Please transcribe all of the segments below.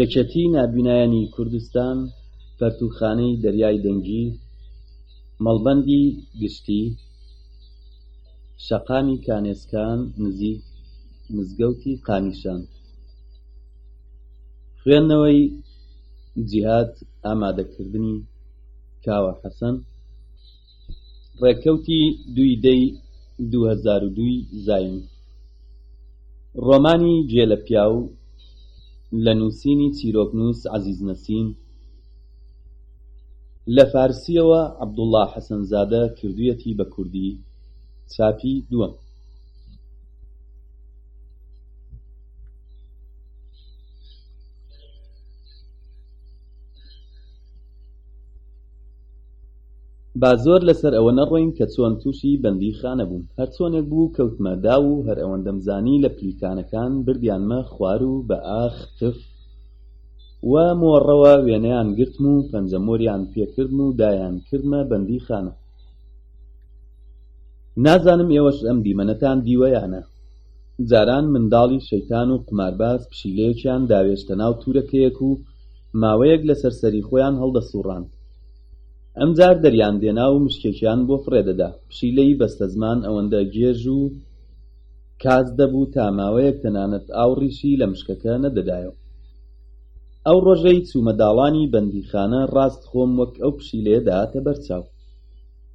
یەکێتی نابینایانی کوردستان پەرتووخانەی دەریای دەنگی مەڵبەندی گشتی شەقامی کانێسکان نزیک مزگەوتی قامیشان خوێندنەوەی جیهاد ئامادەکردنی کاوە حەسەن ڕێکەوتی دووی دەی 2002ی زایین ڕۆمانی گێ لە پیاو لە نووسینی چیرۆکنووس عەزیز نەسیم لە فارسییەوە عەبدوڵڵا حەسەنزادە کردوویەتی بە کوردی چاپی دووەم با زۆر لەسەر ئەوە نەڕۆین کە چۆن تووشی بەندیخانە بووم، هەرچۆنێک بوو کەوتمە داو و هەر ئەوەندەم زانی لە پلیکانەکان بردیانمە خوار و بە ئاخ تف و مۆڕەوە وێنەیان گرتم و پەنجە مۆریان پێ کردم و دایان کردمە بەندیخانە. نازانم ئێوەش ئەم دیمەنەتان دیوە یا نا. جاران منداڵی شەیتان و قومارباز پشیلەیەکیان داوێشتە ناو تورەکەیەک و ماوەیەک لەسەر سەری خۆیان هەڵدەسوڕاند. ئەمجار دەریان دێنا و مشکێکیان بۆ فڕێ دەدا پشیلەی بەستەزمان ئەوەندە گێژ و کاس دەبوو تا ماوەیەک تەنانەت ئاوڕیشی لە مشکەکە نەدەدایەوە ئەو ڕۆژەی چوومە داڵانی بەندیخانە ڕاست خۆم وەک ئەو پشیلەیە دەهاتە بەر چاو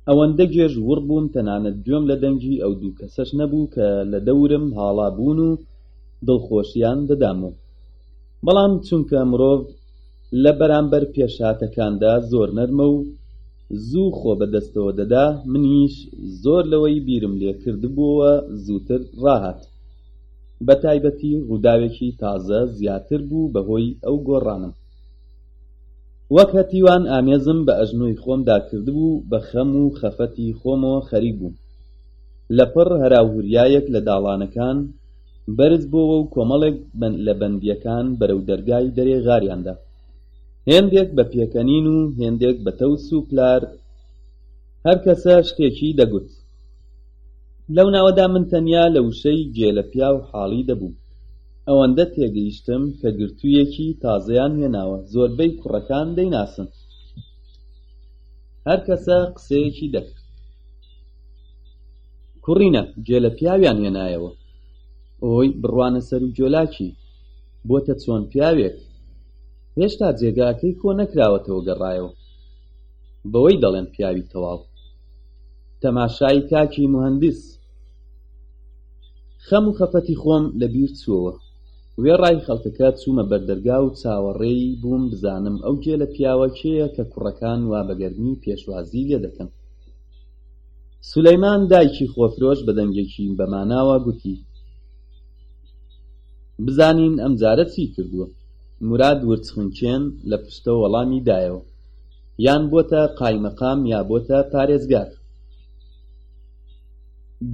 ئەوەندە گێژ وڕ بووم تەنانەت گوێم لە دەنگی ئەو دوو کەسەش نەبوو کە لە دەورم هاڵا بوون و دڵخۆشیان دەدامەوە بەڵام چونکە مرۆڤ لە بەرامبەر پێشهاتەکاندا زۆر نەرمە و زوو خۆ بەدەستەوە دەدا منیش زۆر لەوەی بیرم لێکردبووەوە زووتر ڕاهات بە تایبەتی ڕووداوێکی تازە زیاتر بوو بەهۆی ئەو گۆڕانم وەک هەتیوان ئامێزم بە ئەژنۆی خۆمدا کردبوو بە خەم و خەفەتی خۆمەوە خەریک بووم لەپڕ هەراوهوریایەک لە داڵانەکان بەرز بۆوە و کۆمەڵێک لە بەندییەکان بەرەو دەرگای دەرێ غاریان دا هێندێک بە پێکەنین و هێندێک بە تەوس و پلار هەر کەسە شتێکی دەگوت لەو ناوەدا من تەنیا لە وشەی گێ لە پیا و حاڵی دەبوو ئەوەندە تێگەیشتم کە گرتوویەکی تازەیان هێناوە زۆربەی کوڕەکان دەیناسن هەر کەسە قسەیەکی دەکرد کوڕینە گوێ لە پیاویان هێنایەوە ئۆی بڕوانە سەرو جۆلاکی بۆتە چۆن پیاوێک هێشتا جێگاکەی کۆ نەکراوەتەوە گەڕایەوە بەوەی دەڵێن پیاوی تەواو تەماشای کاکی مهندس خەم و خەفەتی خۆم لە بیر چووەوە وێڕای خەڵکەکە چوومە بەردەرگا و چاوەڕێی بووم بزانم ئەو گێلە پیاوە کێیە کە کوڕەکان وا بەگەرمی پێشوازی لێ دەکەن سولەیمان دایکی خۆفرۆش بە دەنگێکی بە ماناوە گوتی بزانین ئەمجارە چی کردووە موراد ورچ خنکێن لە پشتەوە وەڵامی دایەوە یان بۆتە قایمەقام یا بۆتە پارێزگار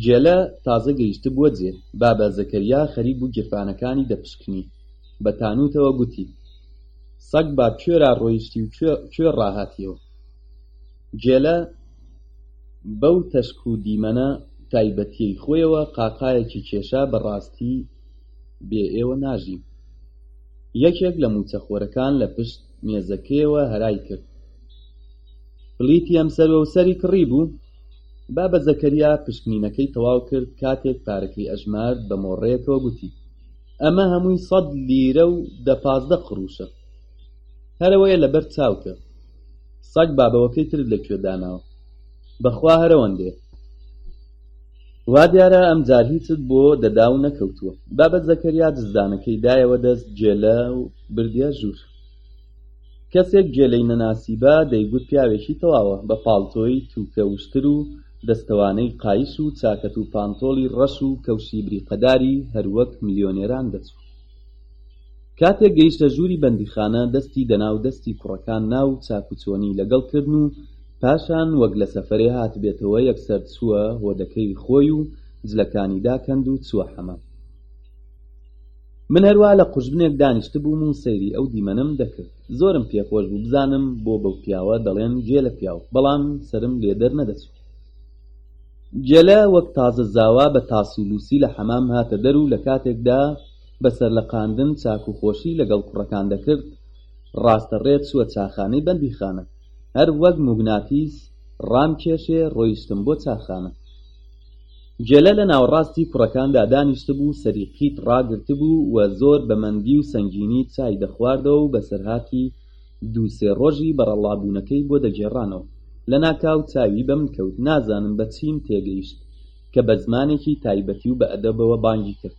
گێلە تازە گەیشت بووە جێ بابە زەکەریا خەریک بوو گیرفانەکانی دەپشکنی بە تانوتەوە گوتی سەگ با کوێرا ڕۆیشتی و کوێ ڕاهاتیەوە گێلە بەو تەشک و دیمەنە تایبەتیەی خۆیەوە قاقایەکی کێشا بەڕاستی بێ ئێوە ناژیم یەکێک لە موچەخۆرەکان لە پشت مێزەکەیەوە هەرای کرد پلیتی ئەم سەروە و سەری کڕی بوو بابە زەکەریا پشکنینەکەی تەواو کرد کاتێک پارەکەی ئەژمارد بە مۆڕەیەکەوە گوتی ئەمە هەمووی سەد لیرە و دە پازدە قڕوشە هەرەوەیە لەبەر چاوتە سەگ بابەوەکەی ترت لە کوێ داناوە بەخوا هەر ئەوەندەیە وا دیارە ئەم جار هیچت بۆ دەدا و نەکەوتووە بابەت زەکەریا جزدانەکەی دایەوە دەست جێلە و بردیە ژوور کەسێک جێلەی نەناسیبا دەیگوت پیاوێکی تەواوە بە پاڵتۆی تووکە وشتر و دەستەوانەی قایش و چاکەت و پانتۆڵی ڕەش و کەوشی بریقەداری هەروەک ملیۆنێران دەچوو کاتێک گەیشتە ژووری بەندیخانە دەستی دەناو دەستی کوڕەکان نا و چاک و چۆنی لەگەڵ کردن و پاشان وەک لە سەفەرێ هاتبێتەوە یەکسەر چووە هۆدەکەی خۆی و جلەکانی داکەند و چووە حەمام. من هەروا لە قوژبنێک دانیشتبووم و سەیری ئەو دیمەنەم دەکرد. زۆرم پێ خۆش بوو بزانم بۆ بەو پیاوە دەڵێن گێلە پیاو، بەڵام سەرم لێ دەرنەدەچوو. گێلە وەک تازە زاوا بە تاس و لووسی لە حەمام هاتە دەر و لە کاتێکدا بە سەرلەقاندن چاک و خۆشی لەگەڵ کوڕەکان دەکرد، ڕاستە ڕێ چووە چاخانەی بەندیخانە، هەر وەک موگناتیس ڕامکێشێ ڕۆیشتم بۆ چاخانە. گێلە لە ناوەڕاستی کوڕەکاندا دانیشتبوو، سەری قیت ڕاگرتبوو و زۆر بە مەندی و سەنگینی چای دەخواردەوە و بەسەرهاتی دوو سێ ڕۆژی بەڕەڵابوونەکەی بۆ دەگێڕانەوە. لە ناکاو چاوی بە من کەوت، نازانم بە چیم تێگەیشت کە بە زمانێکی تایبەتی و بە ئەدەبەوە بانگی کرد.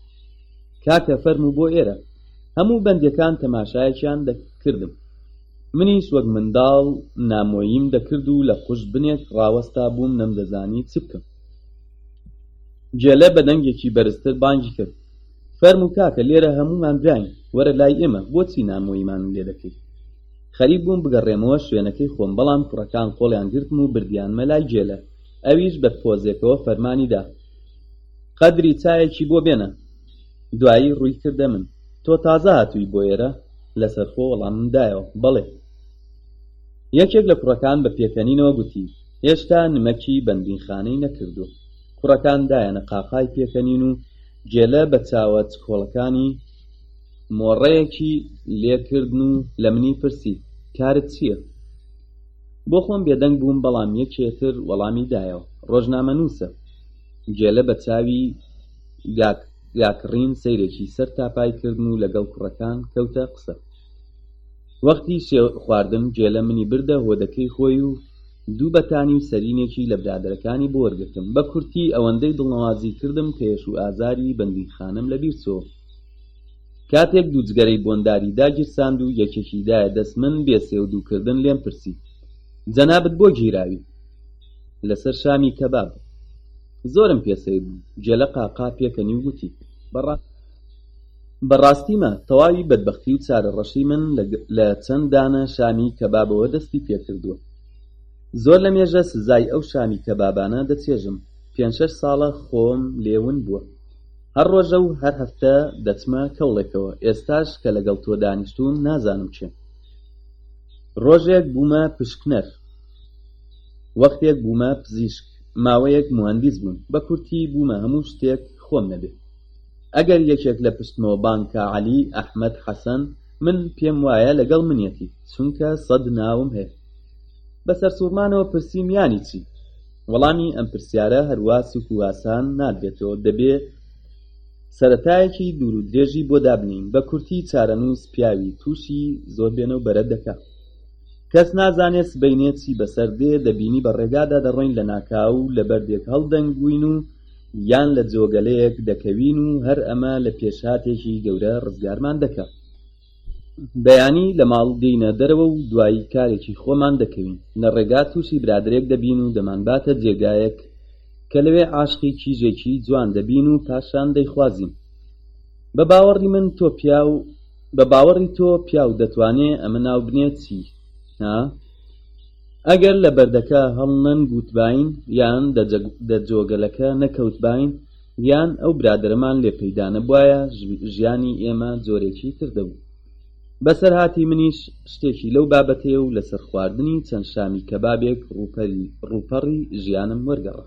کاکە فەرمو بۆ ئێرە هەموو بەندەکان تەماشایەکیان دەکردم منیش وەک منداڵ نامۆییم دەکرد و لە قوژ بنێک ڕاوەستا بووم نەمدەزانی چ بکەم گێلە بە دەنگێکی بەرزتر بانگی کرد فەرمو کاکە لێرە هەمومان براین وەرە لای ئێمە بۆچی نامۆیمان لێ دەکەیت خەریب بووم بگەڕێمەوە شوێنەکەی خۆم بەڵام کوڕەکان قۆڵیان گرتم و بردیانمە لای گێلە ئەویش بە پۆزێکەوە فەرمانی دا قەدری چایەکی بۆ بێنە. دوایی ڕووی کردە من. تۆ تازە هاتووی بۆ ئێرە؟ لەسەرخۆ وەڵامم دایەوە. بەڵێ. یەکێک لە کوڕەکان بە پێکەنینەوە گوتی، هێشتا نمەکی بەندینخانەی نەکردووە. کوڕەکان دایەنە قاقای پێکەنین و گێلە بە چاوە چکۆڵەکانی مۆڕەیەکی لێ کردن و لە منی پرسی، کارت چییە؟ بۆ خۆم بێدەنگ بووم بەڵام یەکێتر وەڵامی دایەوە، ڕۆژنامەنووسە. گێلە بە چاوی گاکڕین سەیرێکی سەر تاپای کردم و لەگەڵ کوڕەکان کەوتە قسە وەختی شێو خواردن گێلە منی بردە هۆدەکەی خۆی و دوو بەتانی و سەرینێکی لە برادەرەکانی بۆ وەرگتم بە کورتی ئەوەندەی دڵنەوازی کردم کە یش و ئازاری بەندی خانم لە بیرچۆ کاتێک دووجگەرەی بۆنداری داگیرساند و یەکێکی دایە دەست من بێ سێودووکردن لێم پرسی جەنابت بۆ گیراوی لەسەر شامی کەباب زۆرم پێ سەیر بوو جێلە قاقا پێکەنی و گوتی بەڕا بەڕاستیمە تەواوی بەدبەختی و چارە ڕەشی من لە چەند دانە شامی کەبابەوە دەستی پێکردووە زۆر لە مێژە سزای ئەو شامی کەبابانە دەچێژم پێنج شەش ساڵە خۆم لێون بووە هەر ڕۆژە و هەر هەفتە دەچمە کەوڵێکەوە ئێستاش کە لەگەڵ تۆ دانیشتووم نازانم چێ ڕۆژێک بوومە پشکنەر وەختێک بوومە پزیشک ماوەیەک موهەندیس بووم بە کورتی بوومە هەموو شتێک خۆم نەبێ ئەگەر یەکێک لە پشتمەوە بانگ کا عەلی ئەحمەد حەسەن من پێم وایە لەگەڵ منیەتی چونکە سەد ناوم هەیە بە سەرسوڕمانەوە پرسیم یانی چی وەڵامی ئەم پرسیارە هەروا سوک و ئاسان نادرێتەوە دەبێ سەرەتایەکی دوور و درێژی بۆ دابنێین بە کورتی چارەنووس پیاوی تووشی زۆر بێنە و بەرە دەکا کەس نازانێت سبەینێ چی بەسەر دێ دەبینی بە ڕێگادا دەڕۆین لە ناکاو لە بەردێک هەڵدەنگوین و یان لە جۆگەلەیەک دەکەوین و هەر ئەمە لە پێشهاتێکی گەورە ڕزگارمان دەکا بەیانی لە ماڵ دێینە دەرەوە و دوایی کارێکی خۆمان دەکەوین لە ڕێگا تووشی برادرێک دەبین و دەمان باتە جێگایەک کە لەوێ عاشقی کیژێکی جوان دەبین و پاشان دەیخوازین بە باوەڕی من تۆ پیاو بە باوەڕی تۆ پیاو دەتوانێ ئەمە ناو بنێ چی ها ئەگەر لە بەردەکە هەڵنەنگوتباین یان دەجۆگەلەکە نەکەوتباین یان ئەو برادەرەمان لێ پەیدا نەبوایە ژیانی ئێمە جۆرێکی تر دەبوو بەسەرهاتی منیش شتێکی لەو بابەتەیە و لەسەر خواردنی چەند شامی کەبابێک ڕووپەڕی ژیانم وەرگەڕا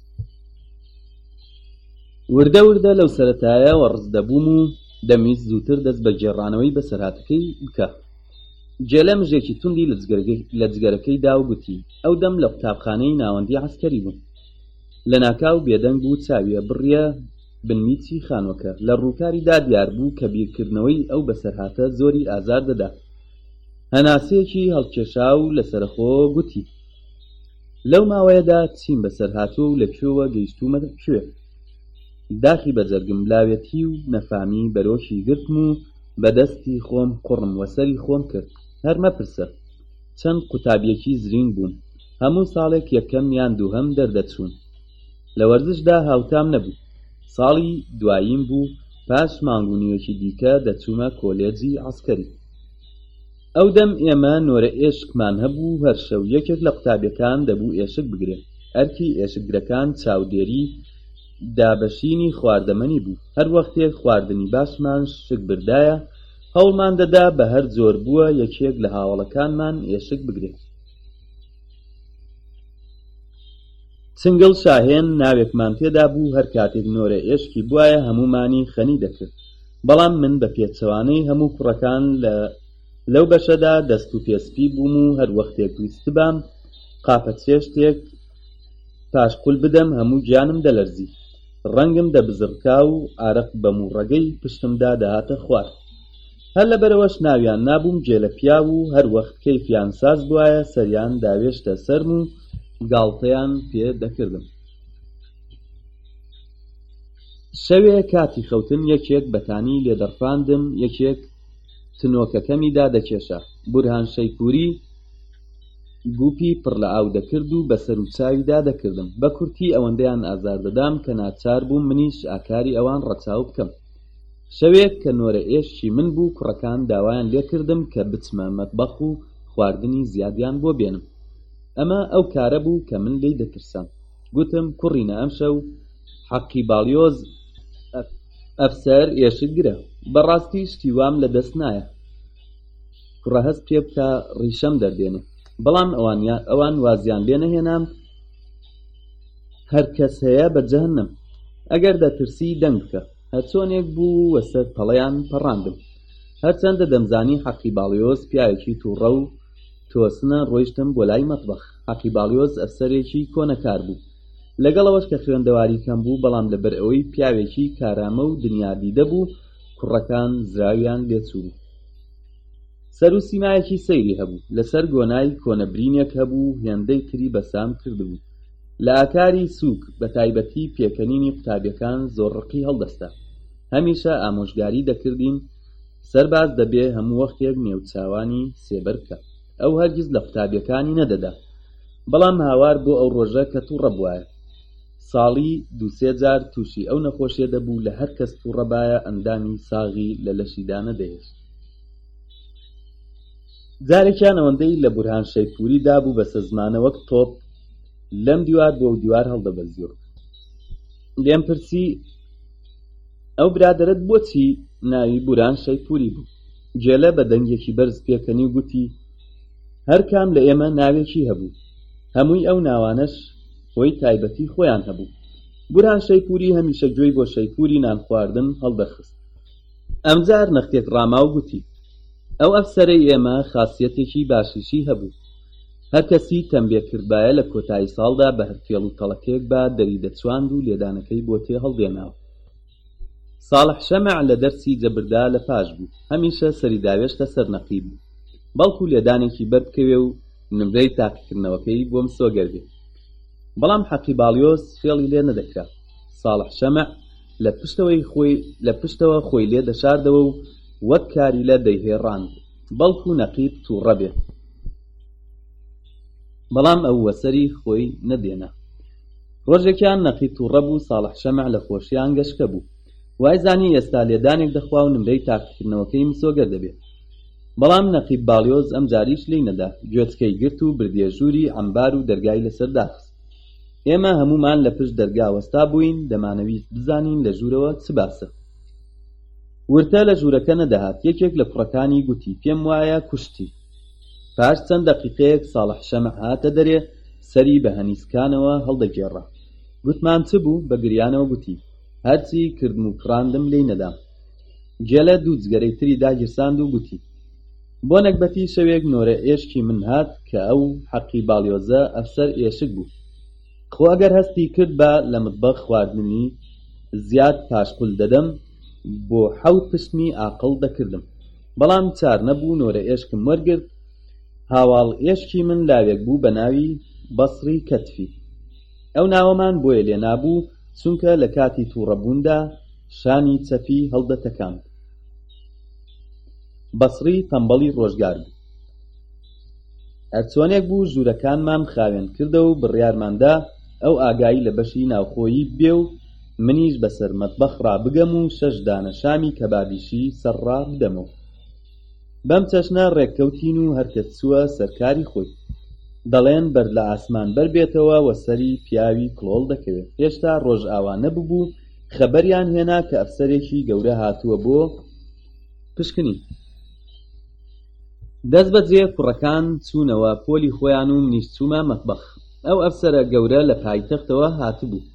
وردە وردە لەو سەرەتایە وەڕز دەبووم و دەمویست زووتر دەست بە گێڕانەوەی بەسەرهاتەکەی بکا جێلە مژێکی توندی لە جگەرەکەی دا و گوتی ئەو دەم لە قوتابخانەی ناوەندی عسکەری بوو لە ناکاو بێدەنگ بوو چاویە بڕیە بنمیچی خانوەکە لە ڕووکاری دا دیار بوو کە بیرکردنەوەی ئەو بەسەرهاتە زۆری ئازار دەدا هەناسەیەکی هەڵکێشا و لە سەرخۆ گوتی لەو ماوەیەدا چیم بەسەر هاتووە و لە کوێوە گەیشتوومە کوێ؟ داخی بە جەرگم لاوێتی و نەفامی بەرۆکی گرتم و بە دەستی خۆم قوڕم وە سەری خۆم کرد. هەر مەپرسە. چەند قوتابییەکی زرینگ بووم. هەموو ساڵێک یەکەم یان دووهەم دەردەچووم. لە وەرزشدا هاوتام نەبوو. ساڵی دواییم بوو پاش مانگ و نیوێکی دیکە دەچوومە کۆلێجی عەسکەری. ئەودەم ئێمە نۆرە ئێسکمان هەبوو هەر شەو یەکێک لە قوتابیەکان دەبوو ئێسک بگرێ ئەرکی ئێسکگرەکان چاودێری دابەشینی خواردەمەنی بوو هەر وەختێک خواردنی باشمان شک بردایە هەوڵمان دەدا بە هەر جۆر بووە یەکێک لە هاوەڵەکانمان ئێسک بگرێ. چنگل شاهێن ناوێکمان تێدا بوو هەر کاتێک نۆرە ئێشکی بوایە هەموومانی خەنی دەکرد بەڵام من بە پێچەوانەی هەموو کوڕەکان لە لەو بەشەدا دەست و پێ سپی بووم و هەر وەختێک ویستبام قاپە چێشتێک پاشقول بدەم هەموو گیانم دەلەرزی ڕەنگم دەبزڕکا و ئارەق بە موو ڕەگەی پشتمدا دەهاتە خوار هەر لە بەرەوەش ناویان نابووم گێلە پیاو و هەر وەخت کەیفیان ساز بواە سەریان داوێشتە سەرم و گاڵتەیان پێ دەکردم. شەوێ کاتی خەوتن یەکێک بەتانی لێدەڕفاندم یەکێک تنۆکەکەمی دادەکێشا بورهان شەیپوری گوپی پڕ لە ئاو دەکرد و بەسەر و چاویدا دەکردم بە کورتی ئەوەندەیان ئازار دەدام کە ناچار بووم منیش ئاکاری ئەوان ڕەچاو بکەم شەوێک کە نۆرە ئێشکی من بوو کوڕەکان داوایان لێکردم کە بچمە مەتبەخ و خواردنی زیادیان بۆ بێنم ئەمە ئەو کارە بوو کە من لێی دەترسام گوتم کوڕینە ئەمشەو حەقی باڵیۆز ئەفسەر ئێشکگرە بەڕاستی شتی وام لە دەست نایە کوڕە هەست پێ بکە ڕیشەم دەردێنێ بەڵام ئەوان وازیان لێ نەهێنام هەر کەس هەیە بە جەهەنم ئەگەر دەترسی دەنگ بکە هەرچۆنێک بوو وە سەر پەڵەیان پەڕاندم هەرچەندە دەمزانی حەقی باڵیۆز پیاوێکی تووڕە و تۆسنە ڕۆیشتم بۆ لای مەتبەخ حەقی باڵیۆز ئەفسەرێکی کۆنەکار بوو لەگەڵەوەش کە خوێندەواری کەم بوو بەڵام لەبەر ئەوەی پیاوێکی کارامە و دنیادیدە بوو کوڕەکان زراویان لێچوو سەر و سیمایەکی سەیری هەبوو لەسەر گۆنای کۆنە برینێک هەبوو و هێندەی تری بەسام کردبوو لە ئاکاری سووک بە تایبەتی پێکەنینی قوتابیەکان زۆر ڕقی هەڵدەستا هەمیشە ئامۆژگاری دەکردین سەرباز دەبێ هەموو وەختێک نێوچاوانی سێبەر بکا ئەو هەرگیز لە قوتابیەکانی نەدەدا بەڵام هاوار بۆ ئەو ڕۆژە کە توڕە بوایە ساڵی دووسێ جار تووشی ئەو نەخۆشیە دەبوو لە هەر کەس توڕە بایە ئەندامی ساغی لە لەشیدا نەدەهێشت جارێکیان ئەوەندەی لە بورهان شەیپووری دابوو بەسە زمانە وەک تۆپ لەم دیوار بۆ و دیوار هەڵدەبەزی و لێم پرسی ئەو برادرت بۆچی ناوی بوران شەیپوری بوو گێلە بە دەنگێکی بەرز پێکەنی و گوتی هەرکام لە ئێمە ناوێکی هەبوو هەمووی ئەو ناوانەش خۆی تایبەتی خۆیان هەبوو بوران شەیپوری هەمیشە گوێی بۆ شەیپوری نان خواردن هەڵدەخست ئەمجار نەختێک ڕاما و گوتی، ئەو ئەفسەرەی ئێمە خاسیەتێکی باشیشی هەبوو، هەر کەسی تەمبێ کردبایە لە کۆتایی ساڵدا بە هەر فێڵ و تەڵەکەیەک با دەری دەچواند و لێدانەکەی بۆ تێ هەڵدێناوە. ساڵح شەمع لە دەرسی جەبردا لە پاش بوو، هەمیشە سەری داوێشتە سەر نەقیب، بەڵکو لێدانێکی بەر بکەوێ و نمرەی تاقیکردنەوەکەی بۆ مسۆگەر بێ. بەڵام حەقی باڵیۆز فێڵی لێ نەدەکرا. ساڵح شەمع. لە پشتەوەی خۆی لە پشتەوە خۆی لێ دەشاردەوە و وەک کاریلە دەیهێڕاند بەڵکو نەقیب توڕە بێ بەڵام ئەو وەسەری خۆی نەدێنا ڕۆژێکیان نەقیب توڕە بوو ساڵح شەمع لە خۆشیان گەشکە بوو وای زانی ئێستا لێدانێک دەخوا و نمرەی تاقیکردنەوەکەی مسۆگەر دەبێ بەڵام نەقیب باڵیۆز ئەم جاریش لێی نەدا گوێچکەی گرت و بردیە ژووری عەمبار و دەرگای لەسەر داخست ئێمە هەموومان لە پشت دەرگا وەستا بووین دەمانەویست بزانین لە ژوورەوە چ باسە. ورتە لە ژوورەکە نەدەهات یەکێک لە کوڕەکانی گوتی پێم وایە کوشتی. پاش چەند دەقیقەیەک ساڵح شەمع هاتە دەرێ سەری بە هەنیسکانەوە هەڵدەگێڕا. گوتمان چ بوو؟ بە گریانەوە گوتی هەرچی کردم و کڕاندم لێی نەدام. گێلە دوو جگەرەی تری داگیرساند و گوتی. بۆ نەگبەتی شەوێک نۆرە ئێشکی من هات کە ئەو حەقی باڵیۆزە ئەفسەر ئێشک بوو خۆ ئەگەر هەستی کرد با لە متبەخ خواردنی زیاد پاشقول دەدەم بۆ حەوت پشتمی ئاقڵ دەکردم بەڵام چار نەبوو نۆرە ئێشکم وەرگرت هاواڵ ئێشکی من لاوێک بوو بە ناوی بەسڕی کەتفی ئەو ناوەمان بۆیە لێ نابوو چونکە لە کاتی تووڕەبووندا شانی چەپی هەڵدەتەکاند بەسڕی تەمبەڵی ڕۆژگار بوو هەرچۆنێک بوو ژوورەکانمان خاوێن کردەوە و بڕیارماندا ئەو ئاگایی لە بەشی ناوخۆیی بێ و منیش بەسەر مەتبەخ ڕابگەم و شەش دانە شامی کەبابیشی سەر ڕا بدەمەوە بەم چەشنە ڕێککەوتین و هەرکەس چووە سەرکاری خۆی دەڵێن بەر لە ئاسمان بەربێتەوە و سەری پیاوی کڵۆڵ دەکەوێت هێشتا ڕۆژئاوا نەببوو خەبەریان هێنا کە ئەفسەرێکی گەورە هاتووە بۆ پشکنین دەست بەجێ کوڕەکان چوونەوە پۆلی خۆیان و منیش چوومە مەتبەخ ئەو ئەفسەرە گەورە لە پایتەختەوە هاتبوو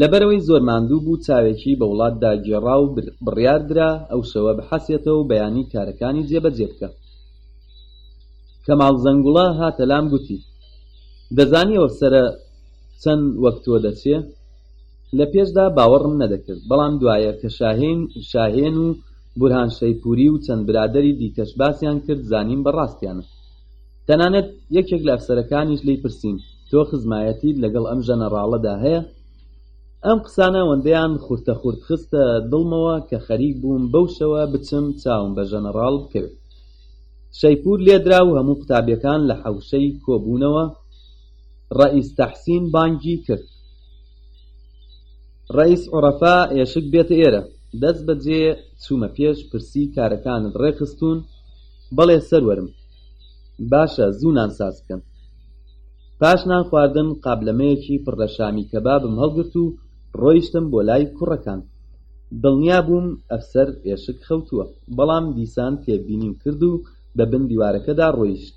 لەبەرەوەی زۆر ماندوو بوو چاوێکی بە وڵاتدا گێڕا و بڕیاردرا ئەو شەوە بحەسێتەوە و بەیانی کارەکانی جێبەجێ بکە کەماڵ زەنگوڵە هاتە لام گوتی دەزانی ئەو ئەفسەرە چەند وەک تۆ دەچێ لە پێشدا باوەڕم نەدەکرد بەڵام دوایە کە شاهین شاهێن و بورهان شەیپوری و چەند برادەری دیکەش باسیان کرد زانیم بە ڕاستیانە تەنانەت یەکێک لە ئەفسەرەکانیش لێی پرسیم تۆ خزمایەتیت لەگەڵ ئەم ژەنەڕاڵەدا هەیە ئەم قسانە وەندەیان خورتە خورت خستە دڵمەوە کە خەریک بووم بەو شەوە بچم چاوم بە ژەنەڕاڵ بکەوێت شەیپور لێدرا و هەموو قوتابیەکان لە حەوشەی کۆبوونەوە ڕەئیس تەحسین بانگی کرد ڕەئیس عرفا ئێشک بێتە ئێرە دەست بەجێ چوومە پێش پرسی کارەکانت ڕێکخستوون بەڵێ سەروەرم باشە زوو نان ساز بکەن پاش نان خواردن قابلەمەیەکی پڕ لە شامی کەبابم هەڵگرت و ڕۆیشتم بۆ لای کوڕەکان دڵنیا بووم ئەفسەر ئێشک خەوتووە بەڵام دیسان تێبینیم کرد و بە بن دیوارەکەدا ڕۆیشت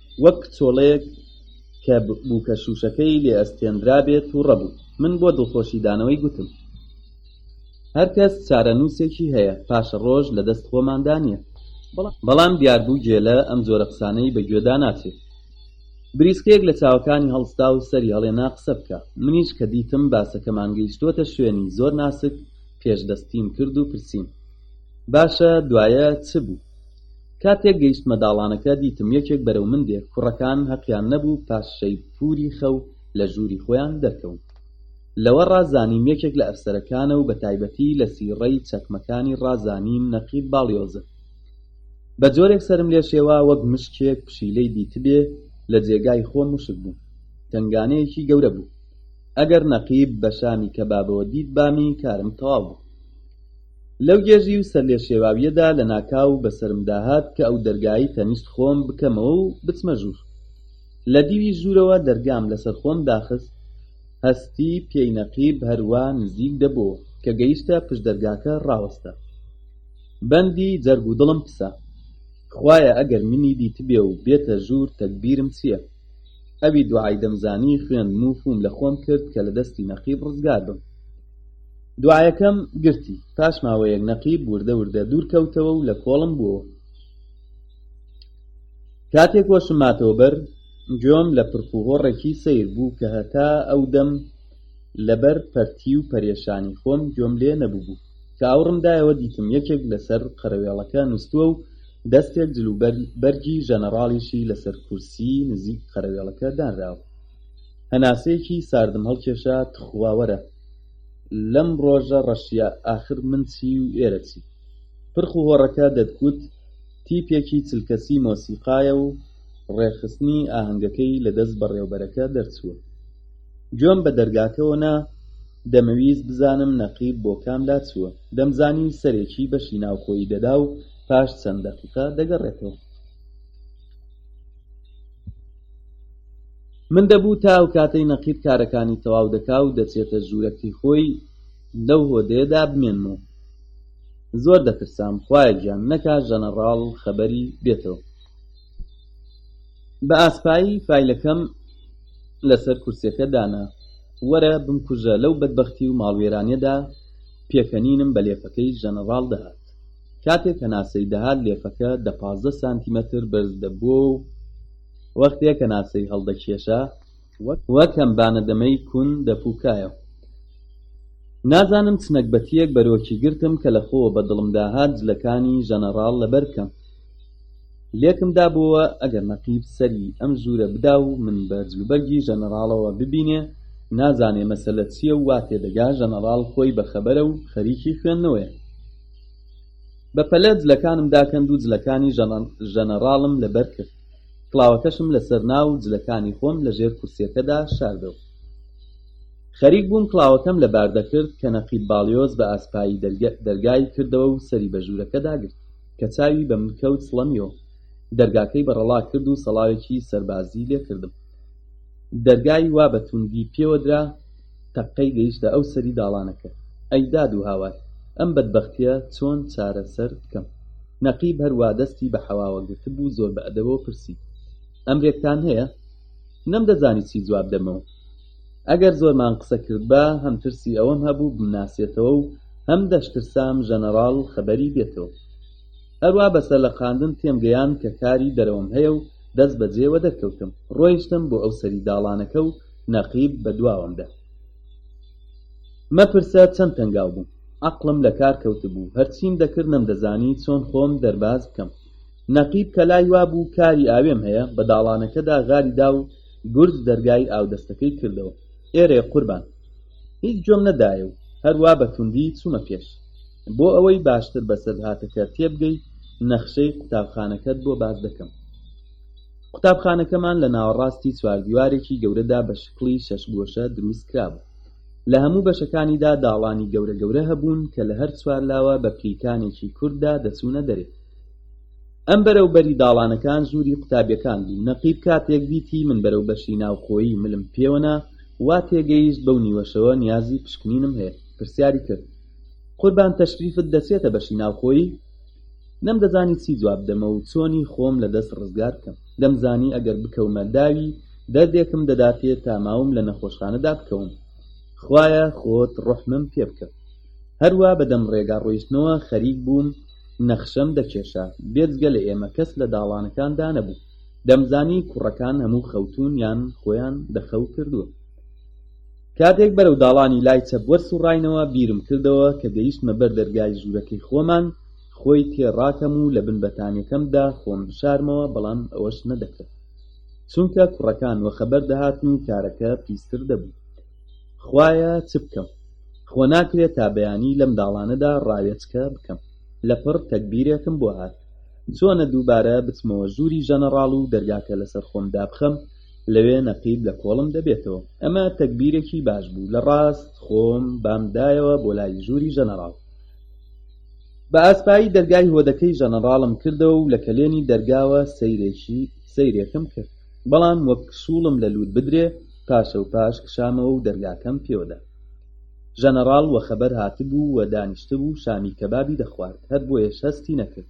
وەک چۆڵەیەک کە بووکە شووشەکەی لێ ئەستێندرابێ تووڕە بوو. من بۆ دڵخۆشیدانەوەی گوتم، هەر کەس چارەنووسێکی هەیە، پاشەڕۆژ لە دەست خۆماندا نییە. بەڵام دیار بوو گێلە ئەم جۆرە قسانەی بە گوێدا ناچێ. بریسکەیەک لە چاوەکانی هەڵستا و سەری هەڵێنا قسە بکا. منیش کە دیتم باسەکەمان گەیشتۆتە شوێنی زۆر ناسک، پێشدەستیم کرد و پرسیم، باشە دوایە چ بوو؟ کاتێک گەیشتمە داڵانەکە دیتم یەکێک بەرەو من دێ کوڕەکان هەقیان نەبوو پاش شەی پوری خەو لە ژوری خۆیان دەرکەون لەوە ڕازانیم یەکێک لە ئەفسەرەکانە و بەتایبەتی لە سیڕەی چەکمەکانی ڕازانیم نەقیب باڵیۆزە بە جۆرێک سەرم لێ شێوا وەک مشکێک پشیلەی دیتبێ لە جێگای خۆم وشک بووم تەنگانەیەکی گەورە بوو ئەگەر نەقیب بە شامی کەبابەوە دیتبامی کارم تەواو بوو لەو گێژی و سەرلێشێواویەدا لەناکاو بەسەرمدا هات کە ئەو دەرگایەی تەنیشت خۆم بکەمەوە و بچمە ژوور. لە دیوی ژوورەوە دەرگام لەسەر خۆم داخست، هەستی پێی نەقیب هەروا نزیک دەبۆوە کە گەیشتە پشت دەرگاکە ڕاوەستا. بەندی جەرگ و دڵم پسا. خوایە ئەگەر منی دیتبێ و بێتە ژوور تەگبیرم چییە؟ ئەوی دوعای دەمزانی خوێندم و فووم لە خۆم کرد کە لە دەستی نەقیب ڕزگار بم. دوایەکەم گرتی پاش ماوەیەک نەقیب وردە وردە دوورکەوتەوە و لە کۆڵم بووەوە کاتێک وەشم ماتەوە بەر گوێم لە پرخوهۆڕێکی سیر بوو کە هەتا ئەو دەم لەبەر پەرتی و پەرێشانی خۆم گوێم لێ نەبووبوو کە ئاوڕمدایەوە دیتم یەکێک لەسەر قەرەوێڵەکە نووسووە و دەستێک جلوبەرگی ژەنەڕاڵیشی لەسەر کورسی نزیک قەرەوێڵەکە دانراوە هەناسەیەکی ساردم هەڵکێشا تخوا وەرە لەم ڕۆژە ڕەشیە ئاخر من چی و ئێرە چی پرخ و هۆڕەکە دەتگوت تیپێکی چلکەسی مۆسیقایە و ڕێخستنی ئاهەنگەکەی لە دەست بەڕێوبەرەکە دەرچووە گوێم بە دەرگاکەوە نا دەمەویست بزانم نەقیب بۆ کام لا چووە دەمزانی سەرێکی بەشی ناوخۆی دەدا و پاش چەند دەقیقە دەگەڕێتەوە من دەبوو تا ئەو کاتەی نەقیب کارەکانی تەواو دەکا و دەچێتە ژوورەکەی خۆی لەو هۆدەیەدا بمێنمەوە زۆر دەترسام خوایە گیان نەکا ژەنەڕاڵ خەبەری بێتەوە بە ئاسپایی فیلەکەم لەسەر کورسەکە دانا وەرە بمکوژە لەو بەدبختی و ماڵوێرانەدا پێکەنینم بە لێفەکەی ژەنەڕاڵ دەهات کاتێک هەناسەی دەهات لێفەکە دە پازدە سانتیمەتر بەرز دەبووە و وەختێ کە ناسەی هەڵدەکێشا وەک هەمبانە دەمەی کون دەپووکایەوە. نازانم چ نەگبەتییەک بەرۆکی گرتم کە لە خۆوە بە دڵم داهات جلەکانی ژەنەڕاڵ لەبەر بکەم. لێکم دابۆوە ئەگەر نەقیب سەری ئەم ژوورە بدا و من بە جلوبەرگی ژەنەڕاڵەوە ببینێ، نازانێ مەسەلە چییە و وا تێدەگا ژەنەڕاڵ خۆی بەخەبەرە و خەریکی خوێندنەوەیە. بە پەلە جلەکانم داکەند و جلەکانی ژەنەڕاڵم لەبەر کرد، کڵاوەکەشم لەسەر نا و جلەکانی خۆم لە ژێر کورسیەکەدا شاردەوە. خەریک بووم کڵاوەکەم لەبار دەکرد کە نەقیب باڵیۆز بە ئاسپایی دەرگای کردەوە و سەری بە ژوورەکەدا گرت. کە چاوی بە من کەوت سڵەمیەوە. دەرگاکەی بەڕەڵا کرد و سەڵاوێکی سەربازی لێ کردم. دەرگای وا بە توندی پێوە درا، تەققەی گەیشتە ئەو سەری داڵانەکە ئەی داد و هاوار ئەم بەدبەختیە چۆن چارە سەر بکەم نەقیب هەر وا دەستی بە حەواوە گرتبوو زۆر بە ئەدەبەوە پرسی ئەمرێکتان هەیە نەم دەزانی چی جواب دەمەوە ئەگەر زۆرمان قسە کردبا هەم ترسی ئەوەم هەبوو بمناسێتەوە و هەم دەشترسام ژەنەڕاڵ خەبەری بێتەوە هەروا بە سەرلەقاندن تێم گەیان کە کاری دەرەوەم هەیە و دەست بەجێ وەدەرکەوتم ڕۆیشتم بۆ ئەو سەری داڵانەکە و نەقیب بە دواوەم دە مەپرسە چەند تەنگاو بووم عەقڵم لە کار کەوتبوو هەرچیم دەکرد نەمدەزانی چۆن خۆم دەرباز بکەم نەقیب کە لای وابوو کاری ئاوێم هەیە بە داڵانەکەدا غاری دا و گورج دەرگای ئاودەستەکەی کردەوە ئێرێ قوربان هیچ گوێم نەدایە و هەروا بە توندی چوومە پێش بۆ ئەوەی باشتر بەسەرهاتەکە تێبگەی نەخشەی قوتابخانەکەت بۆ باس دەکەم قوتابخانەکەمان لە ناوەڕاستی چواردیوارێکی گەورەدا بە شکڵی شەش گۆشە دروست کرابوو لە هەموو بەشەکانیدا داڵانی گەورە گەورە هەبوون کە لە هەر چوار لاوە بە پلیکانێکی کورتدا دەچوونە دەرێ ئەم بەرەو بەری داڵانەکان ژووری قوتابیەکان بوو نەقیب کاتێک دیتی من بەرەو بەشی ناوخۆیی ملم پێوەنا وا تێگەیشت بەو نیوەشەوە نیازی پشکنینم هەیە پرسیاری کرد قوربان تەشریفت دەچێتە بەشی ناوخۆیی نەمدەزانی چی جواب دەمە و چۆنی خۆم لە دەست ڕزگار بکەم دەمزانی ئەگەر بکەومە داوی دەردێکم دەداتێ تا ماوم لە نەخۆشخانەدا بکەوم خوایە خۆت ڕحمم پێ بکە هەروە بەدەم ڕێگا ڕۆیشتنەوە خەریک بووم نەخشەم دەکێشا بێجگە لە ئێمە کەس لە داڵانەکاندا نەبوو دەمزانی کوڕەکان هەموو خەوتون یان خۆیان دەخەو کردووە کاتێک بەرەو داڵانی لای چەپ وەرسوڕاینەوە بیرم کردەوە کە گەیشتمە بەر دەرگای ژورەکەی خۆمان خۆی تێ ڕاکەم و لەبن بەتانیەکەمدا خۆم بشارمەوە بەڵام ئەوەش نەدەکرا چونکە کوڕەکان وەخەبەر دەهاتن و کارەکە پیستر دەبوو خوایە چ بکەم خۆ ناکرێت تا بەیانی لەم داڵانەدا ڕاوێچکە بکەم لەپڕ تەگبیرێکم بۆ هات چۆنە دووبارە بچمەوە ژووری ژەنەڕاڵ و دەرگاکە لەسەر خۆم دابخەم لەوێ نەقیب لە کۆڵم دەبێتەوە. ئەمە تەگبیرێکی باش بوو. لە ڕاست خۆم بام دایەوە بۆ لای ژووری ژەنەڕاڵ. بە ئاسپایی دەرگای هۆدەکەی ژەنەڕاڵم کردەوە و لە کەلێنی دەرگاوە سەیرێکی سەیرێکم کرد. بەڵام وەک کشووڵم لە لووت بدرێ، پاشە و پاش کشامەوە و دەرگاکەم پێوەدا. ژەنەڕاڵ وەخەبەر هاتبوو و دانیشتبوو شامی کەبابی دەخوارد، هەر بۆیەش هەستی نەکرد.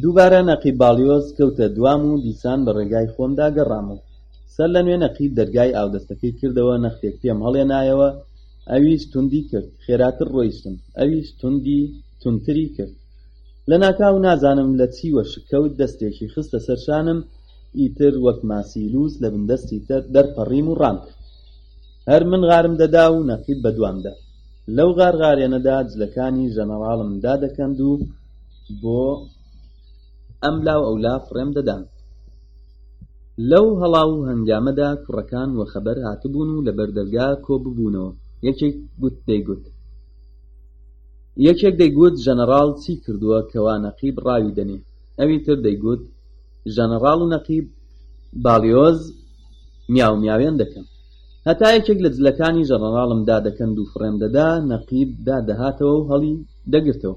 دووبارە نەقیب باڵیۆز کەوتە دوام و دیسان بە ڕێگای خۆمدا گەڕام و سەر لە نوێ نەقیب دەرگای ئاودەستەکەی کردەوە نەختێک پێم هەڵێنایەوە ئەویش توندی کرد خێراتر ڕۆیشتم ئەویش توندی توندتری کرد لە ناکاو نازانم لە چی وەشککەوت دەستێکی خستە سەر شانم ئیتر وەک ماسی لووس لە بندەستی تەر دەرپەڕیم و ڕام کرد هەر من غارم دەدا و نەقیب بە دوامدا لەو غارغارێنەدا جلەکانی ژەنەڕاڵم دادەکەند و بۆ ئەم لاو ئەو لا فڕێم دەدان لەو هەڵاو و هەنگامەدا کوڕەکان وە خەبەر هاتبوون و لە بەردەرگا کۆ ببوونەوە یەکێک گوت دەیگوت یەکێک دەیگوت ژەنەڕاڵ چی کردووە کەوا نەقیب ڕاوی دەنێ ئەوی تر دەیگوت ژەنەڕاڵ و نەقیب باڵیۆز میاو میاوێن دەکەن هەتا یەکێک لە جلەکانی ژەنەڕاڵم دادەکەند و فڕێم دەدا نەقیب دادەهاتەوە و هەڵی دەگرتەوە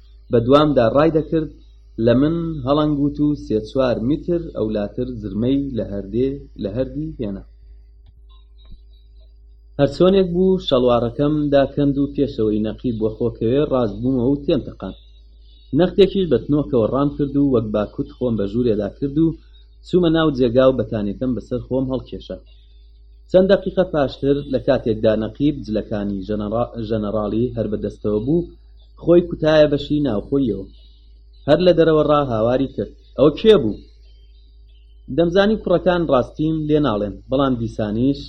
بەدوامدا ڕایدەکرد لە من هەڵەنگوت و سێ چوار میتر ئەولاتر زرمەی لە هەردی هێنا. هەرچۆنێک بوو شەڵواڕەکەم داکەند و پێشەوەی نەقیب وەخۆکەوێ ڕاستبوومەوە و تێم تەقاند. نەختێکیش بە تنۆکەوە ڕامکرد و وەک باکوت خۆم بە ژوورێدا کرد و چوومە ناو جێگا و بەتانیەکەم بەسەر خۆم هەڵکێشا. چەند دەقیقە پاشتر لە کاتێکدا نەقیب جلەکانی ژەنەڕاڵی هەر بە دەستەوە بوو، خۆی کوتایە بەشی ناوخۆیەوە هەر لە دەرەوە ڕا هاواری کرد ئەوە کێ بوو دەمزانی کوڕەکان ڕاستیم لێ ناڵێن بەڵام دیسانیش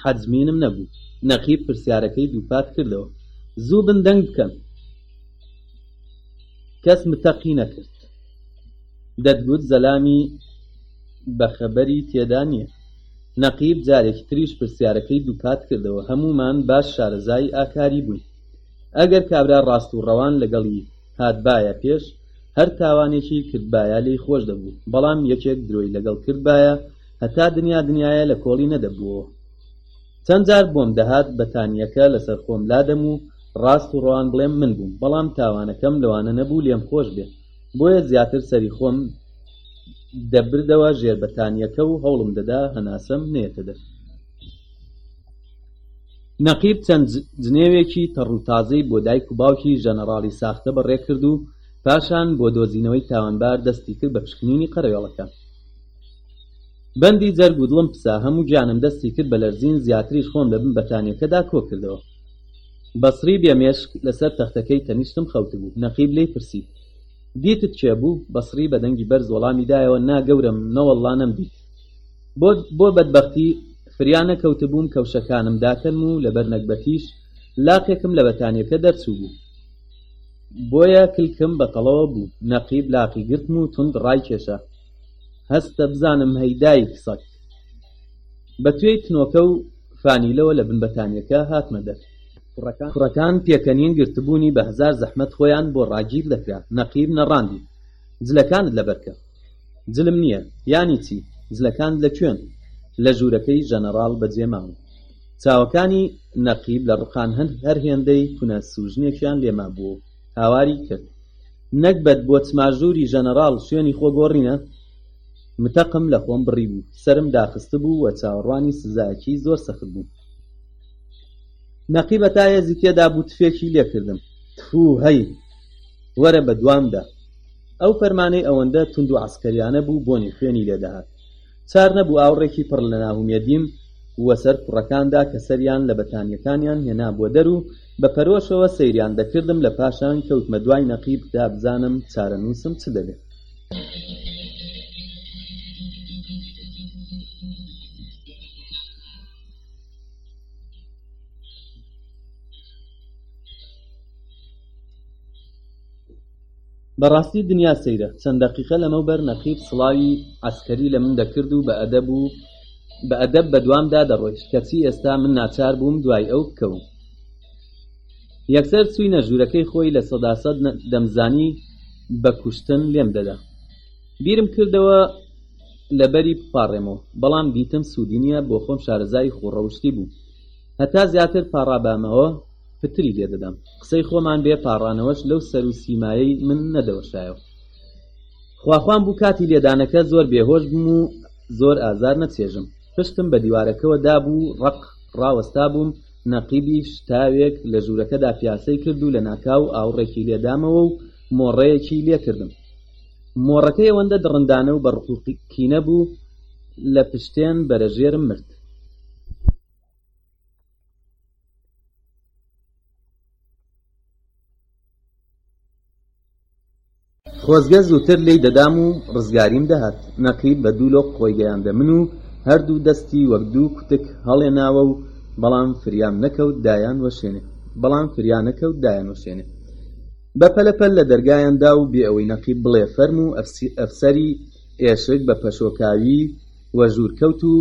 حەزمینم نەبوو نەقیب پرسیارەکەی دووپات کردەوە زوو بن دەنگ بکەن کەس متەقی نەکرد دەتگوت زەلامی بەخەبەری تێدا نییە نەقیب جارێکی تریش پرسیارەکەی دووپات کردەوە هەمومان باش شارەزای ئاکاری بووین ئەگەر کابرا ڕاست و ڕەوان لەگەڵی هاتبایە پێش هەر تاوانێکی کردبایە لێی خۆش دەبوو بەڵام یەکێک درۆی لەگەڵ کردبایە هەتا دنیا دنیاە لە کۆڵی نەدەبووەوە چەند جار بۆم دەهات بەتانیەکە لەسەر خۆم لادەم و ڕاست و ڕەوان بڵێم من بووم بەڵام تاوانەکەم لەوانە نەبوو لێم خۆش بێت بۆیە زیاتر سەری خۆم دەبردەوە ژێر بەتانیەکە و هەوڵم دەدا هەناسەم نێتە دەر نەقیب چەند جنێوێکی تەڕ و تازەی بۆ دایک و باوکی ژەنەڕاڵی ساختە بە ڕێ کرد و پاشان بۆ دۆزینەوەی تاوانبار دەستی کرد بە پشکنینی قەرەوێڵەکە. بەندی جەرگ و دڵم پسا، هەموو گیانم دەستی کرد بە لەرزین، زیاتریش خۆم لە بن بەتانیەکەدا کۆ کردەوە. بەسڕی بێ مێشک لە سەر تەختەکەی تەنیشتم خەوتبوو. نەقیب لێی پرسی، دیتت کێ بوو؟ بەسڕی بە دەنگی بەرز وەڵامی دایەوە، نا گەورەم، نەوەڵڵا نەمدیت. بۆ بەدبختی فریانە کەوتبووم کەوشەکانم داکەن و لەبەر نەگبەتیش لاقێکم لە بەتانیەکە دەرچوو بوو بۆیە کلکم بە تەڵەوە بوو نەقیب لاقی گرتم و تند ڕای کێشە هەستە بزانم هەیدای سەک بە توێی تنۆکە و فانیلەوە لە بن بەتانیەکە هاتمە دەر کوڕەکان پێکەنین گرتبوونی بە هزار زەحمەت خۆیان بۆ ڕاگیر دەکرا نەقیب نەڕاندی جلەکانت لەبەرکە جلم نیە یانی چی جلەکانت لە کوێن لە ژورەکەی ژەنەڕاڵ بە جێ ماون چاوەکانی نەقیب لە ڕقان هەن هەر هێندەی کونە سوژنێکیان لێ مابوو و هاواری کرد نەگبەت بۆ چما ژوری ژەنەڕاڵ شوێنی خۆ گۆڕینە متەقم لە خۆم بڕی بوو سەرم داخستبوو وە چاوەڕوانی سزایەکی زۆر سەخت بووم نەقیب هەتا هێزی تێدا بوو تفێکی لێ کردم تفوو هەی وەرە بە دوامدا ئەو فەرمانەی ئەوەندە توند و عەسکەریانە بوو بۆنی خوێنی لێ دەهات چار نەبوو ئاوڕێکی پڕ لە ناهومێدیم بووە سەر کوڕەکاندا کە سەریان لە بەتانیەکانیان هێنابووە دەر و بە پەرۆشەوە سەیریان دەکردم لە پاشان کەوتمە دوای نەقیب دا بزانم چارەنووسم چ دەبێت. بەڕاستی دنیا سەیرە چەند دەقیقە لەمەو بەر نەقیب سڵاوی عسکەری لە من دەکرد و بە ئەدەب و بە ئەدەب بەدوامدا دەڕۆیشت کەچی ئێستا من ناچار بووم دوای ئەو بکەوم یەکسەر چوینە ژوورەکەی خۆی لە سەداسەد دەمزانی بە کوشتن لێم دەدا بیرم کردەوە لەبەری بپارڕێمەوە بەڵام دیتم سوودی نییە بۆ خۆم شارەزای خوڕەوشتی بوو هەتا زیاتر پاڕابامەوە پتری لێ دەدەم قسەی خۆمان بێ پاڕانەوەش لەو سەر و سیمایەی من نەدەوەشایەوە خواخوام بوو کاتی لێدانەکە زۆر بێهۆش بم و زۆر ئازار نەچێژم پشتم بە دیوارەکەوە دابوو ڕق ڕاوەستا بووم نەقیبی شتاوێک لە ژوورەکەدا پیاسەی کرد و لە ناکاو ئاوڕێکی لێدامەوە و مۆڕەیەکی لێکردم مۆڕەکە ئەوەندە دڕندانە و بەڕقوقینە بوو لە پشتێن بەرەژێرم مرد خۆزگە زووتر لێی دەدام و ڕزگاریم دەهات نەقیب بە دوو لۆق خۆی گەیاندە من و هەردوو دەستی وەک دوو کوتک هەڵێناوە و بەڵام فریام نەکەوت دایان وەشێنێ بە پەلە پەل لە دەرگایان دا و بێ ئەوەی نەقیب بڵێ فەرموو ئەفسەری ئێشک بە پەشۆکاوی وەژوور کەوت و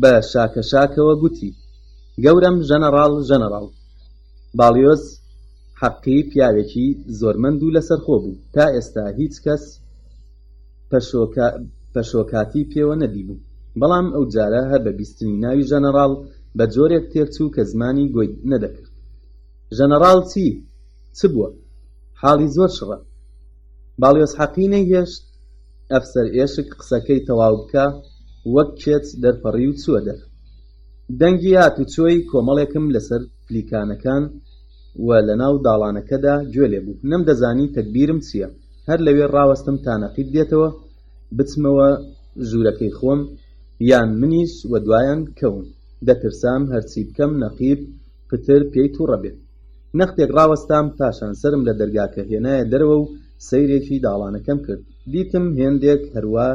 بە شاکەشاکەوە گوتی، گەورەم ژەنەڕاڵ ژەنەڕاڵ. باڵیۆز حەقی پیاوێکی زۆرمەند و لەسەرخۆ بوو، تا ئێستا هیچ کەس پەشۆکاتی پێوە نەدیبوو، بەڵام ئەوجارە هەر بە بیستنی ناوی ژەنەڕاڵ بە جۆرێک تێکچوو کە زمانی گۆی نەدەکرد. ژەنەڕاڵ چی؟ چ بووە؟ حاڵی زۆر شڕە. باڵیۆز حەقی نەیهێشت. ئەفسەر ئێشک قسەکەی تەواو بکا وەک کێچ دەرپەڕی و چووە دەر دەنگی هاتوچۆی کۆمەڵێکم لەسەر پلیکانەکان و لەناو داڵانەکەدا گوێ لێ بوو نەمدەزانی تەگبیرم چییە هەر لەوێ ڕاوەستم تا نەقیب دێتەوە بچمەوە ژوورەکەی خۆم یان منیش و دوایان کەون دەترسام هەرچی بکەم نەقیب پتر پێی تووڕە بێت نەختێک ڕاوەستام پاشان سەرم لە دەرگاکە هێنایە دەرەوە و سەیرێکی داڵانەکەم کرد دیتم هێندێک هەروا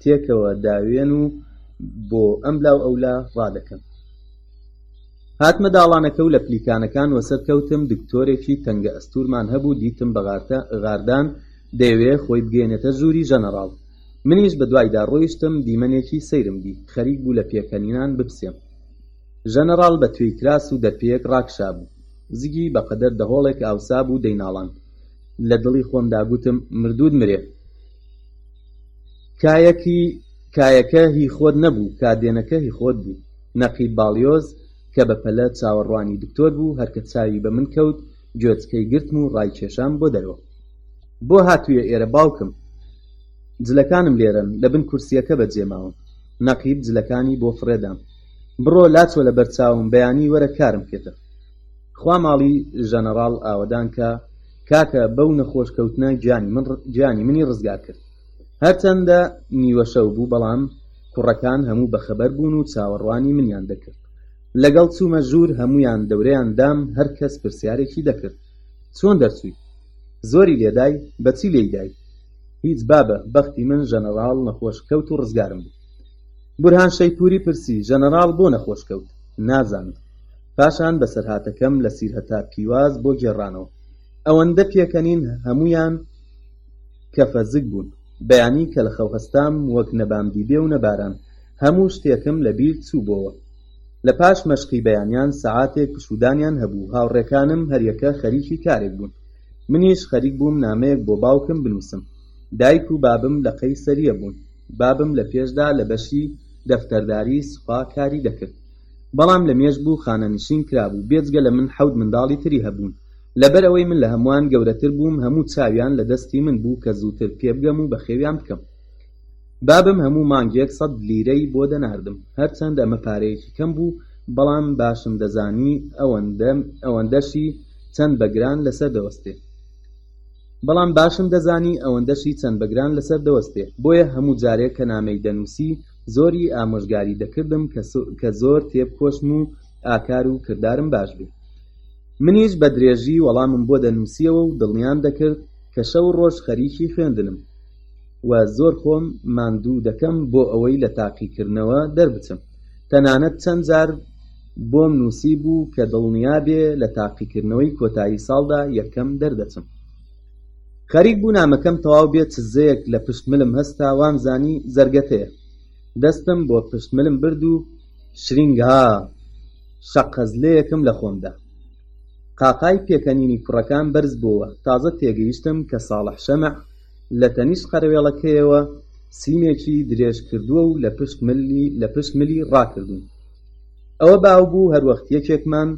تێکەوە داوێن و بۆ ئەم لاو ئەولا ڕادەکەن هاتمە داڵانەکە و لە پلیکانەکان وەسەر کەوتم دکتۆرێکی تەنگە ئەستورمان هەبوو دیتم بەغارتە غاردان دەیەوێ خۆی بگەێنێتە ژووری ژەنەڕاڵ منیش بە دوایدا ڕۆیشتم دیمەنێکی سەیرم دی خەریک بوو لە پێکەنینان بپسێم ژەنەڕاڵ بە توێی کراس و دەرپێک ڕاکشابوو زگی بەقەدەر دەهۆڵێک ئاوسا بوو دەیناڵان لە دڵی خۆمدا گوتم مردود مرێ کایەکی کایەکە هی خۆت نەبوو کادێنەکە هی خۆت بوو نەقیب باڵیۆز کە بە پەلە چاوەڕوانی دکتۆر بوو هەرکە چاوی بە من کەوت گوێچکەی گرتم و ڕای کێشام بۆ دەرەوە بۆ هاتوویە ئێرە باوکم جلەکانم لێرەن لە بن کورسیەکە بە جێماون نەقیب جلەکانی بۆ فڕێدام بڕۆ لاچۆ لە بەرچاوم بەیانی وەرە کارم پێتە خوا ماڵی ژەنەڕاڵ ئاوەدان کا کاکە بەو نەخۆش کەوتنە گیانی من گیانی منی ڕزگار کرد هەرچەندە نیوەشەو بوو بەڵام کوڕەکان هەموو بەخەبەر بوون و چاوەڕوانی منیان دەکرد لەگەڵ چوومە ژوور هەمویان دەورەیان دام هەر کەس پرسیارێکی دەکرد چۆن دەرچووی زۆری لێدای بەچی لێیدای هیچ بابە بەختی من ژەنەڕاڵ نەخۆش کەوت و ڕزگارم بوو بورهان شەیپوری پرسی ژەنەڕاڵ بۆ نەخۆش کەوت نازانم پاشان بەسەرهاتەکەم لە سیر هەتا پیواز بۆ گێڕانەوە ئەوەندە پێکەنین هەموویان کەفەزک بوون بەیانی کە لە خەو هەستام وەک نەبام دیبێ و نەباران هەموو شتێکم لە بیر چوو بۆوە لە پاش مەشقی بەیانیان سەعاتێک پشودانیان هەبوو هاوڕێکانم هەریەکە خەریکی کارێک بوون منیش خەریک بووم نامەیەک بۆ باوکم بنووسم دایک و بابم لە قەیسەریە بوون بابم لە پێشدا لە بەشی دەفتەرداری سوپا کاری دەکرد بەڵام لە مێژ بوو خانەنشین کرابوو بێجگە لە من حەوت منداڵی تری هەبوون لەبەر ئەوەی من لە هەمووان گەورەتر بووم هەموو چاویان لە دەستی من بوو کە زووتر پێبگەم و بەخێویان بکەم بابم هەموو مانگێک سەد لیرەی بۆ دەناردم هەرچەند ئەمە پارەیەکی کەم بوو بەڵام باشم دەزانی ئەوەندە ئەوەندەشی چەند بە گران لەسەر دەوەستێ بەڵام باشم دەزانی ئەوەندەشی چەند بە گران لەسەر دەوەستێ بۆیە هەموو جارێک کە نامەی دەنووسی زۆری ئامۆژگاری دەکردم کە زۆر تێبکۆشم و ئاکار و کردارم باش بێ منیش بە درێژی وەڵامم بۆ دەنووسیەوە و دڵنیام دەکرد کە شەو ڕۆژ خەریکی خوێندنم و زۆر خۆم ماندوو دەکەم بۆ ئەوەی لە تاقیکردنەوە دەربچم تەنانەت چەند جار بۆم نووسی بوو کە دڵنیابێ لە تاقیکردنەوەی کۆتایی ساڵدا یەکەم دەردەچم خەریک بوو نامەکەم تەواو بێت چزەیەک لە پشت ملم هەستا وامزانی زەرگەتەیە دەستم بۆ پشت ملم برد و شرینگا شەقەزلەیەکم لە خۆم دا قاقای پێکەنینی کوڕەکان بەرز بۆوە تازە تێگەیشتم کە ساڵح شەمع لە تەنیشت قەرەوێڵەکەیەوە سیمێکی درێژ کردووە و لە پشت ملی ڕاکردووم ئەوە باو بوو هەروەخت یەکێکمان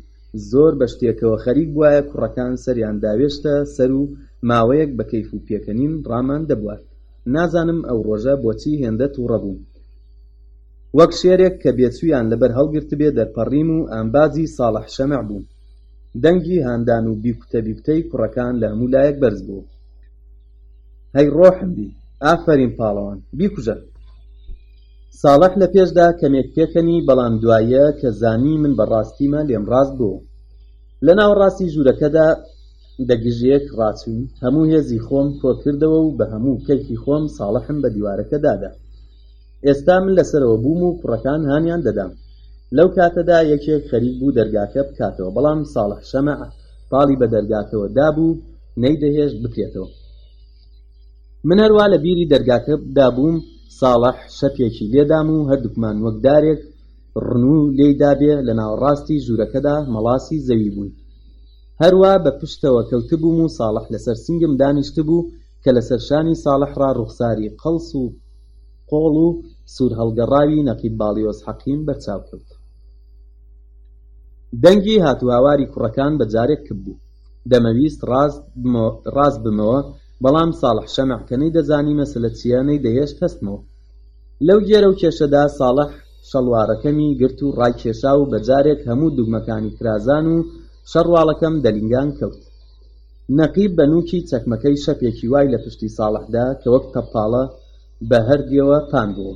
زۆر بە شتێکەوە خەریک بوایە کوڕەکان سەریان داوێشتە سەر و ماوەیەک بە کەیف و پێکەنین ڕامان دەبوارد نازانم ئەو ڕۆژە بۆچی هێندە توڕە بووم وەک شێرێک کە بێچوویان لەبەر هەڵگرتبێ دەرپەڕیم و ئامبازی ساڵح شەمع بووم دەنگی هاندان و بیکوتە بیکوتەی کوڕەکان لە هەموو لایەک بەرز بوو هەی ڕۆحم بی ئافەرین پاڵەوان بیکوژە ساڵح لە پێشدا کەمێک پێکەنی بەڵام دوایە کە زانی من بە ڕاستیمە لێم ڕاست بوو لە ناوەڕاستی ژوورەکەدا دە گژێک ڕاچووین هەموو هێزی خۆم کۆ کردەوە و بە هەموو کەلکی خۆم ساڵحم بە دیوارەکە دادا ئێستا من لەسەرەوە بووم و کوڕەکان هانیان دەدام لەو کاتەدا یەکێک خەریک بوو دەرگاکە بکاتەوە بەڵام ساڵح شەمع پاڵی بە دەرگاکەوە دابوو نەیدەهێشت بکرێتەوە من هەروا لە بیری دەرگاکەدا بووم ساڵح شەپێکی لێدام و هەردووکمان وەک دارێک ڕنوو لێی دابێ لە ناوەڕاستی ژوورەکەدا مەڵاسی زەوی بووین هەروا بە پشتەوە کەوتبووم و ساڵح لەسەر سنگم دانیشتبوو کە لەسەر شانی ساڵح ڕا ڕوخساری قەڵس و قۆڵ و سوور هەڵگەڕاوی نەقیب باڵیۆز حەقیم بەرچاو کەوت دەنگی هاتوهاواری کوڕەکان بە جارێک کپ بوو دەمەویست ڕاست بمەوە بەڵام ساڵح شەمع کە نەیدەزانی مەسەلە چییە نەیدەهێشت هەستمەوە لەو گێرە و کێشەدا ساڵح شەڵوارەکەمی گرت و ڕایکێشا و بە جارێک هەموو دوگمەکانی کرازان و شەڕواڵەکەم دەلینگان کەوت نەقیب بە نووکی چەکمەکەی شەپێکی وای لە پشتی ساڵحدا کە وەک تەپاڵە بە هەردیەوە پان بووە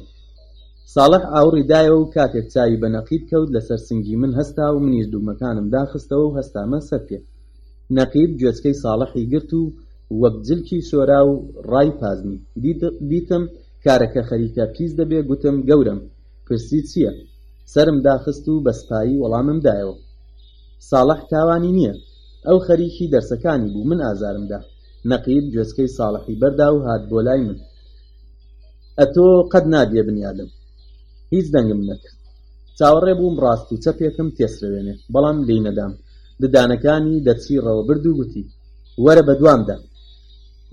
ساڵح ئاوڕی دایەوە و کاتێک چاوی بە نەقیب کەوت لەسەر سنگی من هەستا و منیش دوگمەکانم داخستەوە و هەستامە سەر پێ نەقیب گوێچکەی ساڵحی گرت و وەک جلکی شۆراو ڕای پازمی دیتم کارەکە خەریکە پیس دەبێ گوتم گەورەم پرسی چییە سەرم داخست و بە سپایی وەڵامم دایەوە ساڵح تاوانی نییە ئەو خەریکی دەرسەکانی بوو من ئازارمدا نەقیب گوێچکەی ساڵحی بەردا و هات بۆ لای من ئەتۆ قەت نابیە بنیادم هیچ دەنگم نەکرد چاوەڕێ بووم ڕاست و چەپێکم تێسرەوێنێ بەڵام لی نەدام ددانەکانی دەرچیڕەوە برد و گوتی وەرە بە دوامدا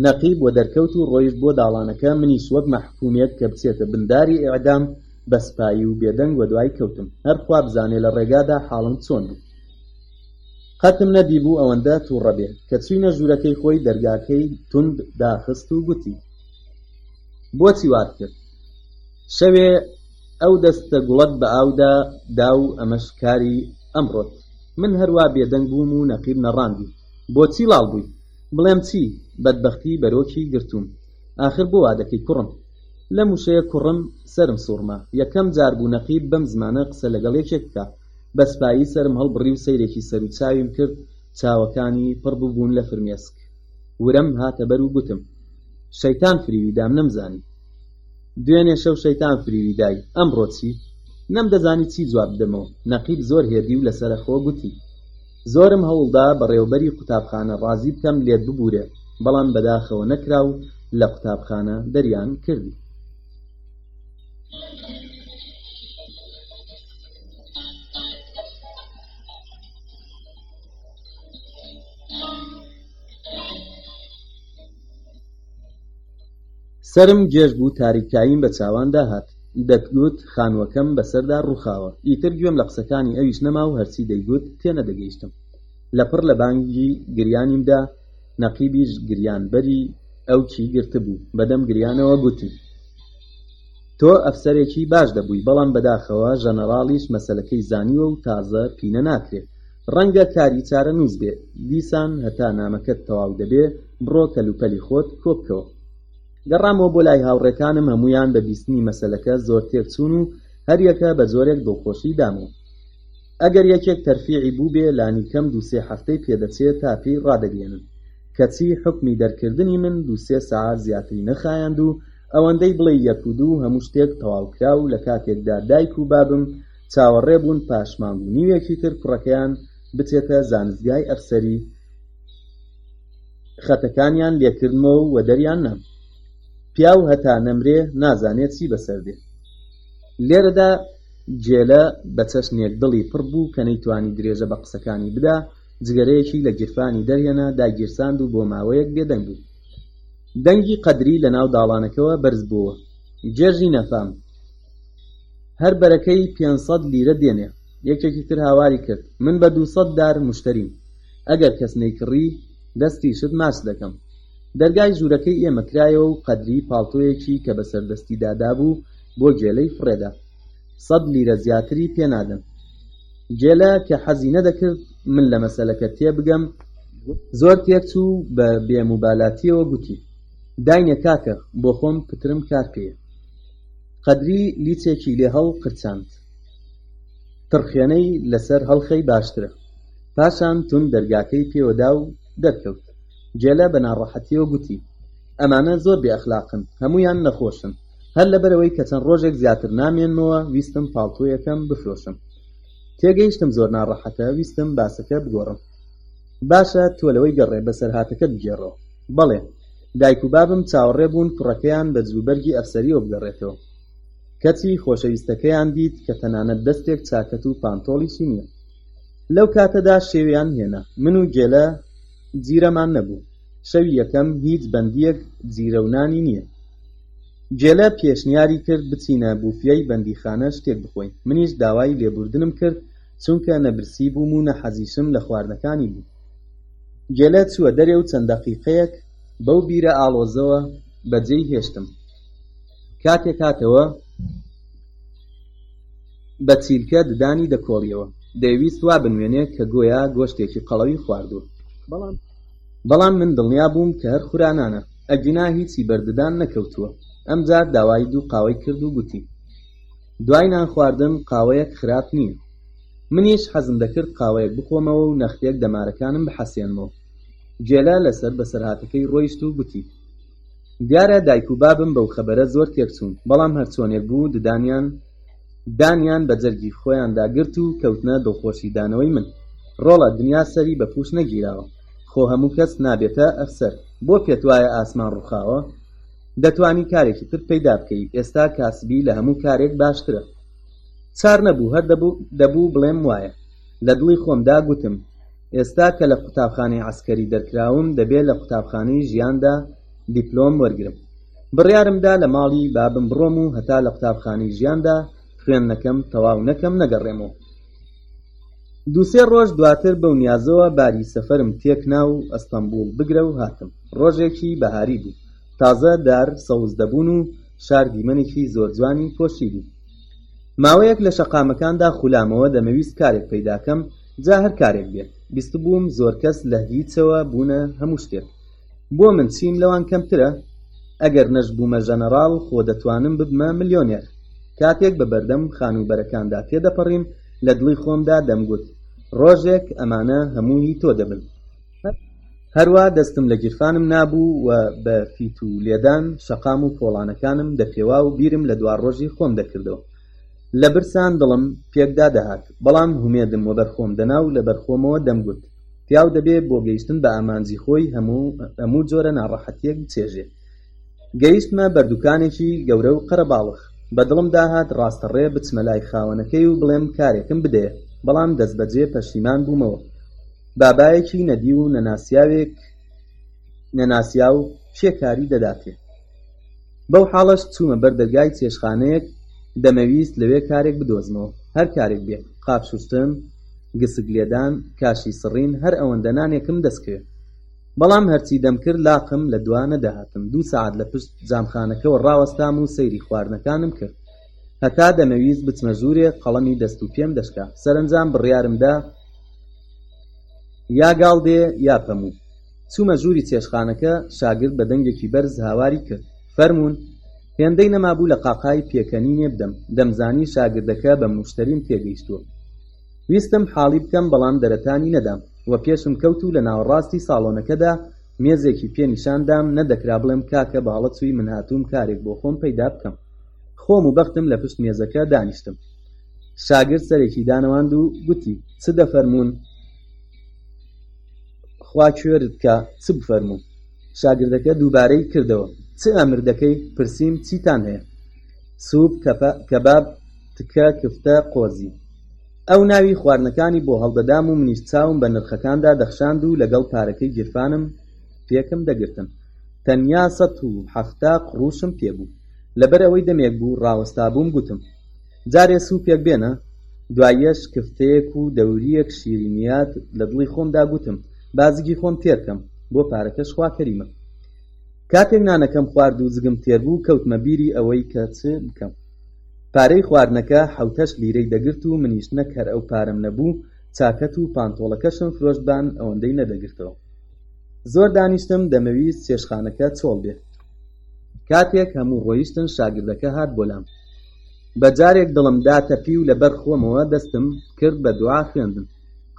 نەقیب بۆ دەرکەوت و ڕۆیشت بۆ داڵانەکە منیش وەک مەحکومێک کە بچێتە بنداری ئیعدام بە سپایی و بێدەنگ وە دوای کەوتم هەرخوا بزانێ لە ڕێگادا حاڵم چۆن بوو قەتم نەدیبوو ئەوەندە تووڕە بێ کە چوینە ژوورەکەی خۆی دەرگاکەی توند داخست و گوتی بۆچی وات کرد شەوێ ئەو دەستە گوڵەت بە ئاودا دا و ئەمەش کاری ئەمڕۆت من هەروا بێدەنگ بووم و نەقیب نەڕاندی بۆچی ڵاڵ بووی بڵێم چی بەدبەختی بەرۆکی گرتووم ئاخر بۆ وا دەکەی کوڕم لەم وشەیە کوڕم سەرم سوڕما یەکەم جار بوو نەقیب بەم زمانە قسە لەگەڵ یەکێک بکا بە سپایی سەرم هەڵبڕی و سەیرێکی سەروو چاویم کرد چاوەکانی پڕ ببوون لە فرمێسک ورەم هاتە بەر و گوتم، شەیتان فریوی دام نەمزانی. دوێنێ شەو شەیتان فریوی دای، ئەمڕۆ چی؟ نەمدەزانی چی جواب بدەمەوە. نەقیب زۆر هێدی و لەسەرەخۆ گوتی، زۆرم هەوڵدا بەڕێوەبەری قوتابخانە ڕازی بکەم لێت ببوورێ، بەڵام بەداخەوە نەکرا و لە قوتابخانە دەریان کردی. سەرم گێژ بوو تاریکاییم بە چاواندا هات دەتگوت خانووەکەم بەسەردا ڕووخاوە ئیتر گوێم لە قسەکانی ئەویش نەما و هەرچی دەیگوت تێنەدەگەیشتم لەپڕ لە بانگی گریانیمدا نەقیبیش گریانبەری ئەوکی گرتبوو بەدەم گریانەوە گوتی تۆ ئەفسەرێکی باش دەبووی بەڵام بەداخەوە ژەنەراڵیش مەسەلەکەی زانیوە و تازە پینە ناکرێت ڕەنگە کاری چارەنووس بێ دیسان هەتا نامەکەت تەواو دەبێ بڕۆ کەلوپەلی خۆت کۆبکەوە گەڕامەوە بۆ لای هاوڕێکانم هەمویان بە بیستنی مەسەلەکە زۆر تێک چوون و هەریەکە بە جۆرێک دڵخۆشی دامەوە ئەگەر یەکێک تەرفیعی بووبێ لانیکەم دوسێ هەفتەی پێدەچێت تا پێی ڕادەگەێنن کەچی حکمی دەرکردنی من دوسێ سەعات زیاتری نەخایاند و ئەوەندەی بڵێ یەک و دوو هەموو شتێک تەواوکرا و لە کاتێکدا دایک و بابم چاوەڕێ بوون پاش مانگ و نیوێکی تر کوڕەکەیان بچێتە زانستگای ئەفسەری خەتەکانیان لێکردمەوە و وەدەریان نام پیاو هەتا نەمرێ نازانێت چی بەسەر دێ لێرەدا جێلە بە چەشنێک دڵی پڕ بوو کە نەیتوانی درێژە بە قسەکانی بدا جگەرەیەکی لە گیرفانی دەرهێنا داگیرساند و بۆ ماوەیەک بێدەنگ بوو دەنگی قەدری لە ناو داڵانەکەوە بەرز بووە جێژی نەفام هەر بەرەکەی پێنج سەد لیرە دێنێ یەکێکی تر هاواری کرد من بە دوو سەد دار مشتەریم ئەگەر کەس نەیکڕی دەستیشت ماچ دەکەم دەرگای ژوورەکەی ئێمە کرایەوە و قەدری پاڵتۆیەکی کە بە سەردەستیدا دابوو بۆ گێلەی فڕێدا سەد لیرە زیاتری پێنادەن گێلە کە حەزی نەدەکرد من لە مەسەلەکە تێبگەم زۆر تێکچوو بە بێموبالاتیەوە گوتی داینێ کاکە بۆ خۆم پترم کارپێیە قەدری لیچێکی لێ هەڵ قرچاند تڕخێنەی لەسەر هەڵخەی باشترە پاشان تون دەرگاکەی پێوەدا و دەرکەوت جێلە بە ناڕەحەتیەوە گوتی ئەمانە زۆر بێ ئەخلاقن هەمویان نەخۆشن هەر لەبەرەوەی کە چەند ڕۆژێک زیاتر نامێنمەوە ویستم پاڵتویەکەم بفرۆشم تێگەیشتم زۆر ناڕەحەتە ویستم باسەکە بگۆڕم باشە تۆ لەوەی گەڕێ بەسەرهاتەکەت بگێڕەوە بەڵێ دایک و بابم چاوەڕێ بوون کوڕەکەیان بە جلوبەرگی ئەفسەرییەوە بگەڕێتەوە، کەچی خۆشەویستەکەیان دیت کە تەنانەت دەستێک چاکەت و پانتۆڵیشی نییە. لەو کاتەدا شێویان هێنا. من و گێلە جیرەمان نەبوو. شەوی یەکەم هیچ بەندییەک جیرە و نانی نییە. گێلە پێشنیاری کرد بچینە بوفیەی بەندیخانە شتێک بخۆین. منیش داوای لێبووردنم کرد، چونکە نە برسی بووم و نە حەزیشم لە خواردنەکانی بوو. گێلە چووە دەرێ و چەند دەقیقەیەک بەو بیرە ئاڵۆزەوە بەجێی هێشتم کاتێک هاتەوە بە چیلکە ددانی دەکۆڵیەوە دەیویست وا بنوێنێ کە گۆیا گۆشتێکی قەڵەوی خواردووە بەڵام بەڵام من دڵنیا بووم کە هەر خورانانە ئەگینا هیچی بەرددان نەکەوتووە ئەمجار داوای دوو قاوەی کرد و گوتی دوای نان خواردن قاوەیەک خراپ نییە. منیش حەزم دەکرد قاوەیەک بخۆمەوە و نەختێک دەمارەکانم بحەسێنمەوە. گێلە لەسەر بەسەرهاتەکەی ڕۆیشت و گوتی، دیارە دایک و بابم بەو خەبەرە زۆر تێکچوون، بەڵام هەرچۆنێک بوو ددانیان دانیان بە جەرگی خۆیاندا گرت و کەوتنە دڵخۆشیدانەوەی من. ڕۆڵە دنیا سەری بە پووش نەگیراوە. خۆ هەموو کەس نابێتە ئەفسەر. بۆ پێتوایە ئاسمان ڕووخاوە؟ دەتوانی کارێکی تر پەیدا بکەی ئێستا کاسبی لە هەموو کارێک باشترە چار نەبوو هەر دەبوو بڵێم وایە لە دڵی خۆمدا گوتم ئێستا کە لە قوتابخانەی عسکەری دەرکراوم دەبێت لە قوتابخانەی ژیاندا دیپلۆم وەرگرم بڕیارمدا لە ماڵی بابم بڕۆم و هەتا لە قوتابخانەی ژیاندا خوێندنەکەم تەواو نەکەم نەگەڕێمەوە دوو سێ ڕۆژ دواتر بەو نیازەوە باری سەفەرم تێکنا و ئەستەمبوڵ بگرە و هاتم ڕۆژێکی بەهاری بوو تازە دار سەوز دەبوون و شار دیمەنێکی زۆر جوانی پۆشی بوو ماوەیەک لە شەقامەکاندا خولامەوە دەمەویست کارێک پەیداکەم جا هەر کارێک بێت بیستبووم زۆر کەس لە هیچەوە بوونە هەموو شتێک بۆ من چیم لەوان کەمترە ئەگەر نەشبوومە ژەنەراڵ خۆ دەتوانم ببمە ملیۆنێر کاتێک بە بەردەم خانووبەرەکاندا تێدەپەڕیم لە دڵی خۆمدا دەمگوت ڕۆژێک ئەمانە هەموو هی تۆ دەبن هەروا دەستم لە گیرفانم نابوو و بە فیت و لێدان شەقام و کۆڵانەکانم دەپێوا و بیرم لە دوا ڕۆژی خۆم دەکردەوە لە برسان دڵم پێکدا دەهات بەڵام هومێدم وەبەر خۆم دەنا و لەبەر خۆمەوە دەمگوت پیاو دەبێ بۆ گەیشتن بە ئامانجی خۆی هەموو جۆرە ناڕەحەتیەک بچێژێ گەیشتمە بەردوکانێکی گەورە و قەرەباڵخ بە دڵم داهات ڕاستە ڕێ بچمە لای خاوەنەکەی و بڵێم کارێکم بدەیە بەڵام دەست بەجێ پەشیمان بوومەوە بابایەکی نەدی و نەناسیاوێک نەناسیاو کێ کاری دەداتێ بەو حاڵەش چوومە بەر دەرگای چێشتخانەیەک دەمەویست لەوێ کارێک بدۆزمەوە هەر کارێک بێت، قاپ شوشتن، گسک لێدان، کاشی سڕین، هەر ئەوەندە نانێکم دەسکەوێت. بەڵام هەرچی دەمکرد لاقم لە دوا نەدەهاتم، دوو سەعات لە پشت جامخانەکەوە ڕاوەستام و سەیری خواردنەکانم کرد. هەتا دەمەویست بچمە ژوورێ قەڵەمی دەست و پێم دەشکا. سەرەنجام بڕیارم دا یا گاڵ دێ یا پەموو. چوومە ژووری چێشتخانەکە، شاگرد بە دەنگێکی بەرز هاواری کرد، فەرموون! هێندەی نەمابوو لە قاقای پێکەنینێ بدەم، دەمزانی شاگردەکە بە موشتەریم تێگەیشتووە. ویستم حاڵی بکەم بەڵام دەرەتانی نەدام و پێشم کەوت و لە ناوەڕاستی ساڵۆنەکەدا مێزێکی پێ نیشان دام، نەدەکرا بڵێم کاکە باڵە چووی من هاتووم کارێک بۆ خۆم پەیدا بکەم. خۆم و بەختم لە پشت مێزەکە دانیشتم. شاگرد سەرێکی دانەواند و گوتی، چ دەفەرموون؟ خوا کوێرت کا چ بفەرموو شاگردەکە دووبارەی کردەوە چ ئەمر دەکەی پرسیم چیتان هەیە سوپ کەباب تکە کفتە قۆزی ئەو ناوی خواردنەکانی بۆ هەڵدەدام و منیش چاوم بە نرخەکاندا دەخشاند و لەگەڵ پارەکەی گیرفانم پێکم دەگرتن تەنیا سە و حەفتا قڕوشم پێبوو لەبەر ئەوەی دەمێک بوو ڕاوەستا بووم گوتم جارێ سوپێک بێنە دواییەش کفتەیەک و دەوریەک شیرینیات لە دڵی خۆمدا گوتم با زگی خۆم تێرکەم بۆ پارەکەش خوا کەریمە کاتێک نانەکەم خوارد و زگم تێربوو کەوتمە بیری ئەوەی کە چ بکەم پارەی خواردنەکە حوتەش لیرەی دەگرت و منیش نەک هەر ئەو پارەم نەبوو چاکەت و پانتۆڵەکەشم فرۆشتبان ئەوەندەی نەدەگرتەوە زۆر دانیشتم دەمەویست چێشخانەکە چۆڵ بێ کاتێک هەموو ڕۆیشتن شاگردەکە هات بۆ لام بە جارێک دڵم داتەپی و لەبەر خۆمەوە دەستم کرد بە دوعا خوێندن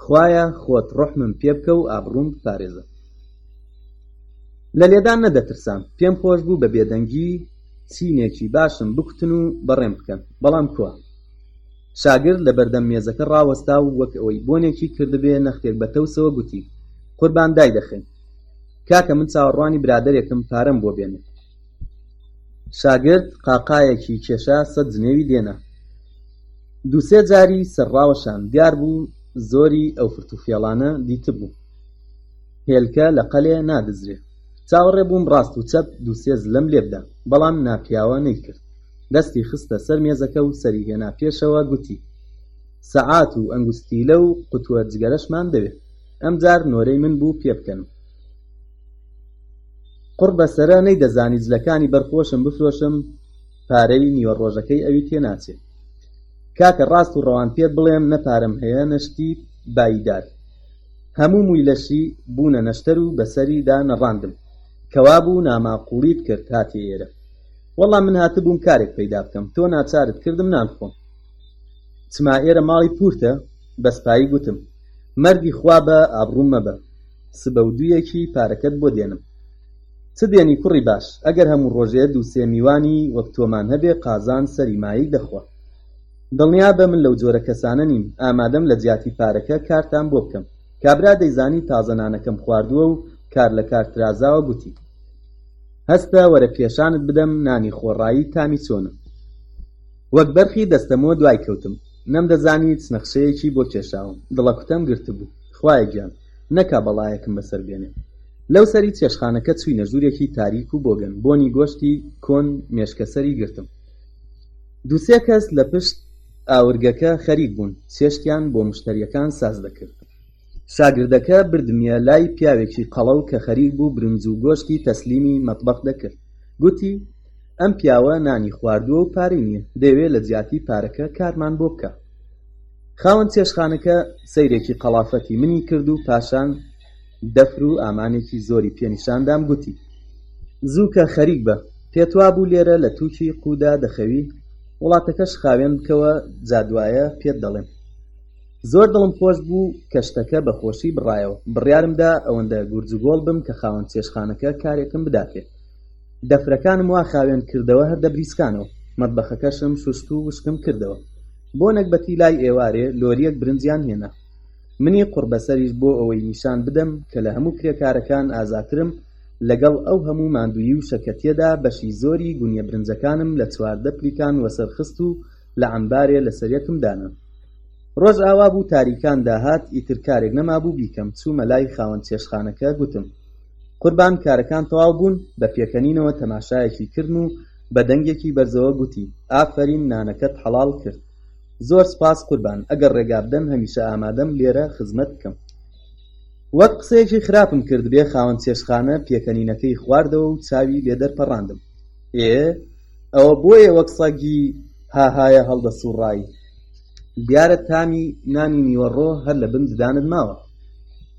خوایە خۆت ڕحمم پێ بکە و ئابڕوم بپارێزە لە لێدان نەدەترسام پێم خۆش بوو بە بێدەنگی چینێکی باشم بکوتن و بەڕێم بکەن بەڵام کووە شاگرد لە بەردەم مێزەکە ڕاوەستا و وەک ئەوەی بۆنێکی کردبێ نەختێک بە تەوسەوە گوتی قوربان دای دەخەین کاکە من چاوەڕوانی برادەرێکم پارەم بۆ بێنێ شاگرد قاقایەکی کێشا سەد جنێوی دێنا دوو سێ جاری سەرڕاوەشان دیار بوو زۆری ئەو فرت و فێڵانە دیتبوو هێلکە لە قەلێ نادزرێ چاوەڕێ بووم ڕاست و چەپ دوو سێ زلم لێ بدا بەڵام ناپیاوە نەیکرد دەستی خستە سەر مێزەکە و سەری هێنا پێشەوە گوتی سەعات و ئەنگوستیلە و قوتووە جگەرەشمان دەوێت ئەمجار نۆرەی من بوو پێ بکەن قڕ بەسرە نەی دەزانی جلەکانی بەرخۆشم بفرۆشم پارەی نیوە ڕۆژەکەی ئەوی تێ ناچێت کاکە ڕاست و ڕەوان پێت بڵێم نەپارم هەیە نەشتی باییدار هەموو مووی لەشی بوونە نەشتەر و بەسەریدا نەڕاندم کەوا بوو ناماقوڵیت کرد هاتی ئێرە وەڵام من هاتبووم کارێک پەیدا بکەم تۆ ناچارت کردم نان خۆم چما ئێرە ماڵی پورتە بەسپایی گوتم مەردی خوا بە ئابڕووم مەبە سبە و دوویەکی پارەکەت بۆ دێنم چ دێنی کوڕی باش ئەگەر هەموو ڕۆژێ دوو سێ میوانی وەک تۆمان هەبێ قازان سەری مایل دەخوا دڵنیا بە من لەو جۆرە کەسانە نیم ئامادەم لە جیاتی پارەکە کارتان بۆ بکەم کابرا دەیزانی تازە نانەکەم خواردووە و کار لە کار ترازاوە گوتی هەستە وەرە پێشانت بدەم نانی خۆڕایی تامی چۆنە وەک بەرخی دەستەمۆ دوای کەوتم نەمدەزانی چ نەخشەیەکی بۆ کێشاوم، دڵەکوتەم گرتبوو، خوایە گیان، نەکا بەڵایەکم بەسەر بێنێ. لەو سەری چێشتخانەکە چووینە ژوورێکی تاریک و بۆگەن، بۆنی گۆشتی کۆن مێشکەسەری گرتم. دوو سێ کەس لە پشت ئاورگەکە خەریک بوون، چێشتیان بۆ مشتەرییەکان ساز دەکرد. شاگردەکە بردمیە لای پیاوێکی قەڵەو کە خەریک بوو برنج و گۆشتی تەسلیمی مەتبەخ دەکرد گوتی ئەم پیاوە نانی خواردووە و پارەی نییە دەیەوێ لە جیاتی پارەکە کارمان بۆ بکە خاوەن چێشخانەکە سەیرێکی قەڵافەتی منی کرد و پاشان دەفر و ئامانێکی زۆری پێنیشاندام گوتی زووکە خەریک بە پێت وابوو لێرە لە تووشی قوودا دەخەوی وڵاتەکەش خاوێن بکەوە جادوایە پێت دەڵێم زۆر دڵم خۆش بوو کە شتەکە بە خۆشی بڕایەوە بڕیارم دا ئەوەندە گورج و گۆڵ بم کە خاوەن چێشخانەکە کارێکم بداتێ دەفرەکانم وا خاوێن کردەوە هەر دەبریسکانەوە مەتبەخەکەشم شوشت و وشکم کردەوە بۆ نەگبەتی لای ئێوارێ لۆریەک برنجیان هێنا منی قوڕبەسەریش بۆ ئەوەی نیشان بدەم کە لە هەموو کرێکارەکان ئازاترم لەگەڵ ئەو هەموو ماندوویی و شەکەتیەدا بەشی زۆری گونیە برنجەکانم لە چواردە پلیکان وەسەر خست و لە عەمبارێ لەسەریەکم دانا ڕۆژ ئاوا بوو تاریکان داهات ئیتر کارێک نەمابوو بیکەم چوومە لای خاوەن چێشخانەکە گوتم قوربان کارەکان تەواو بوون بە پێکەنینەوە تەماشایەکی کردن و بە دەنگێکی بەرزەوە گوتی ئافەرین نانەکەت حەڵاڵ کرد زۆر سپاس قوربان ئەگەر ڕێگابدەن هەمیشە ئامادەم لێرە خزمەت بکەم وەک قسەیەکی خراپم کرد بێ خاوەن چێشخانە پێکەنینەکەی خواردەوە و چاوی لێ دەرپەڕاندم ئێ ئەوە بۆیە وەک سەگی هاهایە هەڵدەسوڕای دیارە تامی نانی نیوەڕۆ هەر لە بن ددانت ماوە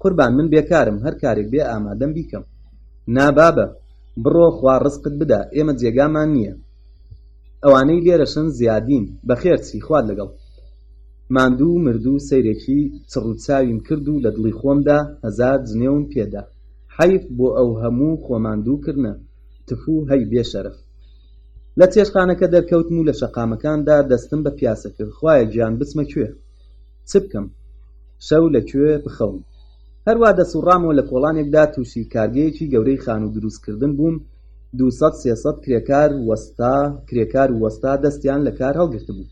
قوربان من بێکارم هەر کارێک بێ ئامادەم بیکەم نا بابە بڕۆ خوا ڕزقت بدا ئێمە جێگامان نییە ئەوانەی لێرەشن زیادین بەخێرچی خوارد لەگەڵ ماندوو و مردوو سەیرێکی چڕوچاویم کرد و لە دڵی خۆمدا هەزار جنێوم پێدا حەیف بۆ ئەو هەموو خۆماندووکردە تفوو هەی بێ شەرەف لە چێشخانەکە دەرکەوتم و لە شەقامەکاندا دەستم بە پیاسە کرد خوایە گیان بچمە کوێ چ بکەم شەو لە کوێ بخەوم هەروە دەسوڕامەوە لە کۆڵانێکدا تووشی کارگەیەکی گەورەی خان و دروستکردن بووم دوسەد سێسەد کرێکار وەستا کرێکار و وەستا دەستیان لە کار هەڵگرت بوو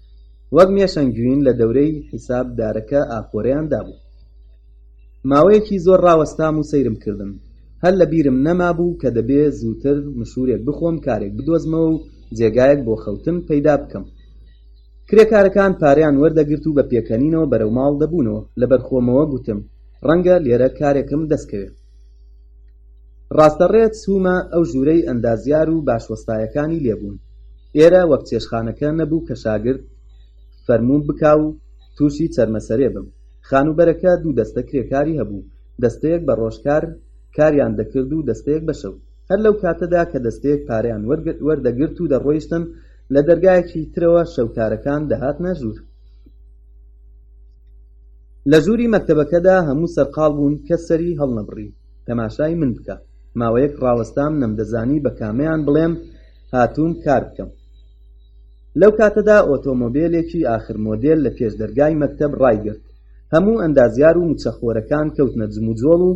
وەک مێشەنگوین لە دەورەی حیساب دارەکە ئاپۆرەیان دابوو ماوەیەکی زۆر ڕاوەستام و سەیرم کردم هەر لە بیرم نەمابوو کە دەبێ زووتر مشوورێک بخۆم کارێک بدۆزمەوە و جێگایەک بۆ خەوتن پەیدا بکەم کرێکارەکان پارەیان وەردەگرت و بە پێکەنینەوە بەرەو ماڵ دەبوونەوە لەبەر خۆمەوە گوتم ڕەنگە لێرە کارێکم دەستکەوێ ڕاستەڕێت سوومە ئەو ژوورەی ئەندازیار و باشوەستایەکانی لێبوون ئێرە وەک چێشخانەکە نەبوو کە شاگرد فەرموون بکا و تووشی چەرمەسەرێ بم خانووبەرەکە دوو دەستە کرێکاری هەبوو، دەستەیەک بە ڕۆژ کار کاریان دەکرد و دەستەیەک بە شەو. هەر لەو کاتەدا کە دەستەیەک پارەیان وەردەگرت و دەڕۆیشتن، لە دەرگایەکی ترەوە شەوکارەکان دەهاتنە ژوور. لە ژووری مەکتەبەکەدا هەموو سەرقاڵ بوون کە سەری هەڵنەبڕی تەماشای من بکا. ماوەیەک ڕاوەستام، نەمدەزانی بە کامەیان بڵێم هاتووم کار بکەم. لەو کاتەدا ئۆتۆمۆبێلێکی ئاخر مۆدێل لە پێش دەرگای مەکتەب ڕایگرت هەموو ئەندازیار و موچەخۆرەکان کەوتنە جموجۆڵ و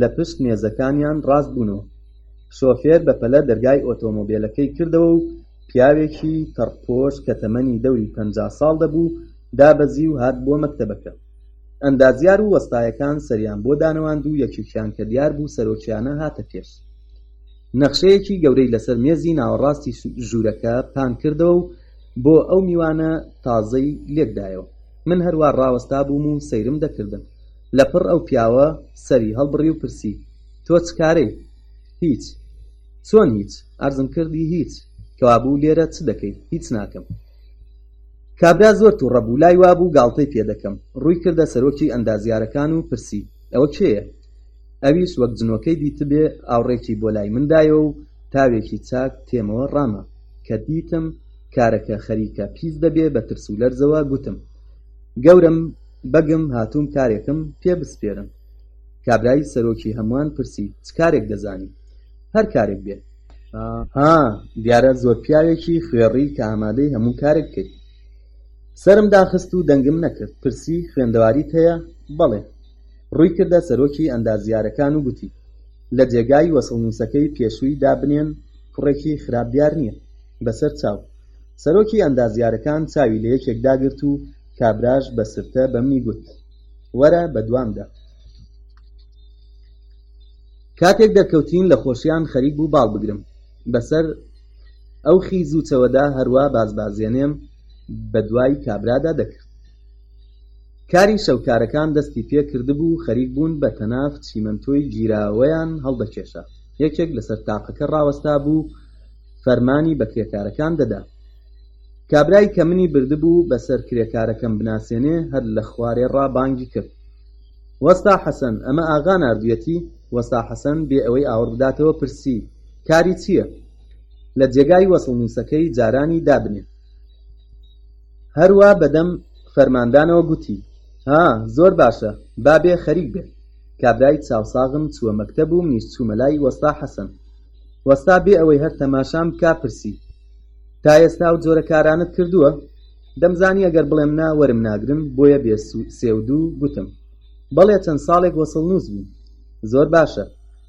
لە پشت مێزەکانیان ڕاست بوونەوە شۆفێر بە پەلە دەرگای ئۆتۆمۆبێلەکەی کردەوە و پیاوێکی تەڕپۆش کە تەمەنی دەوری پەنجا ساڵ دەبوو دابەزی و هات بۆ مەکتەبەکە ئەندازیار و وەستایەکان سەریان بۆ دانەواند و یەکێکیان کە دیار بوو سەرۆکیانە هاتە پێش نەخشەیەکی گەورەی لەسەر مێزی ناوەڕاستی ژوورەکە پان کردەوە و بۆ ئەو میوانە تازەی لێکدایەوە من هەروا ڕاوەستابووم و سەیرم دەکردن لەپڕ ئەو پیاوە سەری هەڵبڕی و پرسی تۆ چ کارەی هیچ چۆن هیچ عەرزم کردی هیچ کەوابوو لێرە چ دەکەیت هیچ ناکەم کابرا زۆر تووڕە بوو لای وابوو گاڵتەی پێ دەکەم ڕووی کردە سەرۆکی ئەندازیارەکان و پرسی ئەوە کێیە ئەویش وەک جنۆکەی دیتبێ ئاوڕێکی بۆ لای من دایە و تاوێکی چاک تێمەوە ڕاما کە دیتم کارەکە خەریکە پیس دەبێ بە ترس و لەرزەوە گوتم گەورەم بەگم هاتووم کارێکم پێ بسپێرن کابرای سەرۆکی هەمووان پرسی چ کارێک دەزانی هەر کارێک بێ ها دیارە زۆر پیاوێکی خوێڕی کە ئامادەی هەموو کارێک کرد سرم داخست و دەنگم نەکرد پرسی خوێندەواریت هەیە بەڵێ ڕووی کردە سەرۆکی ئەندازیارەکان و گوتی، لە جێگای وەسڵنووسەکەی پێشووی دابنێن، کوڕێکی خراپ دیار نییە. بەسەر چاو. سەرۆکی ئەندازیارەکان چاوی لە یەکێک داگرت و کابراش بە سرتە بە منی گوت، وەرە بەدوامدا. کاتێک دەرکەوتین لە خۆشیان خەریک بوو باڵ بگرم. بەسەر ئەو خیز و چەوەدا هەروا بازبازێنێم بەدوای کابرادا دەکرد. کاری شەوکارەکان دەستی پێ کردبوو و خەریک بوون بە تەناف چیمەنتۆی گیراوەیان هەڵدەکێشا یەکێک لەسەر تاقەکە ڕاوەستا بوو و فەرمانی بە کرێکارەکان دەدا کابرای کە منی بردبوو بەسەر کرێکارەکەم بناسێنێ هەر لە خوارێ ڕا بانگی کرد وەستا حەسەن ئەمە ئاغا ناردویەتی وەستا حەسەن بێ ئەوەی ئاوڕ بداتەوە پرسی کاری چییە لە جێگای وەسڵنووسەکەی جارانی دابنێ هەروا بەدەم فەرماندانەوە گوتی، ها، زۆر باشە، با بێ خەریک بێ. کابرای چاوساغم چووە مەکتەب و منیش چوومە لای وەستا حەسەن. وەستا بێ ئەوەی هەر تەماشام بکا پرسی، تا ئێستا ئەو جۆرە کارانەت کردووە؟ دەمزانی ئەگەر بڵێم نا وەرم ناگرن، بۆیە بێ سێودوو گوتم، بەڵێ چەند ساڵێک وەسڵنووس بووم. زۆر باشە،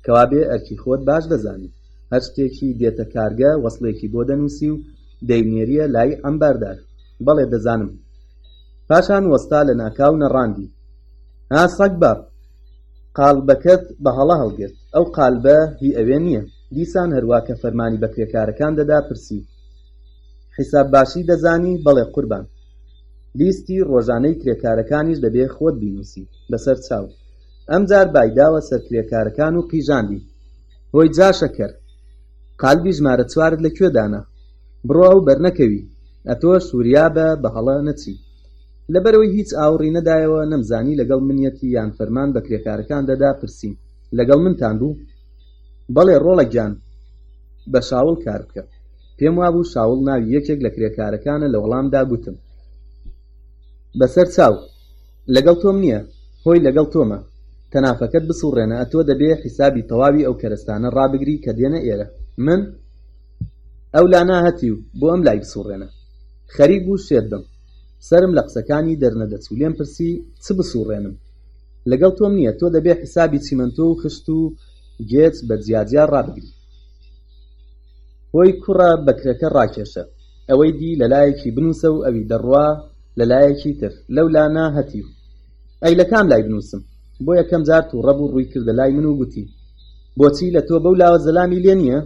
کەوابێ ئەرکی خۆت باش دەزانی. هەر شتێکی دێتە کارگە وەسڵێکی بۆ دەنووسی و دەینێریە لای عەمباردار بەڵێ دەزانم پاشان وەستا لە ناکاو نەڕاندی ها سەگ باب قالبەکەت بە هەڵە هەڵگرت ئەو قالبە هی ئەوێ نییە دیسان هەروا کە فەرمانی بە کرێکارەکان دەدا پرسی حیساب باشی دەزانی بەڵێ قوربان لیستی ڕۆژانەی کرێکارەکانیش دەبێ خۆت بینوسی بەسەر چاو ئەمجار بایداوە سەر کرێکارەکان و قیژاندی هۆی جاشە کەر قالبی ژمارە چوارت لە کوێ دانا بڕۆ ئەو بەرنەکەوی ئەتۆش وریا بە بە هەڵە نەچی لەبەرەوەی هیچ ئاوڕی نەدایەوە نەمزانی لەگەڵ منیەتی یان فەرمان بە کرێکارەکان دەدا پرسیم لەگەڵ منتان بوو بەڵێ ڕۆڵە گیان بە شاوڵ کار بکە پێم وابوو شاوڵ ناوی یەکێک لە کرێکارەکانە لە وەڵامدا گوتم بەسەر چاو لەگەڵ تۆم نیە هۆی لەگەڵ تۆمە تەنافەکەت بسوڕێنە ئەتۆ دەبێ حیسابی تەواوی ئەو کەرەستانە ڕابگری کە دێنە ئێرە من ئەو لانا هەتیو بۆ ئەم لای بسوڕێنە خەریک بوو شێت بم سەرم لە قسەکانی دەرنەدەچوو لێم پرسی چ بسوڕێنم لەگەڵ تۆم نیە تۆ دەبێ حیسابی چیمەنتۆ و خشت و گێچ بە جیاجیا ڕابگری هۆی کوڕە بەکرەکە ڕاکێشە ئەوەی دی لە لایەکی بنووسە و ئەوی دەڕوا لە لایەکی تر لەولانە هەتیو ئەی لە کام لای بنووسم بۆ یەکەم جار تووڕە بوو ڕووی کردە لای من و گوتی بۆچی لە تۆ بەو لاوە زەلامی لێ نییە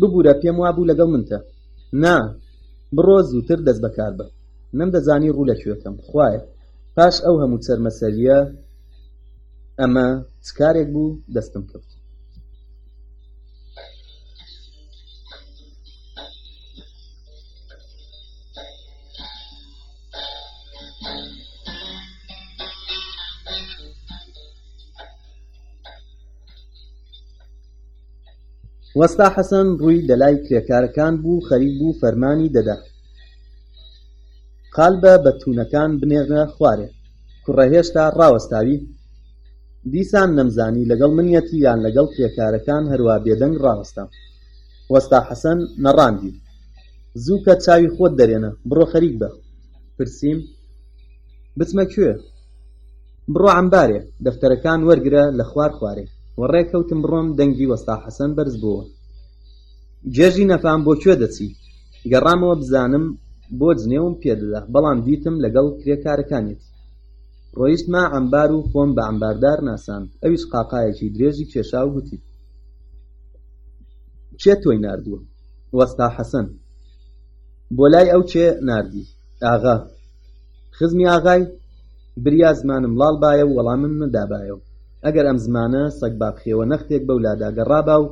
ببوورە پێم وابوو لەگەڵ منتە نا بڕۆ زووتر دەست بەکار بە نەمدەزانی ڕوو لە کوێکەم خوایە پاش ئەو هەموو چەرمەسەریە ئەمە چ کارێک بوو دەستم کەوت وەستا حەسەن ڕووی لەلای کرێکارەکان بوو خەریک بوو فەرمانی دەدا قالبە بە تونەکان بنێرنە خوارێ کوڕە هێشتا ڕاوەستاوی دیسان نەمزانی لەگەڵ منیەتی یان لەگەڵ کرێکارەکان هەروا بێدەنگ ڕاوەستام وەستا حەسەن نەڕاندی زووکە چاوی خۆت دەرێنە بڕۆ خەریک بە پرسییم بچمە کوێ بڕۆ عەمبارێ دەفتەرەکان وەرگرە لە خوار خوارێ و ڕێکەوتم بڕۆم دەنگی وەستا حەسەن بەرز بووە جێژی نەفام بۆ کوێ دەچی گەڕامەوە بزانم بۆ جنێوم پێدەدا بەڵام دیتم لەگەڵ کرێکارەکانێتی ڕۆیشتمە عەمبار و خۆم بە عەمباردار ناساند ئەویش قاقایەکی درێژی کێشا و گوتی کێ تۆی ناردووە وەستا حەسەن بۆ لای ئەو کێ ناردی ئاغا خزمی ئاغای بریا زمانم ڵاڵ بایە و وەڵامم ندابایەوە ئەگەر ئەم زمانە سەگ باپخێوە نەختێک بەو لادا گەڕابا و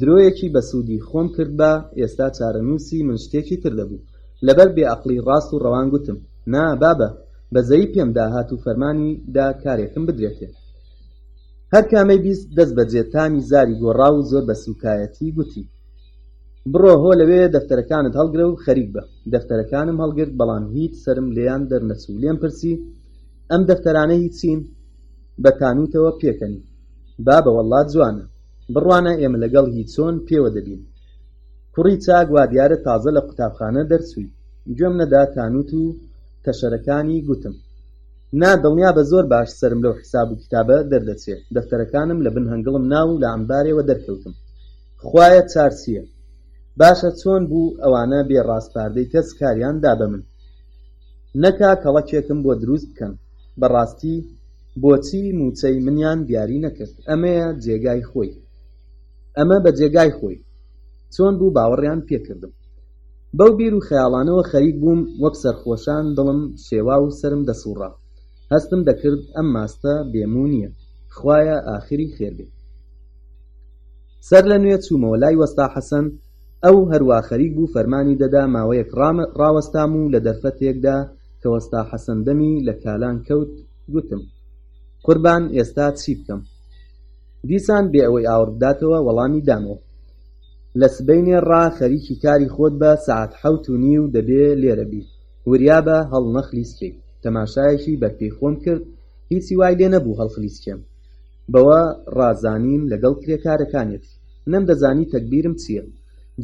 درۆیەکی بەسوودی خۆم کرد بە ئێستا چارەنووسی من شتێکی تر دەبوو لەبەر بێ ئەقلی ڕاست و ڕەوان گوتم نا بابە بەزەیی پێم داهات و فەرمانی دا کارێکم بدرێتێ هەر کامەی بیست دەست بەجێ تامی زاری گۆڕا و زۆر بە سوکایەتی گوتی بڕۆ هۆ لەوێ دەفتەرەکانت هەڵگرە و خەریک بە دەفتەرەکانم هەڵگرت بەڵام هیچ سرم لێیان دەرنەچوو لێم پرسی ئەم دەفتەرانە هی چین بە تانوتەوە پێکەنی بابە وەڵا جوانە بڕوانە ئێمە لەگەڵ هی چۆن پێوە دەبین کوڕی چاک وا دیارە تازە لە قوتابخانە دەرچووی گوێم نەدا تانوت و تەشەرەکانی گوتم نا دڵنیا بە زۆر باش سەرم لەو حساب و کتابە دەردەچێت دەفتەرەکانم لە بن هەنگڵم ناو و لە ئەمبارێوە دەرکەوتم خوایە چار چییە باشە چۆن بوو ئەوانە بێ ڕاسپاردەی کەس کاریان دا بە من نەکا کەڵەکێکم بۆ دروست بکەن بەڕاستی بۆچی موچەی منیان دیاری نەکرد ئەمەیە جێگای خۆی ئەمە بە جێگای خۆی چۆن بوو باوەڕیان پێکردم بەو بیر و خەیاڵانەوە خەریک بووم وەک سەرخۆشان دڵم شێوا و سەرم دەسووڕا هەستم دەکرد ئەم ماستە بێ موو نییە خوایە ئاخری خێر بێ سەر لە نوێ چوومەوە لای وەستا حەسەن ئەو هەروا خەریک بوو فەرمانی دەدا ماوەیەک ڕاوەستام و لە دەرفەتێکدا کە وەستا حەسەن دەمی لە کالان کەوت گوتم قوربان ئێستا چی بکەم دیسان بێ ئەوەی ئاوڕ بداتەوە وەڵامی دامەوە لە سبەینێ ڕا خەریکی کاری خۆت بە سەعات حەوت و نیو دەبێ لێرە بیت وریابە هەڵ نەخلیسکێی تەماشایەکی بەر پێی خۆم کرد هیچی وای لێ نەبوو هەڵخلیسکێم بەوە ڕا زانیم لەگەڵ کرێکارەکانیەتی نەمدەزانی تەگبیرم چیە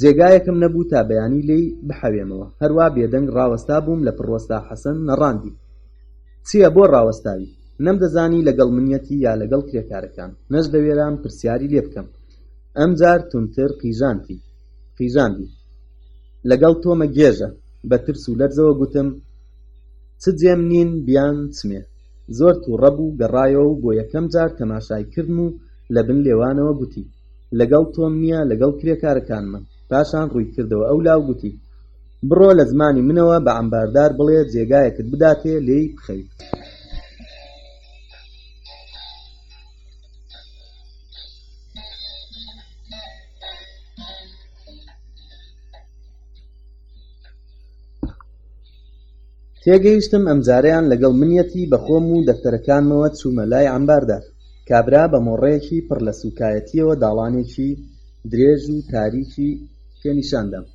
جێگایەکم نەبوو تا بەیانی لێی بحەوێمەوە هەروا بێدەنگ ڕاوەستا بووم لە پڕوەستا حەسەن نەڕاندی چیە بۆ ڕاوەستاوی نەمدەزانی لەگەڵ منیەتی یا لەگەڵ کرێکارەکان نەشدەوێرام پرسیاری لێ بکەم ئەمجار توندتر قیژاندی قیژاندی لەگەڵ تۆمە گێژە بە ترس و لەرزەوە گوتم چ جێم نین بیان چمێ زۆر تووڕە بوو گەڕایەوە و بۆ یەکەم جار تەماشای کردم و لە بن لێوانەوە گوتی لەگەڵ تۆم نییە لەگەڵ کرێکارەکانمە پاشان ڕووی کردەوە ئەو لاو گوتی بڕۆ لە زمانی منەوە بە ئەمباردار بڵێ جێگایەکت بداتێ لێی بخەیت تێگەیشتم ئەمجارەیان لەگەڵ منیەتی بەخۆم و دەفتەرەکانمەوە چوومە لای عەمباردا کابرا بە مۆڕەیەکی پڕ لە سوکایەتیەوە داڵانێکی درێژ و تاریکی پێنیشاندام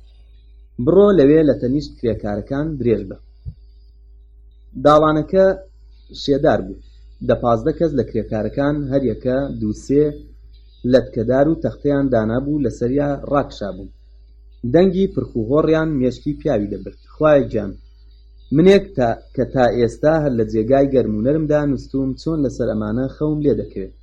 بڕۆ لەوێ لە تەنیشت کرێکارەکان درێژ بە داڵانەکە شێدار بوو دە پازدە کەس لە کرێکارەکان هەریەکە دووسێ لەتکەدار و تەختەیان دانابوو لەسەریا ڕاکشا بوون دەنگی پرخوهۆڕیان مێشکی پیاوی دەبرد خوایە گیان منێک تا کە تا ئێستا هەر لە جێگای گەرم و نەرمدا نووسوم چۆن لەسەر ئەمانە خەوم لێ دەکەوێت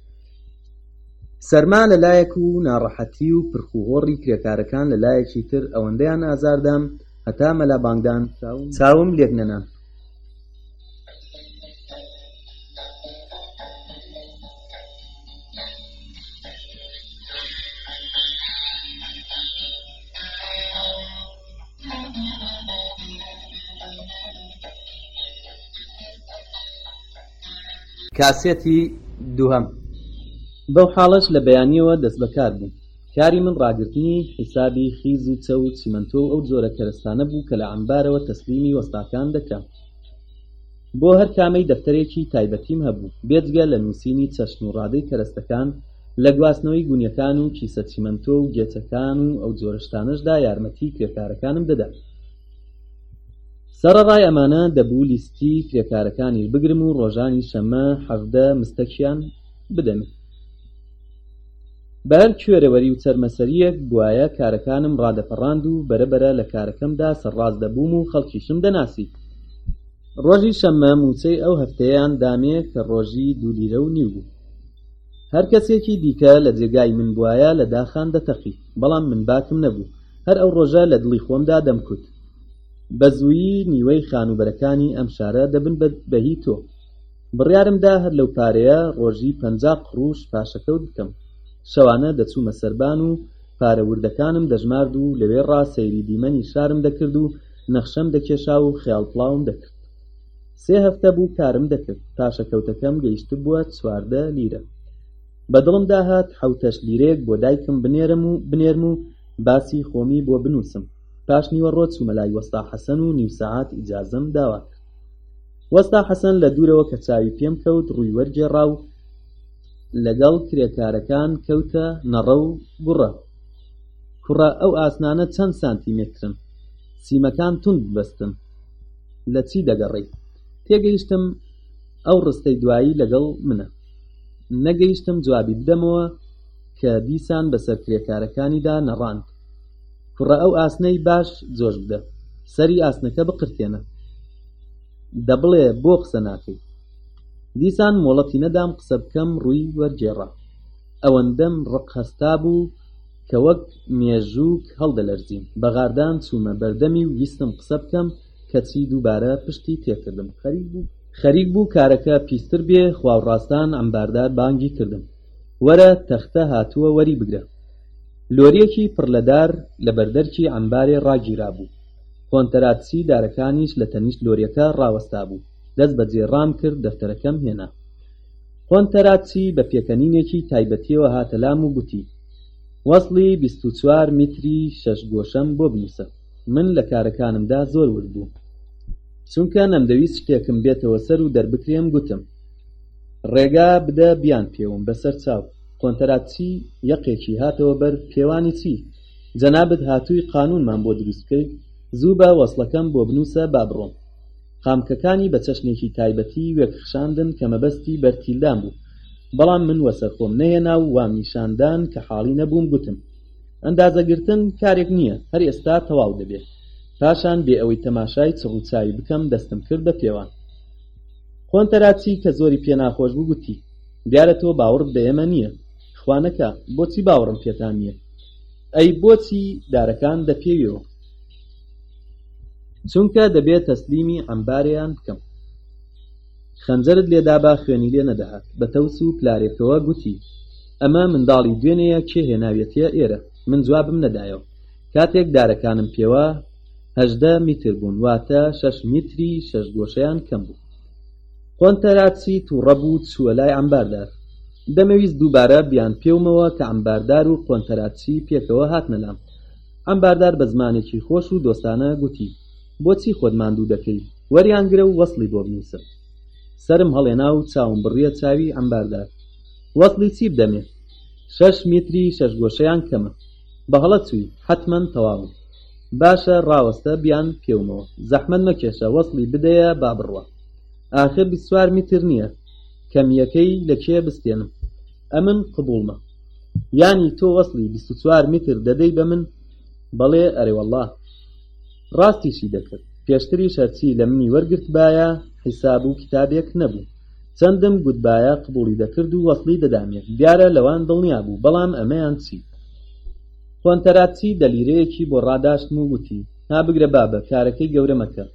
سەرما لە لایەک و ناڕەحەتی و پرخوهۆڕی کرێکارەکان لە لایەکی تر ئەوەندەیان ئازاردام هەتا مەلا بانگدان چاوم لێک نەنا کاسێتی دووهەم بەو حاڵەش لە بەیانیەوە دەست بەکار بوو کاری من ڕاگرتنی حیسابی خیز و چەو و چیمەنتۆ و ئەو جۆرە کەرەستانە بوو کە لە عەمبارەوە تەسلیمی وەستاکان دەکرام. بۆ هەر کامەی دەفتەرێکی تایبەتیم هەبوو، بێجگە لە نووسینی چەشن و ڕادەی کەرەستەکان، لە گواستنەوەی گونیەکان و کیسە چیمەنتۆ و گێچەکان و ئەو جۆرە شتانەشدا یارمەتی کرێکارەکانم دەدا. سەڕەڕای ئەمانە دەبوو لیستی کرێکارەکانیش بگرم و ڕۆژانی شەمە حەڤدە مستەکیان بدەمێ. بە هەر کوێرەوەری و چەرمەسەرییەک بوایە کارەکانم ڕادەپەڕاند و بەرەبەرە لە کارەکەمدا سەرڕاست دەبووم و خەڵکیشم دەناسی. ڕۆژی شەممە مووچەی ئەو هەفتەیەیان دامێ کە ڕۆژی دوو لیرە و نیو بوو. هەر کەسێکی دیکە لە جێگای من بوایە لە داخان دەتەقی، بەڵام من باکم نەبوو، هەر ئەو ڕۆژە لە دڵی خۆمدا دەمکوت، بە زوویی نیوەی خانووبەرەکانی ئەم شارە دەبن بە هی تۆ. بڕیارم دا هەر لەو پارەیە ڕۆژی پەنجا قڕووش پاشەکەوت بکەم. شەوانە دەچوومە سەربان و پارە وردەکانم دەژمارد و لەوێڕا سەیری دیمەنی شارم دەکرد و نەخشەم دەکێشا و خەیاڵپڵاوم دەکرد. سێ هەفتە بوو کارم دەکرد، پاشەکەوتەکەم گەیشتبووە چواردە لیرە. بە دڵم داهات حەوت هەشت لیرەیەک بۆ دایکم بنێرم و بنێرم و باسی خۆمی بۆ بنووسم. پاشنیوەڕۆ چوومە لای وەستا حەسەن و نیو سەعات ئیجازەم داوا کرد. وەستا حەسەن لە دوورەوە کە چاوی پێم کەوت ڕووی وەرگێڕا و لەگەڵ کرێکارەکان کەوتە نەڕە و گوڕە کوڕە ئەو ئاسنانە چەند سانتیمترن سیمەکان تونند بەستن لە چی دەگەڕی تێگەیشتم ئەو ڕستەی دوایی لەگەڵ منە نەگەیشتم جوابی بدەمەوە کە دیسان بەسەر کرێکارەکانیدا نەڕاند کوڕە ئەو ئاسنەی باش جۆش بدە سەری ئاسنەکە بقرتێنە دەبڵێ بۆ قسە ناکەی دیسان مۆڵەتی نەدام قسە بکەم ڕووی وەرگێڕا ئەوەندەم ڕق هەستا بوو کە وەک مێژووک هەڵدەلەرزیم بەغاردان چوومە بەردەمی و ویستم قسە بکەم کەچی دووبارە پشتی تێکردم خەریک بوو کارەکە پیستر بێ خواوڕاستان عەمباردار بانگی کردم وەرە تەختە هاتووە وەری بگرە لۆریەکی پڕ لە دار لە بەردەرکی عەمبارێ ڕاگیرابوو کۆنتەراتچی دارەکانیش لە تەنیشت لۆریەکە ڕاوەستابوو دەست بەجێ ڕام کرد دەفتەرەکەم هێنا کۆنتەراتچی بە پێکەنینێکی تایبەتیەوە هاتە لام و گوتی وەسڵی بیست و چوار میتری شەش گۆشەم بۆ بنووسە من لە کارەکانمدا زۆر ورد بووم چونکە نەمدەویست شتێکم بێتەوە سەر و دەربکرێم گوتم ڕێگا بدە بیان پێوم بەسەر چاو کۆنتەراتچی یەقێکی هاتەوە بەر پێوانی چی جەنابت هاتووی قانوونمان بۆ دروست بکەی زوو بە وەسڵەکەم بۆ بنووسە با بڕۆم قامکەکانی بە چەشنێکی تایبەتی وێک خشاندن کە مەبەستی بەر تیلدان بوو بەڵام من وەسەر خۆم نەهێنا و وام نیشان دان کە حاڵی نەبووم گوتم ئەندازە گرتن کارێک نییە هەر ئێستا تەواو دەبێ پاشان بێ ئەوەی تەماشای چڕ و چاوی بکەم دەستم کرد بە پێوان قۆنتەراچی کە زۆری پێ ناخۆش بوو گوتی دیارە تۆ باوەڕت بە ئێمە نییە خوانەکا بۆچی باوەڕم پێتان نییە ئەی بۆچی دارەکان دەپێویەوە چونکە دەبێت تەسلیمی ئەمبارەیان بکەم خەنجەرت لێدابا خوێنی لێ نەدەهات بە تەوس و پلارێکەوە گوتی ئەمە منداڵی دوێنەیە کێ هێناویەتە ئێرە من جوابم نەدایەوە کاتێک دارەکانم پێوە هەژدە میتر بوون واتە شەش میتری شەش گۆشەیان کەم بوو قۆنتەراتچی تووڕە بوو چووە لای عەمباردار دەمەویست دووبارە بیانپێومەوە کە عەمباردار و قۆنتەراتچی پێکەوە هاتنە لام عەمباردار بە زمانێکی خۆش و دۆستانە گوتی بۆچی خۆت ماندوو دەکەی وەریانگرە و وەسڵی بۆ بنووسە سەرم هەڵێنا و چاوم بڕیە چاوی عەمباردار وەسڵی چی بدەمێ شەش میتری شەشگۆشەیان کەمە بەهەڵە چوی حەتمەن تەواوم. باشە ڕاوەستە بیان پێومەوە زەحمەت مەکێشە وەسڵی بدەیە با بڕوا ئاخر بیست چوار میتر نییە کەمییەکەی لە کێ بستێنم ئەمن قبوڵمە یانی تۆ وەسڵی بیست چوار میتر دەدەی بە من بەڵێ ئەرێ وەڵڵا ڕاستیشی دەکرد پێشتریش هەرچی لە منی وەرگرتبایە حیساب و کیتابێک نەبوو چەندم گوتبایە قبوڵی دەکرد و وەسڵی دەدامێ دیارە لەوان دڵنیا بوو بەڵام ئەمەیان چی قۆنتەراتچی دەلیرەیەکی بۆ ڕاداشتم و گوتی ها بگرە بابە کارەکەی گەورە مەکە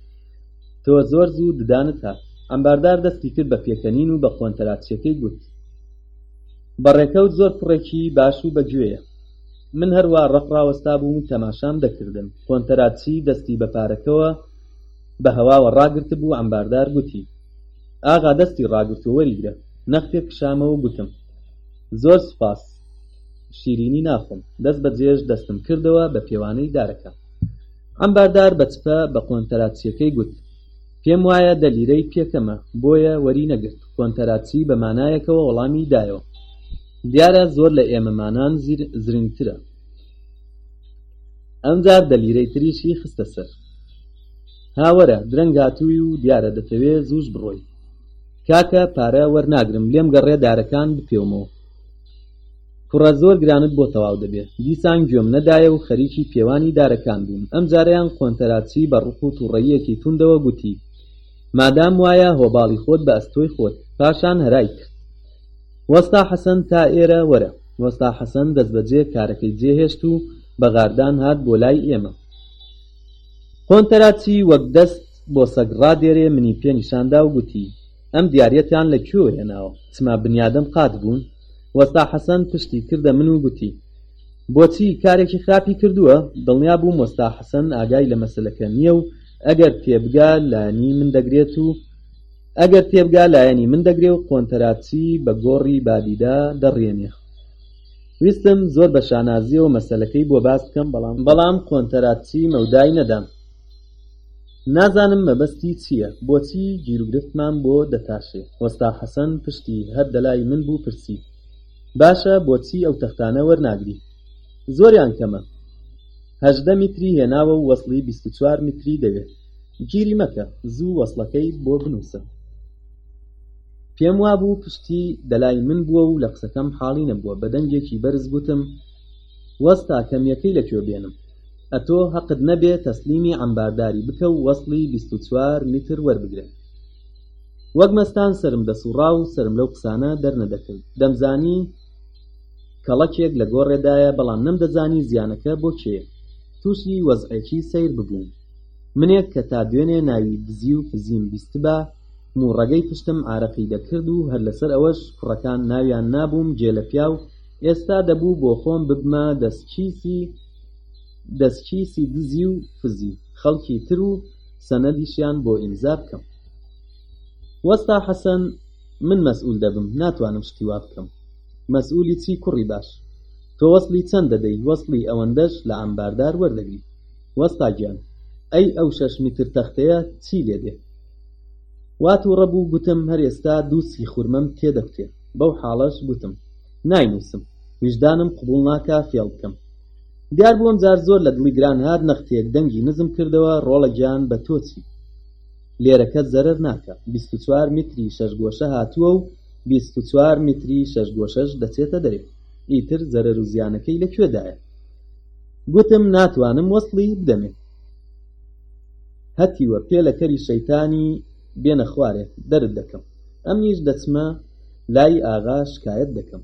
تۆ زۆر زوو ددانت هات عەمباردار دەستی کرد بە پێکەنین و بە قۆنتەراتچیەکەی گوت بەڕێکەوت زۆر کوڕێکی باش و بەگوێیە من هەروا ڕق ڕاوەستا بووم و تەماشام دەکردن قۆنتەراتچی دەستی بە پارەکەوە بە هەواوە ڕاگرتبوو عەمباردار گوتی، ئاغا دەستی ڕاگرت و وەریگرە، نەختێک کشامەوە و گوتم، زۆر سوپاس، شیرینی ناخۆم، دەست بە جێش دەستم کردەوە بە پێوانەی دارەکە. عەمباردار بە چپە بە قۆنتەراتچیەکەی گوت، پێم وایە دە لیرەی پێکەمە، بۆیە وەری نەگرت، قۆنتەراتچی بە مانایەکەوە وەڵامی دایەوە، دیارە زۆر لە ئێمەمانان زرنگترە. ئەمجار دە لیرەی تریشی خستە سەر. ها وەرە، درەنگ هاتووی و دیارە دەتەوێ زووش بڕۆی. کاکە، پارە وەرناگرم، لێم گەڕێ دارەکان بپێومەوە. کوڕە زۆر گرانت بۆ تەواو دەبێ. دیسان گوێم نەدایە و خەریکی پێوانی دارەکان بووم. ئەمجارەیان قۆنتەراتچی بە ڕق و تووڕەییەکی توندەوە گوتی، مادام وایە هۆباڵی خۆت بە ئەستۆی خۆت. پاشان هەرای کرد. وەستا حەسەن تا ئێرە وەرە. وەستا حەسەن دەستبەجێ کارەکەی جێهێشت و بە غاردان هات بۆ لای ئێمە. قۆنتەراتچی وەک دەست بۆ سەگ ڕادێرێ منی پێ نیشان دا و گوتی، ئەم دیارییەتان لە کوێوە هێناوە؟ چما بنیادەم قات بوون؟ وەستا حەسەن پشتی کردە من و گوتی، بۆچی، کارێکی خراپی کردووە؟ دڵنیا بووم وەستا حەسەن ئاگای لە مەسەلەکە نییە و ئەگەر تێبگا لانی من دەگرێت و ئەگەر تێبگا لایەنی من دەگرێ و قۆنتەراتچی بە گۆڕی بادیدا دەڕیێنێ ویستم زۆر بە شانازیەوە مەسەلەکەی بۆ باس بکەم بەڵام بەڵام قۆنتەراتچی مەودای نەدام نازانم مەبەستی چییە بۆچی گیرروگرفتمان بۆ دەتاشێ وەستا حەسەن پشتی هەر دەلای من بوو پرسی باشە بۆچی ئەو تەختانە وەرناگری زۆریان کەمە هەژدە میتری هێناوە و وەصلی بیست و چوار میتری دەوێت گیری مەکە زوو وەسڵەکەی بۆ بنووسە پێم وابوو پشتی بەلای من بووە و لە قسەکەم حاڵی نەبووە بە دەنگێکی بەرز گوتم وەستا کەمیەکەی لە کوێ بێنم ئەتۆ هەقت نەبێ تەسلیمی عەمبارداری بکە و وەسڵی بیست و چوار میتر وەربگرێ وەک مەستان سرم دەسوڕا و سرم لەو قسانە دەرنەدەکرد دەمزانی کەڵەکێک لە گۆڕێدایە بەڵام نەمدەزانی زیانەکە بۆ کێیە تووشی وەزعێکی سەیر ببووم منێک کە تا دوێنێ ناوی دزی و پزیم بیستبا مووڕەگەی پشتم عارەقی دەکرد و هەر لەسەر ئەوەش کوڕەکان ناویان نابووم جێ لە پیاو ئێستا دەبوو بۆ خۆم ببمە دەسکیسی دەسکیسی دزی و پزی خەڵکی تر و سەنەدیشیان بۆ ئیمزا بکەم وەستا حەسەن من مەسئول دەبم ناتوانم شتی وا بکەم مەسئولی چی کوڕی باش تۆ وەسلی چەند دەدەی وەسلی ئەوەندەش لە عەمباردار وەردەگری وەستا گیان ئەی ئەو شەش میتر تەختەیە چی لێ دێ وا تووڕە بوو گوتم هەر ئێستا دوو سیخورمەم تێ دەکوتێ بەو حاڵەش گوتم ناینووسم ویژدانم قبوڵ ناکا فێڵ بکەم دیار بوو ئەمجار زۆر لە دڵی گران هات نەختێک دەنگی نزم کردەوە ڕۆڵە گیان بە تۆ چی لێرەکە زەرەر ناکا بیست و چوار میتری شەش گۆشە هاتووە و بیست و چوار میتری شەش گۆشەش دەچێتە دەرێ ئیتر زەرەر و زیانەکەی لە کوێدایە گوتم ناتوانم وەسڵی بدەمێ هەتیوە پێ لە کەری شەیتانی بێنە خوارێ دەرت دەکەم ئەمنیش دەچمە لای ئاغا شکایەت دەکەم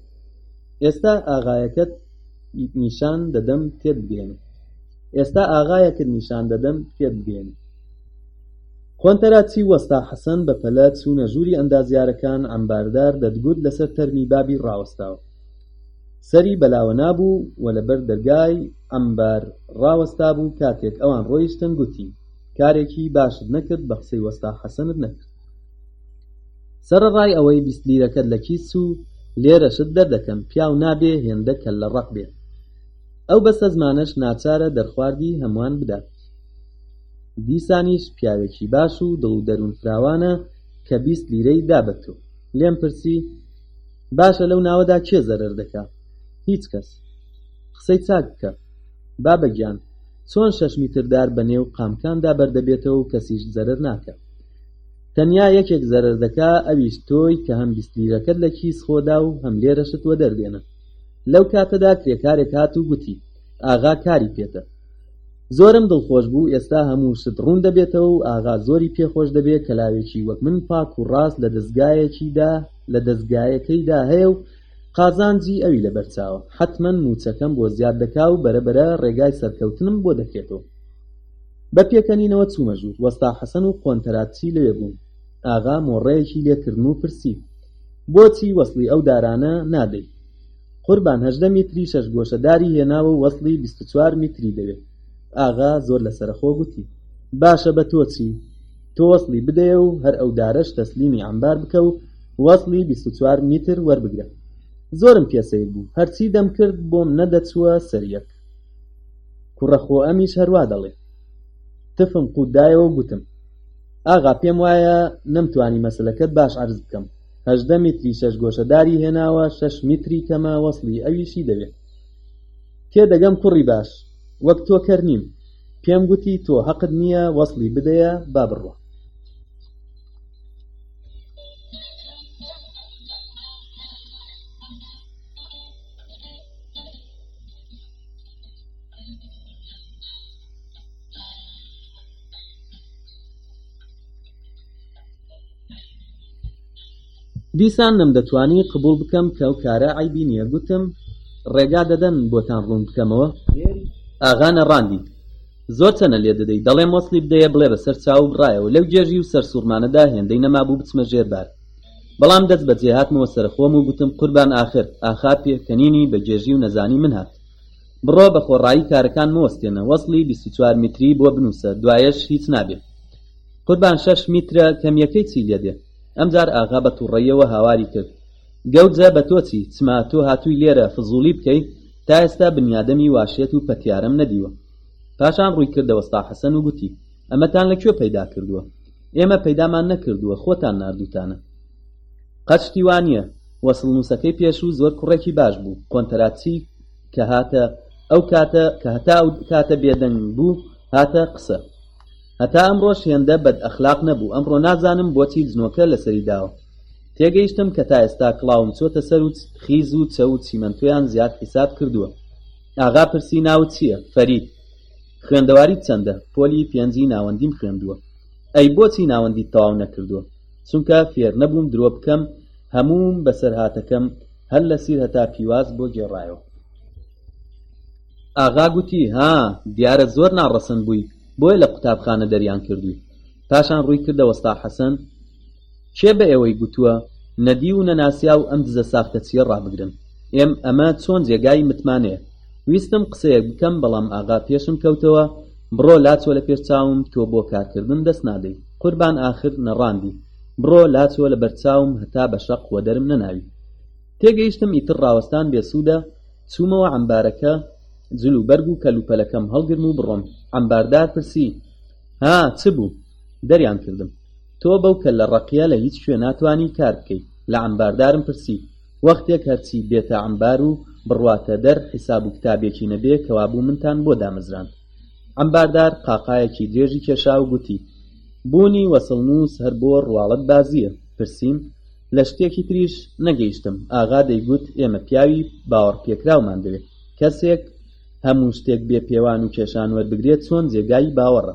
ئێستا ئاغایەکەت نیشان دەدەم تێت بێنێ ئێستا ئاغایەکت نیشان دەدەم تێت بێنێ قۆنتەراتی وەستا حەسەن بە پەلە چوونە ژووری ئەندازیارەکان ئەمباردار دەتگوت لەسەر تەرمی بابی ڕاوەستاوە سەری بەلاوە نابوو و لەبەر دەرگای عەمبار ڕاوەستابوو کاتێک ئەوان ڕۆیشتن گوتی کارێکی باشت نەکرد بە قسەی وەستا حەسەنت نەکرد سەرەڕای ئەوەی بیست لیرەکەت لە کیس و لێرەشت دەردەکەم پیاو نابێ هێندە کەللە ڕەق بێت ئەو بەسە زمانەش ناچارە دەرخواردی هەمووان بدات دیسانیش پیاوێکی باش و دڵ و دەروون فراوانە کە بیست لیرەی دا بە تۆ لێم پرسی باشە لەو ناوەدا کێ زەرەر دەکا هیچ کەس قسەی چاک بکە بابە گیان چۆن شەش میتردار بە نێو قامکاندا بەردەبێتەوە و کەسیش زەرەر ناکە تەنیا یەکێک زەرەر دەکا ئەویش تۆی کە هەم بیست لیرەکەت لە کیس خۆدا و هەم لێرەشت وە دەردێنە لەو کاتەدا کرێکارێک هات و گوتی ئاغا کاری پێتە زۆرم دڵخۆش بوو ئێستا هەموو شت ڕوون دەبێتەوە و ئاغا زۆری پێ خۆش دەبێ کەلاوێکی وەک من پاک و ڕاست لە دەزگایەکیدا لە دەزگایەکەیدا هەیە و قازانجی ئەوی لەبەر چاوە حەتمەن مووچەکەم بۆ زیاد دەکا و بەرە بەرە ڕێگای سەرکەوتنم بۆ دەکرێتەوە بە پێکەنینەوە چوومە ژوور وەستا حەسەن و قۆنتەراتچی لەوێ بوون ئاغا مۆڕەیەکی لێکردن و پرسی بۆچی وەسڵی ئەو دارانە نادەی قوربان هەژدە میتری شەش گۆشە داری هێناوە و وەسڵی بیست و چوار میتری دەوێ ئاغا زۆر لە سەرەخۆ گوتی، باشە بە تۆ چی؟ تۆ وەسڵی بدەیە و هەر ئەو دارەش تەسلیمی عەمبار بکە و وەسڵی بیست و چوار میتر وەربگرە. زۆرم پێ سەیر بوو، هەرچی دەمکرد بۆم نەدەچووە سەر یەک. کوڕە خۆ ئەمیش هەر وا دەڵێ. تفم قووت دایەوە و گوتم، ئاغا پێم وایە نەمتوانی مەسەلەکەت باش عەرز بکەم. هەژدە میتری شەش گۆشە داری هێناوە شەش میتری کەمە وەسلی ئەویشی دەوێ تێ دەگەم کوڕی باش وەک تۆ کەر نیم پێم گوتی تۆ هەقت نییە وەسلی بدەیە با بڕوە دیسان نەمدەتوانی قبوڵ بکەم کە ئەو کارە عەیبی نییە گوتم ڕێگا دەدەن بۆتان ڕوون بکەمەوە ئاغا نەڕاندی زۆر چەنە لێ دەدەی دەڵێم وەسڵی بدەیە بڵێ بەسەر چاوم ڕایەوە لەو گێژی و سەرسوڕمانەدا هێندەی نەمابوو بچمە ژێر بار بەڵام دەست بەجێ هاتمەوە سەرخۆم و گوتم قوربان ئاخر ئاخار پێکەنینی بە گێژی و نەزانی من هات بڕۆ بە خۆڕایی کارەکان مەوەستێنە وەسڵی 24 میتری بۆ بنووسە دوایەش هیچ نابێت قوربان شەش میترە کەمیەکەی چی لێدێ؟ ئەمجار ئاغا بە توڕەییەوە هاواری کرد، گەوجە بە تۆ چی، چما تۆ هاتووی لێرە فزوڵی بکەی، تا ئێستا بنیادەمی واشێت و پەتیارەم نەدیوە. پاشان ڕووی کردە وەستا حەسەن و گوتی، ئەمەتان لە کوێ پەیدا کردووە؟ ئێمە پەیدامان نەکردووە، خۆتان ناردووتانە. قەت شتی وا نییە، وەسڵنووسەکەی پێشوو زۆر کوڕێکی باش بوو، قۆنتەراتچی کە هاتە ئەو کاتە، کە هەتا ئەو کاتە بێدەنگ بوو، هاتە قسە. هەتا ئەمڕۆش هێندە بەد ئەخلاق نەبوو ئەمڕۆ نازانم بۆچی جنۆکە لەسەری داوە تێگەیشتم کە تا ئێستا کڵاوم چۆتە سەر و خیز و چەو و چیمەنتۆیان زیاد حیساب کردووە ئاغا پرسی ناوت چییە فەرید خوێندەواریت چەندە پۆلی پێنجی ناوەندیم خوێندووە ئەی بۆچی ناوەندیت تەواو نەکردووە چونکە فێر نەبووم درۆ بکەم هەمووم بەسەرهاتەکەم هەر لە سیر هەتا پیواز بۆ گێڕایەوە ئاغا گوتی، ها، دیارە زۆر ناڕەسەن بووی، بۆیە لە قوتابخانە دەریان کردووی. پاشان ڕووی کردە وەستا حەسەن، کێ بە ئێوەی گوتووە، نەدیو و نەناسیاو ئەم دزە ساختەچییە ڕابگرن؟ ئێم ئەمە چۆن جێگای متمانەیە؟ ویستم قسەیەک بکەم، بەڵام ئاغا پێشم کەوتەوە، بڕۆ لاچۆ لە پێش چاوم، تۆ بۆ کارکردن دەست نادەی، قوربان ئاخر نەڕاندی، بڕۆ لاچۆ لە بەر چاوم هەتا بە شەق وەدەرم نەناوی. تێگەیشتم ئیتر ڕاوەستان بێسوودە، چوومەوە عەمبارەکە، جل و بەرگ و کەلوپەلەکەم هەڵگرم و بڕۆم. عەمباردار پرسی، ها چ بوو؟ دەریان کردم، تۆ بەو کەللە ڕەقییە لە هیچ کوێ ناتوانی کار بکەی. لە عەمباردارم پرسی، وەختێک هەرچی بێتە عەمبار و بڕواتە دەر حیساب و کتابێکی نەبێ کەوابوو منتان بۆ دامەزراند. عەمباردار قاقایەکی درێژی کێشا و گوتی، بوونی وەسڵنووس هەر بۆ ڕواڵەتبازییە. پرسیم. لە شتێکی تریش نەگەیشتم ئاغا دەیگوت ئێمە پیاوی باوەڕپێکراومان دەوێت کەسێک هەموو شتێک بێ پێوان و کێشان وەربگرێت چۆن جێگای باوەڕە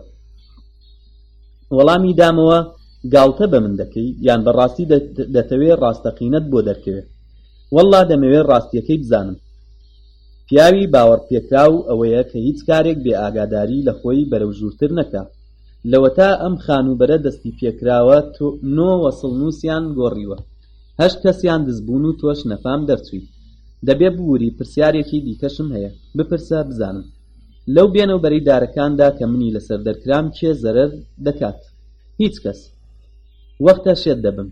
وەڵامی دامەوە گاڵتە بە من دەکەی یان بەڕاستی دەتەوێ ڕاستەقینەت بۆ دەرکەوێت والله دەمەوێت ڕاستیەکەی بزانم پیاوی باوەڕپێکراو ئەوەیە کە هیچ کارێک بێ ئاگاداری لە خۆی بەرەو ژوورتر نەکا لەوەتا ئەم خانووبەرە دەستی پێکراوە نۆ وەسڵنووسیان گۆڕیوە هەشت کەسیان دزبوون و تۆش نەفام دەرچوویت دەبێ بووری پرسیارێکی دیکەشم هەیە بپرسە بزانم لەو بێنەو بەرەی دارەکاندا کە منی لەسەر دەرکرام کێ زەرەر دەکات هیچ کەس وەختە شێت دەبم.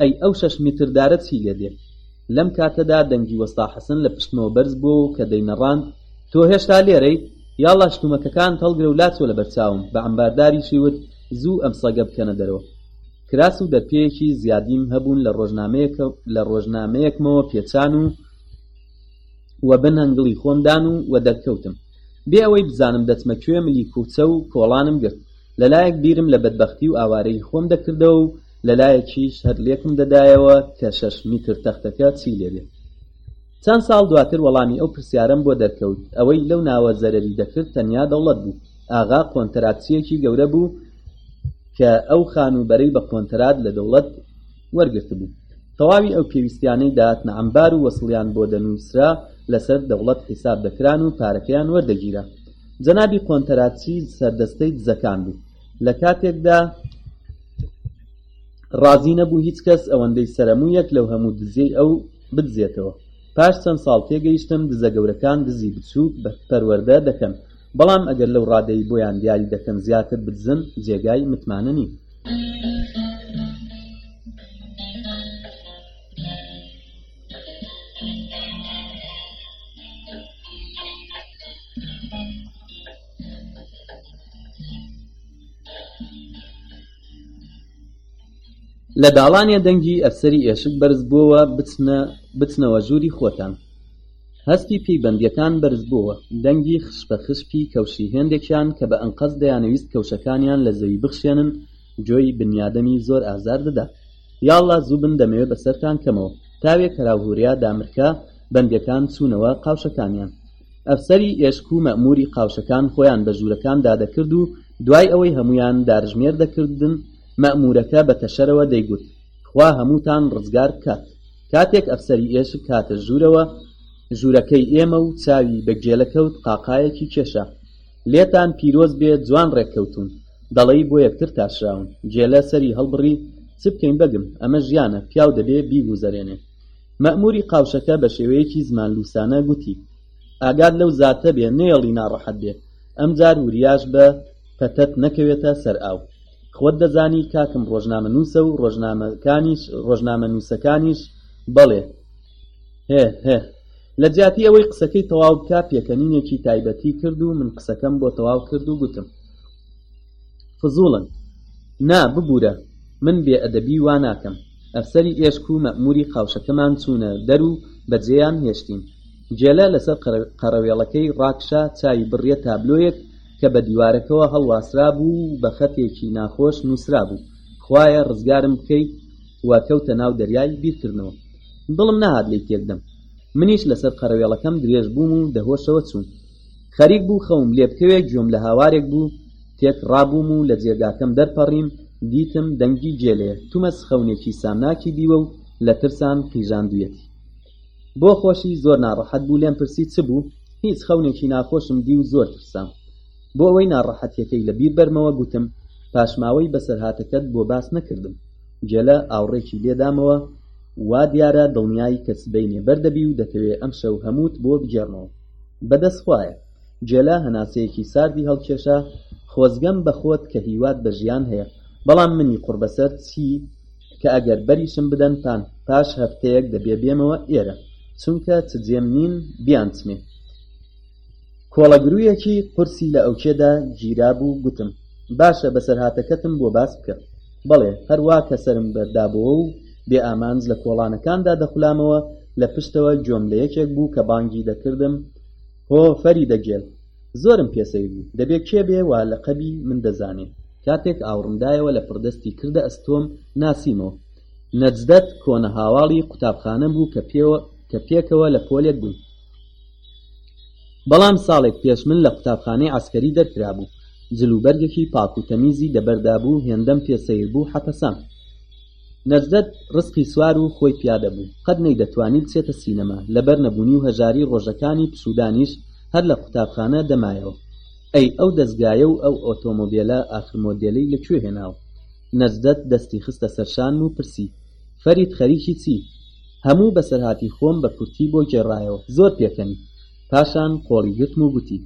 ئەی ئەو شەش میتردارە چی لێ دێ؟ لەم کاتەدا دەنگی وەستا حەسەن لە پشتمەوە بەرز بووەوە و کە دەینەڕاند، تۆ هێشتا لێرەیت؟ یاڵڵا شتومەکەکانت هەڵگرە و لاچۆ لە بەرچاوم، بە عەمبارداریشی وت، زوو ئەم سەگە بکەنە دەرەوە. کراس و دەرپێیەکی زیادیم هەبوون لە لە ڕۆژنامەیەکمەوە پێچان و وە بن هەنگڵی خۆم دان و وە دەرکەوتم. بێ ئەوەی بزانم دەچمە کوێ ملی کووچە و کۆڵانم گرت. لە لایەک بیرم لە بەدبەختی و ئاوارەیی خۆم دەکردەوە و لە لایەکیش هەر لێکم دەدایەوە کە شەش میتر تەختەکە چی لێ دێ. چەند ساڵ دواتر وەڵامی ئەو پرسیارەم بۆ دەرکەوت، ئەوەی لەو ناوە زەرەری دەکرد تەنیا دەوڵەت بوو. ئاغا قۆنتەراتچییەکی گەورە بوو کە ئەو خانووبەرەی بە قۆنتەرات لە دەوڵەت وەرگرتبوو. تەواوی ئەو پێویستیانەی دەهاتنە عەمبار و وەسڵیان بۆ دەنووسرا لەسەر دەوڵەت حیساب دەکران و پارەکەیان وەردەگیرا. جەنابی قۆنتەراتچی سەردەستەی دزەکان بوو لە کاتێکدا ڕازی نەبوو هیچ کەس ئەوەندەی سەرەموویەک لەو هەموو دزیەی ئەو بدزێتەوە پاش چەند ساڵ تێگەیشتم دزە گەورەکان دزی بچووک بە پەروەردە دەکەن بەڵام ئەگەر لەو ڕادەی بۆیان دیاری دەکەن زیاتر بدزن جێگای متمانە نین لە داڵانێ دەنگی ئەفسەری ئێشک بەرز بووەوە بچنە بچنەوە ژووری خۆتان هەستی پیبەندیەکان بەرز بووە دەنگی خشپە خشپی کەوشی هێندێکیان کە بە ئەنقەست دەیانەویست کەوشەکانیان لە زەوی بخشێنن جۆی بنیادەمی زۆر ئازار دەدا یاڵڵا زوو بن دەمەوێ بەسەرتان کەمەوە. تاوێک هەراوهوریا دامرکە بەندەکان چوونەوە قاوشەکانیان. ئەفسەری ئێشک و مەئمووری قاوشەکان خۆیان بە ژوورەکان دادەکرد و دوای ئەوەی هەموویان دارژمێر دەکردن مەئموورەکە بە تەشەرەوە دەیگوت، خوا هەمووتان ڕزگار بکات. کاتێک ئەفسەری ئێشک هاتە ژوورەوە، ژوورەکەی ئێمە و چاوی بە گێلە کەوت قاقایەکی کێشا. لێتان پیرۆز بێ جوان ڕێککەوتوون دەڵێی بۆ یەکتر تاشراون گێلە سەری هەڵبڕی چ بکەین بەگم ئەمە ژیانە پیاو دەبێ بیگوزەرێنێ مەئموری قاوشەکە بە شێوەیەکی زمان لوسانە گوتی ئاگات لەو زاتە بێ نەیەڵی ناڕەحەت بێ ئەمجار وریاش بە پەتەت نەکەوێتە سەر ئاو خۆت دەزانی کاکم ڕۆژنامە نووسە و ڕۆژنامەکانیش ڕۆژنامە نووسەکانیش بەڵێ هه هه. لە جیاتی ئەوەی قسەکەی تەواو بکا پێکەنینێکی تایبەتی کرد و من قسەکەم بۆ تەواو کرد و گوتم فزوڵن نا ببورە من بێ ئەدەبی وا ناکەم ئەفسەری ئێشک و مەئموری قاوشەکەمان چوونە دەر و بەجێیان هێشتین گێلە لەسەر قەرەوێڵەکەی ڕاکشا چاوی بڕیە تابلۆیەک کە بە دیوارەکەوە هەڵواسرا بوو و بە خەتێکی ناخۆش نووسرا بوو خوایە ڕزگارم بکەیت و کەوتە ناو دەریای بیرکردنەوە. دڵم نەهات لێی تێکدەم. منیش لەسەر قەرەوێڵەکەم درێژ بووم و دەهۆشەوە چووم. خەریک بوو خەوم لێبکەوێ گوێم لە هاوارێک بوو، تێک ڕابووم و لە جێگاکەم دەرپەڕیم، دیتم دەنگی گێلێ تومەز خەونێکی سامناکی دیوە و لە ترسان قیژاندویەتی. بۆ خۆشی زۆر ناڕەحەت بوو لێم پرسی چ بوو؟ هیچ خەونێکی ناخۆشم دی و زۆر ترسام. بۆ ئەوەی ناڕەحەتیەکەی لە بیر بەرمەوە گوتم پاشماوەی بەسەرهاتەکەت بۆ باس نەکردم گێلە ئاوڕێکی لێدامەوە وا دیارە دڵنیایی کە سبەینێ بەردەبی و دەتەوێ ئەم شەو هەمووت بۆ بگێڕمەوە بەدەست خوایە گێلە هەناسەیەکی ساردی هەڵکێشا خۆزگەم بە خۆت کە هیوات بە ژیان هەیە بەڵام منی قوڕبەسەر چی کە ئەگەر بەریشم بدەن پان پاش هەفتەیەک دەبێ بێمەوە ئێرە چونکە چ جێم نین بیانچمێ کۆڵەگرویەکی قورسی لە ئەوکێدا گیرابوو گوتم باشە بەسەرهاتەکەتم بۆ باس بکە بەڵێ هەروا کە سەرم بەردابۆوە و بێ ئامانج لە کۆڵانەکاندا دەخولامەوە لە پشتەوە گۆم لە یەکێک بوو کە بانگی دەکردم هۆ فەریدە گێل زۆرم پێسەیر بوو دەبێ کێ بێ وا لەقەبی من دەزانێ کاتێک ئاوڕمدایەوە لە پڕدەستی کردە ئەستۆم ناسیمەوە نەجدەت کۆنە هاواڵی قوتابخانەم بوو کە پێکەوە لە پۆلێک بووین بەڵام ساڵێک پێش من لە قوتابخانەی عەسکەری دەرکرابوو، جل و بەرگێکی پاک و تەمیزی لەبەردا بوو هێندەم پێ سەیر بوو حەپەسام. نەجدەت ڕزقی سوار و خۆی پیادە بوو، قەت نەیدەتوانی بچێتە سینەما، لەبەر نەبوونی و هەژاری ڕۆژەکانی پشوودانیش هەر لە قوتابخانە دەمایەوە. ئەی ئەو دەزگایە و ئەو ئۆتۆمۆبێلە ئاخر مۆدێلەی لە کوێ هێناوە؟ نەجدەت دەستی خستە سەر شانم و پرسی، فەرید خەریکی چی؟ هەموو بەسەرهاتی خۆم بە کورتی بۆ گێڕایەوە، زۆر پێکەنی. پاشان قۆڵی گرتم و گوتی،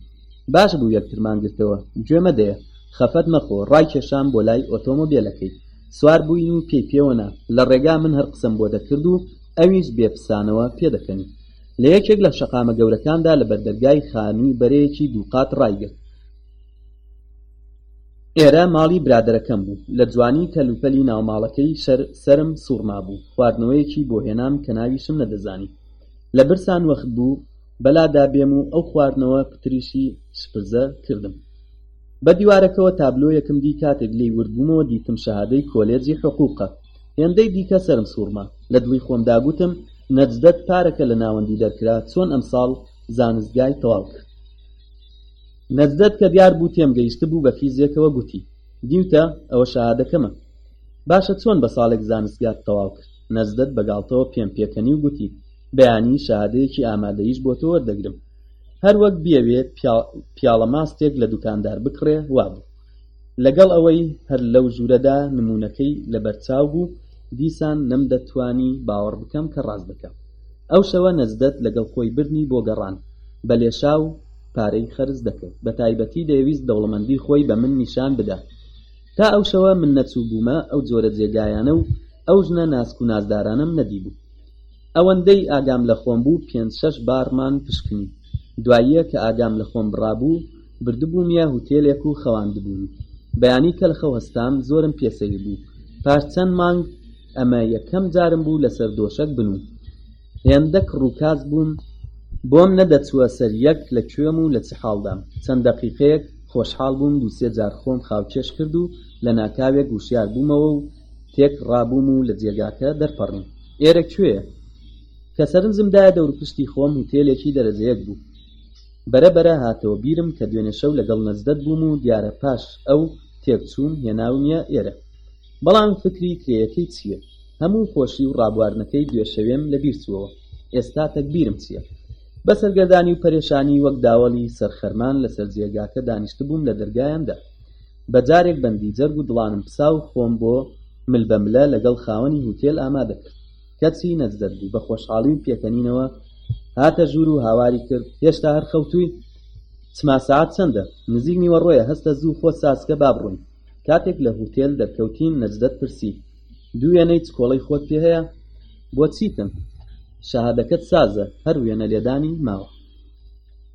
باش بوو یەکترمان گرتەوە، گوێ مەدەیە، خەفەت مەخۆ، ڕایکێشام بۆ لای ئۆتۆمۆبێلەکەی، سوار بووین و پێی پێوە نا، لە ڕێگا من هەر قسەم بۆ دەکرد و ئەویش بێ پسانەوە پێدەکەنی. لە یەکێک لە شەقامە گەورەکاندا لەبەر دەرگای خانووی بەرەیەکی دووقات ڕایگرت. ئێرە ماڵی برادەرەکەم بوو، لە جوانی کەل و پەلی ناو ماڵەکەی سەرم سوڕمابوو، خواردنەوەیەکی بۆ هێنام کە ناویشم نەدەزانی. لە برسان وەخت بوو بەلادا بێم و ئەو خواردنەوە پتریشی شپرزە کردم. بە دیوارەکەوە تابلۆیەکم دی کاتێک لێی ورد بوومەوە دیتم شەهادەی کۆلێجی حقووقە. هێندەی دیکە سەرم سوڕما. لە دڵی خۆمدا گوتم نەجدەت پارەکە لە ناوەندی دەرکرا چۆن ئەمساڵ زانستگای تەواو کرد. نەجدەت کە دیار بوو تێم گەیشتبوو بە فیزیەکەوە گوتی دیوتە ئەوە شەهادەکەمە باشە چۆن بە ساڵێک زانستگات تەواو کرد نەجدەت بە گاڵتەوە پێم پێکەنی و گوتی بەیانی شەهادەیەکی ئامادەیش بۆ تۆ وەردەگرم هەر وەک بیەوێ پیاڵە ماستێک لە دوکاندار بکڕێ وابوو لەگەڵ ئەوەی هەر لەو ژوورەدا نموونەکەی لەبەرچاو بوو، دیسان نەمدەتوانی باوەڕ بکەم کە ڕاست دەکا. ئەو شەوە نەجدەت لەگەڵ خۆی بردنی بۆ گەڕان بە لێشا و پارەی خەرج دەکرد، بەتایبەتی دەیەویست دەوڵەمەندی خۆی بە من نیشان بدا. تا ئەو شەوە من نەچووبوومە ئەو جۆرە جێگایانە و ئەو ژنە ناسک و نازدارانەم نەدیبوو. ئەوەندەی ئاگام لە خۆم بوو پێنج شەش بارمان پشکنی. دواییە کە ئاگام لە خۆم بڕابوو، بردبوومیە هوتێلێک و خەواندبوومی بەیانی کە لە خەو هەستام زۆرم پێ سەیر بوو پاش چەند مانگ ئەمە یەکەم جارم بوو لەسەر دۆشەک بنووم هێندە کڕوکاس بووم بۆم نەدەچووە سەر یەک لە کوێم و لە چ حاڵدام چەند دەقیقەیەک خۆشحاڵ بووم دوو سێ جار خۆم خاوکێش کرد و لە ناکاوێک وشیار بوومەوە و تێک ڕابووم و لە جێگاکە دەرپەڕیم ئێرە کوێیە کە سەرنجم دایە دەوروپشتی خۆم هوتێلێکی دەرەجە یەک بوو بەرە بەرە هاتەوە بیرم کە دوێنێ شەو لەگەڵ نەجدەت بووم و دیارە پاش ئەو تێک چووم هێناومیە ئێرە بەڵام فکری کرێیەکەی چییە هەموو خۆشی و ڕابواردنەکەی دوێ شەوێم لە بیر چووەوە ئێستا تەگبیرم چییە بە سەرگەردانی و پەرێشانی وەک داوەڵی سەر خەرمان لەسەر جێگاکە دانیشتبووم لە دەرگایاندا بە جارێک بەندی جەرگ و دڵانم پسا و خۆم بۆ مل بە ملە لەگەڵ خاوەنی هوتێل ئامادە کرد کەچی نەجدەت بوو بە خۆشحاڵی و پێکەنینەوە هاتە ژوور و هاواری کرد هێشتا هەر خەوتووی چما سعات چەندە نزیک نیوەڕۆیە هەستە زوو خۆ ساسکە با بڕۆین کاتێک لە هوتێل دەرکەوتین نەجدەت پرسی دوو وێنەی چکۆڵەی خۆت پێ هەیە بۆ چیتن شەهادەکەت سازە هەر وێنە لێدانی ماوە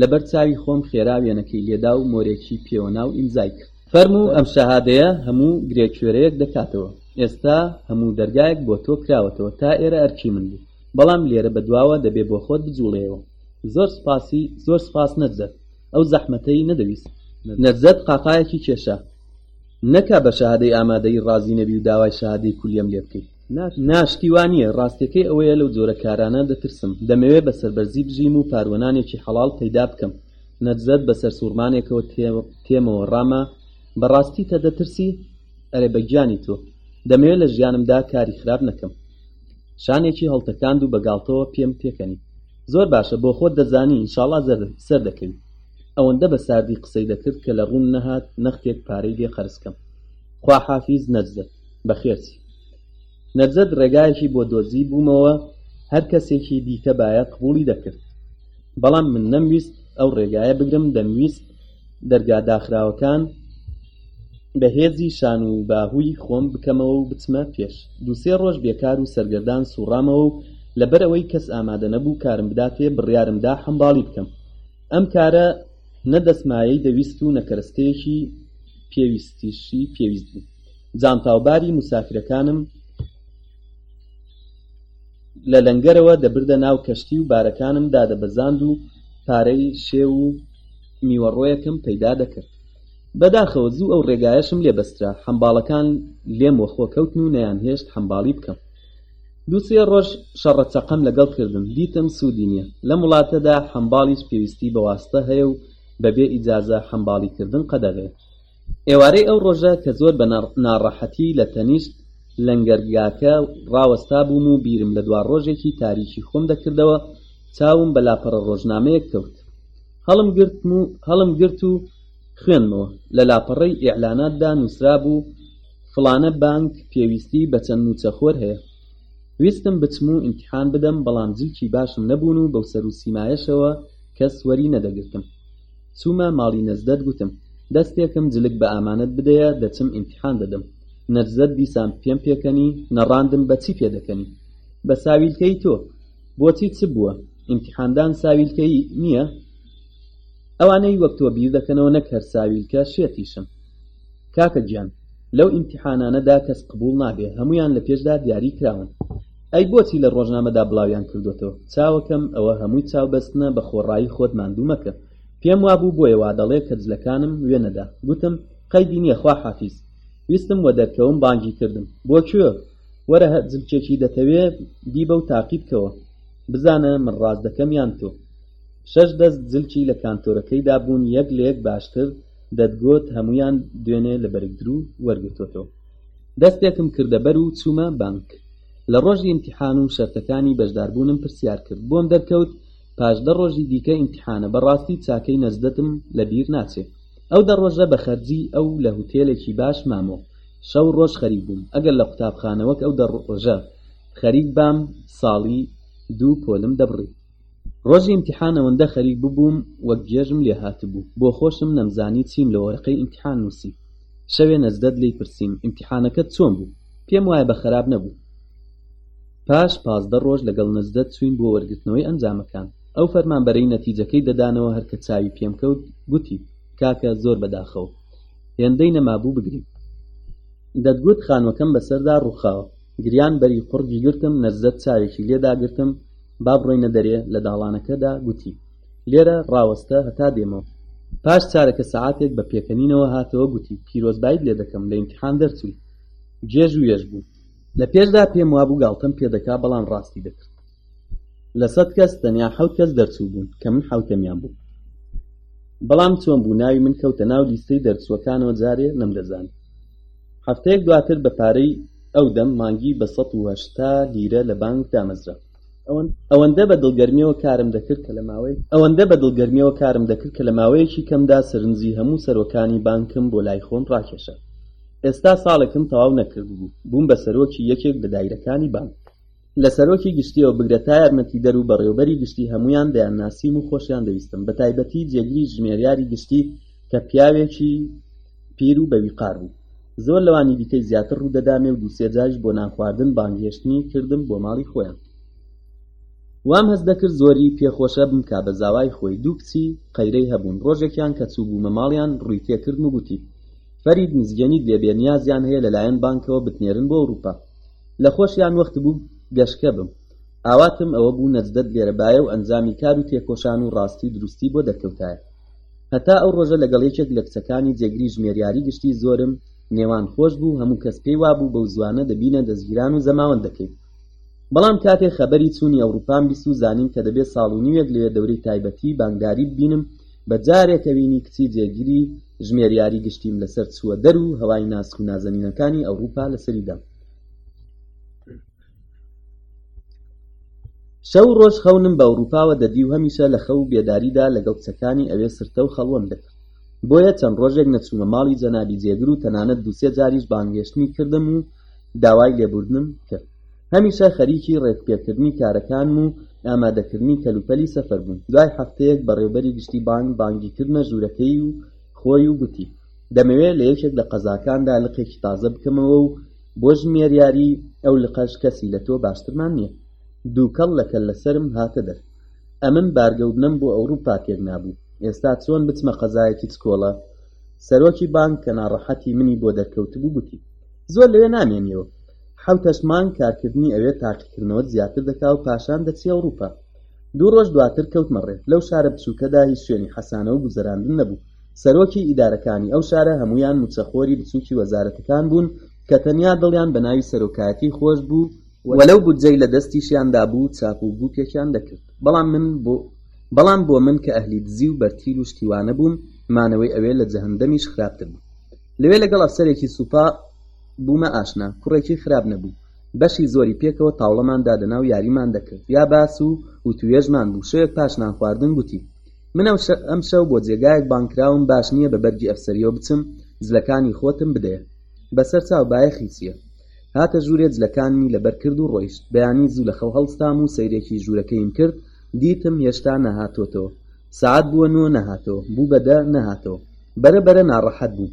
لەبەر چاوی خۆم خێرا وێنەکەی لێدا و مۆرێکی پێوەنا و ئیمزای کرد. فەرموو ئەم شەهادەیە هەموو گرێکوێرەیەک دەکاتەوە. ئێستا هەموو دەرگایەک بۆ تۆ کراوەتەوە، تا ئێرە ئەرکی من بوو، بەڵام لێرە بە دواوە دەبێ بۆ خۆت بجووڵێیەوە. زۆر سوپاسی. زۆر سوپاس نەجزەت ئەو زەحمەتەی نەدەویست. نەجزەت قاقایەکی کێشا. نەکا بە شەهادەی ئامادەیی ڕازی نەبی و داوای شەهادەی کولیەم لێ بکەی. نا شتی وا نییە، ڕاستیەکەی ئەوەیە لەو جۆرە کارانە دەترسم، دەمەوێ بە سەربەرزی بژیم و پاروەنانێکی حەڵاڵ پەیدا بکەم، نەجزەت بە سەرسووڕمانێکەوە تێمەوە ڕاما، بە ڕاستیتە دەترسی؟ ئەرێ بە گیانی تۆ، دەمەوێ لە ژیانمدا کاری خراپ نەکەم. شانێکی هەڵتەکاند و بە گاڵتەوە پێم پێکەنی، زۆر باشە بۆ خۆت دەزانی ئینشاڵا سەردەکەوی. ئەوەندە بە ساردی قسەی دەکرد کە لە ڕووم نەهات نەختێک پارەی لێ قەرز کەم. خواحافیز نەجزەت. بەخێرچی نەجەت ڕێگایەکی بۆ دۆزی بوومەوە هەر کەسێکی دیکە بایە قبولی دەکرد بەڵام من نەمویست ئەو ڕێگایە بگرم دەمویست دەرگا داخراوەکان بە هێزی شان و باهوی خۆم بکەمەوە و بچمە پێش دووسێ ڕۆژ بێکار و سەرگەردان سوڕامەوە و لەبەر ئەوەی کەس ئامادە نەبوو کارم بداتێ بڕیارمدا حەمباڵی بکەم ئەم کارە نە دەسمایەی دەویست و نەکەرەستەیەکی پێویستیشی پێویست بوو جانتاوباری موسافرەکانم لە لەنگەرەوە دەبردە ناو کەشتی و بارەکانم دادەبەزاند و پارەی شێ و میوەڕۆیەکم پەیدا دەکرد بەداخەوە زوو ئەو ڕێگایشم لێ بەسترا حەمباڵەکان لێم وەخۆ کەوتن و نەیان هێشت حەمباڵی بکەم دووسێ ڕۆژ شەڕە چەقەم لەگەڵ کردم دیتم سوودی نییە لەم وڵاتەدا حەمباڵیش پێویستی بەواستە هەیە و بەبێ ئیجازە حەمباڵیکردن قەدەغێ ئێوارەی ئەو ڕۆژە کە زۆر بە ناڕەحەتی لە تەنیشت لەنگەرگاکە ڕاوەستابووم و بیرم لە دوا ڕۆژێکی تاریکی خۆم دەکردەوە، چاوم بە لاپەڕە ڕۆژنامەیەک کەوت. هەڵمگرت و خوێندمەوە. لە لاپەڕەی ئیعلاناتدا نووسرابوو فڵانە بانک پێویستی بە چەند مووچەخۆر هەیە. ویستم بچم و ئیمتیحان بدەم، بەڵام جلکی باشم نەبوون و بەو سەروسیمایەشەوە کەس وەری نەدەگرتم. چوومە ماڵی نەجدەت گوتم دەستێکم جلک بە ئامانەت بدەیە دەچم ئیمتیحان دەدەم نەجدەت دیسان پێم پێکەنی نەڕاندم بە چی پێدەکەنی بە ساویلکەی تۆ بۆچی چ بووە ئیمتیحاندان ساویلکەیی نییە ئەوانەی وەک تۆ بیر دەکەنەوە نەک هەر ساویلکە شێتیشن. کاکە گیان لەو ئیمتیحانانەدا کەس قبوڵ نابێ هەموویان لە پێشدا دیاری کراون ئەی بۆچی لە ڕۆژنامەدا بڵاویان کردۆتەوە چاوەکەم ئەوە هەمووی چاو بەستنە بە خۆڕایی خۆت ماندوو مەکە پێم وابوو بۆیە وادەڵێ کە جلەکانم وێ نەدا گوتم قەیدی نییە خوا حافیز ویستم وە دەرکەوم بانگی کردم بۆ کوێ وەرە هە جلکێکی دەتەوێ بیبە و تاقی بکەوە بزانە من ڕاست دەکەم یان تۆ شەش دەست جلکی لە کانتۆرەکەیدا بوون یەک لە یەک باشتر دەتگۆت هەموویان دوێنێ لە بەرگدروو وەرگرتۆتەوە دەستێکم کردە بەر و چوومە بانک لە ڕۆژی ئیمتیحان و شەرتەکانی بەشداربوونم پرسیار کرد بۆم دەرکەوت پاش دە ڕۆژی دیکە ئیمتیحانە بەڕاستی چاکەی نەجدەتم لە بیر ناچێ ئەو دە ڕۆژە بە خەرجی ئەو لە هوتێلێکی باش مامۆ شەو ڕۆژ خەریک بووم ئەگەر لە قوتابخانەوەک ئەو دە ڕۆژە خەریک بام ساڵی دوو پۆلم دەبڕی ڕۆژی ئیمتیحان ئەوەندە خەریک ببووم وەک گێژم لێ هاتبوو بۆ خۆشم نەمزانی چیم لە وەرەقەی ئیمتیحان نووسی شەوێ نەجدەت لێی پرسیم ئیمتیحانەکەت چۆن بوو پێم وایە بە خەراپ نەبوو پاش پازدە ڕۆژ لەگەڵ نەجدەت چووین بۆ وەرگرتنەوەی ئەنجامەکان ئەو فەرمانبەرەی نەتیجەکەی دەدانەوە هەر کە چاوی پێم کەوت گوتی کاکە زۆر بەداخەوە هێندەی نەمابوو بگریم دەتگوت خانووەکەم بەسەردا ڕووخاوە گریان بەری قوڕگی گرتم نەززەت چاوێکی لێدا گرتم با بڕۆینە دەرێ لە داڵانەکەدا گوتی لێرە ڕاوەستە هەتا دێمەوە پاش چارەکە سەعاتێک بە پێکەنینەوە هاتەوە گوتی پیرۆزبایت لێ دەکەم لە ئیمتحان دەرچووی جێژ و وێژ بوو لە پێشدا پێم وابوو گاڵتەم پێ دەکا بەڵام ڕاستی دەکرد لە سەد کەس تەنیا حەوت کەس دەرچوو بوون کە من حەوتەمیان بووم بەڵام چۆن بوو ناوی من کەوتە ناو لیستەی دەرچووەکانەوە جارێ نەمدەزانی هەفتەیەک دواتر بە پارەی ئەو دەم مانگی بە ١٨٠ لیرە لە بانک دامەزرا ئەوەندە بە دڵگەرمیەوە کارم دەکرد کە لە ماوەی ئەوەندە بە دڵگەرمیەوە کارم دەکرد کە لە ماوەیەکی کەمدا سەرنجی هەموو سەرۆکانی بانکم بۆ لای خۆم ڕاکێشا ئێستا ساڵێکم تەواو نەکردبوو بووم بە سەرۆکی یەکێک لە دایرەکانی بانک لە سەرۆکی گشتیەوە بگرە تا یارمەتیدەر و بەڕێوبەری گشتی هەموویان دەیانناسیم و خۆشیان دەویستم بە تایبەتی جێگری ژمێریاری گشتی کە پیاوێکی پیر و بە ویقار بوو زۆر لەوانی دیکەی زیاتر ڕوودەدامێ و دوو سێ جاریش بۆ نانخواردن بانگهێشتنی کردم بۆ ماڵی خۆیان وام هەست دەکرد زۆری پێ خۆشە بمکا بە زاوای خۆی دوو کچی قەیرەی هەبوون ڕۆژێکیان کە چووبوومە ماڵیان ڕووی تێ کردم و گوتی فەرید مزگێنیت لێ بێ نیازیان هەیە لەلایەن بانکەوە بتنێرن بۆ ئەوروپا لە خۆشیان وەخت بوو گەشکە بم ئاواتم ئەوە بوو نەجدەت لێرە بایە و ئەنجامی کار و تێکۆشان و ڕاستی و دروستی بۆ دەرکەوتایە هەتا ئەو ڕۆژە لەگەڵ یەکێک لە کچەکانی جێگری ژمێریاری گشتی زۆرم نێوان خۆش بوو هەموو کەس پێی وابوو بەو زوانە دەبینە دەستگیران و زەماوەند دەکەین بەڵام کاتێ خەبەری چوونی ئەوروپام بیست و زانیم کە دەبێت ساڵ و نیوێک لەوێ دەورەی تایبەتی بانگداری ببینم بە جارێکەوینی کچی جێگیری ژمێریاری گشتیم لەسەر چووە دەر و هەوای ناسک و نازەنینەکانی ئەوروپا لەسەریدام شەو و ڕۆژ خەونم بە ئەوروپاوە دەدی و هەمیشە لە خەو و بێداریدا لەگەڵ کچەکانی ئەوێ سرتە و خەڵوەم دەکرد بۆیە چەند ڕۆژێک نەچوومە ماڵی جەنابی جێگر و تەنانەت دوو سێ جاریش بانگهێشتنی کردم و داوای لێبوردنم کرد هەمیشە خەریکی ڕێکپێکردنی کارەکانم و ئامادەکردنی کەلوپەلی سەفەر بووم دوای هەفتەیەک بەڕێوبەری گشتی بانک بانگی کردمە ژوورەکەی و خۆی و گوتی دەمەوێت لە یەکێک لە قەزاکاندا لقێکی تازە بکەمەوە و بۆ ژمێریاری ئەو لقەش کەسی لە تۆ باشترمان نییە دووکەڵ لە کەللەسەرم هاتە دەر ئەمن بارگەوبنەم بۆ ئەوروپا تێک نابوو ئێستا چۆن بچمە قەزایەکی چکۆڵە سەرۆکی بانک کە ناڕەحەتی منی بۆ دەرکەوتبوو گوتی زۆر لەوێ نامێنیەوە حوتەش مانگ کارکردنی ئەوێ تاقیکردنەوە زیاتر دەکا و پاشان دەچی ئەوروپا دوو ڕۆژ دواتر کەوتمە ڕێ لەو شارە بچووکەدا هیچ شوێنی حەسانەوە گوزەراندن نەبوو سەرۆکی ئیدارەکانی ئەو شارە هەموویان مووچەخۆری بچووکی وەزارەتەکان بوون کە تەنیا دڵیان بە ناوی سەرۆکایەتی خۆش بوو و لەو بودجەی لە دەستیشیاندا بوو چاپ و گووپێکیان دەکرد بەڵام من بۆ بەڵام بۆ من کە ئەهلی دزی و بەرتیل و شتی وانە بووم مانەوەی ئەوێ لە جەهەندەمیش خراپتر بوو لەوێ لەگەڵ ئەفسەرێکی سووپا بوومە ئاشنا کوڕێکی خراپ نەبوو بەشی زۆری پێکەوە تاوڵەمان دادەنا و یاریمان دەکرد یا باس و وتووێژمان بوو شەوێک پاش نانخواردن گوتی من ئەمشەو بۆ جێگایەک بانگکراوم باش نیە بە بەرگی ئەفسەریەوە بچم جلەکانی خۆتم بدەیە بەسەر چاو بایەخی چیە هاتە ژورێ جلەکانمی لەبەر کرد و ڕۆیشت بەیانی زوو لە خەو هەڵستام و سەیرێکی ژورەکەیم کرد دیتم هێشتا نەهاتۆتەوە سەعات بووە نۆ نەهاتەوە بوو بە دە نەهاتەوە بەرە بەرە ناڕەحەت بووم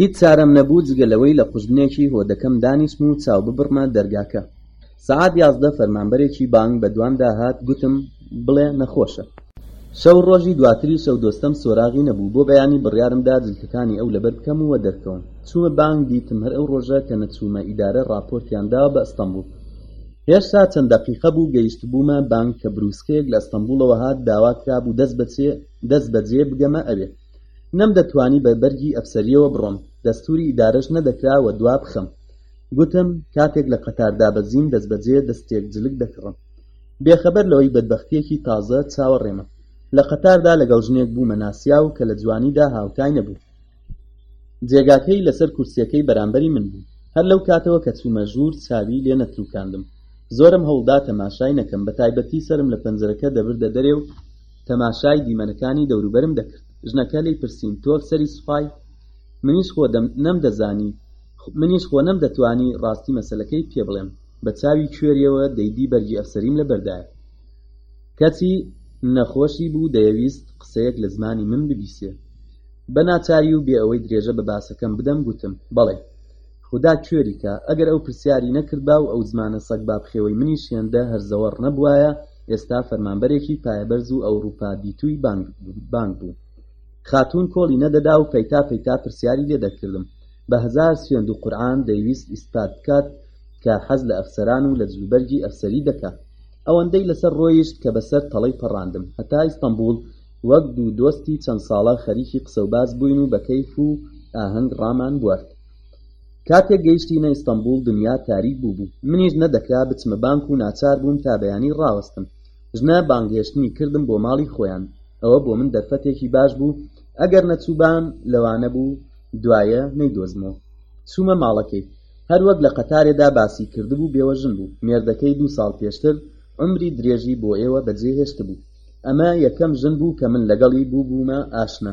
هیچ چارەم نەبوو جگە لەوەی لە قوژبنێکی هۆدەکەم دانیشم و چاو ببڕمە دەرگاکە سەعات یازدە فەرمانبەرێکی بانگ بەدوامدا هات گوتم بڵێ نەخۆشە شەو ڕۆژی دواتریش ئەو دۆستەم سۆراغی نەبوو بۆ بەیانی بڕیارمدا جلکەکانی ئەو لەبەر بکەم و وەدەرکەوم چوومە بانگ دیتم هەر ئەو ڕۆژە کە نەچوومە ئیدارە ڕاپۆرتیان داوە بە ئەستەمبوڵ هێشتا چەند دەقیقە بوو گەیشتبوومە بانگ کە بروسکەیەک لە ئەستەمبوڵەوە هات داوا کرابوو دەست بەچێ دەست بەجێ بگەمە ئەوێ نەمدەتوانی بە بەرگی ئەفسەرییەوە بڕۆم، دەستووری ئیدارەش نەدەکرا وەدوا بخەم. گوتم، کاتێک لە قەتار دابەزیم دەستبەجێ دەستێک جلک دەکڕم. بێخەبەر لەوەی بەدبەختییەکی تازە چاوەڕێمە، لە قەتاردا لەگەڵ ژنێک بوومە ناسیاو کە لە جوانیدا هاوتای نەبوو. جێگاکەی لەسەر کورسییەکەی بەرامبەری من بوو. هەر لەو کاتەوە کە چوومە ژوور چاوی لێ نەتروکاندم. زۆرم هەوڵدا تەماشای نەکەم، بەتایبەتی سەرم لە پەنجەرەکە دەبردە دەرێ و، تەماشای دیمەنەکانی دەوروبەرم دەکرد ژنەکە لێی پرسیم تۆ ئەفسەری سوپای؟ منیش خۆ نەمدەزانی منیش خۆ نەمدەتوانی ڕاستی مەسەلەکەی پێ بڵێم بە چاوی کوێریەوە دەیدی بەرگی ئەفسەریم لەبەردایە کەچی نەخۆشی بوو دەیەویست قسەیەک لە زمانی من ببیسێ بە ناچاری و بێ ئەوەی درێژە بە باسەکەم بدەم گوتم بەڵێ خودا کوێری کا ئەگەر ئەو پرسیاری نەکردبا و ئەو زمانە سەگبابخێوەی منیش هێندە هەرزەوەڕ نەبوایە ئێستا فەرمانبەرێکی پایەبەرز و ئەوڕوپا دیتووی بانگ بوو خاتوون کۆڵی نەدەدا و پەیتا پەیتا پرسیاری لێ دەکردم بە هەزار سوێند و قورعان دەیویست ئیسپات بکات کە حەز لە ئەفسەران و لە جلوبەرگی ئەفسەری دەکات ئەوەندەی لەسەر ڕۆیشت کە بەسەر تەڵەی پەڕاندم هەتا ئیستەنبوڵ وەک دوو دۆستی چەند ساڵە خەریکی قسە و باس بووین و بە کەیف و ئاهەنگ ڕامان بوارد کاتێک گەیشتینە ئیستەنبوڵ دنیا تاریک بووبوو منیش نەدەکرا بچمە بانک و ناچار بووم تا بەیانی ڕاوەستم ژنە بانگهێشتنی کردم بۆ ماڵی خۆیان ئەوە بۆ من دەرفەتێکی باش بوو ئەگەر نەچووبام لەوانە بوو دوایە نەیدۆزمەوە چوومە ماڵەکەی هەروەک لە قەتارێدا باسی کردبوو بێوەژن بوو مێردەکەی دوو ساڵ پێشتر عمری درێژی بۆ ئێوە بەجێهێشتبوو ئەمە یەکەم ژن بوو کە من لەگەڵی بووبوومە ئاشنا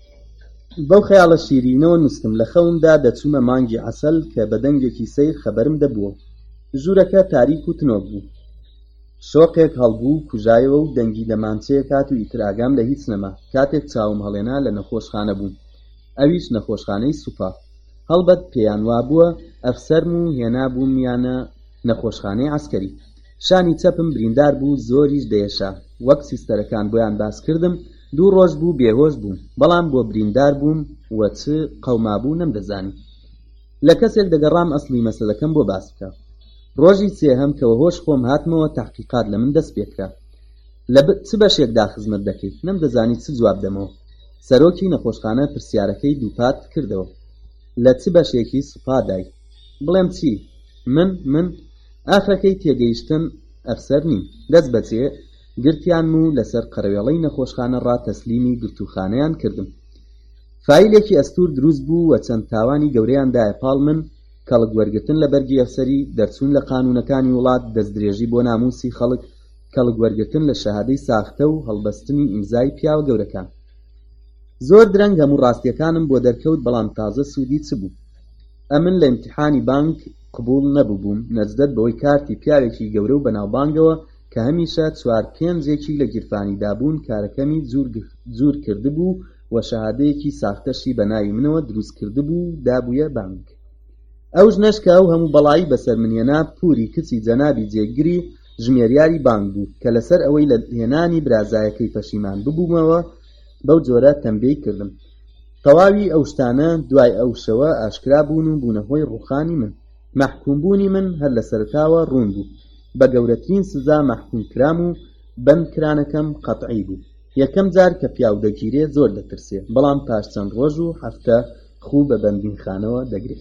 بەو خەیاڵە شیرینەوە نوستم لە خەومدا دەچوومە مانگی عەسەل کە بە دەنگێکی سەیر خەبەرم دەبووە ژوورەکە تاریک و تنۆک بوو شۆقێک هەڵبوو و کوژایەوە و دەنگی دەمانچەیەک هات و ئیتر ئاگام لە هیچ نەما کاتێک چاوم هەڵێنا لە نەخۆشخانە بووم ئەویش نەخۆشخانەی سوپا هەڵبەت پێیان وابووە ئەفسەرم و هێنابوومیانە نەخۆشخانەی عەسکەری شانی چەپم بریندار بوو زۆریش دەیەشا وەک سیستەرەکان بۆیان باس کردم دوو ڕۆژ بوو بێهۆش بووم بەڵام بۆ بریندار بووم و چ قەومابوو نەمدەزانی لە کەسێک دەگەڕام ئەسڵی مەسەلەکەم بۆ باس بکە ڕۆژی سێهەم کەوە هۆش خۆم هاتمەوە تحقیقات لە من دەست پێکرا لە چ بەشێکدا خزمەت دەکەیت نەمدەزانی چ جواب دەمەوە سەرۆکی نەخۆشخانە پرسیارەکەی دووپات کردەوە لە چ بەشێکی سوپادای بڵێم چی من من ئاخرەکەی تێگەیشتن ئەفسەر نیم دەست بەجێ گرتیانم و لەسەر قەرەوێڵەی نەخۆشخانە ڕا تەسلیمی گرتووخانەیان کردم فایلێکی ئەستور دروست بوو و چەند تاوانی گەورەیان دایە پاڵ من کەڵک وەرگرتن لە بەرگی ئەفسەری دەرچوون لە قانوونەکانی وڵات دەستدرێژی بۆ ناموسی خەڵک کەڵک وەرگرتن لە شەهادەی ساختە و هەڵبەستنی ئیمزای پیاوە گەورەکان زۆر درەنگ هەموو ڕاستیەکانم بۆ دەرکەوت بەڵام تازە سوودی چ بوو ئەمن لە ئیمتیحانی بانک قبوڵ نەببوم نەزدەت بەوەی کارتی پیاوێکی گەورە و بەناوبانگەوە کە هەمیشە چوار پێنجێکی لە گیرفانیدا بوون کارەکەمی جور کردبوو و شەهادەیەکی ساختەشی بە ناوی منەوە دروست کردبوو و دابویە بانک ئەو ژنەش کە ئەو هەموو بەڵایی بەسەر من هێنا پوری کچی جەنابی جێگری ژمێریاری بانک بوو کە لەسەر ئەوەی لە هێنانی برازایەکەی پەشیمان ببوومەوە بەو جۆرە تەمبێی کردم تەواوی ئەو شتانە دوای ئەو شەوە ئاشکرا بوون و بوونە هۆی ڕووخانی من مەحکووم بوونی من هەر لە سەرەتاوە ڕوون بوو بە گەورەترین سزا مەحکووم کرام و بەند کرانەکەم قەتعی بوو یەکەم جار کە پیاو دەگیرێ زۆر دەترسێ بەڵام پاش چەند ڕۆژ و هەفتە خوو بە بەندینخانەوە دەگرێ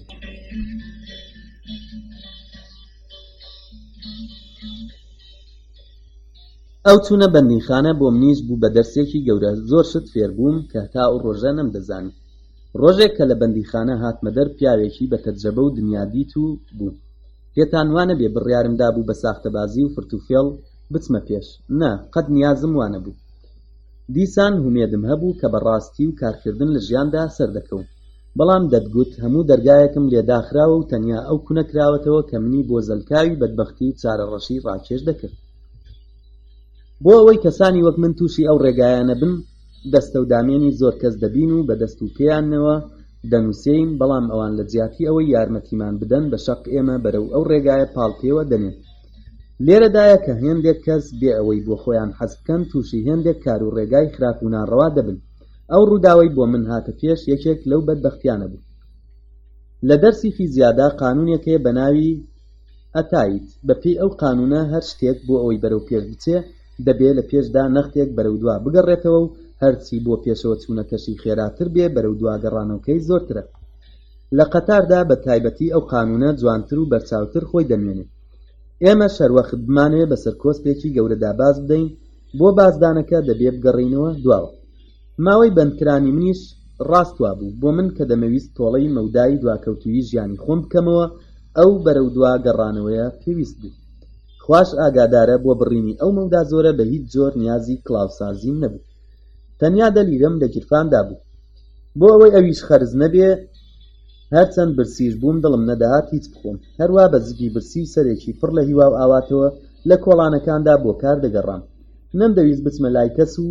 ئەو چوونە بەندینخانە بۆ منیش بوو بە دەرسێکی گەورە زۆر شت فێربووم کە هەتا ئەو ڕۆژە نەمدەزانی ڕۆژێک کە لە بەندیخانە هاتمە دەر پیاوێکی بە تەجرەبە و دنیا دیتوو بووم پێتان وا نەبێ بڕیارم دابوو بە ساختەبازی و فرتوفێڵ بچمە پێش نا قەت نیازم وا نەبوو دیسان هومێدم هەبوو کە بە ڕاستی و کارکردن لە ژیاندا سەردەکەوم بەڵام دەتگوت هەموو دەرگایەکم لێ داخراوە و تەنیا ئەو کونە کراوەتەوە کە منی بۆ زەلکاوی بەدبەختی و چارەڕەشی ڕاکێش دەکرد بۆ ئەوەی کەسانی وەک من تووشی ئەو ڕێگایانە بن دەستە و دامێنی زۆر کەس دەبین و بە دەست و پێیانەوە دەنووسێین بەڵام ئەوان لە جیاتی ئەوەی یارمەتیمان بدەن بە شەق ئێمە بەرەو ئەو ڕێگایە پاڵ پێوە دەنێن لێرەدایە کە هێندێک کەس بێ ئەوەی بۆ خۆیان حەز بکەن تووشی هێندێک کار و ڕێگای خراپ و ناڕەوا دەبن ئەو ڕووداوەی بۆ من هاتە پێش یەکێک لەو بەدبەختیانە بوو لە دەرسی فیزیادا قانونێک هەیە بە ناوی ئەتایت بە پێی ئەو قانونە هەر شتێک بۆ ئەوەی بەرەو پێش بچێ دەبێ لە پێشدا نەختێک بەرەو دوا بگەڕێتەوە و هەرچی بۆ پێشەوە چوونەکەشی خێراتر بێ بەرەو دوا گەڕانەوەکەی زۆرترە لە قەتاردا بە تایبەتی ئەو قانونە جوانتر و بەرچاوتر خۆی دەنوێنێ ئێمە شەروەخت بمانەوێ بەسەر کۆسپێکی گەورەدا باز بدەین بۆ بازدانەکە دەبێ بگەڕێینەوە دواوە ماوەی بەندکرانی منیش ڕاست وابوو بۆ من کە دەمەویست تۆڵەی مەودای دواکەوتووی ژیانی خۆم بکەمەوە ئەو بەرەو دوا گەڕانەوەیە پێویست بوو خواش ئاگادارە بۆ بڕینی ئەو مەودا زۆرە بە هیچ جۆر نیازی کلااوسازیم نەبوو تەنیا دەلیرم لە گیرفاندا بوو بۆ ئەوەی ئەویش خەرز نەبێ هەرچەند برسیش بووم دڵم نەدەهات هیچ بخۆم هەروا بە زگی برسی و سەرێکی پڕ لە هیوا و ئاواتەوە لە کۆڵانەکاندا بۆ کار دەگەڕام نەمدەویست بچمە لای کەس و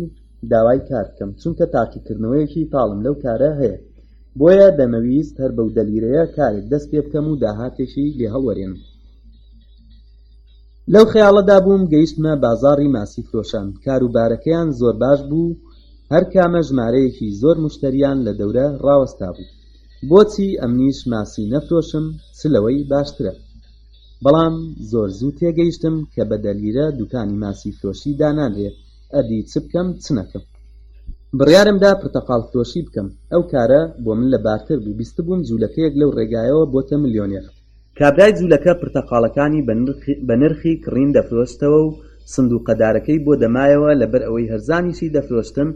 داوای کار بکەم چونکە تاقیکردنەوەیەکی تاڵم لەو کارە هەیە بۆیە دەمەویست هەر بەو دەلیرەیە کارێک دەست پێ بکەم و داهاتێکی لێ هەڵوەرێنم لەو خەیاڵەدا بووم گەیشتمە بازاڕی ماسی فرۆشان کاروبارەکەیان زۆر باش بوو هەر کامە ژمارەیەکی زۆر مشتەریان لە دەورە ڕاوەستا بوو بۆچی ئەمنیش ماسی نەفرۆشم چ لەوەی باشترە بەڵام زۆر زوو تێگەیشتم کە بە دە لیرە دوکانی ماسی فرۆشی دانانرێ ئەدی چ بکەم چ نەکەم بڕیارم دا پرتەقاڵ فرۆشی بکەم ئەو کارە بۆ من لە بارتر بوو بیستبووم جوولەکەیەک لەو ڕێگایەوە بۆتە ملیۆنێر. کابرای جولەکە پرتەقاڵەکانی بە نرخی کڕین دەفرۆشتەوە و سندوقە دارەکەی بۆ دەمایەوە لەبەر ئەوەی هەرزانیشی دەفرۆشتن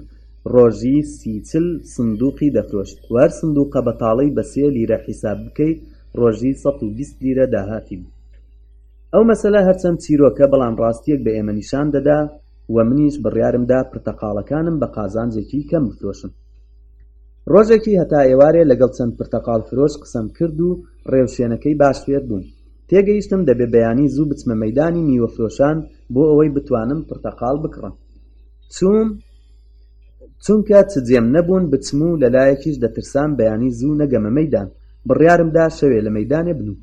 ڕۆژی سی چل سندوقی دەفرۆشت و هەر سندوقە بە تاڵەی بە سێ لیرە حیساب بکەی ڕۆژی سەد و بیست لیرە داهاتی بوو ئەو مەسەلە هەرچەند چیرۆکە بەڵام ڕاستیەک بە ئێمە نیشان دەدا و منیش بڕیارم دا پرتەقاڵەکانم بە قازانجێکی کەم بفرۆشم ڕۆژێکی هەتا ئێوارێ لەگەڵ چەند پرتەقاڵ فرۆش قسەم کرد و ڕێوشوێنەکەی باش فێر بووم تێگەیشتم دەبێ بەیانی زوو بچمە مەیدانی میوە فرۆشان بۆ ئەوەی بتوانم پرتەقاڵ بکڕم چووم چونکە چ جێم نەبوون بچم و لە لایەکیش دەترسام بەیانی زوو نەگەمە مەیدان بڕیارم دا شەوێ لە مەیدانێ بنووم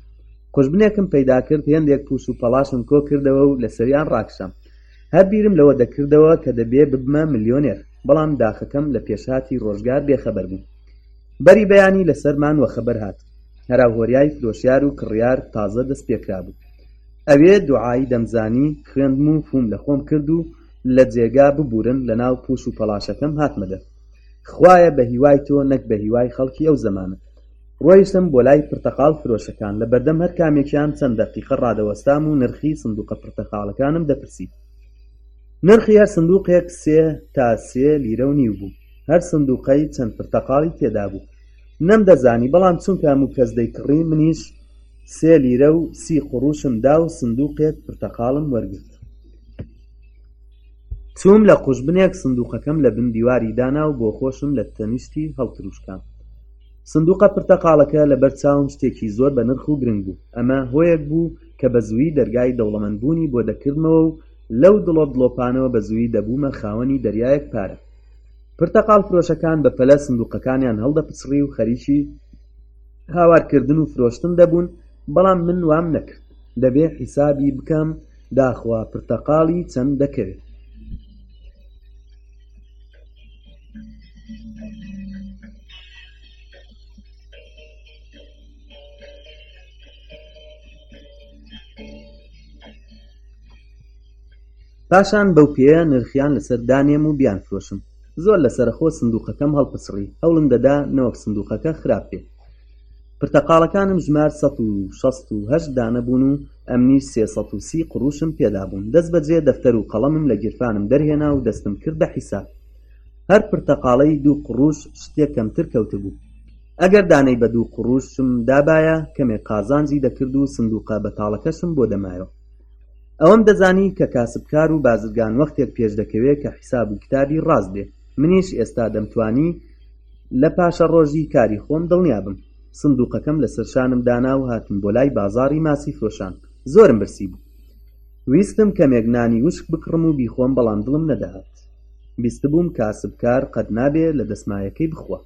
قوژبنێکم پەیدا کرد هێندێک پووش و پەڵاشم کۆ کردەوە و لەسەریان ڕاکشام هەر بیرم لەوە دەکردەوە کە دەبێ ببمە ملیۆنێر بەڵام داخەکەم لە پێشهاتی ڕۆژگار بێخەبەر بووم بەری بەیانی لەسەرمان وەخەبەر هات هەرا هۆریای فرۆشیار و کڕیار تازە دەست پێکرابوو ئەوێ دوعای دەمزانی خوێندم و فوم لە خۆم کرد و لە جێگا ببورن لە ناو پوش و پەڵاشەکەم هاتمەدە خوایە بە هیوای تۆ نەک بە هیوای خەڵکی ئەو زەمانە ڕۆیشتم بۆ لای پرتەقاڵ فرۆشەکان لە بەردەم هەر کامێکیان چەند دەقیقە ڕادەوەستام و نرخی سندوقە پرتەقاڵەکانم دەپرسی نرخی هەر سندوقێک سێ تا سێ لیرە و نیو بوو هەر سندوقەی چەند پرتەقاڵی تێدا بوو نەم دەزانی بەڵام چونکە هەموو کەس دەیکڕی منیش سێ لیرە و سی قڕوشم دا و سندوقێک پرتەقاڵم وەرگرت چوم لە قوژبنێک سندوقەکەم لە بن دیواری دانا و بۆ خۆشم لە تەنیشتی هەڵتروشکان سندوقە پرتەقاڵەکە لە بەر چاوم شتێکی زۆر بە نرخ و گرنگ بوو ئەمە هۆیەک بوو کە بە زووی دەرگای دەوڵەمەند بوونی بۆ دەکردمەوە و لەو دڵۆ دڵۆپانەوە بە زووی دەبوومە خاوەنی دەریایەک پارە پرتەقاڵ فرۆشەکان بە پەلە سندوقەکانیان هەڵدەپچڕی و خەریکی هاوارکردن و فرۆشتن دەبوون بەڵام من وام نەکرد دەبێ حیسابی بکەم داخوا پرتەقاڵی چەند دەکەوێت پاشان بەو پێیە نرخیان لەسەر دانێم و بیان فرۆشم زۆر لە سەرەخۆ سندوقەکەم هەڵپچڕی هەوڵم دەدا نەوەک سندوقەکە خراپ بێت پرتەقاڵەکانم ژمارد سەد و شەست و هەشت دانە بوون و ئەمنیش سێ سەد و سی قڕووشم پێدا بوون دەستبەجێ دەفتەر و قەڵەمم لە گیرفانم دەرهێنا و دەستم کرد بە حیساب هەر پرتەقاڵەی دوو قڕووش شتێک کەمتر کەوتبوو ئەگەر دانەی بە دوو قڕووشم دابایە کەمێک قازانجی دەکرد و سندووقە بەتاڵەکەشم بۆ دەمایەوە ئەوەم دەزانی کە کاسبکار و بازرگان وەختێک پێش دەکەوێت کە حیساب و کتابی ڕاست بێ منیش ئێستا دەمتوانی لە پاشەڕۆژی کاری خۆم دڵنیابم سندوقەکەم لەسەر شانم دانا و هاتم بۆ لای بازاڕی ماسی فرۆشان زۆرم برسی بوو ویستم کەمێک نانی وشک بکڕم و بیخۆم بەڵام دڵم نەدەهات بیستبووم کاسب کار قەت نابێ لە دەسمایەکەی بخوا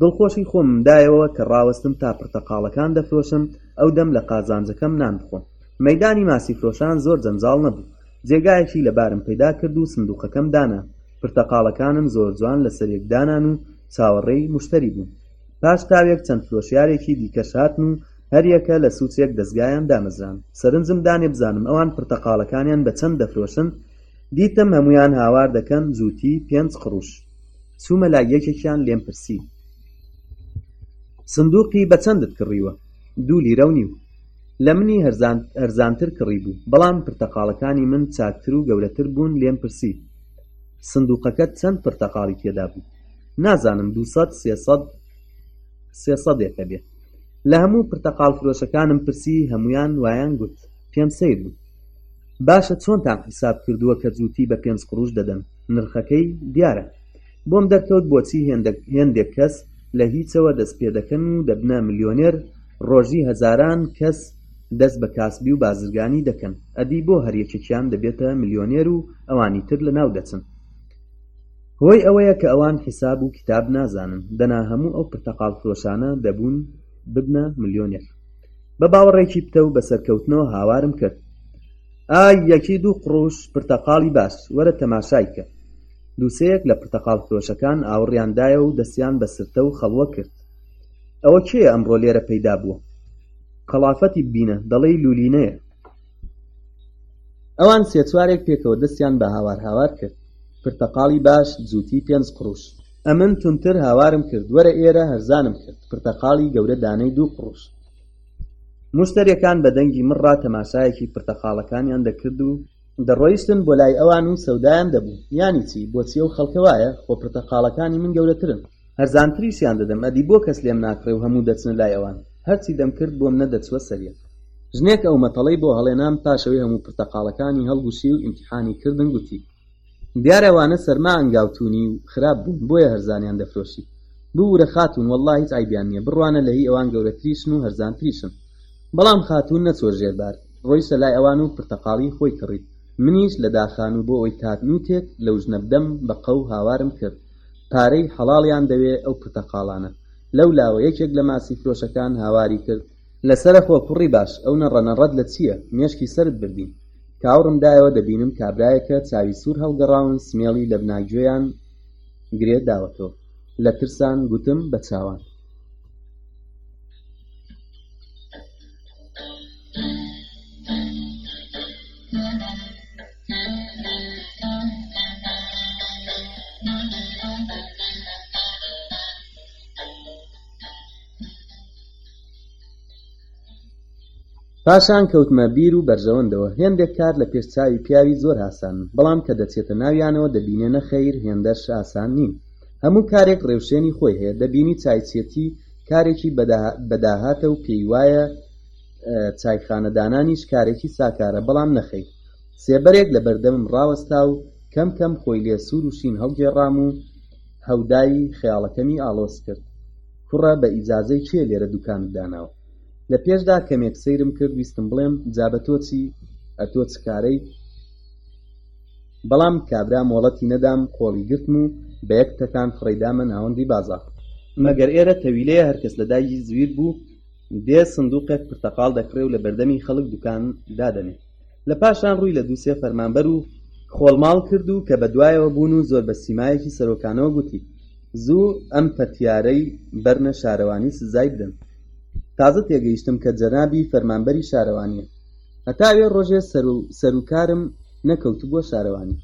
دڵخۆشی خۆم دایەوە کە ڕاوەستم تا پرتەقاڵەکان دەفرۆشم ئەو دەم لە قازانجەکەم نان بخۆم مەدانی ماسی فرۆشان زۆر جەنجاڵ نەبوو جێگایەکی لەبارم پەیدا کرد و سندوقەکەم دانا پرتەقاڵەکانم زۆر جوان لەسەریەک دانان و چاوەڕێی موشتەری بووم پاش تاوێک چەند فرۆشیارێکی دیکەش هاتن و هەریەکە لە سوچێک دەزگایان دامەزران سەرنجم دانێ بزانم ئەوان پرتەقاڵەکانیان بە چەند دەفرۆشن دیتم هەمویان هاوار دەکەن جووتی پێنج قڕوش چوومە لای یەکێکیان لێم پرسی سندوقی بە چەندت کڕیوە دوو لیرە و نیو لە منی هەرزانتر کڕی بوو بەڵام پرتەقاڵەکانی من چاکتر و گەورەتر بوون لێم پرسی سندوقەکەت چەند پرتەقاڵی تێدا بوو نازانم دوسەد سێسەد سێسەدێکە بێ لە هەموو پرتەقال فرۆشەکانم پرسی هەمویان وایان گوت پێم سیر بوو باشە چۆنتان حیساب کردووە کە جووتی بە پێنج قڕوش دەدەن نرخەکەی دیارە بۆم دەرکەوت بۆچی هێندێک کەس لە هیچەوە دەست پێ دەکەن و دەبنە ملیۆنێر ڕۆژی هەزاران کەس دەست بە کاسبی و بازرگانی دەکەن ئەدی بۆ هەر یەکێکیان دەبێتە ملیۆنێر و ئەوانی تر لە ناو دەچن هۆی ئەوەیە کە ئەوان حیساب و کتاب نازانن دەنا هەموو ئەو پرتەقاڵ فرۆشانە دەبوون ببنە ملیۆنێر بە باوەڕێکی پتە و بە سەرکەوتنەوە هاوارم کرد ئای یەکی دوو قڕوش پرتەقاڵی باش وەرە تەماشای کە دووسەیەک لە پرتەقاڵ فرۆشەکان ئاوڕیاندایە و دەستیان بە سرتە و خەڵوە کرد ئەوە کێ ئەمڕۆ لێرە پەیدا بووە قەڵافەتی ببینە دەڵێی لولینەیە ئەوان سێ چوارێک پێکەوە دەستیان بە هاوار هاوار کرد پرتەقاڵی باش جووتی پێنج قڕوش ئەمن تونتر هاوارم کرد وەرە ئێرە هەرزانم کرد پرتەقاڵی گەورە دانەی دوو قڕوش مشتەرەکان بە دەنگی مڕا تەماشایەکی پرتەقاڵەکانیان دەکرد و دەڕۆیشتن بۆ لای ئەوان و سەودایان دەبوو یانی چی بۆچی ئەو خەڵکە وایە خۆ پرتەقاڵەکانی من گەورەترن هەرزانتریشیان دەدەم ئەدی بۆ کەس لێم ناکڕێ و هەموو دەچنە لای ئەوان هەرچی دەمکرد بۆم نەدەچووە سەریەک. ژنێک ئەو مەتەڵەی بۆ هەڵێنام پاش ئەوەی هەموو پرتەقاڵەکانی هەڵگوشی و ئیمتیحانی کردن گوتی دیارە ئەوانە سەرما ئەنگاوتوونی و خراپ بوون بۆیە هەرزانیان دەفرۆشی ببورە خاتوون وەڵڵا هیچ عەیبیان نییە بڕوانە لە هی ئەوان گەورەتریشن و هەرزانتریشن بەڵام خاتوون نەچووە ژێر بار ڕۆیشتە لای ئەوان و پرتەقاڵی خۆی کڕی منیش لە داخان و بۆ ئەوەی تاتنووتێک لەو ژنە بدەم بە قەو هاوارم کرد پارەی حەڵاڵیان دەوێ ئەو پرتەقاڵانە. لەو لاوە یەکێک لە ماسی فرۆشەکان هاواری کرد. لە سەرە خۆ کوڕی باش ئەو نەڕە نەڕەت لە چییە؟ مێشکی سەرت بردین. کاوڕم دایەوە دەبینم کابرایەکە چاوی سوور هەڵگەڕاون سمێڵی لە بنا گوێیان گرێ داوەتەوە. لە ترسان گوتم بە چاوان. پاشان کەوتمە بیر و بەرژەوەندەوە هێندێک کار لە پێش چاوی پیاوی زۆر ئاسانن بەڵام کە دەچێتە ناویانەوە دەبینێ نەخەیر هێندەش ئاسان نین هەموو کارێک ڕێوشێنی خۆی هەیە دەبینی چایچێتی کارێکی بەداهاتە و پێی وایە چایخانەدانانیش کارێکی ساکارە بەڵام نەخەیر سێبەرێک لە بەردەمم ڕاوەستا و کەم کەم خۆی لێ سوور و شین هەڵگێڕام و هەودای خەیاڵەکەمی ئاڵۆز کرد کوڕە بە ئیجازەی کێ لێرە دوکانت داناوە لە پێشدا کەمێک سەیرم کرد ویستم بڵێم جا بە تۆ چی ئەتۆ چ کارەی بەڵام کابرا مۆڵەتی نەدام قۆڵی گرتم و بە یەک تەکان فڕێدامە ناوەندی بازاڕ مەگەر ئێرە تەویلەیە هەرکەس لە دایکی زویر بوو دێ سندوقێک پرتەقاڵ دەکڕێ و لە بەردەمی خەڵک دوکان دادەنێ لە پاشان ڕووی لە دووسێ فەرمانبەر و خۆڵماڵ کرد و کە بە دوایەوە بوون و زۆر بە سیمایەکی سەرۆکانەوە گوتی زوو ئەم پەتیارەی بەرنە شارەوانی سزای بدەن تازە تێگەیشتم کە جەنابی فەرمانبەری شارەوانیە هەتا ئەوێ ڕۆژێ سەروکارم نەکەوتبووە شارەوانی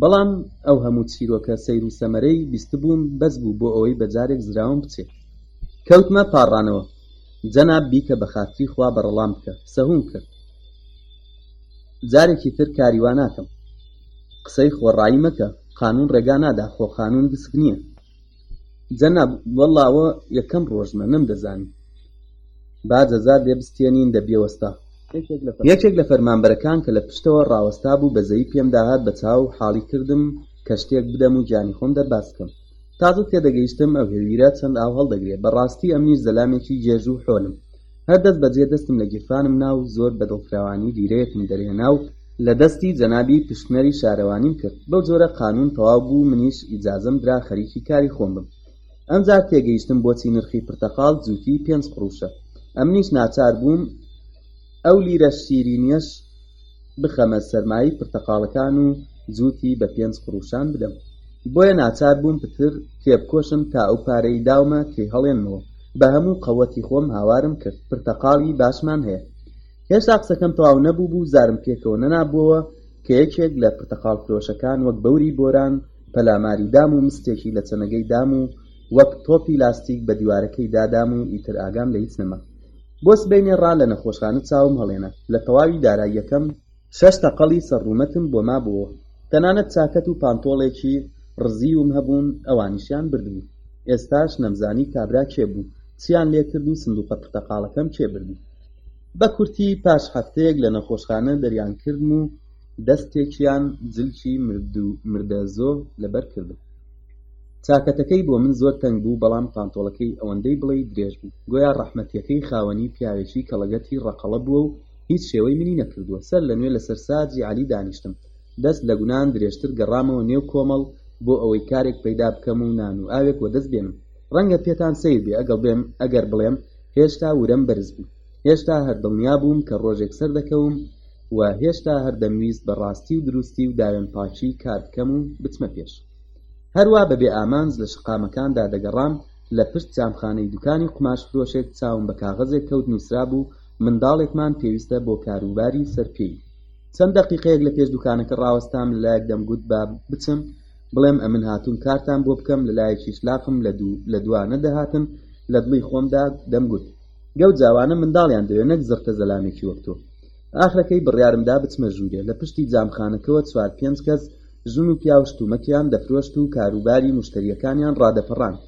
بەڵام ئەو هەموو چیرۆکە سەیر و سەمەرەی بیستبووم بەس بوو بۆ ئەوەی بە جارێک زراوم بچێ کەوتمە پاڕانەوە جەناب بیکە بەخاتری خوا بەڕەڵام بکە سەهوم کرد جارێکی تر کاری وا ناکەم قسەی خۆڕایی مەکە قانون ڕێگا نادا خۆ قانون گسک نییە جەناب وەڵاوە یەکەم ڕۆژمە نەم دەزانی با جەزا دێ بستێنین دە بێوەستا یەکێک لە فەرمانبەرەکان کە لە پشتەوە ڕاوەستا بوو بەزەی پێم داهات بە چاو حاڵی کردم کە شتێک بدەم و گیانی خۆم دەرباز بکەم تازە تێدەگەیشتم ئەو هێویرە چەند ئاو هەڵدەگرێ بەڕاستی ئەمنیش زەلامێکی گێژ و حۆلم هەر دەست بەجێ دەستم لە گیرفانم نا و زۆر بە دڵفراوانی لیرەیەکم دەرهێنا و لە دەستی جەنابی پشکنەری شارەوانیم کرد بەو جۆرە قانون تەواو بوو منیش ئیجازەم درا خەریکی کاری خۆم بم ئەمجا تێگەیشتم بۆچی نرخی پرتەقاڵ جووتی پێنج قڕوشە ئەمنیش ناچار بووم ئەو لیرە شیرینیەش بخەمە سەرمایی پرتەقاڵەکان و جووتی بە پێنج قڕووشان بدەم. بۆیە ناچار بووم پتر تێبکۆشم تا ئەو پارەی داومە تێیهەڵێنمەوە. بە هەموو قەوەتی خۆم هاوارم کرد، پرتەقاڵی باشمان هەیە. هێشتا قسەکەم تەواو نەبووبوو، زارم پێکەوە نەنابووەوە کە یەکێک لە پرتەقاڵفرۆشەکان وەک بەوری بۆران پەلاماری دام و مستێکی لە چەنەگەی دام و وەک تۆپی لاستیک بە دیوارەکەی دادام و ئیتر ئاگام لە هیچ نەما. بۆ سبەینێ ڕا لە نەخۆشخانە چاوم هەڵێنا، لە تەواوی داراییەکەم شەش تەقەڵی سەر ڕوومەتم بۆ مابۆوە، تەنانەت چاکەت و پانتۆڵێکی ڕزیوم هەبوون ئەوانیشیان بردبوو، ئێستاش نەمزانی کابرا کێ بوو چیان لێ کرد و سندوقە پرتەقاڵەکەم کێ بردی. بە کورتی پاش هەفتەیەک لە نەخۆشخانە دەریان کردم و دەستێکیان جلکی مردوو مردەزۆ لەبەر کردم. چاکەتەکەی بۆ من زۆر تەنگ بوو بەڵام پانتۆڵەکەی ئەوەندەی بڵێی درێژ بوو گۆیا ڕەحمەتیەکەی خاوەنی پیاوێکی کەڵەگەتی ڕەقەڵە بووە و هیچ شێوەی منی نەکردووە سەر لە نوێ لەسەر ساجی عەلی دانیشتم دەست لە گونان درێژتر گەڕامەوە نێو کۆمەڵ بۆ ئەوەی کارێک پەیدا بکەم و نان و ئاوێک وەدەست بێنم ڕەنگە پێتان سەیر بێ ئەگەڵ بێم ئەگەر بڵێم هێشتا ورەم بەرز بوو هێشتا هەر دڵنیا بووم کە ڕۆژێک سەردەکەوم و هێشتا هەر دەمویست بە ڕاستی و دروستی و داوێنپاکی کار بکەم و بچمە پێش هەروا بە بێ ئامانج لە شەقامەکاندا دەگەڕام لە پشت جامخانەی دوکانی قوماشفرۆشێک چاوم بە کاغەزێک کەوت نووسرابوو منداڵێکمان پێویستە بۆ کاروباری سەر پێی چەند دەقیقەیەک لە پێش دوکانەکە ڕاوەستام لەلایەک دەمگوت با بچم بڵێم ئەمن هاتووم کارتان بۆ بکەم لەلایەکیش لاقم لە دوو لە دوانە دەهاتن لە دڵی خۆمدا دەمگوت گەو جاوانە منداڵیان دەوێت نەک زڕتە زەلامێکی وەک تۆ ئاخرەکەی بڕیارمدا بچمە ژوورێ لە پشتی جامخانەکەوە چوار پێنج کەس ژن و پیاو شتومەکیان دەفرۆشت و کاروباری موشتەریەکانیان ڕادەپەڕاند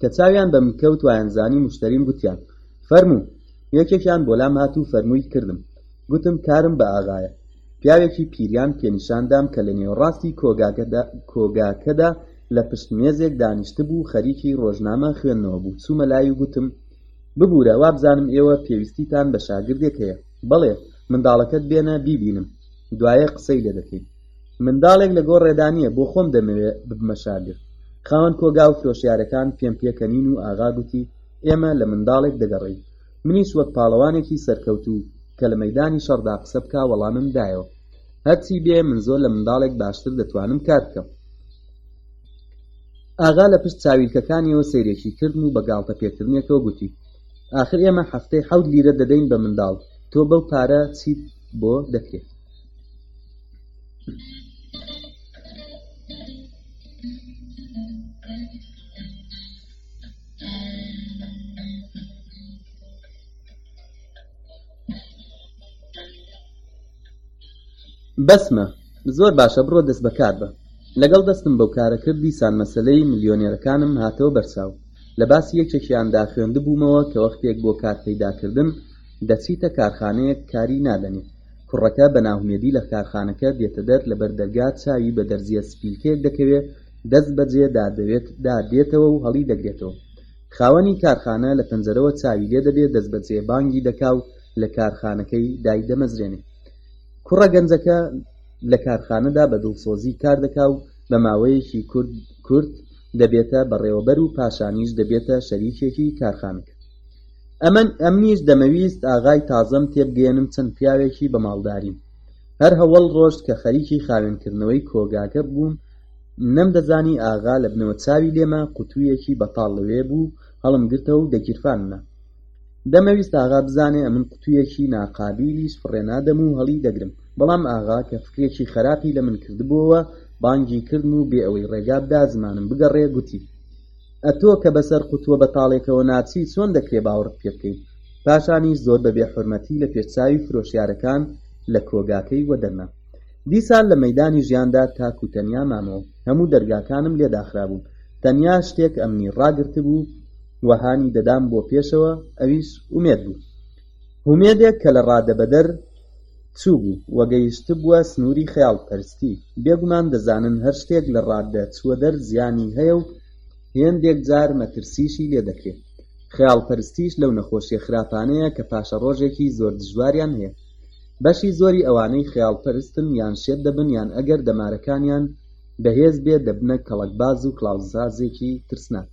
کە چاویان بە من کەوت وایانزانی موشتەریم گوتیان فەرموو یەکێکیان بۆلام هات و فەرمووی کردم گوتم کارم بە ئاغایە پیاوێکی پیریان پێنیشاندام کە لە نێوەڕاستی کۆگاکەدا لە پشت مێزێک دانیشتبوو خەریکی ڕۆژنامە خوێندنەوە بوو چوومە لای و گوتم ببورە وابزانم ئێوە پێویستیتان بە شاگردێک هەیە بەڵێ منداڵەکەت بێنە بیبینم دوایە قسەی لێ دەکەین منداڵێک لە گۆڕێدا نییە بۆ خۆم دەمەوێ ببمە شاگرد خاوەن کۆگا و فرۆشیارەکان پێم پێکەنین و ئاغا گوتی ئێمە لە منداڵێک دەگەڕین منیش وەک پاڵەوانێکی سەرکەوتوو کە لە مەدانی شەڕدا قسە بکە وەڵامم دایەوە هەرچی بێ من زۆر لە منداڵێک باشتر دەتوانم کار بکەم ئاغا لە پشت چاویلکەکانیەوە سەیرێکی کردم و بە گاڵتە پێکردنێکەوە گوتی ئاخر ئێمە هەفتەی حەوت لیرە دەدەین بە منداڵ تۆ بەو پارە چیت بۆ دەکرێت بەسمە زۆر باشە بڕۆ دەست بەکار بە. لەگەڵ دەستم بەو کارە کرد دیسان مەسەلەی ملیۆنێرەکانم هاتەوە بەرچاو لە باسی یەکێکیاندا خوێندبوومەوە کە وەختێک بۆ کار پەیداکردن دەچیتە کارخانەیەک کاری نادەنێ کوڕەکە بە ناهومێدی لە کارخانەکە دێتەدەر لەبەر دەرگا چاوی بە دەرزیە سپیلکەیەک دەکەوێ دەست بەجێ دا دەوێت دا دێتەوە و هەڵی دەگرێتەوە خاوەنی کارخانە لە پەنجەرەوە چاوی لێ دەبێ دەست بەجێ بانگی دەکا و لە کارخانەکەی دای دەمەزرێنێ کوڕە گەنجەکە لە کارخانەدا بە دڵسۆزی کار دەکا و بە ماوەیەکی کورد کورد دەبێتە بەڕێوەبەر و پاشانیش دەبێتە شەریکێکی کارخانەکە ئەمن ئەمنیش دەمەویست ئاغای تازەم تێبگەێنم چەند پیاوێکی بە ماڵداریم هەر هەوڵ ڕۆژ کە خەریکی خاوێنکردنەوەی کۆگاکە بووم نەمدەزانی ئاغا لە بنەوە چاوی لێمە قوتوویەکی بەتاڵ لەوێ بوو هەڵم گرتە و دەگیرفاننا دەمەویست ئاغا بزانێ ئەمن قوتوویەکی ناقابیلی سفڕێ نادەم و هەڵی دەگرم بەڵام ئاغا کە فکرێکی خەراپی لە من کردبۆوە بانگی کردم و بێ ئەوەی ڕێگا بدا زمانم بگەڕێ گوتی ئەتۆ کە بەسەر قوتووە بەتاڵێکەوە ناچی چۆن دەکرێ باوەڕت پێ بکەین پاشانیش زۆر بە بێ حورمەتی لە پێش چاوی فرۆشیارەکان لە کۆگاکەی وەدەرنا دیسان لە مەدانی ژیاندا تاک و تەنیا مامەوە هەموو دەرگاکانم لێ داخرابوون تەنیا شتێک ئەمنی ڕاگرتبوو و هانی دەدام بۆ پێشەوە ئەویش ئومێد بوو هومێدێک کە لە ڕادەبەدەر چوو بوو و گەیشتبووە سنووری خەیاڵ پەرستی بێگومان دەزانن هەر شتێک لە ڕادە چووە دەر زیانی هەیە و هێندێک جار مەترسیشی لێ دەکرێت خەیاڵ پەرستیش لەو نەخۆشیە خراپانەیە کە پاشە ڕۆژێکی زۆر دژواریان هەیە بەشی زۆری ئەوانەی خەیاڵ پەرستن یان شێت دەبن یان ئەگەر دەمارەکانیان بەهێز بێ دەبنە کەڵەکباز و کڵاوزازێکی ترسناک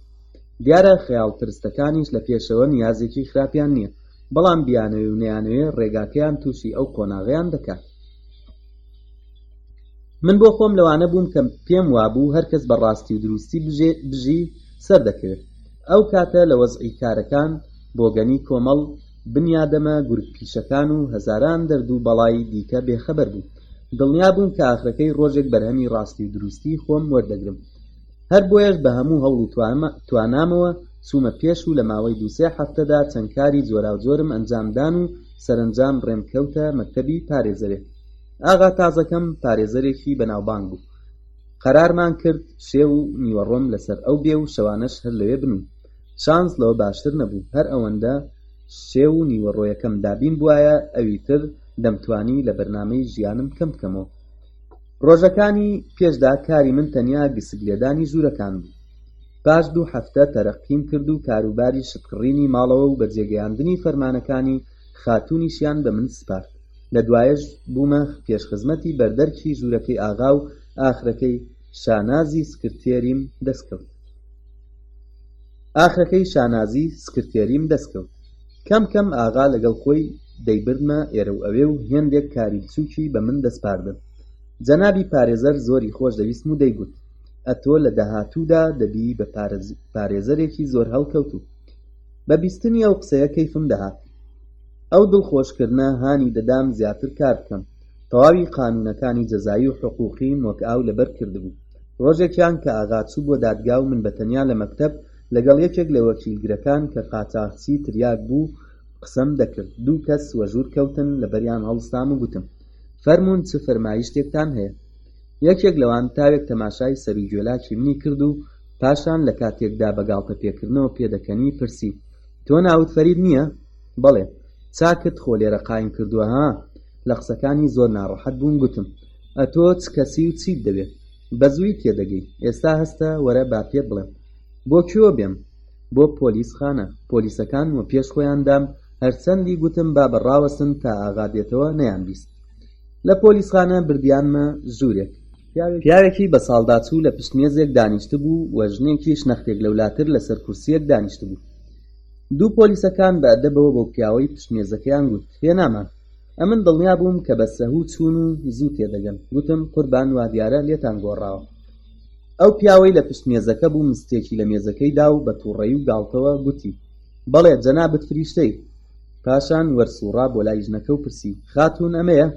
دیارە خەیاڵ پەرستەکانیش لە پێشەوە نیازێکی خراپیان نیە بەڵام بیانەوێ و نەیانەوێ ڕێگاکەیان توشی ئەو قۆناغەیان دەکات من بۆ خۆم لەوانە بووم کە پێم وابوو هەرکەس بە ڕاستی و دروستی بژی سەر دەکەوێت ئەو کاتە لە وەزعی کارەکان بۆگەنی کۆمەڵ بنیادەمە گورگ پیشەکان و هەزاران دەرد و بەڵای دیکە بێخەبەر بوو دڵنیا بووم کە ئاخرەکەی ڕۆژێک بەرهەمی ڕاستی و دروستی خۆم وەردەگرم هەر بۆیەش بە هەموو هەوڵ و توانامەوە چوومە پێش و لە ماوەی دوو سێ هەفتەدا چەند کاری جۆراوجۆرم ئەنجام دان و سەرەنجام ڕێم کەوتە مەکتەبی پارێزەرێ ئاغا تازەکەم پارێزەرێکی بەناوبانگ بوو قەرارمان کرد شێ و نیوەڕۆم لەسەر ئەو بێ و شەوانەش هەر لەوێ بنووم شانس لەوە باشتر نەبوو هەر ئەوەندە شێ و نیوەڕۆیەکەم دابین بوایە ئەویتر دەمتوانی لە بەرنامەی ژیانم کەم بکەمەوە ڕۆژەکانی پێشدا کاری من تەنیا گسک لێدانی ژوورەکان بوو پاش دوو هەفتە تەرەقیم کرد و کاروباری شتکڕینی ماڵەوە و بەجێگەیاندنی فەرمانەکانی خاتوونیشیان بە من سپارد لە دوایەش بوومە پێشخزمەتی بەردەرکی ژوورەکەی ئاغا و ئاخرەکەی شانازی سکرتێریم دەستکەوت ئاخرەکەی شانازی سکرتێریم دەستکەوت کەم کەم ئاغا لەگەڵ خۆی دەیبردمە ئێرە و ئەوێ و هێندێک کاری بچووکی بە من دەسپاردن. جەنابی پارێزەر زۆری خۆش دەویستم و دەیگوت، ئەتۆ لە داهاتوودا دەبی بە پارێزەرێکی زۆر هەڵکەوتوو. بە بیستنی ئەو قسەیە کەیفم دەهات. ئەو دڵخۆشکردنە هانی دەدام زیاتر کار بکەم. تەواوی قانوونەکانی جەزایی و حقووقیم وەک ئاو لەبەر کردبوو. ڕۆژێکیان کە ئاغا چوو بۆ دادگا و من بە تەنیا لە مەکتەب، لەگەڵ یەکێک لە وەکیلگرەکان کە قاچاغچی تریاک بوو قسەم دەکرد دوو کەس وەژوور کەوتن لەبەریان هەڵستام و گوتم فەرموون چ فەرمایشتێکتان هەیە یەکێک لەوان تاوێک تەماشای سەرو گوێلاکی منی کرد و پاشان لە کاتێکدا بە گاڵتە پێکردنەوە پێدەکەنی پرسی تۆ ناوت فەرید نییە بەڵێ چاکت خۆ لێرە قایم کردووە ها لە قسەکانی زۆر ناڕەحەت بووم گوتم ئەتۆ چ کەسی و چیت دەوێت بە زووی تێدەگەی ئێستا هەستە وەرە با پێت بڵێم بۆ کوێ بێم بۆ پۆلیس خانە پۆلیسەکان وە پێش خۆیان دام هەرچەندی گوتم بابە ڕاوەستن تا ئاغا دێتەوە نەیان بیست لە پۆلیس خانە بردیانمە ژورێک پیاوێکی بە ساڵداچوو لە پشت مێزێک دانیشت بوو وە ژنێکیش نەختێک لەولاتر لەسەر کورسیەک دانیشت بوو دوو پۆلیسەکان بە ئەدەبەوە بۆ پیاوەی پشت مێزەکەیان گوت هێنامان ئەمن دڵنیا بووم کە بە سەهوو چوون و زوو تێدەگەن گوتم قوربان وادیارە لێتان گۆڕاوە ئەو پیاوەی لە پشت مێزەکە بوو مستێکی لە مێزەکەی دا و بە تووڕەیی و گاڵتەوە گوتی، بەڵێ جەنابت فریشتەی. پاشان وەرسووڕا بۆ لای ژنەکە و پرسی، خاتوون ئەمەیە؟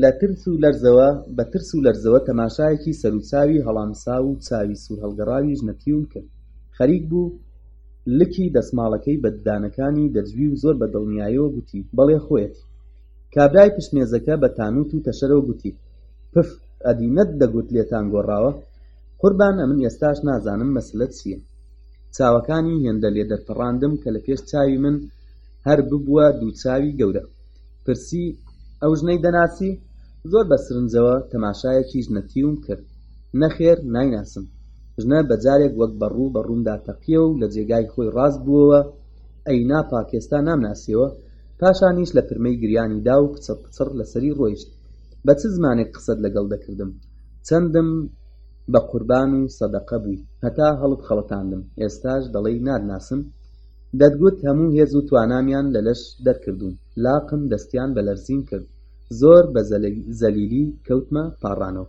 لە ترس و لەرزەوە بە ترس و لەرزەوە تەماشایەکی سەروچاوی هەڵامساو و چاوی سوورهەڵگەڕاوی ژنە تیون کرد، خەریک بوو لکی دەسماڵەکەی بە ددانەکانی دەجوی و زۆر بە دڵنیایەوە گوتی، بەڵێ خۆیەتی. کابرای پشت مێزەکە بە تانووت و تەشەرەوە گوتی، پف! ئەدی نەت دەگوت لێتان گۆڕاوە؟ قوربان ئەمن ئێستاش نازانم مەسلە چییە چاوەکانی هێندە لێ دەرپەڕاندم کە لە پێش چاوی من هەر ببووە دوو چاوی گەورە پرسی ئەو ژنەی دەناسی زۆر بە سرنجەوە تەماشایەکی ژنەتیوم کرد نەخێر نایناسم ژنە بە جارێک وەک بەڕوو بە ڕوومدا تەقیەوە و لە جێگای خۆی ڕاست بووەوە ئەی نا پاکێستا نامناسیەوە پاشانیش لە پرمەی گریانی دا و پچڕ پچڕ لەسەری ڕۆیشت بە چ زمانێک قسەت لەگەڵ دەکردم چەندم بە قوربان و سەدەقە بووی هەتا هەڵت خەڵەتاندم ئێستاش دەڵێی ناتناسم دەتگوت هەموو هێز و توانامیان لە لەش دەرکردوون لاقم دەستیان بە لەرزین کرد زۆر بە زەلیلی کەوتمە پاڕانەوە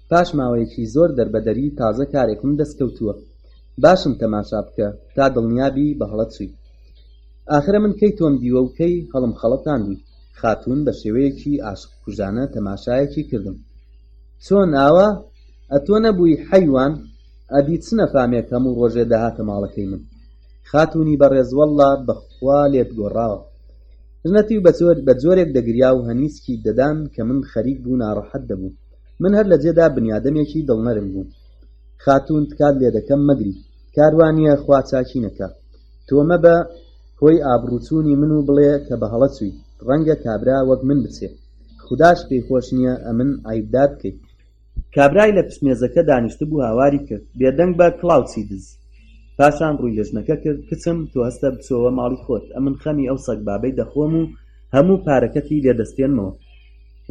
پاش ماوەیەکی زۆر دەربەدەری تازە کارێکم دەست کەوتووە باشم تەماشا بکە تا دڵنیا بی بە هەڵە چووی ئاخرە من کەی تۆم دیوە و کەی هەڵم خەڵەتاندی خاتوون بە شێوەیەکی ئاشق کوژانە تەماشایەکی کردم چۆن ئاوا ئەتۆ نەبووی حەیوان ئەدی چ نەفامێک هەموو ڕۆژێ دەهاتە ماڵەکەی من خاتوونی بەڕێزوەڵڵا بەخوا لێت گۆڕاوە ژنەتی و بە جۆرێک دەگریا و هەنیسکی دەدان کە من خەریک بوو ناڕەحەت دەبوو من هەر لەجێدا بنیادەمێکی دڵنەرم بوو خاتوون تکات لێدەکەم مەگری کار وانیە خوا چاکی نەکا تۆ مەبە هۆی ئابڕووچوونی من و بڵێ کە بە هەڵە چووی ڕەنگە کابرا وەک من بچێ خوداش پێی خۆش نییە ئەمن عیبدار بکەی کابرای لە پشتمێزەکە دانیشتبوو هاواری کرد بێدەنگ بە کڵاوچی دز پاشان ڕووی لە ژنەکە کرد کچم تۆ هەستە بچۆوە ماڵی خۆت ئەمن خەمی ئەو سەگبابەی دەخۆم و هەموو پارەکەتی لێدەستێنمەوە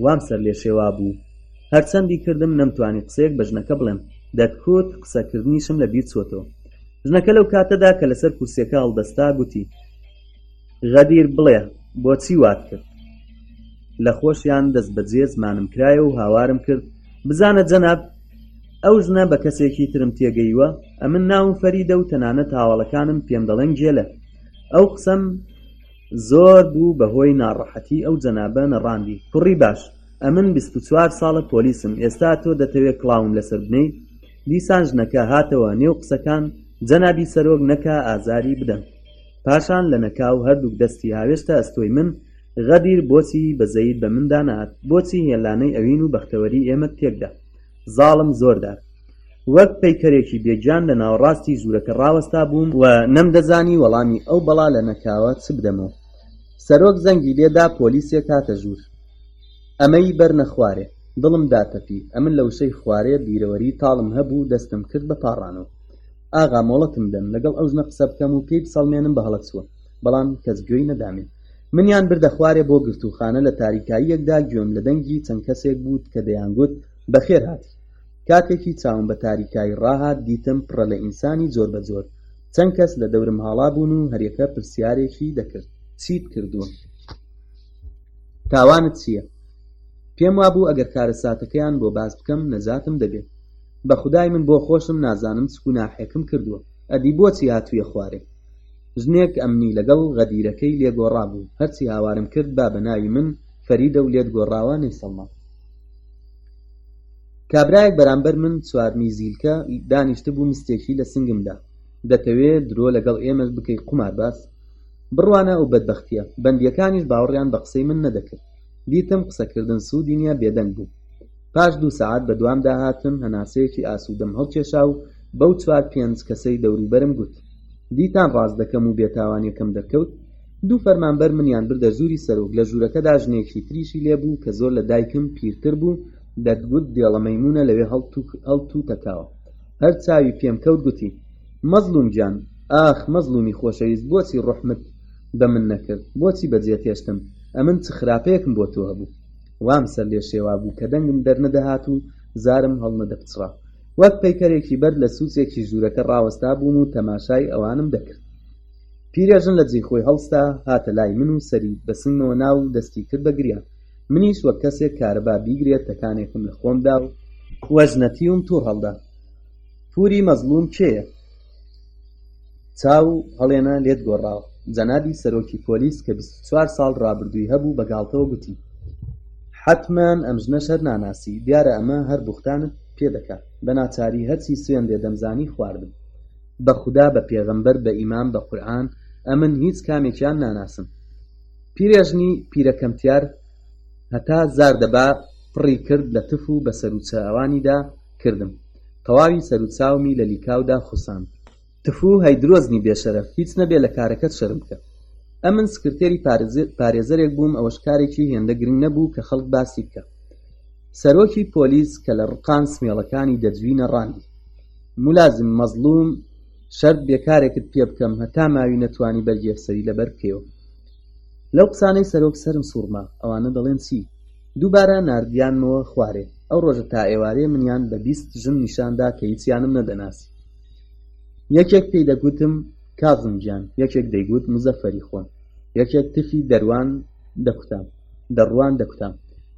وام سەرلێشێوابوو هەرچەندی کردم نەمتوانی قسەیەک بە ژنەکە بڵێم دەتکوت قسەکردنیشم لە بیر چۆتەوە ژنەکە لەو کاتەدا کە لەسەر کورسیەکە هەڵدەستا گوتی غەدیر بڵێ بۆچی وات کرد لە خۆشیان دەست بەجێ زمانم کرایە و هاوارم کرد بزانە جەناب ئەو ژنە بە کەسێکی ترم تێگەیوە ئەمن ناوم فەریدە و تەنانەت هاواڵەکانم پێم دەڵێن گێلە ئەو قسەم زۆر بوو بەهۆی ناڕەحەتی ئەو جەنابە نەڕاندی کوڕی باش ئەمن بیست و چوار ساڵە پۆلیسم ئێستا تۆ دەتەوێ کڵاوم لەسەر بنێی دیسان ژنەکە هاتەوە نێو قسەکان جەنابی سەرۆک نەکا ئازاری بدەن پاشان لە نەکاو هەردووک دەستی هاوێشتە ئەستۆی من غەدیر بۆچی بەزەید بە مندا نەهات بۆچی هێلانەی ئەوین و بەختەوەری ئێمەت تێکدا زاڵم زۆردار وەک پەیکەرێکی بێ گیان لە ناوەڕاستی ژوورەکە ڕاوەستا بووم و نەمدەزانی وەڵامی ئەو بەڵا لە نەکاوە چ بدەمەوە سەرۆک زەنگی لێ دا پۆلیسێک هاتە ژوور ئەمەی بەرنە خوارێ دڵم داتەپی ئەمن لە وشەی خوارێ بیرەوەری تاڵم هەبوو دەستم کرد بە پاڕانەوە ئاغا مۆڵەتم دەم لەگەڵ ئەو ژنە قسە بکەم و پێی بسەڵمێنم بە هەڵە چووە بەڵام کەس گوێی نەدامێ منیان بردە خوارێ بۆ گرتووخانە لە تاریکاییەکدا گوێم لە دەنگی چەند کەسێک بوو کە دەیانگوت بەخێر هاتی کاتێکی چاوم بە تاریکایی ڕاهات دیتم پڕە لە ئینسانی جۆر بە جۆر چەند کەس لە دەورم هاڵابوون و هەریەکە پرسیارێکی دەکرد چیت کردووە؟ تاوانت چییە؟ پێم وابوو ئەگەر کارەساتەکەیان بۆ باس بکەم نەجاتم دەبێ بە خودای من بۆ خۆشم نازانم چ گوناحێکم کردووە ئەدی بۆچی هاتوویە خوارێ ژنێک ئەمنی لەگەڵ غەدیرەکەی لێ گۆڕابوو هەرچی هاوارم کرد با بە ناوی من فەریدە و لێت گۆڕاوە نەیسەڵمام کابرایەک بەرامبەر من چوارمی زیلکە دانیشتبوو مستێکی لە سنگم دا دەتەوێ درۆ لەگەڵ ئێمەش بکەی قومارباز بڕوانە ئەو بەدبەختیە بەندیەکانیش باوڕیان بە قسەی من نەدەکرد دیتم قسە کردن سودی نیە بێدەنگ بووم پاش دوو سەعات بەدوامدا هاتن هەناسەیەکی ئاسودەم هەڵکێشا و بەو چوار پێنج کەسەی دەوروبەرم گوت دیتان ڕاست دەکەم و بێتاوانیەکەم دەرکەوت دوو فەرمانبەر منیان بردە ژووری سەرۆک لە ژوورەکەدا ژنێکی تریشی لێ بوو کە زۆر لە دایکم پیرتر بوو دەتگوت دێڵە مەیموونە لەوێ هەڵتووتەکاوە هەر چاوی پێم کەوت گوتی مەزلووم گیان ئاخ مەزلوومی خۆشەویست بۆچی ڕۆحمت بە من نەکرد بۆچی بە جێت هێشتم ئەمن چ خراپەیەکم بۆ تۆ هەبوو وام سەر لێ شێوا بوو کە دەنگم دەرنەدەهات و زارم هەڵنەدەپچڕا وەک پەیکەرێکی بەرد لە سوچێکی ژوورەکە ڕاوەستا بووم و تەماشای ئەوانم دەکرد پیرێژن لە جێی خۆی هەڵستا هاتە لای من و سەری بە سنگمەوە نا و دەستی کرد بە گریان منیش وەک کەسێک کارەبا بیگرێت تەکانێکم لە خۆم دا و وەژنەتیوم توڕ هەڵدا پوری مەزلوم کێیە چاو هەڵێنە لێت گۆڕاوە جەنابی سەرۆکی پۆلیس کە بیست و چوار ساڵ ڕابردووی هەبوو بە گاڵتەوە گوتی حەتمان ئەم ژنە شەر ناناسی دیارە ئەمە هەر بوختانت پێ دەکات بە ناچاری هەرچی سوێندێ دەمزانی خواردم بە خودا بە پێغەمبەر بە ئیمام بە قورئان ئەمن هیچ کامێکیان ناناسم پیرێژنی پیرە کەمتیار هەتا زار دەبا پڕی کرد لە تف و بە سەروچەوانیدا کردم تەواوی سەروچاومی لە لیکاودا خوسان تفو هەی درۆزنی بێشەرەف هیچ نەبێ لە کارەکەت شەرم بکە ئەمن سکرتێری پارێزەرێک بووم ئەوەش کارێکی هێندە گرنگ نەبوو کە خەڵک باسی بکە سەرۆکی پۆلیس کە لە ڕقان سمێڵەکانی دەجوینە ڕاندی ملازم مەزڵوم شەرت بێ کارێکت پێ بکەم هەتا ماوی نەتوانی بەرگی ئەفسەری لەبەر بکەیەوە لەو قسانەی سەرۆک سەرم سوڕما ئەوانە دەڵێن چی دووبارە ناردیانمەوە خوارێ ئەو ڕۆژە تا ئێوارێ منیان بە بیست ژن نیشاندا کە هیچیانم نەدەناسی یەکێک پێی دەگوتم کازم گیان یەکێک دەیگوت مزەفەری خۆن یەکێک تفی دەروان دەکوتام دەڕوان دەکوتام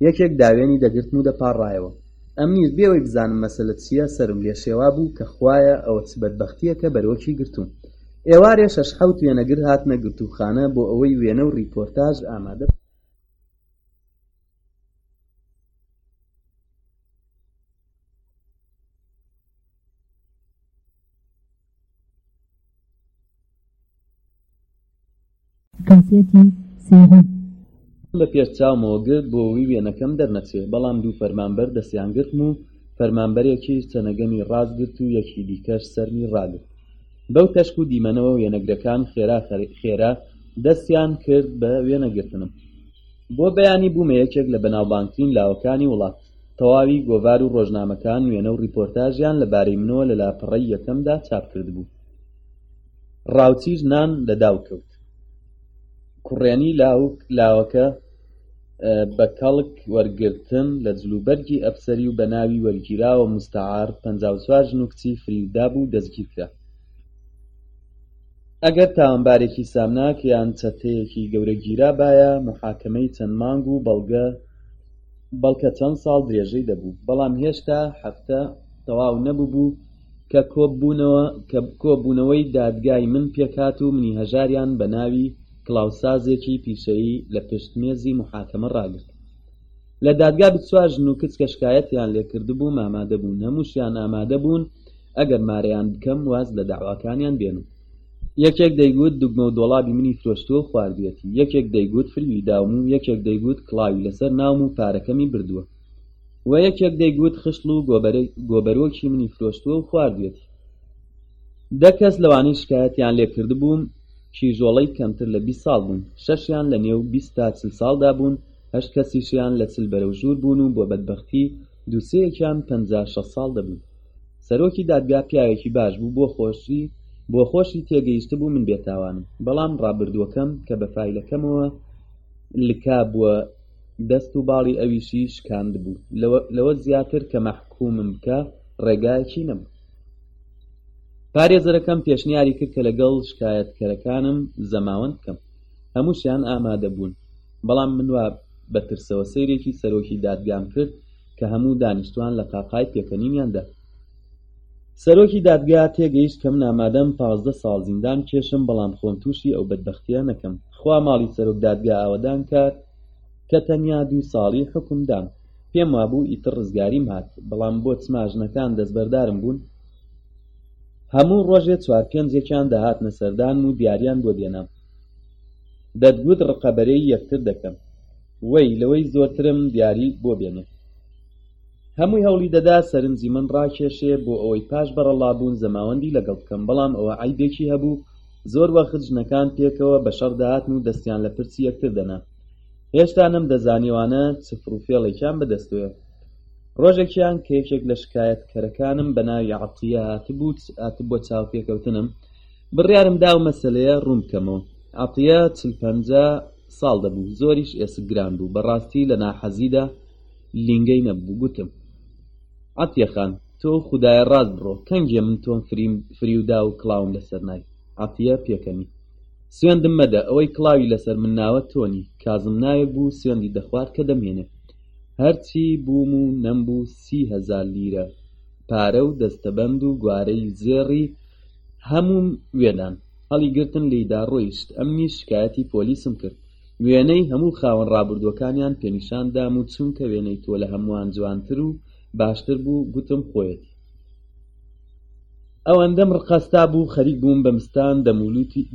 یەکێک داوێنی دەگرتم و دەپاڕایەوە ئەمنیش بێ ئەوەی بزانم مەسەلە چییە سەرم لێ شێوا بوو کە خوایە ئەوە چ بەدبەختییەکە بەرۆکی گرتووم. ئێوارێ شەش حەوت وێنەگر هاتنە گرتووخانە بۆ ئەوەی وێنە و ڕیپۆرتاژ ئامادە بکەن. کاسێتی سێهەم. لە پێش چاومەوە گرت بۆوەی وێنەکەم دەرنەچێ بەڵام دوو فەرمانبەر دەستیان گرتم و فەرمانبەرێکیش چەنەگەمی ڕاست گرت و یەکی دیکەش سەرمی ڕاگرت بەو تەشک و دیمەنەوە وێنەگرەکان خێرا خێرا دەستیان کرد بە وێنەگرتنم بۆ بەیانی بوومە یەکێک لە بەناوبانگترین لاوەکانی وڵات تەواوی گۆڤار و ڕۆژنامەکان وێنە و ڕیپۆرتاژیان لە بارەی منەوە لە لاپەڕەی یەکەمدا چاپ کردبوو. ڕاوچیش نان لە داو کەوت. کوڕێنی لاوک لاوەکە بە کەڵک وەرگرتن لە جلوبەرگی ئەفسەری و بە ناوی وەرگیراوە مستعار پەنجا و چوار ژن و کچی فریودا بوو دەستگیرکرا. ئەگەر تاوانبارێکی سامناک یان چەتەیەکی گەورە گیرابایە موحاکەمەی چەند مانگ و بەڵگە چەند ساڵ درێژەی دەبوو بەڵام هێشتا هەفتە تەواو نەببوو کە کۆبوونەوەی دادگای من پێکهات و منی هەژاریان بە ناوی کڵاوسازێکی پیشەیی لە پشت مێزی موحاکەمە ڕاگرت لە دادگا بچوار ژن و کچ کە شکایەتیان لێکردبووم ئامادە بوون هەمووشیان ئامادە بوون ئەگەر مارەیان بکەم واز لە داواکانیان بێنم یەکێک دەیگوت دوگمە و دۆڵابی منی فرۆشتووە و خواردویەتی یەکێک دەیگوت فریوی داوم و یەکێک دەیگوت کڵاوی لەسەر ناوم و پارەکەمی بردووە و یەکێک دەیگوت خشڵ و گۆبەرۆکی منی فرۆشتووە و خواردوێتی دە کەس لەوانەی شکایەتیان لێکردبووم کیژۆڵەی کەمتر لە بی ساڵ بوون شەشیان لە نێو بیست تا چل ساڵدا بوون هەشت کەسیشیان لە چل بەرەو ژوور بوون و بۆ بەدبەختی دوو سێیەکیان پەنجا شەست ساڵ دەبوون. سەرۆکی دادگا پیاوێکی باش بوو، بۆ خۆشی تێگەیشتبوو من بێتاوانم، بەڵام ڕابردووەکەم کە بە فایلەکەمەوە لکا بووە دەست و باڵی ئەویشی شکاندبوو، لەوە زیاتر کە مەحکوومم بکا ڕێگایەکی نەبوو. پارێزەرەکەم پێشنیاری کرد کە لەگەڵ شکایەتکەرەکانم زەماوەند بکەم. هەمووشیان ئامادە بوون. بەڵام من وا بە ترسەوە سەیرێکی سەرۆکی دادگام کرد کە هەموو دانیشتوان لە قاقای پێکەنینیان دا. سەرۆکی دادگا تێگەیشت کە من ئامادەم پازدە ساڵ زیندان کێشم بەڵام خۆم تووشی ئەو بەدبەختیە نەکەم. خوا ماڵی سەرۆک دادگا ئاوەدان کات کە تەنیا دوو ساڵی حوکم دام. پێم وابوو ئیتر ڕزگاریم هات. بەڵام بۆ چما ژنەکان دەستبەردارم بوون؟ هەموو ڕۆژێ چوار پێنجێکیان دەهاتنە سەردانم و دیاریان بۆ دێنام. دەتگوت ڕقەبەرێی یەکتر دەکەن وەی لەوەی زۆرترم دیاری بۆ بێنێ هەمووی هەوڵی دەدا سەرنجی من ڕاکێشێ بۆ ئەوەی پاش بەڕەڵابوون زەماوەندی لەگەڵ بکەم بەڵام ئەوە عەیبێکی هەبوو زۆر وەخت ژنەکان پێکەوە بە شەڕ دەهاتن و دەستیان لە پرچی یەکتر دەنا هێشتا نەمدەزانی ئەوانە چ فڕوفێڵێکیان بەدەستەوەیە ڕۆژێکیان کە یەکێک لە شکایەتکەرەکانم بە ناوی عەتیە هاتبوو هاتبووە چاوپێکەوتنم بڕیارم دا ئەو مەسەلەیە ڕوون بکەمەوە. عەتیە چل پەنجا ساڵ دەبوو، زۆریش ئێسکگران بوو، بەڕاستی لە ناحەزیدا لینگەی نەبوو. گوتم، عەتیە خان، تۆ خودایە ڕاست بڕۆ، کەنگیە من تۆم فریو دا و کڵاوم لەسەر نای. عەتیە پێکەنی. سوێندم مەدە، ئەوەی کڵاوی لەسەر من ناوە تۆ نی. کازم ناوێک بوو سوێندی دەخوارد کە دەمهێنێ. هەرچی بووم و نەمبوو سی هەزار لیرە پارە و دەستەبەند و گوارەی زێڕی هەمووم وێدان هەڵی گرتن لیدا ڕۆیشت ئەمنیش شکایەتی پۆلیسم کرد وێنەی هەموو خاوەن ڕابردووەکانیان پێنیشان دام و چونکە وێنەی تۆ لە هەمووان جوانتر و باشتر بوو گوتم خۆیەتی ئەوەندەم ڕقەستا بوو خەریک بووم بەمستان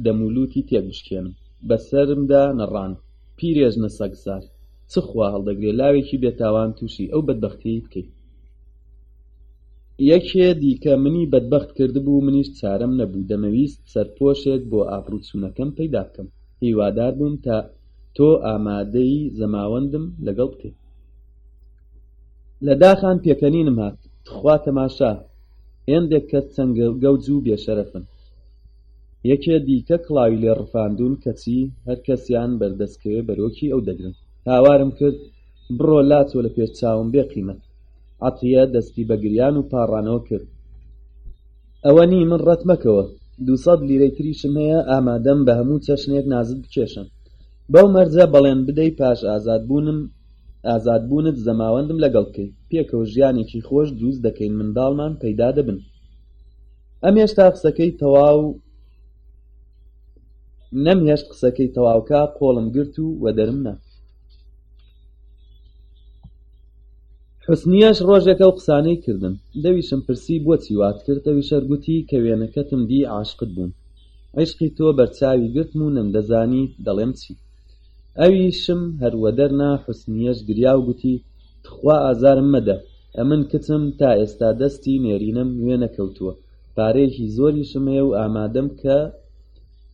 دەمولوتی تێک بشکێنم بەسەرمدا نەڕان پیرێژ نە سەگسار چخوا هەڵدەگرێ لاوێکی بێتاوان تووشی ئەو بەدبختی بکەیت یەکێ دیکە منی بەدبەخت کردبوو منیش چارەم نەبوو دەمەویست سەرپۆشێک بۆ ئابڕوو چونەکەم پەیدا بکەم هیوادار بووم تا تۆ ئامادەی زەماوەندم لەگەڵ بکەی لە داخان پێکەنینم هات تخوا تەماشا هێندێک کەس چەند گەوج و بێشەرەفن یەکێ دیکە کڵاوی لێ ڕفاندون کەچی هەر کەسیان بەردەستکەوێ بەرۆکی ئەو دەگرن هاوارم کرد بڕۆ لاچۆ لە پێش چاوم بێ قیمەت عەتیە دەستی بە گریان و پاڕانەوە کرد ئەوە نی من ڕەت مەکەوە دوسەد لیرەی تریشم هەیە ئامادەم بە هەموو چەشنێک نازت بکێشم بەو مەرجە بەڵێن بدەی پاش ئازاد بوونم ئازاد بوونت زەماوەندم لەگەڵ بکەی پێکەوە ژیانێکی خۆش دروست دەکەین منداڵمان پەیدا دەبن ئەم هێشتا قسەکەی تەواو نەم هێشت قسەکەی تەواوکە قۆڵم گرت و وەدەرم نا حسنیەش ڕۆژێک ئەو قسانەی کردم دەویشم پرسی بۆچی وات کرد دەوی شەر گوتی کە وێنەکەتم دی عاشقت بووم عیشقی تۆ بەرچاوی گرتم و نەمدەزانی دەڵێم چی ئەویشم هەر وەدەر نا حسنیەش گریا و گوتی تخوا ئازارم مەدە ئەمن کچم تا ئێستا دەستی نێرینەم وێ نەکەوتووە پارەیەکی زۆریشم هەیە و ئامادەم کە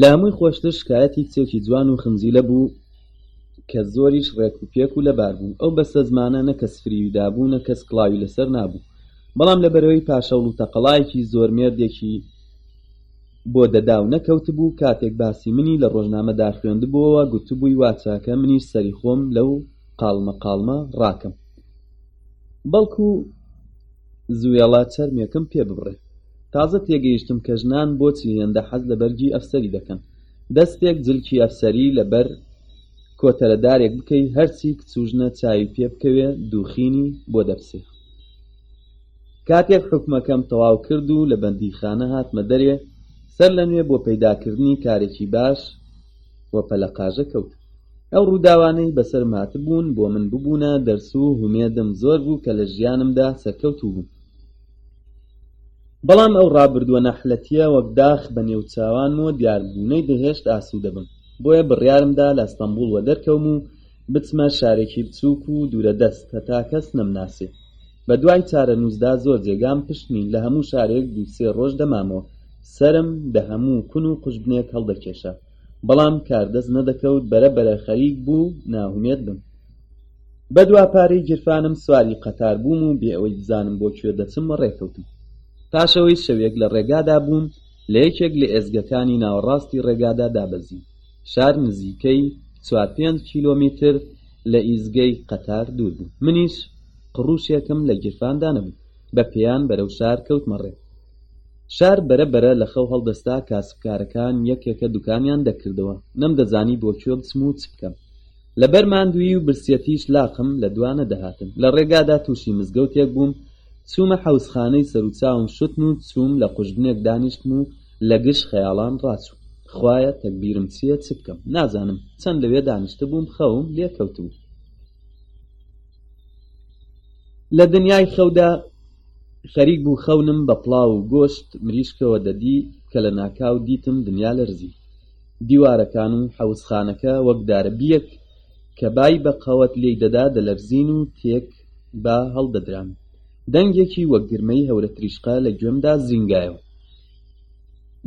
لە هەمووی خۆشتر شکایەتی کچێکی جوان و خنجیلە بوو کە زۆریش ڕێک و پێک و لەبار بوو ئەو بەستەزمانە نە کەس فریوی دابوو نە کەس کڵاوی لەسەر نابوو بەڵام لە بەرەی پاشەوڵ و تەقەلایەکی زۆر مێردێکی بۆ دەدا و نەکەوتبوو کاتێک باسی منی لە ڕۆژنامەدا خوێندبۆوە گوتبووی وا چاکە منیش سەری خۆم لەو قاڵمە قاڵمە ڕاکەم بەڵکو زوێڵە چەرمێکم پێ ببڕێ. تازە تێگەیشتم کە ژنان بۆچی هێندە حەز لە بەرگی ئەفسەری دەکەن. دەستێک جلکی ئەفسەری لە بەر کۆتەرە دارێک بکەی هەرچی کچ و ژنە چاوی پێ بکەوێ دووخینی بۆ دەپسێ. کاتێک حوکمەکەم تەواو کرد و لە بەندیخانە هاتمە دەرێ، سەر لە نوێ بۆ پەیداکردنی کارێکی باش و پەلەقاژە کەوت. ئەو ڕووداوانەی بەسەرم هاتبوون بۆ من ببوونە دەرس و هومێدم زۆر بوو کە لە ژیانمدا سەرکەوتوو بم. بەڵام ئەو ڕابردووە نەحلەتییە وەک داخ بە نێو چاوانم و دیار بوو نەیدەهێشت ئاسوودە بم. بۆیە بڕیارم دا لە ئەستەمبوڵ وەدەرکەوم و بچمە شارێکی بچووک و دوورە دەست هەتا کەس نەمناسێ. بە دوای چارەنووسدا زۆر جێگام پشت نیین لە هەموو شارێک دوو سێ ڕۆژ دەمامۆ سەرم دە هەموو کون و قوژبنێک هەڵدەکێشا بەڵام کار دەست نەدەکەوت بەرە بەرە خەریک بوو ناهومێد بم بە دوا پارەی گیرفانم سواری قەتار بووم و بێ ئەوەی بزانم بۆ کوێ دەچم و ڕێکەوتم پاشەوەی شەوێک لە ڕێگادا بووم لە یەکێک لە ئێزگەکانی ناوەڕاستی ڕێگادا دابەزیم شار نزیکەی چوار پێنج کیلۆمیتر لە ئیزگەی قەتار دوور بوو منیش قڕوشێکم لە گیرفان دانەبوو بە پێیان بەرەو شار کەوتمە ڕێ شار بەرە بەرە لە خەو هەڵدەستا کاسب کارەکان یەک یەکە دوکانیان دەکردەوە نەمدەزانی بۆ کوێ بچم و چ بکەم لە بەر ماندوویی و برسیەتیش لاقم لە دوا نەدەهاتن لە ڕێگادا تووشی مزگەوتێک بووم چوومە حەوزخانەی سەروچاوم شوتن و چووم لە قوژبنێک دانیشتم و لە گژ خەیاڵان ڕاچووم خوایە تەگبیرم چیە چ بکەم نازانم چەند لەوێ دانیشتبووم خەوم لێ کەوتبوو لە دنیای خەودا خەریک بوو خەونم بە پڵاو و گۆشت مریشکەوە دەدی کە لە ناکاو دیتم دنیا لەرزی دیوارەکان و حەوزخانەکە وەک دارەبیەک کە بای بە قەوەت لێی دەدا دەلەرزین و تێک بە هەڵدەدرام دەنگێکی وەک گرمەی هەورە تریشقە لە گوێمدا زینگایەوە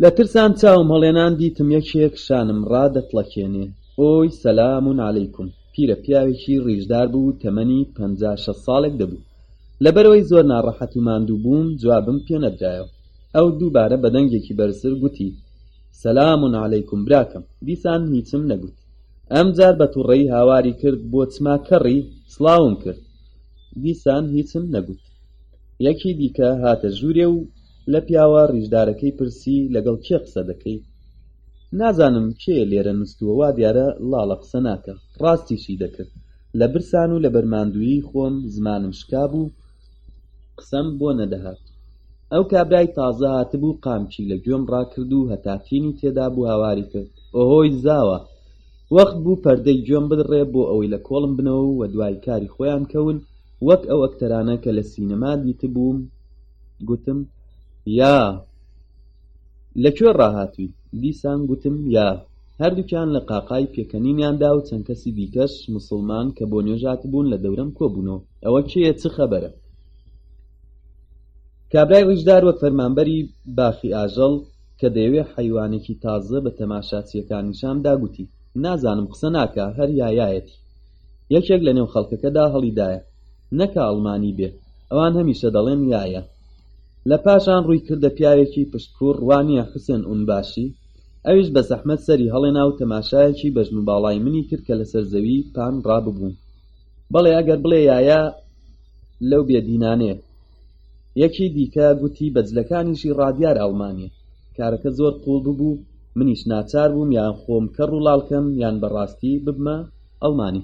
لە ترسان چاوم هەڵێنان دیتم یەکێک شانم ڕادەتڵەکێنێ ئۆی سەلامون عەلەیکم پیرە پیاوێکی ڕیژدار بوو تەمەنی پ شە ساڵێک دەبوو لەبەرەوەی زۆر ناڕەحەت و ماندوو بووم جوابم پێنەدرایەوە ئەو دووبارە بە دەنگێکی بەرزتر گوتی سەلامون عەلەیکم براکەم دیسان هیچم نەگوت ئەمجار بە توڕەیی هاواری کرد بۆ چما کەڕی سڵاوم کرد دیسان هیچم نەگوت یەکی دیکە هاتە ژوورێ و لە پیاوە ڕیژدارەکەی پرسی لەگەڵ کێ قسە دەکەی نازانم کێ لێرە نوستووە وا دیارە لاڵە قسە ناکە ڕاستیشی دەکرد لە برسان و لە بەرماندوویی خۆم زمانم شکابوو قسەم بۆ نەدەهات ئەو کابرای تازە هاتبوو قامکی لە گوێم ڕاکرد و هەتا تینی تێدا بوو هاواری کرد ئۆۆی زاوا وەخت بوو پەردەی گوێم بدڕێ بۆ ئەوەی لە کۆڵم بنەوە و وەدوای کاری خۆیان کەون وەک ئەو ئەکتەرانە کە لە سینەما دیتبووم گوتم یا لە کوێ ڕاهاتووی دیسان گوتم یا هەردووکیان لە قاقای پێکەنینیاندا و چەند کەسی دیکەش موسڵمان کە بۆ نوێژ هاتبوون لە دەورەم کۆبوونەوە. ئەوە کێیە چ خەبەرە کابرای ڕیشدار وەک فەرمانبەری باخی ئاژەڵ کە دەیەوێ حەیوانێکی تازە بە تەماشاچیەکان نیشان بدا گوتی نازانم قسە ناکا هەر یایایەتی یەکێک لە نێو خەڵکەکەدا هەڵیدایە نەکە ئەڵمانی بێ ئەوان هەمیشە دەڵێن یایە لە پاشان ڕووی کردە پیاوێکی پشتکوڕ ڕوانیە حوسێن ئونباشی ئەویش بە زەحمەت سەری هەڵێنا و تەماشایەکی بەژن و باڵای منی کرد کە لەسەر زەوی پان ڕاببوو بەڵێ ئەگەر بڵێ یایە لەو بێدینانێ یەکی دیکە گوتی بە جلەکانیشی ڕادیار ئاڵمانیە کارەکە زۆر قوڵ ببوو منیش ناچار بووم یان خۆم کە ڕووڵاڵکەم یان بەڕاستی ببمە ئەڵمانی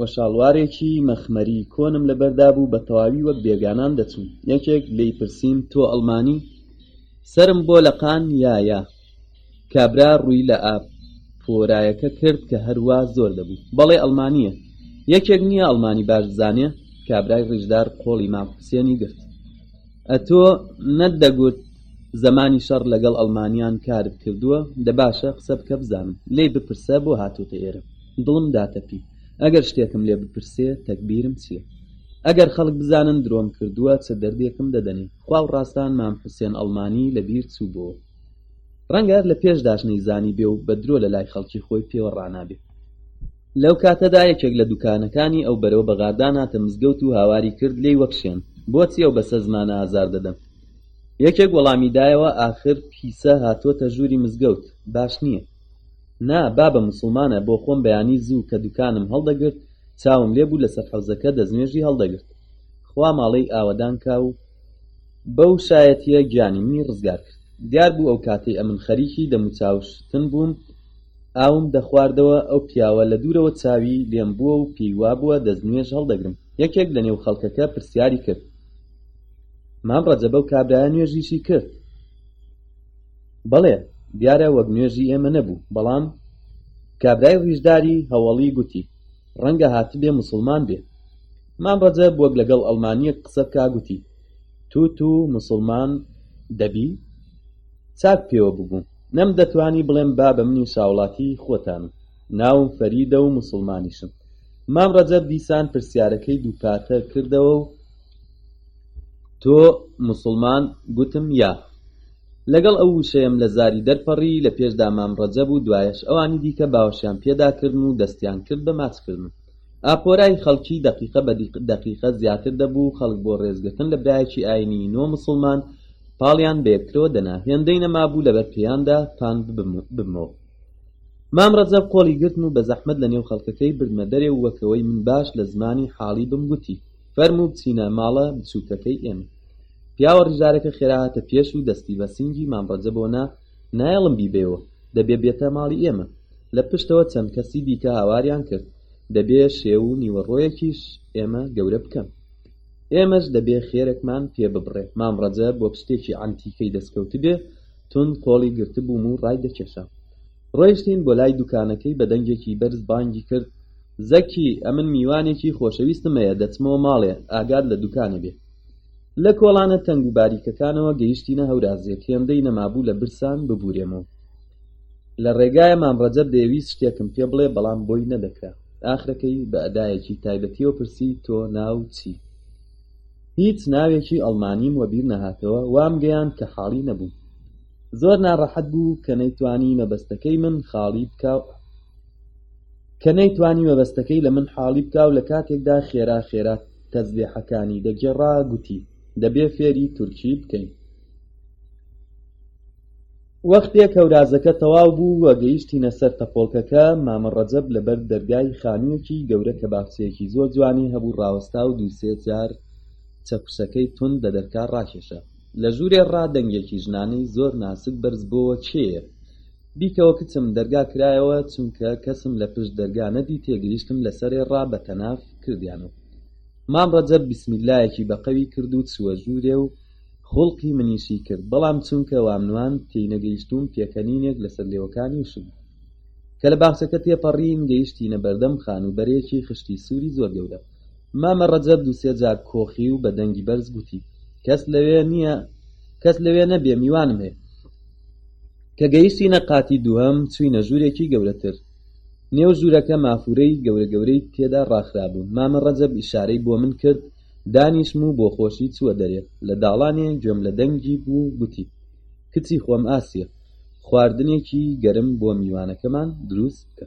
و شاڵوارێکی مەخمەری کۆنم لەبەردا بوو بە تەواوی وەک بێگانان دەچوم یەکێک لێی پرسیم تۆ ئەڵمانی سەرم بۆ لە قان یا یا کابرا ڕووی لە ئاپ پۆرایەکە کرد کە هەروا زۆر دەبوو بەڵێ ئەڵمانیە یەکێک نییە ئەڵمانی باش بزانێ کابرای ڕیژدار قۆڵی مام حوسێنی گرت ئەتۆ نەت دەگوت زەمانی شەڕ لەگەڵ ئەڵمانیان کارت کردووە دە باشە قسە بکە بزانم لێی بپرسە بۆ هاتۆتە ئێرە دڵم داتەپی ئەگەر شتێکم لێ بپرسێ تەگبیرم چیە ئەگەر خەڵک بزانن درۆم کردووە چ دەردێکم دەدەنێ خوا و ڕاستان مام حوسێن ئەڵمانی لە بیر چووبۆوە ڕەنگە هەر لە پێشداش نەیزانیبێ و بە درۆ لە لای خەڵکی خۆی پێوە ڕانابێ. لەو کاتەدا یەکێک لە دوکانەکانی ئەو بەرەو بەغادان هاتە مزگەوت و هاواری کرد لێی وەکشێن بۆچی ئەو بەسە زمانە ئازار دەدەن یەکێک وەڵامی دایەوە ئاخر پیسە هاتۆتە ژووری مزگەوت باش نیە نا بابە موسڵمانە بۆ خۆم بەیانی زوو کە دوکانم هەڵدەگرت چاوم لێ بوو لەسەر حەوزەکە دەستنوێژی هەڵدەگرت خوا ماڵێی ئاوەدان کا و بەو شایەتیە گیانی منی ڕزگار کرد دیار بوو ئەو کاتەی ئەمن خەریکی دەموچاو شتن بووم ئاوم دەخواردەوە، ئەو پیاوە لە دوورەوە چاوی لێم بووە و پێی وابووە دەست نوێژ هەڵدەگرم. یەکێک لە نێو خەڵکەکە پرسیاری کرد، مام ڕەجەبە و کابرایە نوێژیشی کرد؟ بەڵێ، دیارە وەک نوێژی ئێمە نەبوو، بەڵام کابرای ڕیشداری هەوەڵی گوتی، ڕەنگە هاتبێ موسڵمان بێ. مام ڕەجەب وەک لەگەڵ ئەڵمانییەک قسە بکا گوتی، تو تو موسڵمان دەبی؟ چاک پێوە ببوو. نەم دەتوانی بڵێم بابە منیش هاوڵاتی خۆتانم ناوم فەریدە و موسڵمانیشم مام ڕەجەب دیسان پرسیارەکەی دووپاتە کردەوە و تۆ موسڵمان گوتم یا لەگەڵ ئەو وشەیەم لە زاری دەرپەڕی لە پێشدا مام ڕەجەب و دوایەش ئەوانی دیکە باوەشیان پێدا کردم و دەستیان کرد بە ماچکردنم ئاپۆرای خەڵکی دەقیقە بە دەقیقە زیاتر دەبوو و خەڵک بۆ ڕێزگرتن لە برایەکی ئایینیی نۆ موسڵمان پاڵیان بە یەکترەوە دەنا. هێندەی نەمابوو لەبەر پێیاندا پان ببمەوە. مام ڕەجەب قۆڵی گرتم و بە زەحمەت لە نێو خەڵکەکەی بردمە دەرێ و وەکەوەی من باش لە زمانی حاڵی بم گوتی، فەرموو بچینە ماڵە بچووکەکەی ئێمە. پیاوە ڕیژارەکە خێرا هاتە پێش و دەستی بە سینگی مام ڕەجەبەوە نا، نایەڵم بیبەیەوە، دەبێ بێتە ماڵی ئێمە. لە پشتەوە چەند کەسی دیکە هاواریان کرد، دەبێ شێو و نیوەڕۆیەکیش ئێمە گەورە بکەن. ئێمەش دەبێ خێرەکمان پێ ببڕێ. مام ڕەجەب وەک شتێکی عەنتیکەی دەستکەوتبێ، توند قۆڵی گرتبووم و ڕای دەکێشام. ڕۆیشتین بۆ لای دوکانەکەی بە دەنگێکی بەرز بانگی کرد، زەکی، ئەمن میوانێکی خۆشەویستم هەیە دەچمەوە ماڵێ، ئاگات لە دوکانێ بێ. لە کۆڵانە تەنگ و باریکەکانەوە گەیشتینە هەورازێک هێندەی نەمابوو لە برسان ببورێمەوە لە ڕێگایە مام ڕەجەب دەیەویست شتێکم پێ بڵێ بەڵام بۆی نەدەکرا ئاخرەکەی بە ئەدایەکی تایبەتیەوە پرسی تۆ ناو چی هیچ ناوێکی ئەڵمانیم وەبیر نەهاتەوە وام گەیان کە حاڵی نەبوو زۆر ناڕەحەت بوو کە نەیتوانی مەبەستەکەی من خاڵی بکە کە نەیتوانی مەبەستەکەی لە من حاڵی بکە و لە کاتێکدا خێرا خێرا تەزبێحەکانی دەگێڕا گوتی دەبێ فێری تورکی بکەین وەختێک هەورازەکە تەواو بوو و گەیشتینە سەر تەپۆڵکەکە مامە ڕەجەب لەبەر دەرگای خانوویەکی گەورە کە باخچەیەکی زۆر جوانی هەبوو ڕاوەستا و دوو سێ جار چەکوشەکەی توند بە دەرکا ڕاکێشا لە ژوورێ ڕا دەنگێکی ژنانەی زۆر ناسک بەرز بۆوە کێیە بیکەوە کچم دەرگا کرایەوە چونکە کەسم لە پشت دەرگا نەدی تێگەیشتم لە سەرێ ڕا بە تەناف کردیانم مام ڕەجەب بیسمیلایەکی بە قەوی کرد و چووە ژوورێ و خوڵقی منیشی کرد بەڵام چونکە وام نواند تێینەگەیشتووم پێکەنینێک لەسەر لێوەکانی وشک بوو کە لە باخچەکە تێپەڕین گەیشتینە بەردەم خانووبەرێکی خشتی سووری زۆر گەورە مامە ڕەجەب دوو سێ جار کۆخی و بە دەنگی بەرز گوتی کەس لەوێ نییە کەس لەوێ نەبێ میوانم هەیە کە گەیشتینە قاتی دووەم چووینە ژوورێکی گەورەتر نێو ژوورەکە مافورەی گەورە گەورەی تێدا ڕاخرابوون مامە ڕەجەب ئیشارەی بۆ من کرد دانیشم و بۆخۆشی چووە دەرێ لە داڵانێ گوێم لە دەنگی بوو گوتی کچی خۆم ئاسیە خواردنێکی گەرم بۆ میوانەکەمان دروست بکە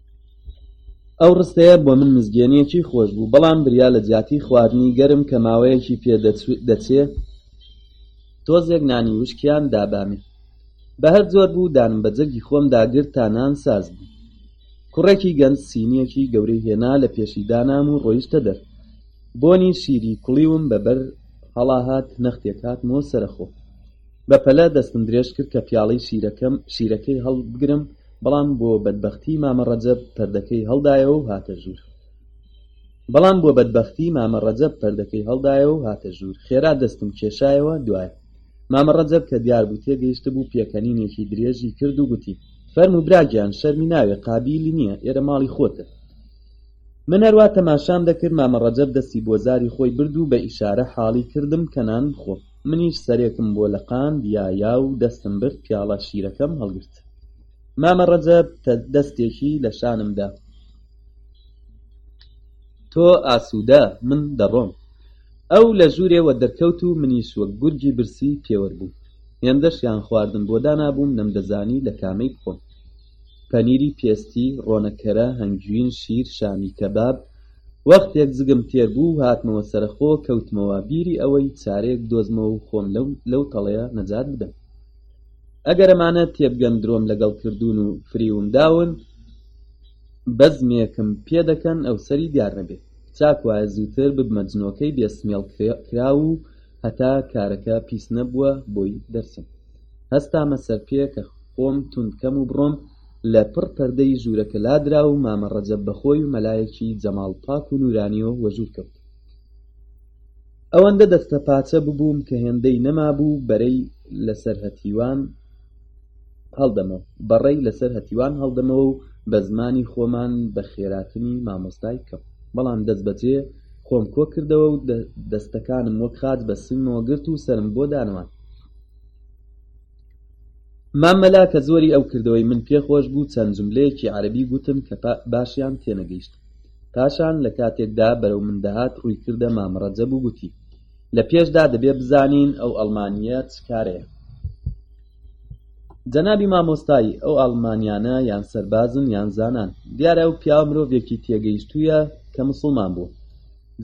ئەو ڕستەیە بۆ من مزگێنیەکی خۆش بوو بەڵام بریا لە جیاتی خواردنی گەرم کە ماوەیەکی پێ دەچێ تۆزێک نانی وشکیان دابامێ بە هەر زۆر بوو دانم بە جەرگی خۆم داگرت تا نان ساز بوو کوڕێکی گەنج سینیەکی گەورەی هێنا لە پێشی دانام و ڕۆیشتە دەر بۆنی شیری کوڵیوم بەبەر هەڵاهات نەختێک هاتمۆ سەرخۆ بە پەلە دەستم درێژ کرد کە پیاڵی شیرەکەم شیرەکەی هەڵبگرم بەڵام بۆ بەدبەختی مامە ڕەجەب پەردەکەی هەڵدایەوە و هاتە ژوور بەڵام بۆ بەدبەختی مامە ڕەجەب پەردەکەی هەڵدایەوە و هاتە ژوور خێرا دەستم کێشایەوە دوای مامە ڕەجەب کە دیار بوو تێگەیشت بوو پێکەنینێکی درێژی کرد و گوتی فەرم و براگیان شەرمی ناوێ قابیلی نییە ئێرە ماڵی خۆتە من هەروا تەماشام دەکرد مامە ڕەجەب دەستی بۆ زاری خۆی برد و بە ئیشارە حاڵی کردم کە نان بخۆ منیش سەرێکم بۆ لەقاند یا یا و دەستم برد پیاڵە شیرەکەم هەڵگرت مامە ڕەجەب دەستێکی لە شانم دا تۆ ئاسوودە من دەڕۆم ئەو لە ژوورێ وە دەرکەوت و منیش وەک گورگی برسی پێوەر بوو هێندەشیان خواردن بۆ دانابووم نەمدەزانی لە کامەی بخۆم پەنیری پێستی ڕۆنەکەرە هەنگوین شیر شامی کەباب وەختێک زگم تێر بوو هاتمەوە سەرخۆ کەوتمەوە بیری ئەوەی چارێک دۆزمەوە و خۆم لەو تەڵەیە نەجات بدەم ئەگەر ئەمانە تێبگەن درۆم لەگەڵ کردوون و فریوم داون بەزمێکم پێ دەکەن ئەو سەری دیار نەبێت چاک وایە زووتر ببمە جنۆکەی بێ سمێڵ کراو و هەتا کارەکە پیس نەبووە بۆی دەرچم هەستامە سەر پێ کە خۆم توندکەم و بڕۆم لە پڕ پەردەی ژوورەکە لادرا و مامە ڕەجەب بەخۆی و مەلایەکی جەماڵ پاک و نورانیەوە وەژوور کەوت ئەوەندە دەستە پاچە ببووم کە هێندەی نەمابوو بەرەی لەسەر هەتیوان هەڵدەمەوە بەڕێی لەسەر هەتیوان هەڵدەمەوە و بە زمانی خۆمان بە خێراتنی مامۆستای کەم بەڵام دەست بەجێ خۆم کۆ کردەوە و دەستەکانم وەک خاج بە سنگمەوە گرت و سرم بۆ دانوان مامەلا کە زۆری ئەو کردەوەی من پێخۆش بوو چەند جملەیەکی عەرەبی گوتم کە باشیان تێنەگەیشت پاشان لە کاتێکدا بەرەو من دەهات ڕووی کردە مام ڕەجەب و گوتی لە پێشدا دەبێ بزانین ئەو ئەڵمانییە چ کارەیە جەنابی مامۆستایی ئەو ئاڵمانیانە یان سەربازن یان زانان دیارە و پیاو مرۆڤێکی تێگەیشتوویە کە مسلمان بوو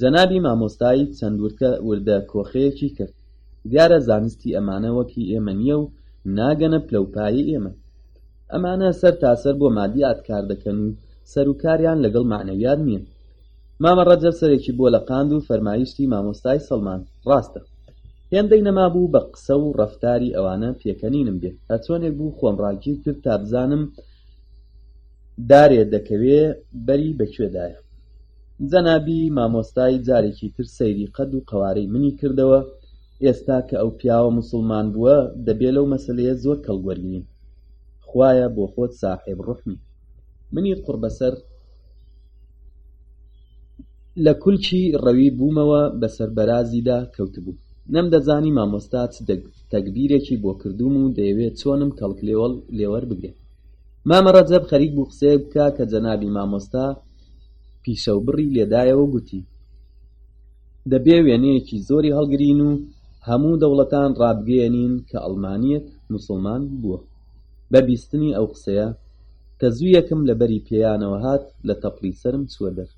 جەنابی مامۆستایی چەند وردکە وردە کۆخەیەکی کرد دیارە زانستی ئەمانە وەکی ئێمە نییە و ناگەنە پلەوپایی ئێمە ئەمانە سەر تاسەر بۆ مادیات کار دەکەن و سەروکاریان لەگەڵ مەعنەویات نییە مامە ڕەجەب سەرێکی بۆ لە قاند و فەرمایشتی مامۆستای سەڵمان ڕاستە هێندەی نەمابوو بە قسە و ڕەفتاری ئەوانە پێکەنینم بێ هەرچۆنێک بوو خۆم ڕاگیر کرد تا بزانم دارێ دەکەوێ بەری بەکوێدایە جەنابی مامۆستای جارێکی تر سەیری قەد و قەوارەی منی کردەوە ئێستا کە ئەو پیاوە موسڵمان بووە دەبێ لەو مەسلەیە زۆر کەڵگوەرگرین خوایە بۆ خۆت ساحێب ڕحمی منی قڕ بەسەر لە کولکی ڕەوی بوومەوە بەسەر بەرازیدا کەوتبوو نەمدەزانی مامۆستا چ تەگبیرێکی بۆ کردووم و دەیەوێت چۆنم کەڵک لێوەڵ لێوەر بگرێت مامە ڕەجەب خەریک بوو قسەیە بکە کە جەنابی مامۆستا پیشەو بڕی لێدایەوە گوتی دەبێ وێنەیەکی زۆری هەڵگرین و هەموو دەوڵەتان ڕابگەیەنین کە ئەڵمانییەک موسڵمان بووە. بە بیستنی ئەو قسەیە، تەزوویەکم لە بەری پێیانەوە هات، لە تەپڵی سەرم چووە دەر.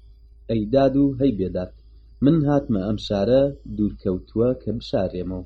ئەی داد و هەی بێداد، من هاتمە ئەم شارە دوورکەوتووە کە بشاررێمەوە.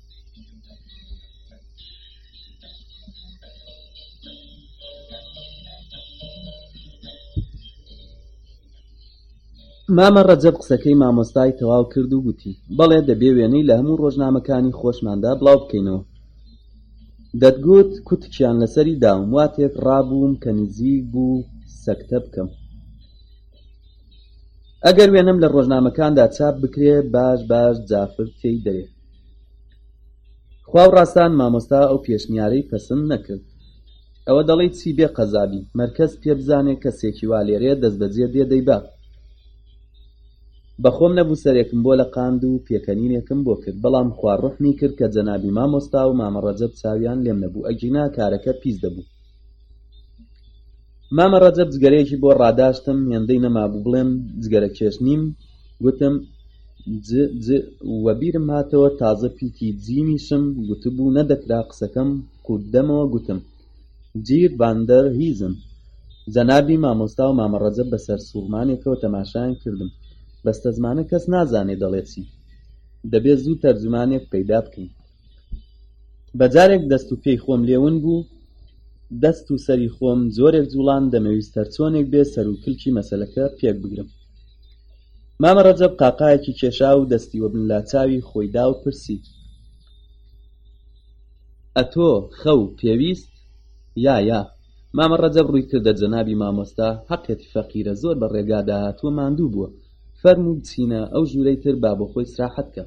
مامە ڕەجەب قسەکەی مامۆستای تەواو کرد و گوتی بەڵێ دەبێ وێنەی لە هەموو ڕۆژنامەکانی خۆشماندا بڵاو بکەینەوە دەتگوت کوتکیان لەسەری داوم وا تێک ڕابووم کە نزیک بوو سەکتە بکەم ئەگەر وێنەم لە ڕۆژنامەکاندا چاپ بکرێ باش باش جافر تێی دەرێ خوا و ڕاستان مامۆستا ئەو پێشنیارەی پەسند نەکرد ئەوە دەڵی چی بێ قەزابی مەرکەز پێ بزانێ کەسێکی وا لێرێ دەست بەجێ دێ دەیبا بەخۆم نەبوو سەرێکم بۆ لە قاند و پێکەنینێکم بۆ کرد بەڵام خوا ڕحمی کرد کە جەنابی مامۆستا و مامە ڕەجەب چاویان لێم نەبوو ئەگینا کارەکە پیس دەبوو مامە ڕەجەب جگەرەیەکی بۆ ڕاداشتم هێندەی نەمابوو بڵێم جگەرە کێش نیم گوتم وەبیرم هاتەوە تازە پیتی جیمیشم گوتبوو نەدەکرا قسەکەم قوددەمەوە گوتم جیر باندەر هیزم جەنابی مامۆستا و مامەڕەجە بەسەر سوورمانێکەوە تەماشایان کردم بەستەزمانە کەس نازانێ دەڵێ چی دەبێت زوو تەرجمانێک پەیدا بکەین بە جارێک دەست و پێی خۆم لێ ون بوو دەست و سەری خۆم جۆرێک جوڵان دەمەویست هەرچۆنێک بێ سەر و کلکی مەسەلەکە پێک بگرم مامە ڕەجەب قاقایەکی کێشا و دەستی وە بن لا چاوی خۆی دا و پرسی ئەتۆ خەو پێویست یا یا مامە ڕەجەب ڕووی کردە جەنابی مامۆستا هەقیەتی فەقیرە زۆر بە ڕێگادا هاتووە ماندوو بووە فەرموو بچینە ئەو ژوورەی تر با بۆ خۆی سراحەت کا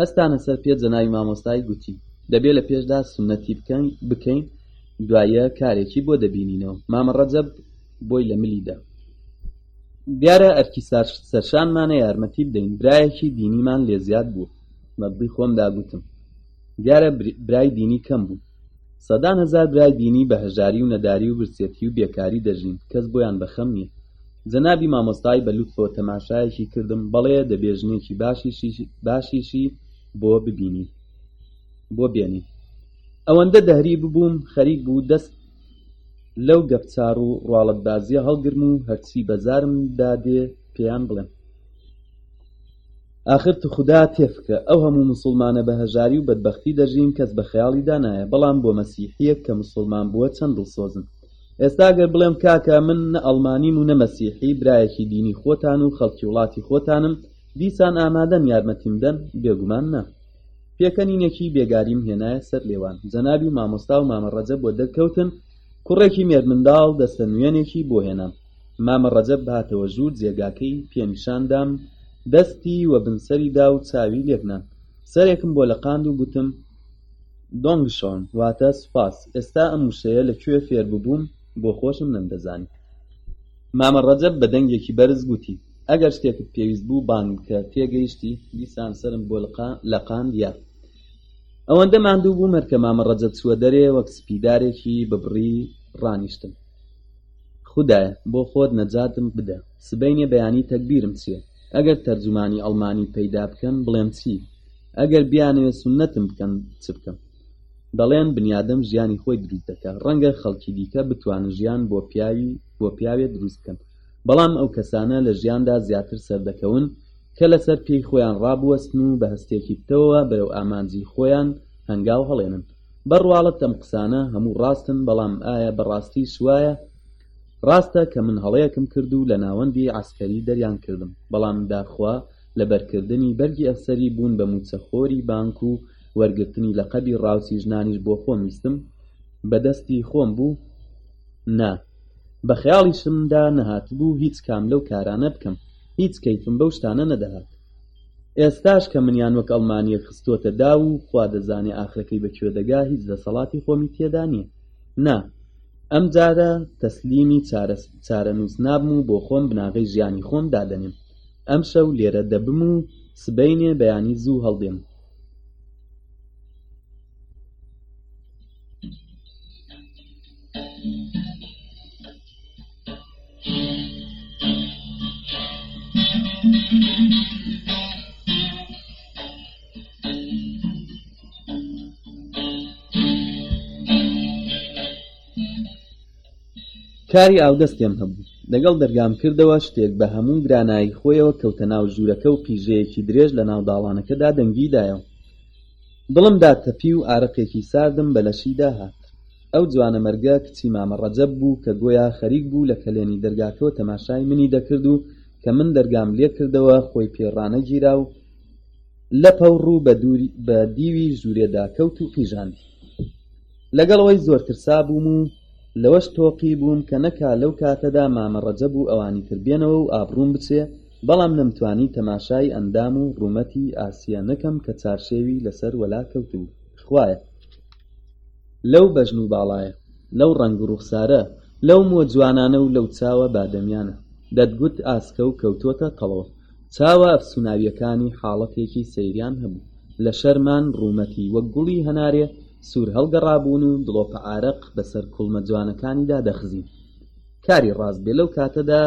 هەستانە سەر پێ جەنابی مامۆستای گوتی دەبێ لە پێشدا سوننەتی بکەین بکەین دوایە کارێکی بۆ دەبینینەوە مامە ڕەجەب بۆی لە ملی دا دیارە ئەرکی سەرشانمانە یارمەتی بدەین برایەکی دینیمان لێ زیاد بوو مەبی خۆمدا گوتم دیارە برای دینی کەم بوو سەدان هەزار برای دینی بە هەژاری و نەداری و برسێتی و بێکاری دەژین کەس بۆیان بە خەم نیە جەنابی مامۆستای بە لوتفەوە تەماشایەکی کردم بەڵێ دەبێ ژنێکی باشیشی بۆ ببینی بۆ بێنی ئەوەندە دەهری ببووم خەریک بوو دەست لەو گەپچار و ڕواڵەت بازیە هەڵگرم و هەرچی بەزارم دادێ پێیان بڵێم ئاخر توخودا تێفکە ئەو هەموو موسوڵمانە بە هەژاری و بەدبەختی دەژین کەس بە خەیاڵیدا نایە بەڵام بۆ مەسیحیەک کە موسوڵمان بووە چەند دڵسۆزن ئێستا گەر بڵێم کاکە من نە ئەڵمانیم و نە مەسیحی برایەکی دینی خۆتان و خەڵکی وڵاتی خۆتانم دیسان ئامادەن یارمەتیم بدەن بێگومان نا پێکەنینێکی بێگاریم هێنایە سەر لێوان جەنابی مامۆستا و مامە ڕەجەب وەدەرکەوتن کوڕێکی مێرمنداڵ دەستە نوێنێکی بۆ هێنام مامە ڕەجەب هاتەوە ژوور جێگاکەی پێ نیشان دام دەستی وە بن سەری دا و چاوی لێکنا سەرێکم بۆ لەقاند و گوتم دۆنگشۆن واتە سوپاس ئێستا ئەم وشەیە لە کوێ فێر ببووم بۆ خۆشم نەمدەزانی مامە ڕەجەب بە دەنگێکی بەرز گوتی ئەگەر شتێکت پێویست بوو بانگ بکە تێگەیشتی دیسان سەرم بۆ لەقاند یا ئەوەندە ماندوو بووم هەر کە مامە ڕەجەب چووە دەرێ وەک سپیدارێکی ببڕی ڕانیشتم خودایە بۆ خۆت نەجاتم بدە. سبەینێ بەیانی تەگبیرم چیە ئەگەر تەرجومانی ئەڵمانی پەیدا بکەن بڵێم چی ئەگەر بیانەوێ سوننەتم بکەن چ بکەم دەڵێن بنیادەم ژیانی خۆی دروست دەکا ڕەنگە خەڵکی دیکە بتوانن ژیان بۆ پیاوی بۆ پیاوێ دروست بکەن بەڵام ئەو کەسانە لە ژیاندا زیاتر سەردەکەون کە لەسەر پێی خۆیان ڕابوەستن و بە هەستێکی پتەوەوە بەرەو ئامانجی خۆیان هەنگاو هەڵێنن بەڕواڵەت ئەم قسانە هەموو ڕاستن بەڵام ئایا بەڕاستیش وایە؟ ڕاستە کە من هەڵەیەکم کرد و لە ناوەندی عەسکەری دەریان کردم بەڵام داخوا لەبەر کردنی بەرگی ئەفسەری بوون بە مووچە خۆری بانک و وەرگرتنی لەقەبی ڕاوچی ژنانیش بۆ خۆم ویستم بە دەستی خۆم بوو؟ نا بە خەیاڵیشمدا نەهاتبوو هیچ کام لەو کارانە بکەم هیچ کەیفم بەو شتانە نەدەهات. ئێستاش کە منیان وەک ئەڵمانیەک خستۆتە داو و خوا دەزانێ ئاخرەکەی بە کوێ دەگا هیچ دەسەڵاتی خۆمی تێدا نیە نا ئەم جارە تەسلیمی چارەنوس نابم و بۆ خۆم بناغەی ژیانی خۆم دادەنێم ئەم شەو لێرە دەبم و سبەینێ بەیانی زوو هەڵدێم کاری ئاودەستێم هەبوو لەگەڵ دەرگام کردەوە شتێک بە هەموو گرانایی خۆیەوە کەوتە ناو ژوورەکە و قیژەیەکی درێژ لە ناو داڵانەکەدا دەنگی دایەوە دڵم داتەپی و ئارەقێکی ساردم بە لەشی داهات ئەو جوانەمەرگە کچی مامە ڕەجەب بوو کە گۆیا خەریک بوو لە کەلێنی دەرگاکەوە تەماشای منی دەکرد و کە من دەرگام لێ کردەوە خۆی پێ ڕانەگیرا و لەپە و ڕوو بە دووری بە دیوی ژوورێدا کەوت و قیژاندی لەگەڵ ئەوەی زۆر ترسا بووم و لەوەش تۆقی بووم کە نەکا لەو کاتەدا مامە ڕەجەب و ئەوانی تر بێنەوە و ئابڕووم بچێ بەڵام نەمتوانی تەماشای ئەندام و ڕوومەتی ئاسیە نەکەم کە چارشێوی لەسەر وەلا کەوتبوو خوایە لەو بەژن و باڵایە، لەو ڕەنگ و ڕووخسارە، لەو مۆ جوانانە و لەو چاوە بادەمیانە، دەتگوت ئاسکە و کەوتۆتە تەڵەوە. چاوە ئەفسووناوییەکانی حاڵەتێکی سەیریان هەبوو، لە شەرمان ڕوومەتی وەک گوڵی هەنارێ سوور هەڵگەڕابوون و دڵۆپە ئارەق بەسەر کوڵمە جوانەکانیدا دەخزین. کاری ڕاست بێ لەو کاتەدا،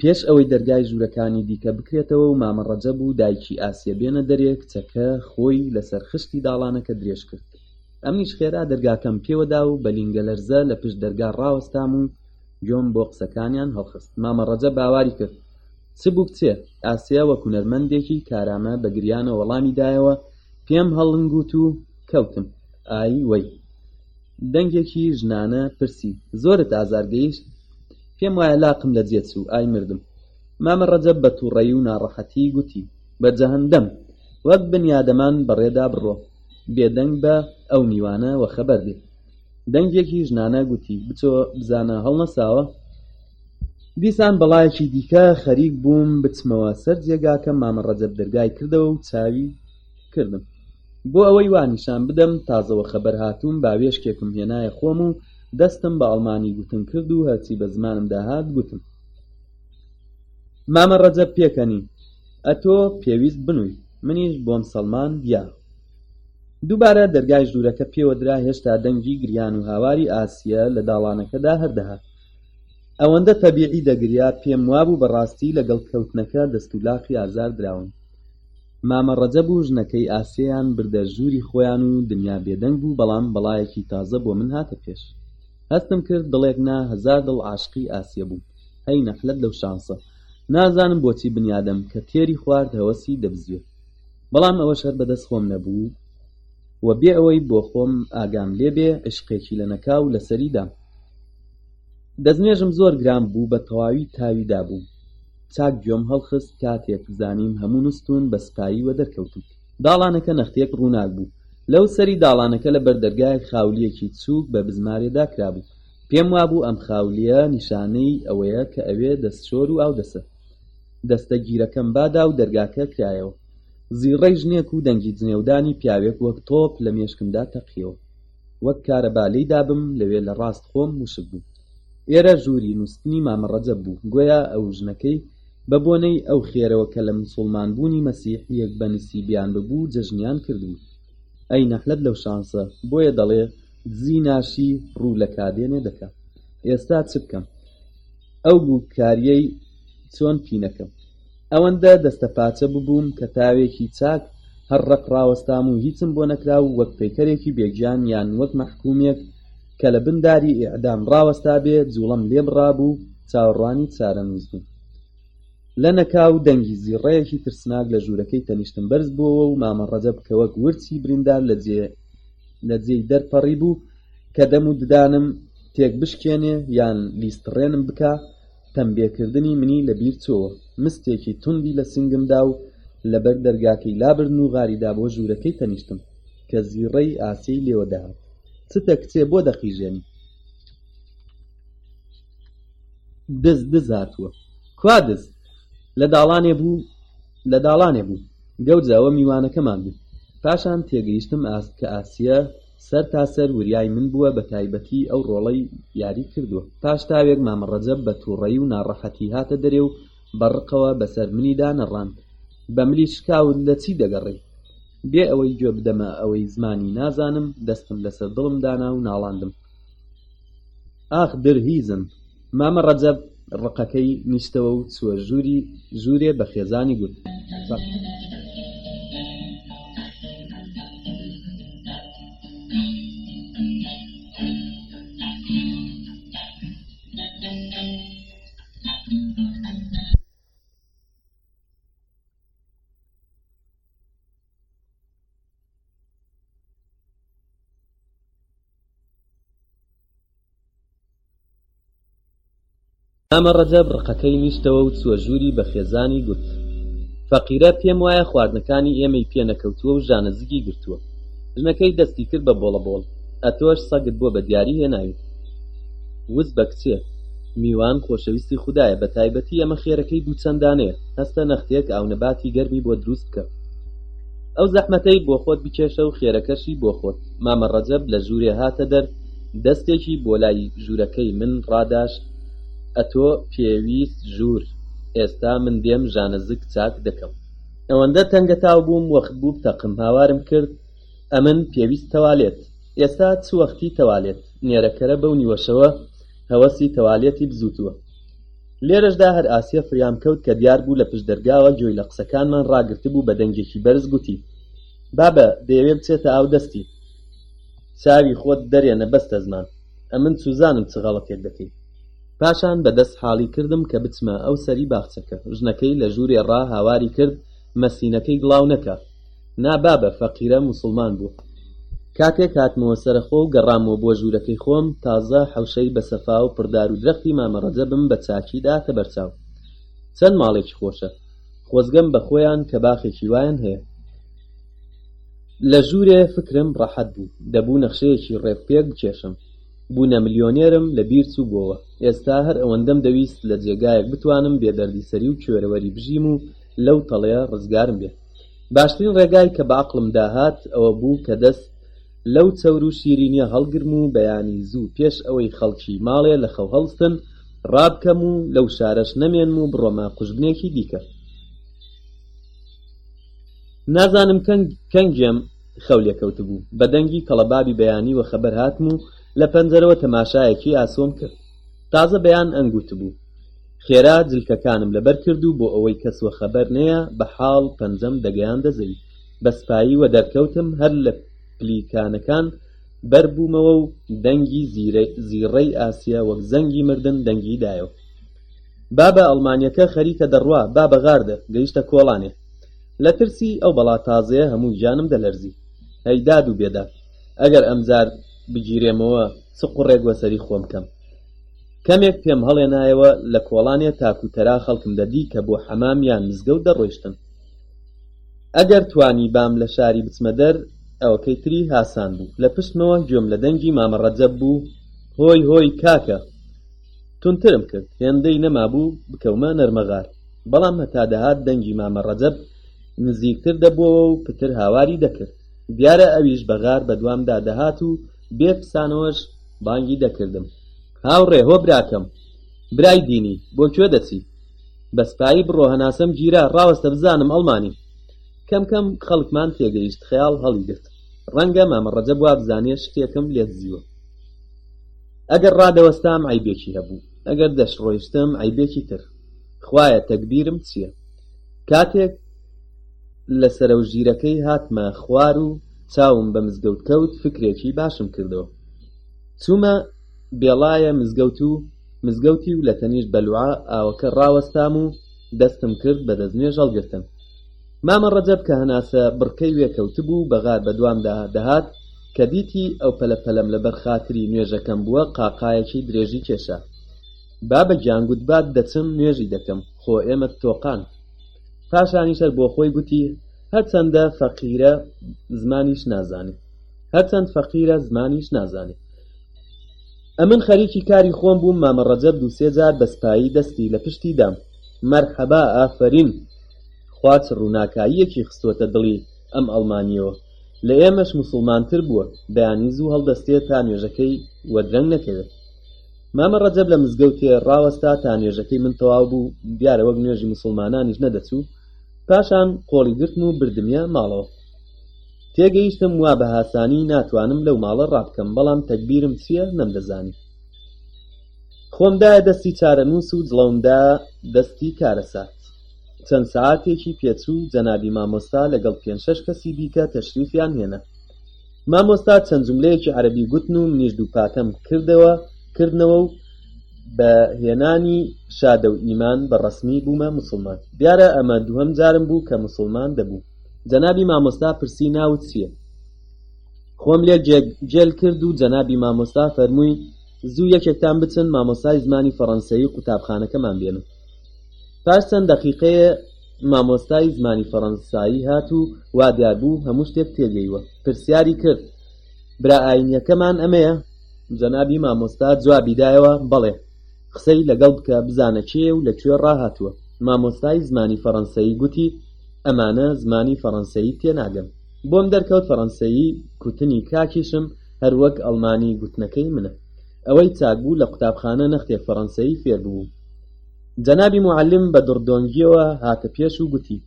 پێش ئەوەی دەرگای ژوورەکانی دیکە بکرێتەوە و مامە ڕەجەب و دایکی ئاسیە بێنە دەرێ کچەکە خۆی لەسەر خشتی داڵانەکە درێژ کرد ئەمنیش خێرا دەرگاکەم پێوە دا و بە لینگەلەرزە لە پشت دەرگا ڕاوەستام و گوێم بۆ قسەکانیان هەڵخست مامە ڕەجەب هاواری کرد چ بوو کچێ ئاسیا وەک هونەرمەندێکی کارامە بە گریانەوە وەڵامی دایەوە پێم هەڵنگوت و کەوتم ئای وەی دەنگێکی ژنانە پرسی زۆرت ئازار گەیشت پێم وایە لاقم لە جێ چوو ئای مردم. مامە ڕەجەب بە توڕەیی و ناڕەحەتی گوتی، بە جەهەندەم! وەک بنیادەمان بەڕێدا بڕۆ. بێدەنگ بە ئەو میوانە وەخەبەر بێ. دەنگێکی ژنانە گوتی، بچۆ بزانە هەڵنەساوە؟ دیسان بەڵایەکی دیکە خەریک بووم بچمەوە سەر جێگاکەم مامە ڕەجەب دەرگای کردەوە و چاوی. کردم بۆ ئەوەی وا نیشان بدەم تازەوە خەبەر هاتووم باوێشکێکم هێنایە خۆم و دەستم بە ئەڵمانی گوتن کرد و هەرچی بە زمانم داهات گوتم مامە ڕەجە پێکەنی ئەتۆ پێویست بنووی منیش بۆم سەلمان دیا دووبارە دەرگای ژوورەکە پێوەدرا هێشتا دەنگی گریان و هاواری ئاسیە لە داڵانەکەدا هەردەهات ئەوەندە تەبیعی دەگریا پێم وابوو بەڕاستی لەگەڵ کەوتنەکە دەست و لاقی ئازار دراون مامە ڕەجەب و ژنەکەی ئاسیەیان بردە ژووری خۆیان و دنیا بێدەنگ بوو بەڵام بەڵایەکی تازە بۆ من هاتە پێش هەستم کرد دڵێک نا هەزار دڵ عاشقی ئاسیە بوو هەی نەحلەت لەو شانسە نازانم بۆچی بنیادەم کە تێری خوارد هەوەسی دەبزوێ بەڵام ئەوەش هەر بەدەست خۆم نەبوو و بێ ئەوەی بۆ خۆم ئاگام لێ بێ عیشقێکی لە نەکاو لەسەری دام دەستنوێژم زۆر گران بوو بە تەواوی تاوی دابوو چاک گوێم هەڵخست کاتێک زانیم هەموو نوستوون بە سپایی وە دەرکەوتووت. داڵانەکە نەختێک ڕووناک بوو لەو سەری داڵانەکە لە بەر دەرگایەک خاولیەکی چووک بە بزمارێ داکرابوو پێم وابوو ئەم خاولیە نیشانەی ئەوەیە کە ئەوێ دەست شۆر و ئاودەسە دەستە گیرەکەم بادا و دەرگاکە کرایەوە زیڕەی ژنێک و دەنگی جنێودانی پیاوێک وەک تۆپ لە مێشکمدا تەقیەوە. وەک کارەبا لێی دابم لەوێ لە ڕاست خۆم وشک بوو ئێرە ژووری نووستنی مامە ڕەجەب بوو گۆیا ئەو ژنەکەی بە بۆنەی ئەو خێرەوە کە لە مسوڵمان بوونی مەسیح یەک بە نسیبیان ببوو جەژنیان کردبوو ئەی نەحلەت لەو شانسە بۆیە دەڵێ دزی ناشی ڕوو لە کادێنێ دەکە ئێستا چ بکەم ئەو گووکاریەی چۆن پینەکەم ئەوەندە دەستەپاچە ببووم کە تاوێکی چاک هەر ڕەق ڕاوەستام و هیچم بۆ نەکرا و وەک پەیکەرێکی بێ گیان یان وەک مەحکوومێک کە لە بن داری ئیعدام ڕاوەستابێ جووڵەم لێ بڕابوو چاوەڕوانی چارەنووس بووم لە نەکاو دەنگی زیڕەیەکی ترسناک لە ژوورەکەی تەنیشتم بەرز بووەوە و مامە ڕەجەب کە وەک ورچی بریندار لە جێ لە جێی دەرپەڕیبوو کە دەم و ددانم تێک بشکێنێ یان لیستڕێنم بکا تەمبێ کردنی منی لە بیر چۆوە مستێکی توندی لە سنگم دا و لە بەر دەرگاکەی لابردن و غاری دا بۆ ژوورەکەی تەنیشتم کە زیڕەی ئاسیەی لێوە دەهات چتە کچێ بۆ دەقیژێنی دز دز هاتووە کوا دز لە داڵانێ بوو لە داڵانێ بوو گەوجە ئەوە میوانەکەمان بوو پاشان تێگەیشتم ئاست کە ئاسیە سەرتاسەر وریای من بووە بە تایبەتی ئەو ڕۆڵەی یاری کردووە. پاش تاوێک مامە ڕەجەب بە تووڕەیی و ناڕەحەتی هاتە دەرێ و بە ڕقەوە بە سەر منی دانەڕاند بە ملی شکاوت لە چی دەگەڕێی؟ بێ ئەوەی گوێ بدەمە ئەوەی زمانی نازانم دەستم لەسەر دڵم دانا و ناڵاندم ئاخ در هیزم! مامە ڕەجەب ڕقەکەی نیشتەوە و چووە ژووری ژوورێ بە خێزانی گوت مامە ڕەجەب ڕقەکەی نیشتەوە و چووە ژووری بە خێزانی گوت، فەقیرە پێم وایە خواردنەکانی ئێمەی پێ نەکەوتووە و ژانە زگی گرتووە. ژنەکەی دەستی کرد بە بۆڵەبۆڵ، ئەتۆش سەگت بۆ بە دیاری هێناویت. وس بە کچێ. میوان خۆشەویستی خودایە بە تایبەتی ئەمە خێرەکەی دوو چەند دانەیە، هەستە نەختێک ئاونەباتی گەرمی بۆ دروست بکە. ئەو زەحمەتەی بۆ خۆت بکێشە و خێرەکەشی بۆ خۆت. مامە ڕەجەب لە ژوورێ هاتە دەر دەستێکی بۆ لای ژوورەکەی من ڕاداشت، ئەتۆ پێویست ژوور، ئێستا من دێم ژانەزک چاک دەکەم. ئەوەندە تەنگەتاو بووم وەخت بوو بتەقم، هاوارم کرد ئەمن پێویست تەوالێت، ئێستا چ وەختی تەوالێت، نێرەکەرە بەو نیوەشەوە هەوەسی تەوالێتی بزووتووە. لێرەشدا هەر ئاسیە فریام کەوت کە دیار بوو لە پشت دەرگاوە گوێی لە قسەکانمان ڕاگرتبوو بە دەنگێکی بەرز گوتی. بابە دەیەوێ بچێتە ئاو دەستی چاوی خۆت دەرێنە بەستە زمان ئەمن سوزانم چ غەڵەتێک دەکەی پاشان بەدەست حاڵی کردم کە بچمە ئەو سەری باخچەکە ژنەکەی لە ژوورێ ڕا هاواری کرد مەسینەکەی گڵاو نەکە نا بابە فەقیرە مسلمان بوو کاتێک هاتمەوە سەرخۆ و گەڕامەوە بۆ ژوورەکەی خۆم تازە حەوشەی بە سەفا و پڕدار و درەختی مامەڕەجە بم بە چاکیدا تە بەرچاو چەند ماڵێکی خۆشە خۆزگەم بە خۆیان کە باخێکی وایان هەیە. لە ژوورێ فکرم ڕەحەت بوو، دەبوو نەخشەیەکی ڕێک پێک بکێشم. بوونە ملیۆنێرم لە بیر چوو بۆوە. ئێستا هەر ئەوەندەم دەویست لە جێگایەک بتوانم بێ دەردیسەری و کوێرەوەری بژیم و لەو تەڵەیە ڕزگارم بێ. باشترین ڕێگای کە بە عەقڵم دا هات ئەوە بوو کە دەست لەو چەور و شیرینیە هەڵگرم و بەیانی زوو پێش ئەوەی خەڵکی ماڵێ لە خەو هەڵستن ڕابکەم و لەو شارەش نەمێنم و بڕۆمە قوژبنێکی دیکە. نازانم کەنگێم خەو لێ کەوتبوو، بە دەنگی کەڵەبابی بەیانی وەخەبەر هاتم و لە پەنجەرەوە تەماشایەکی ئاسۆم کرد. تازە بەیان ئەنگ وتبوو. خێرا جلکەکانم لەبەر کرد و بۆ ئەوەی کەس وەخەبەر نەیە بە حاڵ پەنجەم دەگەیاندە زەوی. بەسپایی وە دەرکەوتم هەر لە پلیکانەکان بەر بوومەوە و دەنگی زیڕەی ئاسیە وەک زەنگی مردن دەنگی دایەوە بابە ئەڵمانیەکە خەریکە دەڕوا با بەغاردە گەیشتە کۆڵانێ لە ترسی ئەو بەڵا تازەیە هەموو گیانم دەلەرزی هەیداد و بێداد ئەگەر ئەمجار بگیرێمەوە چ قوڕێک وەسەری خۆم کەم کەمێک پێم هەڵێنایەوە لە کۆڵانێ تاکو تەرا خەڵکم دەدی کە بۆ حەمام یان مزگەوت دەڕۆیشتن ئەگەر توانیبام لە شاری بچمە دەر ئەوەکەی تری هاسان بوو لە پشتمەوە گوێم لە دەنگی مامە ڕەجەب بوو هۆی هۆی کاکە تونترم کرد هێندەی نەمابوو بکەومە نەرمەغار بەڵام هەتا دەهات دەنگی مامە ڕەجەب نزیکتر دەبووەوە و پتر هاواری دەکرد دیارە ئەویش بەغار بەدوامدا دەهات و بێ پسانەوەش بانگی دەکردم هاوڕێ هۆ براکەم برای دینی بۆ کوێ دەچی بەسپایی بڕۆ هەناسەم گیرا ڕاوەستە بزانم ئەڵمانی کەم کەم خەڵکمان تێگەیشت خەیاڵ هەڵیگرت ڕەنگە مامە ڕەجەب وا بزانێ شتێکم لێ دزیوە ئەگەر ڕادەوەستام عیبێکی هەبوو ئەگەر دەشت ڕۆیشتم عیبێکی تر خوایە تەگبیرم چییە کاتێک لە سەرە و ژیرەکەی هاتمە خوار و چاوم بە مزگەوت کەوت فکرێکی باشم کردەوە چوومە بێڵایە مزگەوت و مزگەوتی و لە تەنیشت بەلوعە ئاوەکە ڕاوەستام و دەستم کرد بە دەستنوێژ هەڵگرتن مامە ڕەجەب کە هەناسە بڕکەی وێکەوتبوو بەغار بەدوامدا دەهات کە دیتی ئەو پەلە پەلەم لە بەرخاتری نوێژەکەم بووە قاقایەکی درێژی کێشە بابە گیان گوتبات دەچم نوێژی دەکەم خۆ ئێمە تۆقان پاشانی سەر بۆ خۆی گوتی هەرچەندە فەقیرە زمانیش نازانی هەرچەند فەقیرە زمانیش نازانی ئەمن خەریکی کاری خۆم بووم مامە ڕەجەب دوو سێ جار بە سپایی دەستی لە پشتی دام مەرحەبا ئافەرین خوا چ ڕووناکاییەکی خستۆتە دڵی ئەم ئەڵمانییەوە لە ئێمەش موسڵمانتر بووە بەیانی زوو هەڵدەستێ تا نوێژەکەی وەدرەنگ نەکەوێت مامە ڕەجەب لە مزگەوتێ ڕاوەستا تا نوێژەکەی من تەواو بوو دیارە وەک نوێژی موسڵمانانیش نەدەچوو پاشان قۆڵی گرتم و بردمیە ماڵەوە تێگەیشتم وا بە هاسانی ناتوانم لەو ماڵە ڕابکەم بەڵام تەگبیرم چییە نەمدەزانی خۆم دایە دەستی چارەنووس و جڵەوم دا دەستی کارەسات چەند سەعاتێکی پێچوو جەنابی مامۆستا لەگەڵ پێنج شەش کەسی دیکە تەشریفیان هێنا مامۆستا چەند جملەیەکی عەربی گوتن و منیش دووپاتەم کردەوە کردنەوە و بە هێنانی شادە و ئیمان بە ڕەسمی بوومە مسلمان دیارە ئەمە دووەم جارم بوو کە مسلمان دەبوو جەنابی مامۆستا پرسی ناوت چییە؟ خۆم لێ گێل کرد و جەنابی مامۆستا فەرمووی زوو یەکێکتان بچن مامۆسای زمانی فەڕەنسەیی قوتابخانەکەمان بێنن پاش چەند دەقیقەیە مامۆستای زمانی فەڕەنسایی هات و وا دیار بوو هەموو شتێک تێگەیوە پرسیاری کرد برا ئاینیەکەمان ئەمەیە جەنابی مامۆستا جوابی دایەوە بەڵێ قسەی لەگەڵ بکە بزانە کێیە و لە کوێ ڕاهاتووە. مامۆستای زمانی فەڕەنسەیی گوتی، ئەمانە زمانی فەڕەنسەیی تێناگەن. بۆم دەرکەوت فەڕەنسەیی کوتنی کاکیشم هەر وەک ئەڵمانی گوتنەکەی منە. ئەوەی چاک بوو لە قوتابخانە نەختێک فەڕەنسەیی فێر ببووم. جەنابی موعەلم بە دڕدۆنگییەوە هاتە پێش و گوتی،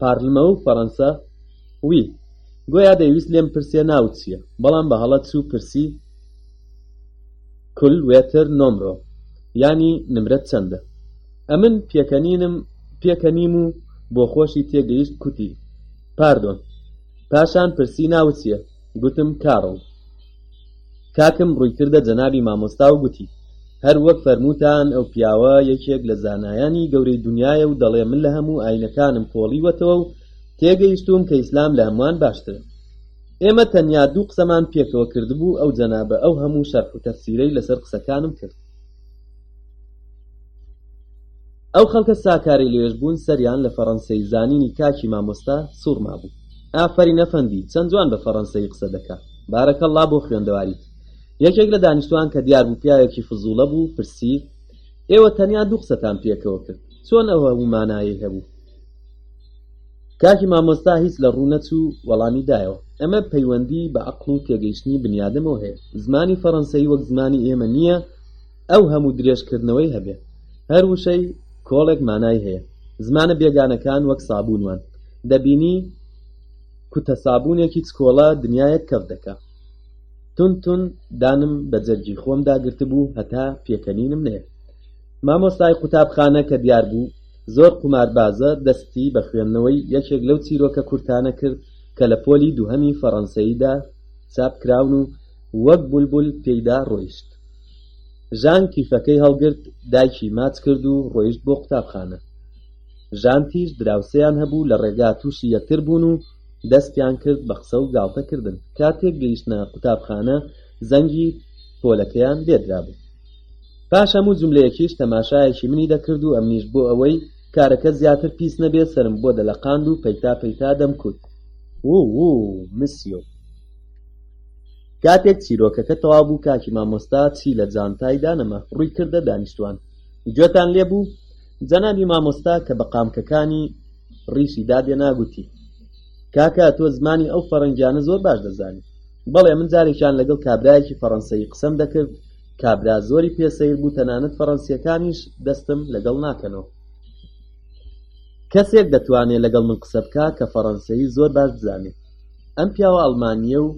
پارلمە و فەڕەنسە وی. گۆیا دەیویست لێم بپرسێ ناوت چییە، بەڵام بە هەڵە چوو پرسی، کل وێتر نۆمرۆ یانی نمرەت چەندە ئەمن پێکەنینم پێکەنیم و بۆ خۆشی تێگەیشت کوتی پاردۆن پاشان پرسی ناوت چییە گوتم کاڕڵ کاکم ڕووی کردە جەنابی مامۆستا و گوتی هەر وەک فەرمووتان ئەو پیاوە یەکێک لە زانایانی گەورەی دنیاە و دەڵێ من لە هەموو ئاینەکانم کۆڵیوەتەوە و تێگەیشتووم کە ئیسلام لە هەمووان باشترە ئێمە تەنیا دوو قسەمان پێکەوە کردبوو ئەو جەنابە ئەو هەموو شەرح و تەفسیرەی لەسەر قسەکانم کرد ئەو خەڵکە ساکاری لێش بوون سەریان لە فەڕەنسەی زانینی کاکی مامۆستا سوڕ مابوو ئافەری نەفەندی چەند جوان بە فەڕەنسەی قسە دەکا بارەکە ڵا بۆ خوێندەواریت یەکێک لە دانیشتوان کە دیار بوو پیاوێکی فزوڵە بوو پرسی ئێوە تەنیا دوو قسەتان پێکەوە کرد چۆن ئەوە ومانایی هەبوو کاکی مامۆستا هیچ لە ڕوو نەچوو وەڵامی دایەوە ئەمە پەیوەندی بە ئەقڵ و تێگەیشتنی بنیادەمەوە هەیە زمانی فەڕەنسەی وەک زمانی ئێمە نییە ئەو هەموو درێژکردنەوەی هەبێ هەر وشەی کۆڵێک مانای هەیە زمانە بێگانەکان وەک سابوونوان دەبینی کوتە سابوونێکی چکۆڵە دنیایەک کەف دەکە تون تون دانم بە جەرگی خۆمدا گرتبوو هەتا پێکەنینم نەیە مامۆستای قوتابخانە کە دیار بوو زۆر قوماربازە دەستی بە خوێندنەوەی یەکێک لەو چیرۆکە کورتانە کرد کە لە پۆلی دووهەمی فەڕەنسەییدا چاپ کراون و وەک بولبول پێیدا ڕۆیشت ژان کیفەکەی هەڵگرت دایکی ماچ کرد و ڕۆیشت بۆ قوتابخانە ژان تیژ دراوسێیان هەبوو لە ڕێگا تووشی یەکتر بوون و دەستیان کرد بە قسە و گاڵتەکردن کاتێک گەیشتە قوتابخانە زەنگی پۆلەکەیان لێدرابوو پاش هەموو جوملەیەکیش تەماشایەکی منی دەکرد و ئەمنیش بۆ ئەوەی کارەکە زیاتر پیس نەبێ سەرم بۆ دەلەقاند و پەیتا پەیتا دەمکوت ووو مسیۆ کاتێک چیرۆکەکە تەواو بوو کاکی مامۆستا چی لە جانتای دانەما ڕووی کردە دانیشتوان گوێتان لێ بوو جەنابی مامۆستا کە بە قامکەکانی ڕیشی دادێنا گوتی کاکە تۆ زمانی ئەو فەرەنگیانە زۆر باش دەزانی بەڵێ من جارێکیان لەگەڵ کابرایەکی فەڕەنسەی قسەم دەکرد کابرا زۆری پێسەیر بوو تەنانەت فەڕەنسیەکانیش دەستم لەگەڵ ناکەنەوە کەسێک دەتوانێت لەگەڵ من قسە بکە کە فەڕەنسەی زۆر باش بزانێت ئەم پیاوە ئەڵمانیە و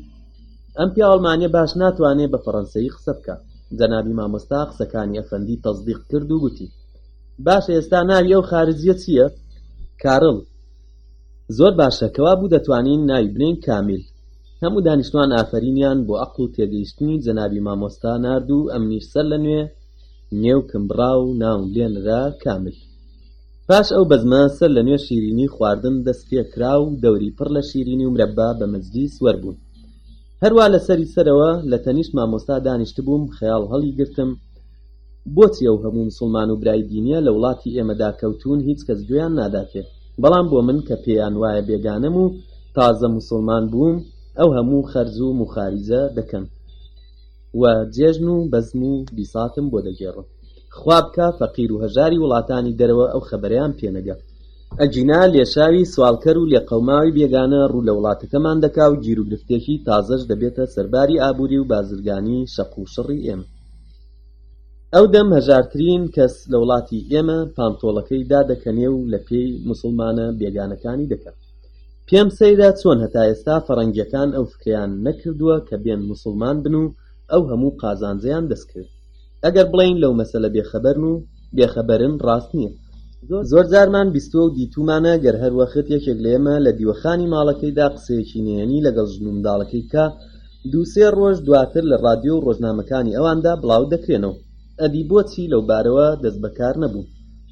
ئەم پیاوەڵمانە باش ناتوانێت بە فەڕەنسەی قسە بکە جەنابی مامۆستا قسەکانی ئەفەندی تەزدیق کرد و گوتی باشە ئێستا ناوی ئەو خارجیە چییە؟ کارل زۆر باشە کەوابوو دەتوانین ناوی بنێین کامیل هەموو دانیشتوان ئافەرینیان بۆ ئەقڵ و تێگەیشتنی جەنابی مامۆستا نارد و ئەمنیش سەر لە نوێ نێوکم بڕا و ناوم لێ نرا کامل پاش ئەو بەزمە سەر لە نوێ شیرینی خواردن دەست پێ کرا و دەوری پڕ لە شیرینی و مرەبا بە مەجلیس وەربوون هەروە لەسەری سەرەوە لە تەنیشت مامۆستا دانیشتبووم خەیاڵ هەڵی گرتم بۆچی ئەو هەموو مسوڵمان و برای دینیە لە وڵاتی ئێمەدا کەوتوون هیچ کەس گوێیان ناداتێ بەڵام بۆ من کە پێیان وایە بێگانەم و تازە مسوڵمان بووم ئەو هەموو خەرج و موخاریجە دەکەم و جێژن و بەزم و بیساتم بۆ دەگێڕم خوا بکا فەقیر و هەژاری وڵاتانی دەرەوە ئەو خەبەرەیان پێ نەگا ئەگینا لێشاوی سواڵکەر و لێقەوماوی بێگانە ڕوو لە وڵاتەکەمان دەکا و گیروگرفتێکی تازەش دەبێتە سەرباری ئابووری و بازرگانی شەق و شڕی ئێمە. ئەودەم هەژارترین کەس لە وڵاتی ئێمە پانتۆڵەکەی دادەکەنێ و لە پێی موسڵمانە بێگانەکانی دەکەن پێم سەیرە چۆن هەتا ئێستا فەرەنگیەکان ئەو فکرەیان نەکردووە کە بێن موسڵمان بن و ئەو هەموو قازانجەیان دەستکرد ئەگەر بڵێین لەو مەسەلە بێخەبەرن و بێخەبەرن ڕاست نییە زۆر جارمان بیستوە و دیتومانە گەر هەر وەخت یەکێک لە ئێمە لە دیوەخانی ماڵەکەیدا قسەیەکی نهێنی لەگەڵ ژن و منداڵەکەی بکا دوو سێ ڕۆژ دواتر لە ڕادیۆ و ڕۆژنامەکانی ئەواندا بڵاو دەکرێنەوە. ئەدی بۆچی لەو بارەوە دەست بەکار نەبوون؟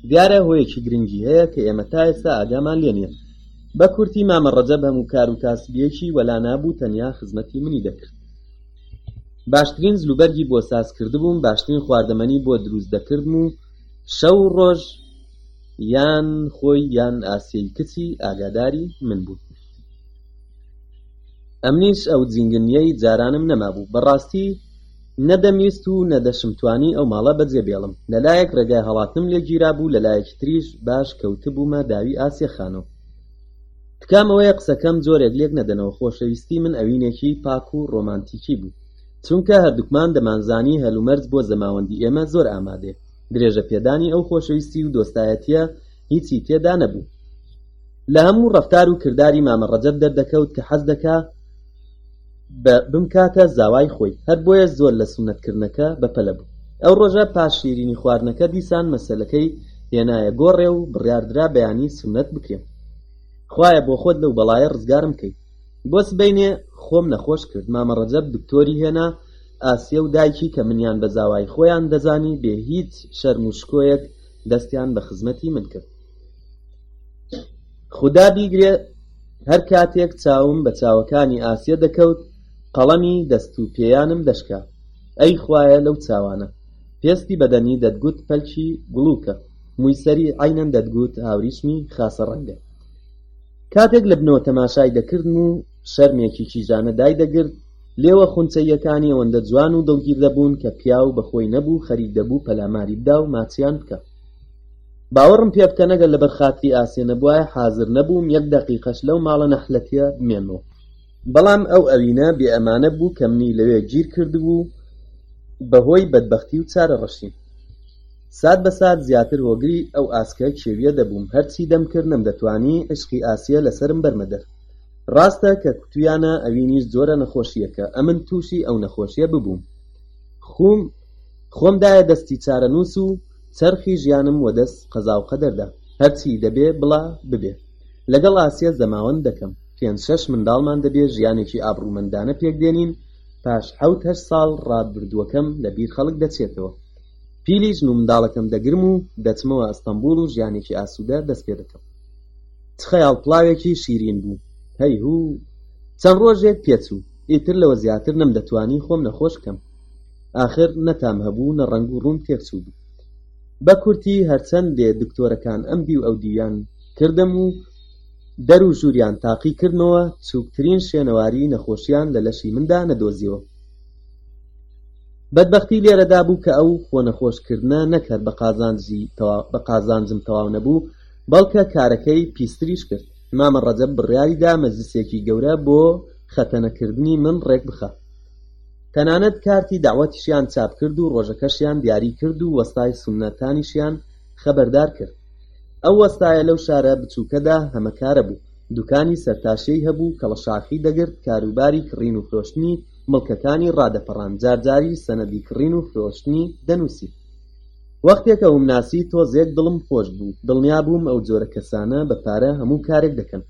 دیارە هۆیەکی گرنگی هەیە کە ئێمە تا ئێستا ئاگامان لێ نیە. بە کورتی مامە ڕەجەب هەموو کار و کاسبیەکی وەلا نابوو تەنیا خزمەتی منی دەکرد. باشترین جلوبەرگی بۆ ساز کردبووم، باشترین خواردەمەنی بۆ دروست دەکردم و شەو و ڕۆژ یان خۆی یان ئاسیەی کچی ئاگاداری من بوون. ئەمنیش ئەو جینگنیەی جارانم نەمابوو بەڕاستی نەدەمویست و نەدەشمتوانی ئەو ماڵە بەجێ بێڵم لەلایەک ڕێگای هەڵاتنم لێ گیرابوو لەلایەکی تریش باش کەوتبوومە داوی ئاسیە خانۆ تکام ئەوەیە قسەکەم جۆرێک لێک نەدەنەوە خۆشەویستی من ئەوینێکی پاک و ڕۆمانتیکی بوو چونکە هەردووکمان دەمانزانی هەلومەرج بۆ زەماوەندی ئێمە زۆر ئامادەیە درێژە پێدانی ئەو خۆشەویستی و دۆستایەتیە هیچی تێدا نەبوو لە هەموو ڕەفتار و کرداری مامە ڕەجەب دەردەکەوت کە حەز دەکا بە بمکاتە زاوای خۆی هەر بۆیە زۆر لە سونەتکردنەکە بە پەلە بوو ئەو ڕۆژە پاش شیرینی خواردنەکە دیسان مەسەلەکەی هێنایە گۆڕێ و بڕیاردرا بەیانی سونەت بکرێ خوایە بۆ خۆت لەو بەڵایە ڕزگارم بکەیت بۆ سبینێ خۆم نەخۆش کرد مامە ڕەجەب دکتۆری هێنا ئاسیە و دایکی کە منیان بە زاوای خۆیان دەزانی بێ هیچ شەرم و شکۆیەک دەستیان بە خزمەتی من کرد خودا بیگرێ هەر کاتێک چاوم بە چاوەکانی ئاسیە دەکەوت قەڵەمی دەست و پێیانم دەشکا ئەی خوایە لەو چاوانە پێستی بەدەنی دەتگوت پەلکی گوڵوکە مووی سەری عینەن دەتگوت هاوریشمی خاسە ڕەنگە کاتێک لە بنەوە تەماشای دەکردم و شەرمێکی کیژانە دای دەگرت لێوە خونچەیەکانی ئەوەندە جوان و دڵگیر دەبوون کە پیاو بەخۆی نەبوو خەریک دەبوو پەلاماری بدا و ماچیان بکە باوەڕم پێ بکەن ئەگەر لەبەر خاتری ئاسیە نەبوایە حازر نەبووم یەک دەقیقەش لەو ماڵە نەحلەتیە بمێنمەوە بەڵام ئەو ئەوینە بێ ئەمانە بوو کە منی لەوێ گیر کردبوو بەهۆی بەدبەختی و چارە ڕەشی سات بە سات زیاتر هۆگری ئەو ئاسکە کێویە دەبووم هەرچی دەم کرد نەم دەتوانی عشقی ئاسیە لەسرم بەرمەدەر ڕاستە کە کوتویانە ئەوینیش زۆرە نەخۆشیەکە ئەمن تووشی ئەو نەخۆشیە ببووم خوم خۆم دایە دەستی چارەنووس و چەرخی ژیانم وەدەست قەزا و قەدەردا، هەرچی دەبێ بڵا ببێ. لەگەڵ ئاسیە زەماوەند دەکەم، پێنج شەش منداڵمان دەبێ ژیانێکی ئابڕوومەندانە پێک دێنین، پاش حەوت هەشت ساڵ ڕابردووەکەم لە بیر خەڵک دەچێتەوە. پیلی ژن و منداڵەکەم دەگرم و دەچمەوە ئەستەمبوڵ و ژیانێکی ئاسوودە دەست پێ دەکەم. چ خەیاڵ پڵاوێکی شیرین بوو. هەی هوو. چەند ڕۆژێک پێ چوو. ئیتر لەوە زیاتر نەمدەتوانی خۆم نەخۆش بکەم. ئاخر نەتام هەبوو نە ڕەنگ و ڕووم تێکچوو بوو بە کورتی هەرچەندێ دکتۆرەکان ئەم دی و ئەو دیویان کردم و دەر و ژووریان تاقی کردمەوە چووکترین شوێنەواری نەخۆشیان لە لەشی مندا نەدۆزیەوە بەدبەختی لێرەدا بوو کە ئەو خۆ نەخۆشکردنە نەک هەر بە قازانجی بە قازانجم تەواو نەبوو بەڵکە کارەکەی پیستریش کرد مامە ڕەجەب بڕیاریدا مەجلسێکی گەورە بۆ خەتەنەکردنی من ڕێک بخە تەنانەت کارتی دەعوەتیشیان چاپ کرد و ڕۆژەکەشیان دیاری کرد و وەستای سوننەتانیشیان خەبەردار کرد. ئەو وەستایە لەو شارە بچووکەدا هەمەکارە بوو، دوکانی سەرتاشیی هەبوو، کەڵەشاخی دەگرت، کاروباری کڕین و فرۆشتنی مڵکەکانی ڕادەپەڕاند، جارجاریش سەنەدی کڕین و فرۆشتنی دەنووسی. وەختێک ئەوم ناسی، تۆزێک دڵم خۆش بوو، دڵنیا بووم ئەو جۆرە کەسانە بە پارە هەموو کارێک دەکەن.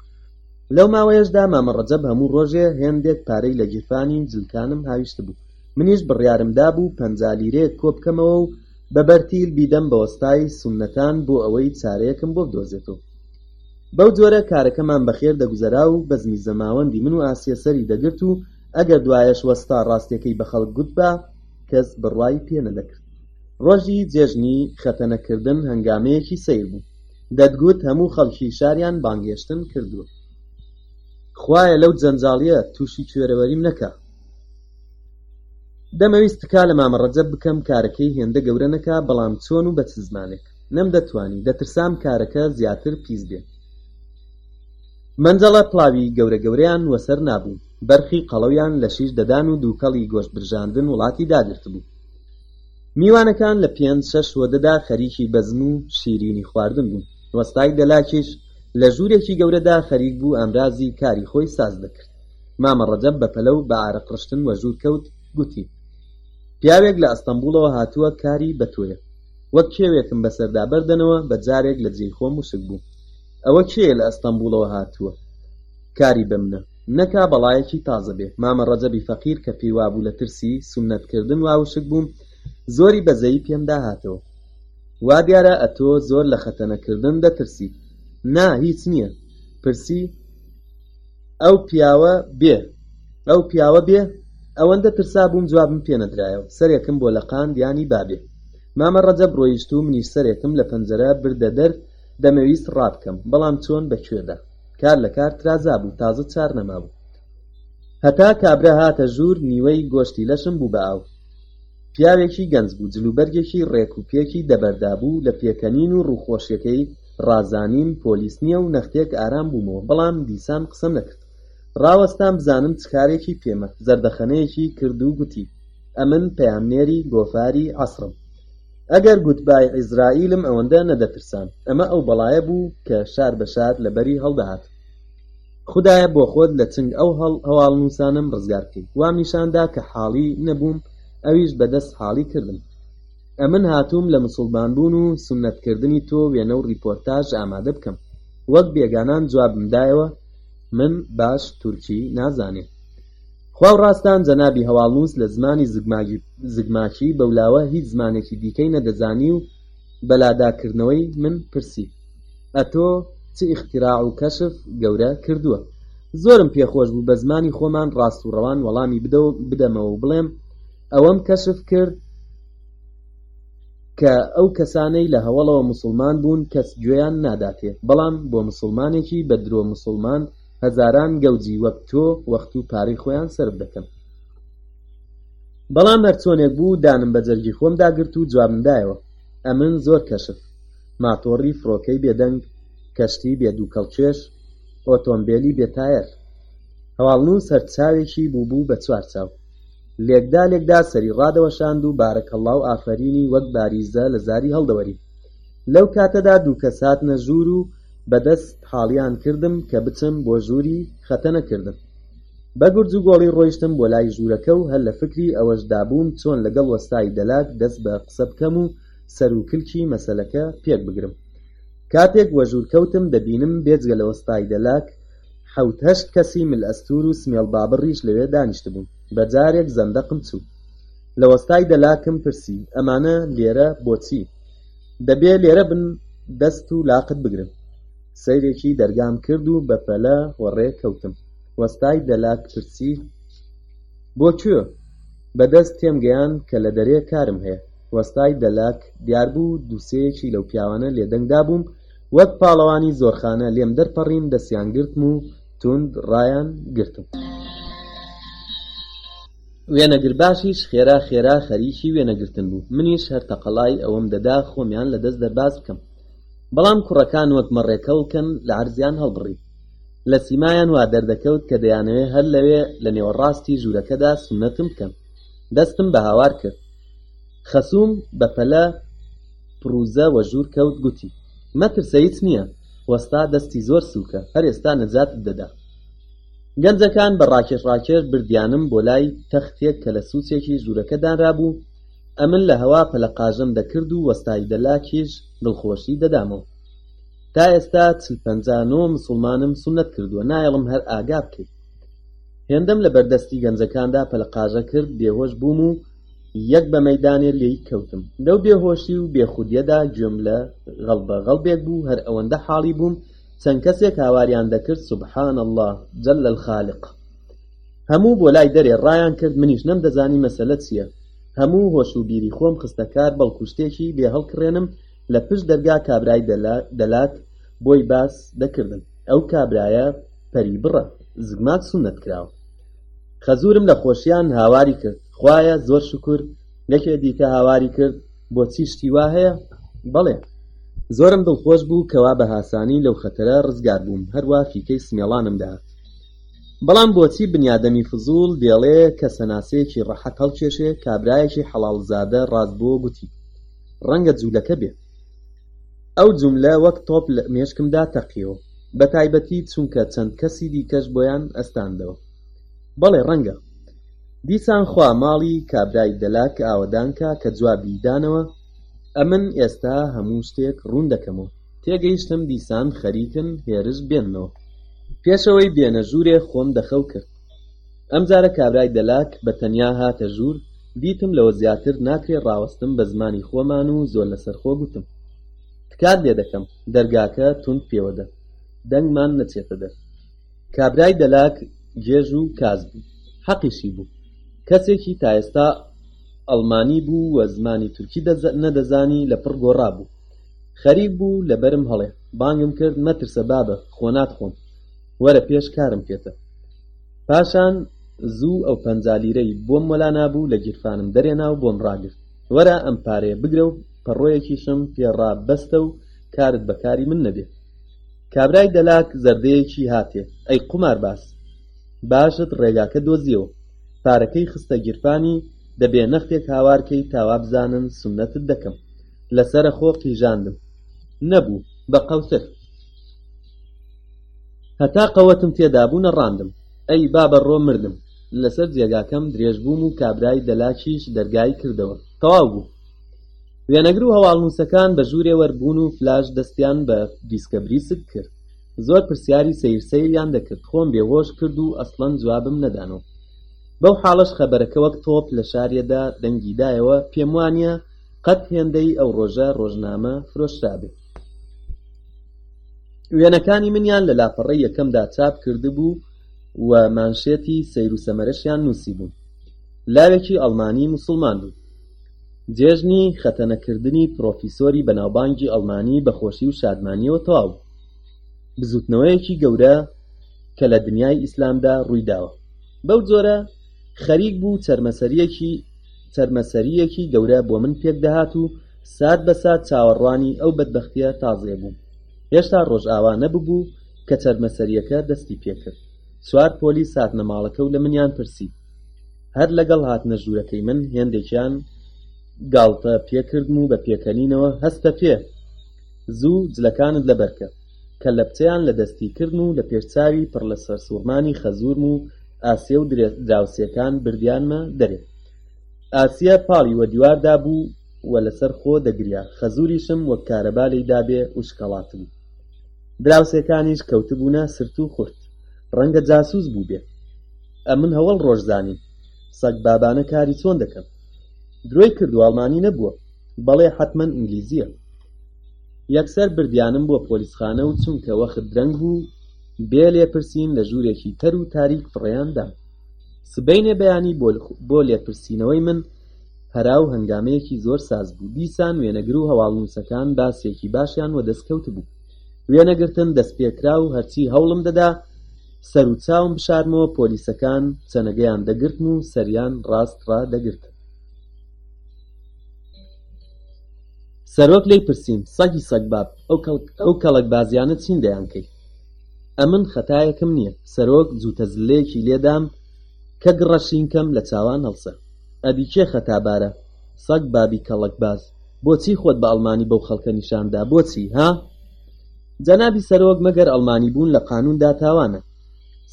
لەو ماوەیەشدا مامە ڕەجەب هەموو ڕۆژێ هێندێک پارەی لە گیرفانی جلکانم هاویشتبوو منیش بڕیارم دابوو پەنجا لیرەیەک کۆ بکەمەوە و بە بەرتیل بیدەم بە وەستای سوننەتان بۆ ئەوەی چارەیەکم بۆ بدۆزێتەوە بەو جۆرە کارەکەمان بەخێر دەگوزەرا و بەزمی زەماوەندی من و ئاسیە سەری دەگرت و ئەگەر دوایەش وەستا ڕاستیەکەی بە خەڵک گوتبا کەس بڕوای پێ نەدەکرد ڕۆژی جێژنی خەتەنەکردن هەنگامەیەکی سەیر بوو دەتگوت هەموو خەڵکی شاریان بانگێشتم کردووە خوایە لەو جەنجاڵیە تووشی کوێرەوەریم نەکە دەمەویست تکا لە مامە ڕەجەب بکەم کارەکەی هێندە گەورە نەکا بەڵام چۆن و بە چ زمانێک نەمدەتوانی دەترسام کارەکە زیاتر پیس بێ مەنجەڵە پڵاوی گەورە گەورەیان وەسەر نابوو بەرخی قەڵەویان لە شیش دەدان و دووکەڵی گۆشت برژاندن وڵاتی داگرتبوو میوانەکان لە پێنج شەش سۆدەدا خەریکی بەزم و شیرینی خواردن بوون. وەستای دەلاکیش لە ژوورێکی گەورەدا خەریک بوو ئامرازی کاری خۆی ساز دەکرد. مامە ڕەجەب بە پەلە و بە عارەق ڕشتن وە ژوور کەوت، گوتی، پیاوێک لە ئەستەنبوڵەوە هاتووە کاری بە تۆیە. وەک کێوێکم بە سەردا بەردەنەوە بە جارێک لە جێی خۆم وشک بووم. ئەوە کێیە لە ئەستەنبوڵەوە هاتووە کاری بە منە؟ نەکا بەڵایەکی تازە بێ. مامە ڕەجەبی فەقیر کە پێی وابوو لە ترسی سوننەت کردن وا وشک بووم، زۆری بەزەیی پێم دا هاتەوە. وا دیارە ئەتۆ زۆر لە خەتەنە کردن دەترسیت. نا هیچ نییە. پرسی ئەو پیاوە بێ ئەو پیاوە بێ ئەوەندە ترسا بووم جوابم پێ نەدرایەوە. سەرێکم بۆ لەقاند یانی بابێ. مامە ڕەجەب ڕۆیشت و منیش سەرێکم لە پەنجەرە بردە دەر دەمەویست ڕابکەم بەڵام چۆن بە کوێدا. کار لە کار ترازا بوو تازە چار نەمابوو هەتا کابرا هاتە ژوور نیوەی گۆشتی لەشم بوو بە ئاو پیاوێکی گەنج بوو جلوبەرگێکی ڕێک و پێکی دەبەردا بوو لە پێکەنین و ڕووخۆشیەکەی ڕازانیم پۆلیس نییە و نەختێک ئارام بوومەوە بەڵام دیسان قسەم نەکرد ڕاوەستان بزانم چ کارێکی پێمە زەردەخەنەیەکی کرد و گوتی ئەمن پەیامنێری گۆفاری عەسرم ئەگەر گوتبای ئیزرائیلم ئەوەندە نەدەترسان ئەمە ئەو بەڵایە بوو کە شار بە شار لە بەری هەڵدەهات خدایە بۆ خۆت لە چنگ ئەو هەڵ هەواڵ نووسانم ڕزگار بکەیت وام نیشاندا کە حاڵی نەبووم ئەویش بەدەست حاڵی کردم ئەمن هاتووم لە مسلمان بوون و سنتکردنی تۆ وێنە و ڕیپۆرتاژ ئامادە بکەم وەک بێگانان جوابمدایەوە من باش تورکی نازانێ خوا و ڕاستان جەنابی هەواڵنووس لە زمانی زگماکی بەولاوە هیچ زمانێکی دیکەی نەدەزانی و بە لاداکردنەوەی من پرسی، ئەتۆ چ ئیختیراع و کەشف گەورە کردووە؟ زۆرم پێخۆش بوو بە زمانی خۆمان ڕاست و ڕەوان وەڵامی بدەمەوە و بڵێم، ئەوەم کەشف کرد کە ئەو کەسانەی لە هەوەڵەوە موسڵمان بوون کەس گوێیان ناداتێ، بەڵام بۆ موسڵمانێکی بە درۆ موسڵمان هەزاران گەوجی وەک تۆ وەخت و پارەی خۆیان سەرف دەکەن بەڵام هەرچۆنێک بوو دانم بە جەرگی خۆم داگرت و جوابمدایەوە ئەمن زۆر کەشف ماتۆڕی فڕۆکەی بێدەنگ کەشتی بێ دوو کەڵکێش ئۆتۆمبێلی بێتایەر هەواڵنووس هەرچاوێکی بوو بوو بە چوار چاو لێکدا لێکدا سەری ڕادەوەشاند و بارەکەڵا و ئافەرینی وەک باریزە لە زاری هەڵدەوەری لەو کاتەدا دوو کەس هاتنە ژوور و بە دەست حاڵیان کردم کە بچم بۆ ژووری خەتەنە کردن بە گورج و گۆڵی ڕۆیشتم بۆ لای ژوورەکە و هەر لە فکری ئەوەشدا بووم چۆن لەگەڵ وەستای دەلاک دەست بە قسە بکەم و سەر و کلکی مەسەلەکە پێک بگرم کاتێک وە ژوور کەوتم دەبینم بێجگە لە وەستای دەلاک حەوت هەشت کەسی مل ئەستور و سمێڵ بابڕیش لەوێ دانیشتبوون بە جارێک زەندەقم چوو لە وەستای دەلاکم پرسی ئەمانە لێرە بۆچی دەبێ لێرە بن دەست و لاقت بگرم سەیرێکی دەرگام کرد و بە پەلە وەڕێ کەوتم وەستای دەلاک پرسی بۆ کوێ بەدەست تێم گەیان کە لە دەرێ کارم هەیە وەستای دەلاک دیار بوو دووسێیەکی لەو پیاوانە لێدەنگدا بووم وەک پاڵەوانی زۆرخانە لێم دەرپەڕین دەستیان گرتم و توند ڕایان گرتم. وێنەگرباشیش خێرا خێرا خەریکی وێنەگرتن بوو منیش هەر تەقەلای ئەوەم دەدا خۆمیان لە دەست دەرباز بکەم بەڵام کوڕەکان وەک مەڕێکەڵکن لە عەرزیان هەڵبڕی لە سیمایان وا دەردەکەوت کە دەیانەوێ هەر لەوێ لە نێوەڕاستی ژوورەکەدا سونەتم بکەن دەستم بە هاوار کرد خەسووم بە پەلە پڕوزە وە ژوور کەوت گوتی مەترسە هیچ نییە وەستا دەستی زۆر سووکە هەر ئێستا نەجاتت دەدا گەنجەکان بە ڕاکێش ڕاکێش بردیانم بۆ لای تەختێک کە لە سوچێکی ژوورەکە دانرابوو، ئەمن لە هەوا پەلەقاژەم دەکرد و وەستایدەلاکیش دڵخۆشی دەدامەوە. تا ئێستا چل پەنجا نۆ مسوڵمانم سوننەت کردووە، نایەڵم هەر ئاگا بکەی. هێندەم لە بەردەستی گەنجەکاندا پەلەقاژە کرد، بێهۆش بووم و یەک بە مەیدانێ لێی کەوتم. لەو بێهۆشی و بێخودییەدا گوێم لە غەڵبە غەڵبێک بوو، هەر ئەوەندە حاڵی بووم، چەند کەسێک هاواریان دەکرد سبحان اللە جل الخالق هەموو بۆ لای دەرێ ڕایان کرد منیش نەمدەزانی مەسەلە چییە هەموو هۆش و بیری خۆم خستە کار بەڵکو شتێکی بێ هەڵکڕێنم لە پشت دەرگا کابرای دەلاک بۆی باس دەکردم ئەو کابرایە پەری بڕە زگماک سوننەت کراوە خەزورم لە خۆشیان هاواری کرد خوایە زۆر شکر یەکێ دیکە هاواری کرد بۆچی شتی وا هەیە بەڵێ زۆرم دڵخۆش بوو کەوا بە هاسانی لەو خەتەرە ڕزگار بووم هەروە فیکەی سمێڵانم دەهات بەڵام بۆچی بنیادەمی فزول دێڵێ کە سەناسەیەکی ڕەحەت هەڵکێشێ کابرایەکی حەڵاڵزادە ڕاست بۆ گوتی ڕەنگە جوولەکە بێ ئەو جملە وەک تۆپ لە مێشکمدا تەقیەوە بە تایبەتی چونکە چەند کەسی دیکەش بۆیان ئەستاندەوە بەڵێ ڕەنگە. دیسان خوا ماڵی کابرای دەلاک ئاوەدان کا کە جوابی دانەوە، ئەمن ئێستا هەموو شتێک ڕوون دەکەمەوە. تێگەیشتم دیسان خەریکن هێرش بێننەوە. پێشەوەی بێنە ژوورێ خۆم دەخەو کرد. ئەمجارە کابرای دەلاک بە تەنیا هاتە ژوور، دیتم لەوە زیاتر ناکرێ ڕاوەستم بە زمانی خۆمان و زۆر لەسەرخۆ گوتم، تکات لێ دەکەم دەرگاکە توند پێوە دە، دەنگمان نەچێتە دەر. کابرای دەلاک گێژ و کاس بوو حەقیشی بوو کەسێکی تا ئێستا ئەڵمانی بوو و زمانی تورکی نەدەزانی لە پڕ گۆڕا بوو خەریک بوو لە بەرم هەڵێ بانگم کرد مەترسە بابە خۆ ناتخۆم وەرە پێش کارم پێتە پاشان زوو ئەو پەنجا لیرەی بۆم وەلا نابوو لە گیرفانم دەرێنا و بۆم ڕاگرت وەرە ئەم پارەیە بگرە و پەڕۆیەکیشم پێ ڕابەستە و کارت بە کاری من نەبێ کابرای دەلاک زەردەیەکی هاتێ ئەی قومارباز باشت ڕێگاکە دۆزیەوە پارەکەی خستە گیرفانی دەبێ نەختێک هاوارکەی تاوابزانن سونەتت دەکەم لەسەر خۆ قیژاندم نەبوو بە قەوسەر هەتا قەوەتم تێدابوو نەڕاندم ئەی بابە ڕۆ مردم لەسەر جێگاکەم درێژ بووم و کابرای دەلاکیش دەرگای کردەوە تەواو بوو وێنەگر و هەواڵنووسەکان بە ژوورێ وەربوون و فلاش دەستیان بە دیسکە بریسک کرد زۆر پرسیاری سەیر سەیریان دەکرد خۆم بێهۆش کرد و ئەسڵەن جوابم نەدانەوە بەو حاڵەش خەبەرەکە وەک تۆپ لە شاریەدا دەنگی دایەوە پێم وانیە قەت هێندەی ئەو ڕۆژە ڕۆژنامە فرۆشرابێت وێنەکانی منیان لە لاپەڕی یەکەمدا چاپ کردبوو و مانشێتی سەیر و سەمەرەشیان نووسی بوون لاوێکی ئەڵمانی موسڵمان بوو جێژنی خەتەنەکردنی پرۆفیسۆری بەناوبانگی ئەڵمانی بە خۆشی و شادمانییەوە تەواو بوو بزوتنەوەیەکی گەورە کە لە دنیای ئیسلامدا ڕوویداوە بەو جۆرە خەریک بوو چەرمەسەریەکی چەرمەسەرییەکی گەورە بۆ من پێک دەهات و سات بە سات چاوەڕوانی ئەو بەدبەختیە تازەیە بووم هێشتا ڕۆژئاوا نەببوو کە چەرمەسەریەکە دەستی پێکرد چوار پۆلی ساتنە ماڵەکە و لە منیان پرسی هەر لەگەڵ هاتنە ژوورەکەی من هێندێکیان گاڵتە پێکردم و بە پێکەنینەوە هەستە پێ زوو جلەکانت لەبەرکە کە لە بچەیان لە دەستی کردن و لە پێشچوی پڕ لە سەرسوورمانی خەزورم و ئاسێ و دراوسێکان بردیانمە دەرێ ئاسیە پاڵی وە دیواردا بوو و لەسەر خۆ دەگریا خەزوریشم وەک کارەبا لی دابێ وشکەڵاتم دراوسێکانیش کەوتبوونە سرت و خورد ڕەنگە جاسوس بوو بێ ئەمن هەوەڵ ڕۆژ زانیم سەگ بابانە کاری چۆن دەکەن درۆی کردو ئەڵمانی نەبووە بەڵێ حەتمەن ئینگلیزیە یەکسەر بردیانم بۆ پۆلیسخانە و چونکە وەخت درەنگ بوو بێ لێپرسین لە ژوورێکی تەر و تاریک فڕێیان دام سبەینێ بەیانی بۆ لێپرسینەوەی من هەرا و هەنگامەیەکی زۆر ساز بوو دیسان وێنەگر و هەواڵنووسەکان باسێکی باشیان وەدەست کەوتبوو وێنەگرتن دەستپێکرا و هەرچی هەوڵم دەدا سەر و چاوم بشارمەوە پۆلیسەکان چەنەگەیان دەگرتم و سەریان ڕاست ڕادەگرتم سەرۆک لێی پرسیم سەگی سەگباب ئەو کەڵکبازیانە چین دەیانکەی ئەمن خەتایەکم نییە سەرۆک جووتە زلەیەکی لێدام کە گڕەشینکەم لە چاوان هەڵسە ئەبی کێ خەتابارە سەگ بابی کەڵکباز بۆچی خۆت بە ئەڵمانی بەو خەڵکە نیشان دا بۆچی ها؟ جەنابی سەرۆک مەگەر ئەڵمانی بوون لە قانوون دا تاوانە؟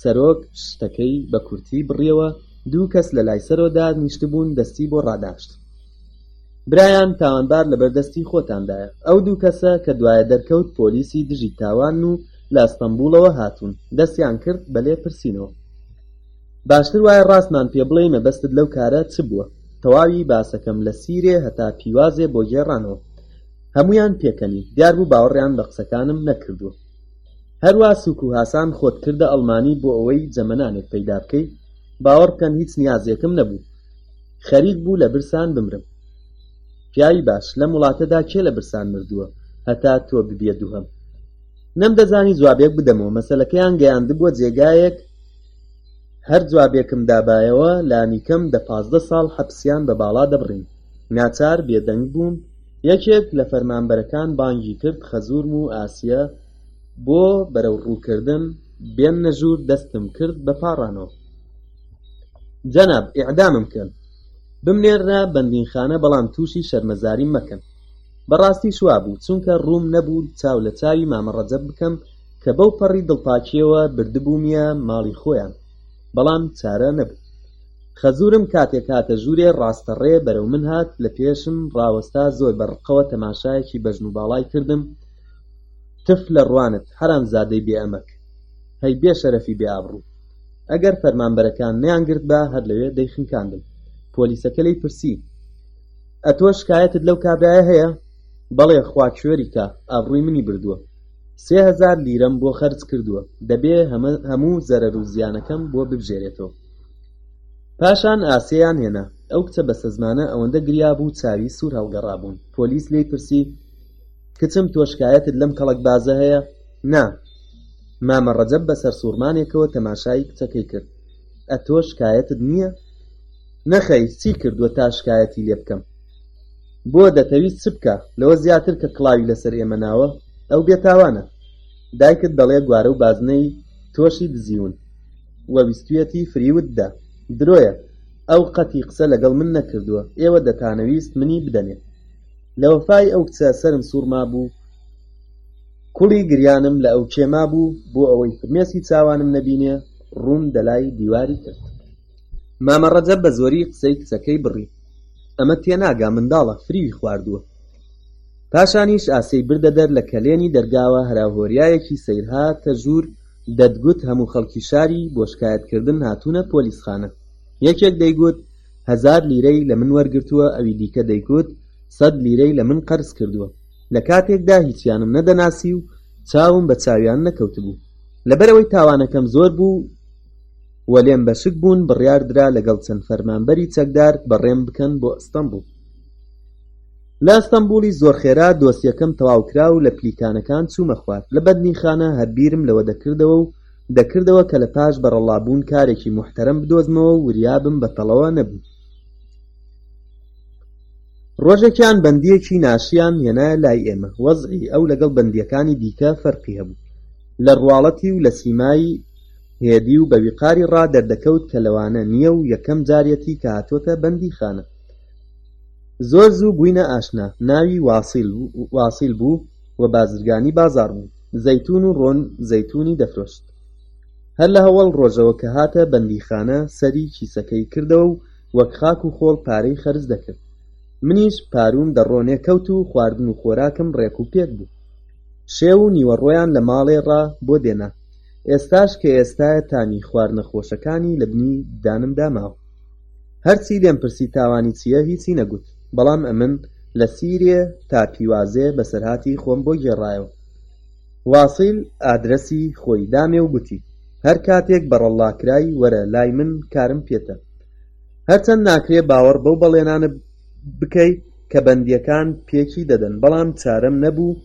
سەرۆک شتەکەی بە کورتی بڕیەوە دوو کەس لە لای سەرۆ دا نیشتبوون دەستی بۆ ڕاداشت برایان تاوانبار لە بەردەستی خۆتاندایە ئەو دوو کەسە کە دوایە دەرکەوت پۆلیسی دژی تاوان و لە ئەستەمبوڵەوە هاتوون دەستیان کرد بە لێ پرسینەوە باشتر وایە ڕاستمان پێ بڵێی مەبەستت لەو کارە چ بووە تەواوی باسەکەم لە سیرێ هەتا پیوازێ بۆ گێڕانەوە هەموویان پێکەنی دیار بوو باوەڕیان بە قسەکانم نەکردووە هەروا سوک و هاسان خۆت کردە ئەڵمانی بۆ ئەوەی جەمەنانێک پەیدا بکەی باوەڕ بکەن هیچ نیازێکم نەبوو خەریک بوو لە برسان بمرم پیاوی باش لەم وڵاتەدا کێ لە برسان مردووە هەتا تۆ ببیە دووهم نەمدەزانی جوابێک بدەمەوە مەسەلەکەیان گەیاندبووە جێگایەک هەر جوابێکم دابایەوە لانیکەم دە پازدە ساڵ حەپسیان بە باڵا دەبڕیم ناچار بێدەنگ بووم یەکێک لە فەرمانبەرەکان بانگی کرد خەزورم و ئاسیە بۆ بەرەو ڕووکردن بێننە ژوور دەستم کرد بە پاڕانەوە جەناب ئیعدامم کەن بمنێرنە بەندینخانە بەڵام تووشی شەرمەزاریم مەکەن بەڕاستیش وابوو چونکە ڕووم نەبوو چاو لە چاوی مامە ڕەجەب بکەم کە بەو پەڕی دڵپاکیەوە بردبوومیە ماڵی خۆیان بەڵام چارە نەبوو خەزورم کاتێک هاتە ژوورێ ڕاستە ڕێ بەرەو من هات لە پێشم ڕاوەستا زۆر بە ڕقەوە تەماشایەکی بەژن و باڵای کردم تف لە ڕوانت حەرام زادەی بێ ئەمەک هەی بێ شەرەفی بێ ئابڕوو ئەگەر فەرمانبەرەکان نیان گرت بە هەر لەوێ دەیخنکاندم پۆلیسەکە لی پرسی ئەتۆ شکایەتت لەو کابرایە هەیە بەڵێ خوا کوێری کا ئابڕووی منی بردووە سێ هەزار لیرەم بۆ خەرج کردووە دەبێ هەموو زەرەر و زیانەکەم بۆ ببژێرێتەوە پاشان ئاسێیان هێنا ئەو کچە بەسەزمانە ئەوەندە گریا بوو چاوی سوور هەڵگەڕابوون پۆلیس لی پرسی کچم تۆ شکایەتت لەم کەڵک بازە هەیە نا مامە ڕەجەب بەسەر سوورمانێکەوە تەماشایی کچەکەی کرد ئەتۆ شکایەتت نییە نەخەی چی کردووە تا شکایەتی لێ بکەم بۆ دەتەویست چ بکا لەوە زیاتر کە کڵاوی لەسەر ئێمە ناوە ئەو بێتاوانە دایکت دەڵێ گوارە و بازنەی تۆشی دزیون و ویستویەتی فریوت دا درۆیە ئەو قەتی قسە لەگەڵ من نەکردووە ئێوە دەتانەویست منی بدەنێ لە وەفای ئەو کچە سەرم سوورما بوو کوڵی گریانم لە ئەو کێما بوو بۆ ئەوەی فرمێسکی چاوانم نەبینێ ڕووم دەلای دیواری کرد مامە ڕەجەب بە زۆری قسەی کچەکەی بڕی ئەمە تێناگا منداڵە فریوی خواردووە پاشانیش ئاسیەی بردە دەر لە کەلێنی دەرگاوە هەراوهۆریایەکی سەیرهاتە ژوور دەتگوت هەموو خەڵکی شاری بۆ شکایەت کردن هاتوونە پۆلیس خانە یەکێک دەیگوت هەزار لیرەی لە من وەرگرتووە ئەوی دیکە دەیگوت سەد لیرەی لە من قەرز کردووە لە کاتێکدا هیچیانم نەدەناسی و چاوم بە چاویان نەکەوتبوو لەبەرەوەی تاوانەکەم زۆر بوو و لێم بەشک بوون بڕیار درا لەگەڵ چەند فەرمانبەری چەکدار بەڕێم بکەن بۆ ئەستەمبوڵ لە ئەستەمبوڵی زۆر خێرا دۆسیەکەم تەواو کرا و لە پلیکانەکان چوومە خوار لە بەندیخانە هەر بیرم لەوە دەکردەوە و دەکردەوە کە لە پاش بەڕەڵابوون کارێکی موحتەرەم بدۆزمەوە و وریابم بە تەڵەوە نەبوو ڕۆژێکیان بەندیەکی ناشیان هێنا لای ئێمە وەزعی ئەو لەگەڵ بەندیەکانی دیکە فەرقی هەبوو لە ڕواڵەتی و لە سیمایی هێدی و بە ویقاری ڕا دەردەکەوت کە لەوانە نییە و یەکەم جاریەتی کە هاتووەتە بەندیخانە. زۆر زوو بووینە ئاشنا، ناوی واسیل بوو و بازرگانی بازاڕ بوو، زەیتوون و ڕۆن زەیتوونی دەفرۆشت. هەر لە هەوەڵ ڕۆژەوە کە هاتە بەندیخانە سەری کیسەکەی کردەوە و وەک خاک و خۆڵ پارەی خەرج دەکرد. منیش پارووم دە ڕۆنێ کەوت و خواردن و خۆراکم ڕێک و پێک بوو. شێو و نیوەڕۆیان لە ماڵێ ڕا بۆ دێنا. ئێستاش کە ئێستایە تامی خوار نەخۆشەکانی لە بنی دانم داماوە هەرچی لێم پرسی تاوانی چییە هیچی نەگوت بەڵام ئەمن لە سیرێ تا پیوازێ بەسەرهاتی خۆم بۆ گێڕایەوە واسیل ئادرەسی خۆی دامێ و گوتی هەر کاتێک بەڕەڵڵا کرای وەرە لای من کارم پێتە هەرچەند ناکرێ باوەڕ بەو بەڵێنانە بکەی کە بەندیەکان پێکی دەدەن بەڵام چارەم نەبوو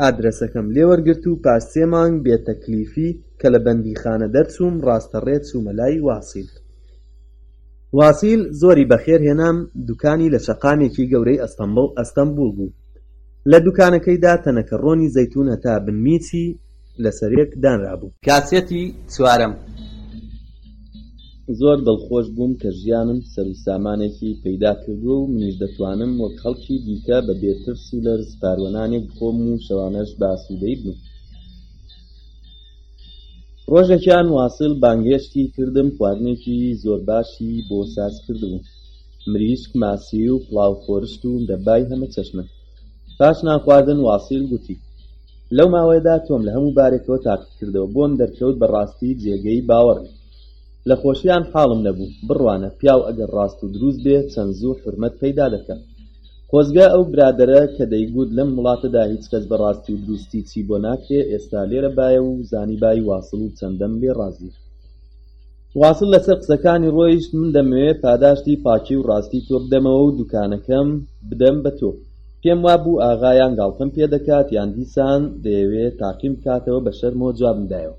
ئادرەسەکەم لێ وەرگرت و پاش سێ مانگ بێ تەکلیفی کە لە بەندیخانە دەرچووم ڕاستە ڕێ چوومە لای واسیل واسیل زۆری بەخێر هێنام دوکانی لە شەقامێکی گەورەی ئەستەمبڵ ئەستەمبول بوو لە دوکانەکەیدا تەنەکە ڕۆنی زەیتون هەتا بنمیچی لەسەرێک دانرابوو کاسێتی چوارەم. زۆر دڵخۆش بووم کە ژیانم سەروسامانێکی پەیدا کردووە و منیش دەتوانم وەک خەڵکی دیکە بە بێ ترس و لەرز پارووە نانێک بخۆم و شەوانەش بە ئاسوودەیی بم. ڕۆژێکیان واصل بانگهێشتی کردم خواردنێکی زۆر باشی بۆ ساز کردبوو مریشک ماسی و پڵاو خۆرشت و مرەبای هەمە چەشنە پاش نانخواردن واصل گوتی لەو ماوەیەدا تۆم لە هەموو بارێکەوە تاقی کردەوە بۆم دەرکەوت بەڕاستی جێگەی باوەڕی لە خۆشیان حاڵم نەبوو بڕوانە پیاو ئەگەر ڕاست و دروست بێ چەند زوو حورمەت پەیدا دەکا خۆزگە ئەو برادەرە کە دەیگووت لەم وڵاتەدا هیچ کەس بە ڕاستی و دروستی چی بۆ ناکرێ ئێستا لێرە بایە و زانیبای واصڵ و چەندەم لێ ڕازیە واصڵ لەسەر قسەکانی ڕۆیشت من دەمەوێ پاداشتی پاکی و ڕاستی تۆ بدەمەوە و دوکانەکەم بدەم بە تۆ پێم وابوو ئاغا یان گاڵتەم پێ دەکات یان دیسان دەیەوێ تاقیم بکاتەوە بە شەرمەوە جوابم دایەوە.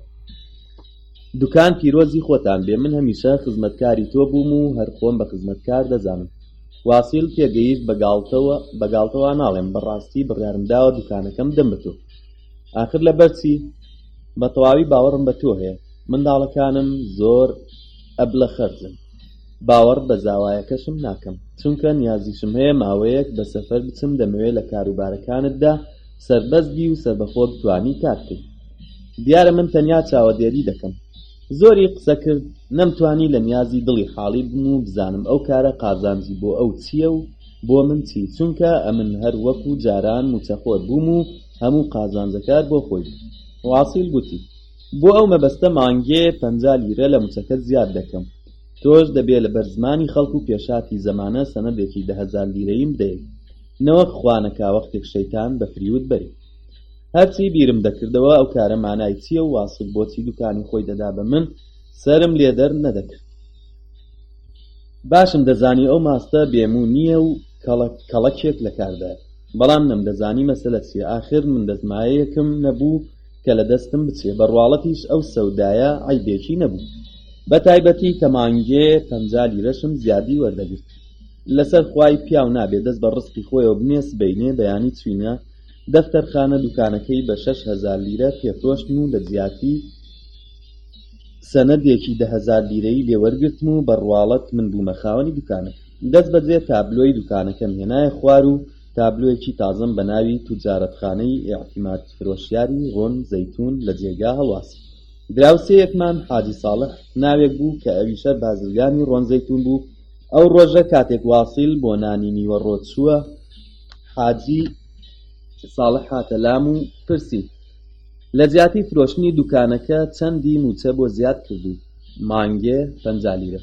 دوکان پیرۆزی خۆتان بێ من هەمیشە خزمەتکاری تۆ بووم و هەر خۆم بە خزمەتکار دەزانم واسیل تێگەیشت بە گاڵتەوە بە گاڵتەوە ناڵێم بە ڕاستی بڕیارم داوە دوکانەکەم بدەم بە تۆ ئاخر لە بەرچی بە تەواوی باوەڕم بە تۆ هەیە منداڵەکانم زۆر ئەبلە خەرجن باوەڕ بە زاوایەکەشم ناکەم چونکە نیازیشم هەیە ماوەیەک بە سەفەر بچم دەمەوێت لە کاروبارەکانتدا سەربەست بی و سەربەخۆ بتوانی کار بکەی دیارە من تەنیا چاوەدێری دەکەم زۆری قسە کرد نەمتوانی لە نیازی دڵی حاڵی بم و بزانم ئەو کارە قازانجی بۆ ئەو چییە و بۆ من چی چونکە ئەمن هەر وەک و جاران موچەخۆر بووم و هەموو قازانجەکار بۆ خۆی واصیل گوتی بۆ ئەو مەبەستە مانگێ پە لیرە لە موچەکە زیاد دەکەم تۆش دەبێ لە بەرزمانی خەڵک و پێشاتی زەمانە سەنەدێکی دەهزار لیرەیم بدەیت نەوەک خوانەکا وەختێک شەیتان بە فریوت بەری. هەرچی بیرم دەکردەوە ئەو کارە مانای چییە و واسک بۆچی دوکانی خۆی دەدا بە من سەرم لێ دەر نەدەکرد. باشم دەزانی ئەو ماستە بێ موو نییە و کەڵەک کەڵەکێک لە کاردایە. بەڵام نەمدەزانی مەسەلە چییە ئاخر من دەستمایەیەکم نەبوو کە لە دەستم بچێ بە ڕواڵەتیش ئەو سەودایە عەیبێکی نەبوو. بە تایبەتی کە مانگێ پەنجا لیرەشم زیادی وەردەگرت. لەسەر خوای پیاو نابێ دەست بە ڕزقی خۆیەوە بنێ سبەینێ بەیانی چووینە دەفتەرخانە دوکانەکەی بە شەش هەزار لیرە پێفرۆشتم و لە جیاتی سەنەدێکی دە هەزار لیرەی لێ وەرگرتم و بە ڕواڵەت من بوومە خاوەنی دوکانەکە دەست بەجێ تابلۆی دوکانەکەم هێنایە خوار و تابلۆیەکی تازەم بە ناوی توجارەتخانەی ئیعتیماد فرۆشیاری ڕۆن زەیتون لە جێگا هەڵواسی دراوسێیەکمان حاجی ساڵح ناوێک بوو کە ئەویشە بازرگانی ڕۆن زەیتون بوو ئەو ڕۆژە کاتێک واسیل بۆ نانی نیوەڕۆ چووە حاجی ساڵح هاتە لام و پرسی لە جیاتی فرۆشتنی دوکانەکە چەندی موچە بۆ زیاد کردی مانگێ پەنجالیرە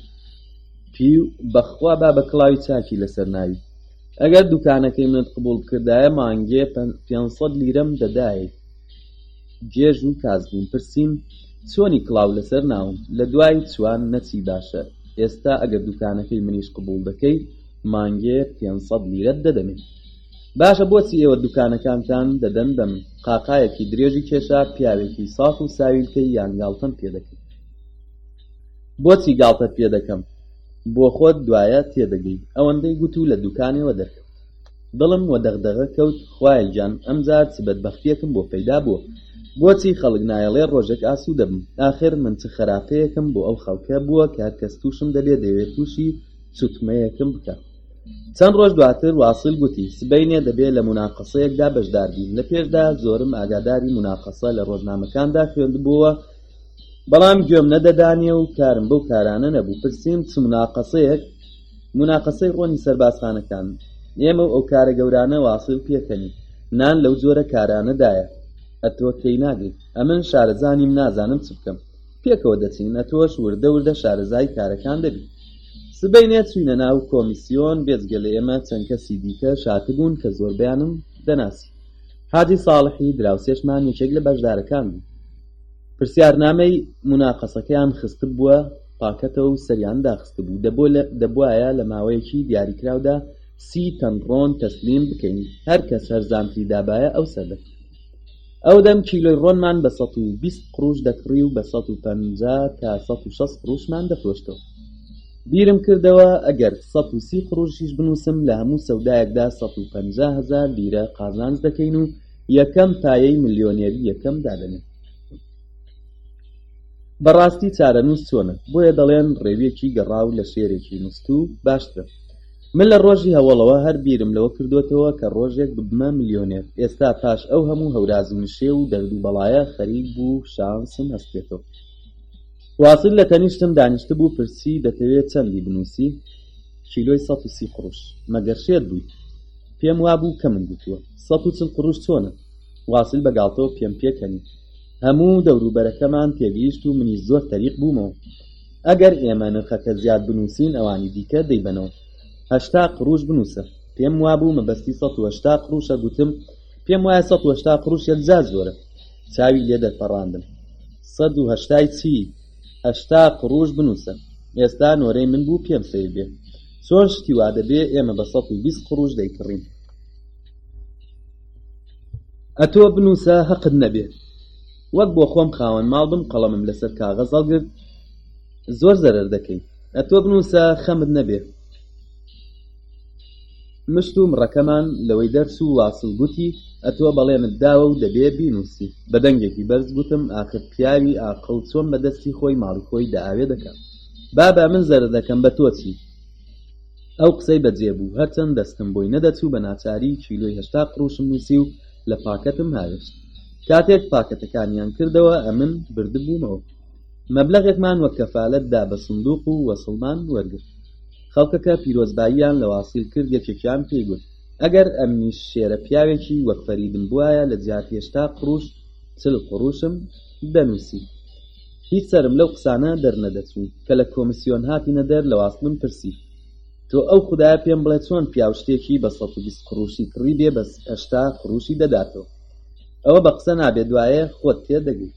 پی و بەخوا با بە کڵاوی چاکی لەسەر ناوی ئەگەر دوکانەکەی منت قبول بکردایە مانگێ پێنسەد لیرەم دەدایت جێژ و کاس بوون پرسیم چۆنی کڵاو لەسەر ناوم لە دوای چوان نەچی باشە ئێستا ئەگەر دوکانەکەی منیش قبوڵ دەکەی مانگێ پێنج سەد لیرەت دەدەمێ باشە بۆچی ئێوە دوکانەکانتان دەدەن بەم قاقایەکی درێژی کێشا پیاوێکی ساف و ساویلکەی یان گاڵتەم پێ دەکەی بۆچی گاڵتەت پێ دەکەم بۆ خۆت دوایە تێدەگەی ئەوەندەی گوت و لە دوکانەوە دەرکەوت دڵم وە دەغدەغە کەوت خوایە گیان ئەمجار چ بەدبەختیەکم بۆ پەیدا بووە بۆچی خەڵک نایەڵێ ڕۆژێک ئاسوودە بم ئاخر من چ خەراپەیەکم بۆ ئەو خەڵکە بووە کە هەرکەس تووشم دەبێ دەیەوێ تووشی چوتمەیەکم بکا چەند ڕۆژ دواتر واسیل گوتی سبەینێ دەبێ لە موناقەسەیەکدا بەشدار بین لە پێشدا زۆرم ئاگاداری موناقەسە لە ڕۆژنامەکاندا خوێندبووە بەڵام گوێم نەدەدانێ و کارم بەو کارانە نەبوو پرسیم چ موناقەسەیەک موناقەسەی ڕۆنی سەربازخانەکان ئێمە و ئەو کارە گەورانە واصل پێکەنی نان لەو جۆرە کارانە دایە ئەتۆ تێیناگەی ئەمن شارەزانیم نازانم چ بکەم پێکەوە دەچین ئەتۆش وردە وردە شارەزای کارەکان دەبی سبەینێ چوینە ناو کۆمیسیۆن بێجگە لە ئێمە چەند کەسی دیکەش هاتبوون کە زۆربەیانم دەناسی حاجی ساڵحی دراوسێشمان یەکێک لە بەشدارەکان بوو پرسیارنامەی موناقەسەکەیان خستبووە پاکەتەوە و سەریان داخستبوو دەبوایە لە ماوەیەکی دیاریکراودا سی تەن ڕۆن تەسلیم بکەین هەر کەس هەر زانتی دابایە ئەو سەردەکرد ئەودەم کیلۆی ڕۆنمان بە ١٢٠ قروش دەکڕی و بە ١ۊ٠ تا ١٦٠ قروشمان دەفرۆشتەوە بیرم کردەوە ئەگەر ١٣٠ قروشیش بنووسم لە هەموو سەودایەکدا ١٥٠ هەزار لیرە قازانج دەکەین و یەکەم پایەی ملیۆنێری یەکەم دادەنێت بەڕاستی چارەنووس چۆنە بۆیە دەڵێن ڕێویەکی گەڕاو لە شێرێکی نوستوو باشترە من لە ڕۆژی هەوڵەوە هەر بیرم لەوە کردوتەوە کە ڕۆژێک ببمە ملیۆنێر ئێستا پاش ئەو هەموو هەوراز و نشێ و دەرد و بەڵایە خەریک بوو شانسم هەستێتەوە واصل لە تەنیشتم دانیشتبوو پرسی دەتەوێت چەندی بنووسی کیلۆی سەد و سی قڕوش. مەگەر شێت بوویت؟ پێم وابوو کەمم گوتووە. سەد و چل قڕوش چۆنە؟ واسیل بە گاڵتەوە پێم پێکەنی. هەموو دەوروبەرەکەمان تێگەیشت و منیش زۆر تەریق بوومەوە. ئەگەر ئێمە نرخەکە زیاد بنووسین ئەوانی دیکە دەیبەنەوە. هەشتا قڕوش بنووسە. پێم وابوو مەبەستی سەد و هەشتا قڕوشە گوتم پێم وایە سەد و هەشتا قڕوش یەکجار زۆرە. چاوی لێ دەرپەڕاندم. سەد و هەشتای چی؟ هەشتا قڕوش بنوسە ئێستا نۆرەی من بوو پێم سەیر بێ چۆن شتی وا دەبێ ئێمە بە سەد و بیست قڕوش دەیکڕین ئەتۆ بنوسە هەقت نەبێ وەک بۆ خۆم خاوەن ماڵ بم قەڵەمم لەسەر کاغەز هەڵگرت زۆر زەرەر دەکەی ئەتۆ بنوسە خەمت نەبێ مشت و مڕەکەمان لەوەی دەرچوو واسڵ گوتی ئەتۆ بەڵێنت داوە و دەبێ بینووسی بە دەنگێکی بەرز گوتم ئاخر پیاوی ئاقڵ چۆن بە دەستی خۆی ماڵی خۆی دەئاوێ دەکات بابە من زەرە دەکەم بە تۆ چی ئەو قسەی بەجێ بوو هەرچەند دەستم بۆی نەدەچوو بە ناچاری کیلۆی هەشتا قڕوشم نووسی و لە پاکەتم هاوێشت کاتێک پاکەتەکانیان کردەوە ئەمن بردبوومەوە مەبلەغێکمان وەک کەفالەت دا بە سندوق و وەسڵمان وەرگرت خەڵکەکە پیرۆزباییان لە واسیل کرد یەکێکیان پێی گوت ئەگەر ئەمنیش شێرە پیاوێکی وەک فەریدم بوایە لە جیات هێشتا قڕوش چل قڕوشم دەنووسی هیچ سەرم لەو قسانە دەرنەدەچوو کە لە کۆمسیۆن هاتینە دەر لە واسڵم پرسی تۆ ئەو خودایە پێم بڵێ چۆن پیاو شتێکی بە سەد و بیست قڕوشی کڕی بێ بە هەشتا قڕوشی دەداتەوە ئەوە بە قسە نابێ دوایێ خۆت تێ دەگەی.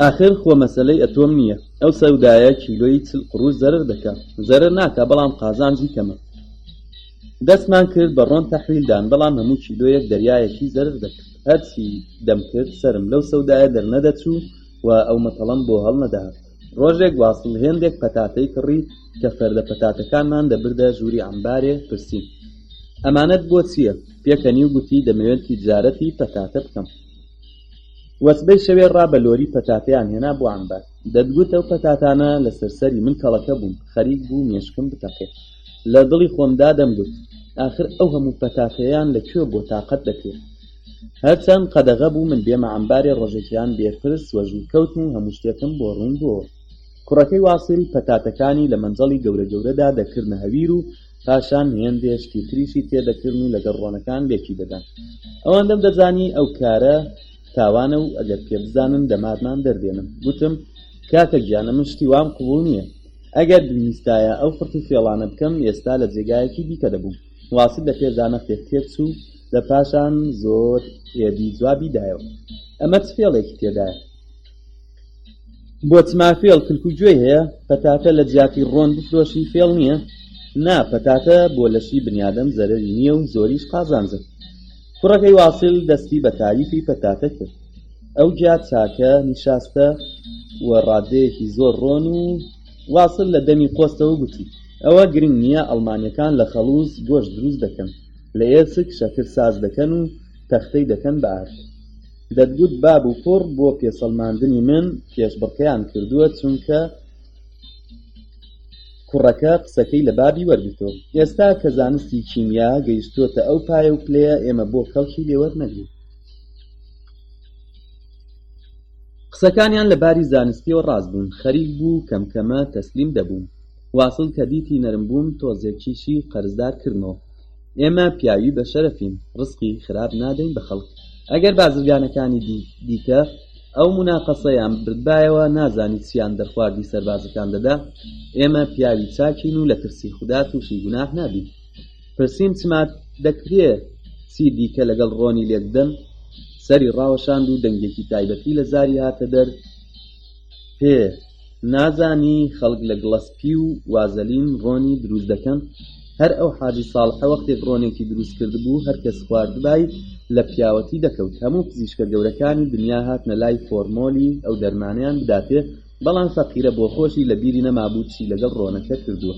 ئاخر خۆ مەسەلەی ئەتۆم نییە ئەو سەودایە کیلۆی چل قڕوش زەرەر دەکا زەرەر ناکا بەڵام قازانجی کەمە دەستمان کرد بە ڕۆن تەحویل دان بەڵام هەموو کیلۆیەک دەریایەکی زەرر دەکرد هەرچی دەمکرد سەرم لەو سەودایە دەرنەدەچوو و ئەو مەتەڵەم بۆ هەڵنەدەهات ڕۆژێک واصل هێندێک پەتاتەی کڕی کە فەردە پەتاتەکانمان دەبردە ژووری عەمبارێ پرسیم ئەمانەت بۆ چییە پێکەنی و گوتی دەمەوێت تیجارەتی پەتاتە بکەم وەسبەی شەوێ ڕا بە لۆری پەتاتەیان هێنا بۆ عەمبار دەتگوت ئەو پەتاتانە لەسەر سەری من کەڵەکە بوون خەریک بوو مێشکم بتەقێ لە دڵی خۆمدا دەمگوت ئاخر ئەو هەموو پەتاتەیان لە کوێ بۆ تاقەت دەکرێت هەرچەند قەدەغە بوو من بێمە عەمبارێ ڕۆژێکیان بێرپرس وەژوور کەوتم و هەموو شتێکم بۆ ڕوون بۆوە کوڕەکەی واسیل پەتاتەکانی لە مەنجەڵی گەورە گەورەدا دەکردنە هەویر و پاشان هێندێ شتی تریشی تێدەکردن و لەگەڵ ڕۆنەکان لێکی دەدەن ئەوان دەم دەزانی ئەو کارە تاوانە و ئەگەر پێ بزانن دەمارمان دەردێنن گوتم کاکە گیانە من شتی وام قوبوڵ نییە ئەگەر بمویستایە ئەو خڕت و فێڵانە بکەم ئێستا لە جێگایەکی دیکە دەبووم واست لە پێزانە خێر تێ چوو لە پاشان زۆر ئێدی جوابی دایەوە ئەمە چ فێڵێکی تێدایە بۆچ مافێڵ کلک و گوێی هەیە پەتاتە لە جیاتی ڕۆن بفرۆشی فێڵ نییە نا پەتاتە بۆ لەشی بنیادەم زەرەری نییە و زۆریش قازانجە کوڕەکەی واسیل دەستی بە تاریفی پەتاتە کرد ئەوجا چاکە نیشاستە و ڕادەیەکی زۆر ڕۆن و واسل لە دەمی قۆستەوە گوتی ئەوە گرنگ نییە ئەڵمانیەکان لە خەڵوز گۆشت دروست دەکەن لە ئێسک شەکر ساز دەکەن و تەختەی دەکەن بە ئاش دەتگوت باب و کوڕ بۆ پێسەلماندنی من پێشبڕکەیان کردووە چونکە کوڕەکە قسەکەی لە بابی وەرگرتەوە ئێستا کە زانستی کیمیا گەیشتووەتە ئەو پایە و پلەیە ئێمە بۆ کەڵکی لێوەرنەگرین قسەکانیان لە باری زانستیەوە ڕاست بوون خەریک بوو کەمکەمە تەسلیم دەبوو واصل کە دیتی نەرم بووم تۆزێکیشی قەرزدار کردنەوە ئێمە پیاوی بە شەرەفین ڕسقی خراپ نادەین بە خەڵک ئەگەر بازرگانەکانی دیکە ئەو موناقەسەیان بردبایەوە نازانی چیان دەرخواردی سەربازەکان دەدا ئێمە پیاوی چاکین و لە ترسی خودا تووشی گوناح نابین پرسیم چمات دەکرێ چی دیکە لەگەڵ ڕۆنی لێکدەم سەری ڕاوەشاند و دەنگێکی تایبەتی لە زاری هاتە دەر پێ نازانی خەڵک لە گڵە سپی و وازەلین ڕۆنی دروست دەکەن هەر ئەو حاجی ساڵحە وەختێک ڕۆنێکی دروست کردبوو هەر کەس خواردبای لە پیاوەتی دەکەوت هەموو پزیشکە گەورەکانی دنیا هاتنە لای فۆرمۆلی ئەو دەرمانەیان بداتێ بەڵام فەقیرە بۆخۆشی لە بیری نەمابوو چی لەگەڵ ڕۆنەکە کردووە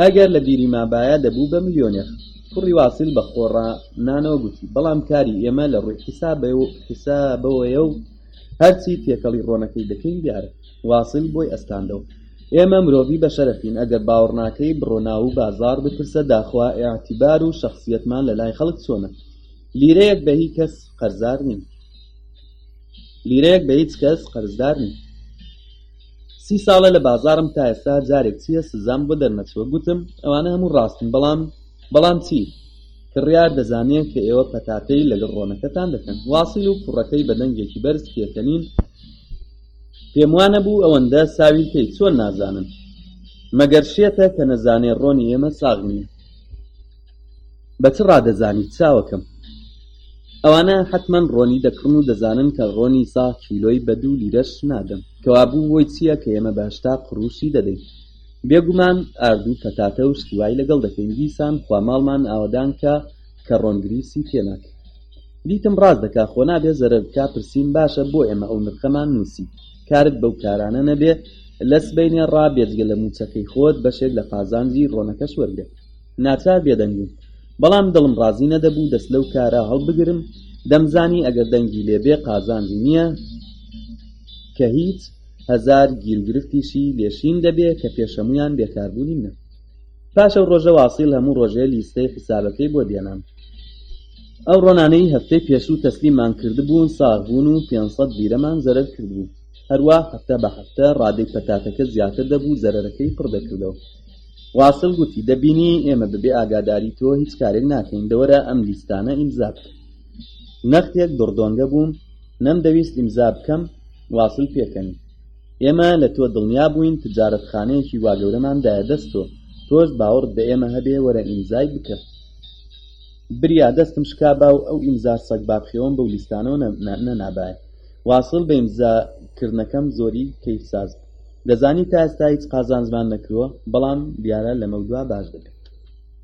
ئەگەر لە بیری مابایە دەبوو بە ملیۆنێر کوڕی واسیل بە خۆڕا نانەوە گوتی بەڵام کاری ئێمە لە ڕووی حیسابەوە حیسابەوەیە و هەرچی تێکەڵی ڕۆنەکەی دەکەین دیارە واسل بۆی ئەستاندەوە ئێمە مرۆڤی بەشەرەفین ئەگەر باوەڕناکەی بڕۆ ناو و بازاڕ بپرسە داخوا ئیعتیبار و شەخسیەتمان لە لای خەڵک چۆنە لیرەیەک بە هی کەس قەرزار نین لیرەیەک بە هیچ کەس قەرزدار نین سی ساڵە لە بازارم تا ئێستا جارێک چییە سزام بۆ دەرنەچوە گوتم ئەوانە هەموو ڕاستن بەڵام بەڵام چی؟ کڕیار دەزانێ کە ئێوە پەتاتەی لەگەڵ ڕۆنەکەتان دەکەن. واصیل و کوڕەکەی بە دەنگێکی بەرز پێکەنین، پێموانەبوو ئەوەندە ساویلکەی چۆن نازانن؟ مەگەر شێتە کە نەزانێ ڕۆنی ئێمە ساغ نییە؟ بە چ ڕادەزانیت چاوەکەم؟ ئەوانە حەتمەن ڕۆنی دەکڕن و دەزانن کە ڕۆنی ساغ کیلۆی بە دوو لیرەش نادەن، کەوابوو هۆی چییە کە ئێمە بە هەشتا قرووشی دەدەین؟ بێگومان ئارد و پەتاتە و شتیوای لەگەڵ دەکەین دیسان خوا ماڵمان ئاوەدان کا کە ڕۆن گریسی پێ ناکەین دیتم ڕاست دەکا خۆ نابێ زەرەر بکا پرسیم باشە بۆ ئێمە ئەو نرخەمان نوسی کارت بەو کارانە نەبێ لە سبەینێ ڕا بێجگە لە موچەکەی خۆت بەشێک لە قازانجی ڕۆنەکەش وەرگرە ناچار بێدەنگ بووم بەڵام دڵم ڕازی نەدەبوو دەست لەو کارە هەڵبگرم دەمزانی ئەگەر دەنگی لێبێ قازانجی نییە کە هیچ هەزار گیروگرفتیشی لێ شین دەبێ کە پێشەموویان بێکاربوونی منە. پاش ئەو رۆژە واسیڵ هەموو رۆژێ لیستەی حیسابەکەی بۆ دێنام. ئەو رۆنانەی هەفتەی پێشوو تەسلیممان کردبوون ساغ بوون و پێنج سەد لیرەمان زەرەر کردبوو. هەروا هەفتە بە هەفتە رادەی پەتاتەکە زیاتر دەبوو زەرەرەکەی پڕ دەکردەوە. واسڵ گوتی دەبینی ئێمە بەبێ ئاگاداری تۆ هیچ کارێک ناکەین دە وەرە ئەم لیستانە ئیمزا بکە. نەختێک دڕدۆنگە بووم نەمدەویست ئیمزا بکەم، واصل پێکەن ئێمە لە تۆ دڵنیا بووین تجارەت خانەیەکی وا گەورەمان دایە دەست تۆ تۆش باوەڕت بە ئێمە هەبێ وەرە ئیمزای بکە بریا دەستم شکا با و ئەو ئیمزا سەگ بابخێوم بەو لیستانەوە نەنابایە واصل بە ئیمزا کردنەکەم زۆری کەیف ساز بوو دەزانی تا ئێستا هیچ قازانجمان نەکردووە بەڵام دیارە لەمەودوا باش دەبێت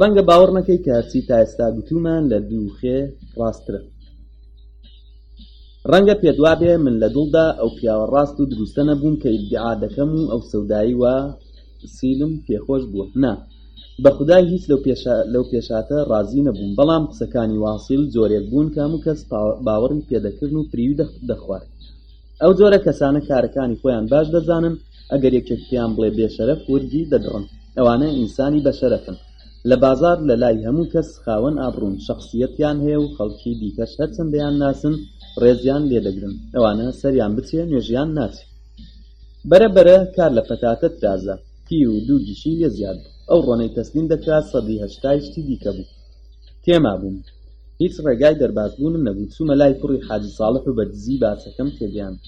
ڕەنگە باوەڕ نەکەی کە هەرچی تا ئێستا گوتومان لە دوو خێ ڕاسترە ڕەنگە پێت وابێ من لە دڵدا ئەو پیاوە ڕاست و دروستە نەبووم کە ئیدعا دەکەم و ئەو سەودایی وە سیلم پێخۆش بووە نا بە خدای هیچ لەو پێشا لەو پێشاتە ڕازی نەبووم بەڵام قسەکانی واسیل جۆرێک بوون کە هەموو کەس پاوە باوەڕی پێدەکردن و فریوی دەخ دەخوارد ئەو جۆرە کەسانە کارەکانی خۆیان باش دەزانن ئەگەر یەکێک پێیان بڵێ بێشەرەف وردی دەدڕن ئەوانە ئینسانی بەشەرەفن لە بازار لە لای هەموو کەس خاوەن ئابڕون شخصیەتیان هەیە و خەڵکی دیکەش هەرچەندەیان ناسن ڕێزیان لێدەگرن ئەوانە سەریان بچێ نوێژیان ناچێت بەرە بەرە کار لە پەتاتە ترازە تی و دوو گیشی لێ زیاد ئەو ڕۆنەی تەسلیم دەکرا سەدی هەشتای شتی دیکە بوو تێمابووم هیچ ڕێگای دەربازبوونم نەبوو چوومە لای کوڕی حاجی ساڵح و بە دزی باسەکەم تێگەیاند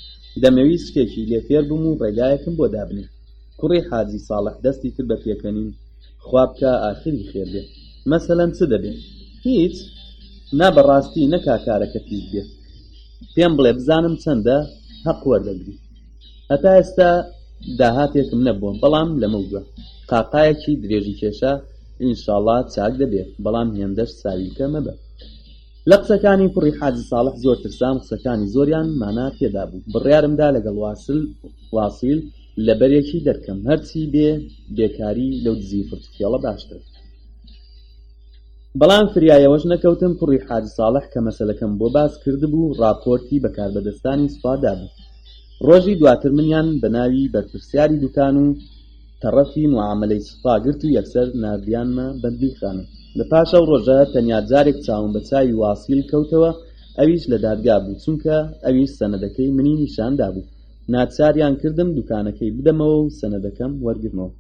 دەمەویست شتێکی لێ فێر بم و ڕێگایەکم بۆ دابنێ کوڕی حاجی ساڵح دەستی کرد بە پێکەنین خوا بکا ئاخری خێر بێ مەسەلەن چ دەبێ هیچ نا بەڕاستی نەکا کارەکە پیس بێ پێم بڵێ بزانم چەندە هەق وەردەگری هەتا ئێستا داهاتێکم نەبووە بەڵام لەمە دووە قاقایەکی درێژی کێشە ئینشاڵا چاک دەبێت بەڵام هێندەش ساویلکە مەبە لە قسەکانی کوڕی حاجی ساڵح زۆر ترسام قسەکانی زۆریان مانا پێدا بوو بڕیارمدا لەگەڵ واسل واسیل لە بەرێکی دەرکەم هەرچی بێ بێکاری لەو دزی فرتکێڵە باشتر بەڵام فریایەوەش نەکەوتم کوڕی حاج ساڵح کە مەسەلەکەم بۆ باس کردبوو ڕاپۆرتی بە کاربەدەستانی سوپا دابوو ڕۆژی دواتر منیان بە ناوی بەرپرسیاری دوکان و تەڕەفی موعامەلەی سوپا گرت و یەکسەر ناردیانمە بەندیخانە لە پاش ئەو ڕۆژە تەنیا جارێک چاوم بە چاوی واسیل کەوتەوە ئەویش لە دادگا بوو چونکە ئەویش سەنەدەکەی منی نیشان دابوو ناچاریان کردم دوکانەکەی بدەمەوە و سەنەدەکەم وەرگرمەوە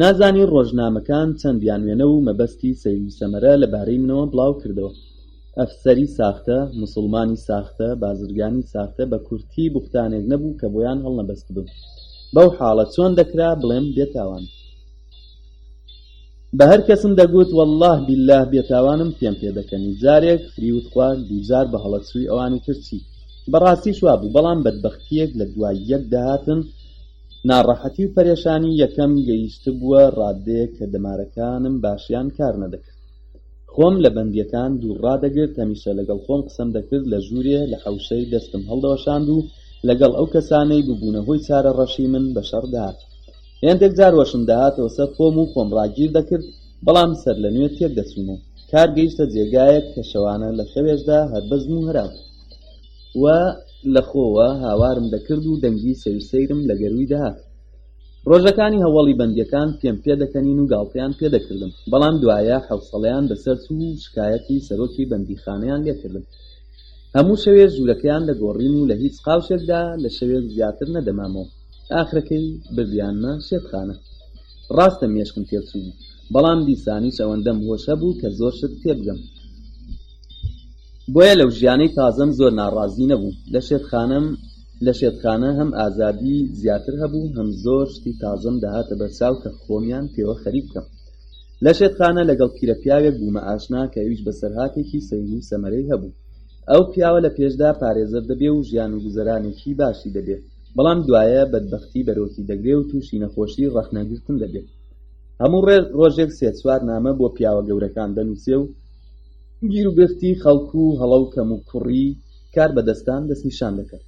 نازانی ڕۆژنامەکان چەندیان وێنە و مەبەستی سەیر و سەمەرە لە بارەی منەوە بڵاو کردەوە. ئەفسەری ساختە، موسوڵمانی ساختە، بازرگانی ساختە، بە کورتی بوختانێک نەبوو کە بۆیان هەڵنەبەستبم. بەو حاڵە چۆن دەکرا بڵێم بێتاوانم؟ بە هەر کەسم دەگوت وەڵڵا بیللا بێتاوانم پێم پێ دەکەنی. جارێک فریوت خوارد، دووجار بە هەڵەچووی ئەوانی تر چی؟ بەڕاستیش وابوو، بەڵام بەدبەختییەک لە دوای یەک دەهاتن، ناڕەحەتی و پەرێشانی یەکەم گەیشتبووە ڕاددەیەک کە دەمارەکانم باشیان کار نەدەکرد خۆم لە بەندیەکان دوور ڕادەگرت هەمیشە لەگەڵ خۆم قسەم دەکرد لە ژوورێ لە حەوشەی دەستم هەڵدەوەشاند و لەگەڵ ئەو کەسانەی ببوونە هۆی چارەڕەشی من بە شەڕ دەهات هێندێک جار وەشم دەهاتەوە سەر خۆم و خۆم ڕاگیر دەکرد بەڵام سەر لە نوێ تێک دەچووم و کار گەیشتە جێگایەک کە شەوانە لە خەوێشدا هەر بەزم و هەرا بوو و لە خۆوە هاوارم دەکرد و دەنگی سەیر سەیرم لە گەرووی دەهات. ڕۆژەکانی هەوەڵی بەندییەکان پێم پێ دەکەنین و گاڵتەیان پێ دەکردم، بەڵام دوایە حەوسەڵەیان بەسەر چوو و شکایەتی سەرۆکی بەندیخانەیان لێ کردم. هەموو شەوێ ژوورەکەیان دەگۆڕیم و لە هیچ قاوشێکدا لە شەوێک زیاتر نەدەمامەوە. ئاخرەکەی بردیانمە شێتخانە. ڕاستە مێشکم تێکچوو بوو، بەڵام دیسانیش ئەوەندەم هۆش هەبوو کە زۆر شت تێبگەم. بۆیە لەو ژیانەی تازەم زۆر ناڕازی نەبووم لە شێتخانەم لە شێتخانە هەم ئازادی زیاتر هەبوو هەم زۆر شتی تازەم دەهاتە بەرچاو کە خۆمیان پێوە خەریک بکەم لە شێتخانە لەگەڵ پیرە پیاوێک بوومە ئاشنا کە ئەویش بەسەرهاتێکی سەیر و سەمەرەی هەبوو ئەو پیاوە لە پێشدا پارێزەر دەبێ و ژیان و گوزەرانێکی باشی دەبێ بەڵام دوایە بەدبەختی بەرۆکی دەگرێ و تووشی نەخۆشی ڕەخنەگرتن دەبێ هەموو ڕۆژێک سێ چوار نامە بۆ پیاوە گەورەکان دەنووسێ و گیروگرفتی خەڵک و هەڵە و کەم و کوڕی کار بەدەستان دەستنیشان دەکەن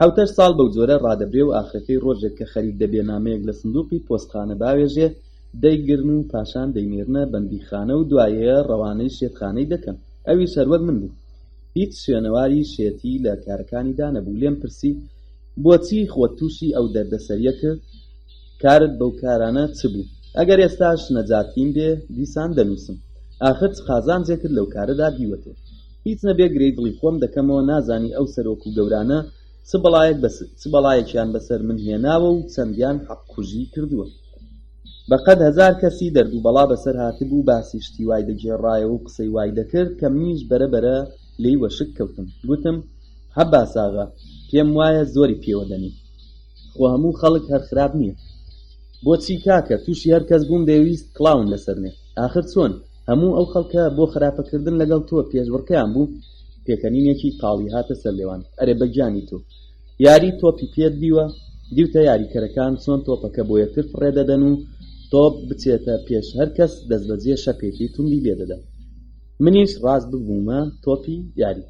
حەوتەش ساڵ بەو جۆرە ڕادەبرێ و ئاخرەکەی ڕۆژێک کە خەریک دەبێ نامەیەک لە سندوقی پۆستخانە باوێژێ دەیگرن و پاشان دەینێرنە بەندیخانە و دوایێ ڕەوانەی شێتخانەی دەکەن ئەویش هەر وەک من بوو هیچ شوێنەواری شێتی لە کارەکانیدا نەبوو لێم پرسی بۆچی خۆت تووشی ئەو دەردەسەریە کرد کارت بەو کارانە چ بوو؟ ئەگەر ئێستاش نەجاتیم بێ دیسان دەنووسم ئاخر چ قازانجێکت لەو کارەدا دیوەتێ؟ هیچ نەبێ گرێی دڵی خۆم دەکەمەوە نازانی ئەو سەرۆک و گەورانە چ بەڵایەک بەس چ بەڵایەکیان بەسەر من هێناوە و چەندیان حەق کوژی کردووە بە قەد هەزار کەسی دەرد و بەڵا بەسەر هاتبوو باسی شتی وای دەگێڕایەوە و قسەی وای دەکرد کە منیش بەرە بەرە لێی وەشک کەوتم گوتم عەباس ئاغا پێم وایە زۆری پێوە دەنێی خۆ هەموو خەڵک هەر خراپ نییە بۆچی کاکە تووشی هەر کەس بووم دەویست کڵاوم لەسەر نێ ئاخر چۆن هەموو ئەو خەڵکە بۆ خراپەکردن لەگەڵ تۆ پێشبڕکەیان بوو پێکەنینێکی تاڵی هاتە سەر لێوان ئەرێ بەگیانی تۆ یاری تۆپی پێت دیوە دیوتە یاریکەرەکان چۆن تۆپەکە بۆ یەکتر فڕێ دەدەن و تۆپ بچێتە پێش هەر کەس دەست بەجێ شەپێکی توندی لێ دەدەن منیش ڕاست ببوومە تۆپی یاری.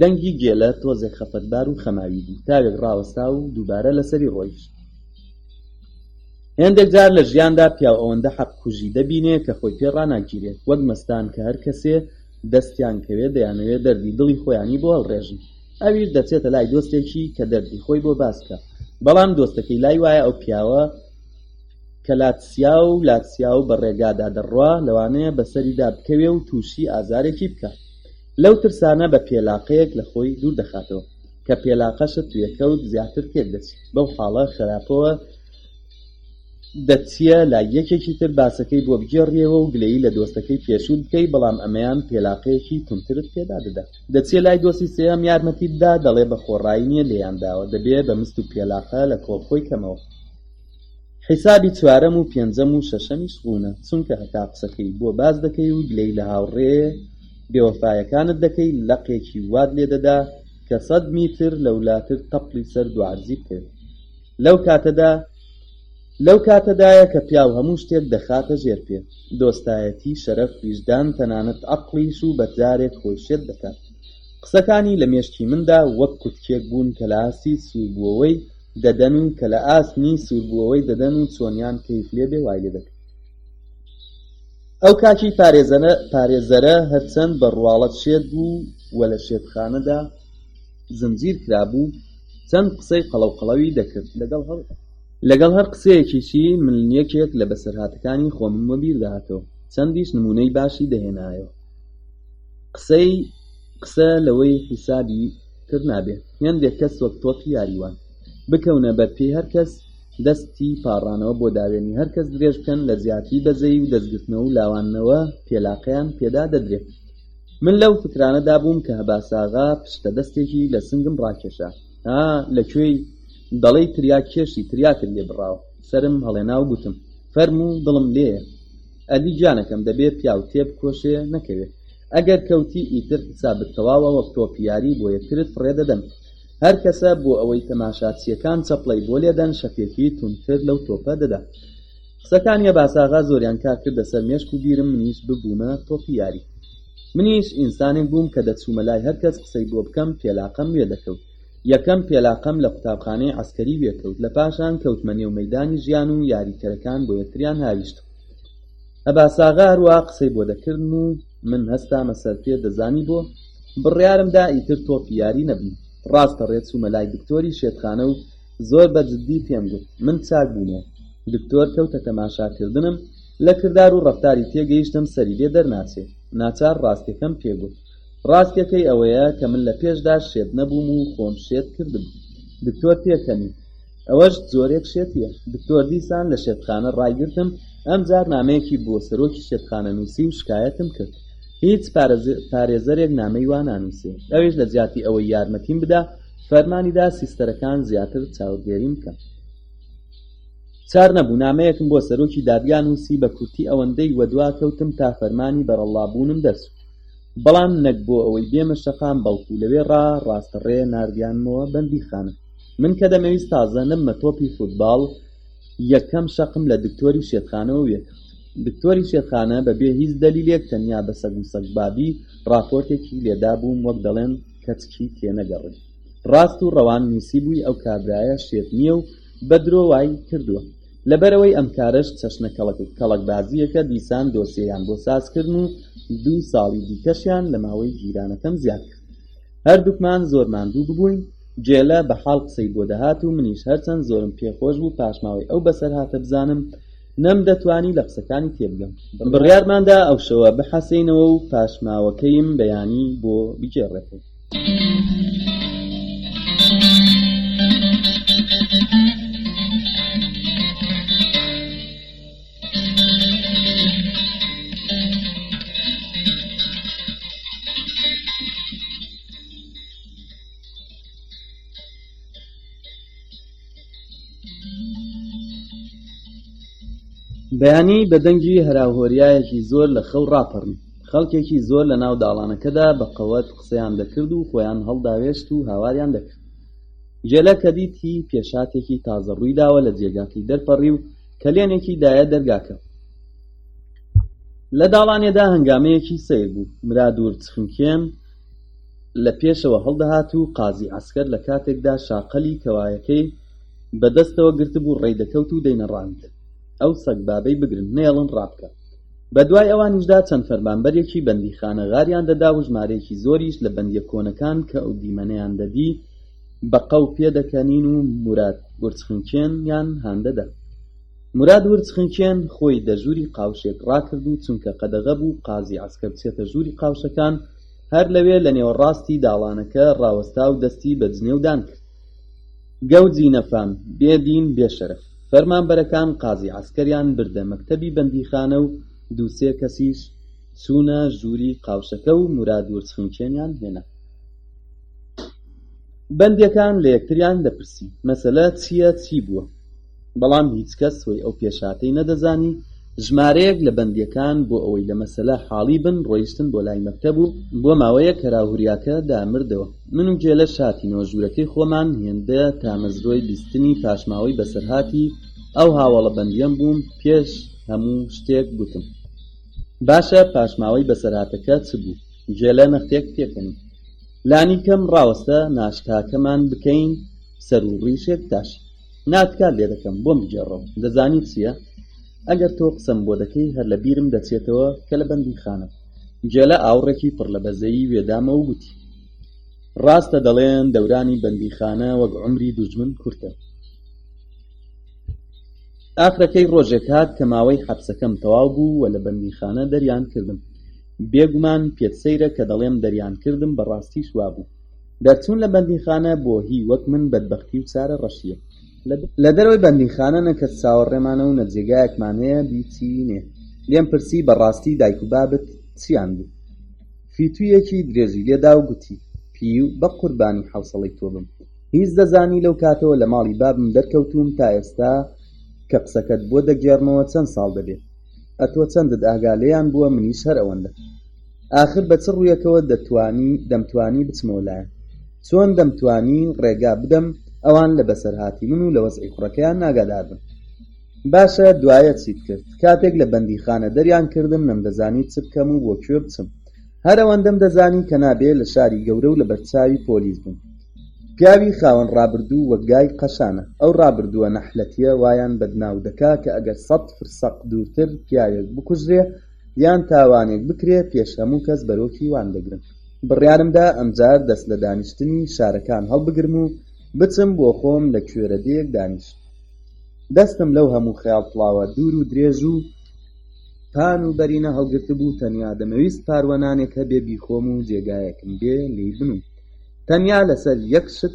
دەنگی گێلە تۆزێک خەفەتبار و خەماوی بوو، تاوێک ڕاوەستا و دووبارە لەسەری ڕۆیشت. هێندێک جار لە ژیاندا پیاو ئەوەندە حەق کوژی دەبینێ کە خۆی پێ ڕاناگیرێ، وەک مەستان کە هەر کەسێ دەستیان کەوێ دەیانەوێ دەردی دڵی خۆیانی بۆ هەڵڕێژن. ئەویش دەچێتە لای دۆستێکی کە دەردی خۆی بۆ باس کا، بەڵام دۆستەکەی لای وایە ئەو پیاوە، کە لاتسیا و لاتسیا و بە ڕێگادا دەڕوا لەوانەیە بەسەریدا بکەوێ و تووشی ئازارێکی بکا لەو ترسانە بە پێلاقەیەک لە خۆی دوور دەخاتەوە کە پێلاقەشت وێکەوت زیاتر تێک دەچی بەو حاڵە خراپەوە دەچیە لای یەکێکی تر باسەکەی بۆ بگێڕیەوە و گلەیی لە دۆستەکەی پێشوو بکەی بەڵام ئەمەیان پێلاقەیەکی تونترت پێدا دەدا دەچێ لای دۆستی سێم یارمەتی بدا دەڵێ بە خۆڕایی نیە لێیانداوە دەبێ بە مست و پێلاقە لە کۆڵ خۆی کەمەوە حیسابی چوارەم و پێنجەم و شەشەمیش ڕوونە چونکە هەتا قسەکەی بۆ باس دەکەی و گلەی لە هاوڕێ بێوەفایەکانت دەکەی لەقێکی وات لێ دەدا کە سەد میتر لەولاتر تەپڵی سەر دوعەرزی بکەی لەو کاتەدا لەو کاتەدایە کە پیاو هەموو شتێک دەخاتە ژێر پێ دۆستایەتی شەرەف ویژدان تەنانەت عەقڵیش و بەجارێک خۆی شێت دەکات قسەکانی لە مێشکی مندا وەک کوتکێک بوون کە لە ئاستی سووربووەوەی دەدەن و کە لە ئاست نی سووربووەوەی دەدەن و چۆنیان کەیف لێ بێ وای لێ دەکەن ئەو کاکی پارێزەرە پارێزەرە هەرچەند بە ڕواڵەت شێت بوو و لە شێتخانەدا زنجیر کرابوو چەند قسەی قەڵەوقەڵەوی دەکرد لەگەڵ هەڵ لەگەڵ هەر قسەیەکیشی من یەکێک لە بەسەرهاتەکانی خۆمم وەبیر دەهاتەوە چەندیش نمونەی باشی دەهێنایەوە قسەی قسە لەوەی حیسابی تر نابێ هێندێک کەس وەک تۆپی یاری وان. بکەونە بەر پێی هەر کەس دەستی پاڕانەوە بۆ داوێنی هەر کەس درێژ بکەن لە جیاتی بەزەیی و دەستگرتنەوە و لاواندنەوە پێلاقەیان پێدا دەدرێت. من لەو فکرانەدا بووم کە هەباساغا پشتە دەستێکی لە سنگم ڕاکێشا. ها لە کوێی؟ دەڵێی تریاک کێشی تریاکت لێ بڕاوە. سەرم هەڵێنا و گوتم، فەرموو دڵم لێیە. ئەدی گیانەکەم دەبێ پیاو تێبکۆشێ نەکەوێ. ئەگەر کەوتی ئیتر حسابت تەواوە وەک تۆپ یاری بۆ یەکترت فڕێ دەدەن هەر کەسە بۆ ئەوەی تەماشاچیەکان چەپڵەی بۆ لێدەن شەپێکی تونتر لەو تۆپە دەدا قسەکانیە باساغا زۆریان کار کردە سەر مێشک و بیرم منیش ببوومە تۆپی یاری منیش ئینسانێک بووم کە دەچوومە لای هەرکەس قسەی بۆ بکەم پێلاقەم وێ دەکەوت یەکەم پێلاقەم لە قوتابخانەی عسکەری وێکەوت لە پاشان کەوتمە نێو مەدانی ژیان و یاریکەرەکان بۆ یەکتریان هاویشتم ئەباساغا هەروا قسەی بۆ دەکردم و من هەستامە سەر پێ دەزانی بۆ بڕیارم دا ئیتر تۆپی یاری نەبم ڕاستە ڕێ چوومە لای دکتۆری شێتخانە و زۆر بە جددی پێم گوت من چاک بوومەوە دکتۆر کەوتە تەماشاکردنم لە کردار و ڕفتاری تێگەیشتم سەری لێ دەرناچێ ناچار ڕاستەکەم پێگوت ڕاستەکەی ئەوەیە کە من لە پێشدا شێت نەبووم و خۆم شێت کردم دکتۆر پێکەنی ئەوەش جۆرێک شێتییە. دکتۆر دیسان لە شێتخانە ڕایگرتم، ئەمجار نامەیەکی بۆ سەرۆکی شێتخانە نووسی و شکایەتم کرد. هیچ پارێزەرێک نامەی وا نانووسێ. ئەویش لە جیاتی ئەوەی یارمەتیم بدا، فەرمانی دا سیستەرەکان زیاتر چاودێریم بکەن. چار نەبوو، نامەیەکم بۆ سەرۆکی دادگا نووسی، بە کورتی ئەوەندەی وەدوا کەوتم تا فەرمانی بەرەڵڵابوونم دەرچوو. بەڵام نەک بۆ ئەوەی بێمە شەقام، بەڵکوو لەوێ ڕا ڕاستەڕێ ناردیانمەوە بەندیخانە. من کە دەمەویست تازە نەبمە تۆپی فوتباڵ یەکەم شەقم لە دکتۆری شێتخانەوە وێکرد دکتۆری شێتخانە بە بێ هیچ دەلیلێک تەنیا بە سەگ و سەگبابی ڕاپۆرتێکی لێدابووم وەک دەڵێن کەچکی تێنەگەڕێ ڕاست و ڕەوان نووسی بووی ئەو کابرایە شێت نییە و بە درۆ وای کردووە لەبەرەوەی ئەم کارەش چەشنە کەڵک کەڵکبازیەکە دیسان دۆسیەیان بۆ سازکردن و دوو ساڵی دیکەشیان لە ماوەی جیرانەکەم زیاد کرد هەردووکمان زۆر ماندوو ببووین، گێلە بە حاڵ قسەی بۆ دەهات و منیش هەرچەند زۆرم پێ خۆش بوو پاشماوەی ئەو بەسەرهاتە بزانم، نەمدەتوانی لە قسەکانی تێ بگەم. بڕیارمان دا ئەو شەوە بحەسێینەوە و پاشماوەکەیم بەیانی بۆ بگێڕێتەوە. بەیانی بە دەنگی هەراوهۆریایەکی زۆر لە خەو ڕاپەڕن خەڵکێکی زۆر لە ناو داڵانەکەدا بە قەوەت قسەیان دەکرد و خۆیان هەڵداوێشت و هاواریان دەکرد جێلە کە دیتی پێشاتێکی تازە ڕوویداوە لە جێگاکەی دەرپەڕی و کەلێنێکی دایە دەرگاکە لە داڵانێدا هەنگامەیەکی سیر بوو مرادور چخنکێن لە پێشەوە هەڵدەهات و قازی عسکەر لە کاتێکدا شاقەلی کەوایەکەی بەدەستەوە گرتبوو ڕێی دەکەوت و دەینەڕاند ئەو سەگ بابەی بگرن نێڵن ڕابکە بە دوای ئەوانیشدا چەند فەرمانبەرێکی بەندیخانە غاریان دەدا و ژمارەیەکی زۆریش لە بەندیە کۆنەکان کە ئەو دیمەنەیان دەدی بەقەو پێ دەکەنین و موراد ورچخنکێنیان هاندە دا. موراد ورچخنکێن خۆی دە ژووری قاوشێک ڕاکرد و چونکە قەدەغە بوو قازی عەسکە بچێتە ژووری قاوشەکان، هەر لەوێ لە نێوەڕاستی داڵانەکە ڕاوەستا و دەستی بە جنێودان کرد. گەوجی نەفام، بێ دین، بێ شەرەف! فەرمانبەرەکان قازی عەسکەریان بردە مەکتەبی بەندیخانە و دوو سێ کەسیش چوونە ژووری قاوشەکە و موراد ورچخنکێنیان هێنا. بەندەکان لە یەکتریان دەپرسی مەسەلە چیە چی بووە بەڵام هیچ کەس هۆی ئەو پێشهاتەی نەدەزانی ژمارەیەک لە بەندەکان بۆ ئەوەی لە مەسەلە حاڵی بن ڕۆیشتن بۆ لای مەکتەب و بۆ ماوەیەک هەراوهوریاکە دامردەوە من و گێلەش هاتینەوە ژورەکەی خۆمان هێندە تامەزرۆی بیستنی پاشماوەی بەسەرهاتی ئەو هاوەڵە بەندیەم بووم پێش هەموو شتێک گوتم باشە پاشماوەی بەسەرهاتەکە چ بوو گێلە نەختێک پێکەنین لانی کەم ڕاوەستە ناشتاکەمان بکەین سەر و ڕیشێک تاش ناتکات لێ دەکەم بۆم بگێڕەوە دەزانی چییە ئەگەر تۆ قسەم بۆ دەکەی هەر لە بیرم دەچێتەوە کە لە بەندی خانم گێلە ئاوڕێکی پڕ لە بەزەیی وێدامە و گوتی ڕاستە دەڵێن دەورانی بەندیخانە وەک عمری دوژمن کورتە ئاخرەکەی ڕۆژێک هات کە ماوەی حەبسەکەم تەواو بوو و لە بەندیخانە دەریان کردم بێگومان پێت سەیرە کە دەڵێم دەریان کردم بەڕاستیش وابوو. دەرچوون لە بەندیخانە بۆ هی وەک من بەدبەختی و چارە ڕەشیە. لە دەرەوەی بەندیخانە نە کەس چاوەڕێمانە و نە جێگایەکمان هەیە بیچینێ. لێم پرسی بەڕاستی دایک و بابت چیان بوو؟ فیتوویەکی درێژی لێدا و گوتی، پیو بە قوربانی حەوسەڵەی تۆ بم. هیچ دەزانی لەو کاتەوە لە ماڵی بابم دەرکەوتووم تا ئێستا کە قسەکەت بۆ دەگێڕمەوە چەند ساڵ دەبێ. ئەتۆ چەندت ئاگا لێیان بووە منیش هەر ئەوەندە ئاخر بە چ ڕوویەکەوە دەتوانی دەمتوانی بچمەوە لایان چۆن دەمتوانی ڕێگا بدەم ئەوان لە بەسەرهاتی من و لە وەزعی کوڕەکەیان ناگادار بن باشە دوایە چیت کرد کاتێک لە بەندیخانە دەریان کردم نەمدەزانی چ بکەم و بۆ کوێ بچم هەر ئەوەندەم دەزانی کە نابێ لە شاری گەورە و لە بەرچاوی پۆلیس بم پیاوی خاوەن ڕابردوو وەک گای قەشانە ئەو ڕابردووە نەحلەتیە وایان بەدناو دەکا کە ئەگەر سەد فرسەق دوورتر پیاوێک بکوژرێ یان تاوانێک بکرێ پێش هەموو کەس بەرۆکی وان دەگرم بڕیارم دا ئەمجار دەست لە دانیشتنی شارەکان هەڵبگرم و بچم بۆ خۆم لە کوێرەدێک دانیشم دەستم لەو هەموو خەیاڵ پڵاوە دوور و درێژ و پان و بەرینە هەڵگرتبوو تەنیا دەمەویست پاروەنانێک هەبێ بیخۆم و جێگایەکم بێ لی بن و تەنیا لەسەر یەک شت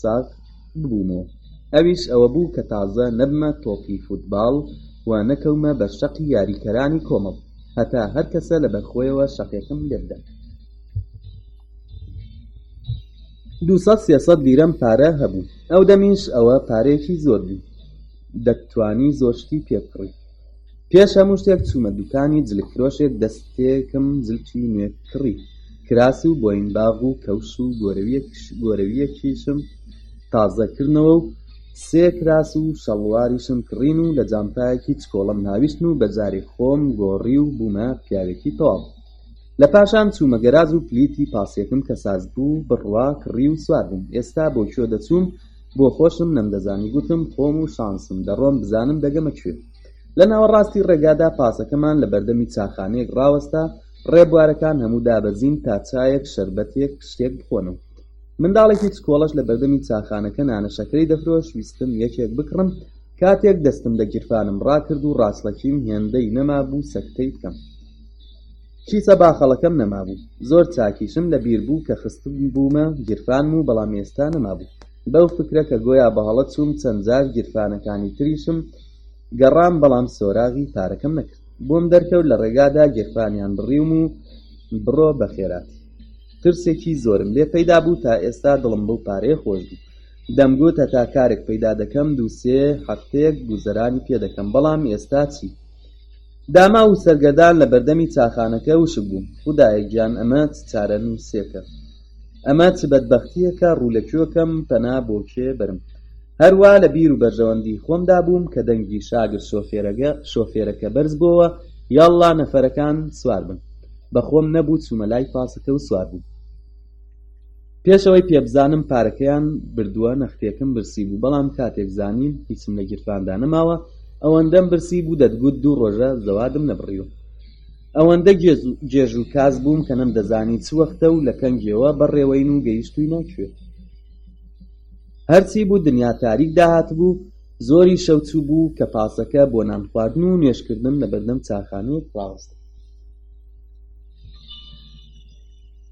ساغ ببوومەوە ئەویش ئەوە بوو کە تازە نەبمە تۆپی فوتباڵ و نەکەومە بەر شەقی یاریکەرانی کۆمەڵ هەتا هەر کەسە لە بەرخۆیەوە شەقێکم لێ بدات دوسە سێسە لیرەم پارە هەبوو ئەو دەمیش ئەوە پارێکی زۆر بوو دەتتوانی زۆشتی پێ بکڕی پێش هەموو شتێک چوومە دووکانی جلک فرۆشێک دەستێکم جلکی نوێ کڕی کراس و بۆینباغ و کەوش و گۆرەویەکیشم تازە کردنەوە و سێ کراس و شەڵواریشم کڕین و لە جانتایەکی چکۆڵەم هاویشتن و بە جارێ خۆم گۆڕی و بوومە پیاوێکی تەواو لە پاشان چوومە گەراج و پلیتی پاسێکم کە ساز بوو بڕوا کڕی و سوار بووم ئێستا بۆ کوێ دەچووم بۆخۆشم نەمدەزانی گوتم خۆم و شانسم دەڕۆم بزانم دەگەمە کوێ لە ناوەڕاستی ڕێگادا پاسەکەمان لە بەردەمی چاخانەیەک ڕاوەستا ڕێبوارەکان هەموو دابەزین تا چایەک شەربەتێک شتێک بخۆنەوە منداڵێکی چکۆڵەش لە بەردەمی چاخانەکە نانە شەکری دەفرۆش ویستم یەکێک بکڕم کاتێک دەستم دە گیرفانم ڕاکرد و ڕاچڵەکیم هێندەی نەمابوو سەکتەی بکەم کیسە باخەڵەکەم نەمابوو زۆر چاکیشم لە بیر بوو کە خستم بوومە گیرفانم و بەڵام ئێستا نەمابوو بەو فکرە کە گۆیا بەهەڵە چووم چەند جار گیرفانەکانی تریشم گەڕام بەڵام سۆراغی پارەکەم نەکرد بۆم دەرکەوت لە ڕێگادا گیرفانیان بڕیوم و بڕۆ بە خێراتی ترسێکی زۆرم لێ پەیدا بوو تا ئێستا دڵم بەو پارەیە خۆش بوو دەمگوتە تا کارێک پەیدا دەکەم دووسێ هەفتەیەک گوزەرانی پێ دەکەم بەڵام ئێستا چی داماو و سەرگەردان لە بەردەمی چاخانەکە وشک بووم خودایە گیان ئەمە چ چارەنووسێکە ئەمە چ بەدبەختییەکە ڕوو لە کوێ کەم پەنا بۆ کێ بەرم هەر وا لە بیر و بەرژەوەندی خۆمدا بووم کە دەنگی شاگر شۆفێرەگە شۆفێرەکە بەرز بۆوە یاڵڵا نەفەرەکان سوار بن بە خۆم نەبوو چوومە لای پاسەکە و سوار بووم پێش ئەوەی پێبزانم پارەکەیان بردووە نەختێکم برسی بوو بەڵام کاتێک زانیم هیچم لە گیرفاندا نەماوە ئەوەندەم برسی بوو دەتگوت دوو ڕۆژە زەوادم نەبڕیوە ئەوەندە گێژ و کاس بووم کە نەمدەزانی چ وەختە و لە کەنگێەوە بەڕێوەین و گەیشتووی ناکوێ هەرچی بوو دنیا تاریک داهات بوو زۆری شەوچوو بوو کە پاسەکە بۆ نان خواردن و نوێشکردن لە بەردەم چاخانەیەک ڕاوەستە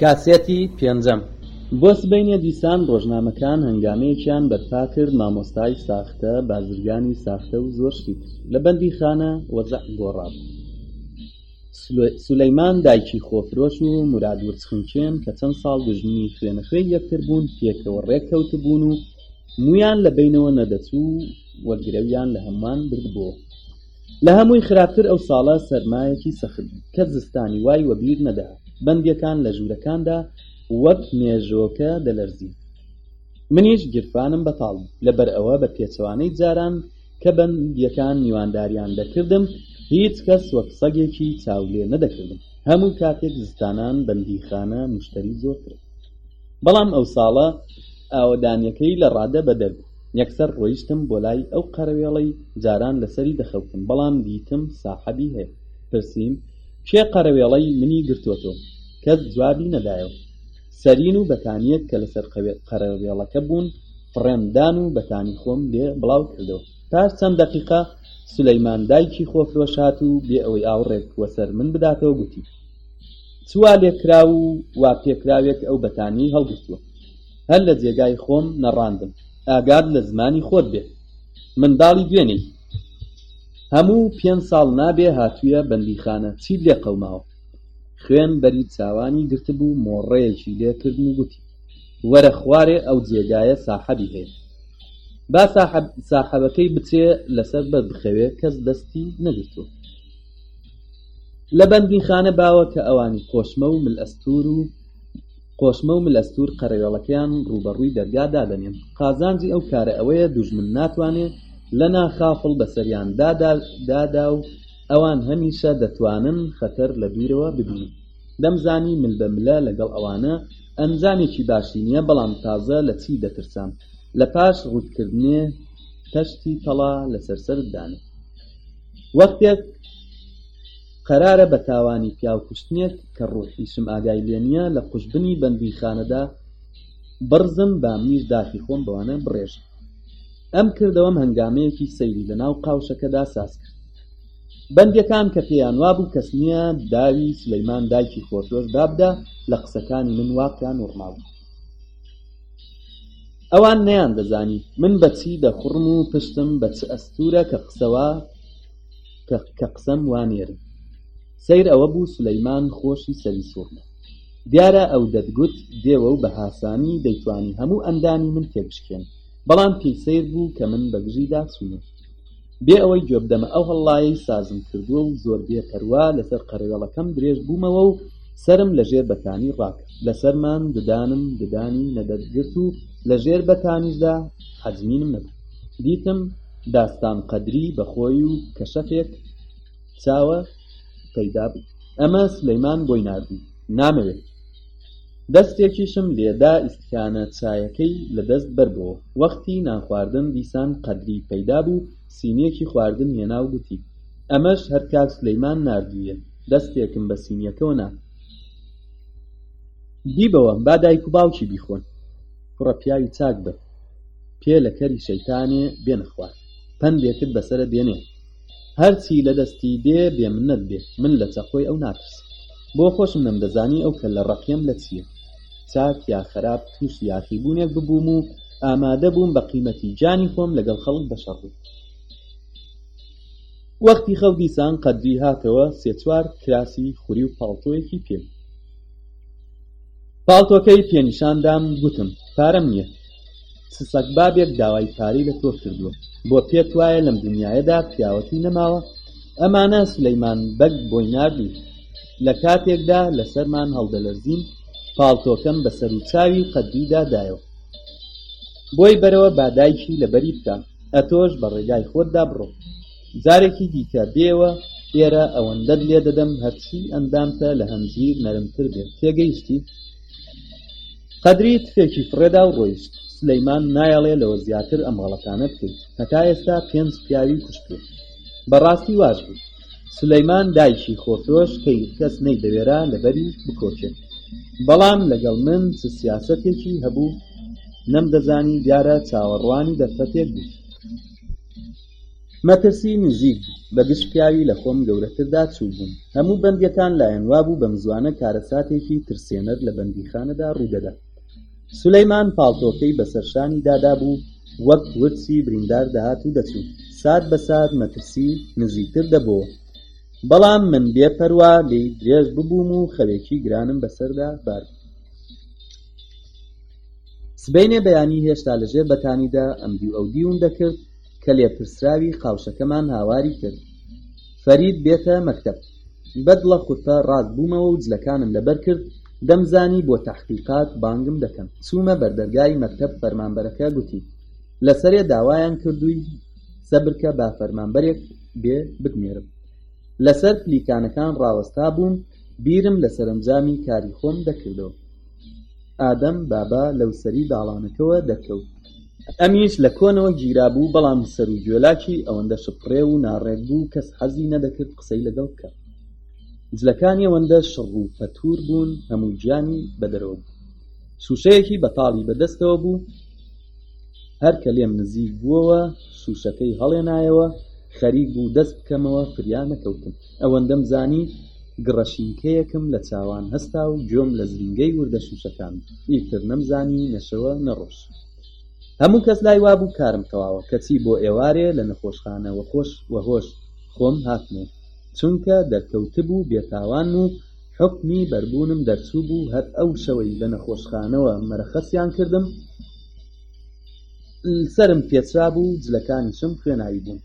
کاسێتی پێنجەم بۆ سبەینێ دیسان ڕۆژنامەکان هەنگامەیەکیان بەرپا کرد مامۆستای ساختە بازرگانی ساختە و زۆر شتی تر لە بەندیخانە وەزع گۆڕا بوو سولەیمان دایکی خۆفرۆش و موراد ورچ خنکێن کە چەند ساڵ دوژمنی خوێنەخوێی یەکتر بوون پێکەوە ڕێک کەوتبوون و موویان لە بەینەوە نەدەچوو و گرەویان لە هەمووان بردبۆوە لە هەمووی خراپتر ئەو ساڵە سەرمایەکی سەخت بوو کەس زستانی وای وەبیر نەدا، بەندیەکان لە ژوورەکاندا وەک مێژۆکە دەلەرزین. منیش گیرفانم بەتاڵ بوو، لەبەر ئەوە بە پێچەوانەی جاران کە بەندیەکان میوانداریان دەکردم هیچ کەس وەک سەگێکی چاو لێ نەدەکردم، هەموو کاتێک زستانان بەندیخانە موشتەری زۆرترە. بەڵام ئەو ساڵە ئاوەدانیەکەی لە ڕادە بەدەر بوو. یەکسەر ڕۆیشتم بۆ لای ئەو قەرەوێڵەی جاران لەسەری دەخەوتم بەڵام دیتم ساحەبی هەیە پرسیم کێ قەرەوێڵەی منی گرتۆتۆ کەس جوابی نەدایەوە سەرین و بەتانیەک کە لەسەر قەرەوێڵەکە بوون فڕێم دان و بەتانی خۆم لێ بڵاو کردەوە پاش چەند دەقیقە سلەیمان دایکی خۆفرۆش هات و بێ ئەوەی ئاوڕێک وەسەر من بداتەوە گوتی چوا لێکرا و وا پێکراوێک ئەو بەتانی هەڵگرتووە هەر لە جێگای خۆم نەڕاندم ئاگات لە زمانی خۆت بێ منداڵی دوێنێی هەموو پێنج ساڵ نابێ هاتوویە بەندیخانە چیت لێ قەوماوە خوێن بەری چاوانی گرتبوو مۆڕەیەکی لێ کردن و گوتی وەرە خوارێ ئەو جێگایە ساحەبی هەیە با ساحەبەکەی بچێ لەسەر بەر بخەوێ کەس دەستی نەگرتووە لە بەندیخانە باوە کە ئەوانی کۆشمە و مل ئەستور و قۆشمە و مل ئەستوور قەرەوێڵەکەیان ڕووبەڕووی دەرگا دادەنێن. قازانجی ئەو کارە ئەوەیە دوژمن ناتوانێ لە نا خافڵ بەسەریان دادا و ئەوان هەمیشە دەتوانن خەتەر لە دوورەوە ببینن. دەمزانی مل بە ملە لەگەڵ ئەوانە ئەنجامێکی باشی نییە، بەڵام تازە لە چی دەترسام لە پاش ڕووتکردنێ تەشتی تەڵا لەسەر سەرت دانێ. وەختێک. قەرارە بە تاوانی پیاو کوشتنێک کە ڕوحیشم ئاگای لێ نیە لە قوژبنی بەندیخانەدا بڕزم با منیش داخی خۆم بەوانە بڕێژم ئەم کردەوەم هەنگامەیەکی سەیری لە ناو قاوشەکەدا ساز کرد بەندەکان کە پێیان وابوو کەس نییە داوی سلەیمان دایکی خۆشۆش دابدا لە قسەکانی من واقیان نورماڵ ئەوان نیان دەزانی من بەچی دەخوڕم و پشتم بە چ ئەستورە کە قسەوە کە کە قسەم وا نێرن سەیر ئەوە بوو سولەیمان خۆشی سەری سوڕما دیارە ئەو دەتگوت دێوە و بە هاسانی دەیتوانی هەموو ئەندامی من تێکشکێن بەڵام پێی سەیر بوو کە من بەگژیدا سوون بێ ئەوەی گوێ بدەمە ئەو هەڵڵایەی سازم کردووە و زۆر بێ پەروا لەسەر قەرەوێڵەکەم درێژ بوومەوە و سرم لە ژێر بەتانی ڕاک لەسەرمان ددانم ددانی نەدەگرت و لە ژێر بەتانیشدا حەزمینم نەبوو دیتم داستان قەدری بەخۆی و کەشەفێک چاوە پەیدا بوو ئەمە سلەیمان بۆی ناردی نامەوێت دەستێکیشم لێدا ئیسکانە چایەکەی لە دەست بەربوو وەختی نانخواردن دیسان قەدری پەیدا بوو سینیەکی خواردن هێنا و گوتی ئەمەش هەر کاک سلەیمان ناردویە دەستێکم بە سینیەکەوە نا بیبەوە با دایک و باوکی بیخۆن کوڕە پیاوی چاک بە پێ لە کەری شەیتانێ بێنە خوار پەندێکت بەسەرە دێنێ هەرچی لە دەستی دێ بێ منەت بێ من لە چەقۆی ئەو ناترسم بۆ خۆشم نەمدەزانی ئەو کە لە ڕقیم لە چییە چاک یا خراپ تووشی یاخیبوونێک ببووم و ئامادە بووم بە قیمەتی جانی خۆم لەگەڵ خەڵک بەشەڕ بوو وەختی خەو دیسان قەدری هاتەوە سێ چوار کراسی خوری و پاڵتۆیەکی پێ پاڵتۆکەی پێنیشاندام گوتم پارەم نییە چ سەگبابێک داوای پارەی لە تۆ کردووە بۆ پێت وایە لەم دنیایەدا پیاوەتی نەماوە ئەمانە سلیمان بەگ بۆی ناردی لە کاتێکدا لەسەرمان هەڵدەلەرزین پاڵتۆکەم بە سەر و چاوی قەدیدا دایەوە بۆی بەرەوە بادایکی لەبەری بکە ئەتۆش بە ڕێگای خۆتدا بڕۆ جارێکی دیکە بێەوە ئێرە ئەوەندەت لێ دەدەم هەرچی ئەندامتە لە هەنجیر نەرمتر بێت تێگەیشتی قەدری تفێکی فڕێدا و ڕۆیشت سلیمان نایەڵێ لەوە زیاتر ئەم غەڵەتانە بکەیت هەتا ئێستا پێنج پیاوی کوشتێ بەڕاستی واش بوو سلیمان دایکی خۆفرۆش کەی کەس نەیدەوێرا لەبەری بکۆچێت بەڵام لەگەڵ من چ سیاسەتێکی هەبوو نەمدەزانی دیارە چاوەڕوانی دەرفەتێک بوو مەترسی نزیک بوو بە گژ پیاوی لە خۆم گەورەتردا چووبووم هەموو بەندیەکان لایان وابوو بەمزوانە کارەساتێکی ترسێنەر لە بەندیخانەدا ڕوودەدا سولەیمان پاڵتۆکەی بەسەر شانی دادابوو وەک ورچی بریندار دەهات و دەچوو سات بە سات مەترسی نزیکتر دەبەوە بەڵام من بێ پەروا لێی درێژ ببووم و خەوێکی گرانم بەسەردا بار سبینێ بەیانی هێشتا لەژێر بەتانیدا ئەمدی و ئەودیوم دەکرد کە لێپرسراوی قاوشەکەمان هاواری کرد فەرید بێتە مەکتەب بە دڵە خورپە ڕاست بوومەوە و جلەکانم لەبەر کرد دەمزانی بۆ تەحقیقات بانگم دەکەن چوومە بەردەرگای مەکتەب فەرمانبەرەکە گوتی لەسەرێ داوایان کردووی سەبرکە با فەرمانبەرێک بێ بتنێرم لەسەر پلیکانەکان ڕاوەستا بووم بیرم لە سەرنجامی کاری خۆم دەکردەوە ئادەم بابا لەوسەری داڵانەکەوە دەرکەوت ئەمیش لە کۆنەوە گیرابوو بەڵام سەرو گوێلاکی ئەوەندە شپڕێ و ناڕێک بوو کەس حەزی نەدەکرد قسەی لەگەڵ بکا جلەکانی ئەوەندە شڕ و فەتور بوون هەموو گیانی بەدەرەوە بوو شوشەیەکی بەتاڵی بەدەستەوە بوو هەر کە لێم نزیک بووەوە شووشەکەی هەڵێنایەوە خەریک بوو دەست بکەمەوە فریا نەکەوتم ئەوەندەم زانی گڕەشینکەیەکم لە چاوان هەستا و گوێم لە زرینگەی وردە شووشەکان ئیتر نەمزانی نەشەوە نەڕۆژ هەموو کەس لای وابوو کارم تەواوە کەچی بۆ ئێوارێ لە نەخۆشخانە وەخۆش وەهۆش خۆم هاتم و چونکە دەرکەوتبوو بێتاوان و حوکمی بەربوونم دەرچوو بوو هەر ئەو شەوەی لە نەخۆشخانەوە مەرەخەسیان کردم سرم پێچرا بوو جلەکانیشم خوێناوی بوون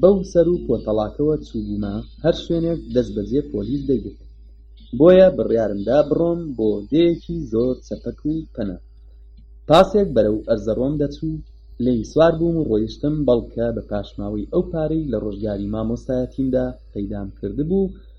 بەو سەر و پۆتەڵاکەوە چووبوومە هەر شوێنێک دەست بەجێ پۆلیس دەیگرت بۆیە بڕیارمدا بڕۆم بۆ دێکی زۆر چەپەک و پەنە پاسێک بەرەو ئەرزەڕۆم دەچوو لێی سوار بووم و ڕۆیشتم بەڵکە بە پاشماوەی ئەو پارەی لە ڕۆژگاری مامۆستایەتیمدا پەیدام کردبوو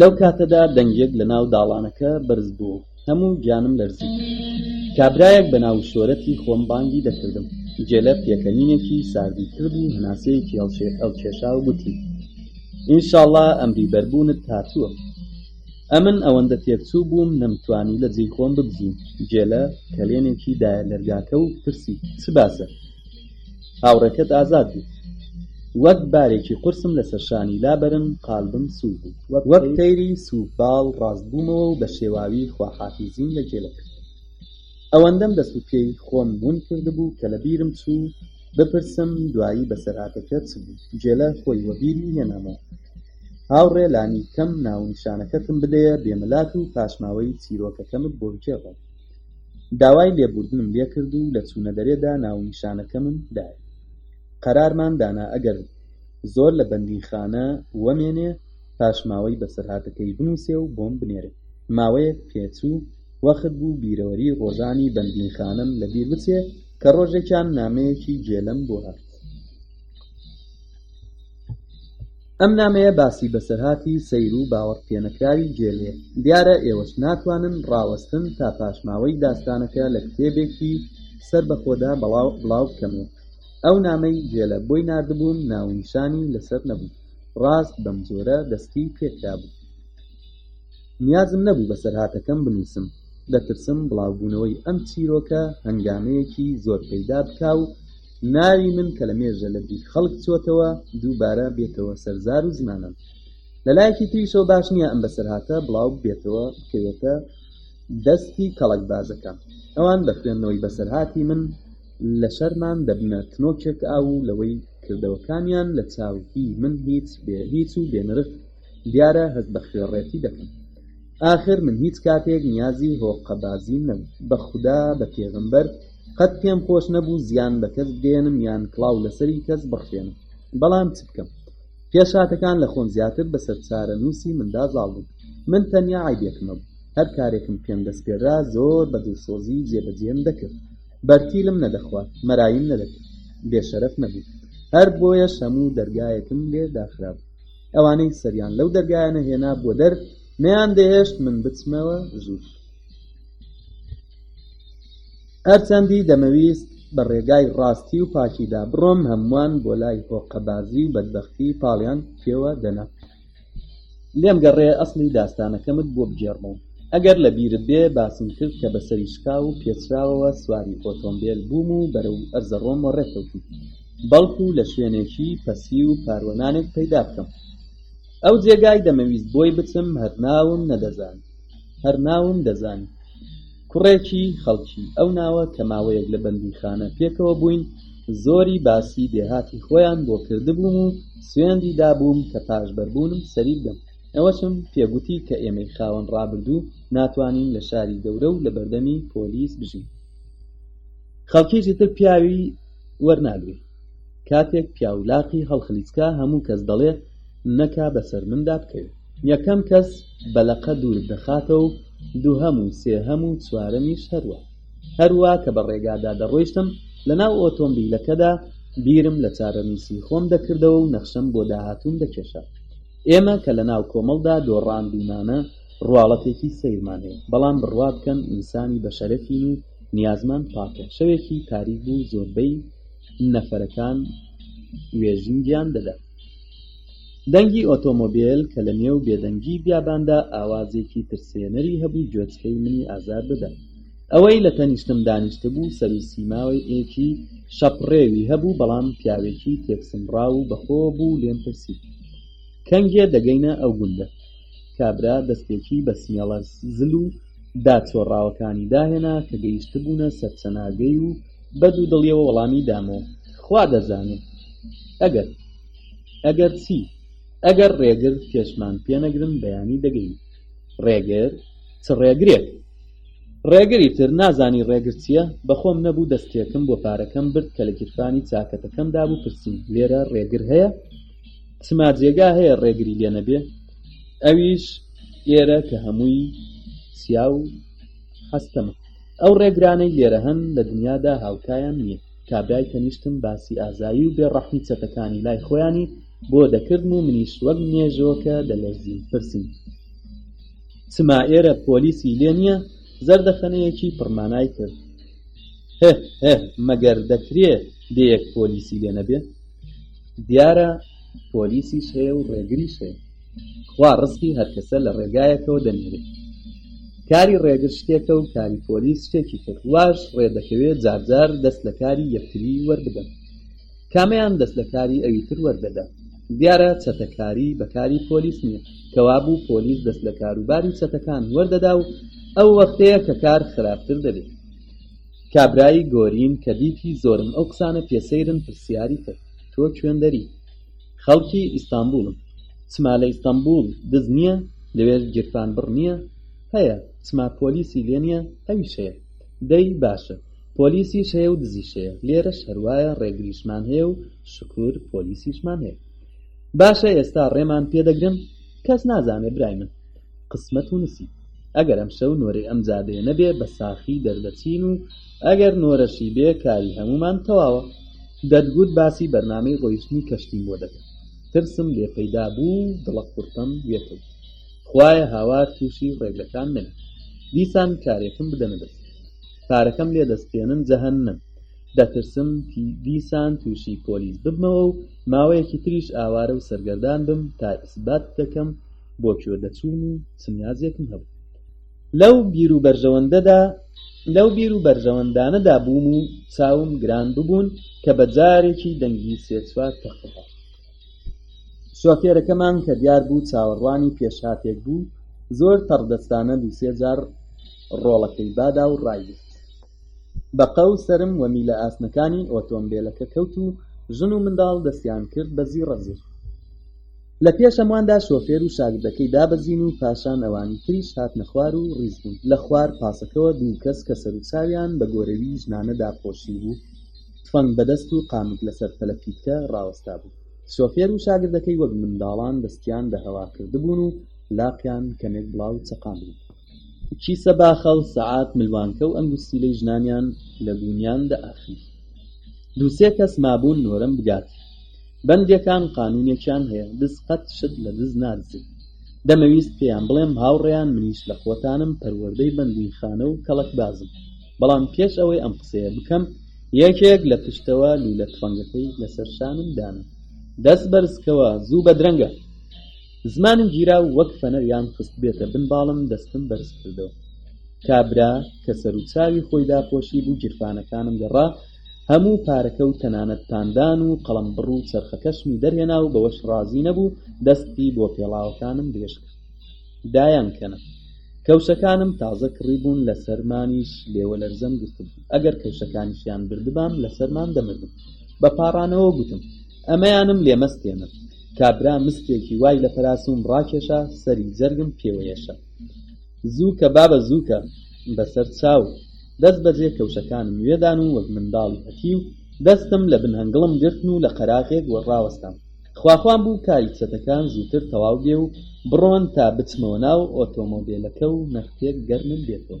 لەو کاتەدا دەنگێک لە ناو داڵانەکە بەرز بوو هەموو گیانم لەرزی کابرایەک بە ناو شۆرەتی خۆم بانگی دەکردم جێلە پێکەنینێکی ساردی کرد و هەناسەیەکی هەڵچێت ئەو کێشا و گوتی ئینشاءڵا ئەمری بەربوونت تاتووە ئەمن ئەوەندە تێکچوو بووم نەمتوانی لە جێی خۆم ببزین جێلە کەلێنێکی دایە لەرگاکە و پرسی چ باسە هاوڕێکەت ئازاد بوو وەک بارێکی قورسم لەسەر شانی لابەرم قالبم سوو بوو وەک تەیری سوو باڵ ڕاست بوومەوە و بە شێواوی خواحافیزیم لە گێلە کردم ئەوەندەم دەست و پێی خۆم وون کردبوو کە لە بیرم چوو بپرسم دوایی بەسەرهاتەکە چ بوو گێلە خۆی وەبیری هێنامەوە هاوڕێ لانی کەم ناوونیشانەکەتم بدەیە بێ ملات و پاشماوەی چیرۆکەکەمت بۆ بکێڕم داوای لێبوردنم لێکرد و لە چوونەدەرێدا ناونیشانەکەمم دایە قەرارمان دانا ئەگەر زۆر لە بەندیخانە وەمێنێ پاش ماوەی بەسەرهاتەکەی بنوسێ و بۆم بنێرێ ماوەیەک پێچوو وەخت بوو بیرەوەری ڕۆژانی بەندیخانەم لەبیر بچێ کە ڕۆژێکیان نامەیەکی گێلم بۆ هات ئەم نامەیە باسی بەسەرهاتی سەیر و باوەڕ پێنەکراوی جێلێ دیارە ئێوەش ناتوانن ڕاوەستن تا پاشماوەی داستانەکە لە کتێبێکی سەر بەخۆدا بەڵاو بڵاو بکەم و ئەو نامەی جێلە بۆی ناردبووم ناونیشانی لەسەر نەبوو ڕاست بەم جۆرە دەستی پێکرابوو نیازم نەبوو بەسەرهاتەکەم بنووسم دەترسم بڵاوبوونەوەی ئەم چیرۆکە هەنگامەیەکی زۆر پەیدا بکا و ناوی من کە لە مێژە لە بری خەڵک چۆتەوە دووبارە بێتەوە سەرزار و زمانم لە لایەکی تریشەوە باش نییە ئەم بەسەرهاتە بڵاو بێتەوە بکەوێتە دەستی کەڵک بازەکە ئەوان بە خوێندنەوەی بەسەرهاتی من لە شەرمان دەبنە تنۆکێک ئاو و لەوەی کردەوەکانیان لە چاوی من هیچ بێ هیچ و بێنرخ دیارە هەست بە خوێڕێتی دەکەم ئاخر من هیچ کاتێک نیازی هۆقەبازی نەم بە خودا بە پێغمبەر قەت پێم خۆش نەبوو زیان بە کەس بگەیەنم یان کڵاو لەسەری کەس بڕشێنم بەڵام چ بکەم پێشاتەکان لە خۆم زیاتر بەسەر چارە نووسی مندا زاڵ بوو من تەنیا عیبێکمە بوو هەر کارێکم پێم دەستپێرا زۆر بە دڵسۆزی جێبەجێم دەکرد بەرتیلم نەدەخوارد مەرایم نەدەکرد بێشەرەف نەبوو هەر بۆیەش هەموو دەرگایەکم لێ داخرا بوو ئەوانەی سەریان لەو دەرگایە نەهێنا بۆ دەر نەیان دەهێشت من بچمەوە ژوور هەرچەندی دەمەویست بە ڕێگای ڕاستی و پاکیدا بڕۆم هەموان بۆ لای هۆقەبازی و بەدبەختی پاڵیان پێوە دەنا لێم گەڕێ ئەسلی داستانەکەمت بۆ بگێڕمەوە ئەگەر لە بیرت بێ باسم کرد کە بە سەری شکا و پێچراوەوە سواری ئۆتۆمبیل بووم و بەرەو ئەرزەڕۆم و ڕێکەوتم بەڵکو لە شوێنێکی پەسی و پاروەنانێک پەیدا بکەم ئەو جێگای دەمەویست بۆی بچم هەر ناوم نەدەزانی هەر ناوم دەزانی کوڕێکی خەڵکی ئەو ناوە کە ماوەیەک لە بەندیخانە پێکەوە بووین زۆری باسی دێهاتی خۆیان بۆ کردبووم و سوێندی دابووم کە پاش بەربوونم سەری بدەم ئەوەشم پێگوتی کە ئێمەی خاوەن ڕابردوو ناتوانین لە شاری گەورە و لە بەردەمی پۆلیس بژین خەڵکیشی تر پیاوی وەرناگرێ کاتێک پیاو لاقی هەڵخلیسکا هەموو کەس دەڵێ نەکا بەسەر مندا بکەوێ یەکەم کەس بە لەقە دوورت دەخاتەوە و دووهەم و سێهەم و چوارەمیش هەروا هەروا کە بە ڕێگادا دەڕۆیشتم لە ناو ئۆتۆمبیلەکەدا بیرم لە چارەنووسی خۆم دەکردەوە و نەخشەم بۆ داهاتووم دەکێشا ئێمە کە لە ناو کۆمەڵدا دۆڕاندوومانە ڕواڵەتێکی سەیرمان هەیە بەڵام بڕوا بکەن ئینسانی بەشەرەفین و نیازمان پاکە شەوێکی تاریک بوو زۆربەی نەفەرەکان وێژنگیان دەدا دەنگی ئۆتۆمۆبیل کە لە نێو بێدەنگی بیاباندا ئاوازێکی ترسێنەری هەبوو گوێچکەی منی ئازار دەدا ئەوەی لە تەنیشتم دانیشتبوو سەر و سیماوەی ئێکی شەپڕێوی هەبوو بەڵام پیاوێکی تێکسمڕا و بەخۆ بوو لێم پرسی کەنگێ دەگەینە ئەو گوندە کابرا دەستێکی بە سمێڵە زل و دا چۆڕاوەکانی داهێنا کە گەیشتبوونە سەرچەناگەی و بە دوودڵیەوە وەڵامی دامەوە خوا دەزانێت ئەگەر ئەگەر چی ئەگەر ڕێگر پێشمان پێنەگرن بەیانی دەگەین ڕێگر چ ڕێگرێت ڕێگری تر نازانی ڕێگر چییە بەخۆم نەبوو دەستێکم بۆ پارەکەم برد کە لە گیرفانی چاکەتەکەمدا بوو پرسیم لێرە ڕێگر هەیە چما جێگا هەیە ڕێگری لێ نەبێ ئەویش ئێرە کە هەمووی سیا و حەستەمە ئەو ڕێگرانەی لێرە هەن لە دنیادا هاوتایان نییە کابرای تەنیشتم باسی ئازایی و بێ ڕەحمی چەتەکانی لای خۆیانی بۆ دەکردن و منیش وەک نێژۆکە دەلەرزی پرسیم چما ئێرە پۆلیسی لێ نییە زەردەخەنەیەکی پڕمانای کرد هه هه مەگەر دەکرێ دەیەک پۆلیسی لێ نەبێ دیارە پۆلیسیش هەیە و ڕێگریش هەیە خوا ڕستی هەرکەسە لە ڕێگایەکەوە دەنێرێت کاری ڕێگر شتێکە و کاری پۆلیس شتێکی تر واش ڕێدەکەوێت جارجار دەست لە کاری یەکتری وەربدەن کامیان دەست لە کاری ئەوی تر وەردەدا دیارە چەتەکاری بەکاری پۆلیس نییە کەوابوو پۆلیس دەست لە کاروباری چەتەکان وەردەدا و ئەو وەختەیە کە کار خراپتر دەبێت کابرای گۆرین کە دیتی زۆرم ئەو قسانە پێ سەیرن پرسیاری کرد تۆ کوێندەری؟ خەڵکی ئیستانبوڵم چما لە ئیستانبوڵ دز نییە؟ لەوێش گیرفانبڕ نییە؟ هەیە چما پۆلیسی لێ نییە؟ ئەویش هەیە دەی باشە پۆلیسیش هەیە و دزیش هەیە لێرەش هەروایە ڕێگریشمان هەیە و شکور پۆلیسیشمان هەیە باشە ئێستا ڕێمان پێ دەگرن؟ کەس نازانێ برای من قسمەت و نسیب ئەگەر ئەم شەو نۆرەی ئەم جادەیە نەبێ بە ساخی دەردەچین و ئەگەر نۆرەشی بێ کاری هەمومان تەواوە دەتگوت باسی بەرنامەی ڕۆیشتنی کەشتیم بۆ دەکەم ترسم لێ پەیدا بوو دڵە قورتەم وێتەوە خوایە هاوار تووشی ڕێگەکان نەبێ دیسان کارێکم بدەنە دەست پارەکەم لێ دەستێنن جەهەنم دەترسم دیسان تووشی پۆلیس ببمەوە و ماوەیەکی تریش ئاوارە و سەرگەردان بم تا ئیسبات دەکەم بۆ کوێ دەچوون و چنیازێکم هەبوو لەو بیر و بەرژەوەندەدا لەو بیر و بەرژەوەندانەدا بووم و چاوم گران ببوون کە بە جارێکی دەنگی سێچوار تەخەکە شۆفێرەکەمان کە دیار بوو چاوەڕوانی پێشهاتێک بوو زۆر تەڕدەستانە دووسێ جار ڕۆڵەکەی بادا و ڕایگرت بەقەو سەرم وە میلە ئاسنەکانی ئۆتۆمبێلەکە کەوت و ژن و منداڵ دەستیان کرد بە زیڕەزیڕ. لە پێش هەمواندا شۆفێر و شاگردەکەی دابەزین و پاشان ئەوانی تریش هاتنە خوار و ڕیز بوون. لە خوار پاسەکەوە دوو کەس کە سەر و چاویان بە گۆرەوی ژنانە داپۆشیبوو، تفەنگ بەدەست و قامک لەسەر پەلە پیتکە ڕاوەستابوو. شۆفێر و شاگردەکەی وەک منداڵان دەستیان بە هەوا کردبوون و لاقیان کەمێک بڵاو چەقاندبوو. کیسە باخەڵ سەعات ملوانکە و ئەنگوستیلەی ژنانیان لە بوونیان دە ئاخیر دوو سێ کەس مابوون نۆرەم بگاتێ بەندەکان قانوونێکیان هەیە دز قەت شت لە دز نادزێ دەمەویست پێیان بڵێم هاوڕێیان منیش لە خۆتانم پەروەردەی بەندیخانە و کەڵەکبازم بەڵام پێش ئەوەی ئەم قسەیە بکەم یەکێک لە پشتەوە لوولە تفەنگەکەی لەسەر شانم دانا دەست بەرزکەوە زوو بەدرەنگە زمانم گیرا و وەک فەنەریان خستبێتە بن باڵم دەستم بەرز کردەوە کابرا کە سەر و چاوی خۆی داپۆشی بوو گیرفانەکانم گەڕا هەموو پارەکە و تەنانەت پاندان و قەڵەم بڕ و چەرخەکەشمی دەرهێنا و بەوەش ڕازی نەبوو دەستی بۆ پێڵاوەکانم درێژ کرد دایان کەنە کەوشەکانم تازە کڕی بوون لە سەرمانیش لێوە لەرزەم گرتبوو ئەگەر کەوشەکانیشیان بردبام لە سەرمان دەمردم بە پاڕانەوە گوتم ئەمەیانم لێ مەستێنە. کابرا مستێکی وای لە پەراسووم ڕاکێشا، سەری جەرگم پێوەیەشا. زووکە بابە زووکە، بەسەر چاو. دەست بەجێ کەوشەکانم وێدان و وەک منداڵی هەتیو دەستم لە بن هەنگڵم گرتن و لە قەراغێک وەڕاوەستام. خواخوام بوو کاری چەتەکان زووتر تەواو بێ و بڕۆن تا بچمەوە ناو ئۆتۆمۆبێلەکە و نەختێک گەرمم بێتەوە.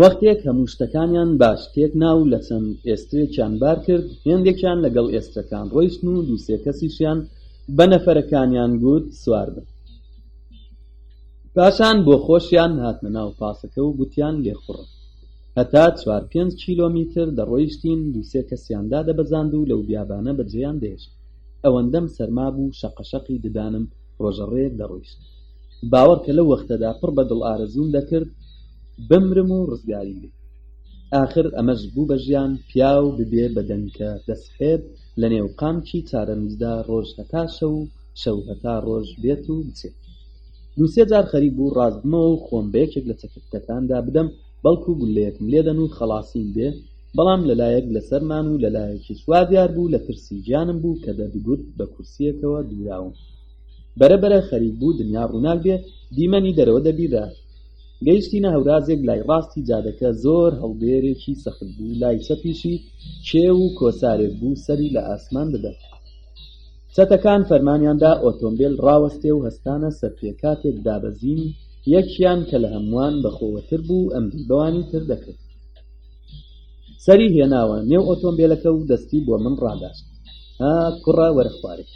وەختێک هەموو شتەکانیان باش تێک نا و لە چەند ئێسترێکیان بار کرد هێندێکیان لەگەڵ ئێسترەکان ڕۆیشتن و دوو سێ کەسیشیان بە نەفەرەکانیان گوت سوار بن پاشان بۆ خۆشیان هاتنە ناو پاسەکە و گوتیان لێ خوڕن هەتا چوار پێنج کیلۆمیتر دەڕۆیشتین دوو سێ کەسیان دادەبەزاند و لەو بیابانە بەجێیان دەهێشت ئەوەندەم سەرما بوو شەقە شەقی ددانم ڕۆژەڕێیەک دەڕۆیشت باوەڕکە لەو وەختەدا پڕ بە دڵ ئارەزووم دەکرد بمرم و ڕزگاری بێت ئاخر ئەمەش بوو بە ژیان پیاو ببێ بە دەنکە دەستحێب لە نێو قامکی چارەنووسدا ڕۆژ هەتا شەو و شەو هەتا ڕۆژ بێت و بچێت دووسێ جار خەریک بوو ڕاستبمەوە و خۆم بە یەکێک لە چەکەکەکاندا بدەم بەڵکو گولەیەکم لێدەن و خەڵاسیم بێ بەڵام لە لایەک لە سەرمان و لە لایەکیش وا دیار بوو لە ترسی گیانم بوو کە دەتگوت بە کورسییەکەوە دووراوم. بەرە بەرە خەریک بوو دنیا ڕووناک بێ، دیمەنی دەرەوە دەبینرا. گەیشتینە هەورازێک لای ڕاستی جادەکە زۆر هەڵدێرێکی سەخت بوو، لای چەپیشی کێو و کۆسارێک بوو سەری لە ئاسمان دەدا. چەتەکان فەرمانیان دا ئۆتۆمبێل ڕاوەستێ و هەستانە سەر پێ کاتێک دابەزین، یەکیان کە لە هەمووان بەخۆوەتر بوو ئەمری بەوانی تر دەکرد. سەری هێناوە نێو ئۆتۆمبیلەکە و دەستی بۆ من ڕاداشت ها کوڕە وەرە خوارێ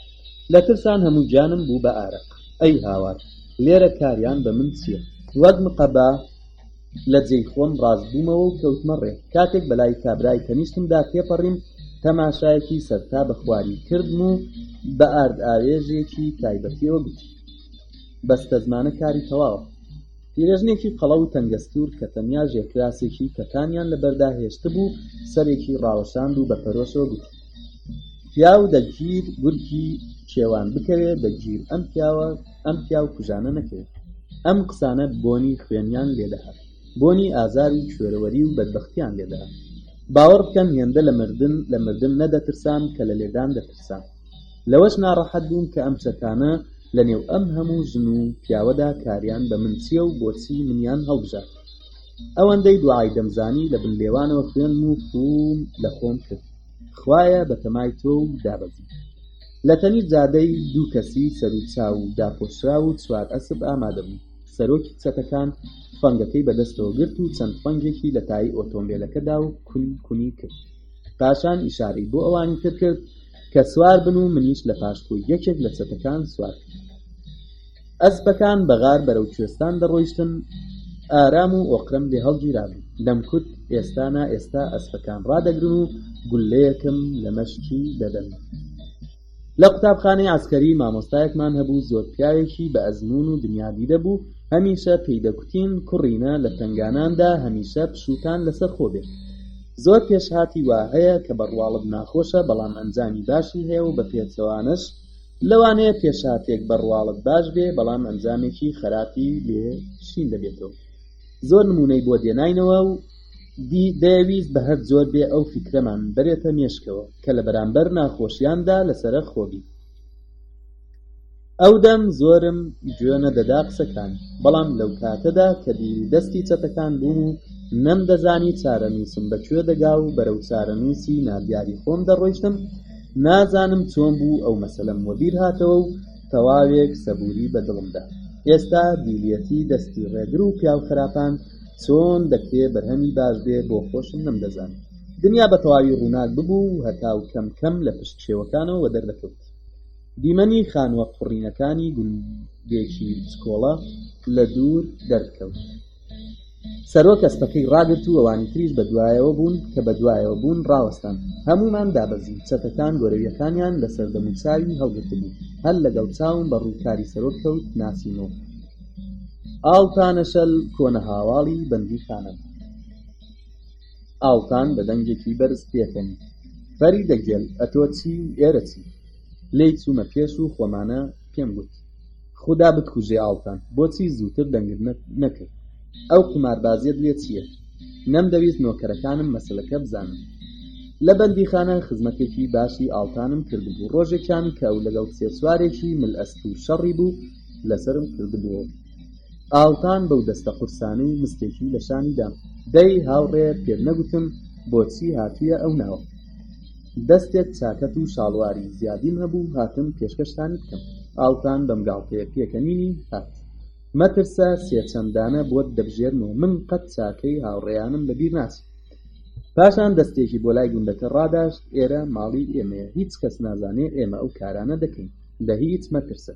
لە ترسان هەموو گیانم بوو بە ئارەق ئەی هاوار لێرە کاریان بە من چییە وەک مقەبا لە جێی خۆم ڕاست بوومەوە و کەوتمە ڕێ کاتێک بەلای کابرای تەنیشتمدا تێپەڕیم تەماشایەکی سەرتا بە خواری کردم و بە ئارد ئاوێژێکی تایبەتیەوە گوتی بەستە زمانە کاری تەواوە پیرەژنێکی قەڵەو و تەنگەستوور کە تەنیا ژێرکراسێکی کەکانیان لەبەردا هێشتبوو سەرێکی ڕاوەشاند و بە پەرۆشەوە گوتی پیاو دەگیر گورکی کێوان بکەوێ دەگیر ئەم پیاوە ئەم پیاو کوژانە نەکەوێت ئەم قسانە بۆنی خوێنیان لێدەهات بۆنی ئازار و کوێرەوەری و بەدبختیان لێدەهات باوەڕ بکەن هێندە لە مردن لە مردن نەدەترسان کە لە لێدان دەترسان لەوەش ناڕەحەت بووم کە ئەم چەتانە لە نێو ئەم هەموو ژن و پیاوەدا کاریان بە من چیە و بۆچی منیان هەڵبژارد ئەوەندەی دوعای دەمزانی لە بن لێوانەوە خوێندم و فووم لە خۆم کرد خوایە بە تەمای تۆ و دابەزی لە تەنی جادەی دوو کەسی سەر و چاو و داپۆشرا و چوار ئەسپ ئامادە بوو سەرۆکی چەتەکان تفەنگەکەی بەدەستەوە گرت و چەند تفەنگێکی لە تای ئۆتۆمبێلەکەدا و کون کونی کرد پاشان ئیشارەی بۆ ئەوانی تر کرد کە سوار بن و منیش لە پاش خۆی یەکێک لە چەتەکان سوار ئەسپەکان بەغار بەرەو کوێستان دەڕۆیشتن ئارام و ئۆقرم لێ هەڵگیرابوو دەم کوت ئێستانا ئێستا ئەسپەکان ڕدەگرن و گولەیەکم لە مەشکی دەدەن لە قوتابخانەی عەسکەری مامۆستایەکمان هەبوو زۆر پیاوێکی بە ئەزموون و دنیادیدە بوو هەمیشە پێی دەگوتین کوڕینە لە تەنگاناندا هەمیشە پشووتان لەسەر خۆ بێت زۆر پێشهاتی وا هەیە کە بە ڕواڵەت ناخۆشە بەڵام ئەنجامی باشی هەیە و بە پێچەوانەش لەوانەیە پێشهاتێک بە ڕواڵەت باش بێ بەڵام ئەنجامێکی خەراپی لێ شین دەبێتەوە زۆر نمونەی بۆ دێناینەوە و دی دەیەویست بە هەر جۆر بێ ئەو فیکرەمان بەرێتە مێشکەوە کە لە بەرامبەر ناخۆشیاندا لە سەرە خۆ بین ئەو دەم زۆرم گوێ نەدەدا قسەکان بەڵام لەو کاتەدا کە دی دەستی چەتەکان بووم و نەمدەزانی چارەنووسم بە کوێ دەگا و بەرەو چارەنووسی نادیاری خۆم دەڕۆیشتم نازانم چۆن بوو ئەو مەسەلەم وەبیر هاتەوە و تەواوێک سەبووری بە دڵمدا ئێستا دیلیەتی دەستی ڕێگر و پیاو خراپان چۆن دەکرێ بەرهەمی باش بێ بۆ خۆشم نەمدەزانی دنیا بە تەواوی ڕووناک ببوو و هەتاو کەم کەم لە پشت شێوەکانەوە وەدەر دەکەوت دیمەنی خانووە قوڕینەکانی گوندێکی بچکۆڵە لە دوور دەرکەوت سەرۆک ئەسپەکەی ڕاگرت و ئەوانی تریش بە دوایەوە بوون کە بە دوایەوە بوون ڕاوەستان هەمومان دابەزین چەتەکان گۆرەویەکانیان لەسەر دەموچاوی هەڵگرتبوو هەر لەگەڵ چاوم بە ڕووکاری سەرۆک کەوت ناسینۆ ئاڵتان شەل کۆنە هاواڵی بەندی خانم ئاڵتان بە دەنگێکی بەرز پێکەنی فەری دەگێل ئەتۆ چی و ئێرە چی لێی چوومە پێش و خۆمانە پێم گوت خودا بتکوژێ ئاڵتان بۆچی زووتر دەنگت نەکرد ئەو قوماربازیت لێ چییە نەمدەویست نۆکەرەکانم مەسلەکە بزانم لە بەندیخانە خزمەتێکی باشی ئاڵتانم کردبوو ڕۆژێکیان کە ئەو لەگەڵ سێ چوارێکی مل ئەست و شەڕی بوو لەسەرم کردبوو ئاڵتان بەو دەستە قورسانەی مستێکی لە شانی دام دەی هاوڕێ پێت نەگوتم بۆچی هاتوویە ئەو ناوە دەستێک چاکەت و شاڵواری زیادیم هەبوو هاتم پێشکەشتانی بکەم ئاڵتان بەم گاڵتەیە پێکەنینی هات مەترسە سێچەندانە بۆت دەبژێرم و من قەت چاکەی هاوڕێیانم لەبیر ناچێت پاشان دەستێکی بۆ لای گوندەکە ڕاداشت ئێرە ماڵی ئێمەیە هیچ کەس نازانێ ئێمە ئەو کارانە دەکەین لە هیچ مەترسە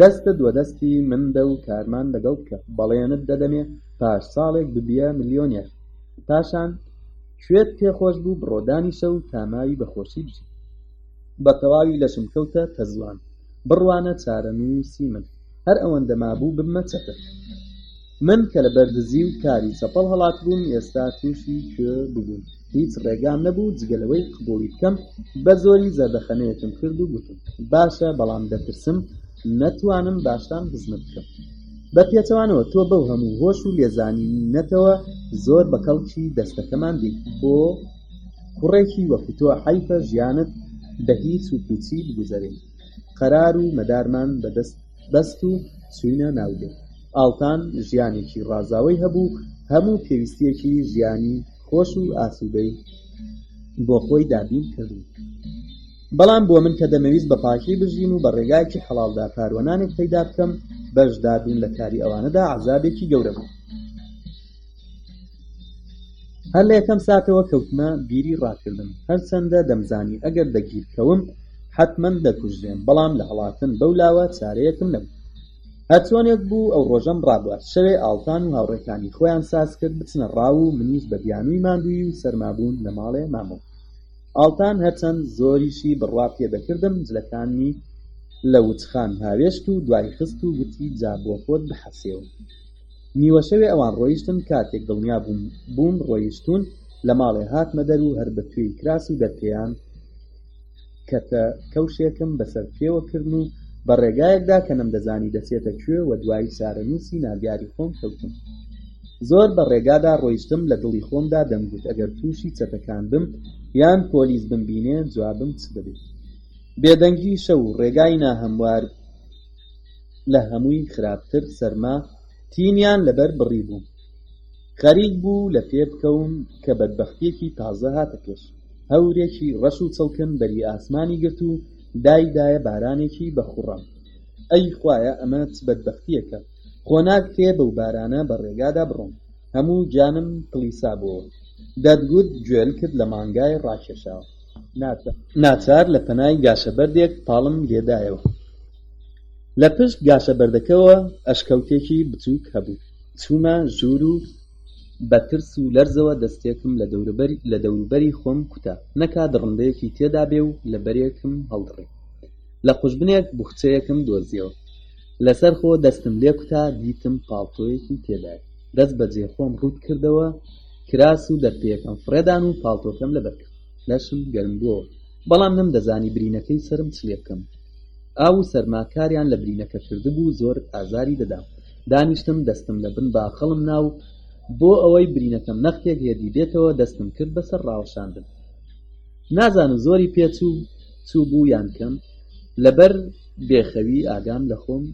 دەستت وە دەستی من دە و کارمان لەگەڵ بکە بەڵێنت دەدەمێ پاش ساڵێک ببیە ملیۆنێر پاشان کوێت پێخۆش بوو بڕۆدانی شەو تاماوی بەخۆشی بژی بە تەواوی لەشم کەوتە تەزوان بڕوانە چارەنووسی من هەر ئەوەندە مابوو ببمە چەتە من کە لە بەردزی و کاری چەپەڵ هەڵات بووم ئێستا تووشی کوێ ببووم هیچ ڕێگام نەبوو جگە لەوەی قبوڵی بکەم بە زۆری زەردەخەنەیەکم کرد و گوتم باشە بەڵام دەترسم نەتوانم باشتان خزمەت بکەم بە پێچەوانەوە تۆ بەو هەموو هۆش و لێزانینەتەوە زۆر بە کەڵکی دەستەکەمان دیت بۆ کوڕێکی وەکو تۆ حەیفە ژیانت بە هیچ و پوچی بگوزەرێت قەرار و مەدارمان بەدەست بەست و چوینە ناودێت ئاڵتان ژیانێکی ڕازاوەی هەبوو هەموو پێویستیەکی ژیانی خۆش و ئاسوودەی بۆ خۆی دابین کردوو بەڵام بۆ من کە دەمەویست بە پاکی بژین و بە ڕێگایکی حەڵالدا کاروەنانێک پەیدا بکەم بەشدابوون لە کاری ئەوانەدا عزابێکی گەورە بوو هەر لە یەکەم ساتەوە کەوتمە بیری ڕاکردن هەرچەندە دەمزانی ئەگەر دەگیرکەوم حتمما دەکوژێن بەڵام لە هەڵاتن بەو لاوە چارەیەکم نەبوو هەرچۆنێک بوو ئەو ڕۆژەم ڕابوارد شەوێ ئاڵتان و هاوڕێکانی خۆیان ساز کرد بچنە ڕاو و منیش بە بیانووی ماندووی و سەرمابوون لە ماڵێ مامەوە ئاڵتان هەرچەند زۆریشی بڕوا پێ دەکردم جلەکانی لە وچخان هاوێشت و دوای خست و گوتی جا بۆ خۆت بحەسێوە نیوەشەوێ ئەوان ڕۆیشتن کاتێک دڵنیا بووم بووم ڕۆیشتوون لە ماڵێ هاتمە دەر و هەر بە کوێی کراس و دەرپێیان کەتە کەوشێکم بەسەر پێوە کردن و بە ڕێگایەکدا کە نەمدەزانی دەچێتە کوێ و دوای چارەنووسی نادیاری خۆم کەوتم زۆر بە ڕێگادا ڕۆیشتم لە دڵی خۆمدا دەمگوت ئەگەر تووشی چەتەکان بم یان پۆلیس بمبینێ جوابم چ دەبێت بێدەنگی شەو ڕێگای ناهەموار لە هەمووی خراپتر سەرما تینیان لەبەر بڕی بووم خەریک بوو لە پێ بکەوم کە بەدبەختیەکی تازە هاتە پێش هەورێکی ڕەش و چڵکن بەری ئاسمانی گرت و دای دایە بارانێکی بە خوڕەم ئەی خوایە ئەمە چ بەدبەختیەکە خۆ ناکرێ بەو بارانە بە ڕێگادا بڕۆم هەموو گیانم کڵیسا بۆوە دەتگوت گوێلکت لە مانگای ڕاکێشاوە ناچار لە پەنای گاشە بەردێک پاڵم لێدایەوە لە پشت گاشە بەردەکەوە ئەشکەوتێکی بچووک هەبوو چوومە ژوور و بە ترس و لەرزەوە دەستێکم لە دەوروبەری خۆم کوتا نەکا دڕندەیەکی تێدا بێ و لەبەرێکم هەڵدڕی لە قوژبنێک بوخچەیەکم دۆزیەوە لەسەر خۆ دەستم لێ کوتا دیتم پاڵتۆیەکی تێدایە دەست بەجێ خۆم ڕووت کردەوە کراس و دەرپێکم فڕێدان و پاڵتۆکەم لەبەر کرد لەشم گەرم بووەوە بەڵام نەمدەزانی برینەکەی سەرم چ لێ بکەم ئاو و سەرما کاریان لە برینەکە کردبوو زۆر ئازاری دەدام دانیشتم دەستم لە بن باخەڵم نا و بۆ ئەوەی برینەکەم نەختێک هێدی بێتەوە دەستم کرد بەسەر ڕاوەشاندن نازانم زۆری پێچوو چوو بوو یان کەم لەبەر بێخەوی ئاگام لە خۆم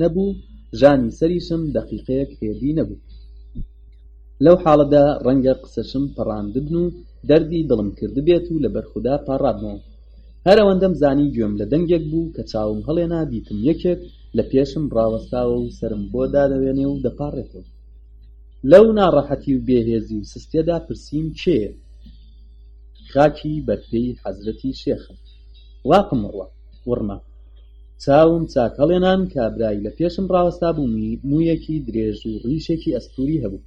نەبوو ژانی سەریشم دەقیقەیەک هێدی نەبوو لەو حاڵەدا ڕەنگە قسەشم پەڕاندبن و دەردی دڵم کردبێت و لە بەرخدا پاڕادمەوە هەر ئەوەندەم زانی گوێم لە دەنگێک بوو کە چاوم هەڵێنا دیتم یەکێک لە پێشم ڕاوەستاوە و سەرم بۆ دادەوێنێ و دەپاڕێتەوە لەو ناڕەحەتی و بێهێزی و سستیەدا پرسیم کێیە خاکی بەرپێی حەزرەتی شێخە واقم ڕوە وڕما چاوم چاک هەڵێنان کابرای لە پێشم ڕاوەستا بوومی مویەکی درێژ و ڕیشێکی ئەستوری هەبوو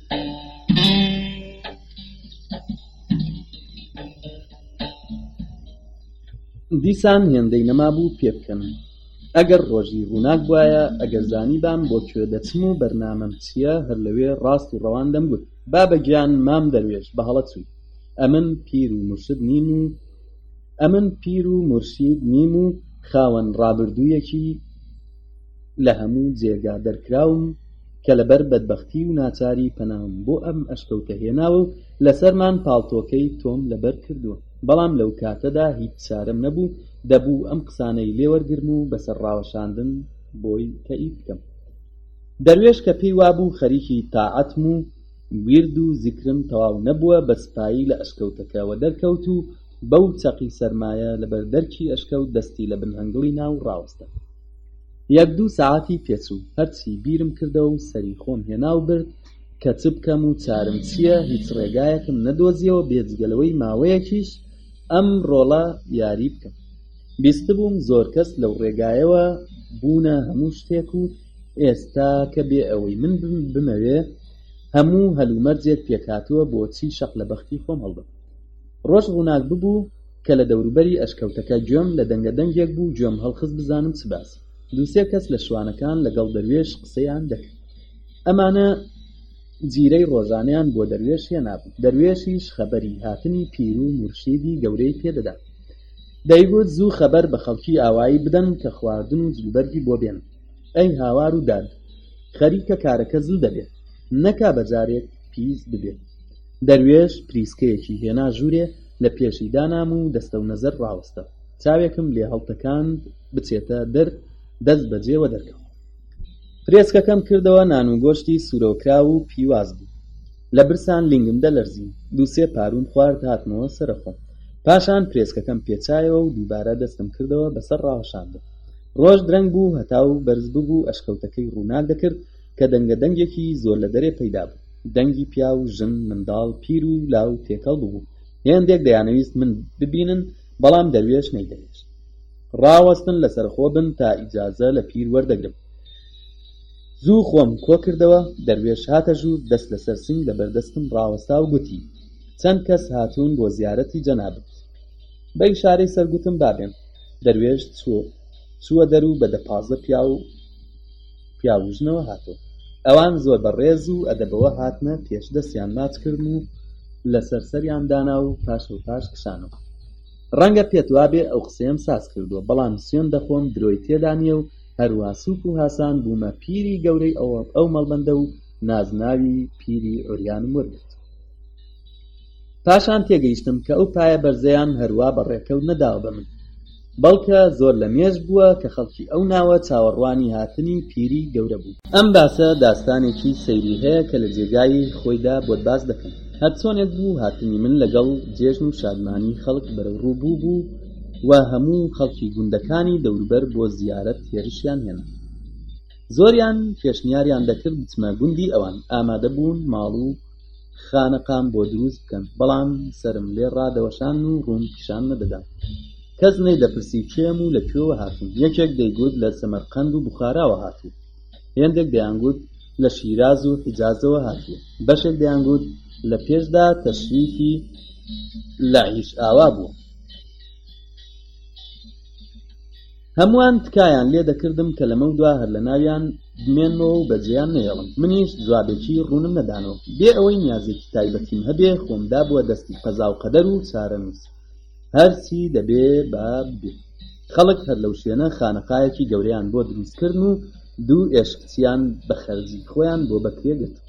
دیسان هێندەی نەمابوو پێ بکەنم ئەگەر ڕۆژی ڕووناک بوایە ئەگەر زانیبام بۆ کوێ دەچم و بەرنامەم چییە هەر لەوێ ڕاست و ڕەوان دەمگوت بابە گیان مام دەروێش بە هەڵە چووی ئەمن پیر و مرشد نیم و ئەمن پیر و مرشید نیم و خاوەن ڕابردوویەکی لە هەموو جێگا دەرکراوم کە لەبەر بەدبەختی و ناچاری پەنام بۆ ئەم ئەشکەوتە هێناوە و لەسەرمان پاڵتۆکەی تۆم لەبەر کردووە بەڵام لەو کاتەدا هیچ چارەم نەبوو دەبوو ئەم قسانەی لێ وەرگرم و بەسەر ڕاوەشاندن بۆی تەیید بکەم دەروێش کە پێی وابوو خەریکی تاعەتم و ویرد و زیکرم تەواو نەبووە بە سپایی لە ئەشکەوتەکەوە دەرکەوت و بەو چەقی سەرمایە لەبەر دەرکی ئەشکەوت دەستی لە بن هەنگڵی نا و ڕاوەستا یەک دوو سەعاتی پێچوو هەرچی بیرم کردەوە و سەری خۆم هێنا و برد کە چ بکەم و چارم چییە هیچ ڕێگایەکم نەدۆزیەوە بێجگە لەوەی ماوەیەکیش ئەم ڕۆڵە یاری بکەم بیستبووم زۆر کەس لەو ڕێگایەوە بوونە هەموو شتێک و ئێستا کە بێ ئەوەی من بمەوێ هەموو هەلومەرجێک پێکهاتووە بۆچی شەق لە بەختی خۆم هەڵبەم ڕۆژ ڕووناک ببوو کە لە دەوروبەری ئەشکەوتەکە گوێم لە دەنگە دەنگێک بوو گوێم هەڵخست بزانم چ باسە دوو سێ کەس لە شوانەکان لەگەڵ دەروێش قسەیان دەکرد ئەمانە جیرەی ڕۆژانیان بۆ دەروێش هێنابوو دەروێشیش خەبەری هاتنی پیر و مرشیدی گەورەی پێدەدا دەیگوت زوو خەبەر بە خەڵکی ئاوایی بدەن کە خواردن و جلبەرگی بۆ بێن ئەی هاوار و داد خەریکە کارەکە زوو دەبێت نەکا بەجارێک پیس ببێت دەروێش پریسکەیەکی هێنا ژوورێ لە پێشی دانام و دەستە و نەزەر ڕاوەستا چاوێکم لێ هەڵتەکاند بچێتە دەر دەست بەجێ وە دەرکەوت پرێسکەکەم کردەوە نان و گۆشتی سورۆکراو و پیواز بوو لە برسان لینگم دەلەرزی دووسێ پاروم خوارد هاتمەوە سەرخۆم پاشان پرێسکەکەم پێچایەوە و دووبارە دەستم کردەوە بەسەر ڕاوەشاندن ڕۆژ درەنگ بوو هەتاو بەرز ببوو ئەشکەوتەکەی ڕووناک دەکرد کە دەنگە دەنگێکی زۆر لە دەرێ پەیدا بوو دەنگی پیاو ژن منداڵ پیر و لاو تێکەڵ ببوو هێندێک دەیانەویست من ببینن بەڵام دەروێش نەیدەوێش ڕاوەستن لەسەرخۆ بن تا ئیجازە لە پیر وەردەگرم زوو خۆم کۆ کردەوە دەروێش هاتە ژوور دەست لەسەر سنگ لە بەردەستم ڕاوەستا و گوتی چەند کەس هاتوون بۆ زیارەتی جەنابت بە ئیشارەی سەرگوتم بابێن دەروێش چووە چووە دەر و بە دە پازدە پیاو پیاو و ژنەوە هاتووە ئەوان زۆر بە ڕێز و ئەدەبەوە هاتنە پێش دەستیان ماچ کردم و لەسەر سەریان دانا و پاشەوپاش کشانەوە ڕەنگە پێت وابێ ئەو قسەیەم ساز کردووە بەڵام سوێن دەخۆم درۆی تێدا نییە و هەروە سوک و هاسان بوومە پیری گەورەی ئەوە ئەو مەڵبەندە و نازناوی پیری ئۆریانم وەرگرت پاشان تێگەیشتم کە ئەو پایە بەرزەیان هەر وا بە ڕێکەوت نەداوە بە من، بەڵکە زۆر لە مێژ بووە کە خەڵکی ئەو ناوە چاوەڕوانی هاتنی پیری گەورە بوون. ئەم باسە داستانێکی سەیری هەیە کە لە جێگای خۆیدا بۆت باس دەکەم. هەر چۆنێک بوو هاتنی من لەگەڵ جێژن و شادمانی خەڵک بەرەوڕوو بوو بوو و هەموو خەڵکی گوندەکانی دەوروبەر بۆ زیارەت هێرشیان هێنا. زۆریان پێشنیاریان دەکرد بچمە گوندی ئەوان، ئامادە بوون ماڵ و خانەقام بۆ دروست بکەن بەڵام سەرم لێ ڕادەوەشان و ڕوون پیشان نەدەدا کەس نەی دەپرسی کێم و لە کوێوە هاتوون یەکێک دەیگوت لە سەمەرقەند و بخاراوە هاتوو هێندێک دەیانگوت لە شیراز و حیجازەوە هاتوو بەشێک دەیانگوت لە پێشدا تەشریفی لە عیش ئاوا بووە هەموان تکایان لێ دەکردم کە لەمەودوا هەر لە ناویان بمێنمەوە و بەجێیان نەهێڵم منیش جوابێکی ڕوونم نەدانەوە بێ ئەوەی نیازێکی تایبەتیم هەبێ خۆم دابووە دەستی قەزا و قەدەر و چارەنووس هەرچی دەبێ با ببێ خەڵک هەر لەو شوێنە خانەقایەکی گەورەیان بۆ دروستکردن و دوو ئێشکچیان بە خەرجی خۆیان بۆ بەکرێ گرتم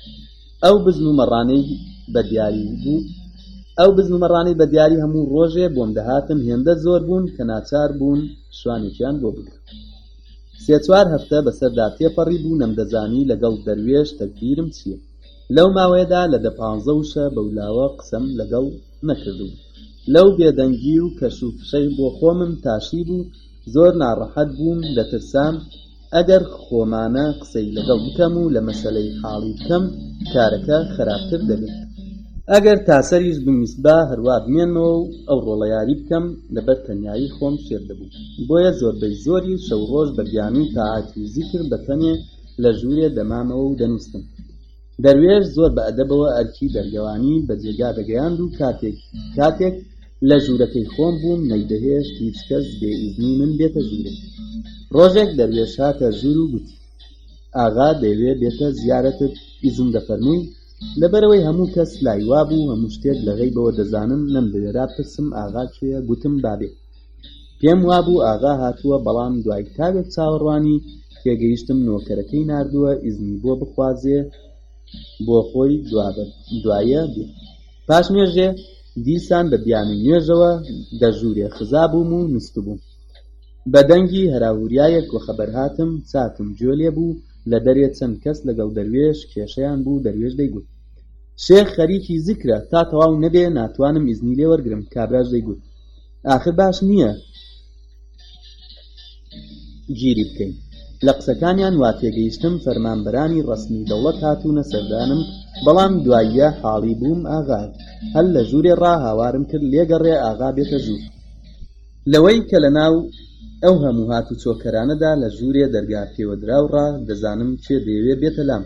ئەو بزم و مەڕانەی بە دیاری بوو ئەو بزم و مەڕانەی بە دیاری هەموو ڕۆژێ بۆم دەهاتن هێندە زۆر بوون کە ناچار بوون شوانێکیان بۆ بگرن سێ چوار هەفتە بەسەردا تێپەڕی بوو نەمدەزانی لەگەڵ دەروێش تەکبیرم چییە لەو ماوەیەدا لە دە پانزە وشە بەولاوە قسەم لەگەڵ نەکردوو لەو بێدەنگی و کەش و فشەی بۆ خۆمم تاشی بوو زۆر ناڕەحەت بووم دەترسام ئەگەر خۆمانە قسەی لەگەڵ بکەم و لە مەسەلەی حاڵی بکەم کارەکە خراپتر دەبێت ئەگەر تاسەریش بمیسبا هەروا بمێنمەوە و ئەو ڕۆڵە یاری بکەم لەبەر تەنیایی خۆم شێت دەبوو بۆیە زۆربەی زۆری شەو ڕۆژ بە بیانوی تاعات و زیکر بە تەنێ لە ژورێ دەمامەوە و دەنوستم دەروێش زۆر بە ئەدەبەوە ئەرکی بەرگەوانی بە جێگا دەگەیاند و کاتێک کاتێک لە ژوورەکەی خۆم بووم نەیدەهێشت هیچ کەس بێ ئیزنی من بێتە ژوورێ ڕۆژێک دەروێش هاتە ژوور و گوتی ئاغا دەیوێ بێتە زیارەتت ئیزن دەفەرمووی لەبەرەوەی هەموو کەس لای وابوو هەموو شتێک لە غەیبەوە دەزانن نەمدەوێرا پرسم ئاغا کێیە گوتم بابێ پێم وابوو ئاغا هاتووە بەڵام دوای تاوێک چاوەڕوانی تێگەیشتم نۆکەرەکەی ناردووە ئیزنی بۆ بخوازێ بۆ خۆی دوایە بێ پاش نوێژێ دیسان بە بیانوی نوێژەوە دەژوورێ خزا بووم و نوستبووم بە دەنگی هەراوهوریایەک وەخەبەر هاتم چاکم گوێ لێ بوو لە دەرێ چەند کەس لەگەڵ دەروێش کێشەیان بوو دەروێش دەیگوت شێخ خەریکی زیکرە تا تەواو نەبێ ناتوانم ئیزنی لێ وەرگرم کابراش دەیگوت ئاخر باش نییە گیری بکەین لە قسەکانیان وا تێگەیشتم فەرمانبەرانی ڕسمی دەوڵەت هاتوونە سەردانم بەڵام دواییە حاڵی بووم ئاغا هەر لە ژوورێ ڕا هاوارم کرد لێگەڕێ ئاغا بێتە ژوور لەوەی کە لە ناو ئەو هەموو هات و چۆکەرانەدا لە ژوورێ دەرگا پێوەدراو ڕا دەزانم کێ دەیەوێ بێتە لام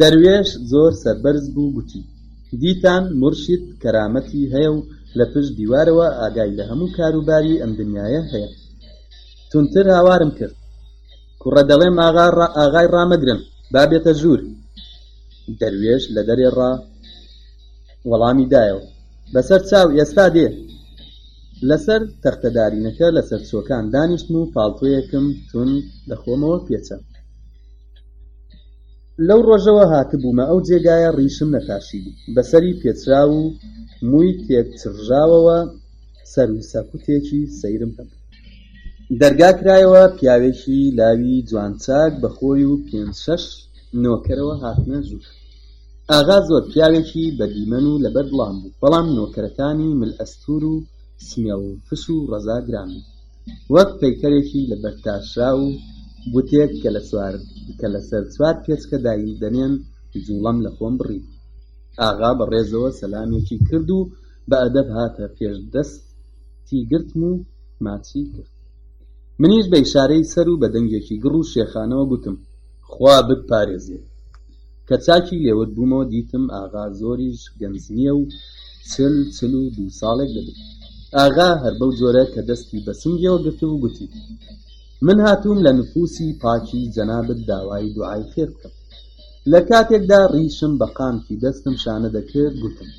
دەروێش زۆر سەربەرز بوو گوتی دیسان مورشید کەرامەتی هەیە و لە پشت دیوارەوە ئاگای لە هەموو کار و باری ئەم دنیایە هەیە توندتر هاوارم کرد کوڕە دەڵێم ئاغا ئاغای ڕامەگرن با بێتە ژوور دەروێش لە دەرێ ڕا وەڵامی دایەوە بەسەر چاو ئێستا دێ لەسەر تەختەدارینەکە لەسەر چۆکان دانیشتم و پاڵتۆیەکم تون لە خۆمەوە پێچە لەو ڕۆژەوە هاتبوومە ئەو جێگایە ڕیشم نەتاشیبوو، بەسەری پێچراو و مووی تێکچڕژاوەوە سەروسەکوتێکی سەیرم هەبوو. دەرگا کرایەوە، پیاوێکی لاوی جوانچاک بە خۆی و پێنج شەش نۆکەرەوە هاتنە ژوور. ئاغا زۆر پیاوێکی بە دیمەن و لەبەر دڵان بوو، بەڵام نۆکەرەکانی مل ئەستوور و سمێڵ فش و ڕەزا گران بوون. وەک پەیکەرێکی لەبەرتاشراو و بتێک کە لەسەر چوار پێچکە داگیر دەنێن جوڵەم لە خۆم بڕی ئاغا بە ڕێزەوە سەلامێکی کرد و بە ئەدەب هاتە پێش دەستی گرتم و ماچی کرد منیش بە ئیشارەی سەر و بە دەنگێکی گڕ و شێخانەوە گوتم خوا بتپارێزێ کە چاکی لێورد بوومەوە دیتم ئاغا زۆریش گەنج نییە و چل چل و دوو ساڵێک دەبێت ئاغا هەر بەو جۆرە کە دەستی بە سنگیەوە گرت و گوتی من هاتووم لە نفوسی پاکی جەنابت داوای دوعای خێر بکەم لە کاتێکدا ڕیشم بە قامکی دەستم شانە دەکرد گوتم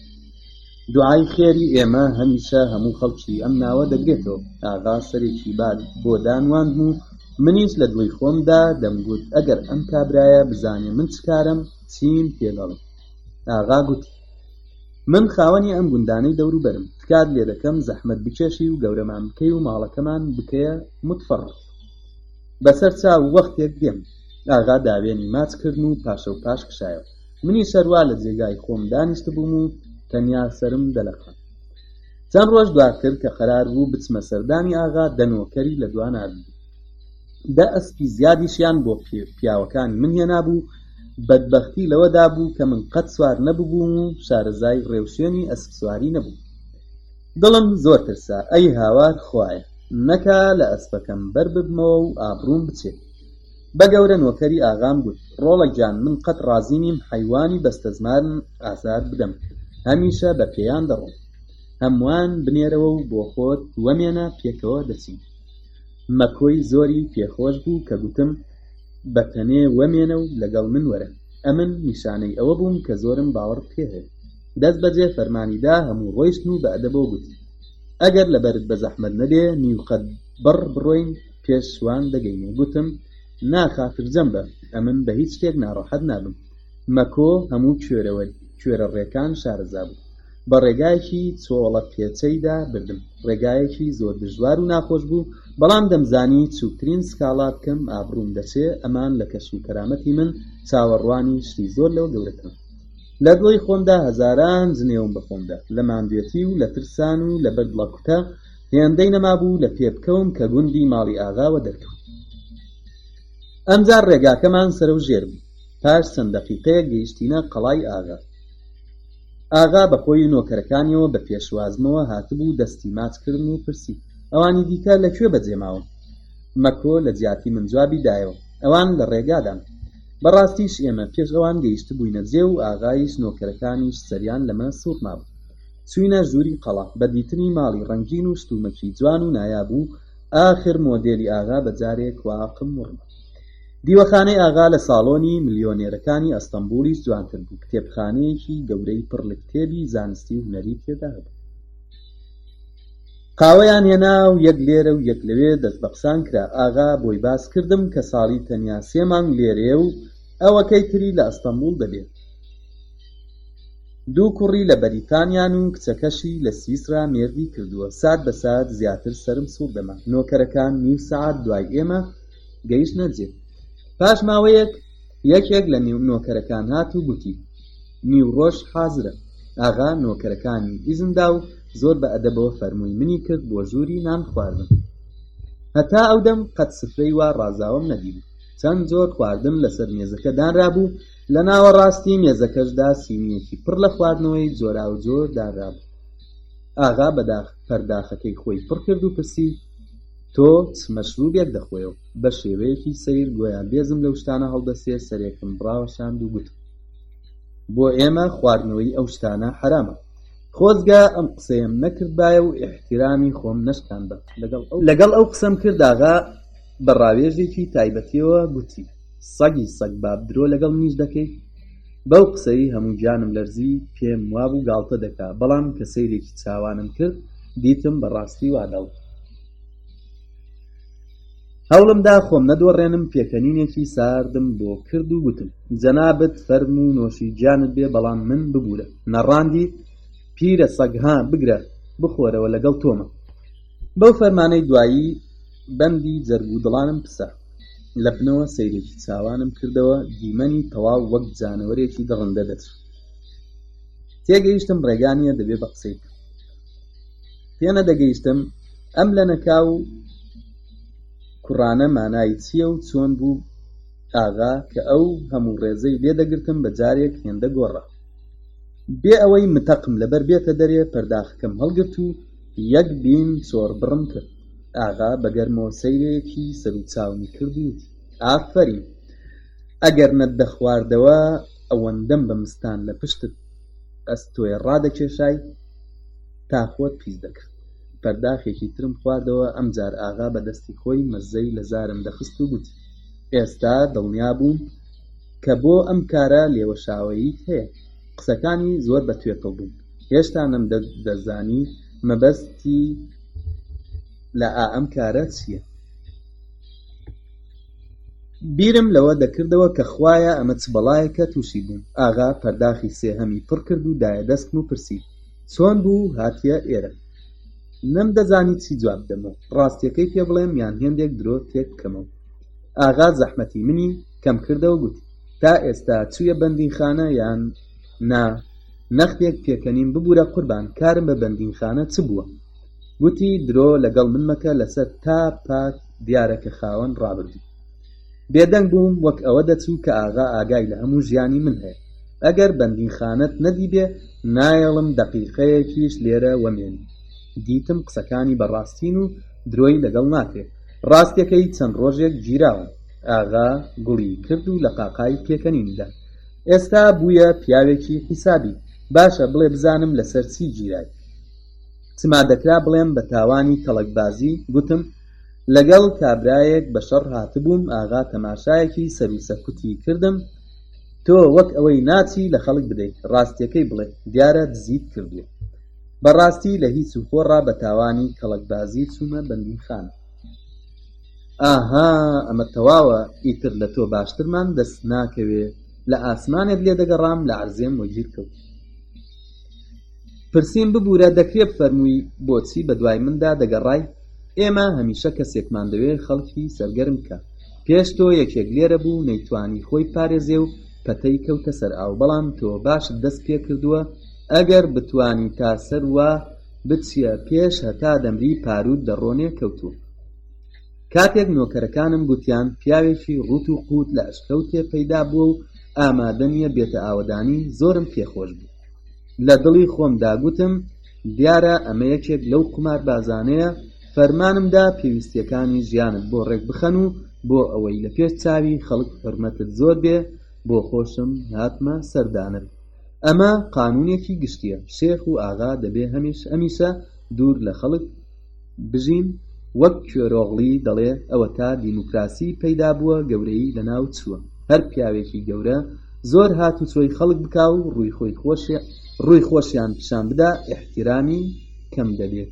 دوعای خێری ئێمە هەمیشە هەموو خەڵکی ئەم ناوە دەگرێتەوە ئاغا سەرێکی بار بۆ دانواند و منیش لە دڵی خۆمدا دەمگوت ئەگەر ئەم کابرایە بزانێ من چ کارەم چیم پێ دەڵێ ئاغا گوتی من خاوەنی ئەم گوندانەی دەوروبەرم تکات لێ دەکەم زەحمەت بکێشی و گەورەمان بکەی و ماڵەکەمان بکەیە متفەڕق بەسەر چاو وەختێک دێم ئاغا داوێنی ماچ کردن و پاشە و پاش کشایەوە منیش هەر وا لە جێگای خۆم دانیشتبووم و تەنیا سەرم دەلەقان. چەند ڕۆژ دواتر کە قەرار بوو بچمە سەردانی ئاغا، دە نۆکەری لە دوا ناردبوو. دە ئەسپی زیادیشیان بۆ پیاوەکانی من هێنابوو، بەدبەختی لەوەدا بوو کە من قەت سوار نەببووم و شارەزای ڕێوشوێنی ئەسپسواری نەبووم. دڵم زۆر ترسا، ئەی هاوار خوایە، نەکا لە ئەسپەکەم بەرببمەوە و ئابڕووم بچێ. بە گەورە نۆکەری ئاغام گوت ڕۆڵە گیان من قەت ڕازی نیم حەیوانی بەستەزمانم ئازار بدەم هەمیشە بە پێیان دەڕۆم هەمووان بنێرەوە و بۆ خۆت وەمێنە پێکەوە دەچین مەکۆی زۆری پێخۆش بوو کە گوتم بە تەنێ وەمێنە و لەگەڵ من وەرە ئەمن نیشانەی ئەوە بووم کە زۆرم باوەڕ پێ هەیە دەست بەجێ فەرمانیدا هەموو ڕۆیشتن و بە ئەدەبەوە گوت ئەگەر لەبەرت بە زەحمەت نەبێ نیو قەد بڕ بڕۆین پێش سوان دەگەینێ گوتم ناخاترجەم بە ئەمن بە هیچ شتێک ناڕەحەت نابم مەکۆ هەموو کوێرەوە کوێرە ڕێکان شارەزا بوو بە ڕێگایەکی چۆڵە پێچەیدا بردم ڕێگایەکی زۆر دژوار و ناخۆش بوو بەڵام دەمزانی چووکترین سکاڵا بکەم ئابڕوم دەچێ ئەمان لە کەش و کەرامەتی من چاوەڕوانی شتی زۆر لەوە گەورەکەم لە دڵی خۆمدا هەزاران جنێوم بە خۆمدا لە ماندوێتی و لە ترسان و لە بەردڵە کوتە هێندەی نەمابوو لە پێ بکەوم کە گوندی ماڵی ئاغاوە دەرکەوت ئەمجار ڕێگاکەمان سەرە و ژێر بوو پاش چەند دەقیقەیەک گەیشتینە قەڵای ئاغا ئاغا بە خۆی نۆکەرەکانیەوە بە پێشوازمەوە هاتبوو دەستی ماچکردن و پرسی ئەوانی دیکە لە کوێ بەجێ ماون مەکۆ لە جیاتی من جوابی دایەوە ئەوان لە ڕێگادان بەڕاستیش ئێمە پێش ئەوان گەیشت بووینە جێ و ئاغایش نۆکەرەکانیش سەریان لەمە سوورما بوو چووینە ژووری قەڵا بە دیتنی ماڵی ڕەنگین و شتومەکی جوان و نایاب و ئاخر مۆدێلی ئاغا بە جارێک واقم وڕما. دیوەخانەی ئاغا لە ساڵۆنی ملیۆنێرەکانی ئەستەنبوڵیش جوانتر بوو، کتێبخانەیەکی گەورەی پڕ لە کتێبی زانستی و هونەری تێدا هەبوو. قاوەیان هێنا و یەک لێرە و یەک لەوێ دەست بە قسان کرا، ئاغا بۆی باس کردم کە ساڵی تەنیا سێ مانگ لێرەیە و ئەوەکەی تری لە ئەستەنبوڵ دەبێت. دوو کوڕی لە بەریتانیان و کچەکەشی لە سویسرا مێردی کردووە سات بە سات زیاتر سەرم سوڕ دەما نۆکەرەکان نیو سەعات دوای ئێمە گەیشتنە جێ پاش ماوەیەک یەکێک لە نیو نۆکەرەکان هات و گوتی نیو ڕۆژ حازرە ئاغا نۆکەرەکانی ئیزن دا و زۆر بە ئەدەبەوە فەرمووی منی کرد بۆ ژووری نان خواردن هەتا ئەو دەم قەت سفرەی وا ڕازاوەم نەدیبوو چەند جۆر خواردن لەسەر مێزەکە دانرابوو لە ناوەڕاستی مێزەکەشدا سینییەکی پڕ لە خواردنەوەی جۆراوجۆر دانرابوو ئاغا بەداخ پەرداخەکەی خۆی پڕ کرد و پرسی تۆ چ مەشروبێک دەخۆیەوە بە شێوەیەکی سەیر گۆیان بێزم لەو شتانە هەڵدەسێ سەرێکم ڕاوەشاند و گوتم بۆ ئێمە خواردنەوەی ئەو شتانە حرامە خۆزگە ئەم قسەیەم نەکردبایە و ئحتیرامی خۆم نشکان بە لەگەڵ ئەو قسەم کردداغا بە ڕاوێژێکی تایبەتیەوە گوتی سەگی سەگ باب درۆ لەگەڵ منیش دەکەی؟ بەو قسەی هەموو گیانم لەرزی پێم وابوو گاڵتە دەکا بەڵام کە سەیرێکی چاوانم کرد دیتم بەڕاستی وا دەڵ هەوڵمدا خۆم نەدۆڕێنم پێکەنینێکی ساردم بۆ کرد و گوتم جەنابت فەرم و نۆشی گیانت بێ بەڵام من ببوورە نەڕاندی پیرە سەگها بگرە بخۆرەوە لەگەڵ تۆمە بەو فەرمانەی دوایی بەندی جەرگ و دڵانم پسە لە بنەوە سەیرێکی چاوانم کردەوە دیمەنی تەواو وەک جانەوەرێکی دڕندە دەچوو تێگەیشتم ڕێگانیە دەبێ بە قسەی پێنە دەگەیشتم ئەم لە نەکاو و کوڕانە مانای چییە و چۆن بوو ئاغا کە ئەو هەموو ڕێزەی لێ دەگرتم بە جارێک هێندە گۆڕە بێ ئەوەی متەقم لەبەر بێتە دەرێ پەرداخەکەم هەڵگرت و یەک بیم چۆڕ بڕم کرد. ئاغا بە گەرمۆ سەیرێکی سەرو چاومی کرد و وت، ئافەرین! ئەگەر نەتدەخواردەوە ئەوەندەم بە مستان لە پشتت ئەستۆێ ڕادەکێشای تا خۆت پیس دەکرد. پەرداخێکی ترم خواردەوە، ئەمجار ئاغا بە دەستی خۆی مەزەی لە زارم دەخست و گوتی، ئێستا دڵنیا بووم کە بۆ ئەم کارە لێوەشاوەییت هەیە. قسەکانی زۆر بە توێکڵ بوون. هێشتا نەم دەزانی مەبەستی لە ئا ئەم کارە چییە بیرم لەوە دەکردەوە کە خوایە ئەمە چ بەڵایەکە تووشی بووم ئاغا پەرداخی سێهەمی پڕ کرد و دایە دەستم و پرسی چۆن بوو هاتیە ئێرە نەم دەزانی چی جواب دەمەوە ڕاستیەکەی پێ بڵێم یان هێندێک درۆ تێک کەمەوە ئاغا زەحمەتی منی کەم کردەوە گوتی تا ئێستا چویە بەندین خانە یان نا نەختێک پێکەنیم ببورە قوربان کارم بە بەندینخانە چ بووە وتی درۆ لەگەڵ من مەکە لەسەر تا پات دیارە کە خاوەن ڕابردوو بێدەنگ بووم وەک ئەوە دەچوو کە ئاغا ئاگای لە هەموو ژیانی من هەیە ئەگەر بەندینخانەت نەدیبێ نایەڵم دەقیقەیەکیش لێرە وەمێنی دیتم قسەکانی بەڕاستین و درۆی لەگەڵ ناکرێت ڕاستەکەی چەند ڕۆژێک گیراوە ئاغا گوڵی کرد و لە قاقای پێکەنیندا ئێستا بویە پیاوێکی حیسابی باشە بڵێ بزانم لەسەر چی گیرای چما دەکرا بڵێم بە تاوانی کەڵەکبازی گوتم لەگەڵ کابرایەک بە شەڕ هاتبووم ئاغا تەماشایەکی سەروسەکوتی کردم تۆ وەک ئەوەی ناچی لە خەڵک بدەیت ڕاستیەکەی بڵێ دیارە دزیت کردووە بەڕاستی لە هیچ و خۆڕا بە تاوانی کەڵەکبازی چوومە بەندیخان ئاها ئەمە تەواوە ئیتر لە تۆ باشترمان دەست ناکەوێ لە ئاسمانێت لێ دەگەڕام لە عرزێم وەگیر کەوت پرسییم ببوورە دەکرێت فەرمووی بۆچی بە دوای مندا دەگەڕای ئێمە هەمیشە کەسێکمان دەوێ خەڵکی سەرگەرم بکە پێش تۆ یەکێک لێرە بوو نەیتوانی خۆی پارێزێ و پەتەی کەوتە سەر ئاو بەڵام تۆ باش دەست پێ کردووە ئەگەر بتانی تا سەر وە بچیە پێش هەتا دەمری پاروت دەڕۆنێ کەوتوو کاتێک نۆکەرەکانم گوتیان پیاوێکی ڕوت و قوت لە ئەشکەوتێ پەیدا بووە و ئامادە نیە بێتە ئاوەدانی زۆرم پێخۆش بوو لە دڵی خۆمدا گوتم دیارە ئەمە یەکێک لەو قومار بازانەیە فەرمانمدا پێویستیەکانی ژیانت بۆ ڕێک بخەن و بۆ ئەوەی لە پێش چاوی خەڵک حرمەتت زۆر بێ بۆ خۆشم هاتمە سەردانت ئەمە قانونێکی گشتیە شێخ و ئاغا دەبێ هەمیش ئەمیشە دوور لە خەڵک بژین وەک کیۆرۆغلی دەڵێ ئەوەتا دیموکراسی پەیدا بووە گەورەیی لەناو چووە هەر پیاوێکی گەورە زۆر هاتوچۆی خەڵک بکا و ڕووی خۆشیان پیشان بدا ئیحتیرامی کەم دەبێ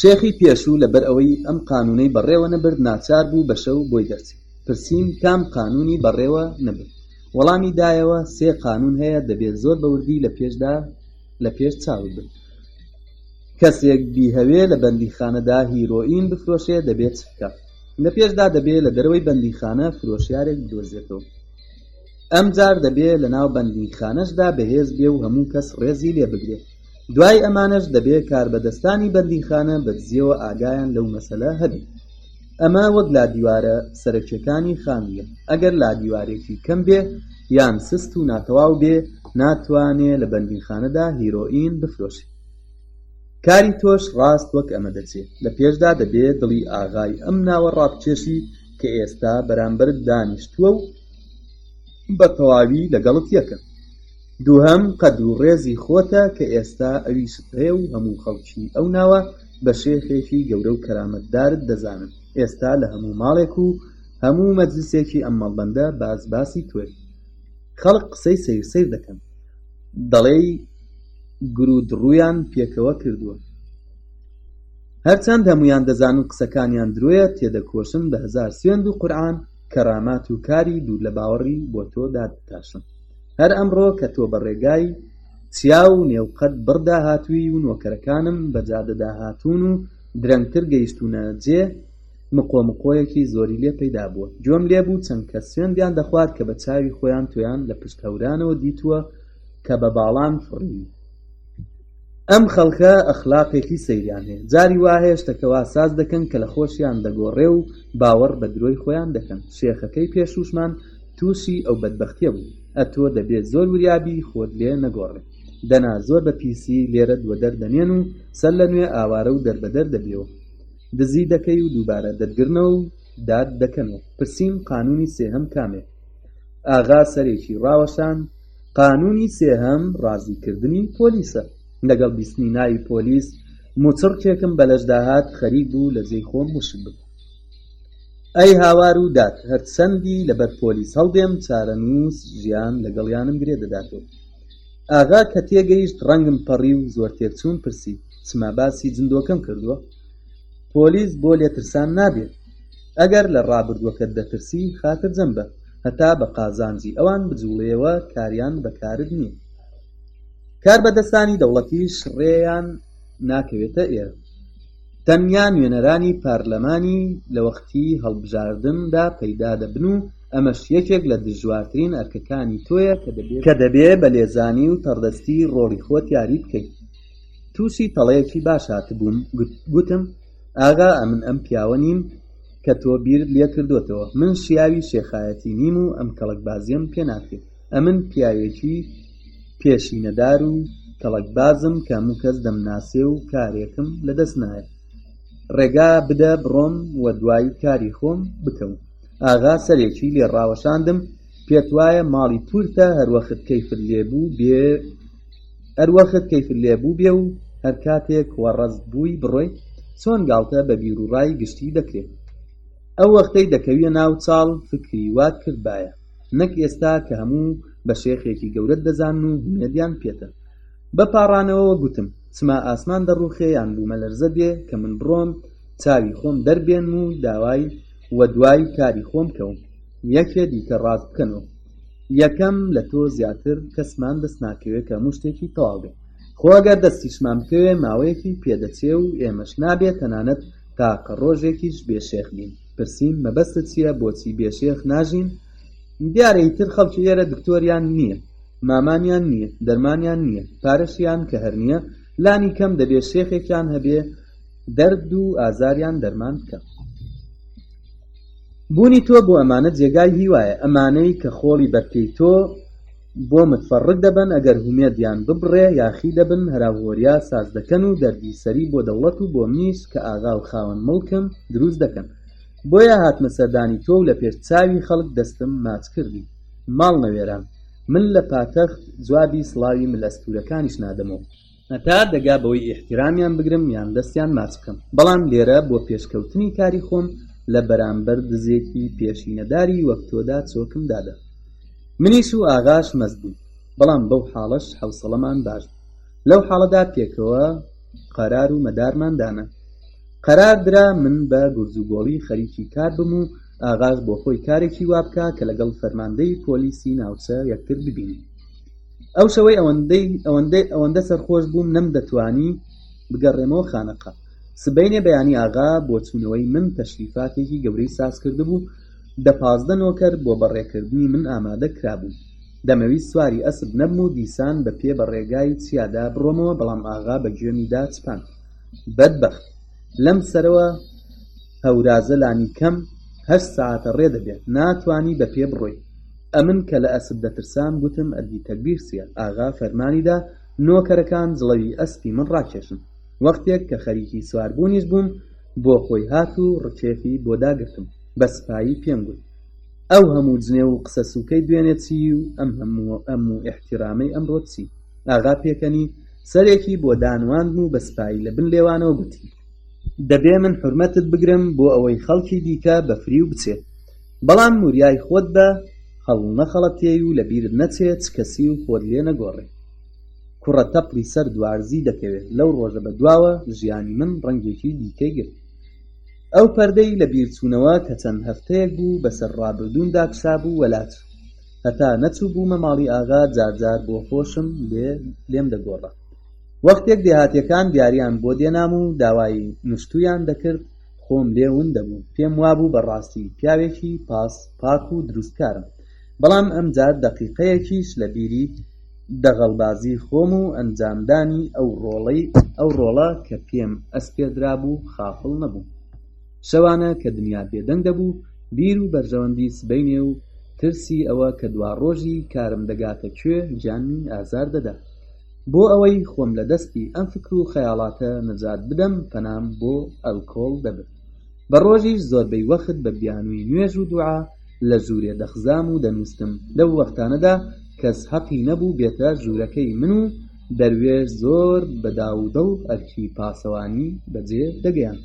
شێخی پێشوو لەبەر ئەوەی ئەم قانونەی بەڕێوە نەبرد ناچار بوو بە شەو بۆی دەرچێت پرسیم کام قانونی بەڕێوە نەبرد وەڵامی دایەوە سێ قانون هەیە دەبێت زۆر بە وردی لە پێشدا لە پێش چاوت بن کەسێک بیهەوێ لە بەندیخانەدا هیرۆئین بفرۆشێ دەبێت بکە لە پێشدا دەبێت لە دەرەوەی بەندیخانە فرۆشیارێک بدۆزێتەوە ئەم جار دەبێ لە ناو بەندیخانەشدا بەهێز بێ و هەموو کەس ڕێزی لێ بگرێ دوای ئەمانەش دەبێ کاربەدەستانی بەندیخانە بە دزیەوە ئاگایان لەو مەسەلە هەبێت ئەمە وەک لادیوارە سەرەکیەکانی خانوویە ئەگەر لادیوارێکی کەم بێ یان سست و ناتەواو بێ ناتوانێ لە بەندینخانەدا هیرۆئین بفرۆشێ کاری تۆش ڕاست وەک ئەمە دەچێ لە پێشدا دەبێ دڵی ئاغای ئەم ناوە ڕابکێشی کە ئێستا بەرامبەرت دانیشتووە و بە تەواوی لەگەڵت یەکە دووهەم قەدر و ڕێزی خۆتە کە ئێستا ئەویشت هەیە و هەموو خەڵکی ئەو ناوە بە شێخێکی گەورە و کەرامەتدارت دەزانن ئێستا لە هەموو ماڵێک و هەموو مەجلسێکی ئەم مەڵبەندە باس باسی تۆیە خەڵک قسەی سەیر سەیر دەکەن دەڵێی گر و دڕوویان پێکەوە کردووە هەرچەند هەموویان دەزان و قسەکانیان درۆیە تێدەکۆشن بە هەزار سوێند و قورعان کەرامات و کاری دوور لە باوەڕی بۆ تۆ دادتاشن هەر ئەمڕۆ کە تۆ بە ڕێگای چیا و نێوقەد بڕدا هاتووی و نۆکەرەکانم بە جادەدا هاتوون و درەنگتر گەیشتوونە جێ مقۆ مقۆیەکی زۆری لێ پەیدا بووە گوێم لێ بوو چەند کەس سوێندیان دەخوارد کە بە چاوی خۆیان تۆیان لە پشت هەورانەوە دیتووە کە بە باڵان فڕیوی ئەم خەڵکە ئەخلاقێکی سەیریان هەیە جاری وا هەیە شتەکە وا ساز دەکەن کە لە خۆشیان دەگۆڕێ و باوەڕ بە درۆی خۆیان دەکەن شێخەکەی پێشووشمان تووشی ئەو بەدبەختیە بوو ئەتۆ دەبێ زۆر وریا بی خۆت لێ نەگۆڕێ دەنا زۆر بە پیسی لێرەت وەدەر دەنێن و سەر لە نوێ ئاوارە و دەربەدەر دەبی و دزی دەکەی و دووبارە دەتگرنەوە و دات دەکەن و پرسیم قانوونی سێهەم کامەیە ئاغا سەرێکی ڕاوەشان قانونی سێهەم ڕازیکردنی پۆلیسە لەگەڵ بیستنی ناوی پۆلیس موچڕکێکم بەلەشدا هات خەریک بوو لە جێی خۆم وشک بکەم ئەی هاوار و داد هەرچەندی لەبەر پۆلیس هەڵدێم چارەنووس ژیان لەگەڵیانم گرێ دەداتەوە ئاغا کە تێگەیشت ڕەنگم پەڕی و زۆر تێکچوون پرسی چما باسی جندۆکەم کردووە پۆلیس بۆ لێترسان نابێ ئەگەر لە ڕابردووەکەت دەترسی خاتر جەم بە هەتا بە قازانجی ئەوان بجوڵێیەوە کاریان بە کارت نیە کاربەدەستانی دەوڵەتیش ڕێیان ناکەوێتە ئێرە تەنیا نوێنەرانی پارلەمانی لە وەختی هەڵبژاردندا پەیدا دەبن و ئەمەش یەکێک لە دژوارترین ئەرکەکانی تۆیە کە دەبێ بە لێزانی و تەڕدەستی ڕۆڵی خۆت یاری بکەیت تووشی پەڵەیەکی باش هاتبووم گوتم، ئاغا ئەمن ئەم پیاوە نیم کە تۆ بیرت لێ کردۆتەوە، من شیاوی شێخایەتی نیم و ئەم کەڵەکبازییەم پێ ناکرێ، ئەمن پیاوێکی پێشینەدار و کەڵەکبازم کە هەموو کەس دەمناسێ و کارێکم لە دەست نایە، ڕێگا بدە بڕۆم و دوای کاری خۆم بکەوم. ئاغا سەرێکی لێ ڕاوەشاندم، پێت وایە ماڵی پوورتە، هەر وەخت کەیفت لێ بوو بێ، هەروەخت کەیفت لێ بووبێ و هەرکاتێک وەڕەزت بووی بڕۆی چۆن گاڵتە بە بیروڕای گشتی دەکرێ ئەو وەختەی دەکەویە ناو چاڵ فکری وات کردبایە نەک ئێستا کە هەموو بە شێخێکی گەورەت دەزان و هومێدیان پێتە بە پاڕانەوەوە گوتم چما ئاسمان دەڕوخێ یان بوومە لەرزە دێ کە من بڕۆم چاوی خۆم دەربێن و داوای وە دوای کاری خۆم کەوم یەکێ دیکە ڕاست بکەنەوە یەکەم لە تۆ زیاتر کەسمان دەست ناکەوێت کە هەموو شتێکی تەواو بێت خۆ ئەگەر دەستیشمان بکەوێت ماوەیەکی پێدەچێ و ئێمەش نابێت تەنانەت تاقە ڕۆژێکیش بێ شێخ بین پرسیم مەبەستت چییە بۆچی بێ شێخ ناژین دیارە ئیتر خەڵکی ئێرە دکتۆریان نییە مامانیان نییە دەرمانیان نییە پارەشیان کە هەر نییە لانی کەم دەبێت شێخێکیان هەبێ دەرد و ئازاریان دەرمان بکە بوونی تۆ بۆ ئەمانە جێگای هیوایە ئەمانەی کە خۆڵی بەرکەی تۆ بۆ متفەڕگ دەبەن ئەگەر هومێدیان ببڕێ یاخی دەبن هەرا هۆریا ساز دەکەن و دەردی سەری بۆ دەوڵەت و بۆ منیش کە ئاغا و خاوەن موڵکم دروست دەکەن بۆیە هاتمە سەردانی تۆ و لە پێش چاوی خەڵک دەستم ماچ کردی ماڵ نەوێران من لە پاتەخت جوابی سڵاوی مل ئەستوورەکانیش نادەمەوە. هەتا دەگا بەوەی ئیحتیرامیان بگرم یان دەستیان ماچ بکەم، بەڵام لێرە بۆ پێشکەوتنی کاری خۆم لە بەرامبەر دزێکی پێشینەداری وەک تۆدا چۆکم دادا. منیش و ئاغاش مەست بووین، بەڵام بەو حاڵەش حەوسەڵەمان باش بوو. لەو حاڵەدا پێکەوە قەرار و مەدارمان دانا. قەرار درا من بە گورجوگۆڵی خەریکی کار بم و ئاغاش بۆخۆی کارێکی وا بکا کە لەگەڵ فەرماندەی پۆلیسی ناوچە یەکتر ببینین. ئەو شەوەی ئەوەندەی ئەوەندەی ئەوەندە سەرخۆش بووم نەم دەتوانی بگەڕێمەوە خانەقا سبەینێ بەیانی ئاغا بۆچوونەوەی من تەشریفاتێکی گەورەی ساز کردبوو دە پازدە نۆکەر بۆ بەڕێکردنی من ئامادە کرابوون دەمەویست سواری ئەسپ نەبم و دیسان بە پێ بە ڕێگای چیادا بڕۆمەوە بەڵام ئاغا بە گوێمی دا چپاند بەدبەخت لەم سەرەوە هەورازە لانی کەم هەشت سەعاتە ڕێ دەبێت ناتوانی بە پێ بڕۆی ئەمن کە لە ئەسپ دەترسام گوتم ئەدی تەگبیر چیە ئاغا فەرمانی دا نۆکەرەکان جڵەوی ئەسپی من ڕاکێشن وەختێک کە خەریکی سوار بوونیش بووم بۆ خۆی هات و ڕکێفی بۆ داگرتم بە سپایی پێم گوت ئەو هەموو جنێو و قسە سوکەی دوێنێ چی و ئەم هەموو ئەم و ئیحتیرامەی ئەمڕۆ چی ئاغا پێکەنی سەرێکی بۆ دانواندم و بە سپایی لە بن لێوانەوە گوتی دەبێ من حورمەتت بگرم بۆ ئەوەی خەڵکی دیکە بە فریو بچێ بەڵام وریای خۆت بە هەڵنەخەڵەتێ و لە بیرت نەچێ چ کەسی و خۆت لێ نەگۆڕێ کوڕە تەپڵی سەر دوارزی دەکەوێ لەو ڕۆژە بە دواوە ژیانی من ڕەنگێکی دیکەی گرت ئەو پەردەی لە بیرچوونەوە کە چەند هەفتەیەک بوو بەسەر ڕابردووم داکشابوو وەلاچ هەتا نەچوو بوومە ماڵی ئاغا جارجار بۆ خۆشم لێم دەگۆڕا وەختێک دێهاتیەکان دیاریان بۆ دێنام و داوای نوستویان دەکرد خۆم لێ ون دەبوم پێم وابوو بەڕاستی پیاوێکی پاس پاک و دروست کارم بەڵام ئەمجار دەقیقەیەکیش لە بیری دەغەڵ بازی خۆم و ئەنجام دانی ئەو ڕۆڵەی ئەو ڕۆڵە کە پێم ئەسپێردرابوو خافڵ نەبوم شەوانە کە دنیا بێدەنگ دەبوو بیر و بەرژەوەندی سبەینێ و ترسی ئەوە کە دواڕۆژی کارم دەگاتە کوێ گیانمی ئازار دەدا بۆ ئەوەی خۆم لە دەستی ئەم فکر و خەیاڵاتە نەجات بدەم پەنام بۆ ئەلکۆڵ دەبرد بە ڕۆژیش زۆربەی وەخت بە بیانووی نوێژ و دوعا لە ژوورێ دەخزام و دەنووستم لەو وەختانەدا کەس هەقی نەبوو بێتە ژوورەکەی من و دەروێش زۆر بە داو و دڵ ئەرکی پاسەوانی بەجێ دەگەیاند.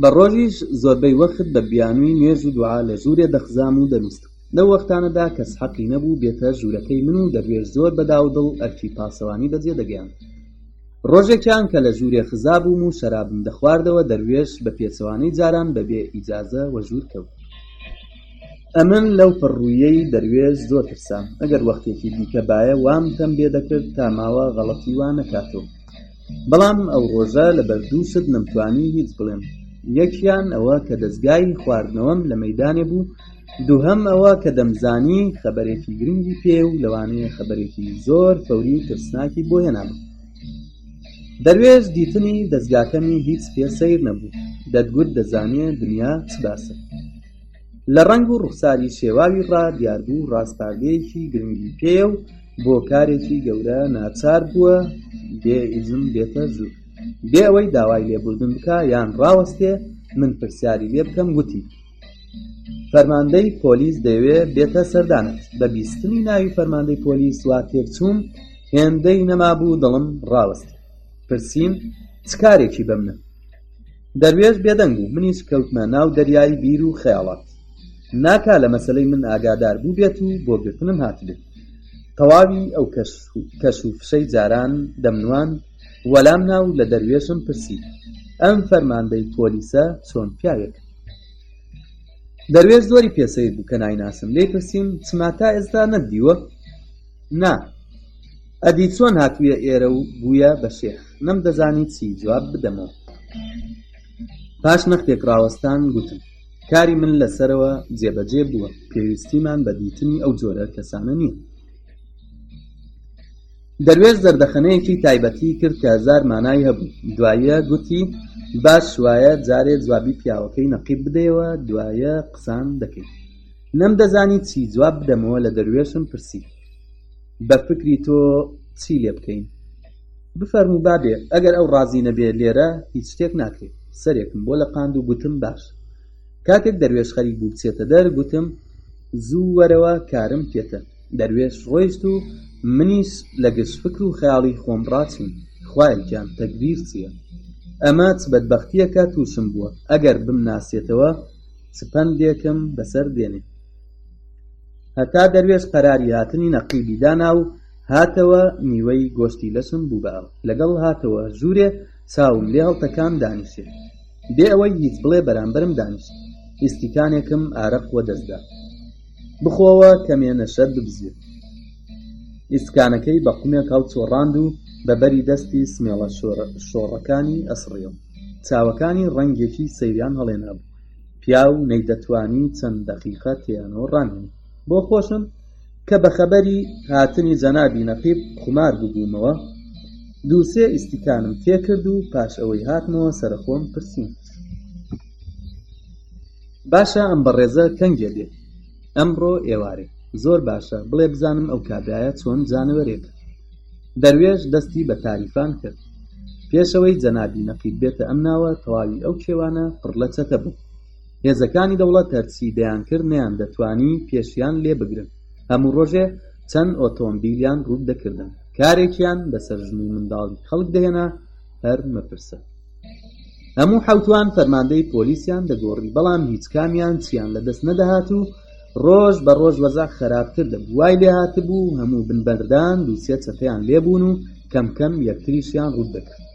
بە ڕۆژیش زۆربەی وەخت بە بیانووی نوێژ و دوعا لە ژوورێ دەخزام و دەنووستم لەو وەختانەدا کەس حەقی نەبوو بێتە ژوورەکەی من و دەروێش زۆر بە داودڵ ئەرکی پاسەوانی بەجێ دەگەیاند ڕۆژێکیان کە لە ژوورێ خزابووم و شەرابم دەخواردەوە دەروێش بە پێچەوانەی جاران بە بێ ئیجازە وە ژوور کەوت ئەمن لەو پڕ ڕوویەی دەروێش زۆر ترسام ئەگەر وەختێکی دیکە بایە وام تەمبێ دەکرد تا ماوە غەڵەتی وا نەکاتەوە بەڵام ئەو ڕۆژە لەبەر دوو شت نەمتوانی هیچ بڵێم یەکیان ئەوە کە دەزگای خواردنەوەم لە مەیدانێ بوو دووهەم ئەوە کە دەمزانی خەبەرێکی گرنگی پێیە و لەوانەیە خەبەرێکی زۆر فەوری و ترسناکی بۆ هێنابم دەروێش دیتنی دەزگاکەمی هیچ پێ سەیر نەبوو دەتگوت دەزانێ دنیا چ باسە لە ڕەنگ و ڕوخساری شێواوی ڕا دیار بوو ڕاسپاردەیەکی گرنگی پێیە و بۆ کارێکی گەورە ناچار بووە بێ ئیزن بێتە زوو بێ ئەوەی داوای لێبوردن بکە یان ڕاوەستێ من پرسیاری لێ بکەم وتی فەرماندەی پۆلیس دەوێ بێتە سەردانت بە بیستنی ناوی فەرماندەی پۆلیس وا تێکچووم هێندەی نەمابوو دڵم ڕاوەست پرسییم چ کارێکی بەمنە دەروێش بێدەنگ بوو منیش کەوتمە ناو دەریای بیر و خەیاڵات ناکا لە مەسەلەی من ئاگادار بووبێت و بۆ گرتنم هاتبێت تەواوی ئەو کەش و فشەی جاران دەمنوان وەلام ناو لە دەروێشم پرسی ئەم فەرماندەی پۆلیسە چۆن پیاوێک دەروێش زۆری پێسەیر بوو کە نایناسم لێی پرسیم چما تا ئێستا نەتدیوە نا ئەدی چۆن هاتوویە ئێرە و بوویە بە شێخ نەمدەزانی چی جواب بدەمەوە پاش نەختێک ڕاوەستان گوتم کاری من لەسەرەوە جێبەجێ بووە پێویستیمان بە دیتنی ئەو جۆرە کەسانە نییە دەروێش زەردەخەنەیەکی تایبەتی کرد کە زار مانای هەبوو دوایە گوتی باش وایە جارێ جوابی پیاوەکەی نەقیب بدەیەوە دوایە قسان دەکەیت نەمدەزانی چی جواب بدەمەوە لە دەروێشم پرسی، بە فکری تۆ چی لێ بکەین؟ بفەرموو بابێ، ئەگەر ئەو ڕازی نەبێ لێرە هیچ شتێک ناکرێ. سەرێکم بۆ لەقاند و گوتم باش. کاتێک دەروێش خەریک بوو بچێتە دەر، گوتم زوو وەرەوە کارم پێتە. دەروێش ڕۆیشت و منیش لە گژ فکر و خەیاڵی خۆم ڕاچووم. خوایە گیان تەکبیر چییە؟ ئەمە چ بەدبەختییەکە تووشم بووە؟ ئەگەر بمناسێتەوە، سپندێکم بەسەر دێنێ هەتا دەروێش قەراری هاتنی نەقیبی دانا و هاتەوە نیوەی گۆشتی لەشم بوو بە ئاو لەگەڵ هاتەوە ژوورێ چاوم لێ هەڵتەکان دانیشێ بێ ئەوەی هیچ بڵێ بەرامبەرم دانیشت ئیسیکانێکم ئارەق وە دەستدا بخۆوە کەمێ نەشەر ببزێت ئیسکانەکەی بە قومێک هەڵچۆڕاند و بە بەری دەستی سمێڵە شۆڕەکانی ئەسڕیەوە چاوەکانی ڕەنگێکی سەیریان هەڵێنابوو پیاو نەیدەتوانی چەند دەقیقە تێیانەوە ڕانێنێ بۆ خۆشم کە بە خەبەری هاتنی جەنابی نەقیب خومار ببوومەوە دوو سێ ئیستیکانم تێکرد و پاش ئەوەی هاتمەوە سەرە خۆم پرسیم باشە ئەم بەڕێزە کەنگێ دێ ئەمڕۆ ئێوارێ زۆر باشە بڵێ بزانم ئەو کابرایە چۆن جانەوەرێکە دەروێش دەستی بە تاریفان کرد. پێشەوەی جەنابی نەقیب بێتە ئەم ناوە تەواوی ئەو کێوانە پڕ لە چەتە بوون. هێزەکانی دەوڵەت هەرچی دەیانکرد نەیاندەتوانی پێشیان لێ بگرن. هەموو ڕۆژێ چەند ئۆتۆمبیلیان ڕووت دەکردن. کارێکیان بەسەر ژن و منداڵی خەڵک دەهێنا هەر مەپرسە. هەموو حەوتوان فەرماندەی پۆلیسیان دەگۆڕی بەڵام هیچکامیان چیان لە دەست نەدەهات و ڕۆژ بە ڕۆژ وەزع خەراپتر دەبوو وای لێ هاتبوو هەموو بن بەردان دوو سێ چەتەیان لێ بوون و کەم کەم یەکتریشیان ڕووت دەکرد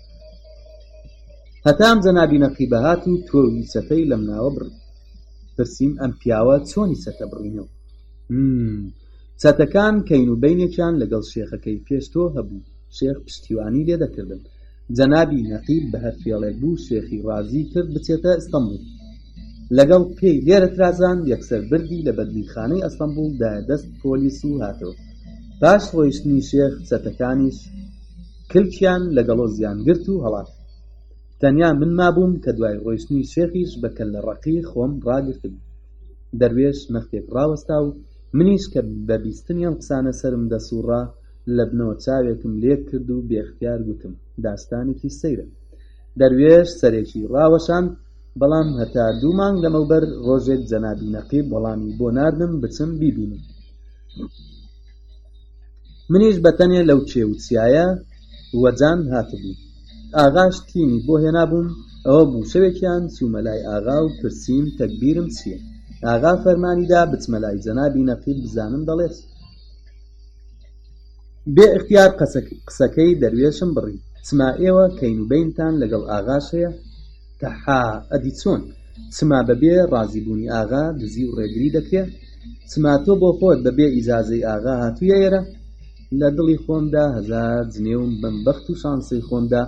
هەتام جەنابی نەقیبە هات و تۆوی چەتەی لەم ناوە بڕی پرسیم ئەم پیاوە چۆنی چەتە بڕینە و چەتەکان کەین و بینێکیان لەگەڵ شێخەکەی پێش تۆ هەبوو شێخ پشتیوانی لێ دەکردن جەنابی نەقیب بە هەر فێڵێک بوو شێخی ڕازی کرد بچێتە ئەستەمبوڵ لەگەڵ پێی لێرە ترازان یەکسەر بردی لە بەندیخانەی ئەستەمبوڵ دایە دەست پۆلیس و هاتەوە پاش ڕۆیشتنی شێخ چەتەکانیش کلکیان لە گەڵۆزیان گرت و هەڵات تەنیا من مابووم کە دوای ڕۆیشتنی شێخیش بە کەللەڕەقی خۆم ڕاگرتم دەروێش نەختێک ڕاوەستا و منیش کە بە بیستنی ئەم قسانە سەرم دەسووڕا لەبنەوە چاوێکم لێک کرد و بێختیار گوتم داستانێکی سەیرە دەروێش سەرێکی ڕاوەشان بەڵام هەتا دوو مانگ لەمەوبەر ڕۆژێک جەنابی نەقیب وەڵامی بۆ ناردم بچم بیبینم منیش بەتەنێ لەو چێوچایە وەجان هاتبوو ئاغاش تیمی بۆ هێنابووم ئەوە بوو شەوێکیان چوومە لای ئاغا و پرسییم تەکبیرم چییە ئاغا فەرمانیدا بچمە لای جەنابی نەقیب بزانم دەڵێت بێ ئیختیار قسەکەی دەروێشم بڕی چما ئێوە کەین و بەینتان لەگەڵ ئاغاش هەیە تەحا ئەدی چۆن چما بەبێ ڕازیبوونی ئاغا دزی و ڕێگری دەکرێ چما تۆ بۆ خۆت بەبێ ئیزازەی ئاغا هاتوویە ئێرە لە دڵی خۆمدا هەزار جنێوم بەم بەخت و شانسی خۆمدا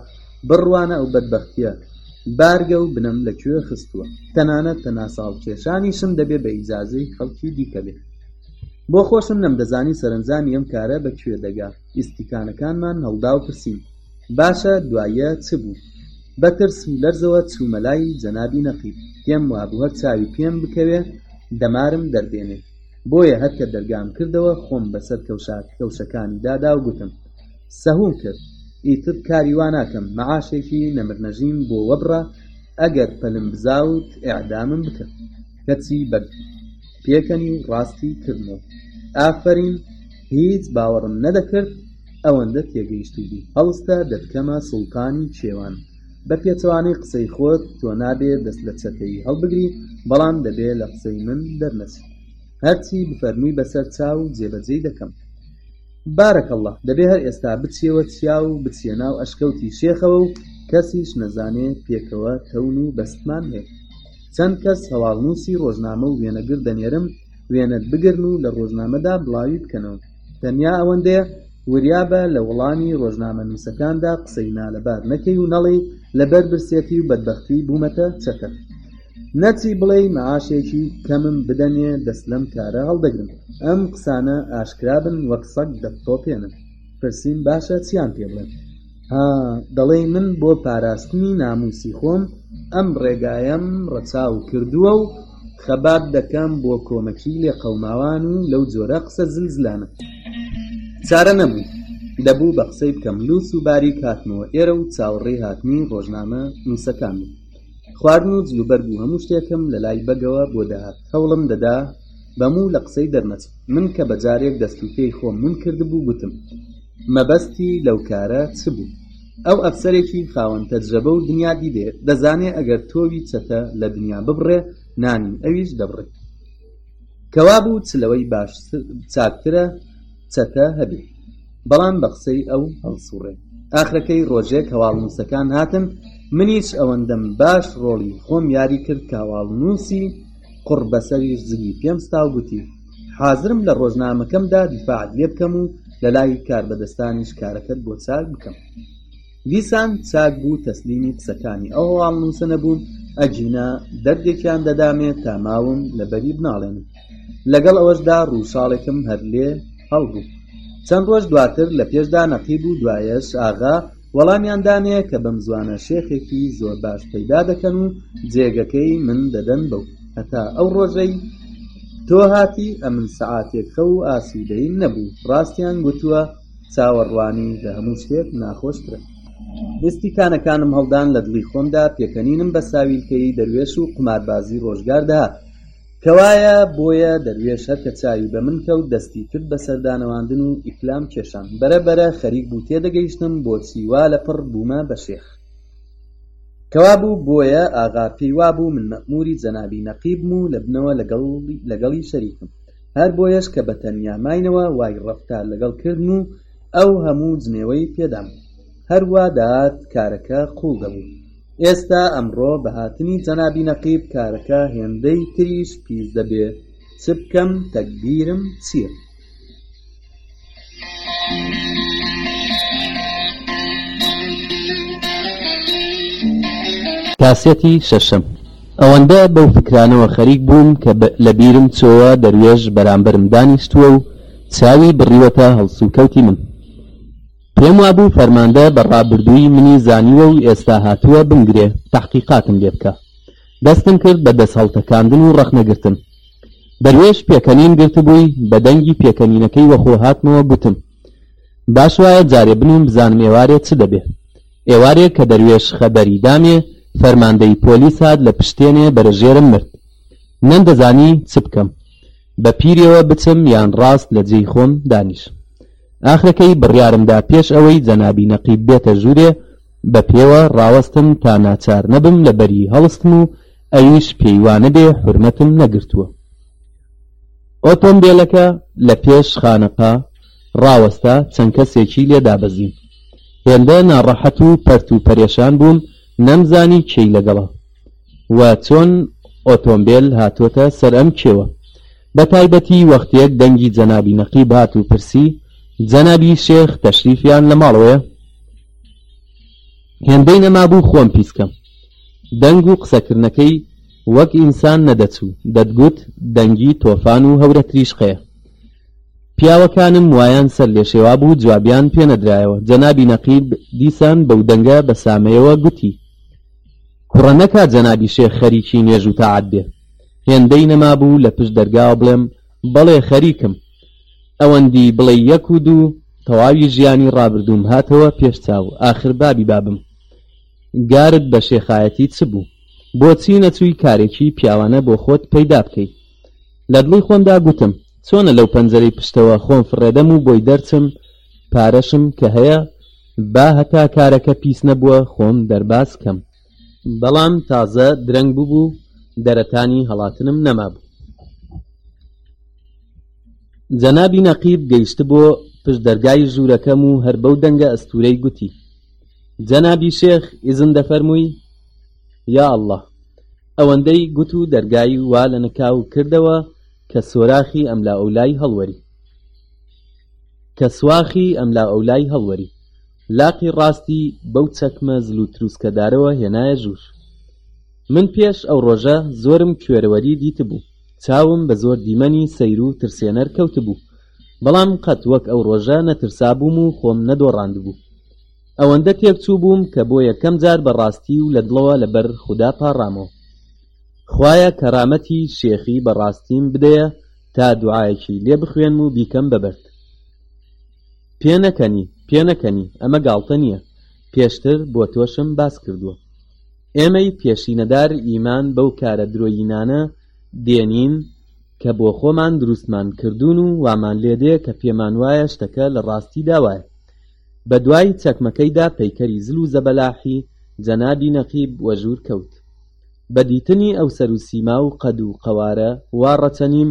بڕوانە ئەو بەدبەختیە بارگە و بنەم لە کوێ خستووە تەنانەت تەناساڵ کێشانیشم دەبێ بە ئیزازەی خەڵکی دیکە بێت بۆ خۆشم نەمدەزانی سەرەنجامی ئەم کارە بە کوێ دەگا ئیستیکانەکانمان هەڵدا و پرسیم باشە دواییە چ بوو بە ترس و لەرزەوە چوومە لای جەنابی نەقیب پێم وابوو هەر چاوی پێم بکەوێ دەمارم دەردێنێ بۆیە هەر کە دەرگام کردەوە خۆم بەسەر کەوشا کەوشەکانی دادا و گوتم سەهوم کرد ئیتر کاری وا ناکەم مەعاشێکی نەمر نەژیم بۆ وەبڕە ئەگەر پەلم بزاوت ئێعدامم بکە کەچی بە پێکەنی و ڕاستی کردنەوە ئافەرین هیچ باوەڕم نەدەکرد ئەوەندە تێگەیشتوبی هەڵستە دەتکەمە سوڵتانی کێوان بە پێچەوانەی قسەی خۆت تۆ نابێ دەست لە چەتەی هەڵبگری بەڵام دەبێ لە قسەی من دەرنەچی هەرچی بفەرمووی بەسەر چاو جێبەجێی دەکەم بارک اللە دەبێ هەر ئێستا بچیەوە چیا و بچیە ناو ئەشکەوتی شێخەوە و کەسیش نەزانێ پێکەوە کەون و بەستمان هەیە چەند کەس هەواڵنووسی ڕۆژنامە و وێنەگر دەنێرم وێنەت بگرن و لە ڕۆژنامەدا بڵاوی بکەنەوە تەنیا ئەوەندەیە وریابە لە وەڵامی ڕۆژنامە نووسەکاندا قسەی نالەبار نەکەی و نەڵێی لەبەر برسێتی و بەدبەختی بوومەتە چەتە نەچی بڵێی معاشێکی کەمم بدەنێ دەست لەم کارە هەڵدەگرم ئەم قسانە ئاشکرابن وەک سەگ دەتۆپێنن پرسیم باشە چیان پێ بڵێن ها دەڵێی من بۆ پاراستنی ناموسی خۆم ئەم ڕێگایەم ڕەچاو کردووە و خەبات دەکەم بۆ کۆمەکی لێ قەوماوان و لەو جۆرە قسە زلزلانە چارە نەبوو دەبوو بە قسەی بکەم لوس و باری کاتمەوە ئێرە و چاوەڕێی هاتنی ڕۆژنامە نووسەکان بوو خواردن و جلوبەرگ و هەموو شتێکم لە لای بەگەوە بۆ دەهات هەوڵم دەدا بە موو لە قسەی دەرنەچم من کە بە جارێک دەست و پێی خۆم ون کردبوو گوتم مەبەستی لەو کارە چ بوو ئەو ئەفسەرێکی خاوەن تەجرەبە و دنیا دیدێ دەزانێ ئەگەر تۆوی چەتە لە دنیا ببڕێ نانی ئەویش دەبڕێ کەوابوو چ لەوەی باش چاکترە چەتە هەبێ بەڵام بە قسەی ئەو هەڵسوڕێ ئاخرەکەی ڕۆژێک هەواڵنووسەکان هاتن منیش ئەوەندەم باش ڕۆڵی خۆم یاری کرد کە هەواڵنووسی قوڕ بەسەریش زگی پێم ستا و گوتی حازرم لە ڕۆژنامەکەمدا دیفاعت لێ بکەم و لە لای کاربەدەستانیش کارەکەت بۆ چاک بکەم دیسان چاک بوو تەسلیمی قسەکانی ئەو هەواڵنووسە نەبووم ئەگینا دەردێکیان دەدامێ تا ماوم لە بەری بناڵێنم لەگەڵ ئەوەشدا ڕووساڵێکم هەر لێ هەڵبوو چەند ڕۆژ دواتر لە پێشدا نەقیب و دوایەش ئاغا وەڵامیان دامێ کە بەم زوانە شێخێکی زۆر باش پەیدا دەکەن و جێگەکەی من دەدەن بەو هەتا ئەو ڕۆژەی تۆ هاتی ئەمن سەعاتێک خەو و ئاسوودەیم نەبوو ڕاستیان گوتووە چاوەڕوانی لە هەموو شتێک ناخۆشترە. دەستی کانەکانم هەڵدان لە دڵی خۆمدا پێکەنینم بە ساویلکەی دەروێش و قوماربازی ڕۆژگار دەهات. کەوایە بۆیە دەروێش هەر کە چاوی بە من کەوت دەستی کرد بە سەردانەواندن و ئیکلام کێشان. بەرە بەرە خەریک بوو تێدەگەیشتم بۆچی وا لە پڕ بوومە بە شێخ. کەوابوو بۆیە ئاغا پێی وابوو من مەئمووری جەنابی نەقیبم و لە بنەوە لەگەڵی شەریکم. هەر بۆیەش کە بە تەنیا ماینەوە وای ڕەفتار لەگەڵ کردم و ئەو هەموو جنێوەی پێدام هەر وا دەهات کارەکە قووڵ دەبوو ئێستا ئەمڕۆ بە هاتنی جەنابی نەقیب کارەکە هێندەی تریش پیس دەبێ چ بکەم تەگبیرم چییە کاسێتی شەشەم ئەوەندە بەو فکرانەوە خەریک بووم کە لە بیرم چۆوە دەروێش بەرامبەرم دانیشتووە و چاوی بڕیوەتە هەڵسوکەوتی من پێم وابوو فەرماندە بە ڕابردووی منی زانیوە و ئێستا هاتووە بمگرێ تحقیقاتم لێ بکە دەستم کرد بە دەست هەڵتەکاندن و ڕەخنەگرتن دەروێش پێکەنین گرتبووی بە دەنگی پێکەنینەکەی وەخۆ هاتمەوە گوتم، باش وایە جارێ بنووم بزانم ئێوارێ چ دەبێ. ئێوارێ کە دەروێش خەبەری دامێ فەرماندەیی پۆلیس هات لە پشتێنێ بەرەژێرم مرد. نەمدەزانی چ بکەم، بە پیرێوە بچم یان ڕاست لە جێی خۆم دانیشم. ئاخرەکەی بڕیارم دا پێش ئەوەی جەنابی نەقیب بێتە ژوورێ بە پێوە ڕاوەستم تا ناچار نەبم لە بەری هەڵستم و ئەویش پێی وانەبێ حورمەتم نەگرتووە. ئۆتۆمبێلەکە لە پێش خانەقا ڕاوەستا چەند کەسێکی لێ دابەزیم. هێندە ناڕەحەت و پەرت و پەرێشان بووم نەمزانی کێی لەگەڵە و چۆن ئۆتۆمبێل هاتۆتە سەر ئەم کێوە. بە تایبەتی وەختێک دەنگی جەنابی نەقیب هات و پرسی، جەنابی شێخ تەشریفیان لە ماڵەوەیە؟ هێندەی نەمابوو خۆم پیس کەم. دەنگ و قسەکردنەکەی وەک ئینسان نەدەچوو، دەتگوت دەنگی تۆفان و هەورە تریشقەیە. پیاوەکانم وایان سەر لێ شێوابوو جوابیان پێ نەدرایەوە. جەنابی نەقیب دیسان بەو دەنگە بەسامەیەوە گوتی. کوڕە نەکا جەنابی شێخ خەریکی نوێژ و تاعەت بێ. هێندەی نەمابوو لە پشت دەرگاوە بڵێم، بەڵێ خەریکم. ئەوەندی بڵێی یەک و دوو تەواوی ژیانی ڕابردووم هاتەوە پێش چاو ئاخر بابی بابم گارت بە شێخایەتی چ بوو بۆچی نەچووی کارێکی پیاوانە بۆ خۆت پەیدا بکەی لە دڵی خۆمدا گوتم چۆنە لەو پەنجەرەی پشتەوە خۆم فڕێدەم و بۆی دەرچم پارەشم کە هەیە با هەتا کارەکە پیس نەبووە خۆم دەرباز کەم بەڵام تازە درەنگ بوبوو دەرەتانی هەڵاتنم نەمابوو جەنابی نەقیب گەیشت بۆ پشت دەرگای ژوورەکەم و هەر بەو دەنگە ئەستورەی گوتی جەنابی شێخ ئیزن دەفەرمووی یا الله ئەوەندەی گوت و دەرگای وا لە نکاو کردەوە کە سۆراخی ئەملا ئەولای هەڵوەری کە سواخی ئەملا ئەولای هەڵوەری لاقی ڕاستی بەو چەکمە زل و تروسکەدارەوە هێنایە ژوور. من پێش ئەو ڕۆژە زۆرم کوێرەوەری دیتبوو، چاوم بە زۆر دیمەنی سەیر و ترسێنەر کەوتبوو، بەڵام قەت وەک ئەو ڕۆژە نەترسابووم و خۆم نەدۆڕاندبوو. ئەوەندە تێکچووبووم کە بۆ یەکەم جار بە ڕاستی و لە دڵەوە لەبەر خودا پاڕامەوە. خوایە کەرامەتی شێخی بە ڕاستیم بدەیە تا دوعایەکی لێ بخوێنم و بیکەم بە بەرد. پێنەکەنی پێنەکەنی ئەمە گاڵتە نیە پێشتر بۆ تۆشم باس کردوە ئێمەی پێشینەدار ئیمان بەو کارە درۆیینانە دێنین کە بۆخۆمان دروستمان کردون و وامان لێدێ کە پێمان وایە شتەکە لە ڕاستیدا وایە بە دوای چەکمەکەیدا پەیکەری زل و زەبەلاحی جەنابی نەقیب وەژور کەوت بە دیتنی ئەو سەر و سیما و قەد و قەوارە وا ڕەچەنیم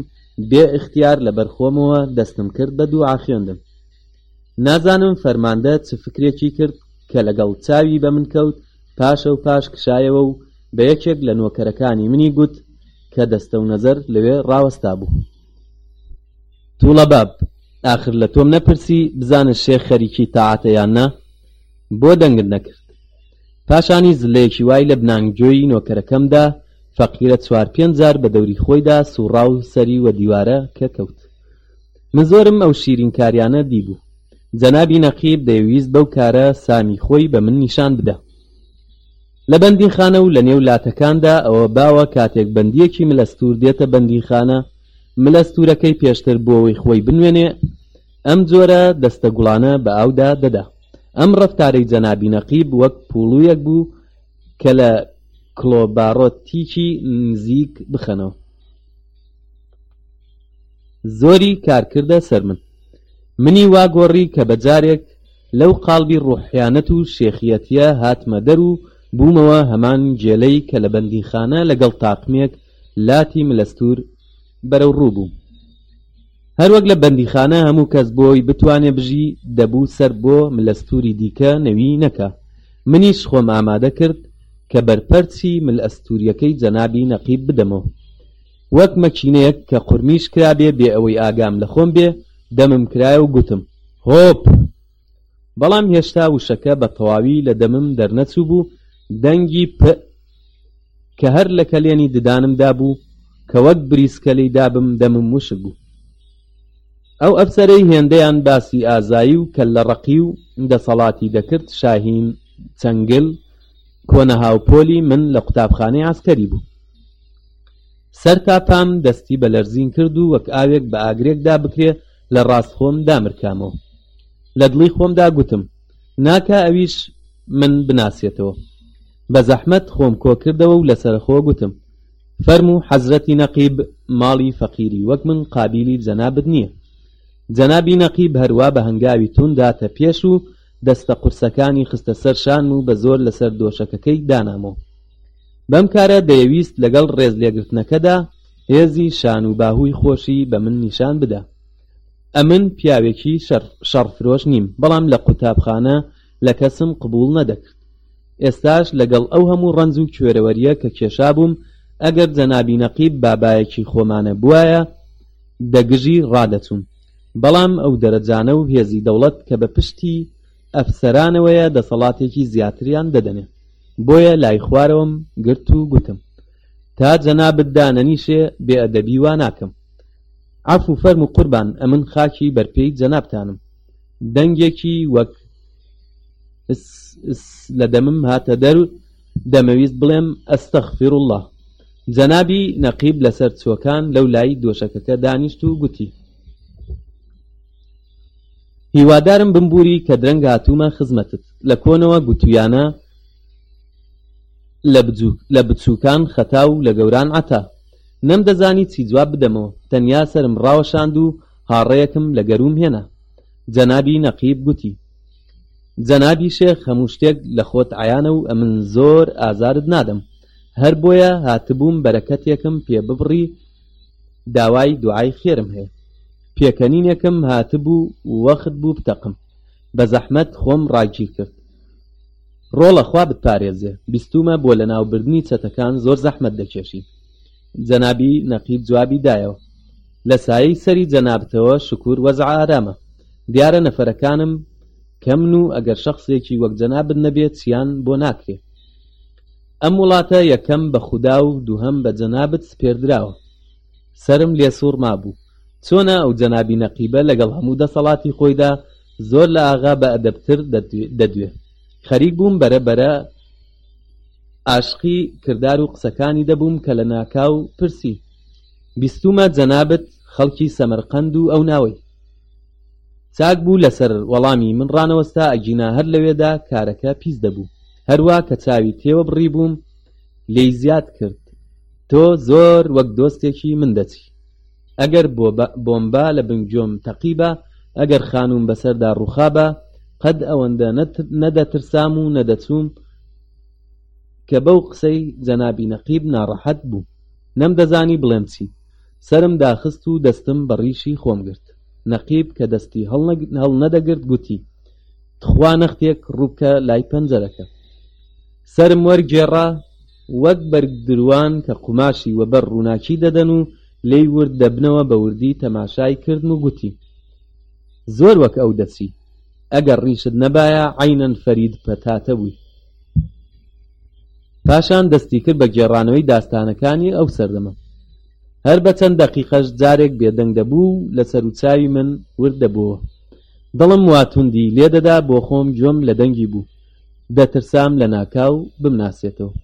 بێ ئیختیار لە بەر خۆمەوە دەستم کرد بە دووعا خوێندن نازانم فەرماندە چ فکرێکی کرد کە لەگەڵ چاوی بە من کەوت پاشە و پاش کشایەوە و بە یەکێک لە نۆکەرەکانی منی گوت کە دەستە و نەزەر لەوێ ڕاوەستا بوو توڵە باب ئاخر لە تۆم نەپرسی بزانە شێخ خەریکی تاعاتە یان نا بۆ دەنگت نەکرد پاشانی زلەیەکی وای لە بنانگوێی نۆکەرەکەم دا، فەقیرە چوار پێنج جار بە دەوری خۆیدا سووڕا و سەری وە دیوارەکە کەوت. من زۆرم ئەو شیرینکارییانە دیبوو. جەنابی نەقیب دەیویست بەو کارە سامی خۆی بە من نیشان بدا. لە بەندیخانە و لە نێو لاتەکاندا ئەوە باوە کاتێک بەندییەکی ملەستوور دێتە بەندیخانە، ملەستوورەکەی پێشتر بۆ وی خۆی بنوێنێ، ئەم جۆرە دەستە گوڵانە بە ئاودا دەدا. ئەم ڕەفتارەی جەنابی نەقیب وەک پووڵوویەک بوو کە لە کلۆباڕۆتیکی نزیک بخەنەوە زۆری کارکردە سەر من منی وا گۆڕی کە بە جارێک لەو قاڵبی ڕوحیانەت و شێخیەتە هاتمە دەر و بوومەوە هەمان جێلەی کە لە بەندیخانە لەگەڵ تاقمێک لاتی ملەستور بەرەو ڕوو بووم هەروەک لە بەندیخانە هەموو کەس بۆی بتوانێ بژی دەبوو سەر بۆ ملەستوری دیکە نەوی نەکا منیش خۆم ئامادە کرد کە بەرپەرچی ملئەستوریەکەی جەنابی نەقیب بدەمۆ وەک مەکینەیەک کە قورمیش کرابێ بێ ئەوەی ئاگام لە خۆم بێ دەمم کرایەو گوتم هۆپ بەڵام هێشتا وشەکە بە تەواوی لە دەمم دەرنەچوو بوو دەنگی پ کە هەر لە کەلێنی ددانمدا بوو کە وەک بریسکەلەی دابم دەمم وشک بوو ئەو ئەفسەرەی هێندەیان باسی ئازایی و کەللە ڕەقی و دەسەڵاتی دەکرد شاهین چەنگل کۆنە هاوپۆلی من لە قوتابخانەی عسکەری بوو سەر تاپام دەستی بە لەرزین کرد و وەک ئاوێک بە ئاگرێکدا بکرێ لە ڕاست خۆم دامرکامەوە لە دڵی خۆمدا گوتم ناکا ئەویش من بناسێتەوە بە زەحمەت خۆم کۆکردەوە و لەسەرخۆ گوتم فەرمو و حەزرەتی نەقیب ماڵی فەقیری وەک من قابلی جەنابت نییە جەنابی نەقیب هەروا بە هەنگاوی تونداتە پێش و دەستە قورسەکانی خستە سەر شان و بە زۆر لەسەر دۆشەکەکەی دانامەوە بەم کارە دەیەویست لەگەڵ ڕێزلێگرتنەکەدا هێزی شان و باهووی خۆشی بە من نیشان بدا. ئەمن پیاوێکی شەڕفرۆش نیم، بەڵام لە قوتابخانە لە کەسم قبووڵ نەدەکرد. ئێستاش لەگەڵ ئەو هەموو ڕەنج و کوێرەوەرییە کە کێشابووم، ئەگەر جەنابی نەقیب بابایەکی خۆمانە بوایە، دەگژی ڕادەچووم. بەڵام ئەو دەرەجانە و هێزی دەوڵەت کە بە پشتی ئەفسەرانەوەیە دەسەڵاتێکی زیاتریان دەدەنێ. بۆیە لای خوارەوەم گرت و گوتم، تا جەنابت دانەنیشێ بێ ئەدەبی وا ناکەم. عەفو فەرمو قوربان ئەمن خاکی بەرپێی جەنابتانم. دەنگێکی وەک ئس ئس لە دەمم هاتە دەر و دەمەویست بڵێم، استغفراللە. جەنابی نەقیب لەسەر چۆکان لەو لای دۆشەکەکە دانیشت و گوتی. هیوادارم بمبوری کە درەنگ هاتوومە خزمەتت. لە کۆنەوە گوتوویانە لە بچووکان خەتا و لە گەوران عەتا. نەمدەزانی چی جواب بدەمەوە، تەنیا سەرم ڕاوەشاند و هاڕەیەکم لە گەرووم هێنا. جەنابی نەقیب گوتی. جەنابی شێخ هەموو شتێک لە خۆت عەیانە و ئەمن زۆر ئازارت نادەم. هەر بۆیە هاتبووم بەرەکەتێکم پێ ببڕی، داوای دوعای خێرم هەیە. پێکەنینێکم هاتبوو وەخت بوو بتەقم بە زەحمەت خۆم ڕاگیر کرد ڕۆڵە خوا بتپارێزێ بیستوومە بۆ لەناوبردنی چەتەکان زۆر زەحمەت دەکێشی جەنابی نەقیب جوابی دایەوە لە سایەی سەری جەنابتەوە شکور وەزع ئارامە دیارە نەفەرەکانم کەمن و ئەگەر شخصێکی وەک جەنابت نەبێت چیان بۆ ناکرێت ئەم وڵاتە یەکەم بە خودا و دووهەم بە جەنابت سپێردراوە سەرم لێ سوڕ مابوو چۆنە ئەو جەنابی نەقیبە لەگەڵ هەموو دەسەڵاتی خۆیدا زۆر لە ئاغا بە ئەدەبتر دەدوێ خەریک بووم بەرە بەرە ئاشقی کردار و قسەکانی دەبووم کە لە ناکاو پرسی بیستومە جەنابت خەڵکی سەمەرقەند و ئەو ناوەی چاک بوو لەسەر وەڵامی من ڕانەوەستا ئەگینا هەر لەوێدا کارەکە پیس دەبوو هەروە کە چاوی تێوە بڕی بووم لێی زیاد کرد تۆ زۆر وەک دۆستێکی من دەچی ئەگەر بۆمبا لە بن گوێم تەقیبا ئەگەر خانووم بەسەردا ڕووخابا قەد ئەوەندە نەدەترسام و نەدەچووم کە بەو قسەی جەنابی نەقیب ناڕەحەت بوو نەمدەزانی بڵێم چی سرم داخست و دەستم بە ڕیشی خۆم گرت نەقیب کە دەستی هەڵ نەدەگرت گوتی تخوا نەختێک ڕووکە لای پەنجەرەکە سرم وەرگێڕا وەک بەرگدروان کە قوماشی وەبەر ڕووناکی دەدەن و لێی ورد دەبنەوە بە وردی تەماشای کردم و گوتی زۆر وەک ئەو دەچی ئەگەر ڕیشت نەبایە عەینەن فەرید پەتاتە بووی پاشان دەستی کرد بە گێڕانەوەی داستانەکانی ئەو سەردەمە هەر بە چەند دەقیقەش جارێک بێدەنگ دەبوو و لە سەروچاوی من ورد دەبووەوە دڵم واتوندی لێدەدا بۆ خۆم گوێم لە دەنگی بوو دەترسام لەناکاو بمناسێتەوە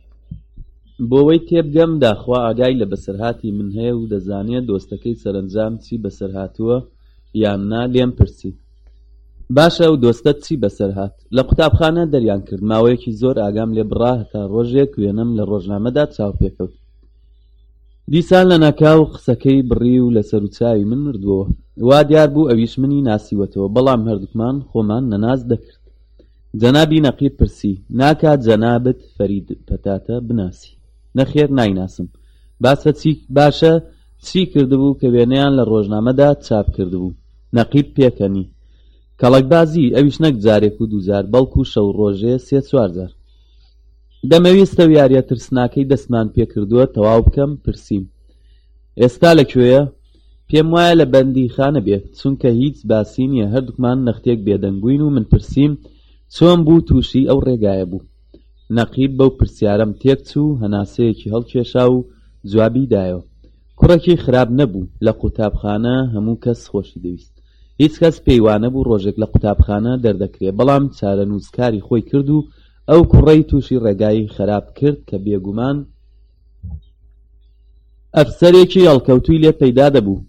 بۆوەی تێبگەم داخوا ئاگای لە بەسەرهاتی من هەیە و دەزانێ دۆستەکەی سەرەنجام چی بەسەرهاتووە یان نا لێم پرسی باشە ئەو دۆستەت چی بەسەرهات لە قوتابخانە دەریان کرد ماوەیەکی زۆر ئاگام لێ بڕا هەتا ڕۆژێک وێنەم لە ڕۆژنامەدا چاوپێکەوت دیسان لە ناکاو قسەکەی بڕی و لە سەر و چاوی من مردووە وا دیار بوو ئەویش منی ناسیوەتەوە بەڵام هەردووکمان خۆمان نەناس دەکرد جەنابی نەقیب پرسی، ناکات جەنابت فەرید پەتاتە بناسی؟ نەخێر نایناسم. باسە چی باشە چی کردبوو کە وێنەیان لە ڕۆژنامەدا چاپ کردبوو؟ نەقیب پێکەنی، کەڵەکبازی، ئەویش نەک جارێک و دووجار، بەڵکو شەو ڕۆژێ سێ چوار جار. دەمەویستەو یاریە ترسناکەی دەستمان پێکردووە تەواو بکەم، پرسیم، ئێستا لە کوێیە؟ پێم وایە لە بەندیخانە بێت چونکە هیچ باسی نییە هەردووکمان نەختێک بێدەنگبووین و من پرسیم چۆن بوو تووشی ئەو ڕێگایە بوو؟ نەقیب بەو پرسیارەم تێکچوو هەناسەیەکی هەڵکێشا و جوابی دایەوە کوڕێکی خراپ نەبوو لە قوتابخانە هەموو کەس خۆشی دەویست هیچ کەس پێی وانەبوو ڕۆژێک لە قوتابخانە دەردەکرێ بەڵام چارەنووس کاری خۆی کرد و ئەو کوڕەی تووشی ڕێگای خراپ کرد کە بێگومان ئەفسەرێکی هەڵکەوتووی لێ پەیدا دەبوو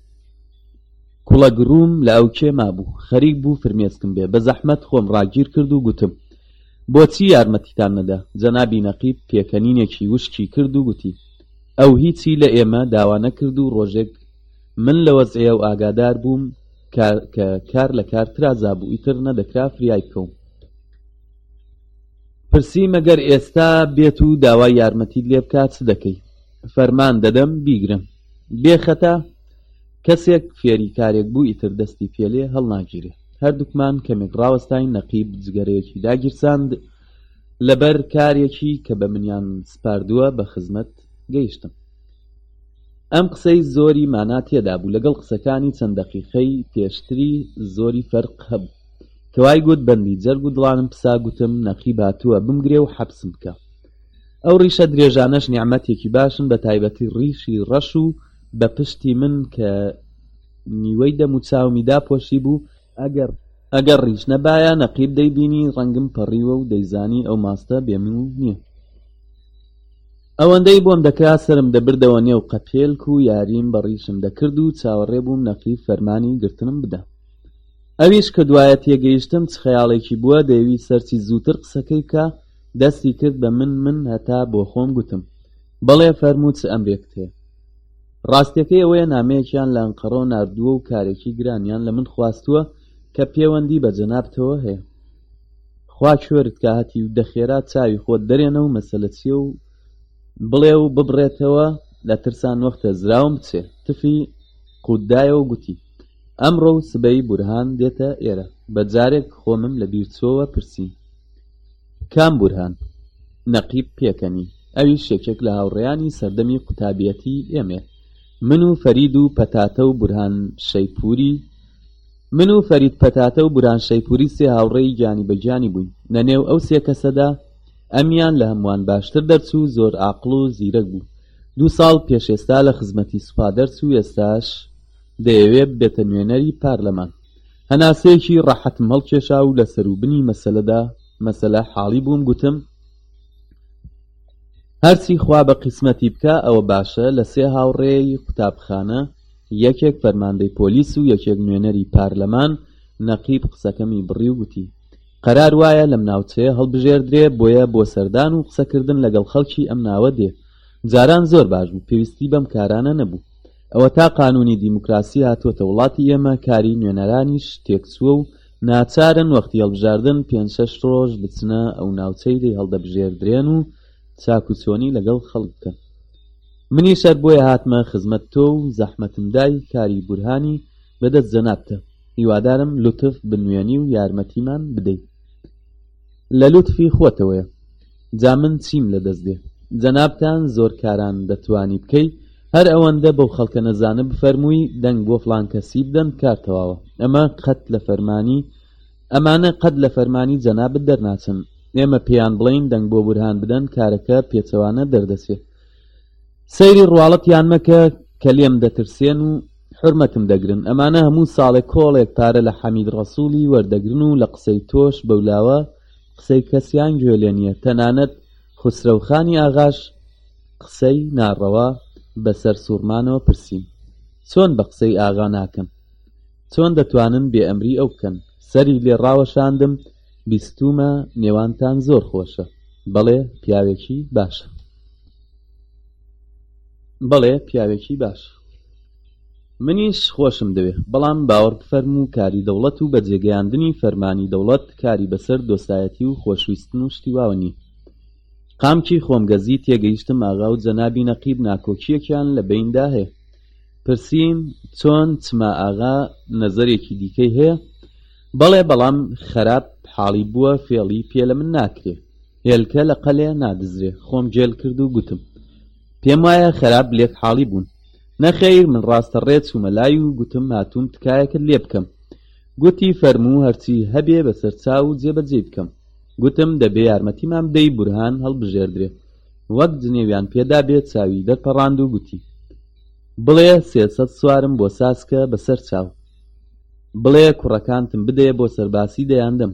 کوڵەگڕووم لە ئەوکێ مابوو خەریک بوو فرمێسکم بێ بە زەحمەت خۆم ڕاگیر کرد و گوتم بۆچی یارمەتیتان نەدا جەنابی نەقیب پێکەنینێکی وشکی کرد و گوتی ئەو هیچی لە ئێمە داوا نەکرد و ڕۆژێک من لە وەزعێ و ئاگادار بووم کە کار لە کار ترازابوو ئیتر نەدەکرا فریای بکەوم پرسی مەگەر ئێستا بێت و داوای یارمەتیت لێ بکات چ دەکەی فەرمان دەدەم بیگرم بێخەتا کەسێک فێری کارێک بوو ئیتر دەستی پێلێ هەڵناگیرێ هەردووکمان کەمێک ڕاوەستای نەقیب جگەرەیەکی داگیرساند لەبەر کارێکی کە بە منیان سپاردووە بە خزمەت گەیشتم ئەم قسەی زۆری مانا تێدا بوو لەگەڵ قسەکانی چەند دەقیقەی پێشتری زۆری فەرق هەبوو کەوای گوت بەندی جەرگ و دڵانم پسا گوتم نەقیب هاتووە بمگرێ و حەپسم بکە ئەو ڕیشە درێژانەش نیعمەتێکی باشن بە تایبەتی ڕیشی ڕەش و بە پشتی من کە نیوەی دەم و چاومی داپۆشی بوو ئەگەر ئەگەر ڕیش نەبایە نەقیب دەیبینی ڕەنگم پەڕیوە و دەیزانی ئەو ماستە بێ من و نییە ئەوەندەی بۆم دەکرا سرم دەبردەوە نێو قەپێلک و یاریم بە ڕیشم دەکرد و چاوەڕێ بووم نەقیب فەرمانی گرتنم بدە ئەویش کە دوایە تێگەیشتم چ خەیاڵێکی بووە دەیەویست سەرچی زووتر قسەکەی بکا دەستی کرد بە من من هەتا بۆخۆم گوتم بەڵێ فەرموو چ ئەمرێکت هەیە ڕاستیەکەی ئەوەیە نامەیەکیان لە ئەنقەڕەوە ناردووە و کارێکی گرانیان لە من خواستووە کە پێوەندی بە جەنابتەوە هەیە خوا کوێرت کا هەتی و دەخێرا چاوی خۆت دەرێنە و مەسەلە چیە و بڵێ و ببڕێتەوە لە ترسان وەختە زراوم بچێ تفی قوتدایەوە گوتی ئەمڕۆ و سبەی بورهان دێتە ئێرە. بە جارێک خۆمم لە بیر چۆوە پرسیم. کام بورهان؟ نەقیب پێکەنی. ئەویش یەکێک لە هاوڕێیانی سەردەمی قوتابیەتیی ئێمەیە. من و فەرید و پەتاتە و بورهان شەیپووری من و فەرید پەتاتە و بورهان شەیپووری سێ هاوڕێی گیانی بە گیانی بووین. لە نێو ئەو سێ کەسەدا ئەمیان لە هەمووان باشتر دەرچوو، زۆر عاقڵ و زیرەک بوو. دوو ساڵ پێش ئێستا لە خزمەتی سوپا دەرچوو، ئێستاش. دەیەوێ ببێتە نوێنەری پارلەمان. هەناسەیەکی ڕەحەتم هەڵکێشا و لە سەروبنی مەسەلەدا، مەسەلە حاڵی بووم، گوتم، هەرچی خوا بە قیسمەتی بکا ئەوە باشە، لە سێ هاوڕێی قوتابخانە، یەکێک فەرماندەی پۆلیس و یەکێک نوێنەری پارلەمان، نەقیب قسەکەمی بڕی و گوتی، قەرار وایە لەم ناوچەیە هەڵبژێردرێ، بۆیە بۆ سەردان و قسەکردن لەگەڵ خەڵکی ئەم ناوە دێ. جاران زۆر باش بوو، پێویستی بەم کارانە نەبوو. ئەوەتا قانونی دیموکراسی هاتووەتە وڵاتی ئێمە کاری نوێنەرانیش تێکچووە و ناچارن وەختی هەڵبژاردن پێنج شەش ڕۆژ بچنە ئەو ناوچەی لێی هەڵدەبژێردرێن و چاک و چۆنی لەگەڵ خەڵک بکەن منیش هەر بۆیە هاتمە خزمەت تۆ و زەحمەتم دای کاری بورهانی بەدەست جەنابتە هیوادارم لوتف بنوێنی و یارمەتیمان بدەیت لە لوتفی خۆتەوەیە جا من چیم لە دەست دێ جەنابتان زۆر کاران دەتوانی بکەی هەر ئەوەندە بەو خەڵکە نەزانە بفەرمووی دەنگ بۆ فڵان کەسی بدەن کار تەواوە ئەمە قەت لە فەرمانی ئەمانە قەت لە فەرمانی جەنابت دەرناچن ئێمە پێیان بڵێین دەنگ بۆ بورهان بدەن کارەکە پێچەوانە دەردەچێ سەیری ڕواڵەتیان مەکە کە لێم دەترسێن و حرمەتم دەگرن ئەمانە هەموو ساڵێک کۆڵێک پارە لە حەمید ڕەسووڵی وەردەگرن و لە قسەی تۆش بەولاوە قسەی کەسیان گوێ لێ نییە تەنانەت خوسرەوخانی ئاغاش قسەی ناڕەوا بەسەر سوورمانەوە پرسیم چۆن بە قسەی ئاغا ناکەن چۆن دەتوانن بێ ئەمری ئەو بکەن سەری لێ ڕاوەشاندم بیستومە نێوانتان زۆر خۆشە بەڵێ پیاوێکی باشە بەڵێ پیاوێکی باش منیش خۆشم دەوێ بەڵام باوەڕ بفەرموو کاری دەوڵەت و بەجێگەیاندنی فەرمانی دەوڵەت کاری بەسەر دۆستایەتی و خۆشویستن و شتی واوە نی قامکی خۆم گەزی تێگەیشتم ئاغا و جەنابی نەقیب ناکۆکییەکیان لە بەیندا هەیە پرسیم چۆن چما ئاغا نەزەرێکی دیکەی هەیە بەڵێ بەڵام خەراپ حاڵی بووە فێڵی پێ لە من ناکرێ هێلکە لە قەلێ نادزرێ خۆم گێل کرد و گوتم پێم وایە خەراپ لێک حاڵی بوون. نەخەیر من ڕاستە ڕێ چوومە لای و گوتم هاتووم تکایەکت لێ بکەم. گوتی فەرموو هەرچی هەبێ بەسەر چاو و جێ بەجێی بکەم. گوتم دەبێ یارمەتیمان بدەی بورهان هەڵبژێردرێ. وەک جنێویان پێ دابێ چاوی دەرپەڕاند و گوتی. بڵێ سێ سەد سوارم بۆ ساسکە بەسەر چاو. بڵێ کوڕەکانتم بدەیە بۆ سەرباسی دەیان دەم.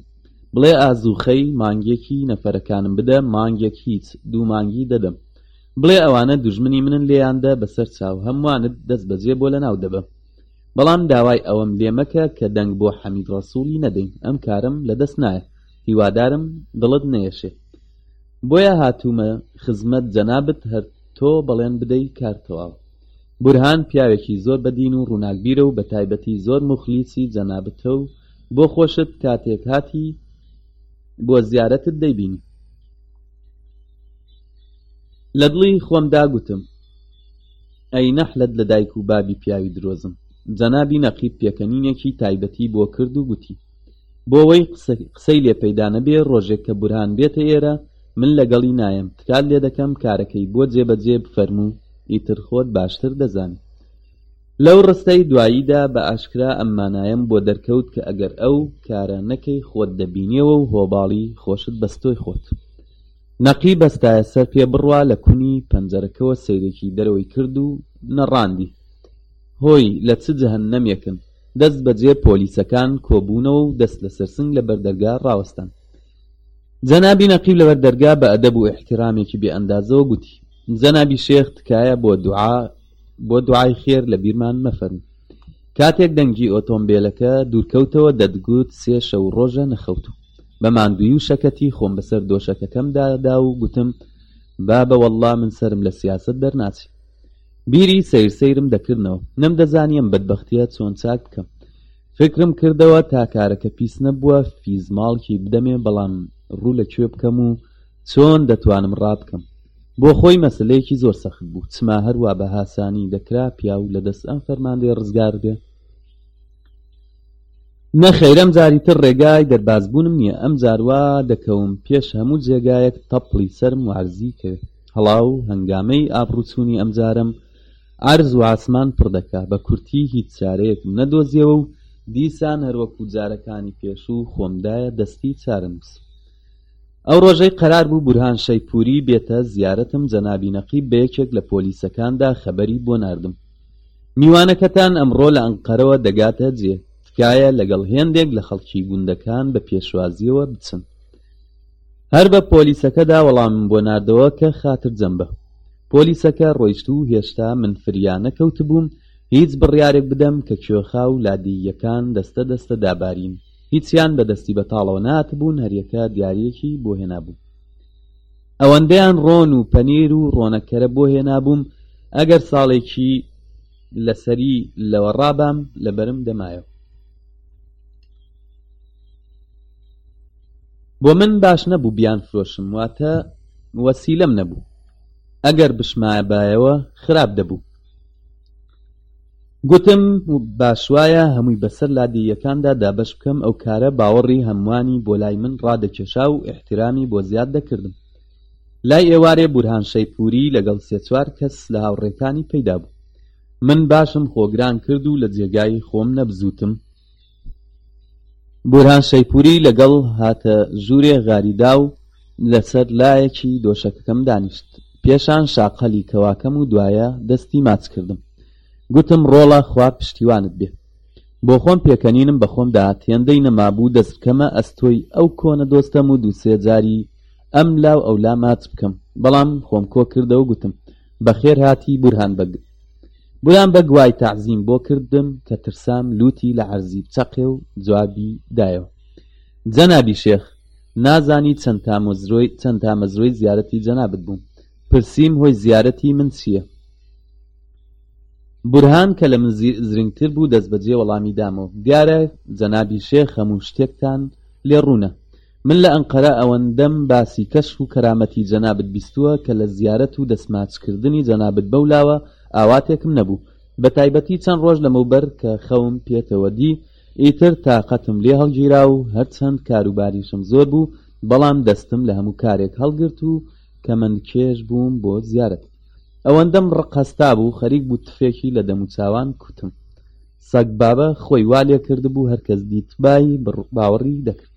بڵێ ئازووخەی مانگێکی نەفەرەکانم بدە مانگێک هیچ دوو مانگی دەدەم. بڵێ ئەوانە دوژمنی منن لێیان دە بەسەر چاو هەمووانت دەست بەجێ بۆ لە ناو دەبە بەڵام داوای ئەوەم لێ مەکە کە دەنگ بۆ حەمید ڕەسووڵی نەدەین ئەم کارم لە دەست نایە هیوادارم دڵت نەیەشێ بۆیە هاتوومە خزمەت جەنابت هەر تۆ بەڵێن بدەی کار تەواو بورهان پیاوێکی زۆر بەدین و ڕووناکبیرە و بە تایبەتی زۆر مخلیسی جەنابتە و بۆ خۆشت کاتێک هاتی بۆ زیارەتت دەیبینی لە دڵی خۆمدا گوتم ئەی نەحلت لە دایک و بابی پیاوی درۆزن جەنابی نەقیب پێکەنینێکی تایبەتی بۆ کرد و گوتی بۆوەی قسەی لێ پەیدا نەبێ ڕۆژێک کە بورهان بێتە ئێرە من لەگەڵی نایم تکات لێ دەکەم کارەکەی بۆ جێبەجێ بفەرموو ئیتر خۆت باشتر دەزانی لەو ڕستەی دواییدا بە ئاشکرا ئەم مانایەم بۆ دەرکەوت کە ئەگەر ئەو کارە نەکەی خۆت دەبینیەوە و هۆباڵی خۆشت بەستۆی خۆت نەقی بەستایە سەر پێ بڕوا لە کونی پەنجەرەکەوە سەیرێکی دەرەوەی کرد و نەڕاندی. هۆی لە چ جەهەننەمێکن. دەست بەجێ پۆلیسەکان کۆبوونەوە و دەست لە سەرسنگ لە بەر دەرگا ڕاوەستان. جەنابی نەقیب لەبەر دەرگا بە ئەدەب و ئیحتیرامێکی بێ ئەندازەوە گوتی، جەنابی شێخ تکایە بۆ دوعا بۆ دوعای خێر لە بیرمان مەفەرموو. کاتێک دەنگی ئۆتۆمبێلەکە دوورکەوتەوە دەتگوت سێ شەو و ڕۆژە نەخەوتوو. بە ماندووی و شەکەتی خۆم بەسەر دۆشەکەکەمدا دا و گوتم بابە وەڵڵا من سەرم لە سیاسەت دەرناچی بیری سیر سیرم دەکردنەوە نەم دەزانیم بەدبەختیە چۆن چاک بکەم فکرم کردەوە تا کارەکە پیس نەبووە فیزماڵکی بدەمێ بەڵام ڕوو لە کوێ بکەم و چۆن دەتوانم ڕابکەم بۆ خۆی مەسلەیەکی زۆر سەخت بوو چما هەروە بە هاسانی دەکرا پیاو لە دەست ئەم فەرماندەی ڕزگار بێ نەخیر ئەم جاری تر ڕێگای دەربازبوونم نییە ئەم جار وا دەکەوم پێش هەموو جێگایەک تەپڵی سەرم وعەرزی کرد هەڵا و هەنگامەی ئابڕووچوونی ئەم جارەم عەرز وعاسمان پڕ دەکا بە کورتی هیچ چارەیەکم نەدۆزیەوە و دیسان هەروەکوو جارەکانی پێشوو خۆم دایە دەستی چارەنووس ئەو ڕۆژەی قەرار بوو بورهان شەیپووری بێتە زیارەتم جەنابی نەقیب بە یەکێک لە پۆلیسەکاندا خەبەری بۆ ناردم میوانەکەتان ئەمڕۆ لە ئەنقەرەوە دەگاتە جێ تکایە لەگەڵ هێندێک لە خەڵکی گوندەکان بە پێشوازیەوە بچن هەر بە پۆلیسەکەدا وەڵامم بۆ ناردەوە کە خاتر جەمبە پۆلیسەکە ڕۆیشت و هێشتا من فریانە کەوت بووم هیچ بڕیارێک بدەم کە کوێخا و لادییەکان دەستە دەستە دابارین هیچیان بەدەستی بەتاڵەوە ناتبوون هەریەکە دیارەکی بۆ هێنابوو ئەوەندەیان ڕۆن و پەنیر و ڕۆنەکەرە بۆ هێنابووم ئەگەر ساڵێکی لەسەری لەوە ڕابام لە بەرم دەمایەوە بۆ من باش نەبوو بیان فرۆشم واتە وەسیلەم نەبوو ئەگەر بشمایە بایەوە خراپ دەبوو گوتم باشوایە هەمووی بەسەر لادێییەکاندا دابەش بکەم ئەو کارە باوەڕی هەمووانی بۆ لای من ڕادەکێشا و ئیحتیرامی بۆ زیاد دەکردم لای ئێوارێ بورهان شەیپووری لەگەڵ سێ چوار کەس لە هاوڕێکانی پەیدا بوو من باشم خۆگران کرد و لە جێگای خۆم نەبزووتم بورهان شەیپوری لەگەڵ هاتە ژوورێ غاریدا و لەسەر لایەکی دۆشەکەکەم دانیشت پێشان شاقەلی کەواکەم و دوایە دەستی ماچ کردم گوتم ڕۆڵە خوا پشتیوانت بێ بۆ خۆم پێکەنینم بە خۆم داات هێندەی نەمابوو دەستکەمە ئەستۆی ئەو کۆنە دۆستەم و دووسێ جاری ئەم لاو ئەو لا ماچ بکەم بەڵام خۆم کۆ کردەوە گوتم بەخێر هاتی بورهان بەگ بۆیان بە گوای تەعزیم بۆ کردم کە ترسام لووتی لە عەرزی بچەقێ و جوابی دایەوە جەنابی شێخ نازانی چەند تامەزرۆی چەند تامەزرۆی زیارەتی جەنابت بووم پرسیم هۆی زیارەتی من چییە بورهان کە لە من زرنگتر بوو دەستبەجێ وەڵامی دامەوە دیارە جەنابی شێخ هەموو شتێکتان لێ ڕوونە من لە ئەنقەرە ئەوەندەم باسی کەشف و کەرامەتی جەنابت بیستووە کە لە زیارەت و دەسماچکردنی جەنابت بەو لاوە ئاواتێکم نەبوو بە تایبەتی چەند ڕۆژ لەمەوبەر کە خەوم پێتەوە دی ئیتر تاقەتم لێ هەڵگیرا و هەرچەند کاروباریشم زۆر بوو بەڵام دەستم لە هەموو کارێک هەڵگرت و کەمەند کێش بووم بۆ زیارەتت ئەوەندەم ڕق هەستابوو خەریک بوو تفێکی لە دەموچاوان کوتم. سەگبابە خۆی وا لێ کردبوو هەر کەس دیتبای باوەڕی دەکرد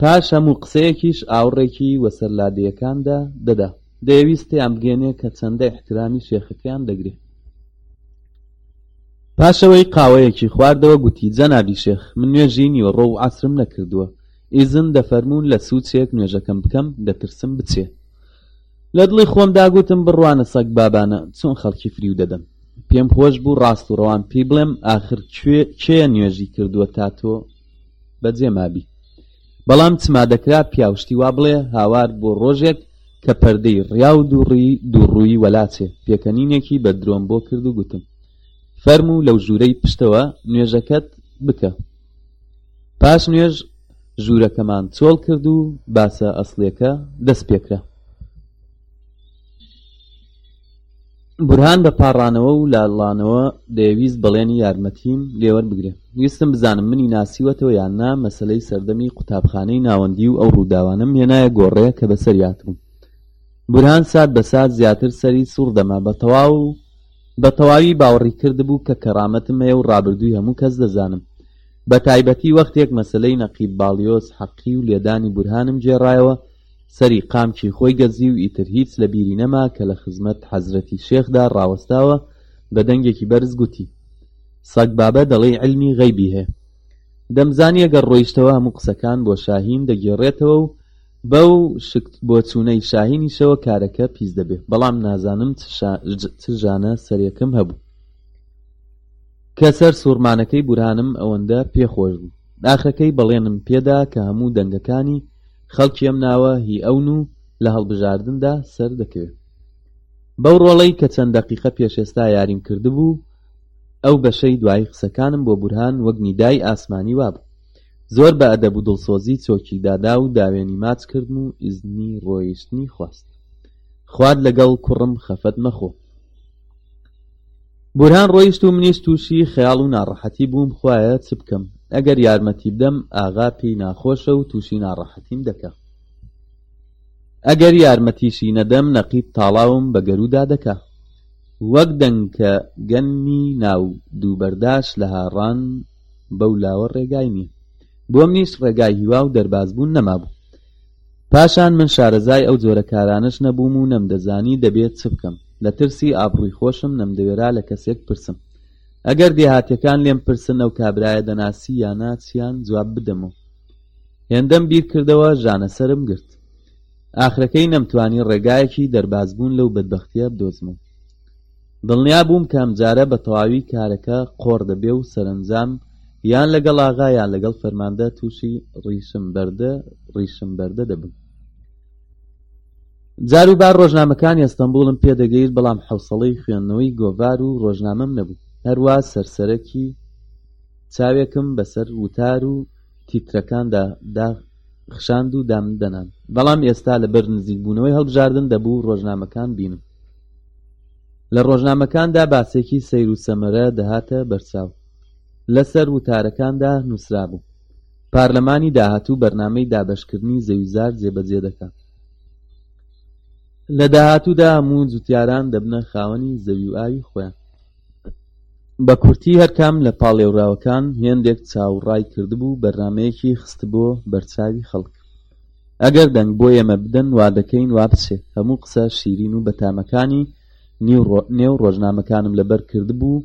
پاش هەموو قسەیەکیش ئاوڕێکی وەسەر لادێیەکاندا دەدا دەیەویست پێیان بگەێنێ کە چەندە احترامی شێخەکەیان دەگرێ پاشەوەی قاوەیەکی خواردەوە گوتی جەنابی شێخ من نوێژی نیوەڕۆ و عەسرم نەکردووە ئیزن دەفەرموون لە سوچێک نوێژەکەم بکەم دەترسم بچێ لە دڵی خۆمدا گوتم بڕوانە سەگبابانە چۆن خەڵکی فریو دەدەن پێم خۆش بوو ڕاست و ڕەوان پێی بڵێم ئاخر کوێ کێیە نوێژی کردووە تا تۆ بەجێ مابی بەڵام چما دەکرا پیاوشتی وا بڵێ هاوار بۆ ڕۆژێک کە پەردەی ڕیا و دووڕی دووڕووی وەلاچێ پێکەنینێکی بە درۆم بۆ کرد و گوتم فەرموو لەو ژوورەی پشتەوە نوێژەکەت بکە پاش نوێژ ژوورەکەمان چۆڵ کرد و باسە ئەسڵیەکە دەست پێکرا بورهان بە پاڕانەوە و لاڵانەوە دەیەویست بەڵێنی یارمەتیم لێوەر بگرێ ویستم بزانم منی ناسیوەتەوە یان نا مەسلەی سەردەمی قوتابخانەی ناوەندی و ئەو ڕووداوانم هێنایە گۆڕێ کە بەسەریاتبووم بورهان سات بە سات زیاتر سەری سوڕ دەما بە تەواو بە تەواوی باوەڕی کردبوو کە کەرامەتم هەیە و ڕابردووی هەموو کەس دەزانم، بە تایبەتی وەختێک مەسەلەی نەقیب باڵیۆز حەقی و لێدانی بورهانم گێڕایەوە، سەری قامکی خۆی گەزی و ئیتر هیچ لە بیری نەما کە لە خزمەت حەزرەتی شێخدا ڕاوەستاوە، بە دەنگێکی بەرز گوتی، سەگبابە دەڵێی عیلمی غەیبی هەیە! دەمزانی ئەگەر ڕۆیشتەوە هەموو قسەکان بۆ شاهین دەگێڕێتەوە و بەو شکت بۆچوونەی شاهینیشەوە کارەکە پیس دەبێ بەڵام نازانم چ ژانە سەرێکم هەبوو کە سەر سوورمانەکەی بورهانم ئەوەندە پێخۆش بوو ناخەکەی بەڵێنم پێدا کە هەموو دەنگەکانی خەڵکی ئەم ناوە هی ئەون و لە هەڵبژاردندا سەر دەکەوێت بەو ڕۆڵەی کە چەند دەقیقە پێشێستا یاریم کردبوو ئەو بەشەی دوایی قسەکانم بۆ بورهان وەک نیدای ئاسمانی وابوو زۆر بە ئەدەب و دڵسۆزی چۆکی دادا و داوێنی ماچ کردم و ئیزنی ڕۆیشتنی خواست. خوات لەگەڵ کوڕم خەفەت مەخۆ. بورهان ڕۆیشت و منیش تووشی خەیاڵ و ناڕەحەتی بووم خوایە چ بکەم؟ ئەگەر یارمەتی بدەم ئاغا پێی ناخۆشە و تووشی ناڕەحەتیم دەکا. ئەگەر یارمەتیشی نەدەم نەقیب تاڵاوم بە گەروودا دەکا. وەک دەنکە گەنمی ناو دوو بەرداش لە هاڕان بەو لاوە ڕێگای نییە بۆ منیش ڕێگای هیوا و دەربازبوون نەمابوو پاشان من شارەزای ئەو جۆرە کارانەش نەبووم و نەمدەزانی دەبێت چ بکەم لە ترسی ئابڕووی خۆشم نەمدەوێرا لە کەسێک پرسم ئەگەر دێهاتیەکان لێم پرسن ئەو کابرایە دەناسی یا ناچیان جواب بدەم و هێندەم بیر کردەوە ژانە سرم گرت ئاخرەکەی نەمتوانی ڕێگایەکی دەربازبوون لەو بەدبختیە بدۆزمەوە دڵنیا بووم کە ئەمجارە بە تەواوی کارەکە قۆڕ دەبێ و سەرەنجام یان لەگەڵ ئاغا یان لەگەڵ فەرماندە تووشی ڕیشم بەردە ڕیشم بەردە دەبم. جاروبار ڕۆژنامەکانی ئەستەمبوڵم پێ دەگەیشت بەڵام حەوسەڵەی خوێندنەوەی گۆڤار و ڕۆژنامەم نەبوو هەروا سەرسەرەکی چاوێکم بەسەر وتار و تیترەکاندا دا خشاند و دامدەنان بەڵام ئێستا لەبەر نزیکبوونەوەی هەڵبژاردن دەبوو ڕۆژنامەکان بینم لە ڕۆژنامەکاندا باسێکی سەیر و سەمەرە دەهاتە بەرچاو لەسەر وتارەکاندا نووسرابوو پارلەمانی داهاتوو بەرنمەی دابشکردنی زەویزار جێبەجێ دەکات لە داهاتوودا هەموو جوتیاران دەبنە خاوەنی زەوی و ئاوی خۆیان بە کورتی هەرکام لە پاڵێوراوەکان هێندێک چاوڕای کردبوو بەرنامەیەکی خستبۆ بەرچاوی خەڵک ئەگەر دەنگ بۆ ئێمە بدەن وادەکەین وابچێ هەموو قسە شیرین و بەتامەکانی نێو ڕۆژنامەکانم لەبەر کردبوو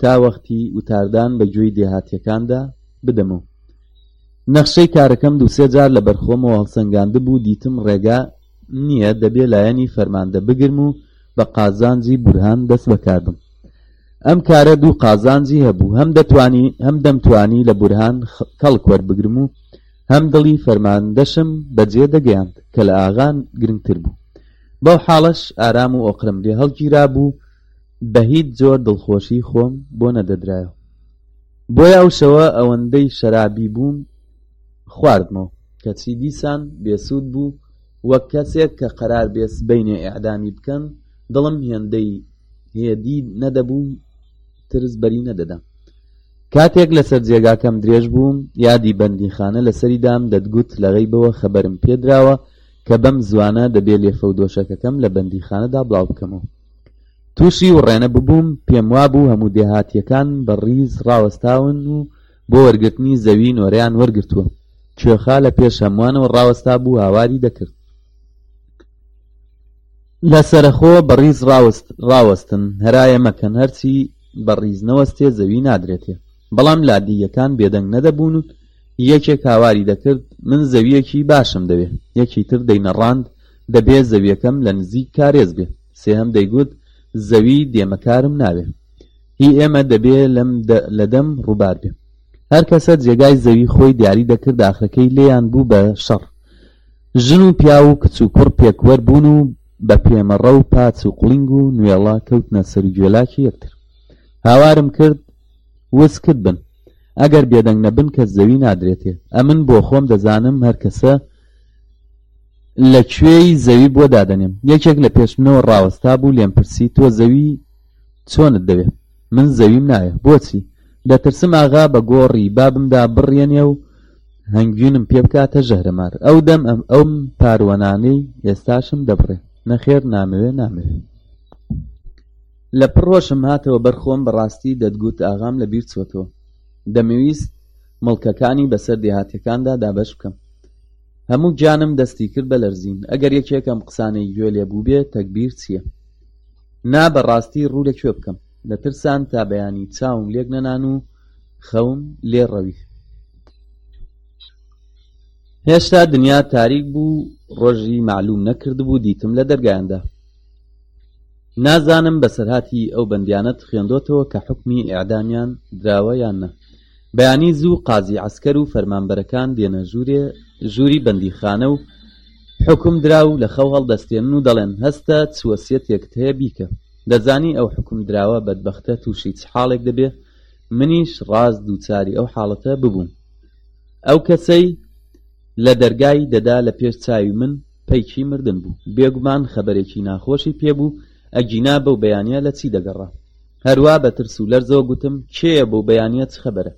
تا وەختی وتاردان بە گوێی دێهاتیەکاندا بدەمەوە نەخشەی کارەکەم دووسێ جار لە بەرخۆمەوە هەڵسەنگاندبوو دیتم ڕێگا نییە دەبێ لایەنی فەرماندە بگرم و بە قازانجی بورهان دەست بەکاربم ئەم کارە دوو قازانجی هەبوو هەم دەتوانی هەم دەمتوانی لە بورهان کەڵک وەربگرم و هەم دڵی فەرماندەشم بەجێ دەگەیاند کە لە ئاغان گرنگتر بوو بەو حاڵەش ئارام و ئۆقرم لێ هەڵگیرا بوو بە هیچ جۆر دڵخۆشی خۆم بۆ نەدەدرایەوە بۆیە ئەو شەوە ئەوەندەی شەرابی بووم خواردمەوە کەچی دیسان بێسوود بوو وەک کەسێک کە قەرار بێ سبەینێ ئێعدامی بکەن دڵم هێندەی هێدی نەدەبوو ترس بەری نەدەدەم کاتێک لەسەر جێگاکەم درێژ بووم یادی بەندیخانە لەسەریدام دەتگوت لەغەی بەوە خەبەرم پێدراوە کە بەم زوانە دەبێ لێفە و دۆشەکەکەم لە بەندیخانەدا بڵاو بکەمەوە تووشی وڕێنە ببووم پێم وابوو هەموو دێهاتیەکان بە ڕیز ڕاوەستاون و بۆ وەرگرتنی زەوی نۆرەیان وەرگرتووە کوێخا لە پێش هەمووانەوە ڕاوەستا بوو هاواری دەکرد لە سەرخۆ بەڕیز ڕاوست ڕاوەستن هەرایە مەکەن هەرچی بەڕیز نەوەستێ زەوی نادرێتێ بەڵام لادییەکان بێدەنگ نەدەبوون و یەکێک هاواری دەکرد من زەویەکی باشم دەوێ یەکی تر دەینەڕاند دەبێ زەویەکەم لە نزیک کارێز بێ سێهەم دەیگوت زەوی دێمەکارم ناوێ هی ئێمە دەبێ لەم لە دەم ڕووبار بێ هەر کەسە جێگای زەوی خۆی دیاری دەکرد داخەکەی لێیان بوو بە شەڕ ژن و پیاو و کچ و کوڕ پێکوەر بوون و بە پێمەڕە و پاچ و قڵنگ و نوێڵە کەوتنە سەر و گوێلاکی یەکتر هاوارم کرد وسکت بن ئەگەر بێدەنگ نەبن کە زەوی نادرێتێ ئەمن بۆ خۆم دەزانم هەر کەسە لە کوێی زەوی بۆ دادەنێم یەکێک لە پێشمنەوە ڕاوەستا بوو لێم پرسی تۆ زەوی چۆنت دەوێ من زەویم ناوێ بۆچی دەترسم ئاغا بە گۆڕی بابمدا بڕێنێ و هەنگوینم پێ بکاتە ژەهرەمار ئەو دەم ئەم ئەوم پاروەنانەی ئێستاشم دەبڕێ نەخێر نامەوێ نامەوێ لە پڕۆشم هاتەوە بەرخۆم بەڕاستی دەتگوت ئاغام لە بیر چۆتەوە دەمەویست مڵکەکانی بەسەر دێهاتەکاندا دابش بکەم هەموو گیانم دەستی کرد بە لەرزین ئەگەر یەکێکم قسانەی گوێ لێ بووبێ تەکبیر چییە نا بەڕاستی ڕوو لە کوێ بکەم لە ترسان تا بەیانی چاوم لێک نەنان و خەوم لێ ڕەوی هێشتا دنیا تاریک بوو ڕۆژی معلوم نەکردبوو دیتم لە دەرگایاندا نازانم بەسەرهاتی ئەو بەندیانەت خوێندۆتەوە کە حکمی ئەعدامیان دراوە یان نە بەیانی زوو قازی عەسکەر و فەرمانبەرەکان دێنە ژوورێ ژووری بەندیخانە و حوکم دراو لە خەو هەڵدەستێنن و دەڵێن هەستە چ وەسیەتێکت هەیە بیکە دەزانی ئەو حوکم دراوە بەدبەختە تووشی چ حاڵێک دەبێ منیش ڕاست دووچاری ئەو حاڵەتە ببووم ئەو کەسەی لە دەرگای دەدا لە پێش چاوی من پەیکی مردن بوو بێگومان خەبەرێکی ناخۆشی پێبوو ئەگینا بەو بەیانە لە چی دەگەڕا هەروا بە ترس و لەرزەوە گوتم، کێیە بۆ بەیانییە چ خەبەرە؟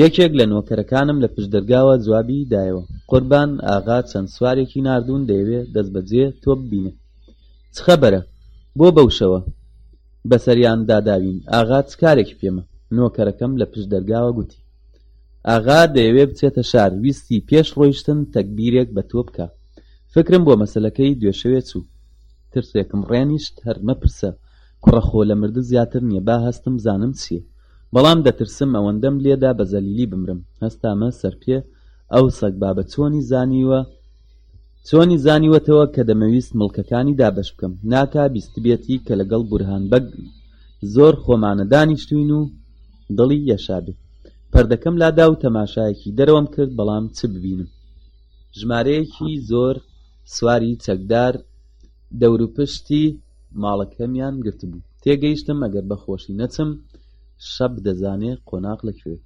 یەکێک لە نۆکەرەکانم لە پشت دەرگاوە جوابی دایەوە، قوربان ئاغا چەند سوارێکی ناردوون دەیەوێ دەستبەجێ تۆ ببینێ. چ خەبەرە؟ بۆ بەو شەوە بەسەریان داداوین؟ ئاغا چ کارێکی پێمە؟ نۆکەرەکەم لە پشت دەرگاوە گوتی. ئاغا دەیەوێ بچێتە شار، ویستی پێش ڕۆیشتن تەگبیرێک بە تۆ بکا. فکرم بۆ مەسەلەکەی دوێشەوێ چوو. ترسێکم ڕێنیشت، هەر مەپرسە. کوڕە خۆ لە مردن زیاتر نیە با هەستم بزانم چیە بەڵام دەترسم ئەوەندەم لێدا بە زەلیلی بمرم هەستامە سەرپێ ئەو سەگ بابە چۆنی زانیوە چۆنی زانیوەتەوە کە دەمەویست مڵکەکانی دابەش بکەم ناکا بیستبێتی کە لەگەڵ بورهان بەگ زۆر خۆمانە دانیشتوین و دڵی یەشابێ پەردەکەم لادا و تەماشایەکی دەرەوەم کرد بەڵام چ ببینم ژمارەیەکی زۆر سواری چەکدار دەوروپشتی ماڵەکەمیان گرتبوو تێگەیشتم ئەگەر بەخۆشی نەچم شەب دەزانێ قۆناغ لەکوێ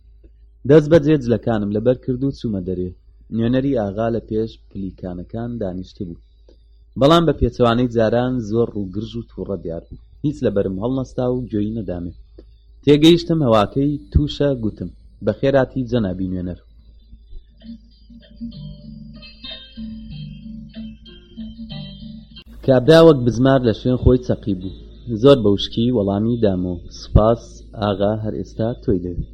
دەست بەجێ جلەکانم لەبەر کرد و چوومە دەرێ نوێنەری ئاغا لە پێش پلیکانەکان دانیشتبوو بەڵام بە پێچەوانەی جاران زۆر ڕووگرژ و تووڕە دیار بوو هیچ لەبەرم هەڵنەستا و گوێی نەدامێ تێگەیشتم هەواکەی تووشە گوتم بەخێراتی جەنابی نوێنەر کابرا وەک بزمار لە شوێن خۆی چەقی بوو زۆر بە وشکی وەڵامی دامەوە سوپاس ئاغا هەر ئێستا تۆی دەوێت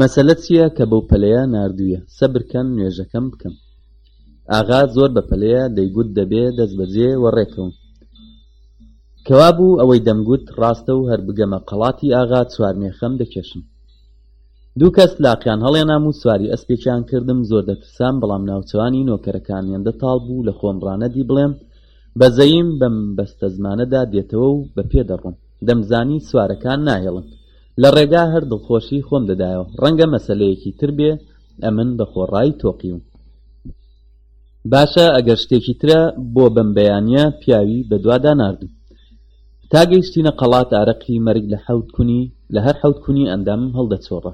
مەسەلە چییە کە بەو پەلەیە نردویە سەبرکەن نوێژەکەم بکەم ئاغا زۆر بە پەلەیە دەیگوت دەبێ دەست بەجێ وەڕێکەون کەوا بوو ئەوەی دەمگوت ڕاستە و هەر بگەمە قەڵاتی ئاغا چوارمێخەم دەکێشم دوو کەس لاقیان هەڵێنام و سواری ئەسپێکیان کردم زۆر دەترسام بەڵام ناوچەوانی نۆکەرەکان هێندە تاڵ بوو لە خۆم ڕانەدی بڵێم بەزەییم بەم بەستەزمانەدا دێتەوە و بە پێ دەڕۆم دەمزانی سوارەکان ناهێڵن لە ڕێگا هەر دڵخۆشی خۆم دەدایەوە ڕەنگە مەسەلەیەکی تر بێ ئەمن بە خۆڕایی تۆقیوم باشە ئەگەر شتێکی ترە بۆ بەم بەیانە پیاوی بەدوادا ناردم تا گەیشتینە قەڵات ئارەقی مەرگ لە حەوت کونی لە هەر حەوت کونی ئەندامم هەڵدەچۆڕا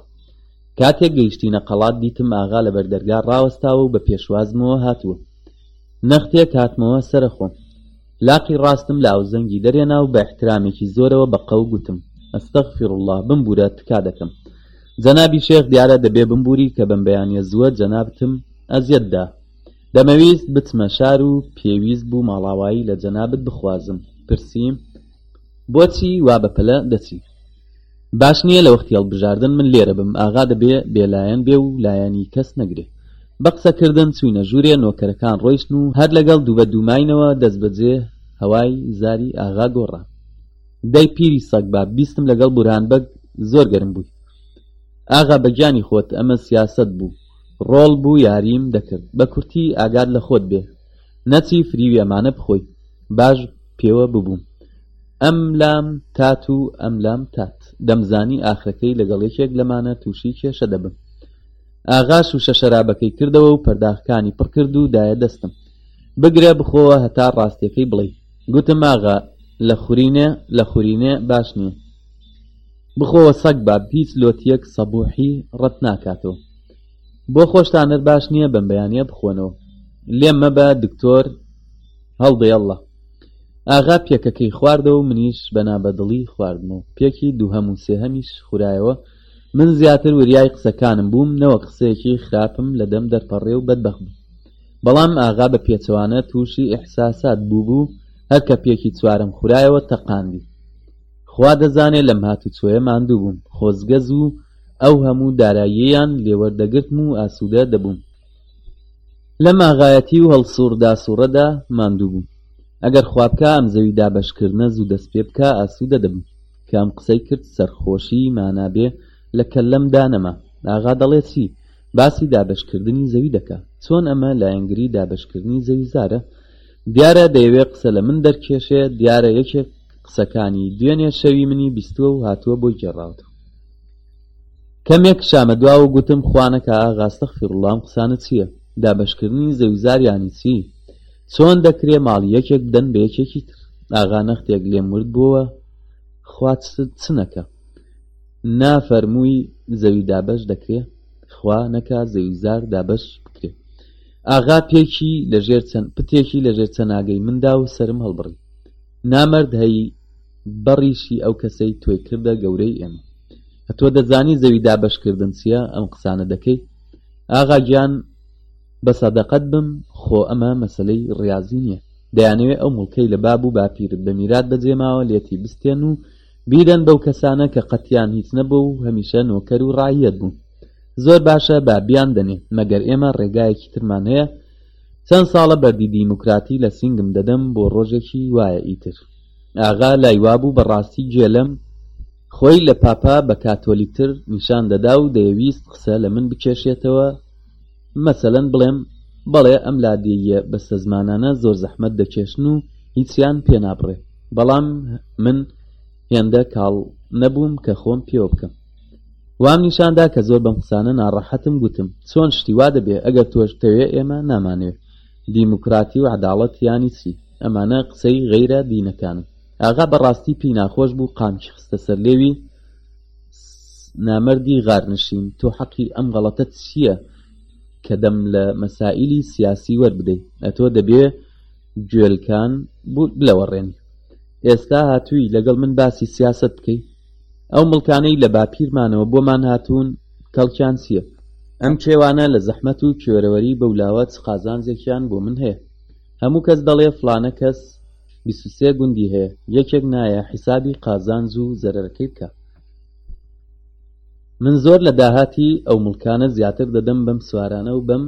کاتێک گەیشتینە قەڵات دیتم ئاغا لە بەر دەرگا ڕاوەستاوە و بە پێشوازمەوە هاتووە نەختێک هاتمەوە سەرە خۆم لاقی ڕاستم لە ئاوزەنگی دەرێنا و بە احترامێکی زۆرەوە بە قەو گوتم استغفر اللە بمبورە تکا دەکەم جەنابی شێخ دیارە دەبێ بمبوری کە بەم بەیانیە زووە جەنابتم ئەزیەت دا دەمەویست بچمە شار و پێویست بوو ماڵاوایی لە جەنابت بخوازم پرسیم بۆچی وا بەپەلە دەچی باش نییە لە وەختی هەڵبژاردن من لێرە بم ئاغا دەبێ بێلایەن بێ و لایەنی کەس نەگرێ بە قسەکردن چوینە ژوورێ نۆکەرەکان ڕۆیشتن و هەر لەگەڵ دووبە دووماینەوە دەست بەجێ هەوای زاری ئاغا گۆڕا دەی پیری سەگ باب بیستم لەگەڵ بورهان بەگ زۆر گەرم بووی ئاغا بە گیانی خۆت ئەمە سیاسەت بوو ڕۆڵ بوو یاریم دەکرد بە کورتی ئاگات لە خۆت بێ نەچی فریوی ئەمانە بخۆی باش پێوە ببووم ئەم لام تات و ئەم لام تات دەمزانی ئاخرەکەی لەگەڵ یەکێک لەمانە تووشی کێشە دەبم ئاغاش و شەشەرابەکەی کردەوە و پەرداخکانی پڕ کرد و دایە دەستم بگرە بخۆوە هەتا ڕاستیەکەی بڵێ گوتم ئاغا لە خورینێ لە خورینێ باش نییە بخۆوە سەگ باب هیچ لۆتیەک سەبوحی ڕەت ناکاتەوە بۆ خۆشتانر باش نییە بەم بەیانە بخۆنەوە لێم مەبە دکتۆر هەڵدەی اللە ئاغا پێکەکەی خواردەوە و منیش بەنا بەدڵی خواردمەوە پێکی دووهەم و سێهەمیش خورایەوە من زیاتر وریای قسەکانم بووم نەوە قسەیەکی خراپم لە دەم دەرپەڕێ و بەدبەخ بوو بەڵام ئاغا بە پێچەوانە تووشی ئیحساسات بوو بوو هەر کە پێکی چوارم خورایەوە تەقاندی خوا دەزانێ لەم هاتوچۆیە ماندوو بووم، خۆزگە زوو ئەو هەموو داراییەیان لێوەردەگرتم و ئاسوودە دەبووم. لەم ئاغایەتی و هەڵسووڕداسووڕەدا ماندوو بووم. ئەگەر خوابکا ئەم زەوی دابەشکردنە زوو دەستپێبکا ئاسوودە دەبم. کە ئەم قسەی کرد سەرخۆشی مانابێ لە کەللەمدا نەما. ئاغا دەڵێ چی؟ باسی دابەشکردنی زەوی دەکا. چۆن ئەمە لایەنگری دابەشکردنی زەویزارە؟ دیارە دەیەوێ قسە لە من دەرکێشێ، دیارە یەکێک. قسەکانی دوێنێ شەوی منی بیستووە و هاتووە بۆی گێڕاوەتەوە کەمێک کشامە دواوە و گوتم خوانەکا ئاغا ستەغفیرڵڵا ئەم قسانە چییە دابەشکردنی زەویوزار یانی چی چۆن دەکرێ ماڵی یەکێک بدەن بە یەکێکی تر ئاغا نەختێک لێم ورد بووە خوا چ نەکا نافەرمووی زەوی دابەش دەکرێ خوا نەکا زەویوزار دابەش بکرێ ئاغا پێکی لەژێر چەند پتێکی لەژێر چەناگەی مندا و سەرم هەڵبڕی نامەرد هەی بەڕیشی ئەو کەسەی تۆی کردە گەورەی ئێمە ئەتۆ دەزانی زەوی دابەشکردن چییە ئەم قسانە دەکەی ئاغا گیان بە سەدەقەت بم خۆ ئەمە مەسلەی ڕاضی نییە دەیانەوێت ئەو مڵکەی لە باب و باپیرت بە میرات بەجێماوە لێتی بستێن و بیدەن بەو کەسانە کە قەتیان هیچ نەبوو و هەمیشە نۆکەر و ڕایەت بوون زۆر باشە با بیان دەنێ مەگەر ئێمە ڕێگایەکی ترمان هەیە چەند ساڵە بەردی دیموکراتی لە سینگم دەدەم بۆ ڕۆژێکی وایە ئیتر ئاغا لای وابوو بەڕاستی گوێ لەم خۆی لە پاپا بە کاتۆلیکتر نیشان دەدا و دەیەویست قسە لە من بکێشێتەوە مەسەلەن بڵێم بەڵێ ئەم لادێیە بەستەزمانانە زۆر زەحمەت دەکێشن و هیچیان پێنابڕێ بەڵام من هێندە کاڵ نەبووم کە خۆم پێوە بکەم وام نیشاندا کە زۆر بەم قسانە ناڕەحەتم گوتم چۆن شتی وا دەبێ ئەگەر تۆش بتەوێ ئێمە نامانەوێ دیموکراتی و عەداڵەت یانی چی ئەمانە قسەی غەیرە دینەکانن ئاغا بەڕاستی پێی ناخۆش بوو قامکی خستە سەر لێوی نامەردی غارنشین تۆ حەقی ئەم غەڵەتە چییە کە دەم لە مەسائیلی سیاسی وەربدەیت ئەتۆ دەبێ گوێلکان بوو بلەوەڕێنی ئێستا هاتووی لەگەڵ من باسی سیاست بکەیت ئەو مڵکانەی لە باپیرمانەوە بۆمان هاتوون کەڵکیان چییە؟ ئەم کێوانە لە زەحمەت و کوێرەوەری بەولاوە چ قازانجێکیان بۆ من هەیە؟ هەموو کەس دەڵێ فڵانە کەس بیست و سێ گوندی هەیە، یەکێک نایە حیسابی قازانج و زەرەرەکەی بکا. من زۆر لە داهاتی ئەو مڵکانە زیاتر دەدەم بەم سوارانە و بەم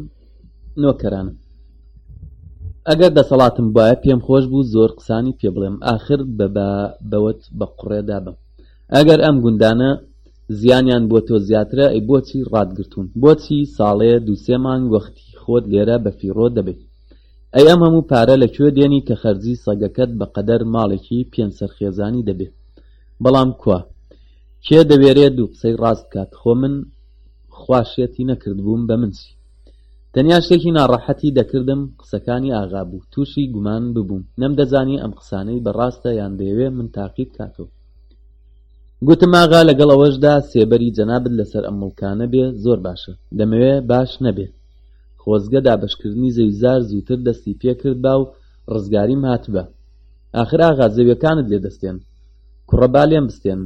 نۆکەرانم ئەگەر دەسەڵاتم بایە پێم خۆش بوو زۆر قسانی پێ بڵێم ئاخر بە بەوت بە قڕێدا بم ئەگەر ئەم گوندانە زیانیان بۆ تۆ زیاترە ئەی بۆچی ڕاتگرتوون بۆچی ساڵێ دووسێ مانگ وەختی خۆت لێرە بە فیڕۆ دەبێت ئەی ئەم هەموو پارە لە کوێ دێنی کە خەرجی سەگەکەت بە قەدەر ماڵێکی پێنج سەرخێزانی دەبێت بەڵام کوا کێ دەوێرێت دوو قسەی ڕاست بکات خۆ من خواشیەتی نەکردبووم بە من چی تەنیا شتێکی ناڕەحەتی دەکردم قسەکانی ئاغا بوو تووشی گومان ببووم نەمدەزانی ئەم قسانەی بەڕاستە یان دەیەوێ من تاقی بکاتەوە گوتم ئاغا لەگەڵ ئەوەشدا سێبەری جەنابت لەسەر ئەم مڵکانە بێ زۆر باشە دەمەوێ باش نەبێ خۆزگە دابشکردنی زەویزار زووتر دەستی پێکرد با و ڕزگاریم هاتبە ئاخر ئاغا زەویەکانت لێ دەستێن کوڕە با لێم بستێن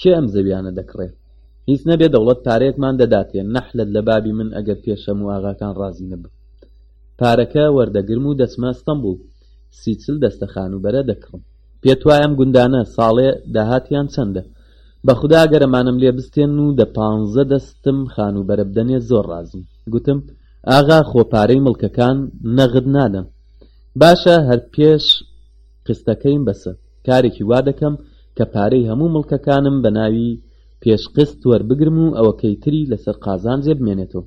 کێ ئەم زەویانە دەکڕێ هیچ نەبێ دەوڵەت پارەیەکمان دەداتێ نەحلت لە بابی من ئەگەر پێشەم و ئاغاکان ڕازی نەبوو پارەکە وەردەگرم و دەچمە ئەستەمبوو سیچل دەستە خانوبەرە دەکڕم پێت وایەم گوندانە ساڵێ داهاتیان چەندە بەخدا گەرەمانم لێ بستێن و دە پانزە دەستم خانوبەرە بدەنێ زۆر ڕازم گوتم ئاغا خۆپارەی مڵکەکان نەغت نادەم باشە هەر پێش قستەکەیم بەسە کارێکی وا دەکەم کە پارەی هەموو مڵکەکانم بە ناوی پێش قست وەربگرم و ئەوەکەی تری لەسەر قازانجێ بمێنێتەوە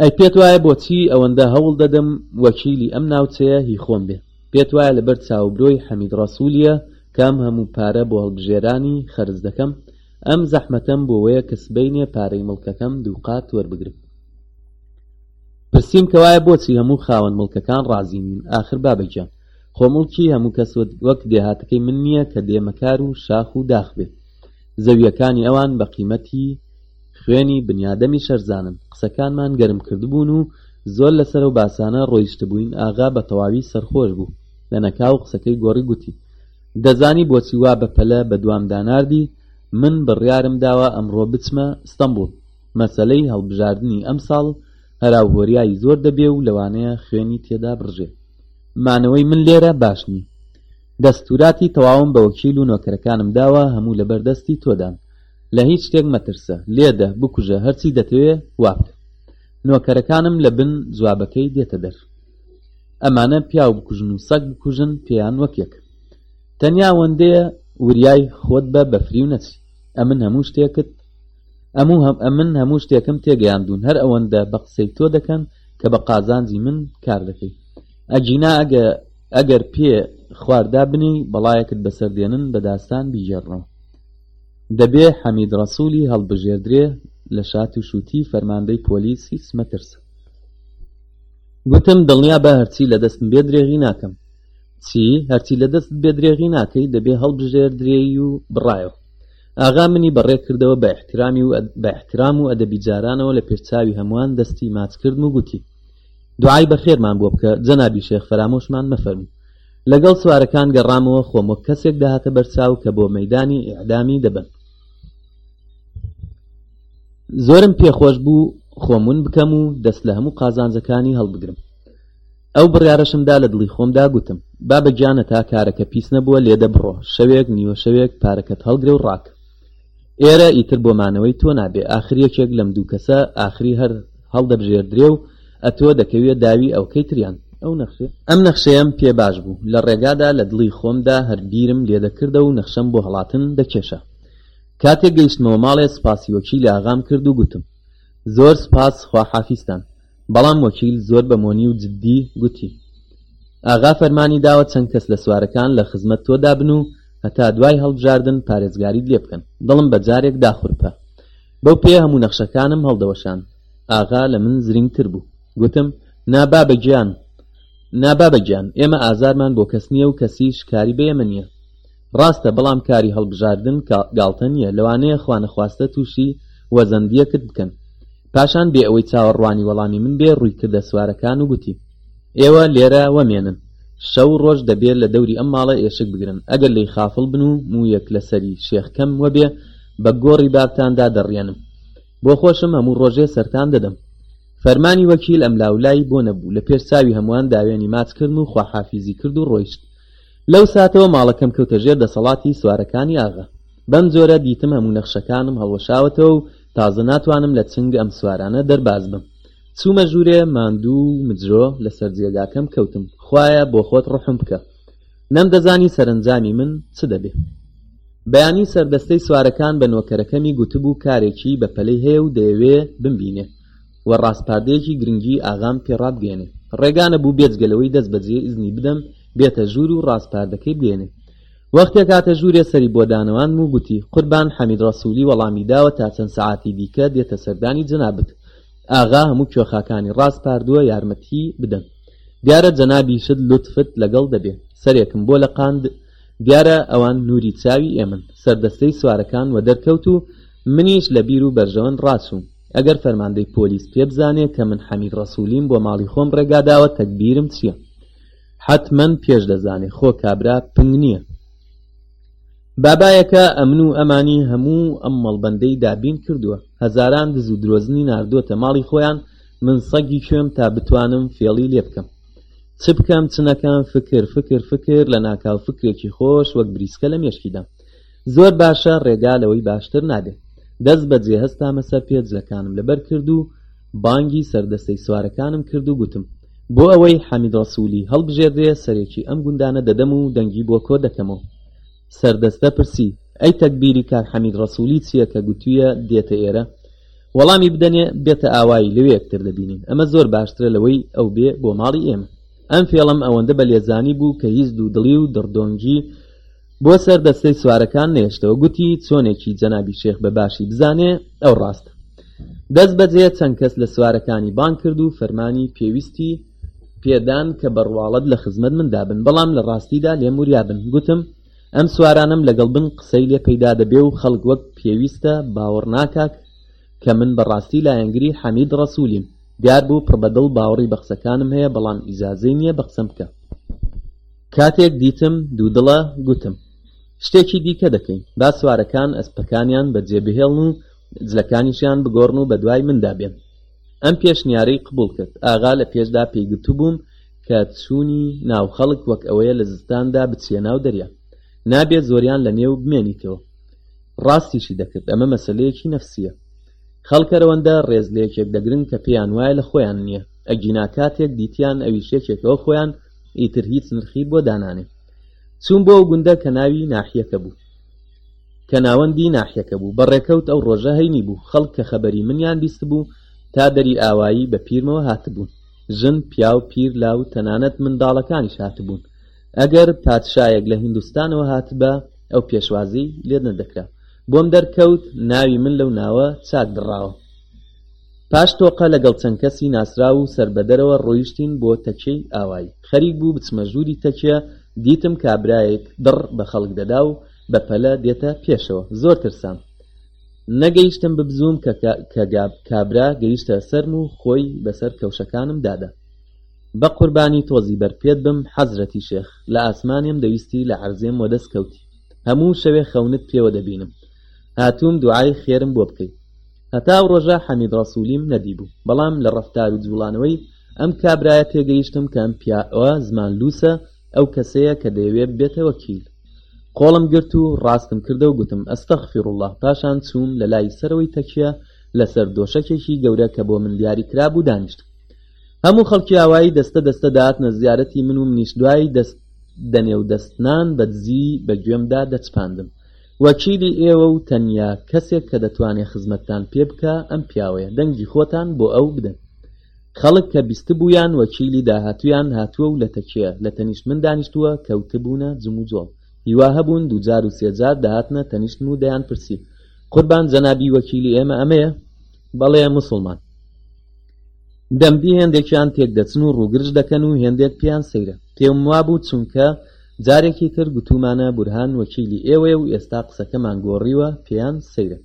ئەی پێت وایە بۆچی ئەوەندە هەوڵ دەدەم وەکیلی ئەم ناوچەیە هی خۆم بێ پێت وایە لەبەر چاوبرۆی حەمید ڕەسوولیە کام هەموو پارە بۆ هەڵبژێرانی خەرز دەکەم ئەم زەحمەتەم بۆوەیە کە سبینێ پارەی مڵکەکەم دووقات وەربگرم پرسیم کەوایە بۆچی هەموو خاوەن موڵکەکان ڕازی نین ئاخر بابە گیان خۆ موڵکی هەموو کەس وەک دێهاتەکەی من نییە کە دێمە کار و شاخ و داخ بێ زەوییەکانی ئەوان بە قیمەتی خوێنی بنیادەمی شەرزانن قسەکانمان گەرم کردبوون و زۆر لەسەر و باسانە ڕۆیشتبووین ئاغا بە تەواوی سەرخۆش بوو لە نەکاو قسەکەی گۆڕی گوتی دەزانی بۆچی وا بە پەلە بە دوام داناردی من بڕیارم داوە ئەمڕۆ بچمە ستەمبوڵ مەسەلەی هەڵبژاردنی ئەمساڵ هەراوهۆریایی زۆر دەبێ و لەوانەیە خوێنی تێدا بڕژێ. مانەوەی من لێرە باش نییە. دەستووراتی تەواوم بە وەکیل و نۆکەرەکانم داوە، هەموو لەبەر دەستی تۆدان. لە هیچ شتێک مەترسە، لێدە، بکوژە، هەرچی دەتەوێ وا بکە. نۆکەرەکانم لە بن جوابەکەی دێتە دەر. ئەمانە پیاو بکوژن و سەگ بکوژن پێیان وەک یەکە. تەنیا ئەوەندەیە وریای خۆت بە بە فریو نەچی. ئەمن هەموو شتێکت. ئەموو هەم ئەمن هەموو شتێکم تێگەیاندوون هەر ئەوەندە بە قسەی تۆ دەکەن کە بە قازانجی من کار دەکەی ئەگینا ئەگە ئەگەر پێ خواردا بنی بەڵایەکت بەسەر دێنن بە داستان بیگێڕنەوە دەبێ حەمید ڕەسوولی هەڵبژێردرێ لە شات و شووتی فەرماندەی پۆلیسی سمەترس گوتم دڵنیا بە هەرچی لە دەستم بێ درێغی ناکەم چی هەرچی لە دەست بێ درێغی ناکەی دەبێ هەڵبژێردرێی و بڕایەوە ئاغا منی بەڕێ کردەوە بە ئیحترامی و بە ئیحترام و ئەدەبی جارانەوە لە پێش چاوی هەمووان دەستی ماچ کردم و گوتی دوعای بەخێرمان بۆ بکە جەنابی شێخ فەرامۆشمان مەفەرموو لەگەڵ سوارەکان گەڕامەوە خۆم وەک کەسێک دەهاتە بەرچاو کە بۆ مەدانی ئیعدامی دەبەن زۆرم پێخۆش بوو خۆمون بکەم و دەست لە هەموو قازانجەکانی هەڵبگرم ئەو بڕیارەشم دا لە دڵی خۆمدا گوتم، بابە گیانە تا کارەکە پیس نەبووە لێدە بڕۆ، شەوێک، نیوە شەوێک پارەکەت هەڵگرە و ڕاکە. ئێرە ئیتر بۆ مانەوەی تۆ نابێ، ئاخر یەکێک لەم دوو کەسە ئاخری هەر هەڵدەبژێردرێ و ئەتۆ دەکەویە داوی ئەوکەی تریان. ئەم نەخشەیەم پێ باش بوو، لە ڕێگادا لە دڵی خۆمدا هەر بیرم لێدەکردەوە و نەخشەم بۆ هەڵاتن دەکێشا. کاتێک گەیشتمەوە ماڵێ سپاسی وەکیلی ئاغام کرد و گوتم، زۆر سپاس خواحافیزتان، بەڵام وەکیل زۆر بە مۆنی و جددی گوتی، ئاغا فەرمانی داوە چەند کەس لە سوارەکان لە خزمەت تۆدا بن و هەتا دوای هەڵبژاردن پارێزگاریت لێ بکەن. دڵم بە جارێک داخورپا. بەو پێیە هەموو نەخشەکانم هەڵدەوەشاند. ئاغا لە من زرینگتر بوو. گوتم، نا بابە گیان! نا بابە گیان! ئێمە ئازارمان بۆ کەس نییە و کەسیش کاری بە ئێمە نییە. ڕاستە بەڵام کاری هەڵبژاردن گاڵتە نییە لەوانەیە خوانەخواستە تووشی وەزەندییەکت بکەن پاشان بێ ئەوەی چاوەڕوانی وەڵامی من بێ ڕووی کردە سوارەکان و گوتی ئێوە لێرە وەمێنن شەو ڕۆژ دەبێت لە دەوری ئەم ماڵە ئێشک بگرن ئەگەر لی خافڵ بن و موویەک لەسەری شێخکەم وەبێ بە گۆڕی بابتاندا دەڕێنم بۆ خۆشم هەموو ڕۆژێ سەرتان دەدەم فەرمانی وەکیل ئەم لاولای بۆ نەبوو لە پێش چاوی هەمووان داوێنی ماچکردن و خواحافیزی کرد و ڕۆیشت لەو ساتەوە ماڵەکەم کەوتە ژێر دەسەڵاتی سوارەکانی ئاغا. بەم جۆرە دیتم هەموو نەخشەکانم هەڵوەشاوەتەوە و تازە ناتوانم لە چنگ ئەم سوارانە دەرباز بم. چوومە ژوورێ ماندوو و مجرۆ لەسەر جێگاکەم کەوتم. خوایە بۆ خۆت ڕحم بکە. نەمدەزانی سەرەنجامی من چ دەبێ. بەیانی سەردەستەی سوارەکان بە نۆکەرەکەمی گوتبوو کارێکی بە پەلەی هەیە و دەیەوێ بمبینێ. و ڕاسپاردەیەکی گرنگی ئاغام پێ ڕابگەیەنێ. ڕێگا نەبوو بێجگە لەوەی دەست بەجێ ئیزنی بدەم بێتە ژوور و ڕاسپاردەکەی بگەیەنێ. وەختێک هاتە ژوورێ سەری بۆ دانەواندم و گوتی، قوربان حەمید ڕەسوولی وەڵامی داوە تا چەند سەعاتی دیکە دێتە سەردانی جەنابت. ئاغا هەموو کوێخاکانی ڕاسپاردووە یارمەتیی بدەن. دیارە جەنابیشت لوتفت لەگەڵ دەبێ. سەرێکم بۆ لەقاند. دیارە ئەوان نووری چاوی ئێمەن. سەردەستەی سوارەکان وەدەر کەوت و منیش لە بیر و بەرژەوەند ڕاچووم. ئەگەر فەرماندەی پۆلیس پێ بزانێ کە من حەمید ڕەسولیم بۆ ماڵی خۆم ڕێگا داوە تەگبیرم چیە حەتمەن پێش دەزانێ خۆ کابرا پنگ نیە بابایەکە ئەمن و ئەمانی هەموو ئەم مەڵبەندەی دابین کردووە هەزاران دز و درۆزنی ناردۆتە ماڵی خۆیان من سەگی کوێم تا بتوانم فێڵی لێ بکەم چ بکەم چ نەکەم فکر فکر فکر لە ناکاو فکرێکی خۆش وەک بریسکە لە مێشکیدام زۆر باشە ڕێگا لەوەی باشتر نابێت دەست بە جێهستامە سەر پێجلەکانم لەبەر کرد و بانگی سەردەستەی سوارەکانم کرد و گوتم بۆ ئەوەی حەمید ڕسوولی هەڵبژێردرێ سەرێکی ئەم گوندانە دەدەم و دەنگی بۆ کۆ دەکەمەوە سەردەستە پرسی ئەی تەکبیری کاک حەمید ڕسوولی چییە کە گوتوویە دێتە ئێرە وەڵامی بدەنێ بێتە ئاوایی لەوێ یەکتر دەبینین ئەمە زۆر باشترە لەوەی ئەو بێ بۆ ماڵی ئێمە ئەم فێڵم ئەوەندە بە لێزانی بوو کە هیچ دوو دڵی و دڕدۆنگی بۆ سەر دەستەی سوارەکان نێشتەوە گوتی چۆنێکی جەنابی شێخ بە باشی بزانێ ئەو ڕاستە دەست بەجێ چەند کەس لە سوارەکانی بان کرد و فەرمانی پێویستی پێدان کە بەڕواڵەت لە خزمەت مندا بن بەڵام لە ڕاستیدا لێم وریا بن گوتم ئەم سوارانم لەگەڵ بن قسەی لێ پەیدا دەبێ و خەڵک وەک پێویستە باوەڕ ناکاک کە من بەڕاستی لایەنگری حەمید ڕەسوولیم دیار بوو پڕ بەدڵ باوەڕی بە قسەکانم هەیە بەڵام ئیجازەی نییە بە قسەم بکە کاتێک دیتم دوودڵە گوتم شتێکی دیکە دەکەین با سوارەکان ئەسپەکانیان بەجێ بهێڵن و جلەکانیشیان بگۆڕن و بە دوای مندا بێن ئەم پێشنیارەی قبول کرد ئاغا لە پێشدا پێیگوتو بووم کە چوونی ناو خەڵک وەک ئەوەیە لە زستاندا بچیە ناو دەریا نابێت زۆریان لە نێو بمێنیتەوە ڕاستیشی دەکرد ئەمە مەسلەیەکی نەفسیە خەڵکەرەوەندە ڕێز لە یەکێک دەگرن کە پێیان وایە لە خۆیان نییە ئەگینا کاتێک دیتیان ئەویشێکێکەوە خۆیان ئیتر هیچ نرخی بۆ دانانێ چوون بۆ گوندە کە ناوی ناحیەکە بوو کە ناوەندی ناحیەکە بوو بە ڕێکەوت ئەو ڕۆژە هەینی بوو خەڵک کە خەبەری منیان بیست بوو تا دەری ئاوایی بە پیرمەوە هاتبوون ژن پیاو پیر لاو تەنانەت منداڵەکانیش هاتبوون ئەگەر پادشایەک لە هندستانەوە هاتبە ئەو پێشوازی لێ نەدەکرا بۆم دەرکەوت ناوی من لەو ناوە چاک دڕاوە پاش تۆقە لەگەڵ چەند کەسی ناسراو و سەر بەدەرەوە ڕۆیشتین بۆ تەکیەی ئاوایی خەریک بوو بچمە ژووری تەکیە دیتم کابرایەک دڕ بە خەڵک دەدا و بە پەلە دێتە پێشەوە زۆر ترسام نەگەیشتم ببزووم کە کە کابرا گەیشتە سەرم و خۆی بەسەر کەوشەکانم دادا بە قوربانی تۆزی بەر پێت بم حەزرەتی شێخ لە ئاسمانێم دەویستی لە عەرزێم وەدەست کەوتی هەموو شەوێ خەونت پێوە دەبینم هاتووم دوعای خێرم بۆ بکەی هەتا ئەو ڕۆژە حەمید ڕەسوولیم نەدیبوو، بەڵام لە ڕەفتار و جووڵانەوەی ئەم کابرایە تێگەیشتم کە ئەم پیاوە زمانلووسە، ئەو کەسەیە کە دەیەوێ ببێتە وەکیل. قۆڵم گرت و ڕاستم کردە و گوتم، ئەستەغفیروڵڵا، پاشان چووم لە لای سەرەوەی تەکیە لەسەر دۆشەکێکی گەورە کە بۆ من دیاری کرابوو دانیشتم. هەموو خەڵکی ئاوایی دەستە دەستە دەهاتنە زیارەتی من و منیش دوای دەست دەنێودەستنان بە دزی بە گوێمدا دەچپاندم. وەکیلی ئێوە و تەنیا کەسێک کە دەتوانێت خزمەتتان پێ بکا ئەم پیاوەیە، دەنگی خۆتان بۆ ئەو بدەن. خەڵک کە بیستبوویان وەکیلی داهاتوویان هاتووە و لە تەکیە لە تەنیشت من دانیشتووە، کەوتبوونە جموجۆڵ. هیوا هەبوون دووجار و سێجار دەهاتنە تەنیشتم و دەیانپرسی، قوربان جەنابی وەکیلی ئێمە ئەمەیە؟ بەڵێ موسڵمان. دەمدی هێندێکیان تێکدەچن و ڕووگرژ دەکەن و هێندێک پێیان سەیرە پێم وابوو چونکە جارێکی تر گوتومانە بورهان وەکیلی ئێوەیە و ئێستا قسەکەمان گۆڕیوە پێیان سەیرە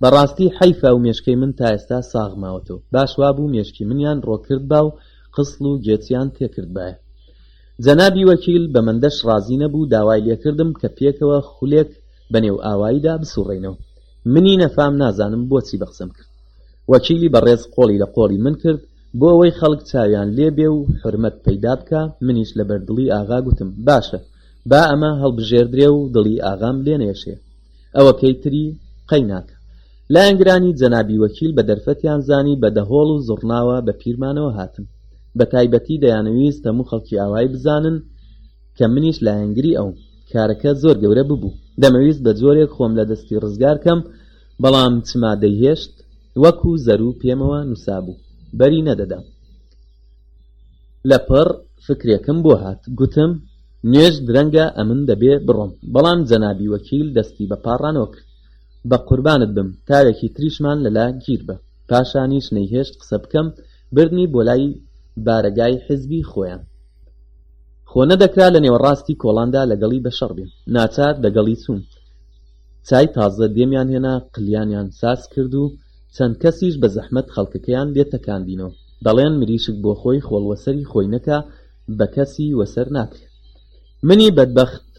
بەڕاستی حەیفە و مێشکەی من تا ئێستا ساغ ماوەتەوە باش وابوو مێشکی منیان ڕۆکردبا و قسڵ و گێچیان تێکردبایە جەنابی وەکیل بە مندەش ڕازی نەبوو داوای لێکردم کە پێکەوە خولێک بەنێو ئاواییدا بسوڕێینەوە منی نەفام نازانم بۆچی بە قسەم کرد وەکیلی بەڕێز قۆڵی لە قۆڵی من کرد بۆ ئەوەی خەڵک چاویان لێ بێ و حورمەت پەیدا بکا، منیش لە بەر دڵی ئاغا گوتم، باشە با ئەمە هەڵبژێردرێ و دڵی ئاغام لێ نەیەشێ، ئەوەکەی تری قەی ناکا. لایەنگرانی جەنابی وەکیل بە دەرفەتیان زانی بە دەهۆڵ و زوڕناوە بە پیرمانەوە هاتن، بە تایبەتی دەیانەویست هەموو خەڵکی ئاوایی بزانن کە منیش لایەنگری ئەوم، کارەکە زۆر گەورە ببوو، دەمەویست بە جۆرێک خۆم لە دەستی ڕزگار کەم، بەڵام چما دەیهێشت وەکو زەرو پێمەوە نوسابوو بەری نەدەدا لەپڕ فکرێکم بۆ هات گوتم نوێژ درەنگە ئەمن دەبێ بڕۆم بەڵام جەنابی وەکیل دەستی بە پاڕانەوە کرد بە قوربانت بم تاوێکی تریشمان لەلا گیر بە پاشانیش نەیهێشت قسە بکەم بردنی بۆ لای بارەگای حزبی خۆیان خۆ نەدەکرا لە نێوەڕاستی کۆڵاندا لەگەڵی بەشەڕ بێ ناچار دەگەڵی چوون چای تازە دێمیان هێنا قلیانیان ساز کرد و چەند کەسیش بە زەحمەت خەڵکەکەیان لێ تەکاندینەوە دەڵێن مریشک بۆ خۆی خۆڵ وەسەری خۆی نەکا بە کەسی وەسەر ناکرێ منی بەدبەخت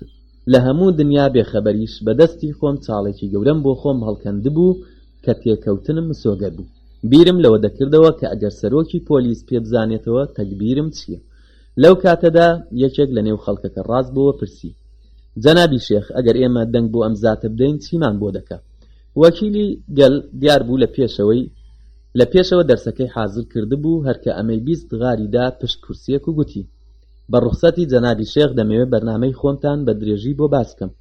لە هەموو دنیا بێ خەبەریش بە دەستی خۆم چاڵێکی گەورەم بۆ خۆم هەڵکەندبوو کە تێکەوتنم مسۆگەر بوو بیرم لەوە دەکردەوە کە ئەگەر سەرۆکی پۆلیس پێ بزانێتەوە تەگبیرم چیە لەو کاتەدا یەکێک لە نێو خەڵکەکە ڕاست بۆوە پرسی جەنابی شێخ ئەگەر ئێمە دەنگ بۆ ئەم زاتە بدەین چیمان بۆ دەکا وەکیلی گەل دیار بوو لە پێشەوەی لە پێشەوە دەرسەکەی حازر کردبوو هەرکە ئەمەی بیست غاریدا پشت کورسیەک و گوتی بە ڕوخسەتی جەنابی شێخ دەمەوێت بەرنمەی خۆمتان بە درێژی بۆ باس بکەم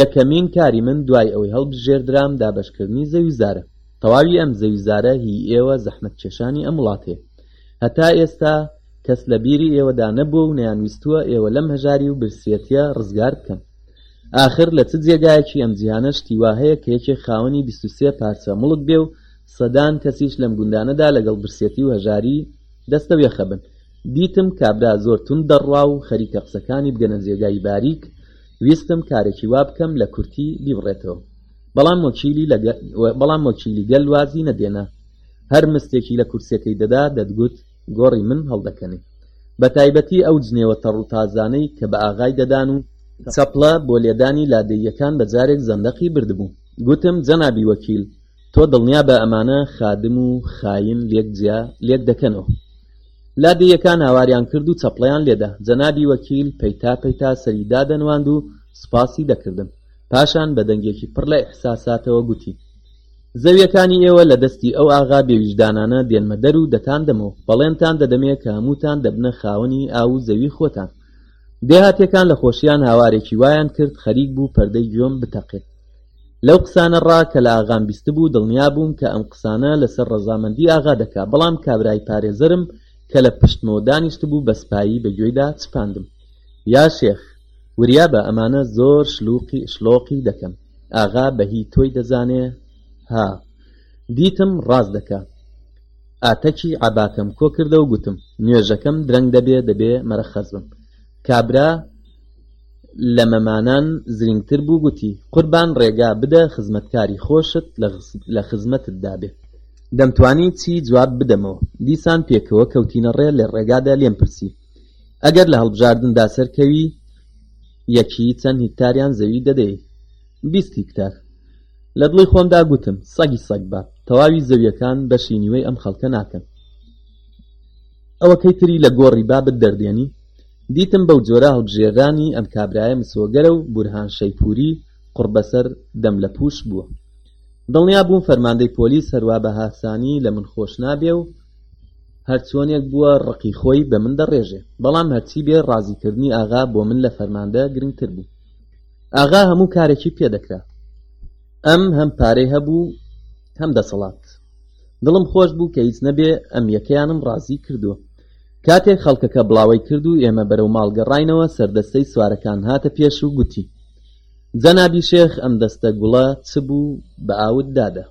یەکەمین کاری من دوای ئەوەی هەڵبژێردرام دابەشکردنی زەویزارە تەواوی ئەم زەویزارە هی ئێوە زەحمەت کێشانی ئەم وڵاتێ هەتا ئێستا کەس لە بیری ئێوەدا نەبووە و نەیانویستووە ئێوە لەم هەژاری و برسیەتیە ڕزگار بکەن ئاخر لە چ جێگایەکی ئەم جیهانە شتی وا هەیە کە یەکێک خاوەنی بیست و سێ پارچە موڵک بێ و سەدان کەسیش لەم گوندانەدا لەگەڵ برسیەتی و هەژاری دەستە و یەخە بن دیتم کابرا زۆر توند دەڕوا و خەریکە قسەکانی بگەنە جێگای باریک ویستم کارێکی وا بکەم لە کورتی بیبڕێتەوە بەڵام وەکیلی بەڵام وەکیلی گەل وازی نەدێنا هەر مستێکی لە کورسیەکەی دەدا دەتگوت گۆڕی من هەڵدەکەنێ بە تایبەتی ئەو جنێوە تەڕ و تازانەی کە بە ئاغای دەدان و چەپڵە بۆ لێدانی لادێیەکان بە جارێک زەندەقی بردبوو گوتم جەنابی وەکیل تۆ دڵنیا بە ئەمانە خادم و خاین لێک جیا لێک دەکەنەوە لادێیەکان هاواریان کرد و چەپڵەیان لێدا جەنابی وەکیل پەیتا پەیتا سەری دادەنواند و سوپاسی دەکردم پاشان بە دەنگێکی پڕ لە ئیحساساتەوە گوتی زەویەکانی ئێوە لە دەستی ئەو ئاغا بێویژدانانە دێنمە دەر و دەتاندەمۆ، بەڵێنتان دەدەمێ کە هەمووتان دەبنە خاوەنی ئاو و زەوی خۆتان. دێهاتێکان لە خۆشیان هاوارێکی وایان کرد خەریک بوو پەردەی گوێم بتەقێ لەو قسانە ڕا کە لە ئاغام بیستبوو، دڵنیا بووم کە ئەم قسانە لە سەر ڕەزامەندی ئاغا دەکا، بەڵام کابرای پارێزەرم کە لە پشتمەوە دانیشتبوو بە سپایی بە گوێیدا چپاندم، یا شێخ! وریا بە ئەمانە زۆر شلوقی شڵۆقی دەکەن. ئاغا بە هی تۆی دەزانێ ها دیتم ڕاست دەکا ئاتەکی عباکەم کۆ کردە و گوتم نوێژەکەم درەنگ دەبێ دەبێ مەرەخەز بم کابرا لە مەمانان زرینگتر بوو گوتی قوربان ڕێگا بدە خزمەتکاری خۆشت لە خزمەتت دابێ دەمتوانی چی جواب بدەمەوە دیسان پێکەوە کەوتینە ڕێ لە ڕێگادا لێم پرسی ئەگەر لە هەڵبژاردندا سەرکەوی یەکی چەند هیکتاریان زەوی دەدەی بیست هیکتار لە دڵی خۆمدا گوتم سەگی سەگ بە تەواوی زەویەکان بەشی نیوەی ئەم خەڵکە ناکەن ئەوەکەی تری لە گۆڕی بابت دەردێنی دیتم بەو جۆرە هەڵبژێرانی ئەم کابرایە مسۆگەرە و بورهان شەیپوری قڕبەسەر دەم لە پوش بووە دڵنیا بووم فەرماندەی پۆلیس هەروا بە هاسانی لە من خۆش نابێ و هەرچۆنێک بووە ڕقی خۆی بە من دەڕێژێ بەڵام هەرچی بێ ڕازیکردنی ئاغا بۆ من لە فەرماندە گرنگتر بوو ئاغا هەموو کارێکی پێدەکرا ئەم هەم پارەی هەبوو هەم دەسەڵات دڵم خۆش بوو کە هیچ نەبێ ئەم یەکەیانم ڕازی کردووە کاتێک خەڵکەکە بڵاوی کرد و ئێمە بەرەو ماڵگەڕینەوە سەردەستەی سوارەکان هاتە پێش و گوتی جەنابی شێخ ئەم دەستە گوڵە چ بوو بە ئاوت دادە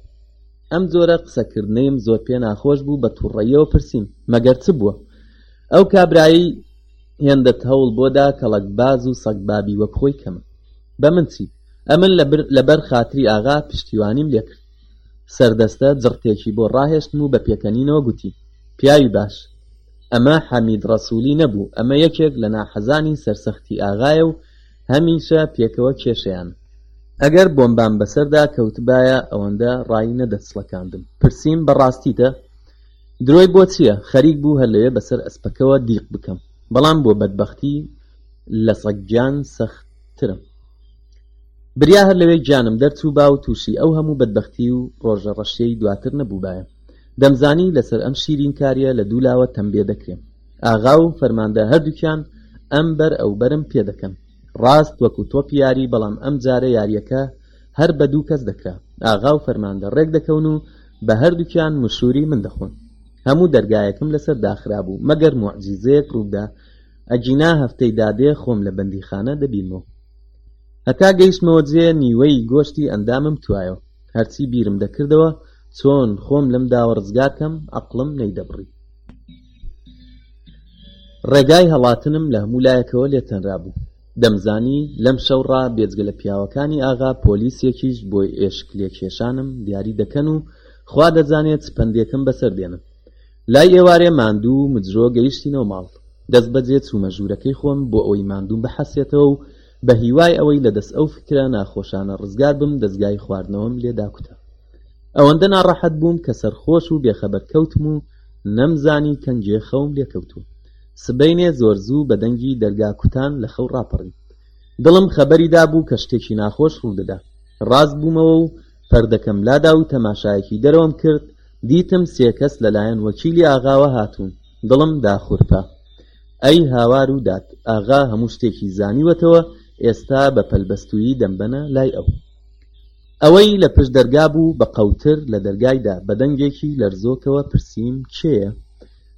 ئەم جۆرە قسەکردنەیم زۆر پێ ناخۆش بوو بە توڕەیەوە پرسیم مەگەر چ بووە ئەو کابرایی هێندە هەوڵ بۆدا کەڵک باز و سەگ بابی وەک خۆی کەمە بە من چی ئەمن لەبەر خاتری ئاغا پشتیوانیم لێکرد سەردەستە جڕتێکی بۆ ڕاهێشتم و بە پێکەنینەوە گوتی پیاوی باش ئەمە حەمید ڕەسوولی نەبوو ئەمە یەکێک لە ناحەزانی سەرسەختی ئاغایە و هەمیشە پێکەوە کێشەیان. ئەگەر بۆمبام بەسەردا کەوتبایە ئەوەندە ڕای نەدەچڵەکاندم پرسیم بەڕاستیتە درۆی بۆ چییە خەریک بوو هەر لەوێ بەسەر ئەسپەکەوە دیق بکەم بەڵام بۆ بەدبەختی لە سەگگیان سەختترم بریا هەر لەوێ گیانم دەرچوو با و تووشی ئەو هەموو بەدبەختی و ڕۆژە ڕەشیەی دواتر نەبووبایە دەمزانی لەسەر ئەم شیرین کاریە لە دوولاوە تەمبێ دەکرێم ئاغا و فەرماندە هەردووکیان ئەم بەر ئەو بەرم پێ دەکەن ڕاست وەکو تۆپی یاری بەڵام ئەم جارە یاریەکە هەر بە دوو کەس دەکرا ئاغا و فەرماندە ڕێک دەکەون و بە هەردووکیان مشوری من دەخۆن هەموو دەرگایەکم لەسەر داخرا بوو مەگەر معجیزەیەک ڕوودا ئەگینا هەفتەی دادێ خۆم لە بەندی خانە دەبینەوە هەتا گەیشتمەوە جێ نیوەی گۆشتی ئەندامم توایەوە هەرچی بیرم دەکردەوە چۆن خۆم لەم داوە ڕزگارکەم عقلم نەیدەبڕی ڕێگای هەڵاتنم لە هەموو لایەکەوە لێ تەنرابوو. دەمزانی لەم شەوڕا بێجگە لە پیاوەکانی ئاغا پۆلیسێکیش بۆی ئێشک لێ کێشانم دیاری دەکەن و خوا دەزانێ چ پەندێکم بەسەر دێنن. لای ئێوارێ ماندوو و مجرۆ گەیشتینەوە ماڵ. دەستبەجێ چوومە ژوورەکەی خۆم بۆ ئەوەی ماندووم بحەسێتەوە و بە هیوای ئەوەی لە دەست ئەو فکرە ناخۆشانە ڕزگار بم دەزگای خواردنەوەم لێ داکوتا ئەوەندە ناڕەحەت بووم کە سەرخۆش و بێخەبەر کەوتم و نەمزانی کەنجێ خەوم لێ کەوتووە سبەینێ زۆر زوو بە دەنگی دەرگا کوتان لە خەو ڕاپەڕیم دڵم خەبەری دابوو کە شتێکی ناخۆش ڕوودەدا ڕاست بوومەوە و پەردەکەم لادا و تەماشایەکی دەرەوەم کرد دیتم سێ کەس لەلایەن وەکیلی ئاغاوە هاتوون دڵم داخورپا ئەی هاوار و داد ئاغا هەموو شتێکی زانیوەتەوە ئێستا بە پەلبەستوویی دەمبەنە لای ئەو. ئەوەی لە پشت دەرگا بوو بە قەوتر لە دەرگایدا بە دەنگێکی لەرزۆکەوە پرسیم کێیە؟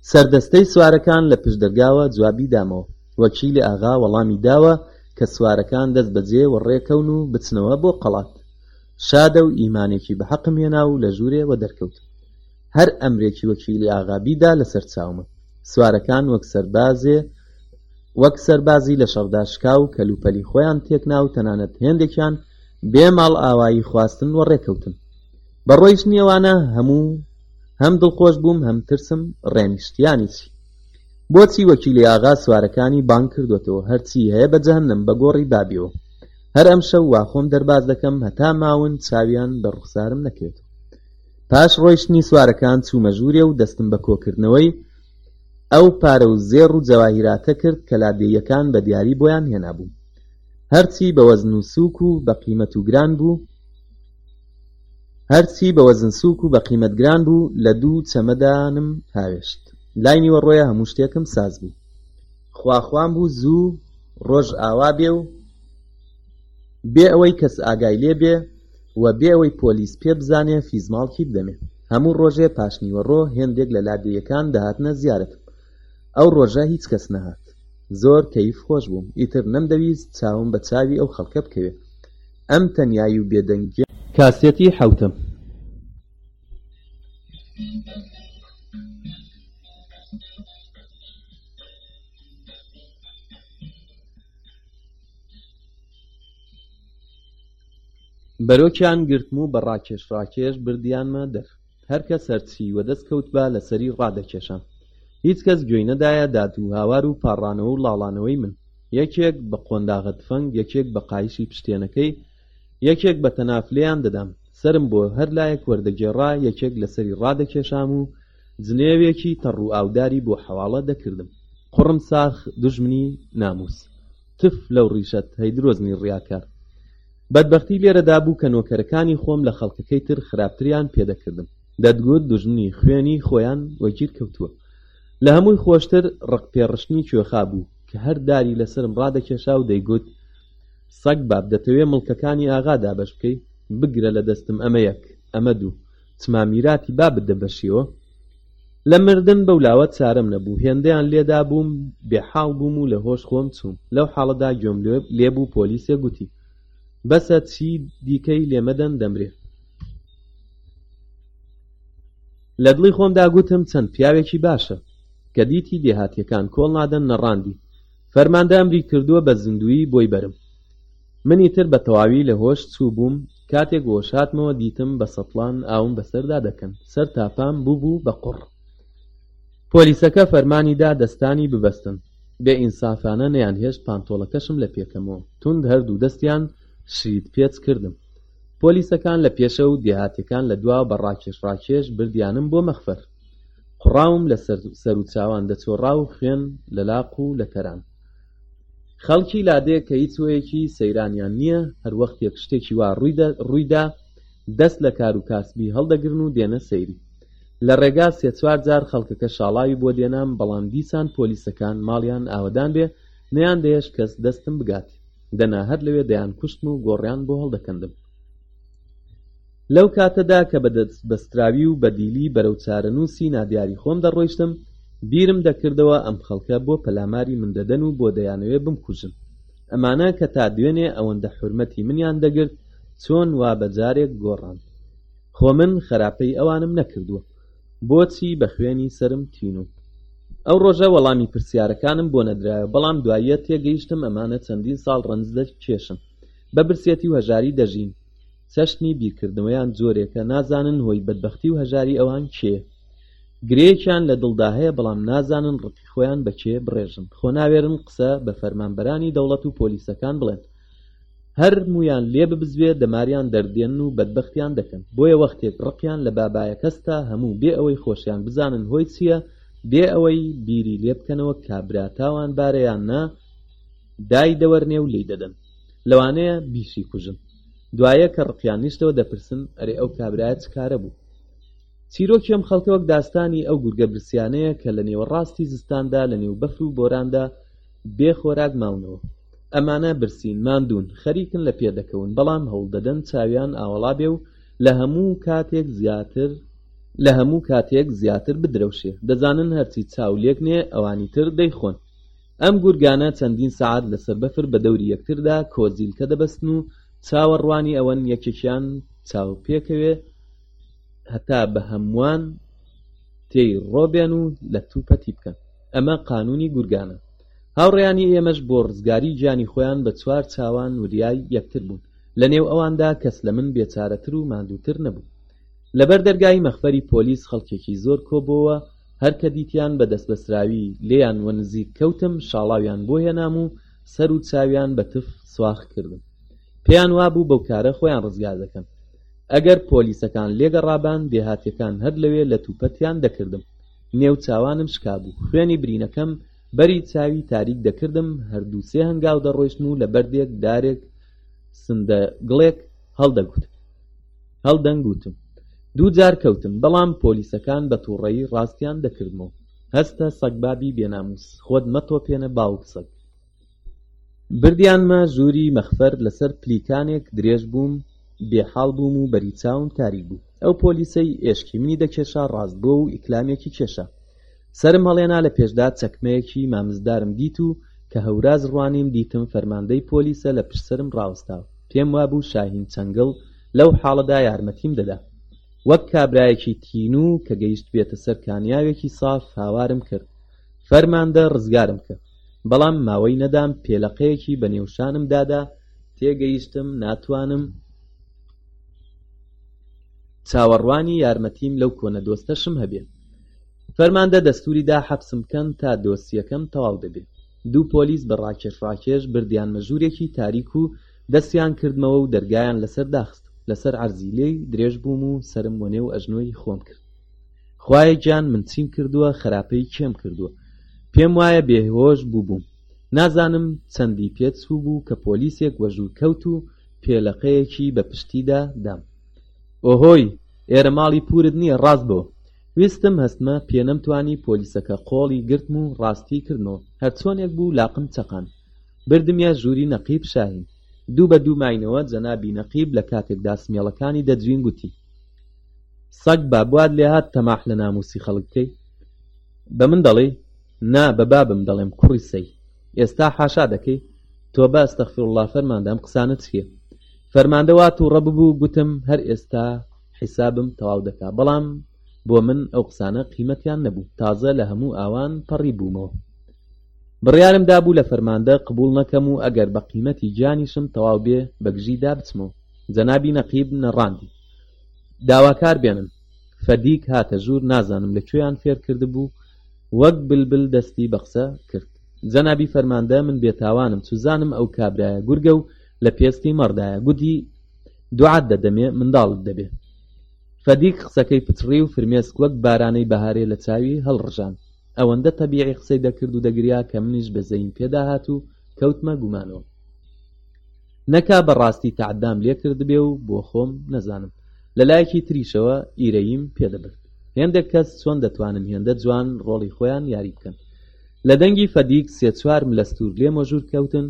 سەردەستەی سوارەکان لە پشت دەرگاوە جوابی دامەوە. وەکیل ئاغا وەڵامی داوە کە سوارەکان دەست بەجێ وەڕێ کەون و بچنەوە بۆ قەڵات. شادە و ئیمانێکی بە حەقم هێنا و لە ژوورێ وەدەرکەوتم. هەر ئەمرێکی وەکیلی ئاغا بیدا لەسەر چاومە سوارەکان وەک سەربازێ وەک سەربازی لە شەڕدا شکا و کەلوپەلی خۆیان تێکنا و تەنانەت هێندێکیان بێ ماڵ ئاوایی خواستن و ڕێکەوتن بە ڕۆیشتنی ئەوانە هەموو هەم دڵخۆش بووم هەم ترسم ڕێنیشتیانی چی بۆچی وەکیلی ئاغا سوارەکانی بانگ کردوێتەوە هەرچی هەیە بە جەهنم بە گۆڕی بابیەوە هەر ئەم شەو واخۆم دەرباز دەکەم هەتا ماون چاویان بە ڕوخسارم نەکرێت پاش ڕۆیشتنی سوارەکان چوومە ژوورێ و دەستم بە کۆکردنەوەی ئەو پارە و زێڕ و جەواهیراتە کرد کە لادێیەکان بە دیاری بۆیان هێنابووم هەرچی بە وەزن و سووک و بە قیمەت و گران بوو هەرچی بە وەزن سووک و بە قیمەت گران بوو لە دوو چەمەدانم هاوێشت لای نیوەڕۆیە هەموو شتێکم ساز بوو خواخوام بوو زوو ڕۆژ ئاوا بێ و بێ ئەوەی کەس ئاگای لێ بێ و بێ ئەوەی پۆلیس پێ بزانێ فیزماڵکی بدەمێ هەموو ڕۆژێ پاشنیوەڕۆ هێندێک لە لادێیەکان دەهاتنە زیارەتم ئەو ڕۆژە هیچ کەس نەهات زۆر کەیف خۆش بووم ئیتر نەمدەویست چاوم بە چاوی ئەو خەڵکە بکەوێ ئەم تەنیایی و بێدەنگیە کاسێتی حەوتەم بەرۆکیان گرتم و بە ڕاکێش ڕاکێش بردیانمە دەر هەرکەس هەرچی وەدەست کەوتبا لەسەری ڕادەکێشام هیچ کەس گوێی نەدایە داد و هاوار و پاڕانەوە و ڵاڵانەوەی من یەکێک بە قۆنداغە تفەنگ یەکێک بە قایشی پشتێنەکەی یەکێک بە تەنافلەیان دەدام سەرم بۆ هەر لایەک وەردەگێڕا یەکێک لەسەری ڕادەکێشام و جنێوێکی تەڕ و ئاوداری بۆ حەواڵە دەکردم قوڕم ساخ دوژمنی نامووس تف لەو ڕیشەت هەی درۆزنی ڕیاکار بەدبەختی لێرەدا بوو کە نۆکەرەکانی خۆم لە خەڵکەکەی تر خراپتریان پێ دەکردم دەتگوت دوژمنی خوێنی خۆیان وەگیر کەوتووە لە هەمووی خۆشتر ڕق پێڕشتنی کوێخا بوو کە هەر داری لەسرم ڕادەکێشا و دەیگوت سەگ باب دەتەوێ مڵکەکانی ئاغا دابەش بکەی بگرە لە دەستم ئەمە یەک ئەمە دوو چما میراتی بابت دەبەشیەوە لە مردن بەو لاوە چارەم نەبوو هێندەیان لێدا بووم بێ حاڵ بووم و لە هۆش خۆم چووم لەو حاڵەدا گوێم لێبوو پۆلیسێ گوتی بەسە چی دیکەی لێمەدەن دەمرێ لە دڵی خۆمدا گوتم چەند پیاوێکی باشە کە دیتی دێهاتیەکان کۆڵ نادەن نەڕاندی فەرماندە ئەمری کردووە بە زیندوی بۆی بەرم من ئیتر بە تەواوی لە هۆش چووبووم، کاتێک وۆش هاتمەوە دیتم بە سەتڵان ئاوم بەسەردا دەکەن، سەر تاپام بووبوو بە قوڕ. پۆلیسەکە فەرمانی دا دەستانی ببەستن، بێ ئینسافانە نەیانهێشت پانتۆڵەکەشم لە پێکەمەوە توند هەردوو دەستیان شریت پێچ کردم. پۆلیسەکان لە پێشە و دێهاتیەکان لە دوا بە ڕاکێش ڕاکێش بردیانم بۆ مەخفەر. قوڕاوم لە سەر سەروچاوان دەچۆڕا و خوێن لە لاق و لەتەران. خەڵکی لادێ کە هیچ هۆیەکی سەیرانیان نییە هەر وەختێک شتێکی وا ڕوویدا دەست لە کار و کاسبی هەڵدەگرن و دێنە سەیری لە ڕێگا سێ چوار جار خەڵکەکە شاڵاوی بۆ دێنام بەڵام دیسان پۆلیسەکان ماڵیان ئاوەدان بێ نەیان دەهێشت کەس دەستم بگات دەنا هەر لەوێ دەیان کوشتم و گۆڕیان بۆ هەڵدەکەندم لەو کاتەدا کە بە دەستبەستراوی و بەدیلی بەرەو چارەنووسی نادیاری خۆم دەڕۆیشتم بیرم دەکردەوە ئەم خەڵکە بۆ پەلاماری من دەدەن و بۆ دەیانەوێت بمکوژن ئەمانە کە تا دوێنێ ئەوەندە حورمەتی منیان دەگرت چۆن وا بە جارێک گۆڕان خۆ من خەراپەی ئەوانم نەکردووە بۆچی بە خوێنی سەرم تین و ئەو ڕۆژە وەڵامی پرسیارەکانم بۆ نەدرایەوە بەڵام دواییە تێگەیشتم ئەمانە چەندین ساڵ ڕەنج دەکێشن بە برسێتی و هەژاری دەژین چەشنی بیرکردنەوەیان جۆرێکە نازانن هۆی بەدبەختی و هەژاری ئەوان کێیە گرێیەکیان لە دڵدا هەیە بەڵام نازانن ڕقی خۆیان بە کێ بڕێژن خۆ ناوێرن قسە بە فەرمانبەرانی دەوڵەت و پۆلیسەکان بڵێن هەر مویان لێ ببزوێ دەماریان دەردێن و بەدبەختیان دەکەن بۆیە وەختێک ڕقیان لە بابایە کەستا هەموو بێ ئەوەی خۆشیان بزانن هۆی چییە بێ ئەوەی بیری لێ بکەنەوە کابرا تاوان بارەیان نا دای دەوەرنێ و لێی دەدەن لەوانەیە بیشیکوژن دوایە کە ڕقیان نیشتەوە دەپرسن ئەرێ ئەو کابرایە چ کارە بوو چیرۆکی ئەم خەڵکە وەک داستانی ئەو گورگە برسیانەیە کە لە نێوەڕاستی زستاندا لە نێو بەفر و بۆراندا بێ خۆراک ماونەوە ئەمانە برسین ماندوون خەریکن لە پێ دەکەون بەڵام هەوڵ دەدەن چاویان ئاوەڵا بێ و لە هەموو کاتێک زیاتر لە هەموو کاتێک زیاتر بدرەوشێ دەزانن هەرچی چاو لێکنێ ئەوانی تر دەیخۆن ئەم گورگانە چەندین سەعات لەسەر بەفر بە دەوری یەکتردا کۆزیلکە دەبەستن و چاوەڕوانی ئەوەن یەکێکیان چاو پێکەوێ هەتا بە هەمووان تێی ڕۆبێن و لەتوو پەتی بکەن ئەمە قانونی گورگانە هاوڕێیانی ئێمەش بۆ ڕزگاری گیانی خۆیان بە چوار چاوان وریای یەکتر بوون لەنێو ئەواندا کەس لە من بێچارەتر و ماندووتر نەبوو لەبەر دەرگای مەخفەری پۆلیس خەڵکێکی زۆر کۆبۆوە هەر کە دیتیان بە دەستبەسراوی لێیان وەنزیک کەوتم شاڵاویان بۆ هێنام و سەر و چاویان بە تف سواخ کردم پێیان وابوو بەو کارە خۆیان ڕزگار دەکەن ئەگەر پۆلیسەکان لێگەڕابان دێهاتیەکان هەر لەوێ لەت و پەتیان دەکردم نێو چاوانم شکابوو خوێنی برینەکەم بەری چاوی تاریک دەکردم هەردوو سێ هەنگاو دەڕۆیشتن و لە بەردێک دارێک سندە گڵێک هەڵدەگوت هەڵدەنگوتم. دوو جار کەوتم، بەڵام پۆلیسەکان بە تووڕەیی ڕاستیان دەکردمەوە. هەستە، سەگبابی بێنامووس، خۆت مەتۆپێنە باوک سەگ. بردیانمە ژووری مەخفەر، لەسەر پلیکانێک درێژ بووم، بێ حاڵ بووم و بەری چاوم تاریک بوو. ئەو پۆلیسەی ئێشکی منی دەکێشا ڕاست بووە و ئیکلامێکی کێشا. سەرم هەڵێنا لە پێشدا چەکمەیەکی مامزدارم دیت و کە هەوراز ڕوانیم دیتم فەرماندەی پۆلیسە لە پشت سەرم ڕاوەستاوە پێم وابوو شاهین چەنگڵ لەو حاڵەدا یارمەتیم دەدا وەک کابرایەکی تینوو کە گەیشتبێتە سەر کانیاوێکی ساف هاوارم کرد فەرماندە ڕزگارم کە بەڵام ماوەی نەدام پێلەقەیەکی بە نێو شانم دادا تێگەیشتم ناتوانم چاوەڕوانی یارمەتیم لەو کۆنە دۆستەشم هەبێت فەرماندە دەستوری دا حەپسم بکەن تا دۆسیەکەم تەواو دەبێ دوو پۆلیس بە ڕاکێش ڕاکێش بردیانمە ژورێکی تاریک و دەستیان کردمەوە و دەرگایان لەسەر داخست لەسەر عەرزی لێی درێژ بووم و سەرم وەنێو ئەژنۆی خۆم کرد خوایە گیان من چیم کردووە خەراپەی کێم کردووە پێم وایە بێهۆش بووبووم نازانم چەندی پێ چوو بوو کە پۆلیسێک وەژور کەوت و پێلەقەیەکی بە پشتیدا دام ئۆهۆی ئێرە ماڵی پورت نییە ڕاست بۆ ویستم هەستمە پێ نەمتوانی پۆلیسەکە قۆڵی گرتم و ڕاستی کردمەوە هەرچۆنێک بوو لاقم چەقاند بردمیە ژووری نەقیب شاهین دوو بە دوو ماینەوە جەنابی نەقیب لە کاتێکدا سمێڵەکانی دەجوین گوتی سەگ باب وات لێهات تەماح لە ناموسی خەڵک بکەی بە من دەڵێی نا بە بابم دەڵێم کوڕی سەی ئێستا حاشا دەکەی تۆ بە ئەستەغفراللە فەرماندەم قسانە چیە فەرماندە وا توڕە ببوو گوتم هەر ئێستا حیسابم تەواو دەکا بەڵام بۆ من ئەو قسانە قیمەتیان نەبوو تازە لە هەموو ئاوان پەڕی بوومەوە بڕیارم دابوو لە فەرماندە قبول نەکەم و ئەگەر بە قیمەتی گیانیشم تەواو بێ بەگژی دابچمەوە جەنابی نەقیب نەڕاندی داواکار بێنن فەدیک هاتە ژوور نازانم لە کوێیان فێر کردبوو وەک بلبل دەستی بە قسە کرد جەنابی فەرماندە من بێتاوانم سوزانم ئەو کابرایە گورگە و لە پێستی مەڕدایە گوتی دوعات دەدەمێ منداڵت دەبێ. فەدیک قسەکەی پچڕی و فرمێسک وەک بارانەی بەهارێ لە چاوی هەڵڕژان. ئەوەندە تەبیعی قسەی دەکرد و دەگریا کە منیش بەزەییم پێدا هات و کەوتمە گومانەوە. نەکا بە ڕاستی تەعدام لێ کردبێ و بۆ خۆم نەزانم. لە لایەکی تریشەوە ئیرەییم پێ دەبرد. هێندێک کەس چۆن دەتوانن هێندە جوان ڕۆڵی خۆیان یاری بکەن. لە دەنگی فەدیک سێ چوار ملەستوور لێ مۆژوور کەوتن.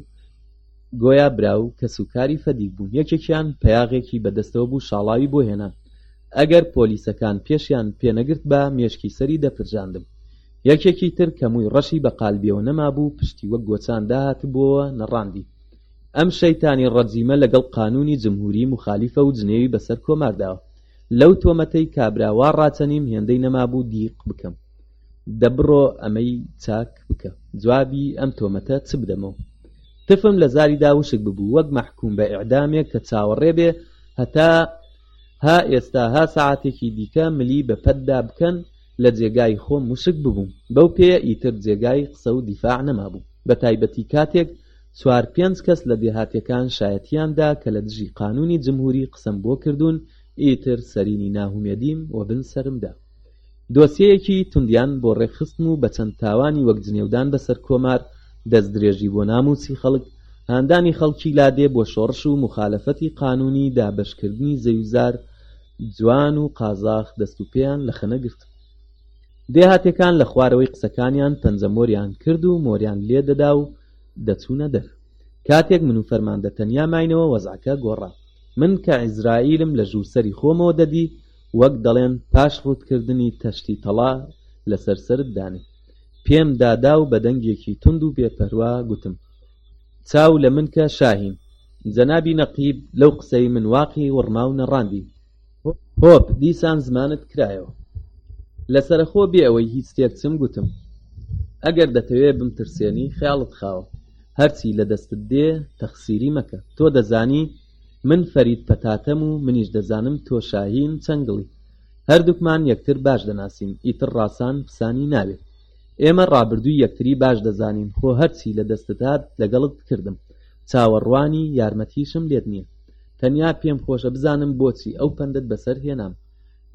گۆیا برا و کەس و کاری فەدیک بوون یەکێکیان پەیاغێکی بە دەستەوە بوو شاڵاوی بۆ هێنا ئەگەر پۆلیسەکان پێشیان پێ نەگرتبا مێشکی سەری دەپرژاندم یەکێکی تر کە مووی ڕەشی بە قالبیەوە نەمابوو پشتی وەک گۆچان داهاتبووەوە نەڕاندی ئەم شەیتانی ڕەجیمە لەگەڵ قانوونی جمهوری مخالیفە و جنێوی بەسەر کۆمارداوە لەو تۆمەتەی کابرا وا ڕاچەنیم هێندەی نەمابوو دیق بکەم دە بڕۆ ئەمەی چاک بکە جوابی ئەم تۆمەتە چ بدەمەوە تفم لە زاریدا وشک ببوو وەک مەحکوم بە ئیعدامێک کە چاوەڕێ بێ هەتا ها ئێستا ها سەعاتێکی دیکە ملی بە پەتدا بکەن لە جێگای خۆم وشک ببووم بەو پێیە ئیتر جێگای قسە و دیفاع نەمابوو بە تایبەتی کاتێک چوار پێنج کەس لە دێهاتەکان شایەتیاندا کە لە دژی قانونی جمهوری قسەم بۆ کردوون ئیتر سەرینی ناهومێدیم و بن سرمدا دۆسیەیەکی توندیان بۆ ڕێکخستن و بە چەند تاوانی وەک جنێودان بە سەر کۆمار، دەستدرێژی بۆ ناموسی خەڵک، هاندانی خەڵکی لادێ بۆ شۆڕش و موخالەفەتی قانونی دابەشکردنی زەویوزار جوان و قازاخ دەست و پێیان لە خەنە گرت. دێهاتێکان لە خوارەوەی قسەکانیان پەنجە مۆریان کرد و مۆریان لێ دەدا و دەچونە دەر. کاتێک من و فەرماندە تەنیا ماینەوە وەزعەکە گۆڕا. من کە عیزراییلم لە ژوور سەری خۆمەوە دەدی، وەک دەڵێن پاش ڕووتکردنی تەشتی تەڵا لەسەر سەرت دانێ. پێم دادا و بە دەنگێکی توند و بێ پەروا گوتم، چاو لە من کە شاهین! جەنابی نەقیب لەو قسەی من واقی وڕما و نەڕاندی. هۆپ، دیسان زمانت کرایەوە. لە سەرەخۆ بێ ئەوەی هیچ تێبچم گوتم، ئەگەر دەتەوێ بمترسێنی خەیاڵت خاوە. هەرچی لە دەستت دێ تەخسیری مەکە. تۆ دەزانی. من فەرید پەتاتەم و منیش دەزانم تۆ شاهین چەنگڵی. هەردووکمان یەکتر باش دەناسین، ئیتر ڕاسان پسانی ناوێ. ئێمە ڕابردووی یەکتری باش دەزانین، خۆ هەرچی لە دەستت هات لەگەڵت کردم. چاوەڕوانی یارمەتیشم لێت نییە. تەنیا پێم خۆشە بزانم بۆچی ئەو پەندەت بەسەر هێنام.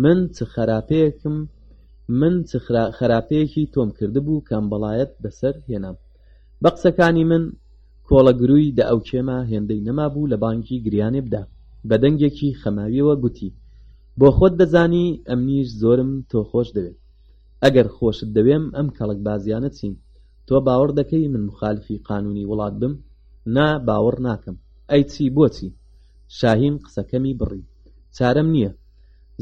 من چ خەراپەیەکم من چ خراپەیەکی تۆم کردبوو کە ئەم بەڵایەت بەسەر هێنام. بە قسەکانی من. کۆڵەگروی دە ئەو کێمە هێندەی نەمابوو لە بانگی گریانێ بدا بە دەنگێکی خەماویەوە گوتی بۆ خۆت دەزانی ئەمنیش زۆرم تۆ خۆش دەوێت ئەگەر خۆشت دەوێم ئەم کەڵک بازیانە چین تۆ باوەڕ دەکەی من مخالفی قانونی وڵات بم نا باوەڕ ناکەم ئەی چی بۆچی شاهین قسەکەمی بڕی چارەم نییە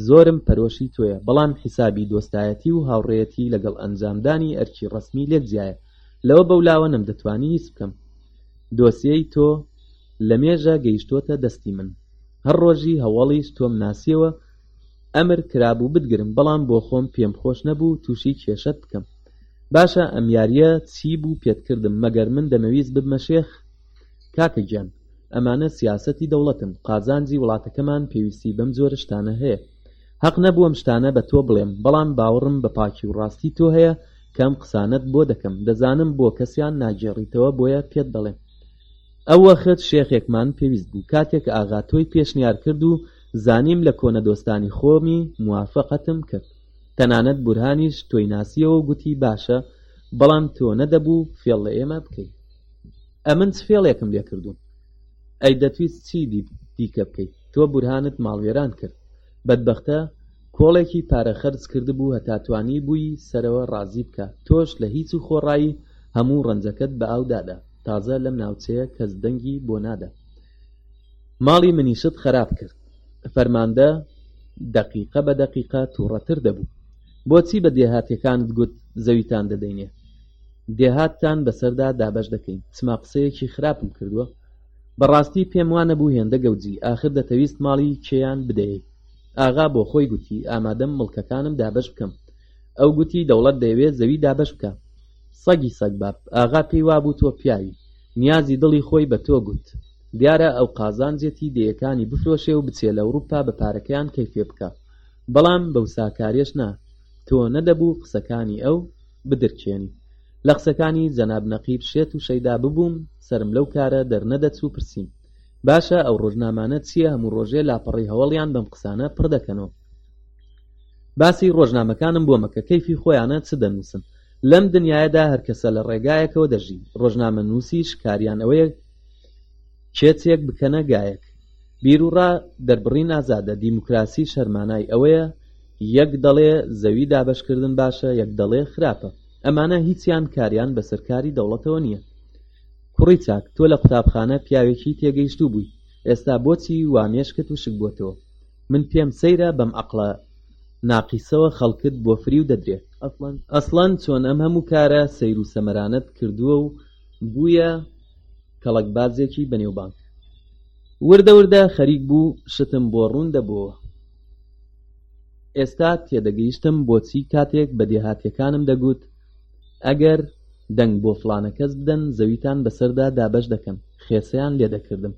زۆرم پەرۆشی تۆیە بەڵام حیسابی دۆستایەتی و هاوڕێیەتی لەگەڵ ئەنجامدانی ئەرکی ڕەسمی لێک جیایە لەوە بەولاوە نەمدەتوانی هیچ بکەم. دۆسیەی تۆ لە مێژە گەیشتۆتە دەستی من. هەر ڕۆژی هەوەڵیش تۆم ناسیەوە ئەمر کرابوو بتگرم بەڵام بۆ خۆم پێم خۆش نەبوو تووشی کێشەت بکەم. باشە ئەم یاریە چی بوو پێت کردم مەگەر من دەمەویست ببمە شێخ؟ کاکە گیان ئەمانە سیاسەتی دەوڵەتن قازانجی وڵاتەکەمان پێویستی بەم جۆرە شتانە هەیە. هەق نەبوو ئەم شتانە بە تۆ بڵێم، بەڵام باوەڕم بە پاکی و ڕاستی تۆ هەیە کە ئەم قسانەت بۆ دەکەم، دەزانم بۆ کەسیان ناگێڕیتەوە بۆیە پێت دەڵێم. ئەوەخت شێخێکمان پێویست بوو، کاتێک ئاغا تۆی پێشنیار کرد و زانیم لە کۆنە دۆستانی خۆمی، موافەقەتم کرد، تەنانەت بورهانیش تۆی ناسییەوە و گوتی باشە، بەڵام تۆ نەدەبوو فێڵ لە ئێمە بکەی. ئەمن چ فێڵێکم لێ کردوون؟ ئەی دەتویست چی دیکە بکەیت تۆ بورهانت ماڵوێران کرد بەدبەختە کۆڵێکی پارە خەرج کردبوو هەتا توانی بووی سەرەوە ڕازی بکە تۆش لە هیچ و خۆڕایی هەموو ڕەنجەکەت بە ئاو دادا تازە لەم ناوچەیە کەس دەنگی بۆ نادا ماڵی منیشت خەراپ کرد فەرماندە دەقیقە بە دەقیقە توڕەتر دەبوو بۆچی بە دێهاتیەکانت گوت زەویتان دەدەینێ دێهاتتان بەسەردا دابەش دەکەین چما قسەیەکی خراپم کردووە بەڕاستی پێم وانەبوو هێندە گەوجی ئاخر دەتەویست ماڵی کێیان بدەیەی ئاغا بۆ خۆی گوتی ئامادەم مڵکەکانم دابەش بکەم ئەو گوتی دەوڵەت دەیەوێت زەوی دابەش بکە سەگی سەگباب ئاغا پێی وابوو تۆ پیاوی نیازی دڵی خۆی بە تۆ گوت دیارە ئەو قازانجێتی دێیەکانی بفرۆشێ و بچێ لە ئەوروپا بە پارەکەیان کەیفێ بکا بەڵام بەوساکاریەش نا تۆ نەدەبوو قسەکانی ئەو بدرکێنی لەقسەکانی جەناب نەقیب شێت و شەیدا ببووم سەرم لەو کارە دەرنەدەچوو پرسیم باشە ئەو ڕۆژنامانە چیە هەموو ڕۆژێ لاپەڕەی هەوەڵیان بەم قسانە پڕدەکەنەوە باسی ڕۆژنامەکانم بۆ مەکە کەیفی خۆیانە چ دەنووسن لەم دنیایەدا هەرکەسە لە ڕێگایەکەوە دەژی ڕۆژنامە نووسیش کاریان ئەوەیە کێچێک بکەنە گایەک. بیروڕا دەربڕین ئازادە، دیموکراسی شەرمانای ئەوەیە یەک دەڵێ زەوی دابەشکردن باشە یەک دەڵێ خراپە. ئەمانە هیچیان کاریان بەسەر کاری دەوڵەتەوە نییە. کوڕی چاک، تۆ لە قوتابخانە پیاوێکی تێگەیشتوو بووی، ئێستا بۆچی وا مێشکت وشک بووەتەوە؟ من پێم سەیرە بەم عەقڵە ناقیسەوە خەڵکت بۆ فریو دەدرێ. ئەسڵەن چۆن ئەم هەموو کارە سەیر و سەمەرانەت کردووە و بوویە؟ کەڵەکبازێکی بەنێوبانگ وردە وردە خەریک بوو شتم بۆ ڕوون دەبووەوە ئێستا تێدەگەیشتم بۆچی کاتێک بە دێهاتیەکانم دەگوت ئەگەر دەنگ بۆ فلانە کەس بدەن زەویتان بەسەردا دابەش دەکەم خێسەیان لێ دەکردم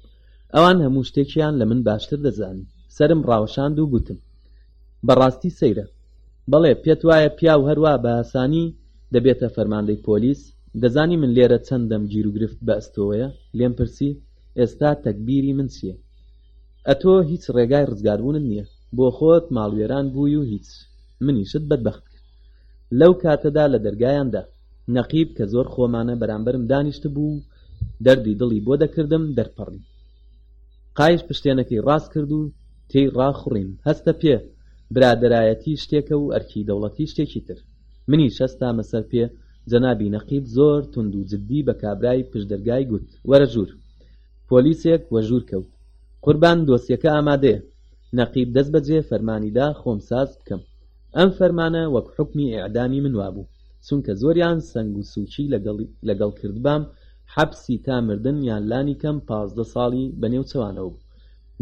ئەوان هەموو شتێکیان لە من باشتر دەزانی سرم ڕاوەشاند و گوتم بەڕاستی سەیرە بەڵێ، پێت وایە پیاو هەر وا بە ئاسانی دەبێتە فەرماندەی پۆلیس؟ دەزانی من لێرە چەندم گیروگرفت بە ئەستۆیە؟ لێم پرسی، ئێستا تەگبیری من چییە؟ ئەتۆ هیچ ڕێگای ڕزگاربوونت نییە. بۆ خۆت ماڵوێران بووی و هیچ. منیشت بەدبەخت کرد. لەو کاتەدا لە دەرگایاندا، نەقیب کە زۆر خۆمانە بەرامبەرم دانیشتبوو و دەردی دڵی بۆ دەکردم، دەرپەڕی. قایش پشتێنەکەی ڕاست کرد و تێی ڕاخوڕیم، هەستە پێ، برادەرایەتی شتێکە و ئەرکی دەوڵەتی شتێکی تر. منیش هەستامە سەر پێ، جەنابی نەقیب زۆر توند و جددی بە کابرای پشدەرگای گوت، وەرە ژوور. پۆلیسێک وە ژوور کەوت. قوربان دۆسیەکە ئامادەیە. نەقیب دەست بەجێ فەرمانی دا خۆم ساز بکەم. ئەم فەرمانە وەک حوکمی ئێعدامی من وابوو، چونکە زۆریان سەنگ و سووکی لەگەڵ کردبام، حەپسی تا مردن یان لانی کەم پازدە ساڵی بە نێوچەوانەوە بوو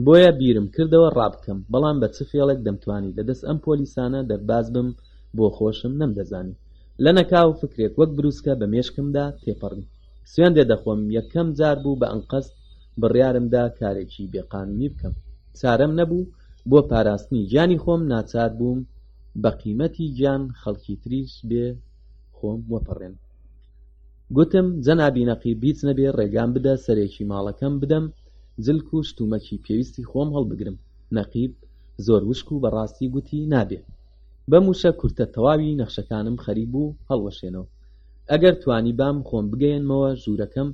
بۆیە بیرم کردەوە ڕابکەم بەڵام بە چ فێڵێک دەمتوانی لە دەست ئەم پۆلیسانە دەرباز بم بۆ خۆشم نەمدەزانی لە نەکاو فکرێک وەک بروسکە بە مێشکمدا تێپەڕی سوێندێ دەخۆم یەکەم جار بوو بە ئەنقەست بڕیارم دا کارێکی بێ قانونی بکەم چارەم نەبوو بۆ پاراستنی گیانی خۆم ناچار بووم بە قیمەتی گیان خەڵکی تریش بێ خۆم وەپەڕێن گوتم، جەنابی نەقیب هیچ نەبێ ڕێگام بدە سەرێکی ماڵەکەم بدەم جلک و شتومەکی پێویستی خۆم هەڵبگرم، نەقیب زۆر وشک و بەڕاستی گوتی نابێ، بەم وشە کورتە تەواوی نەخشەکانم خەریک بوو هەڵوەشێنەوە، ئەگەر توانیبام خۆم بگەیەنمەوە ژوورەکەم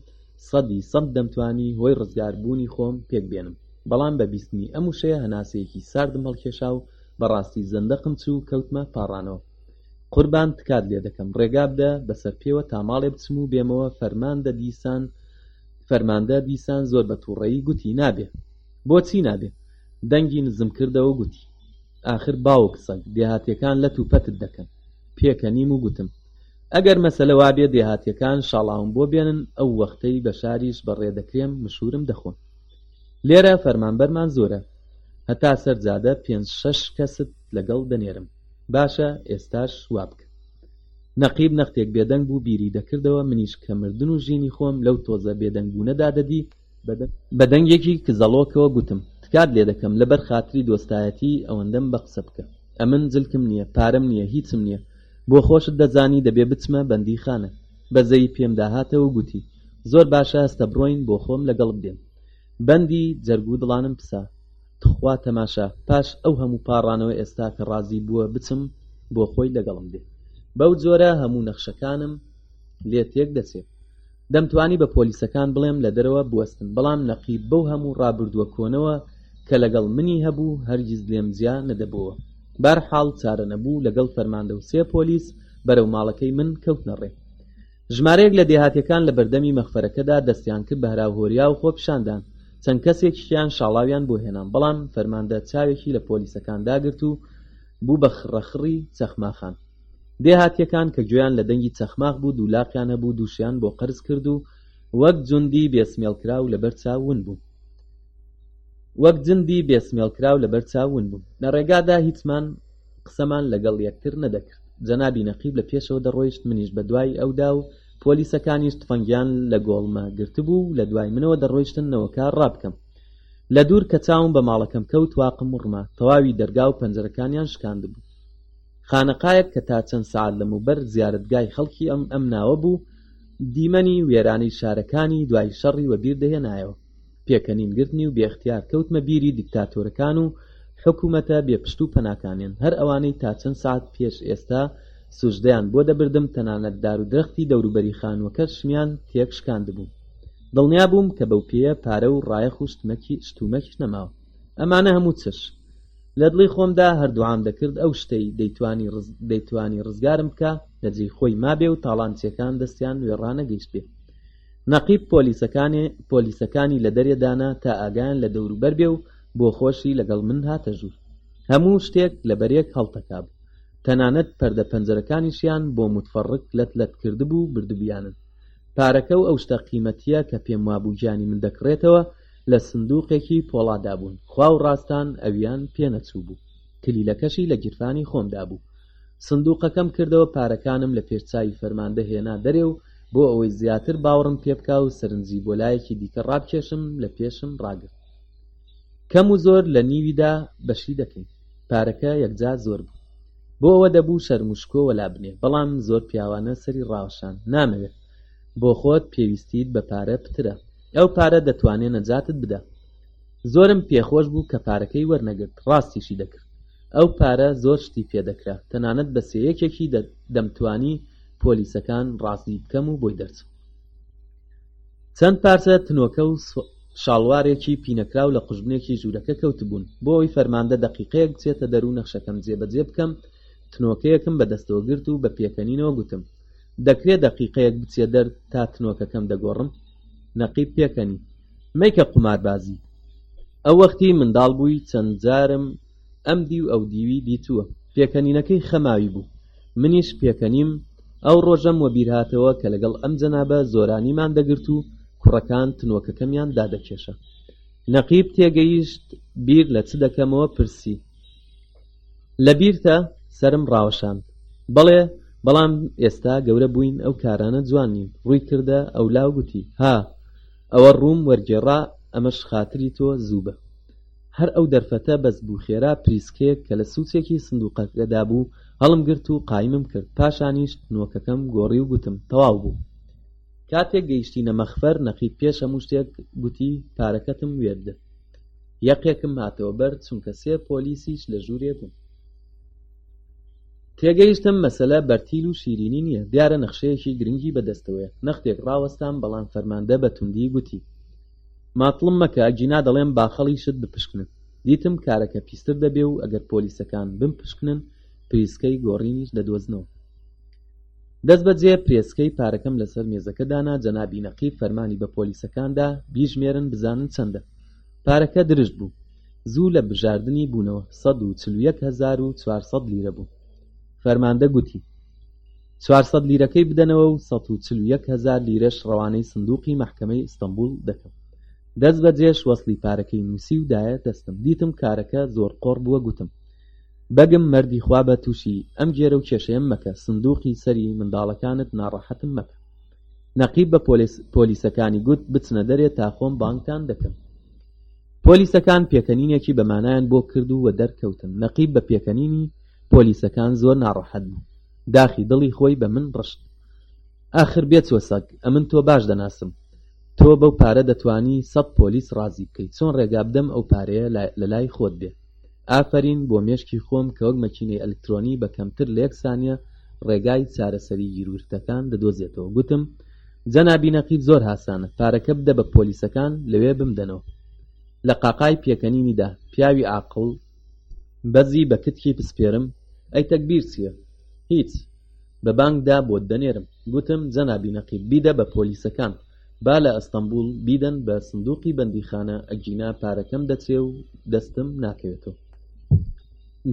سەدی سەد دەمتوانی هۆی ڕزگار بوونی خۆم پێک بێنم، بەڵام بە بیستنی ئەم وشەیە هەناسەیەکی ساردم هەڵکێشا و بەڕاستی زەندەقم چوو کەوتمە پاڕانەوە. قوربان تکات لێ دەکەم ڕێگا بدە بەسەر پێوە تا ماڵێ بچم و بێمەوە فەرماندە دیسان فەرماندە دیسان زۆر بە تووڕەیی گوتی نابێ بۆچی نابێ دەنگی نزم کردەوە گوتی ئاخر باوک سەگ دێهاتیەکان لەت و پەتت دەکەن پێکەنیم و گوتم ئەگەر مەسەلە وابێ دێهاتیەکان شاڵاوم بۆ بێنن ئەو وەختەی بە شاریش بەڕێ دەکرێم مشورم دەخۆن لێرە فەرمانبەرمان زۆرە هەتا سەر جادە پێنج شەش کەست لەگەڵ دەنێرم باشە ئێستاش وابکە. نەقیب نەختێک بێدەنگ بوو بیری دەکردەوە منیش کە مردن و ژینی خۆم لەو تۆزە بێدەنگ بوونەدا دەدی، بە دەنگێکی کزەڵۆکەوە گوتم، تکات لێدەکەم لەبەر خاتری دۆستایەتی ئەوەندەم بە قسە بکە. ئەمن جلکم نییە، پارەم نییە، هیچم نییە. بۆ خۆشت دەزانی دەبێ بچمە بەندیخانە. بەزەیی پێم داهاتەوە و گوتی، زۆر باشە هەستە بڕۆین بۆ خۆم لەگەڵت دێم. بەندی جەرگ و دڵانم پسا. تخوا تەماشا پاش ئەو هەموو پاڕانەوە ئێستا کە ڕازی بووە بچم بۆ خۆی لەگەڵم دێ بەو جۆرە هەموو نەخشەکانم لێ تێک دەچێ دەمتوانی بە پۆلیسەکان بڵێم لە دەرەوە بوەستن بەڵام نەقیب بەو هەموو ڕابردووە کۆنەوە کە لەگەڵ منی هەبوو هەرگیز لێم جیا نەدەبۆوە بارحاڵ چارە نەبوو لەگەڵ فەرماندە و سێ پۆلیس بەرەو ماڵەکەی من کەوتنە ڕێ ژمارەیەک لە دێهاتیەکان لە بەردەمی مەخفەرەکەدا دەستیان کرد بە هەراوهۆریا و خۆپیشاندان، چەند کەسێکیشیان شاڵاویان بۆ هێنان، بەڵام فەرماندە چاوێکی لە پۆلیسەکان داگرت و بوو بە خڕەخڕی چەخماخان. دێهاتیەکان کە گوێیان لە دەنگی چەخماخ بوو دوولاقیان هەبوو دووشیان بۆ قەرز کرد و وەک جوندی بێ سمێڵ کراو لەبەر چاو ون بوون. وەک جندی بێ سمێڵ کراو لەبەر چاو ون بوون. لە ڕێگادا هیچمان. قسەمان لەگەڵ یەکتر نەدەکرد جەنابی نەقیب لە پێشەوە دەڕۆیشت منیش بە دوای ئەودا و پۆلیسەکانیش تفەنگیان لە گۆڵما گرتبوو و لە دوای منەوە دەڕۆیشتن نەوەکە ڕابکەم لە دوور کە چاوم بە ماڵەکەم کەوت واقم وڕما تەواوی دەرگا و پەنجەرەکانیان شکاندبوو خانەقایەک کە تا چەند سەعات لەمەوبەر زیارەتگای خەڵکی ئەم ئەم ناوە بوو دیمەنی وێرانەی شارەکانی دوای شەڕی وەبیر دەهێنایەوە پێکەنین گرتنی و بێ ئیختیار کەوتمە بیری دیکتاتۆرەکان و حکومەتە بێ پشت و پەناکانێن هەر ئەوانەی تا چەند سەعات پێش ئێستا سوجدەیان بۆ دەبردم تەنانەت دار و درەختی دەوروبەری خانوەکەشمیان تێک شکاندبووم دڵنیا بووم کە بەو پێیە پارە و ڕایەخ و شتمەکی شتومەکیش نەماوە ئەمانە هەموو چش لە دڵی خۆمدا هەر دوعام دەکرد ئەو شتەی دەیتوانی ڕز دەیتوانی ڕزگارم بکا لە جێی خۆی مابێ و تاڵانچیەکان دەستیان وێڕانەگەیشتبێ نەقیب پۆلیسەکانێ پۆلیسەکانی لە دەرێ دانا تا ئاگایان لە دەوروبەر بێ و بۆ خۆشی لەگەڵ من هاتە ژوور. هەموو شتێک لە بەرێک هەڵتەکا بوو. تەنانەت پەردە پەنجەرەکانیشیان بۆ موتفەڕک لەت لەت کردبوو و بردبوویانن. پارەکە و ئەو شتە قیمەتییە کە پێم وابوو گیانی من دەکڕێتەوە، لە سندووقێکی پۆڵادا بوون. خوا و ڕاستان ئەویان پێ نەچووبوو. کلیلەکەشی لە گیرفانی خۆمدا بوو. سندوقەکەم کردەوە پارەکانم لە پێشچاوی فەرماندە هێنا دەرێ و بۆ ئەوەی زیاتر باوڕم پێبکا و سەرنجی بۆ لایەکی دیکە ڕابکێشم لە پێشم ڕاگرت کەم و زۆر لە نیویدا بەشی دەکەین پارەکە یەکجار زۆر بوو بۆ ئەوە دەبوو شەرم و شکۆ وەلا بنێ بەڵام زۆر پیاوانە سەری ڕاوەشان نامەوێت بۆ خۆت پێویستیت بە پارە پترە ئەو پارە دەتوانێ نەجاتت بدا زۆرم پێخۆش بوو کە پارەکەی وەرنەگرت ڕاستیشی دەکرد ئەو پارە زۆر شتی پێ دەکرا تەنانەت بە سێ یەکێکی دەمتوانی پۆلیسەکان ڕازی بکەم و بۆی دەرچم چەند پارچە تنۆکە و شاڵوارێکی پینەکراو لە قوژبنێکی ژوورەکە کەوتبوون بۆ ئەوی فەرماندە دەقیقەیەک بچێتە دەرو نەخشەکەم جێبەجێ بکەم تنۆکەیەکم بە دەستەوە گرت و بە پێکەنینەوە گوتم دەکرێت دەقیقەیەک بچێ دەر تا تنۆکەکەم دەگۆڕم نەقیب پێکەنی، مەیکە قوماربازی، ئەو وەختی منداڵ بووی چەند جارم ئەم دیو ئەو دیوی دیتووە، پێکەنینەکەی خەماوی بوو، منیش پێکەنیم، ئەو ڕۆژەم وەبیرهاتەوە کە لەگەڵ ئەم جەنابە زۆرانیمان دەگرت و کوڕەکان تنۆکەکەمیان دادەکێشا. نەقیب تێگەیشت بیر لە چ دەکەمەوە پرسی. لەبیرتە سەرم ڕاوەشاند. بەڵێ، بەڵام ئێستا گەورە بووین ئەو کارانە جوان نین. ڕووی کردە ئەولا و گوتی، ها! ئەوە ڕووم وەرگێڕا ئەمەش خاتری تۆ زوو بە. هەر ئەو دەرفەتە بەس بوو خێرا پریسکەیەک کە لە سووچێکی سندووقەکەدا بوو هەڵمگرت و قایمم کرد، پاشانیش نۆکەکەم گۆڕی و گوتم، تەواو بوو. کاتێک گەیشتینە مەخفەر نەقیب پێش هەموو شتێک گوتی، پارەکەتم وێ بدە. یەکێکم هاتەوە بەر چونکە سێ پۆلیسیش لە ژوورێ بوون تێگەیشتم مەسەلە بەرتیل و شیرینی نییە دیارە نەخشەیەکی گرنگی بەدەستەوەیە نەختێک ڕاوەستام بەڵام فەرماندە بە توندی گوتی ماتڵم مەکە گینا دەڵێم باخەڵی شت بپشکنن دیتم کارەکە پیستر دەبێ و ئەگەر پۆلیسەکان بمپشکنن پریسکەی گۆڕینیش دەدۆزنەوە دەست بەجێ پرێسکەی پارەکەم لەسەر مێزەکە دانا جەنابی نەقیب فەرمانی بە پۆلیسەکاندا بیژمێرن بزانن چەندە پارەکە درشت بوو زوو لە بژاردنی بوونەوە 141400 لیرە بوو فەرماندە گوتی 400 لیرەکەی بدەنەوە و 141000 لیرەش ڕەوانەی سندوقی مەحکەمەی ئیستەنبول دەکەم دەست بە جێش وەسلی پارەکەی نووسی و دایە دەستم دیتم کارەکە زۆر قۆڕ بووە گوتم بەگم مەردی خوا بە توشی ئەم گێرە و کێشەیەم مەکە سندوقی سەری منداڵەکانت ناڕەحەتم مەکە. نەقیب بە پۆلیسەکانی گوت بچنە دەرێ تا خۆم بانگتان دەکەم. پۆلیسەکان پێکەنینێکی بە مانایان بۆ کرد و وە دەرکەوتن. نەقیب بە پێکەنینی پۆلیسەکان زۆر ناڕەحەت بوو. داخی دڵی خۆی بە من ڕشت. ئاخر بێچوە سەگ ئەمن تۆ باش دەناسم. تۆ بەو پارە دەتوانی سەد پۆلیس ڕازی بکەی. چۆن ڕێگا بدەم ئەو پارەیە لە لای خۆت بێ. ئافەرین بۆ مێشکی خۆم کە وەک مەکینەی ئەلکترۆنی بە کەمتر لە یەک سانیە ڕێگای چارەسەری گیروگرفتەکان دەدۆزێتەوە گوتم جەنابی نەقیب زۆر هاسانە پارەکە بدە بە پۆلیسەکان لەوێ بمدەنەوە لە قاقای پێکەنینیدا پیاوی ئاقڵ بەزی بە کتکی بسپێرم ئەی تەگبیر چیە هیچ بە بانگدا بۆت دەنێرم گوتم جەنابی نەقیب بیدە بە پۆلیسەکان با لە ئەستەمبوڵ بیدەن بە سندوقی بەندیخانە ئەگینا پارەکەم دەچێ و دەستم ناکەوێتەوە.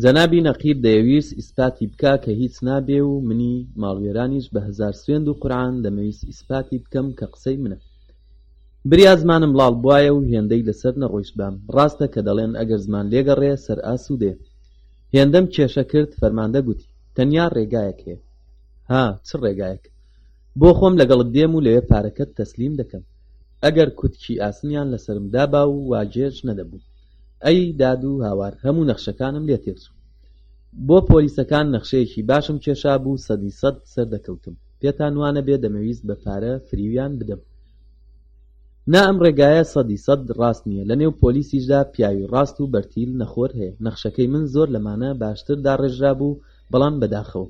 جەنابی نەقیب دەیەویست ئیسپاتی بکا کە هیچ نابێ و منی ماڵوێرانیش بە هەزار سوێند و قورعان دەمەویست ئیسپاتی بکەم کە قسەی منە. بریا زمانم ڵاڵ بوایە و هێندەی لەسەر نەڕۆیشتبام. ڕاستە کە دەڵێن ئەگەر زمان لێگەڕێ سەر ئاسوودەیە. هێندەم کێشە کرد فەرماندە گوتی، تەنیا ڕێگایەک هەیە. ها چ ڕێگایەک؟ بۆ خۆم لەگەڵت دێم و لەوێ پارەکەت تەسلیم دەکەم ئەگەر کوتکی ئاسنیان لەسەرم دابا و وا گێژ نەدەبووم ئەی داد و هاوار هەموو نەخشەکانم لێ تێکچوو بۆ پۆلیسەکان نەخشەیەکی باشم کێشابوو سەدی سەد سەردەکەوتم پێتان وانەبێ دەمەویست بە پارە فریویان بدەم نا ئەم ڕێگایە سەدی سەد ڕاست نییە لەنێو پۆلیسیشدا پیاوی ڕاست و بەرتیل نەخۆر هەیە نەخشەکەی من زۆر لەمانە باشتر داڕێژرابوو بەڵام بەداخەوە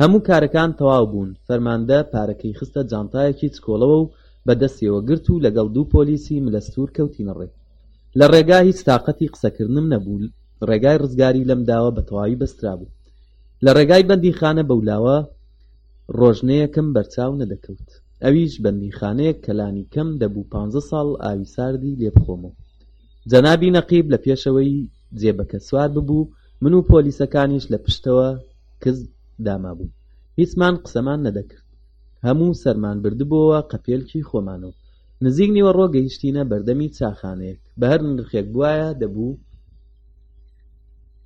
هەموو کارەکان تەواو بوون فەرماندە پارەکەی خستە جانتایەکی چکۆڵەوە و بە دەستیەوە گرت و لەگەڵ دوو پۆلیسی ملەستور کەوتینە ڕێ لە ڕێگا هیچ تاقەتی قسەکردنم نەبوو ڕێگای ڕزگاری لەم داوە بە تەواوی بەسترابوو لە ڕێگای بەندی خانە بەولاوە ڕۆژنەیەکم بەرچاو نەدەکەوت ئەویش بەندی خانەیەک کەلانی کەم دەبوو پ ساڵ ئاوی ساردی لێ بخۆمەوە جەنابی نەقیب لە پێشەوەی جێبەکە سوار ببوو، من و پۆلیسەکانیش لە پشتەوە کز دامابووین. هیچمان قسەمان نەدەکرد. هەموو سەرمان بردبۆوە قەپێلکی خۆمان و نزیک نیوەڕۆ گەیشتینە بەردەمی چاخانەیەک. بە هەر نرخێک بوایە دەبوو.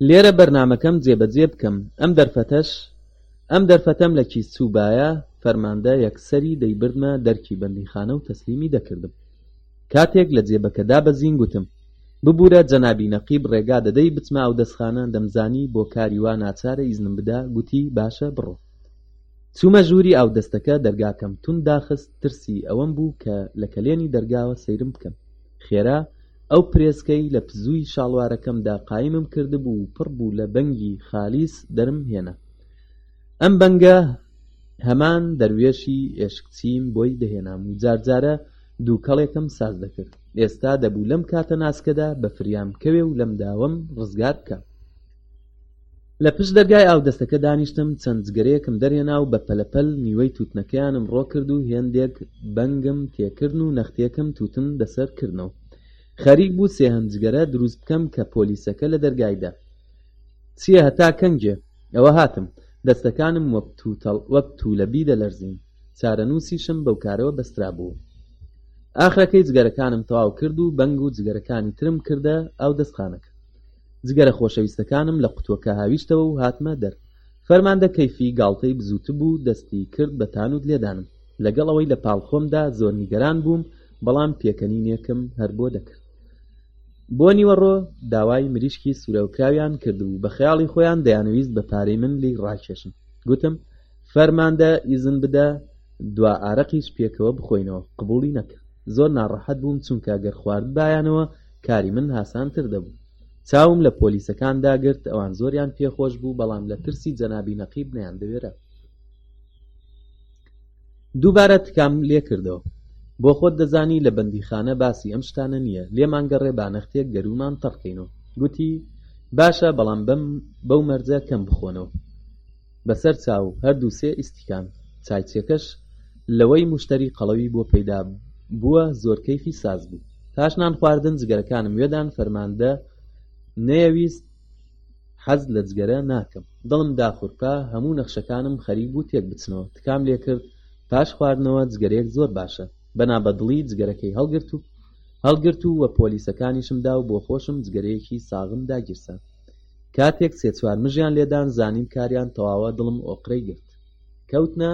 لێرە بەرنامەکەم جێبەجێ بکەم. ئەم دەرفەتەش ئەم دەرفەتەم لە کیس چووبایە، فەرماندە یەکسەری دەیبردمە دەرکی بەندیخانە و تەسلیمی دەکردم. کاتێک لە جێبەکە دابەزین گوتم، ببورە جەنابی نەقیب ڕێگا دەدەی بچمە ئاودەستخانە دەمزانی بۆ کاری وا ناچارە ئیزنم بدا گوتی باشە بڕۆ. چوومە ژووری ئاودەستەکە دەرگاکەم توند داخست ترسی ئەوەم بوو کە لە کەلێنی دەرگاوە سەیرم بکەن خێرا ئەو پرێسکەی لە پزووی شاڵوارەکەمدا قایمم کردبوو پڕ بوو لە بەنگی خالیس دەرم هێنا ئەم بەنگە هەمان دەروێشی ئێشکچیم بۆی دەهێنام و جارجارە دووکەڵێکم ساز دەکرد ئێستا دەبوو لەم کاتە ناسکەدا بە فریام کەوێ و لەم داوەم ڕزگار بکە لە پشت دەرگای ئاودەستەکە دانیشتم چەند جگەرەیەکم دەرێنا و بە پەلەپەل نیوەی تووتنەکەیانم ڕۆ کرد و هێندێک بەنگم تێکردن و نەختێکم تووتن دەسەر کردنەوە خەریک بوو سێهەم جگەرە دروست بکەم کە پۆلیسەکە لە دەرگایدا چییە هەتا کەنگێ ئەوە هاتم دەستەکانم وەک توتەڵ وەک تولە بی دەلەرزین چارەنوسیشم بەو کارەوە بەسترا بوو ئاخرەکەی جگەرەکانم تەواو کرد و بەنگ و جگەرەکانی ترم کردە ئاو دەستخانەکە جگەرە خۆشەویستەکانم لە قوتوەکە هاویشتەوە و هاتمە دەر فەرماندە کەیفی گاڵتەی بزووت بوو دەستی کرد بە تانوت لێدانم لەگەڵ ئەوەی لە پاڵ خۆمدا زۆر نیگەران بووم بەڵام پێکەنینێکم هەر بۆ دەکرد بۆ نیوەڕۆ داوای مریشکی سورەوکراویان کردبوو بە خەیاڵی خۆیان دەیانویست بە پارەی من لێی ڕاکێشن گوتم فەرماندە ئیزن بدە دوا ئارەقیش پێکەوە بخۆینەوە قبوڵی نەکرد زۆر ناڕەحەت بووم چونکە گەر خواردبایانەوە کاری من هاسانتر دەبوو چاوم لە پۆلیسەکان داگرت ئەوان زۆریان پێخۆش بوو بەڵام لە ترسی جەنابی نەقیب نەیاندەوێرا دووبارە تکام لێکردەوە. بۆ خۆت دەزانی لە بەندیخانە باسی ئەم شتانە نییە، لێمان گەڕێ با نەختێک گەروومان تەڕ کەینەوە. گوتی، باشە، بەڵام بەم بەو مەرجە کەم بخۆنەوە. بە سەر چاو هەر دوو سێ ئیستیکان. چایچییەکەش لەوەی موشتەری قەڵەوی بۆ پەیدا بووە زۆر کەیفی ساز بوو. پاش نانخواردن جگەرەکانم وێدان فەرماندە نەیەویست، حەز لە جگەرە ناکەم دڵم داخورپا هەموو نەخشەکانم خەریک بوو تێک بچنەوە تکام لێ کرد پاش خواردنەوە جگەرەیەک زۆر باشە بەنا بە دڵی جگەرەکەی هەڵگرت و هەڵگرت و وە پۆلیسەکانیشم دا و بۆ خۆشم جگەرەیەکی ساغم داگیرسان کاتێک سێ چوار مژیان لێدان زانیم کاریان تەواوە دڵم ئۆقرەی گرت کەوتنە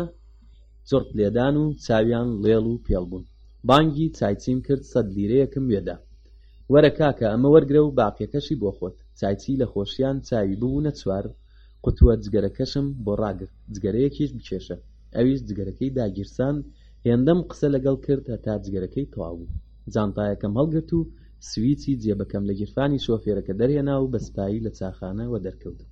جڕت لێدان و چاویان ڵێڵ و پێڵ بوون بانگی چایچیم کرد سەد لیرەیەکم وێدا وەرە کاکە ئەمە وەرگرە و باقیەکەشی بۆ خۆت چایچی لە خۆشیان چاوی ببونە چوار قوتوە جگەرەکەشم بۆ ڕاگرت جگەرەیەکیش بکێشە ئەویش جگەرەکەی داگیرساند هێندەم قسە لەگەڵ کرد هەتا جگەرەکەی تەواو بوو جانتایەکەم هەڵگرت و سویچی جێبەکەم لە گیرفانی شۆفێرەکە دەرهێنا و بە سپایی لە چاخانە وەدەرکەوتم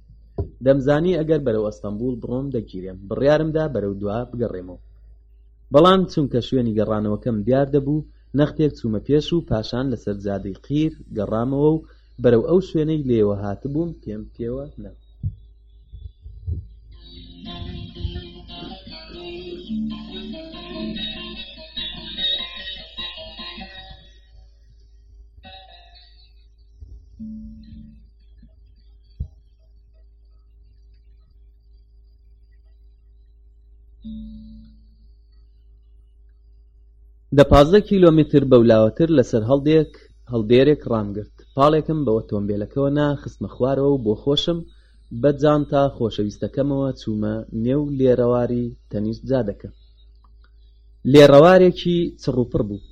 دەمزانی ئەگەر بەرەو ئەستەمبوڵ بڕۆم دەگیرێم بڕیارمدا بەرەو دوا بگەڕێمەوە بەڵام چونکە شوێنی گەڕانەوەکەم دیار دەبوو نەختێک چوومە پێش و پاشان لەسەر جادەی قیر گەڕامەوە و بەرەو ئەو شوێنەی لێیەوە هاتبووم پێم پێوە نا. دە پازدە کیلۆمیتر بەولاوەتر لە سەرهەڵدێک هەڵدێرێک ڕامگرت، پاڵێکم بە ئۆتۆمبێلەکەوە نا خستمە خوارەوە و بۆخۆشم بە جانتا خۆشەویستەکەمەوە چوومە نێو لێڕەواری تەنیشت جادەکە. لێڕەوارێکی چڕوپڕ بوو.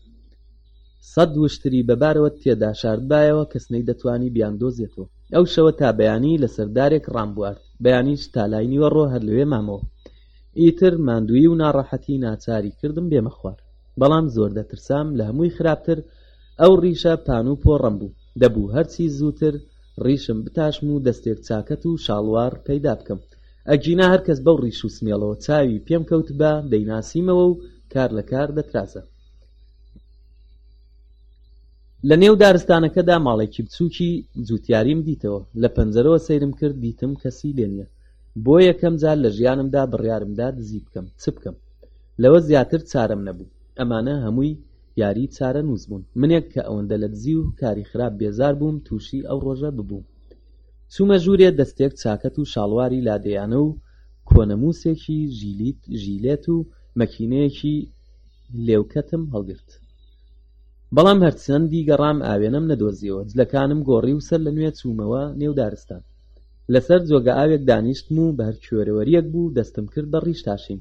سەد وشتری بە بارەوە تێدا شاردبایەوە کەس نەیدەتوانی بیاندۆزێتەوە. ئەو شەوە تا بەیانی لە سەر دارێک ڕامبوارد، بەیانیش تا لای نیوەڕۆ هەر لەوێ مامەوە. ئیتر ماندووی و ناڕەحەتی ناچاری کردم بێمە خوار بەڵام زۆر دەترسام لە هەمووی خراپتر ئەو ڕیشە پان و پۆڕەم بوو دەبوو هەرچی زووتر ڕیشم بتاشم و دەستێک چاکەت و شاڵوار پەیدا بکەم ئەگینا هەر کەس بەو ڕیش و سمێڵەوە چاوی پێم کەوتبا دەیناسیمەوە و کار لە کار دەترازا لە نێو دارستانەکەدا ماڵێکی بچووکی جووتیاریم دیتەوە لە پەنجەرەوە سەیرم کرد دیتم کەسی لێ نییە بۆ یەکەم جار لە ژیانمدا بڕیارمدا دزی بکەم چ بکەم لەوە زیاتر چارەم نەبوو ئەمانە هەمووی یاری چارە نووس بوون منێک کە ئەوەندە لە دزی و کاری خراپ بێزار بووم تووشی ئەو ڕۆژە ببووم چوومە ژوورێ دەستێک چاکەت و شاڵواری لادێیانە و کۆنەمووسێکی ژیلیت ژیلێت و مەکینەیەکی لێوکەتم هەڵگرت بەڵام هەرچەندی گەڕام ئاوێنەم نەدۆزیەوە جلەکانم گۆڕی و سەر لە نوێ چوومەوە نێو دارستان لەسەر جۆگە ئاوێک دانیشتم و بە هەر کوێرەوەرییەک بوو دەستم کرد بە ڕیشتاشین.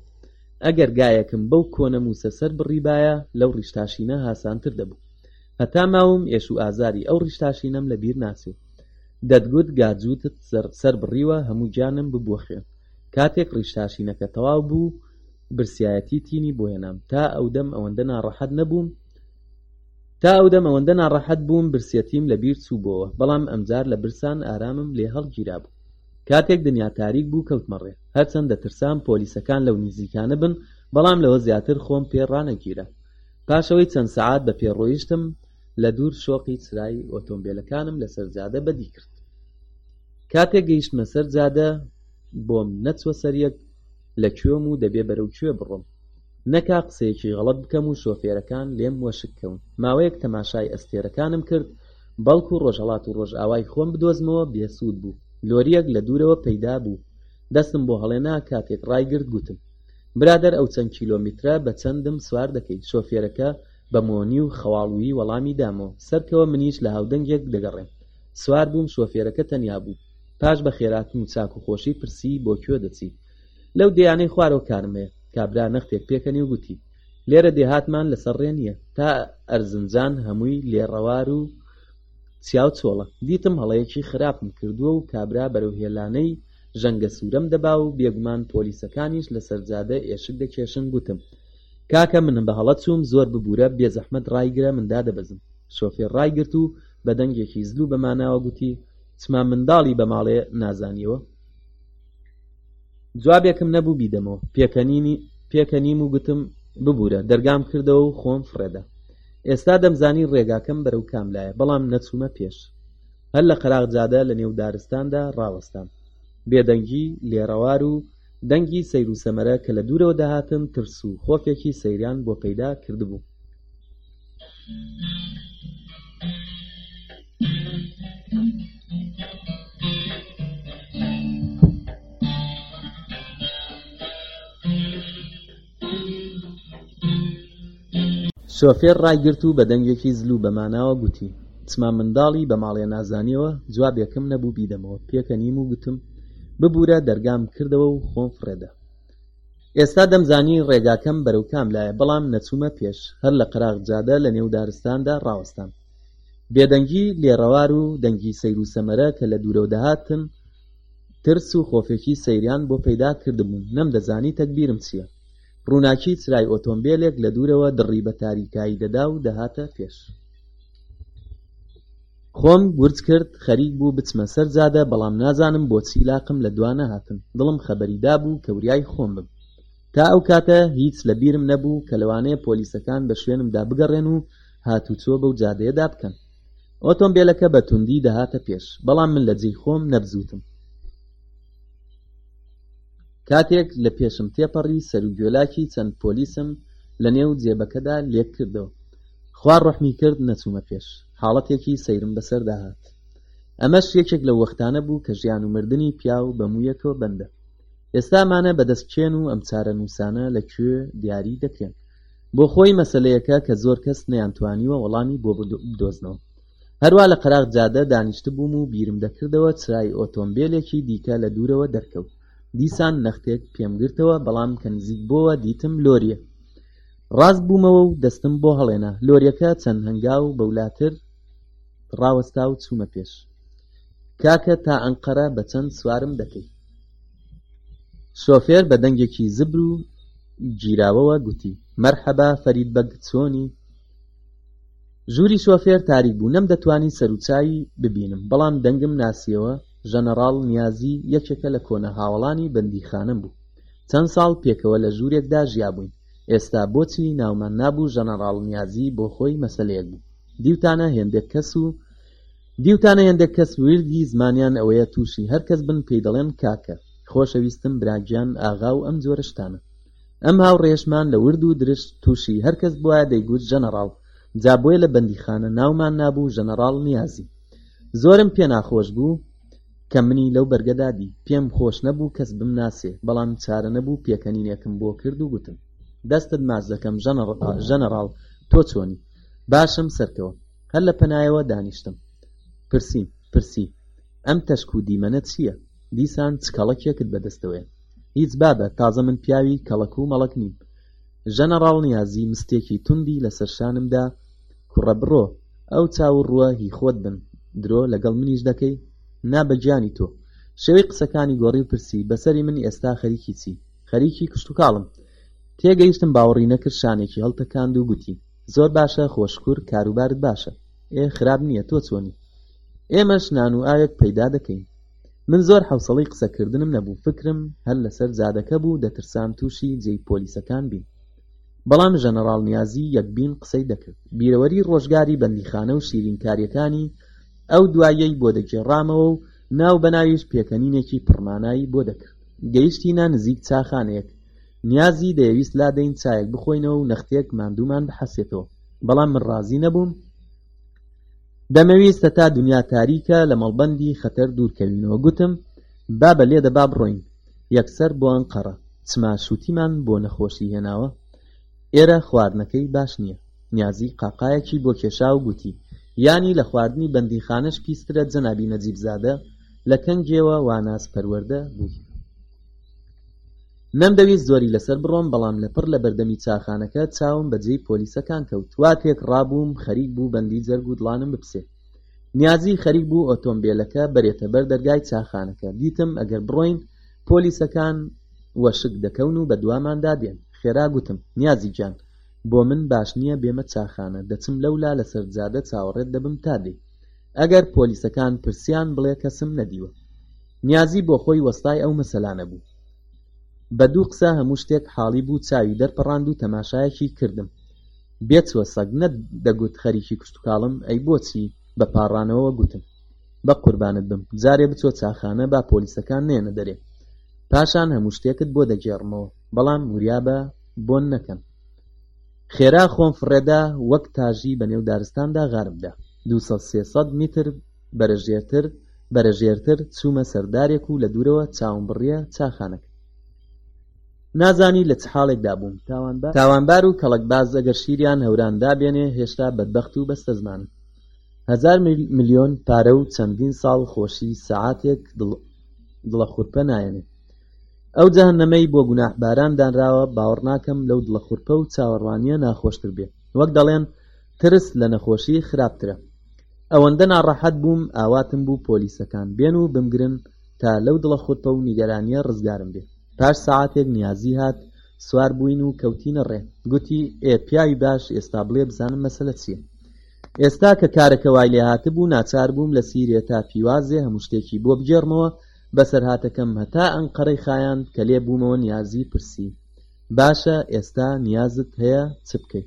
ئەگەر گایەکم بەو کۆنە مووسە سەر بڕیبایە، لەو ڕیشتاشینە هاسانتر دەبوو. هەتا ماوم ئێش و ئازاری ئەو ڕیشتاشینەم لە بیر ناچێ. دەتگوت گا جووتت سەر بڕیوە هەموو گیانم ببووە خوێن. کاتێک ڕیشتاشینەکە تەواو بوو، برسیایەتی تینی بۆ هێنام. تا ئەودەم ئەوەندە ناڕەحەت نەبووم. تا ئەو دەم ئەوەندە ناڕەحەت بووم برسیەتیم لە بیر چووبۆوە بەڵام ئەمجار لە برسان ئارامم لێ هەڵگیرابوو کاتێک دنیا تاریک بوو کەوتمە ڕێ هەرچەند دەترسام پۆلیسەکان لەو نیزیکانە بن بەڵام لەوە زیاتر خۆم پێ ڕانەگیرا پاشەوەی چەند سەعات بە پێ ڕۆیشتم لە دوور شۆقی چرای ئۆتۆمبیلەکانم لەسەر جادە بەدی کرد کاتێک گەیشتمە سەر جادە بۆم نەچوە سەریەک لە کوێم و دەبێ بەرەو کوێ بڕۆم نەکا قسەیەکی غەڵەت بکەم و شۆفێرەکان لێم وەشک کەون ماوەیەک تەماشای ئەستێرەکانم کرد بەڵکو ڕۆژهەڵات و ڕۆژئاوای خۆم بدۆزمەوە بێ سوود بوو لۆریەک لە دوورەوە پەیدا بوو دەستم بۆ هەڵێنا کاتێک ڕایگرت گوتم برادەر ئەو چەند کیلۆمیترە بە چەندم سوار دەکەی شۆفێرەکە بە مۆنی و خەواڵوویی وەڵامی دامەوە سەرکەوە منیش لە هاودەنگێک دەگەڕێم سوار بووم شۆفێرەکە تەنیا بوو پاش بەخێراتن و چاک و خۆشی پرسی بۆ کوێ دەچی لەو دێیانەی خوارەوە کارم هەیە. کابرا نەختێک پێکەنی و گوتی، لێرە دێهاتمان لەسەر ڕێ نییە، تا ئەرزنجان هەمووی لێڕەوار و چیاو چۆڵە. دیتم هەڵەیەکی خراپم کردووە و کابرا بەرەو هێلانەی ژەنگەسوورەم دەبا و بێگومان پۆلیسەکانیش لەسەر جادە ئێشک دەکێشن، گوتم، کاکە من بە هەڵە چووم، زۆر ببوورە، بێزەحمەت ڕایگرە من دادەبەزم. شۆفێر ڕایگرت و بە دەنگێکی زل و بە ماناوە گوتی، چما منداڵی بە ماڵێ نازانییەوە؟ جوابێکم نەبوو بیدەمەوە پێکەنینی پێکەنیم و گوتم ببوورە دەرگام کردەوە و خۆم فڕێدا ئێستا دەمزانی ڕێگاکەم بەرەو کام لایە بەڵام نەچوومە پێش هەر لە قەراغ جادە لە نێو دارستاندا ڕاوەستان بێدەنگی لێڕەوار و دەنگی سەیر و سەمەرە کە لە دوورەوە دەهاتن ترس و خۆفێکی سەیران بۆ پەیدا کردبوو شۆفێر ڕایگرت و بە دەنگێکی زل و بەماناوە گوتی چما منداڵی بە ماڵێ نازانیەوە جوابێکم نەبوو بیدەمەوە پێکەنیم و گوتم ببورە دەرگام کردەوە و خۆم فڕێدا ئێستا دەمزانی ڕێگاکەم بەرەو کام لایە بەڵام نەچوومە پێش هەر لە قەراغ جادە لە نێو دارستاندا ڕاوەستام بێدەنگی لێڕەوار و دەنگی سەیر و سەمەرە کە لە دوورەوە دەهاتن ترس و خۆفێکی سەیریان بۆ پەیدا کردبووم نەمدەزانی تەگبیرم چییە ڕووناکی چرای ئۆتۆمبێلێک لە دوورەوە دڕی بە تاریکایی دەدا و دەهاتە پێش خۆم گورج کرد خەریک بوو بچمە سەر جادە بەڵام نازانم بۆچی لاقم لە دوا نەهاتن دڵم خەبەری دابوو کە وریای خۆم بم تا ئەو کاتە هیچ لە بیرم نەبوو کە لەوانەیە پۆلیسەکان بە شوێنمدا بگەڕێن و هاتوچۆ بەو جادەیەدا بکەن ئۆتۆمبێلەکە بە توندی دەهاتە پێش بەڵام من لە جێی خۆم نەبزوتم کاتێک لە پێشم تێپەڕی سەر و گوێلاکی چەند پۆلیسم لە نێو جێبەکەدا لێک کردەوە خوار ڕحمی کرد نەچوومە پێش حاڵەتێکی سەیرم بەسەردا هات ئەمەش یەکێک لە وەختانە بوو کە ژیان و مردنی پیاو بە مویەکەوە بەندە ئێستامانە بەدەست کێن و ئەم چارە نووسانە لە کوێ دیاری دەکرێن بۆ خۆی مەسلەیەکە کە زۆر کەس نەیانتوانیوە وەڵامی بۆ بدۆزنەوە هەروە لە قەراغ جادە دانیشت بووم و بیرم دەکردەوە چرای ئۆتۆمبیلێکی دیکە لە دوورەوە دەرکەوت دیسان نەختێک پێم گرتەوە بەڵام کە نزیک بۆوە دیتم لۆریە ڕاست بوومەوە و دەستم بۆ هەڵێنا لۆریەکە چەند هەنگاو بەولاتر ڕاوەستا و چوومە پێش کاکە تا ئەنقەرە بە چەند سوارم دەکەی شۆفێر بە دەنگێکی زبر و گیراوەوە گوتی مەرحەبا فەرید بەگ چۆنی ژووری شۆفێر تاریک بوو نەم دەتوانی سەروچاوی ببینم بەڵام دەنگم ناسیەوە ژەنەڕاڵ نیازی یەکێکە لە کۆنە هاوڵانی بەندیخانم بوو چەند ساڵ پێکەوە لە ژوورێکدا ژیابووین ئێستا بۆچی ناومان نابوو ژەنەڕاڵ نیازی بۆ خۆی مەسەلەیەک بوو دیوتانە هێندێک کەس و دیوتانە هێندێک کەس وردی زمانیان ئەوەیە تووشی هەر کەس بن پێی دەڵێن کاکە خۆشەویستم براگیان ئاغا و ئەم جۆرە شتانە ئەم هاوڕێیەشمان لە ورد و درشت تووشی هەر کەس بووە دەیگوت ژەنەڕاڵ جا بۆیە لە بەندیخانە ناومان نابوو ژەنەڕاڵ نیازی زۆرم پێ ناخۆش بوو کە منی لەو بەرگەدا دی، پێم خۆش نەبوو کەس بمناسێ، بەڵام چارە نەبوو پێکەنینێکم بۆ کرد و گوتم، دەستت ماچ دەکەم ژەنەڕاڵ، تۆ چۆنی؟ باشم، سەرکەوە. هەر لە پەنایەوە دانیشتم. پرسیم، پرسی، ئەم تەشک و دیمەنە چییە؟ دیسان چ کەڵەکێکت بە دەستەوەیە؟ هیچ بابە، تازە من پیاوی کەڵەک و مەڵەک نیم. ژەنەڕاڵ نیازی مستێکی توندی لەسەر شانمدا، کوڕە بڕۆ ئەو چاو و ڕووە هی خۆت بن درۆ لەگەڵ منیش دەکەی نا بە گیانی تۆ شێوەی قسەکانی گۆڕی و پرسی بەسەری من ئێستا خەریکی چی خەریکی کشتوکاڵم تێگەیشتم باوەڕی نەکرد شانێکی هەڵتەکاند و گوتی زۆر باشە خۆ شکور کاروبارت باشە ئێ خراپ نییە تۆ چۆنی ئێمەش نان و ئاوێک پەیدا دەکەین من زۆر حوسڵی قسەکردنم نەبوو فکرم هەر لەسەر جادەکە بوو دەترسام تووشی جێی پۆلیسەکان بین بەڵام ژەنەڕاڵ نیازی یەکبین قسەی دەکرد بیرەوەری ڕۆژگاری بەندیخانە و شیرینکاریەکانی ئەو دواییەی بۆ دەگێڕامەوە و ناو بەناویش پێکەنینێکی پڕمانایی بۆ دەکرد گەیشتینە نزیک چاخانەیەک نیازی دەیەویست لادەین چایەک بخۆینەوە و نەختێک ماندوومان بحەسێتەوە بەڵام من ڕازی نەبووم دەمەویستە تا دنیا تاریکە لە مەڵبەندی خەتەر دوورکەوینەوە گوتم بابە لێدە با بڕۆین یەکسەر بۆ ئەنقەرە چما شوتیمان بۆ نەخۆشی هێناوە ئێرە خواردنەکەی باش نیە نیازی قاقایەکی بۆ کێشا و گوتی یانی لە خواردنی بەندیخانەش پیسترە جەنابی نەجیب زادە لە کەنگێوە وا ناز پەروەردە بووی نەمدەویست زۆری لەسەر بڕۆم بەڵام لە پڕ لە بەردەمی چاخانەکە چاوم بە جێی پۆلیسەکان کەوت وا تێک ڕابووم خەریک بوو بەندی جەرگ و دڵانم بپسێ نیازی خەریک بوو ئۆتۆمبێلەکە بەرێتە بەر دەرگای چاخانەکە دیتم ئەگەر بڕۆین پۆلیسەکان وەشک دەکەون و بەدواماندا دێن خێرا گوتم نیازی گیان بۆ من باش نییە بێمە چاخانە دەچم لەولا لەسەر جادە چاوەڕێت دەبم تا دێی ئەگەر پۆلیسەکان پرسیان بڵێ کەسم نەدیوە نیازی بۆ خۆی وەستای ئەو مەسەلانە بوو بە دوو قسە هەموو شتێک حاڵی بوو چاوی دەرپەڕاند و تەماشایەکی کردم بێچوە سەگ نە دەگوت خەریکی کوشتوکاڵم ئەی بۆچی بە پاڕانەوە گوتم بە قوربانت بم جارێ بچۆ چاخانە با پۆلیسەکان نێنە دەرێ پاشان هەموو شتێکت بۆ دەگێڕمەوە بەڵام وریابە بۆن نەکەن خێرا خۆم فڕێدا وەک تاژی بە نێو دارستاندا غارمدا دوسە سێسەد میتر بەرەژێرتر بەرەژێرتر چوومە سەردارێک و لە دوورەوە چاوم بڕیە چاخانەکە نازانی لە چ حاڵێکدا بووم. تاوانبار و کەڵەکباز ئەگەر شیریان هەوران دابێنێ هێشتا بەدبەخت و بەستەزمانن. هەزار ملیۆن پارە و چەندین ساڵ خۆشی سەعاتێک دڵەخورپە نایەنێ. ئەو جەهەنەمەی بۆ گوناحباران دانراوە باوەڕناکەم لەو دڵەخورپە و چاوەڕوانییە ناخۆشتر بێ. وەک دەڵێن ترس لە نەخۆشی خراپترە. ئەوەندە ناڕەحەت بووم ئاواتم بوو پۆلیسەکان بێن و بمگرن، تا لەو دڵە خورپە و نیگەرانییە ڕزگارم بێ. پاش سەعاتێک نیازی هات، سوار بووین و کەوتینە ڕێ. گوتی، ئێ پیاوی باش ئێستا بڵێ بزانم مەسەلە چییە؟ ئێستا کە کارەکە وای لێ هاتبوو، ناچار بووم لە سیرێ تا پیوازێ هەموو شتێکی بۆ بگێڕمەوە، بەسەرهاتەکەم هەتا ئەنقەرەی خایاند کە لێ بوومەوە نیازی پرسی، باشە ئێستا نیازت هەیە چ بکەی؟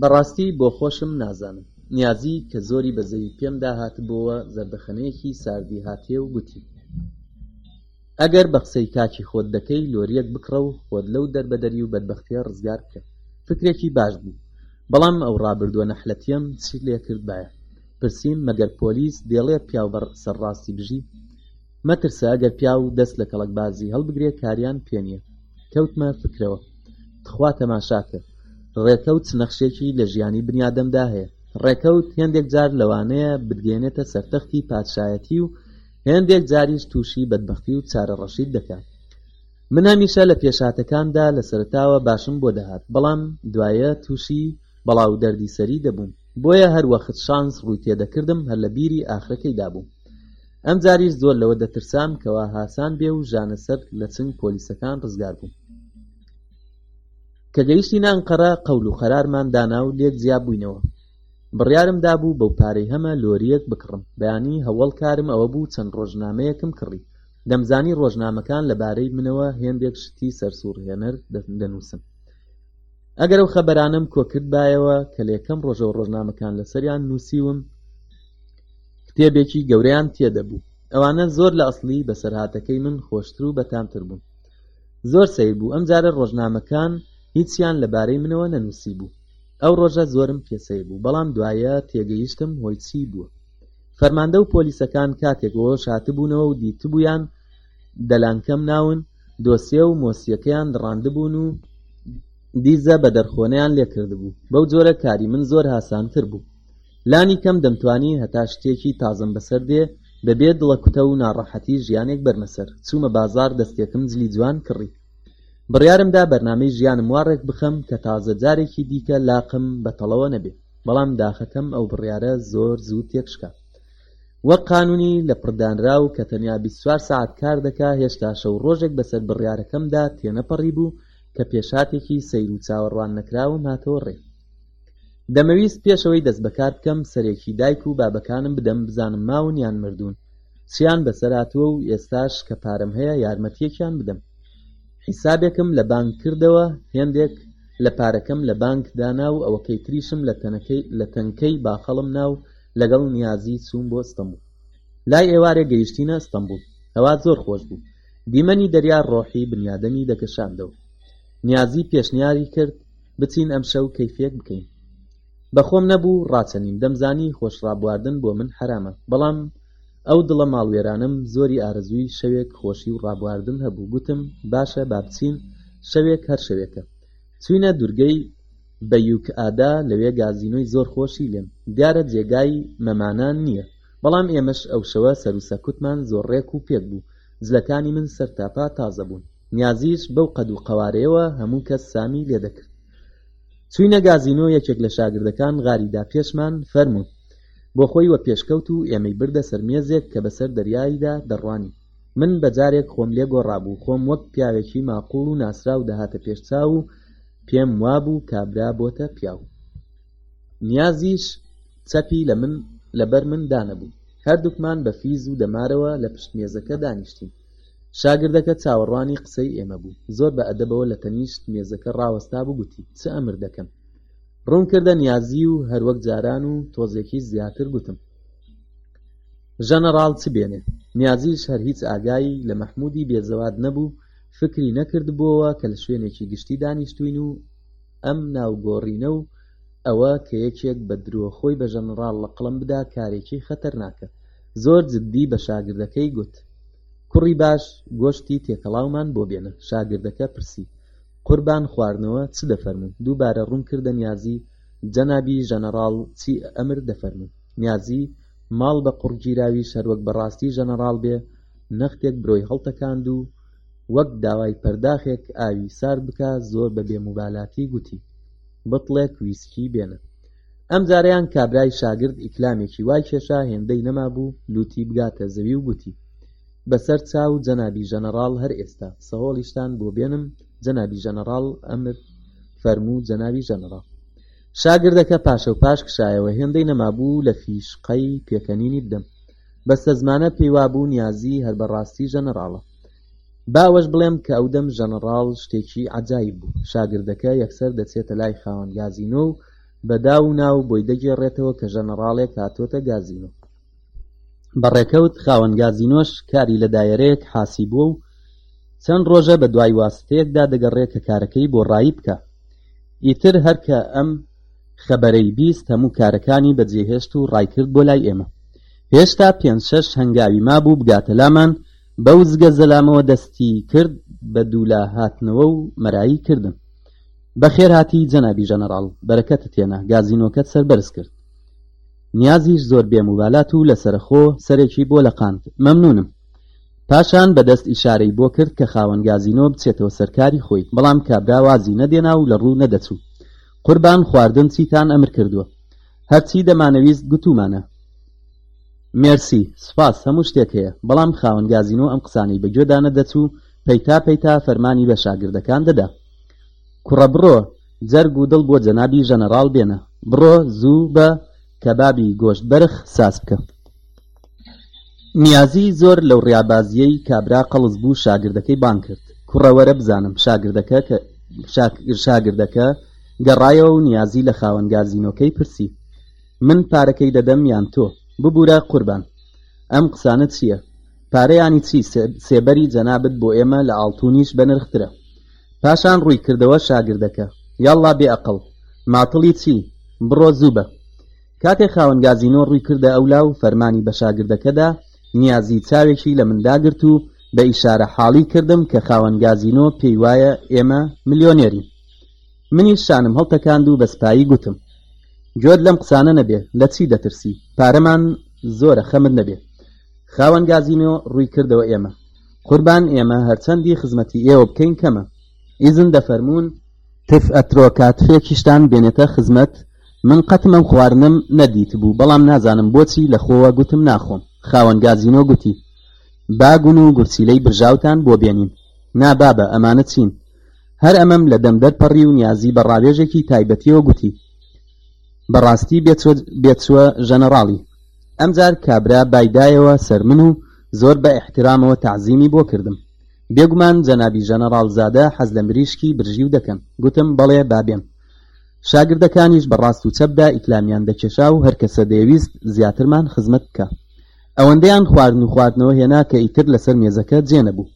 بەڕاستی بۆخۆشم نازانم. نیازی کە زۆری بە زەوی پێم داهاتبۆوە زەردەخەنەیەکی ساردی هاتێ و گوتی، ئەگەر بە قسەی کاکی خۆت دەکەی لۆریەک بکڕە و خۆت لەو دەربەدەری و بەدبەختیە ڕزگار بکە. فکرێکی باش بوو. بەڵام ئەو ڕابردووە نەحلەتیەم چ لێ کردبایە. پرسیم، مەگەر پۆلیس دێڵێ پیاو بە سەر ڕاستی بژی؟ مەترسە ئەگەر پیاو دەست لە کەڵەک بازی هەڵبگرێ کاریان پێنیە کەوتمە فکرەوە تخوا تەماشاکە ڕێکەوت چ نەخشێکی لە ژیانی بنیادەمدا هەیە ڕێکەوت هێندێک جار لەوانەیە بتگەێنێتە سەرتەختی پادشایەتی و هێندێک جاریش تووشی بەدبختی و چارە ڕەشید دەکات من هەمیشە لە پێشاتەکاندا لە سەرتاوە باشم بۆ دەهات بەڵام دوایە تووشی بەڵاو دەردی سەری دەبووم بۆیە هەروەخت شانس ڕووی تێدەکردم هەر لە بیری ئاخرەکەی دابووم ئەم جاریش زۆر لەوە دەترسام کەوا هاسان بێ و ژانە سەر لە چنگ پۆلیسەکان ڕزگار بووم کە گەیشتینە ئەنقەرە قەول و قەرارمان دانا و لێک جیا بووینەوە بڕیارم دابوو بەو پارەی هەمە لۆریەک بکڕم بەیانی هەوڵ کارم ئەوە بوو چەند ڕۆژنامەیەکم کڕی دەمزانی ڕۆژنامەکان لەبارەی منەوە هێندێک شتی سەرسوڕهێنەر دەنووسن ئەگەر ئەو خەبەرانەم کۆکردبایەوە کە لە یەکەم ڕۆژەوە ڕۆژنامەکان لەسەریان نووسیوم کتێبێکی گەورەیان تێدەبوو ئەوانە زۆر لە ئەسلی بەسەرهاتەکەی من خۆشتر و بەتامتر بوون زۆر سیر بوو ئەم جارە ڕۆژنامەکان هیچیان لەبارەی منەوە نەنووسی بوو ئەو ڕۆژە زۆرم پێسەی بوو بەڵام دوایە تێگەیشتم هۆی چی بووە فەرماندە و پۆلیسەکان کاتێک وەوەش هاتبوونەوە و دیتبوویان دەلانکەم ناون دۆسیە و مۆسیەکەیان دڕاندبوون و دیزە بە دەرخۆنیان لێکردبوو بەو جۆرە کاری من زۆر هاسانتر بوو لانی کەم دەمتوانی هەتا شتێکی تازەم بەسەر دێ بەبێ دڵەکوتە و ناڕەحەتی ژیانێک بەرمە سەر چوومە بازاڕ دەستێکم جلی جوان کڕی بڕیارم دا بەرنامەی ژیانم وا ڕێک بخەم کە تازە جارێکی دیکە لاقم بە تەڵەوە نەبێ بەڵام داخەکەم ئەو بڕیارە زۆر زوو تێک شکا وەک قانونی لەپڕدانراو کە تەنیا بیست چوار سەعات کار دەکا هێشتا شەو ڕۆژێک بەسەر بڕیارەکەمدا تێنەپەڕیبوو کە پێشهاتێکی سەیر و چاوەڕوان نەکراوم هاتەوە ڕێ دەمەویست پێشەوەی دەست بەکار بکەم سەرێکی دایک و بابەکانم بدەم بزانم ماون یان مردوون چیان بەسەر هاتووە و ئێستاش کە پارەم هەیە یارمەتیەکیان بدەم حیسابێکم لە بانک کردەوە هێندێک لە پارەکەم لە بانک دانا و ئەوەکەی تریشم لە تەنەکەی لە تەنکەی باخەڵم ناو لەگەڵ نیازی چووم بۆ ئستەمبول لای ئێوارێ گەیشتینە ئستەمبول هەوا زۆر خۆش بوو دیمەنی دەریا ڕۆحی بنیادەمی دەکەشاندەوە نیازی پێشنیاری کرد بچین ئەمشەو کەیفێک بکەین. بەخۆم نەبوو ڕاچەنیم دەمزانی خۆش ڕابواردن بۆ من حەرامە بەڵام ئەو دڵە ماڵوێرانەم زۆری ئارەزووی شەوێک خۆشی و ڕابواردن هەبوو گوتم باشە با بچین شەوێک هەر شەوێکە چوینە دورگەی بەیوک ئادا لەوێ گازینۆی زۆر خۆشی لێم دیارە جێگای مەمانان نییە بەڵام ئێمەش ئەو شەوە سەروسەکوتمان زۆر ڕێک و پێک بوو جلەکانی من سەر تاپا تازە بوون نیازیش بەو قەد و قەوارەیەوە هەموو کەس سامی لێ دەکرد چوینە گازینۆ یەکێک لە شاگردەکان غاری دا پێشمان فەرموو بۆ خۆی وە پێشکەوت و ئێمەی بردە سەر مێزێک کە بەسەر دەریایدا دەڕوانی من بە جارێک خۆم لێ گۆڕابوو خۆم وەک پیاوێکی ماقوڵ و ناسراو دەهاتە پێش چاو و پێم وابوو کابرا بۆتە پیاو نیازیش چەپی لە من لەبەر من دانەبوو هەردووکمان بە فیز و دەمارەوە لە پشت مێزەکە دانیشتین شاگردەکە چاوەڕوانی قسەی ئێمە بوو زۆر بە ئەدەبەوە لە تەنیشت مێزەکە ڕاوەستا بوو گوتی چ ئەمر دەکەن ڕوون کردە نیازی و هەروەک جاران و تۆزێکی زیاتر گوتم ژەنەڕاڵ چ بێنێ نیازیش هەر هیچ ئاگایی لە مەحمودی بێزەوات نەبوو فکری نەکردبووەوە کە لە شوێنێکی گشتی دانیشتوین و ئەم ناوگۆڕینە و ئەوە کە یەکێک بە درۆ خۆی بە ژەنەڕاڵ لە قڵم بدا کارێکی خەتەرناکە زۆر جددی بە شاگردەکەی گوت، کوڕی باش گۆشتی تێکەڵاومان بۆ بێنە، شاگردەکە پرسی، قوربان خواردنەوە چ دەفەرموون؟ دووبارە ڕوونکردە نیازی، جەنابی ژەنەڕاڵ چی ئەمر دەفەرموون؟ نیازی، ماڵ بە قوڕ گیراویش هەر وەک بەڕاستی ژەنەڕاڵ بێ نەختێک برۆی هەڵتەکاند و وەک داوای پەرداخێک ئاوی سارد بکا زۆر بە بێ موبالاتی گوتی، بتڵێک ویسکی بێنە. ئەم جارەیان کابرای شاگرد ئیکلامێکی وای کێشا هێندەی نەما بوو لوتی بگاتە زەوی و گوتی بەسەر چاو جەنابی ژەنەڕاڵ هەر ئێستا سەهۆڵیشتان بۆ بێنم جەنابی ژەنەڕاڵ ئەمر فەرموو جەنابی ژەنەڕاڵ شاگردەکە پاشە و پاش کشایەوە هێندەی نەمابوو لە فیشقەی پێکەنینی بدەم بەستە زمانە پێیوابوو نیازی هەر بەڕاستی ژەنەراڵە با ئەوەش بڵێم کە ئەودەم ژەنەڕاڵ شتێکی عەجایب بوو. شاگردەکە یەکسەر دەچێتە لای خاوەن گازینۆ و بە داو و ناو بۆی دەگێڕێتەوە کە ژەنەڕاڵێک هاتووەتە گازینۆ. بە ڕێکەوت خاوەن گازینۆش کاری لە دایەرەیەک حاسیبووە و چەند ڕۆژە بە دوای واسیتەیەکدا دەگەڕێ کە کارەکەی بۆ ڕایی بکا. ئیتر هەر کە ئەم خەبەرەی بیست هەموو کارەکانی بەجێهێشت و ڕایکرد بۆ لای ئێمە. هێشتا پێنج شەش هەنگاوی مابوو بگاتە لامان، بەو زگە زەلامەوە دەستی کرد بە دوولا هاتنەوە و مەرایی کردن. بەخێرهاتی جەنابی ژەنەڕاڵ، بەرەکەتت هێنا، گازینۆکەت سەربەرز کرد. نیازیش زۆر بێ موبالات و لەسەرەخۆ سەرێکی بۆ لەقاند. مەمنوونم. پاشان بە دەست ئیشارەی بۆ کرد کە خاوەن گازینۆ بچێتەوە سەر کاری خۆی، بەڵام کابرا وازی نەدێنا و لەڕوو نەدەچوو. قوربان خواردن چیتان ئەمر کردووە؟ هەرچی دەمانەویست گوتوومانە. مێرسی سوپاس هەموو شتێک هەیە بەڵام خاوەن گازینۆ ئەم قسانەی بە گوێدا نەدەچوو پەیتا پەیتا فەرمانی بە شاگردەکان دەدا کوڕە بڕۆ جەرگ و دڵ بۆ جەنابی ژەنەڕاڵ بێنە بڕۆ زوو بە کەبابی گۆشت بەرخ ساز بکە نیازی زۆر لەو ڕیابازییەی کابرا قەڵس بوو شاگردەکەی بانگ کرد کوڕە وەرە بزانم شاگردەکە کە شاگردەکە گەڕایەوە و نیازی لە خاوەن گازینۆکەی پرسی من پارەکەی دەدەم یان تۆ ببورە قوربان ئەم قسانە چییە پارەیانی چی سێبەری جەنابت بۆ ئێمە لە ئاڵتونیش بەنرخترە پاشان ڕووی کردەوە شاگردەکە یاڵا بێ ئەقڵ ماتڵی چی بڕۆ زوو بە کاتێ خاوەن گازینۆ ڕووی کردە ئەولا و فەرمانی بە شاگردەکەدا نیازی چاوێکی لە منداگرت و بە ئیشارە حاڵی کردم کە خاوەن گازینۆ پێی وایە ئێمە ملیۆنێری منیش شانم هەڵتەکاند و بەسپایی گوتم، گوێت لەم قسانە نەبێ لە چی دەترسی، پارەمان زۆرە خەمت نەبێ. خاوەن گازینۆ ڕووی کردەوە ئێمە، قوربان ئێمە هەرچەندی خزمەتی ئێوە بکەین کەمە، ئیزن دەفەرموون، تف ئەترۆ کا تفێکیشتان بێنێتە خزمەت، من قەتم ئەم خواردنەم نەدیتبوو، بەڵام نازانم بۆچی لە خۆوە گوتم ناخۆم، خاوەن گازینۆ گوتی، با گون و گورچیلەی برژاوتان بۆ بێنین، نا بابە ئەمانە چین؟ هەر ئەمەم لە دەم دەرپەڕی و نیازی بە ڕاوێژێکی تایبەتیەوە گوتی بەڕاستی بێچوە ژەنەڕاڵی ئەمجار کابرا بایدایەوە سەر من و زۆر بە احترامەوە تعزیمی بۆ کردم بێگومان جەنابی ژەنەڕاڵ زادە حەز لە مریشکی برژی و دەکەن گوتم بەڵێ بابێن شاگردەکانیش بە ڕاست و چەپدا ئیکلامیان دەکێشا و هەرکەسە دەیویست زیاترمان خزمەت بکە ئەوەندەیان خواردن و خواردنەوە هێنا کە ئیتر لەسەر مێزەکە جێ نەبوو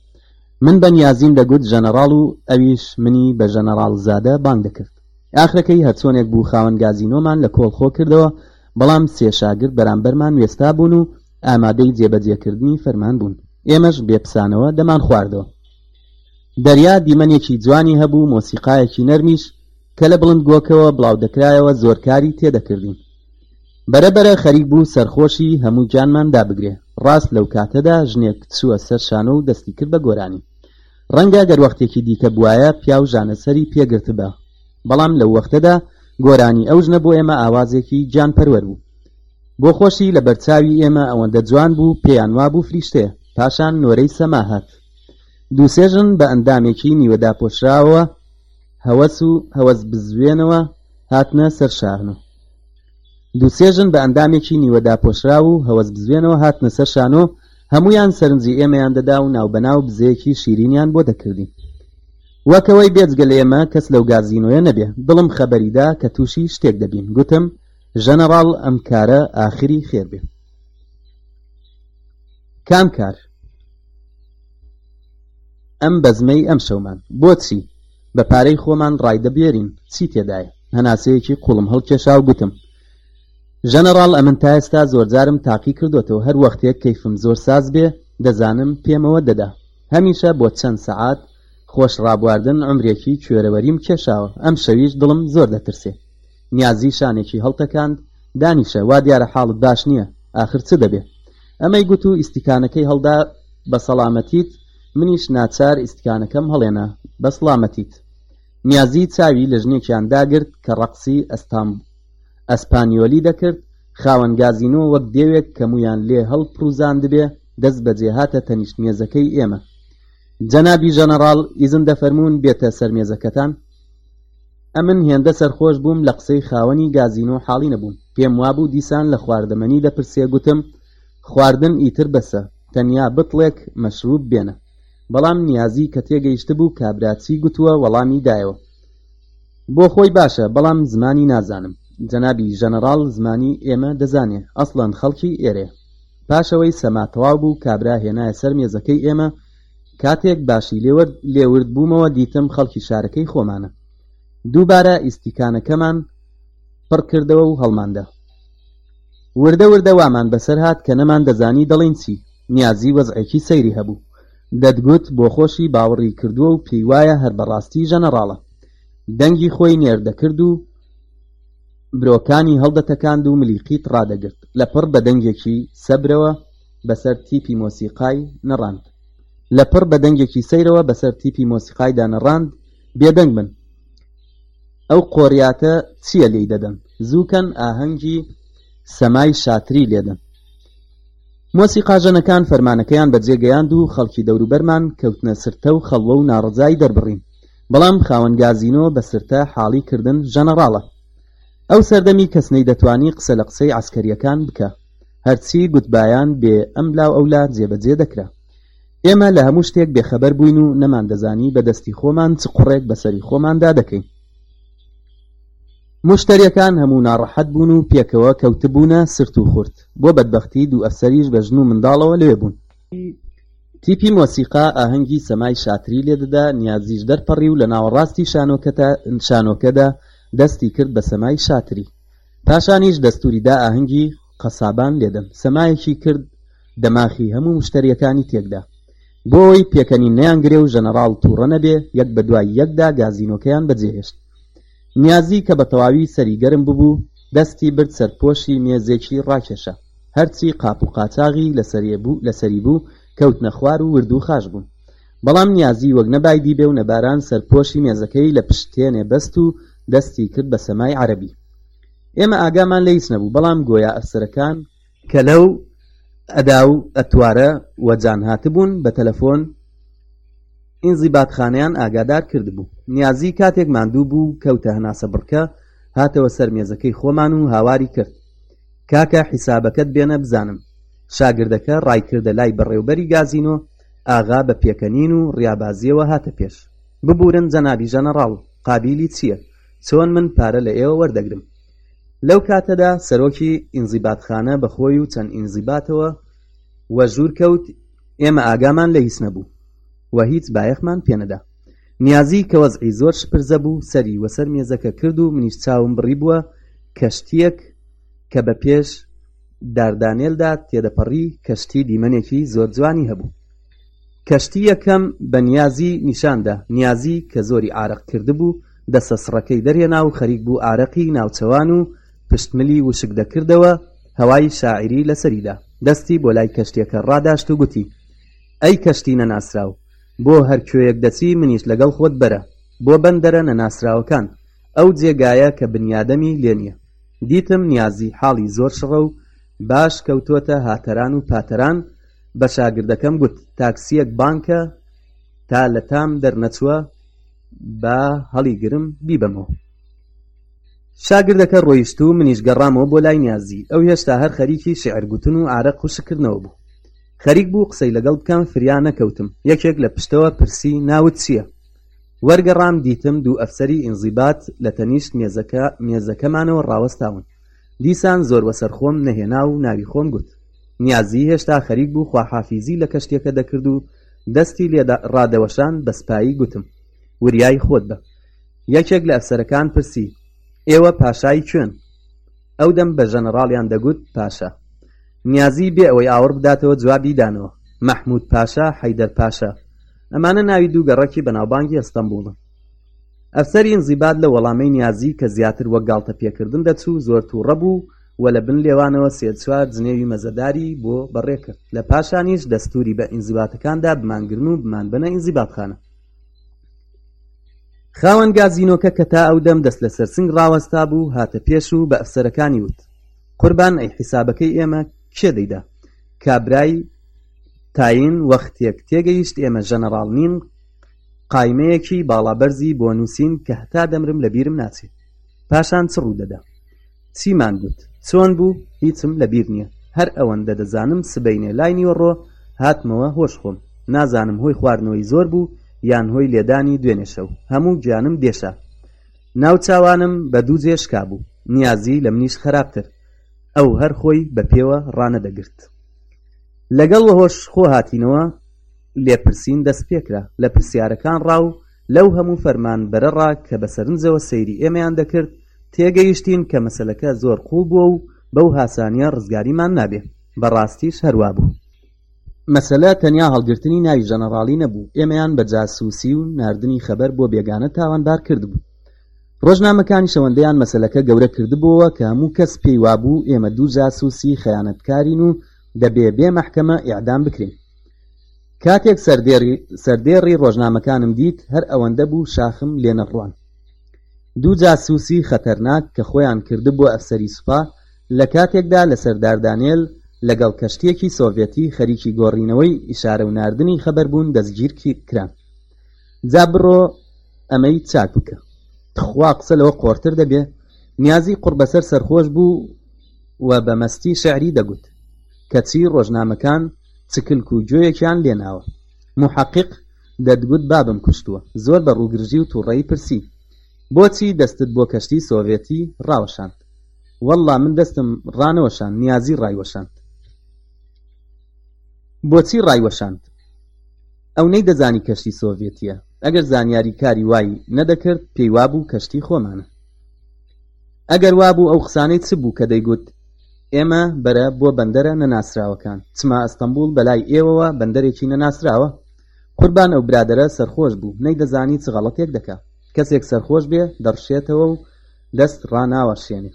من بە نیازیم دەگوت ژەنەڕاڵ و ئەویش منی بە ژەنەڕاڵ زادە بانگ دەکرد. ئاخرەکەی هەرچۆنێک بوو خاوەن گازینۆمان لە کۆڵ خۆ کردەوە، بەڵام سێ شاگرد بەرامبەرمان وێستابوون و ئامادەی جێبەجێکردنی فەرمان بوون. ئێمەش بێ پسانەوە دەمانخواردەوە. دەریا دیمەنێکی جوانی هەبوو، مۆسیقایەکی نەرمیش کە لە بڵندگۆکەوە بڵاودەکرایەوە زۆر کاری تێدەکردین. بەرەبەرە خەریک بوو سەرخۆشی هەموو گیانمان دابگرێ. ڕاست لەو کاتەدا ژنێک چووە سەر شانۆ و دەستی کرد بە گۆرانی. ڕەنگە گەر وەختێکی دیکە بوایە پیاو ژانە سەری پێ گرتبا. بەڵام لەو وەختەدا گۆرانی ئەو ژنە بۆ ئێمە ئاوازێکی گیانپەروەر بوو. بۆخۆشی لە بەرچاوی ئێمە ئەوەندە جوان بوو پێیان وابوو فریشتەیە. پاشان نۆرەی سەما هات. دوو سێ ژن بە ئەندامێکی نیوە داپۆشراوەوە هەوەس و هەوەس بزوێنەوە هاتنە سەر شانۆ. دووسێ ژن بە ئەندامێکی نیوە داپۆشراو و هەوەس بزوێنەوە هاتنە سەر شانۆ، هەموویان سەرنجی ئێمەیان دەدا و ناوبەناو بزەیەکی شیرینیان بۆ دەکردین. وەک ئەوەی بێجگە لە ئێمە کەس لەو گازینۆیە نەبێ. دڵم خەبەری دا کە تووشی شتێک دەبین. گوتم، ژەنەڕاڵ ئەم کارە ئاخری خێر بێ. کام کار؟ ئەم بەزمەی ئەمشەومان. بۆچی؟ بە پارەی خۆمان ڕایدەبوێرین چی تێدایە؟ هەناسەیەکی قووڵم هەڵکێشا و گوتم، ژەنەڕاڵ ئەمن تا ئێستا زۆرجارم تاقی کردۆتەوە هەر وەختێک کەیفم زۆر ساز بێ دەزانم پێمەوە دەدا. هەمیشە بۆ چەند سەعات خۆش ڕابواردن عومرێکی کوێرەوەریم کێشاوە، ئەمشەویش دڵم زۆر دەترسێ. نیازی شانێکی هەڵتەکاند، دانیشە، وا دیارە حاڵت باش نییە، ئاخر چ دەبێ؟ ئەمەی گوت و ئیستیکانەکەی هەڵدا، بە سەڵامەتیت. منیش ناچار ئیستکانەکەم هەڵێنا. بەسڵامەتیت. نیازی چاوی لە ژنێکیان داگرت کە ڕەقسی ئەستامب ئەسپانیۆلی دەکرد، خاوەن گازینۆ وەک دێوێک کە موویان لێ هەڵپرووزاندبێ دەست بەجێ هاتە تەنیشت مێزەکەی ئێمە. جەنابی ژەنەڕاڵ ئیزن دەفەرموون بێتە سەر مێزەکەتان؟ ئەمن هێندە سەرخۆش بووم لە قسەی خاوەنی گازینۆ حاڵی نەبووم. پێم وابوو دیسان لە خواردەمەنی دەپرسێ گوتم، خواردن ئیتر بەسە تەنیا بتڵێک مەشروب بێنە بەڵام نیازی کە تێگەیشتبوو کابرا چی گوتووە وەڵامی دایەوە بۆ خۆی باشە بەڵام زمانی نازانم جەنابی ژەنەراڵ زمانی ئێمە دەزانێ ئەسڵەن خەڵکی ئێرێ پاشەوەی سەما تەواو بوو کابرا هێنایە سەر مێزەکەی ئێمە کاتێک باشی لێورد بوومەوە دیتم خەڵکی شارەکەی خۆمانە دووبارە ئیسیکانەکەمان پڕکردەوە و هەڵماندا وردە وردە وامان بەسەر هات کە نەمان دەزانی دەڵێین چی نیازی وەزعێکی سەیری هەبوو دەتگوت بۆ خۆشی باوەڕی کردووە و پێی وایە هەر بەڕاستی ژەنەڕاڵە دەنگی خۆی نێر دەکرد و برۆکانی هەڵدەتەکاند و ملی قیت ڕادەگرت لە پڕ بە دەنگێکی سەبرەوە بەسەر تیپی مۆسیقای نەڕاند لە پڕ بە دەنگێکی سەیرەوە بەسەر تیپی مۆسیقایدا نەڕاند بێدەنگ من ئەو قۆریاتە چییە لێی دەدەن زووکەن ئاهەنگی سەمای شاتری لێدەن مۆسی قاژەنەکان فەرمانەکەیان بەجێگەیاند و خەڵکی دەوروبەرمان کەوتنە سرتە و خەڵوە و ناڕزایی دەربڕین بەڵام خاوەن گازینۆ بە سرتە حاڵی کردن ژەنەڕاڵە ئەو سەردەمی کەسنەی دەتوانی قسە لە قسەی عسکەریەکان بکە هەرچی گوتبایان بێ ئەم لاو ئەولا جێبەجێ دەکرا ئێمە لە هەموو شتێک بێخەبەر بووین و نەماندەزانی بە دەستی خۆمان چ قوڕێک بەسەری خۆماندا دەکەین مشتریەکان هەموو ناڕەحەت بوون و پێکەوە کەوتبوونە سرت و خورد بۆ بەدبختی دوو ئەفسەریش بە ژن و منداڵەوە لەوێ بوون تیپی مۆسیقا ئاهەنگی سەمای شاتری لێدەدا نیازیش دەرپەڕی و لە ناوەڕاستی شانۆکەدا دەستی کرد بە سەمای شاتری پاشانیش دەستوری دا ئاهەنگی قەسابان لێدەم سەمایەکی کرد دەماخی هەموو مشتەریەکانی تێکدا بۆ ئەوەی پێکەنین نەیانگرێ و ژەنەراڵ توڕە نەبێ یەک بە دوای یەکدا گازینۆکەیان بەجێهێشت نیازی کە بە تەواوی سەری گەرم ببوو دەستی برد سەرپۆشی مێزێکی ڕاکێشا هەرچی قاپ و قاچاغی لەسەری بوو لەسەری بوو کەوتنە خوار و وردوو خاش بوون بەڵام نیازی وەک نە بایدی بێ و نە باران سەرپۆشی مێزەکەی لە پشتێنێ بەست و دەستی کرد بە سەمای عەرەبی. ئێمە ئاگامان لە هیچ نەبوو، بەڵام گۆیا ئەفسەرەکان، کە لەو ئەدا و ئەتوارە وەجان هاتبوون، بە تەلەفۆن ئینزیباتخانەیان ئاگادار کردبوو. نیازی کاتێک ماندوو بوو و کەوتە هەناسەبڕکە، هاتەوە سەر مێزەکەی خۆمان و هاواری کرد، کاکە حیسابەکەت بێنە بزانم. شاگردەکە ڕایکردە لای بەڕێوبەری گازینۆ، ئاغا بە پێکەنین و ڕیابازییەوە هاتە پێش، ببوورن جەنابی ژەنەڕاڵ، قابیلی چییە؟ چۆن من پارە لە ئێوە وەردەگرم؟ لەو کاتەدا سەرۆکی ئینزیباتخانە بە خۆی و چەند ئینزیباتەوە وە ژوور کەوت، ئێمە ئاگامان لە هیچ نەبوو و هیچ بایەخمان پێ نەدا. نیازی کە وەزعی زۆر شپرزە بوو، سەری وەسەر مێزەکە کرد و منیش چاوم بڕیبووە کەشتییەک، کە بە پێش داردانێلدا تێدەپەڕی کەشتی دیمەنێکی زۆر جوانی هەبوو کەشتی یەکەم بە نیازی نیشاندا نیازی کە زۆری ئارەق کردبوو دەسە سڕەکەی دەرێنا و خەریک بوو ئارەقی ناوچەوان و پشتملی وشک دەکردەوە هەوای شاعری لەسەریدا دەستی بۆ لای کەشتێکە ڕاداشت و گوتی ئەی کەشتی نەناسراو بۆ هەر کوێیەک دەچی منیش لەگەڵ خۆت بەرە بۆ بەندەرە نەناسراوەکان ئەو جێگایە کە بنیادەمی لێ نییە دیتم نیازی حاڵی زۆر شڕە و باش کەوتووەتە هاتەران و پاتەران، بە شاگردەکەم گوت، تاکسییەک بانگ کە، تا لە تام دەرنەچووە با هەڵیگرم بیبەمەوە. شاگردەکە ڕۆیشت و منیش گەڕامەوە بۆ لای نیازی، ئەو هێشتا هەر خەریکی شیعر گوتن و عارەق خوشک کردنەوە بوو. خەریک بوو قسەی لەگەڵ بکەم فریا نەکەوتم، یەکێک لە پشتەوە پرسی، ناوت چییە؟ وەرگەڕام دیتم دوو ئەفسەری ئینزیبات لە تەنیشت مێزەکە مێزەکەمانەوە ڕاوەستاون دیسان زۆر وەسەرخۆم نەهێنا و ناوی خۆم گوت نیازی هێشتا خەریک بوو خواحافیزی لە کەشتیەکە دەکرد و دەستی لێ ڕادەوەشان بە سپایی گوتم وریای خۆت بە یەکێک لە ئەفسەرەکان پرسی ئێوە پاشای کوێن ئەو دەم بە ژەنەراڵیان دەگوت پاشا نیازی بێ ئەوەی ئاوڕ بداتەوە جوابی دانەوە مەحموود پاشا حەیدەر پاشا ئەمانە ناوی دوو گەڕەکی بەناوبانگی ئەستەمبوڵن ئەفسەری ئینزیبات لە وەڵامەی نیازی کە زیاتر وەک گاڵتە پێکردن دەچوو زۆر تووڕە بوو و لە بن لێوانەوە سێ چوار جنێوی مەزەداری بۆ بەڕێ کرد لە پاشانیش دەستوری بە ئینزیباتەکاندا بمانگرن و بمانبەنە ئینزیباتخانە خاوەن گازینۆکە کە تا ئەو دەم دەست لەسەر سنگ ڕاوەستا بوو هاتە پێش و بە ئەفسەرەکانی وت قوربان ئەی حیسابەکەی ئێمە کێ دەیدا کابرای تاین وەختێک تێگەیشت ئێمە ژەنەڕاڵ نین قایمەیەکی باڵا بەرزی بۆ نووسین کە هەتا دەمرم لە بیرم ناچێت پاشان چ ڕوودەدا چیمان گوت چۆن بوو هیچم لە بیر نییە هەر ئەوەندە دەزانم سبینێ لای نیوەڕۆ هاتمەوە هۆش خۆم نازانم هۆی خواردنەوەی زۆر بوو یان هۆی لێدانی دوێنێ شەو هەموو گیانم دێشە ناو چاوانم بە دوو جێ شکابوو نیازی لە منیش خراپتر ئەو هەر خۆی بە پێوە ڕانەدەگرت لەگەڵ وەهۆش خۆ هاتینەوە لێپرسین دەست پێکرا لە پرسیارەکان ڕا و لەو هەموو فەرمان بەرە ڕا کە بە سەرنجەوە سەیری ئێمەیان دەکرد تێگەیشتین کە مەسەلەکە زۆر قوڵ بووە و بەو هاسانیە ڕزگاریمان نابێ بەڕاستیش هەروابوو مەسەلە تەنیا هەڵگرتنی ناوی ژەنەڕاڵی نەبوو، ئێمەیان بە جاسووسی و ناردنی خەبەر بۆ بێگانە تاوانبار کردبوو. ڕۆژنامەکانی شەوەندەیان مەسەلەکە گەورە کردبۆوە کە هەموو کەس پێی وابوو ئێمە دوو جاسووسی خەیانەتکارین و دەبێ بێ مەحکەمە ئێعدام بکرێین. کاتێک سەردێڕی ڕۆژنامەکانم دیت هەر ئەوەندە بوو شاخم لێ نەڕوان. دوو جاسووسی خەتەرناک کە خۆیان کردبووە ئەفسەری سوپا، لە کاتێکدا لە سەر داردانێل لە گەڵ کەشتیەکی سۆڤێتی خەریکی گۆڕینەوەی ئیشارە و ناردنی خەبەر بوون دەستگیر کران جا بڕۆ ئەمەی چاک بکە تخوا قسە لەوە قۆرتر دەبێ نیازی قڕبەسەر سەرخۆش بوو و بە مەستی شعری دەگوت کەچی ڕۆژنامەکان چکلک و گوێیەکیان لێناوە محقق دەتگوت بابم کوشتووە زۆر بە ڕووگرژی و تووڕەی پرسی بۆچی دەستت بۆ کەشتی سۆڤێتی ڕاوەشاند وەڵڵا من دەستم ڕانەوەشان نیازی ڕایوەشاند بۆچی ڕایوەشاند ئەو نەی دەزانی کەشتی سۆڤێتیە ئەگەر زانیاری کاری وای نەدەکرد پێی وابوو کەشتی خۆمانە ئەگەر وابوو ئەو قسانەی چ بوو کە دەیگوت ئێمە بەرە بۆ بەندەرە نەناسراوەکان چما ئەستەمبول بەلای ئێوەوە بەندەرێکی نەناسراوە قوربان ئەو برادرە سەرخۆش بوو نەی دەزانی چ غەڵەتێک دەکا کەسێک سەرخۆش بێ دەڕشێتەوە و دەست ڕاناوەشێنێ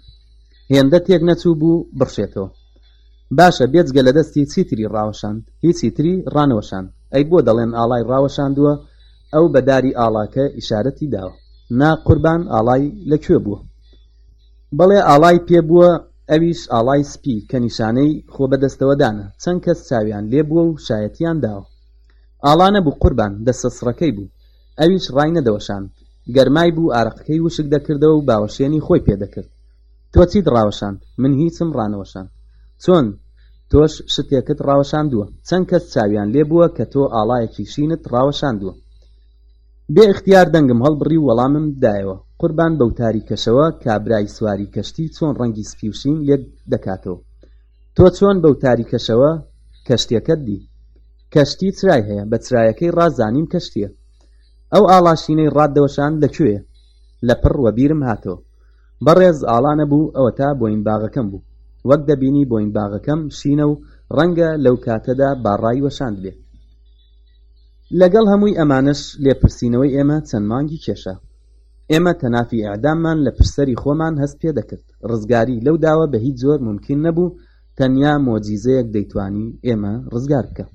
هێندە تێک نەچوو بوو بڕشێتەوە باشە بێجگە لە دەستی چیتری ڕاوەشاند هیچی تری ڕانەوەشاند ئەی بۆ دەڵێن ئاڵای ڕاوەشاندووە ئەو بە داری ئاڵاکە ئیشارەتی داوە نا قوربان ئاڵای لەکوێ بووە بەڵێ ئاڵای پێ بووە ئەویش ئاڵای سپی کە نیشانەی خۆ بەدەستەوەدانە چەند کەس چاویان لێ بووە و شایەتیان داوە ئاڵانە بوو قوربان دەسەسڕەکەی بوو ئەویش ڕای نەدەوەشاند، گەر مایبوو ئارەقەکەی وشک دەکردەوە و باوەشێنی خۆی پێ دەکرد. تۆ چیت ڕاوەشاند؟ من هیچم ڕانەوەشاند. چۆن؟ تۆش شتێکت ڕاوەشاندووە. چەند کەس چاویان لێ بووە کە تۆ ئاڵایەکی شینت ڕاوەشاندووە. بێ ئیختیار دەنگم هەڵبڕی و وەڵامم دایەوە. قوربان بە وتاری کەشەوە، کابرای سواری کەشتی چۆن ڕەنگی سپی و شین لێک دەکاتەوە. تۆ چۆن بەو تاریکەشەوە کەشتیەکەت دی کەشتی چرای هەیە بە چرایەکەی ڕازانیم کەشتیە ئەو ئاڵاشینەی ڕاددەوەشان لەکوێ لە پڕ وە بیرم هاتەوە بەڕێز ئاڵانە بوو ئەوە تا بۆین باغەکەم بوو وەک دەبینی بۆین باغەکەم شینە و ڕەنگە لەو کاتەدا باڕای وەشاند بێ لەگەڵ هەمووی ئەمانش لێپرسینەوەی ئێمە چەند مانگی کێشە ئێمە تەنافی ئەعداممان لە پرسەری خۆمان هەست پێ دەکرد ڕزگاری لەو داوە بە هیچ جۆر مومکین نەبوو تەنیا مۆجیزەیەک دەیتوانی ئێمە ڕزگار بکە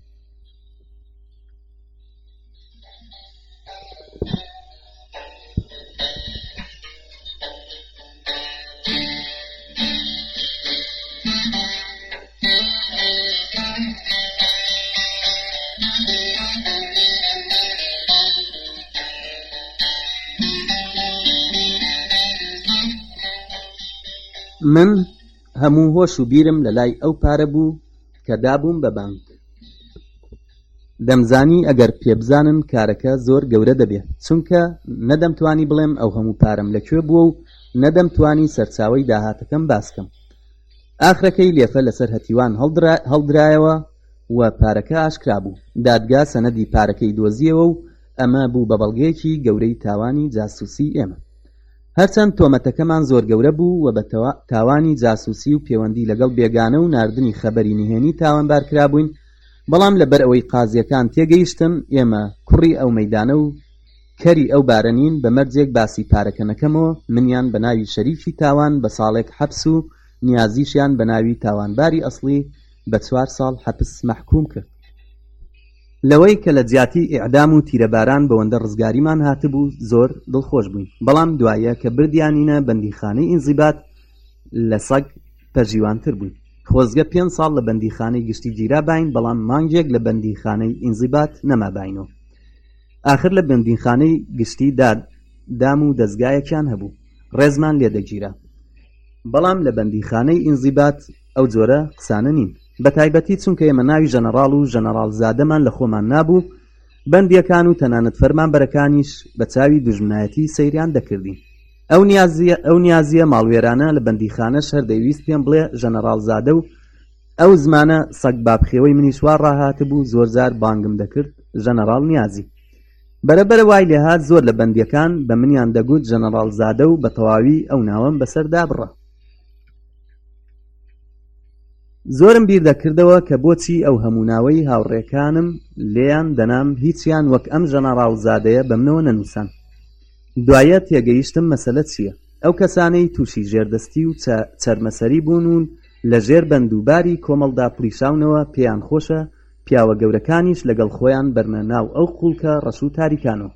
من هەموو هۆش و بیرم لە لای ئەو پارە بوو کە دابووم بە بانک دەمزانی ئەگەر پێبزانن کارەکە زۆر گەورە دەبێت چونکە نەدەمتوانی بڵێم ئەو هەموو پارەم لەکوێ بووە و نەدەمتوانی سەرچاوی داهاتەکەم باسکەم ئاخرەکەی لێفە لەسەر هەتیوان هەڵدرایەوە و پارەکە ئاشکرابوو، دادگا سەنەدی پارەکەی دۆزییەوە و ئەمە بوو بە بەڵگەیەکی گەورەی تاوانی جاسووسیی ئێمە. هەرچەند تۆمەتەکەمان زۆر گەورە بوو و بە تاوانی جاسووسی و پێوەندی لەگەڵ بێگانە و ناردنی خەبەری نهێنی تاوانبار کرابووین، بەڵام لەبەرئەوەی قازییەکان تێگەیشتن ئێمە کوڕی ئەو مەیدانە و کەری ئەو بارە نین بە مەرجێک باسی پارەکە نەکەمۆ منیان بە ناوی شەریکی تاوان بە ساڵێک حەپس و نیازیشیان بە ناوی تاوانباری ئەسڵی بە چوار ساڵ حەپس مەحکوم کرد لەوەی کە لە جیاتی ئیعدام و تیرەباران بەوەندە ڕزگاریمان هاتبوو زۆر دڵخۆش بووین بەڵام دوایە کە بردیانینە بەندیخانەی ئینزیبات لە سەگ پەژیوانتر بووین خۆزگە پێنج ساڵ لە بەندیخانەی گشتی گیراباین بەڵام مانگێک لە بەندیخانەی ئینزیبات نەماباینۆ ئاخر لە بەندینخانەی گشتی داد دام و دەستگایەکیان هەبوو ڕێزمان لێ دەگیرا بەڵام لە بەندیخانەی ئینزیبات ئەو جۆرە قسانە نین بە تایبەتی چونکە ئێمە ناوی ژەنەڕاڵ و ژەنەڕاڵ زادەمان لە خۆمان نابوو بەندیەکان و تەنانەت فەرمان بەرەکانیش بە چاوی دژمنایەتی سەیریان دەکردین ئەو نیازیە ئەو نیازیە ماڵوێرانە لە بەندیخانە شەر دەویست پێم بڵێ ژەنەڕاڵ زادە و ئەو زمانە سەگبابخێوەی منیش وا ڕاهاتبوو زۆر جار بانگم دەکرد ژەنەڕاڵ نیازی بەرەبەرە وای لێهات زۆر لە بەندیەکان بە منیان دەگوت ژەنەڕاڵ زادە و بە تەواوی ئەو ناوەم بەسەر دابڕا زۆرم بیر دەکردەوە کە بۆچی ئەو هەموو ناوەی هاوڕێکانم لێیان دەنام هیچیان وەک ئەم ژەنەڕاڵ زادەیە بە منەوە نەنووسان دوایە تێگەیشتم مەسەلە چییە ئەو کەسانەی تووشی ژێردەستی و چەرمەسەری بوون و لە ژێر بەند و باری کۆمەڵدا پڵیساونەوە پێیان خۆشە پیاوە گەورەکانیش لەگەڵ خۆیان بەرنە ناو ئەو قوڵکە ڕەش و تاریکانۆ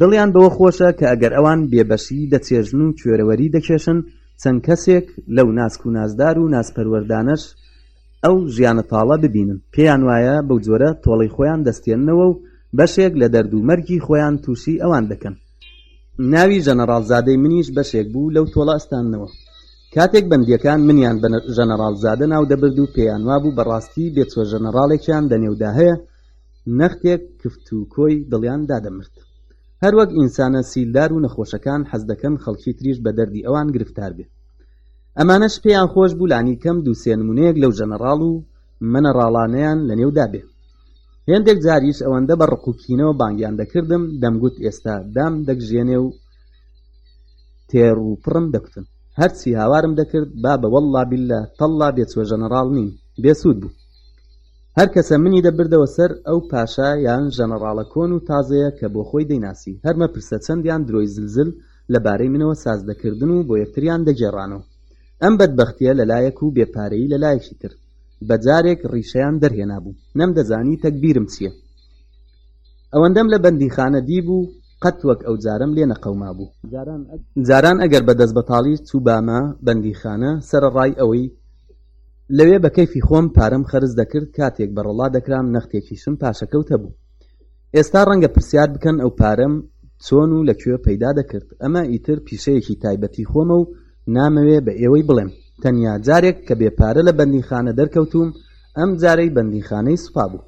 دڵیان بەوە خۆشە کە ئەگەر ئەوان بێبەشی دەچێژن و کوێرەوەری دەکێشن چەند کەسێک لەو ناسک و نازدار و نازپەروەردانەش ئەو ژیانە تاڵە ببینن پێیان وایە بەو جۆرە تۆڵەی خۆیان دەستێننەوە و بەشێک لە دەرد و مەرگی خۆیان تووشی ئەوان دەکەن ناوی ژەنەڕاڵزادەی منیش بەشێک بوو لەو تۆڵە ئەستاندنەوە. کاتێک بەندیەکان منیان بە ژەنەڕاڵ زادە ناو دەبرد و پێیان وابوو بە ڕاستی بێ چوە ژەنەڕاڵێکیان لە نێودا هەیە نەختێک کفت و کۆی دڵیان دادەمرد هەروەک ئینسانە سیلدار و نەخۆشەکان حەز دەکەن خەڵکی تریش بە دەردی ئەوان گرفتار بێ ئەمانەش پێیان خۆش بوو لانی کەم دوو سێ نمونەیەک لەو ژەنەڕاڵ و مەنەڕاڵانەیان لە نێودا بێ هێندێک جاریش ئەوەندە بە ڕقوکینەوە بانگیان دەکردم دەمگوت ئێستا دام دەگژێنێ و تێڕ و پڕم دەکوتم هەرچی هاوارم دەکرد با بە وەڵڵا بیللا تەڵڵا بێچوە ژەنەڕاڵ نیم بێسوود بوو هەر کەسە منی دەبردەوە سەر ئەو پاشا یان ژەنەڕاڵە کۆن و تازەیە کە بۆ خۆی دەیناسی هەر مەپرسە چەندیان درۆی زلزل لەبارەی منەوە ساز دەکردن و بۆ یەکتریان دەگێڕانەوە ئەم بەدبەختیە لەلایەک و بێپارەی لەلایەکی تر بە جارێک ڕیشەیان دەرهێنابوو نەمدەزانی تەکبیرم چییە ئەوەندەم لە بەندیخانە دیبوو قەت وەک ئەو جارەم لێ نەقەومابوو. جاران ئەگەر بە دەستبەتاڵی چووبامە بەندیخانە، سەرەڕای ئەوەی لەوێ بە کەیفی خۆم پارەم خەرج دەکرد، کاتێک بەڕەڵا دەکرام نەختێکیشم پاشەکەوت هەبوو. ئێستا ڕەنگە پرسیار بکەن ئەو پارەم چۆن و لە کوێ پەیدا دەکرد؟ ئەمە ئیتر پیشەیەکی تایبەتی خۆمە و نامەوێ بە ئێوەی بڵێم. تەنیا جارێک کە بێ پارە لە بەندیخانە دەرکەوتووم، ئەم جارەی بەندیخانەی سوپا بوو.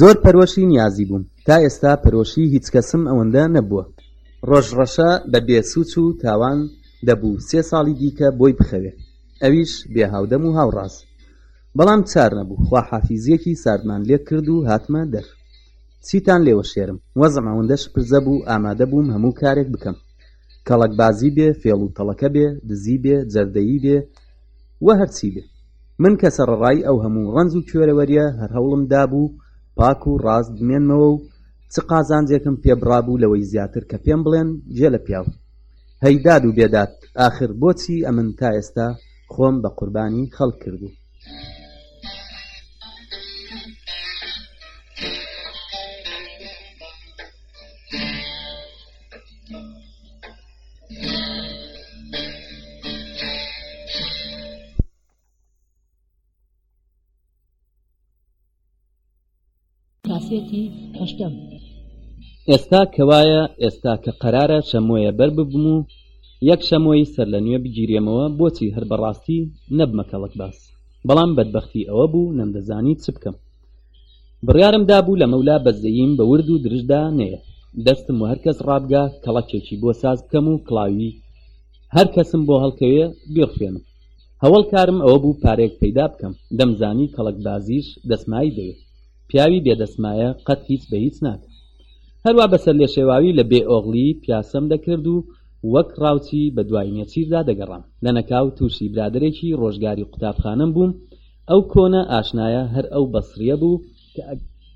زۆر پەرۆشی نیازی بووم تا ئێستا پەرۆشی هیچ کەسم ئەوەندە نەبووە. ڕۆژ ڕەشە بە بێ سوچ و تاوان دەبوو سێ ساڵی دیکە بۆی بخەوێ ئەویش بێ هاودەم و هاوڕاز بەڵام چار نەبوو خواحافیزیەکی ساردمان لێ کرد و هاتمە دەر چیتان لێ وەشێرم وەزعم ئەوەندە شپرزە بوو ئامادە بووم هەموو کارێک بکەم کەڵەکبازی بێ فێڵ و تەڵەکە بێ دزی بێ جەردەیی بێ وە هەرچی بێ من کە سەڕەڕای ئەو هەموو ڕەنج و کوێرەوەریە هەر هەوڵم دابوو پاک و ڕاست بمێنمەوە و چ قازانجێکم پێ بڕابوو لەوەی زیاتر کە پێم بڵێن جێ لە پیاو هەی داد و بێداد ئاخر بۆچی ئەمن تا ئێستا خۆم بە قوربانی خەڵک کردوو ئێستا کەوایە ئێستا کە قەرارە شەمۆیە بەر ببم و یەک شەمۆی سەر لە نوێ بگیرێمەوە بۆچی هەر بەڕاستی نەبمە کەڵک باس بەڵام بەدبەختی ئەوە بوو نەمدەزانی چ بکەم بڕیارم دابوو لەمەولا بەزەییم بە ورد و درشتدا نەیەت، دەستم وەهەر کەس ڕابگا کەڵەکێکی بۆ ساز بکەم و کڵاوی هەر کەسم بۆ هەڵکەوێ بیڕفێنم. هەوەڵ کارم ئەوە بوو پارەیەک پەیدا بکەم، دەمزانی کەڵەکبازیش دەسمایی دەوێ، پیاوی بێ دەسمایە قەت هیچ بە هیچ ناکا. هەروا بە سەرلێشێواوی لە بێ ئۆغڵی پیاسەم دەکرد و وەک ڕاوچی بە دوای نێچیردا دەگەڕام. لەنەکاو تووشی برادەرێکی ڕۆژگاری قوتابخانەم بووم، ئەو کۆنە ئاشنایە هەر ئەو بەسریە بوو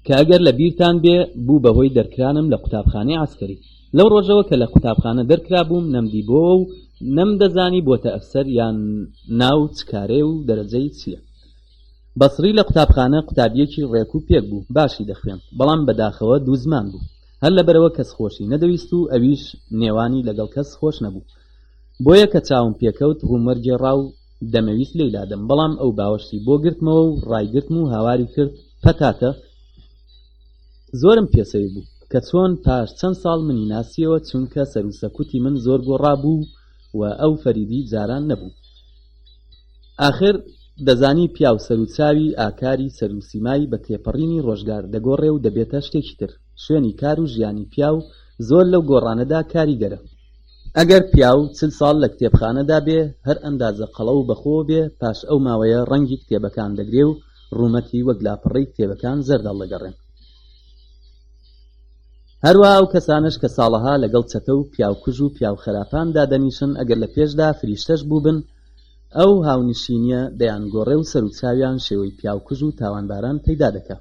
کە ئەگەر لە بیرتان بێ بوو بە هۆی دەرکرانم لە قوتابخانەی عەسکەری. لەو ڕۆژەوە کە لە قوتابخانە دەرکرابووم نەمدیبۆوە و نەمدەزانی بۆتە ئەفسەر یان نا و چ کارەیە و دەرەجەی چییە. بەسری لە قوتابخانە قوتابییەکی ڕێک و پێک بوو، باشی دەخوێند، بەڵام بە داخەوە دوو زمان بوو. هەر لەبەرەوە کەس خۆشی نەدەویست و ئەویش نێوانی لەگەڵ کەس خۆش نەبوو. بۆیە کە چاوم پێکەوت ڕووموەرگێڕا و. دەمەویست لێی لادەم بەڵام ئەو باوەشی بۆ گرتمەوە و ڕایگرتم و هاواری کرد پەتاتە زۆرم پێسەوی بوو کە چۆن پاش چەند ساڵ منی ناسیەوە چونکە سەروسەکوتی من زۆر گۆڕابوو و ئەو فەریدی جاران نەبوو ئاخر دەزانی پیاو سەروچاوی ئاکاری سەروسیمای بە تێپەڕینی ڕۆژگار دەگۆڕێ و دەبێتە شتێکی تر شوێنی کار و ژیانی پیاو زۆر لەو گۆڕانەدا کاریگەرە ئەگەر پیاو چل ساڵ لە کتێبخانەدا بێ هەر ئەندازە قەڵەو و بەخۆ بێ پاش ئەو ماوەیە ڕەنگی کتێبەکان دەگرێ و ڕوومەتی وەک لاپەڕەی کتێبەکان زەرد هەڵدەگەڕێن هەروە ئەو کەسانش کە ساڵەها لەگەڵ چەتە و پیاوکوژ و پیاوخراپان دادەنیشن ئەگەر لە پێشدا فریشتەش بووبن ئەو هاونشینیە دەیانگۆڕێ و سەروچاویان شێوەی پیاوکوژ و تاوانباران پەیدا دەکا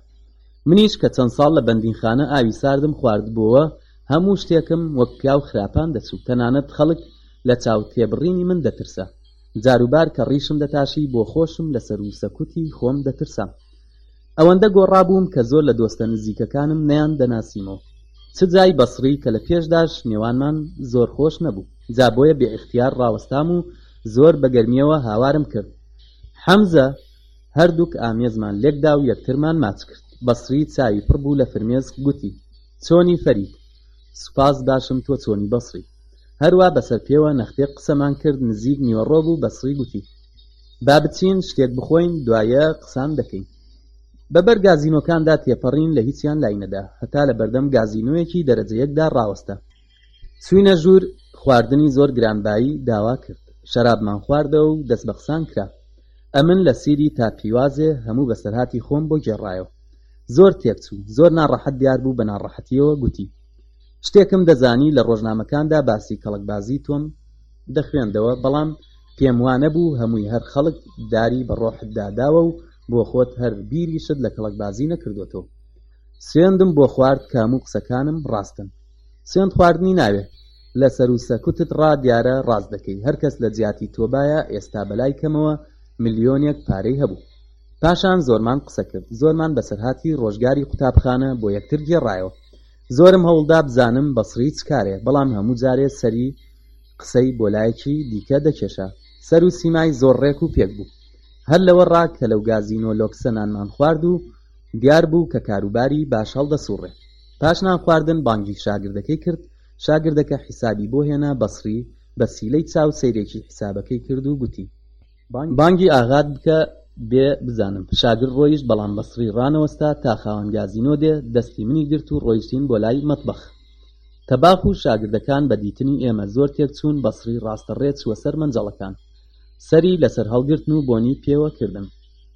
منیش کە چەند ساڵ لە بەندینخانە ئاوی ساردم خواردبۆوە هەموو شتێکم وەک پیاو خراپان دەچوو تەنانەت خەڵک لە چاو تێبڕینی من دەترسا جاروبار کە ڕیشم دەتاشی بۆ خۆشم لە سەروو سەکوتی خۆم دەترسام ئەوەندە گۆڕابووم کە زۆر لە دۆستە نزیکەکانم نەیان دەناسیمەوە چ جای بەسڕی کە لە پێشداش نێوانمان زۆر خۆش نەبوو جا بۆیە بێ ئیختیار ڕاوەستام و زۆر بە گەرمیەوە هاوارم کرد حەمزە هەردووک ئامێزمان لێکدا و یەکترمان ماچ کرد. بەسری چاوی پڕ بوو لە فرمێسک، گوتی، چۆنی فەرید؟ سوپاس باشم، تۆ چۆنی بەسری؟ هەروا بەسەر پێوە نەختێک قسەمان کرد، نزیک نیوەڕۆ بوو، بەسری گوتی، با بچین شتێک بخۆین، دوایە قسان دەکەین. بە بەر گازینۆکاندا تێپەڕین، لە هیچیان لای نەدا، هەتا لە بەردەم گازینۆیەکی دەرەجە یەکدا ڕاوەستا. چووینە ژوور، خواردنی زۆر گرانبایی داوا کرد، شەرابمان خواردەوە و دەست بە قسان کرا. ئەمن لە سیری تا پیوازێ هەموو بەسەرهاتی خۆم بۆ گێڕایەوە. زۆر تێکچوو، زۆر ناڕەحەت دیار بوو بە ناڕەحەتییەوە گوتی، شتێکم دەزانی لە ڕۆژنامەکاندا باسی کەڵەکبازی تۆم دەخوێندەوە، بەڵام پێم وا نەبوو هەمووی هەر خەڵک داری بە ڕۆحتدا داوە و بۆ خۆت هەر بیریشت لە کەڵەکبازی نەکردۆتەوە. سوێندم بۆ خوارد کە هەموو قسەکانم ڕاستن. سوێند خواردنی ناوێ. لە سەرو سەکوتت ڕا دیارە ڕاست دەکەی هەر کەس لە جیاتی تۆ بایە ئێستا بەلای کەمەوە ملیۆنێک پارەی هەبوو. پاشان زۆرمان قسە کرد زۆرمان بەسەرهاتی ڕۆژگاری قوتابخانە بۆ یەکتر گێڕایەوە. زۆرم هەوڵدا بزانم بەسڕی چ کارێ بەڵام هەموو جارێ سەری قسەی بۆ لایەکی دیکە دەکێشا. سەرو سیمای زۆر ڕێک و پێک بوو. هەر لەوە ڕا کە لەو گازینۆ لۆکسە نانمان خوارد و دیار بوو کە کاروباری باش هەڵدەسوڕێ. پاش نان خواردن بانگی شاگردەکەی کرد شاگردەکە حیسابی بۆ هێنا بەسری بە سیلەی چاو سەیرێکی حیسابەکەی کرد و گوتی بانگی ئاغات بکە بێ بزانم شاگر ڕۆیشت بەڵام بەسری ڕانەوەستا تا خاوەن گازینۆ دێ دەستی منی گرت و ڕۆیشتین بۆ لای مەتبەخ تەباخ و شاگردەکان بە دیتنی ئێمە زۆر تێک چوون بەسری ڕاستە ڕێ چووە سەر مەنجەڵەکان سەری لەسەر هەڵگرتن و بۆنی پێوە کردن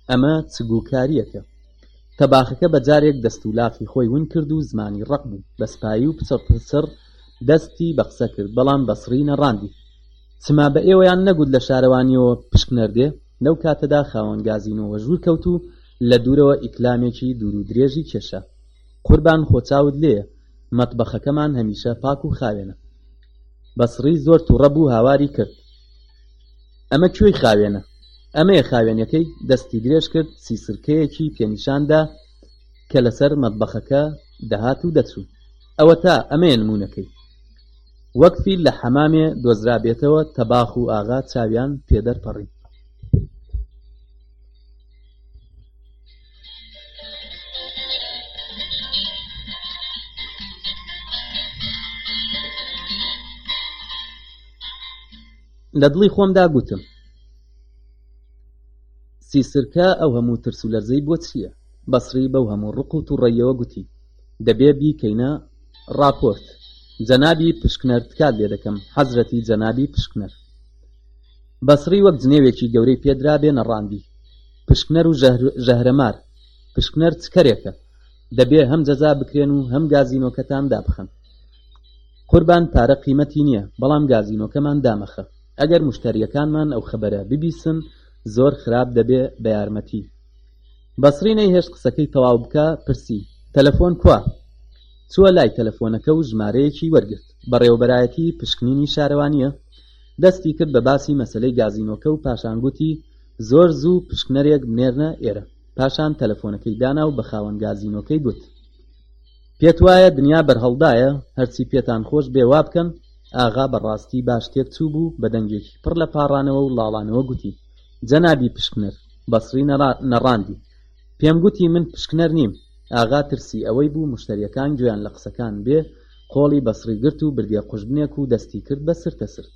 ئەمە چ گووکاریەکە تەباخەکە بە جارێک دەست و لافی خۆی ون کرد و زمانی ڕەق بوو بە سپایی و پچڕ پچڕ دەستی بە قسە کرد بەڵام بەسڕی نەڕاندی چما بە ئێوەیان نەگوت لە شارەوانییەوە پشک نەردێ لەو کاتەدا خاوەن گازینۆ وەژوور کەوت و لە دوورەوە ئیکلامێکی دوور و درێژی کێشا قوربان خۆ چاوت لێیە مەتبەخەکەمان هەمیشە پاک و خاوێنە بەسڕی زۆر تووڕە بوو هاواری کرد ئەمە کوێی خاوێنە؟ ئەمەیە خاوێنەکەی دەستی درێژ کرد سیسرکەیەکی پێنیشاندا کە لەسەر مەتبەخەکە دەهات و دەچوو ئەوەتا ئەمەیە نمونونەکەی وەک فیل لە حەمامێ دۆزرا بێتەوە تەباخ و ئاغا چاویان پێدەرپەڕی لە دڵی خۆمدا گوتم سیسرکە ئەو هەموو ترس و لەرزەی بۆ چییە بەسڕی بەو هەموو ڕق و توڕەیەوە گوتی دەبێ بیکەینە ڕاپۆرت جەنابی پشکنەر تکات لێ دەکەم حەزرەتی جەنابی پشکنەر بەسڕی وەک جنێوێکی گەورەی پێدرا بێنە ڕاندی پشکنەر و ژەهرەمار پشکنەر چکەرێکە دەبێ هەم جەزا بکرێن و هەم گازینۆکەتان دابخەن قوربان پارە قیمەتی نیە بەڵام گازینۆکەمان دامەخە ئەگەر موشتەریەکانمان ئەو خەبەرە ببیسن زۆر خراپ دەبێ بە یارمەتی. بەسڕی نەیهێشت قسەکەی تەواو بکا پرسی، تەلەفۆن کوا؟ چووە لای تەلەفۆنەکە و ژمارەیەکی وەرگرت، بەڕێوەبەرایەتی پشکنینی شارەوانییە؟ دەستی کرد بە باسی مەسەلەی گازینۆکە و پاشان گوتی، زۆر زوو پشکنەرێک بنێرنە ئێرە. پاشان تەلەفۆنەکەی دانا و بە خاوەن گازینۆکەی گوت. پێت وایە دنیا بەرهەڵدایە هەرچی پێتان خۆش بێ وا بکەن ئاغا بە ڕاستی باش تێک چوو بوو بە دەنگێکی پڕ لە پاڕانەوە و ڵاڵانەوە گوتی جەنابی پشکنەر بەسڕی نەڕاندی پێم گوتی من پشکنەر نیم ئاغا ترسی ئەوەی بوو مشتەریەکان گوێیان لە قسەکان بێ قۆڵی بەسڕی گرت و بردیە قوژبنێک و دەستی کرد بە سرتە سرت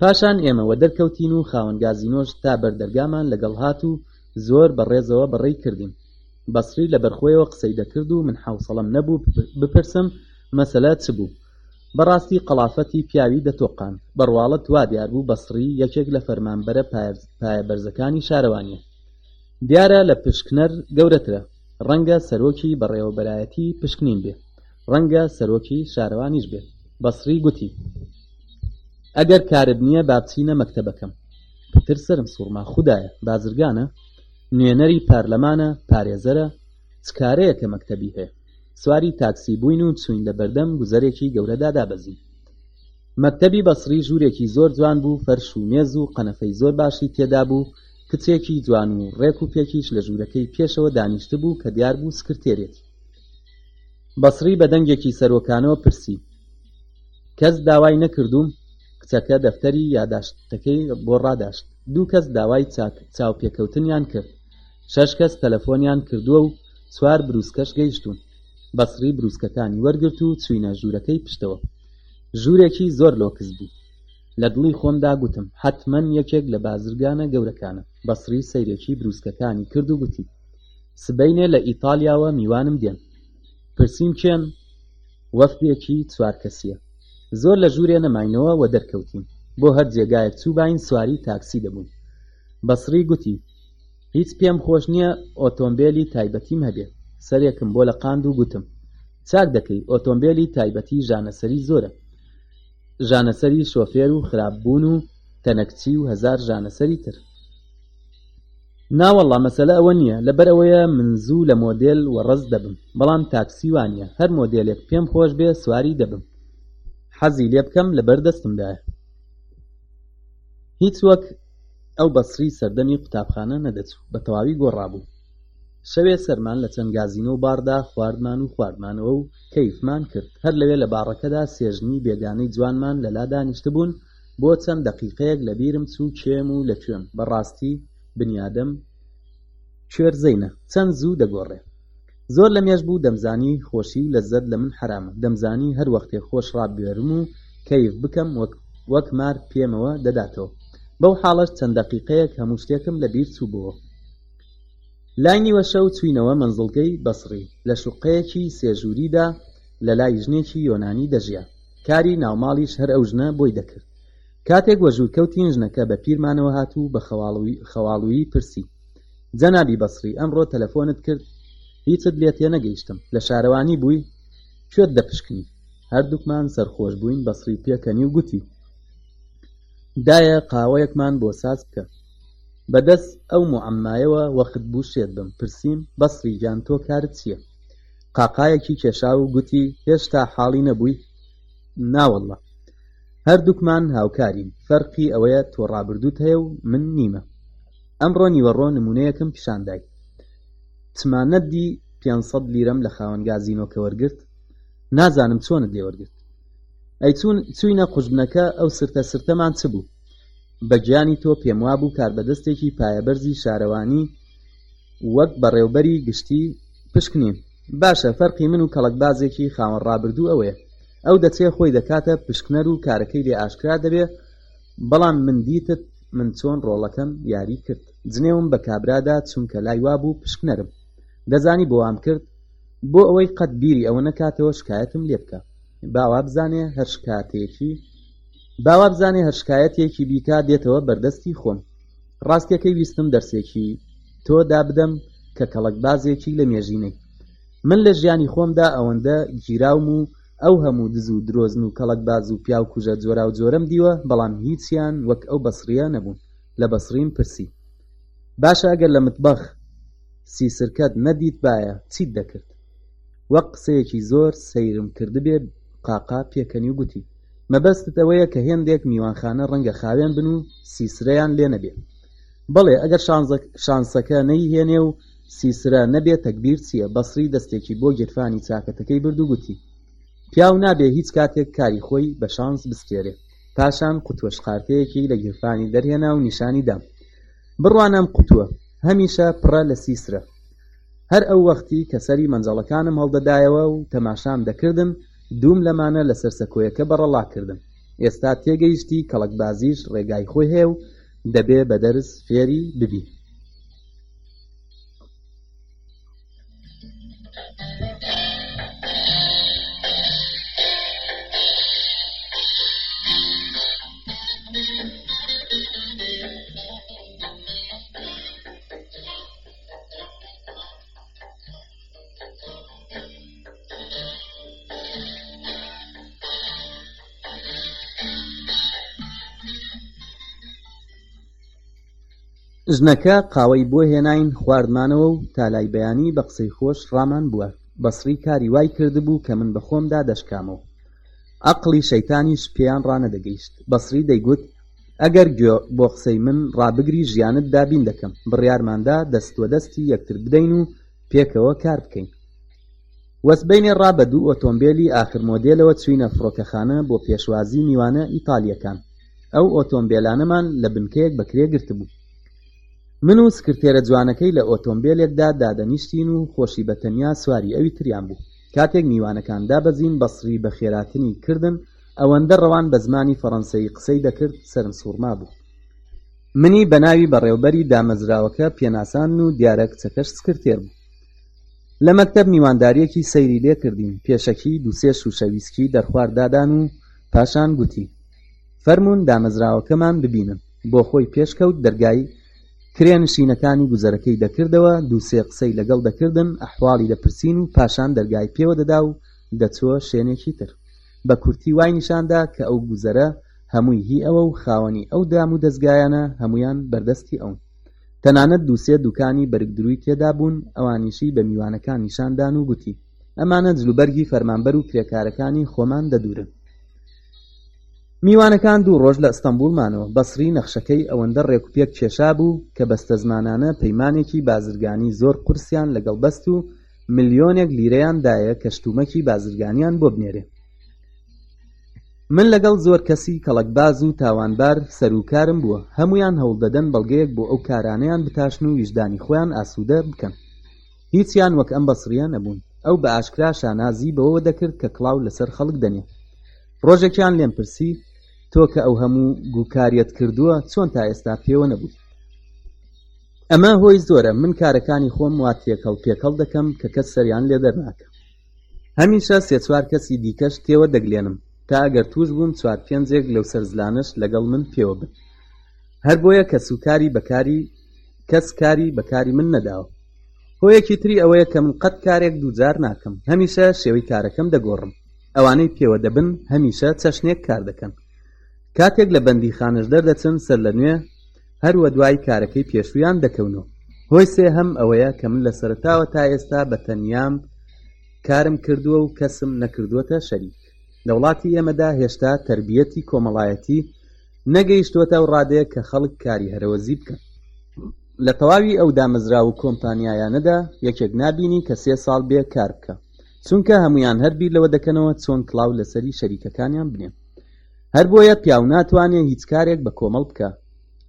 پاشان ئێمە وە دەرکەوتین و خاوەن گازینۆش تا بەر دەرگامان لەگەڵ هات و زۆر بە ڕێزەوە بەڕێی کردین بەسری لە بەرخۆیەوە قسەی دەکرد و من حەوسەڵەم نەبوو بپرسم مەسەلە چ بوو. بەڕاستی قەڵافەتی پیاوی دەتۆقاند. بە ڕواڵەت وا دیار بوو بەسری یەکێک لە فەرمانبەرە پایەبەرزەکانی شارەوانییە. دیارە لە پشکنەر گەورەترە. ڕەنگە سەرۆکی بەڕێوەبەرایەتی پشکنین بێ. ڕەنگە سەرۆکی شارەوانیش بێ. بەسری گوتی. ئەگەر کارت نییە با بچینە مەکتەبەکەم. پتر سەرم سووڕما. خودایە! بازرگانە؟ نوێنەری پارلەمانە پارێزەرە چ کارەیەکە مەکتەبی هەیە سواری تاکسی بووین و چوین لە بەردەم گوزەرێکی گەورەدا دابەزین مەکتەبی بەسری ژوورێکی زۆر جوان بوو فەرش و مێز و قەنەفەی زۆر باشی تێدا بوو کچێکی جوان و ڕێک و پێکیش لە ژوورەکەی پێشەوە دانیشت بوو کە دیار بوو سکرتێرێتی بەسری بە دەنگێکی سەرۆکانەوە پرسی کەس داوای نەکردووم کچەکە دەفتەری یاداشتەکەی بۆ ڕاداشت دوو کەس داوای چاوپێکەوتنیان کرد شەش کەس تەلەفۆنیان کردووە و چوار بروسکەش گەیشتوون بەسڕی بروسکەکانی وەرگرت و چوینە ژوورەکەی پشتەوە ژوورێکی زۆر لۆکس بوو لە دڵی خۆمدا گوتم حتمەن یەکێک لە بازرگانە گەورەکانە بەسڕی سەیرێکی بروسکەکانی کرد و گوتی سبینێ لە ئیتالیاوە میوانم دێن پرسیم کێن وەفدێکی چوار کەسیە زۆر لە ژوورێ نەماینەوە و دەرکەوتین، بۆ هەر جێگایەک چووباین سواری تاکسی دەبووین. بەسری گوتی، هیچ پێم خۆش نییە ئۆتۆمبێلی تایبەتیم هەبێ. سەرێکم بۆ لەقاند و گوتم، چاک دەکەی، ئۆتۆمبێلی تایبەتی ژانەسەری زۆرە. ژانەسەری شۆفێر و خراپبوون و تەنەکچی و هەزار ژانەسەری تر. ناوەڵا مەسەلە ئەوە نیە لەبەر ئەوەیە من زوو لە مۆدێل وەڕەز دەبم بەڵام تاکسی وانیە هەر مۆدێلێک پێم خۆش بێ سواری دەبم حەزی لێ بکەم لەبەر دەستمدایە هیچ وەک ئەو بەسری سەردەمی قوتابخانە نەدەچوو بە تەواوی گۆڕابوو شەوێ سەرمان لە چەند گازینە و باردا خواردمان و خواردمانەوە و کەیفمان کرد هەر لەوێ لە باڕەکەدا سێژنی بێگانەی جوانمان لەلا دانیشتبوون و بۆ چەند دەقیقەیەک لەبیرم چوو کێم و لە کوێم بەڕاستی بنیادەم کوێر زەینە چەند زوو دەگۆڕێ زۆر لە مێژ بوو دەمزانی خۆشی و لەزەت لە من حەرامە دەمزانی هەر وەختێ خۆش ڕابوێرم و کەیف بکەم وەک وەک مار پێمەوە دەداتەوە بەو حاڵەش چەند دەقیقەیەک هەموو شتێکم لە بیر چوو بووە لای نیوە شەو چوینەوە مەنزڵگەی بەسڕی لە شوقەیەکی سێژووریدا لە لای ژنێکی یۆنانی دەژیا کاری ناوماڵیش هەر ئەو ژنە بۆی دەکرد. کاتێک وەژوور کەوتین ژنەکە بە پیرمانەوە هات و بە خەواڵوویی پرسی، جەنابی بەسڕی ئەمڕۆ تەلەفۆنت کرد هیچت لێ تێنەگەیشتم، لە شارەوانی بووی؟ کوێت دەپشکنی؟ هەردووکمان سەرخۆش بووین بەسڕی پێکەنی و گوتی، دایە قاوەیەکمان بۆ ساز بکە. بە دەست ئەو موعەممایەوە وەخت بوو شێت بم، پرسیم، بەسڕی گیان تۆ کارت چییە؟ قاقایەکی کێشا و گوتی هێشتا حاڵی نەبووی ناوەڵڵە هەردووکمان هاوکارین فەرقی ئەوەیە تۆ ڕابردووت هەیە و من نیمە ئەمڕۆ نیوەڕۆ نمونەیەکم پیشاندای چمانە دی 500 لیرەم لە خاوەنگا زینۆکە وەرگرت نازانم چۆنت لێ وەرگرت ئەی چون چوینە قوژبنەکە ئەو سرتە سرتەمان چ بوو بە گیانی تۆ پێم وابوو کاربەدەستێکی پایەبەرزی شارەوانی وەک بەڕێوبەری گشتی پشک نیم. باشە فەرقی من و کەڵەکبازێکی خاوەن ڕابردوو ئەوەیە ئەو دەچێ خۆی دەکاتە پشکنەر و کارەکەی لێ ئاشکرا دەبێ بەڵام من دیتت من چۆن ڕۆڵەکەم یاری کرد جنێوم بە کابرا دا چونکە لای وابوو پشکنەرم دەزانی بۆ وام کرد بۆ ئەوەی قەت بیری ئەوە نەکاتەوە شکایەتم لێ بکا با وابزانێ هەر شکاتێکی با وابزانێ هەر شکایەتێکی بیکا دێتەوە بەردەستی خۆم ڕاستیەکەی ویستم دەرسێکی تۆ دابدەم کە کەڵکبازێکی لە مێژینەی من لە ژیانی خۆمدا ئەوەندە گیراوم و ئەو هەموو دز و درۆزن و کەڵکباز و پیاو کوژە جۆرا و جۆرەم دیوە بەڵام هیچیان وەک ئەو بەسڕیە نەبوون لە بەسڕیم پرسی باشە ئەگەر لە متبەخ سیسرکەت نەدیتبایە چیت دەکرد وەک قسەیەکی زۆر سەیرم کردبێ قاقا پێکەنی و گوتی مەبەستت ئەوەیە کە هێندێک میوانخانە ڕەنگە خاوێن بن و سیسرەیان لێ نەبێ بەڵێ ئەگەر شانسەکە نەیهێنێ و سیسرە نەبێ تەکبیر چییە بەسری دەستێکی بۆ گیرفانی چاکەتەکەی برد و گوتی پیاو نابێ هیچ کاتێک کاری خۆی بە شانس بسکێرێ پاشان قوتوەش قارتەیەکی لە گیرفانی دەرهێنا و نیشانی دام بڕوانم قوتووە هەمیشە پڕە لە سیسرە هەر ئەو وەختی کە سەری مەنجەڵەکانم هەڵدەدایەوە و تەماشام دەکردم دووم لەمانە لەسەر سەکۆیەکە بەڕەڵا کردم ئێستا تێگەیشتی کەڵەکبازیش ڕێگای خۆی هەیە و دەبێ بە دەرس فێری ببی ژنەکە قاوەی بۆ هێناین خواردمانەوە و تا لای بەیانی بە قسەی خۆش ڕامان بووە بەسڕی کاری وای کردبوو کە من بەخۆمدا دەشکامەوە عەقڵی شەیتانیش پێیان ڕانەدەگەیشت بەسڕی دەیگوت ئەگەر گوێ بۆ قسەی من ڕابگری ژیانت دابین دەکەم بڕیارماندا دەستوە دەستی یەکتر بدەین و پێکەوە کار بکەین وەسبەینێ ڕا بە دوو ئۆتۆمبێلی ئاخر مۆدێلەوە چوینە فڕۆکەخانە بۆ پێشوازی میوانە ئیتالیەکان ئەو ئۆتۆمبێلانەمان لە بنکەیەک بەکرێ گرتبوو من و سکرتێرە جوانەکەی لە ئۆتۆمبیلێکدا دادەنیشتین و خۆشی بە تەنیا سواری ئەوی تریان بوو کاتێک میوانەکان دابەزین بەسڕی بە خێراتنی کردن ئەوەندە ڕەوان بە زمانی فەڕەنسەیی قسەی دەکرد سەرم سووڕمابوو. منی بە ناوی بەڕێوبەری دامەزراوەکە پێناساند و دیارە کچەکەش سکرتێر بوو. لە مەکتەب میواندارییەکی سەیری لێ کردین، پێشەکی دوو سێ شووشە ویسکی دەرخوارد دادان و پاشان گوتی، فەرموون دامەزراوەکەمان ببینن. بۆ خۆی پێش کەوت دەرگای کرێنشینەکانی گوزەرەکەی دەکردەوە، دوو سێ قسەی لەگەڵ دەکردن، ئەحواڵی دەپرسین و پاشان دەرگای پێوە دەدا و دەچووە شوێنێکی تر بە کورتی وای نیشاندا کە ئەو گوزەرە هەمووی هی ئەوە و خاوەنی ئەو دام و دەزگایانە هەمویان بەردەستی ئەون تەنانەت دووسێ دوکانی بەرگدرووی تێدا بوون ئەوانیشی بە میوانەکان نیشاندان و گوتی ئەمانە جلوبەرگی فەرمانبەر و کرێکارەکانی خۆمان دەدورن میوانەکان دوو ڕۆژ لە ئەستەمبولمانەوە بەسری نەخشەکەی ئەوەندە ڕێک و پێک کێشا بوو کە بەستەزمانانە پەیمانێکی بازرگانی زۆر قورسیان لەگەڵ بەست و ملیۆنێک لیرەیان دایە کەشتومەکی بازرگانیان بۆ بنێرێ من لەگەڵ زۆر کەسی کەڵەکباز و تاوانبار سەروکارم بووە هەمویان هەوڵدەدەن بەڵگەیەک بۆ ئەو کارانەیان بتاشن و ویژدانی خۆیان ئاسودە بکەن هیچیان وەک ئەم بەسڕیە نەبوون ئەو بە ئاشکرا شانازی بەوەوە دەکرد کە کڵاو لەسەر خەڵک دەنێ ڕۆژێکیان لێم پرسی تۆ کە ئەو هەموو گوکاریت کردووە چۆن تا ئێستا پێوە نەبووی ئەمە هۆی زۆرە من کارەکانی خۆم وا تێکەڵ پێکەڵ دەکەم کە کەس سەریان لێ دەرناکە هەمیشە سێ چوار کەسی دیکەش تێوە دەگلێنم تا ئەگەر توش بووم چوار پێنجێک لەو سەرزلانەش لەگەڵ من پێوە بن هەر بۆیە کەس و کاری بەکاری کەس کاری بەکاری من نەداوە هۆیەکی تری ئەوەیە کە من قەت کارێک دووجار ناکەم هەمیشە شێوەی کارەکەم دەگۆڕم ئەوانەی پێوە دەبن هەمیشە چەشنێک کار دەکەن کاتێک لە بەندی خانش دەردەچن سەر لە نوێ هەر وە دوای کارەکەی پێشوویان دەکەونەوە هۆی سێهەم ئەوەیە کە من لە سەرەتاوە تا ئێستا بە تەنیام کارم کردووە و کەسم نەکردووەتە شەریک لە وڵاتی ئێمەدا هێشتا تربیەتی کۆمەڵایەتی نەگەیشتوەتە و ڕادەیە کە خەڵک کاری هەرەوەزی بکەن لە تەواوی ئەو دامەزرا و کۆمپانیایانەدا یەکێک نبینی کە سێ ساڵ بێ کار بکە چونکە هەمویان هەربیر لەوە دەکەنەوە چۆن کڵاو لەسەری شەریکەکانیان بنێن هەر بۆیە پیاو ناتوانێ هیچ کارێک بە کۆمەڵ بکا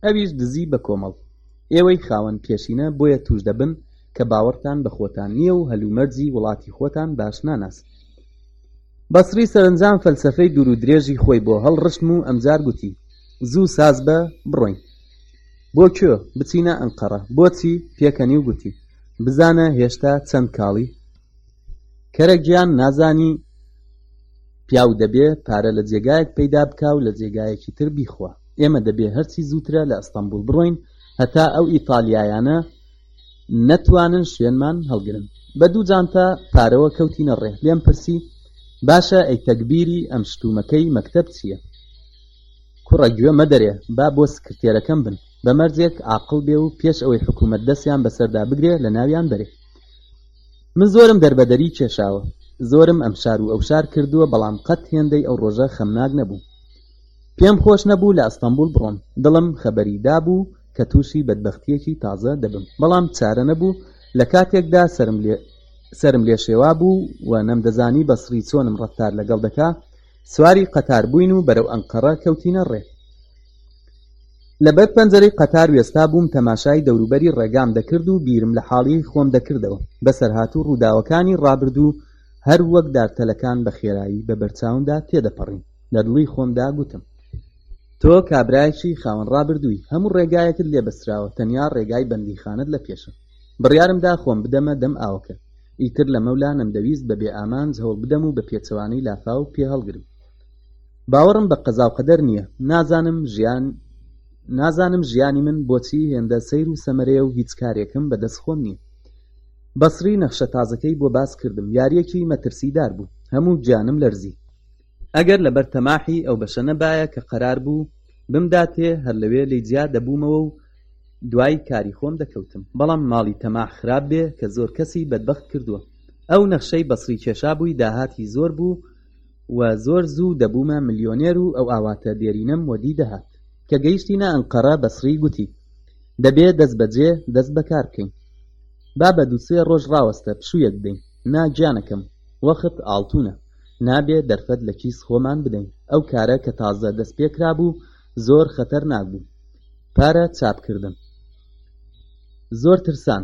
ئەویش دزی بە کۆمەڵ ئێوەی خاوەن پێشینە بۆیە توش دەبن کە باوەڕتان بە خۆتان نیە و هەلومەرجی وڵاتی خۆتان باش ناناسن. بەسڕی سەرەنجام فەلسەفەی دوور و درێژی خۆی بۆ هەڵ ڕشتم و ئەمجار گوتی، زوو ساز بە بڕۆین. بۆ کوێ؟ بچینە ئەنقەرە. بۆچی؟ پێکەنی و گوتی، بزانە هێشتا چەند کاڵی؟ کەرە گیان نازانی پیاو دەبێ پارە لە جێگایەک پەیدا بکا و لە جێگایەکی تر بیخوا ئێمە دەبێ هەرچی زووترە لە ئەستەمبول بڕۆین هەتا ئەو ئیتالیایانە نەتوانن شوێنمان هەڵگرن بە دوو جانتا پارەوە کەوتینە ڕێ لێم پرسی باشە ئەی تەگبیری ئەم شتومەکەی مەکتەب چییە کوڕە گوێ مەدەرێ با بۆ سکرتێرەکەم بن بە مەرجێک ئاقل بێ و پێش ئەوەی حکوومەت دەستیان بەسەردا بگرێ لە ناویان بەرێ من زۆرم دەربەدەری کێشاوە، زۆرم ئەمشار و ئەوشار کردووە، بەڵام قەت هێندەی ئەو ڕۆژە خەمناک نەبووم. پێم خۆش نەبوو لە ئەستەمبوڵ بڕۆم، دڵم خەبەری دابوو کە تووشی بەدبەختییەکی تازە دەبم، بەڵام چارە نەبوو، لە کاتێکدا سەرم لێ سەرم لێ شێوابوو و نەمدەزانی بەسڕی چۆنم ڕەفتار لەگەڵ دەکا، سواری قەتار بووین و بەرەو ئەنقەرە کەوتینە ڕێ. لەبەر پەنجەرەی قەتار وێستا بووم تەماشای دەوروبەری ڕێگام دەکرد و بیرم لە حاڵی خۆم دەکردەوە بەسەرهات و ڕووداوەکانی ڕابردوو هەر وەک دارتەلەکان بە خێرایی بە بەرچاومدا تێدەپەڕین لە دڵی خۆمدا گوتم تۆ کابرایەکی خاوەن ڕابردووی هەموو ڕێگایەکت لێ بەسراوە تەنیا ڕێگای بەندیخانت لە پێشە بڕیارمدا خۆم بدەمە دەم ئاوەکە ئیتر لەمەولا نەمدەویست بە بێ ئامانج هەوڵ بدەم و بە پێچەوانەی لافاو پێهەڵگرم باوەڕم بە قەزا و قەدەر نییە نازانم ژیان نازانم ژیانی من بۆچی هێندە سەیر و سەمەرەیە و هیچ کارێکم بەدەست خۆم نییە بەسڕی نەخشە تازەکەی بۆ باس کردم یاریەکی مەترسیدار بوو هەموو گیانم لەرزی ئەگەر لەبەر تەماحی ئەو بەشە نەبایە کە قەرار بوو بمداتێ هەر لەوێ لێی جیا دەبوومەوە و دوای کاری خۆم دەکەوتم بەڵام ماڵی تەماح خراپ بێ کە زۆر کەسی بەدبەخت کردووە ئەو نەخشەی بەسڕی کێشابووی داهاتی زۆر بوو و زۆر زوو دەبوومە ملیۆنێر و ئەو ئاواتە دێرینەم وەدی دەهات. کە گەیشتینە ئەنقەرە بەسری گوتی، دەبێ دەستبەجێ دەست بەکار بکەین. با بە دوو سێ ڕۆژ ڕاوەستە پشوویەک بدەین. نا گیانەکەم، وەخت ئاڵتوونە. نابێ دەرفەت لە کیس خۆمان بدەین. ئەو کارە کە تازە دەست پێ کرابوو زۆر خەتەرناک بوو. پارە چاپ کردم. زۆر ترسان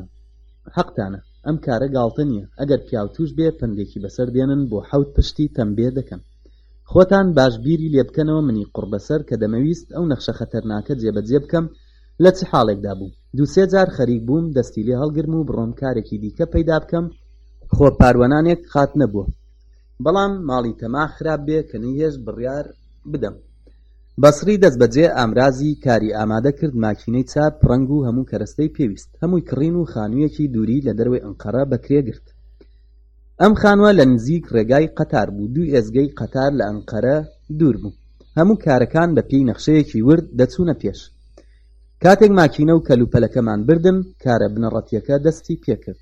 حەقتانە ئەم کارە گاڵتە نییە ئەگەر پیاو توش بێ پندێکی بەسەر دێنن بۆ حەوت پشتی تەمبێ دەکەن خۆتان باش بیری لێ بکەنەوە منی قوڕبەسەر کە دەمەویست ئەو نەخشە خەتەرناکە جێبەجێ بکەم لە چ حاڵێکدا بوو دووسێ جار خەریک بووم دەستی لێ هەڵگرم و بڕۆم کارێکی دیکە پەیدا بکەم خۆ پاروەنانێک قات نەبووە بەڵام ماڵی تەما خراپ بێ کە نەیهێشت بڕیار بدەم بەسڕی دەستبەجێ ئامرازی کاری ئامادە کرد، ماکینەی چاپ، پڕنگ و هەموو کەرەستەی پێویست، هەمووی کڕین و خانوویەکی دووری لە دەرەوەی ئەنقەرە بە کرێ گرت. ئەم خانووە لە نزیک ڕێگای قەتار بوو، دوو ئێزگەی قەتار لە ئەنقەرە دوور بوو. هەموو کارەکان بە پێی نەخشەیەکی ورد دەچوونە پێش. کاتێک ماکینە و کەلوپەلەکەمان بردن، کارە بنەڕەتییەکە دەستی پێ کرد.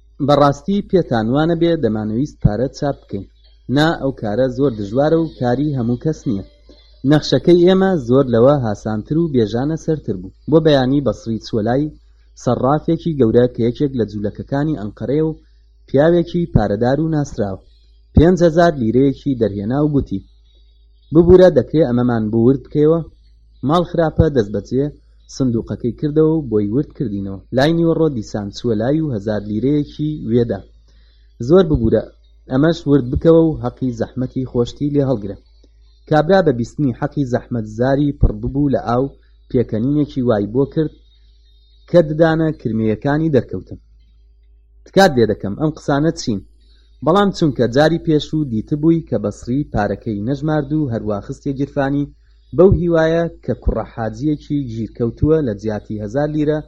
بەڕاستی پێتان وانەبێ دەمانەویست پارە چاپ بکەین نا ئەو کارە زۆر دژوارە و کاری هەموو کەس نییە نەخشەکەی ئێمە زۆر لەوە هاسانتر و بێژانە سەرتر بوو بۆ بەیانی بەسڕی چوە لای سەرڕافێکی گەورە کە یەکێک لە جولەکەکانی ئەنقەرەیە و پیاوێکی پارەدار و ناسراوە پێنج هەزار لیرەیەکی دەرهێنا و گوتی ببورە دەکرێ ئەمەمان بۆ ورد بکەیەوە؟ ماڵ خراپە دەست بەجێ سندووقەکەی کردەوە و بۆی ورد کردینەوە. لای نیوەڕۆ دیسان چووە لای و هەزار لیرەیەکی وێ دا. زۆر ببورە ئەمەش ورد بکەوە و هەقی زەحمەتی خۆشتی لێ هەڵگرە. کابرا بە بیستنی حەقی زەحمەت زاری پڕ ببوو لە ئاو، پێکەنینێکی وای بۆ کرد کە ددانە کرمییەکانی دەرکەوتن. تکات لێ دەکەم ئەم قسانە چین بەڵام چونکە جاری پێشوو دیتبووی کە بەسڕی پارەکەی نەژمارد و هەروا خستیە گیرفانی بەو هیوایە کە کوڕە حاجیەکی ژیر کەوتووە لە جیاتی هەزار لیرە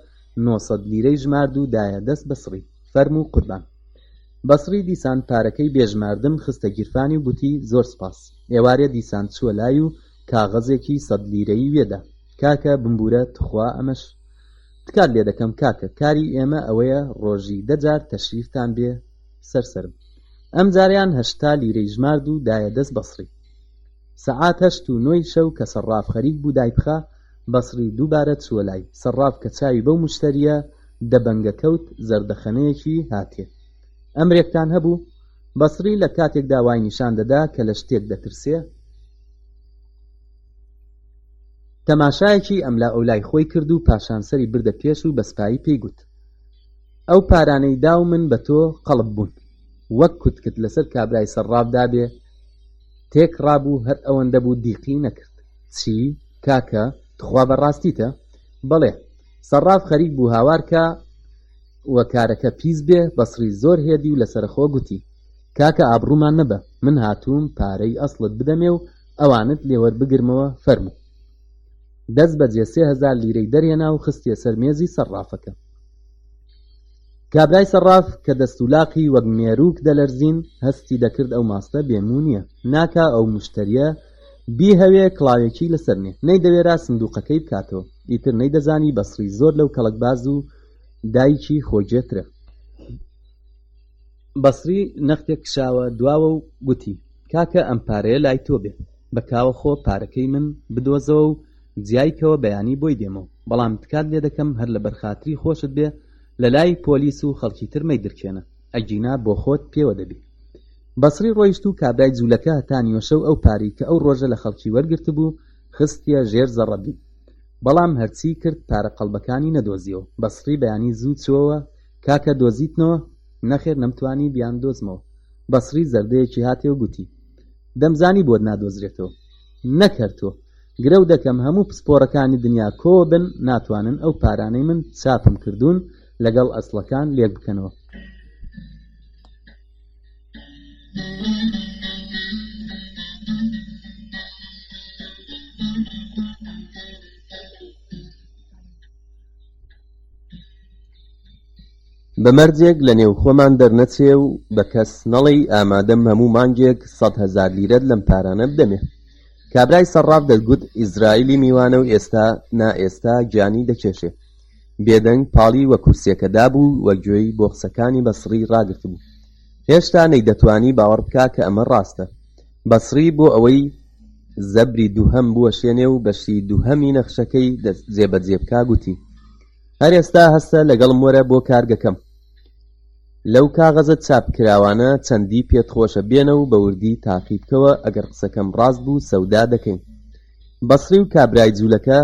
نۆ سەد لیرەی ژمارد و دایە دەست بەسڕی فەرموو قوربان بەسڕی دیسان پارەکەی بێ ژماردن خستە گیرفانی و گوتی زۆر سپاس ئێوارێ دیسان چووە لای و کاغەزێکی سەد لیرەی وێدا کاکە بمبوورە توخوا ئەمەش تکات لێ دەکەم کاکە کاری ئێمە ئەوەیە ڕۆژی دە جار تەشریفتان بێ سەر سەرم ئەم جاریان هەشتا لیرەی ژمارد و دایە دەست بەسڕی سەعات هەشت و نۆی شەو کە سەڕاف خەریک بوو دایبخا بەسڕی دووبارە چووە لای سەڕاف کە چاوی بەو مشتەریە دەبەنگە کەوت زەردەخەنەیەکی هاتێ ئەمرێکتان هەبوو بەسڕی لە کاتێکدا وای نیشان دەدا کە لە شتێک دەترسێ تەماشایەکی ئەملاوئەولای خۆی کرد و پاشان سەری بردە پێش و بەسپایی پێی گوت ئەو پارانەی داو من بە تۆ قەڵب بوون وەک کوتکت لەسەر کابرای سەرڕاودا بێ تێک ڕابوو هەر ئەوەندە بوو دیقی نەکرد چی کاکە تخوا بەڕاستیتە بەڵێ سەرڕاف خەریک بوو هاوارکە و کارەکە پیس بێ بەسڕی زۆر هێدی و لەسەرخۆ گوتی کاکە ئابڕوومان نەبە من هاتووم پارەی ئەسڵت بدەمێ و ئەوانت لێ وەربگرمەوە فەرموو. دەست بەجێ سێ هەزار لیرەی دەرهێنا و خستیە سەر مێزی سەرڕافەکە. کابرای سەرڕاف کە دەست و لاقی وەک مێرووک دەلەرزین هەستی دەکرد ئەو ماستە بێموو نییە ناکا ئەو مشتەریە بیهەوێ کڵاوێکی لەسەر نێ نەیدەوێرا سندوقەکەی بکاتەوە ئیتر نەیدەزانی بەسڕی زۆر لەو کەڵکباز و دایکی خۆی جێترە بەسری نەختێک کشاوە دواوە و گوتی، کاکە ئەم پارەیە لای تۆ بێ، بە کاوە خۆ پارەکەی من بدۆزەوە و جیای کەوە بەیانی بۆی دێمەوە، بەڵام تکات لێ دەکەم هەر لە بەر خاتری خۆشت بێ لە لای پۆلیس و خەڵکی تر مەیدرکێنە، ئەگینا بۆ خۆت پێوە دەبی. بەسری ڕۆیشت و کابرای جوولەکە هەتا نیوەشەو ئەو پارەی کە ئەو ڕۆژە لە خەڵکی وەرگرتبوو خستیە ژێر زەڕەبی، بەڵام هەرچی کرد پارە قەڵبەکانی نەدۆزیەوە، بەسری بەیانی زوو چۆوە کاکە دۆزیتنەوە؟ نەخێر نەمتوانی بیاندۆزمەوە. بەسڕی زەردەیەکی هاتێ و گوتی، دەمزانی بۆت نادۆزرێتەوە. نەک هەر تۆ. گرەو دەکەم هەموو پسپۆڕەکانی دنیا کۆ بن ناتوانن ئەو پارانەی من چاپم کردوون لەگەڵ ئەسڵەکان لێک بکەنەوە. بە مەرجێک لە نێو خۆمان دەرنەچێ و بە کەس نەڵێی ئامادەم هەموو مانگێک سەد هەزار لیرەت لەم پارانە بدەمێ کابرای سەرڕاف دەگوت ئیزرائیلی میوانە و ئێستا نا ئێستا گیانی دەکێشێ بێدەنگ پاڵی وە کورسیەکە دابوو و گوێی بۆ قسەکانی بە سڕی ڕاگرتبوو هێشتا نەیدەتوانی باوەڕ بکا کە ئەمە ڕاستە بەسڕی بۆ ئەوەی زەبری دووهەم بوەشێنێ و بەشی دووهەمی نەخشەکەی جێبەجێ بکا گوتی هەر ئێستا هەستە لەگەڵم وەرە بۆ کارگەکەم لەو کاغەزە چاپکراوانە چەندی پێت خۆشە بێنە و بە وردی تاقی بکەوە ئەگەر قسەکەم ڕاست بوو سەودا دەکەین بەسڕی و کابرای جوولەکە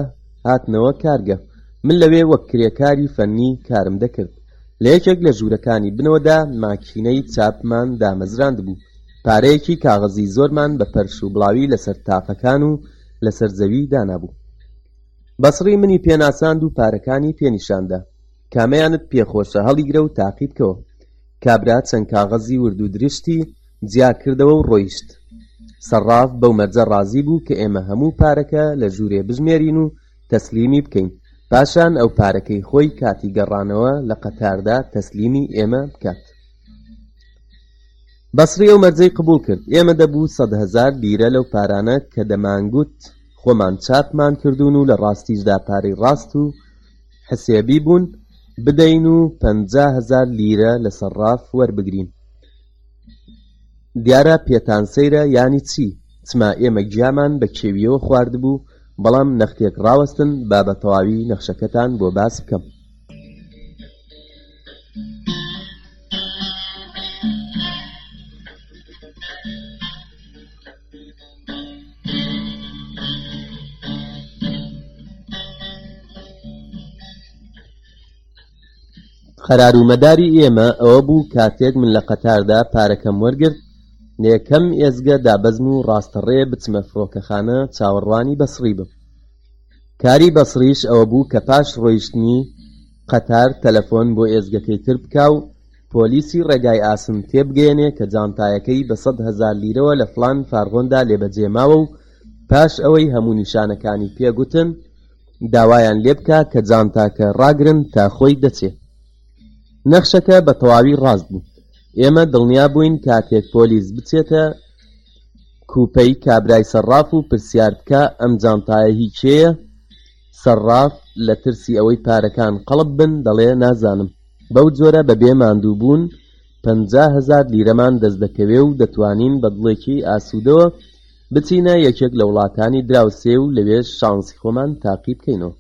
هاتنەوە کارگە، من لەوێ وەک کرێکاری فەنی کارم دەکرد، لە یەکێک لە ژوورەکانی بنەوەدا ماکینەی چاپمان دامەزراندبوو، پارەیەکی کاغەزی زۆرمان بە پەرش و بڵاوی لەسەر تاقەکان و لەسەر زەوی دانابوو. بەسڕی منی پێناساند و پارەکانی پێنیشاندا، کامەیانت پێخۆشە هەڵیگرە و تاقی بکەوە. کابرا چەند کاغەزی وردو درشتی جیا کردەوە و ڕۆیشت. سەڕاف بەو مەرجە ڕازی بوو کە ئێمە هەموو پارەکە لە ژوورێ بژمێرین و تەسلیمی بکەین، پاشان ئەو پارەکەی خۆی کاتی گەڕانەوە لە قەتاردا تەسلیمی ئێمە بکات. بەسڕی ئەو مەرجەی قبوڵ کرد. ئێمە دەبوو سەد هەزار لیرە لەو پارانە کە دەمانگوت خۆمان چاپمان کردوون و لە ڕاستیشدا پارەی ڕاست و حسێبی بوون بدەین و پەنجا هەزار لیرە لە سەرراف وەربگرین دیارە پێتان سەیرە یانی چی چما ئێمە گیامان بە کێویەوە خواردبوو بەڵام نەختێک ڕاوەستن با بە تەواوی نەخشەکەتان بۆ باس بکەم قەرارو مەداری ئێمە ئەوە بوو کاتێک من لە قەتاردا پارەکەم وەرگرت لە یەکەم ئێزگە دابەزم و ڕاستە ڕێ بچمە فرۆکەخانە چاوەڕوانی بەسڕی بم کاری بەسڕیش ئەوە بوو کە پاش ڕۆیشتنی قەتار تەلەفۆن بۆ ئێزگەکەی تر بکا و پۆلیسی ڕێگای ئاسن تێبگەیەنێ کە جانتایەکەی بە سەد هەزار لیرەوە لە فڵان فارغۆندا لێ بەجێ ماوە و پاش ئەوەی هەموو نیشانەکانی پێ گوتن، داوایان لێ بکا کە جانتاکە ڕاگرن تا خۆی دەچێ. نەخشەکە بە تەواوی ڕاست بوو. ئێمە دڵنیا بووین کاتێک پۆلیس بچێتە کوپەی کابرای سەرڕاف و پرسیار بکا ئەم جانتایە هی کێیە، سەرڕاف لە ترسی ئەوەی پارەکان قەڵپ بن دەڵێ نازانم. بەو جۆرە بەبێ ماندووبوون پەنجا هەزار لیرەمان دەست دەکەوێ و دەتوانین بە دڵێکی ئاسوودەوە بچینە یەکێک لە وڵاتانی دراوسێ و لەوێ شانسی خۆمان تاقی بکەینەوە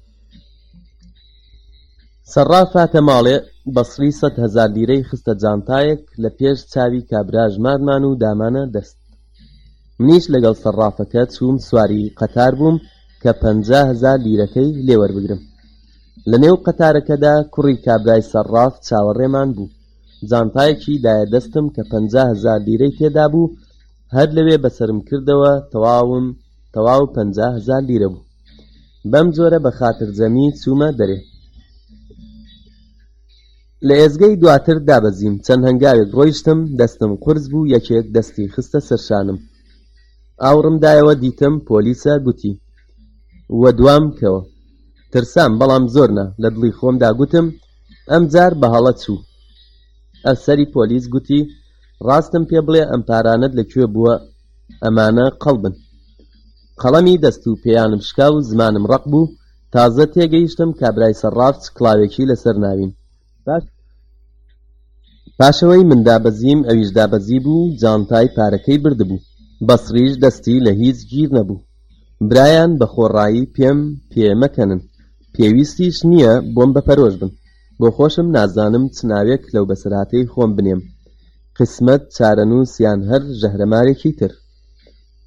سەرڕا فاتە ماڵێ بەسری سەد هەزار لیرەی خستە جانتایەک لە پێش چاوی کابراژمارمان و دامانە دەست منیش لەگەڵ سەرڕافەکە چووم سواری قەتار بووم کە پەنجا هەزار لیرەکەی لێوەربگرم لەنێو قەتارەکەدا کوڕی کابرای سەرڕاف چاوەڕێمان بوو، جانتایەکی دایە دەستم کە پەنجا هەزار لیرەی تێدابوو، هەر لەوێ بەسەرم کردەوە، تەواوم تەواو پەنجا هەزار لیرە بوو. بەم جۆرە بە خاترجەمی چوومە دەرێ. لە ئێزگەی دواتر دابەزیم، چەند هەنگاوێک ڕۆیشتم، دەستم قورس بوو، یەکێک دەستی خستە سەر شانم. ئاوڕم دایەوە دیتم پۆلیسە، گوتی. وە دوام کەوە ترسام بەڵام زۆرنا لە دڵی خۆمدا گوتم ئەم جار بەهەڵە چوو ئەفسەری پۆلیس گوتی ڕاستم پێ بڵێ ئەم پارانت لەکوێ بووە ئەمانە قەڵبن قەڵەمی دەست و پێیانم شکا و زمانم ڕق بوو تازە تێگەیشتم کابرای سەرڕافت کڵاوێکی لەسەر ناوین باش پاشەوەی من دابەزیم ئەویش دابەزی بوو جانتای پارەکەی بردبوو بەسڕیش دەستی لە هیچ گیر نەبوو برایان بە خۆڕایی پێم پێ مەکەنن پێویستیش نییە بۆم بە پەرۆش بن بۆ خۆشم نازانم چ ناوێک لەو بەسەرهاتەی خۆم بنێم قسمەت چارەنووسیان هەر ژەهرەمارێکی تر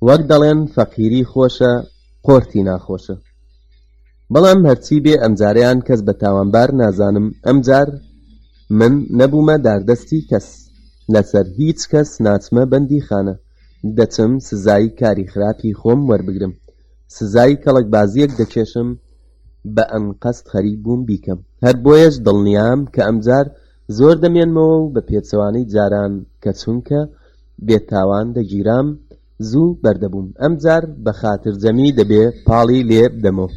وەک دەڵێن فەقیری خۆشە قۆرتی ناخۆشە بەڵام هەرچی بێ ئەمجارەیان کەس بە تاوانبار نازانم ئەمجار من نەبوومە داردەستی کەس لەسەر هیچ کەس ناچمە بەندی خانە دەچم سزای کاری خراپی خۆم وەربگرم سزای کەڵک بازیەک دەکێشم بە ئەنقەست خەریک بووم بیکەم هەر بۆیەش دڵنیام کە ئەمجار زۆر دەمێنمەوە و بە پێچەوانەی جاران کە چونکە بێتاوان دەگیرام زوو بەردەبووم ئەمجار بەخاتر جەمی دەبێ پاڵی لێ بدەمۆ.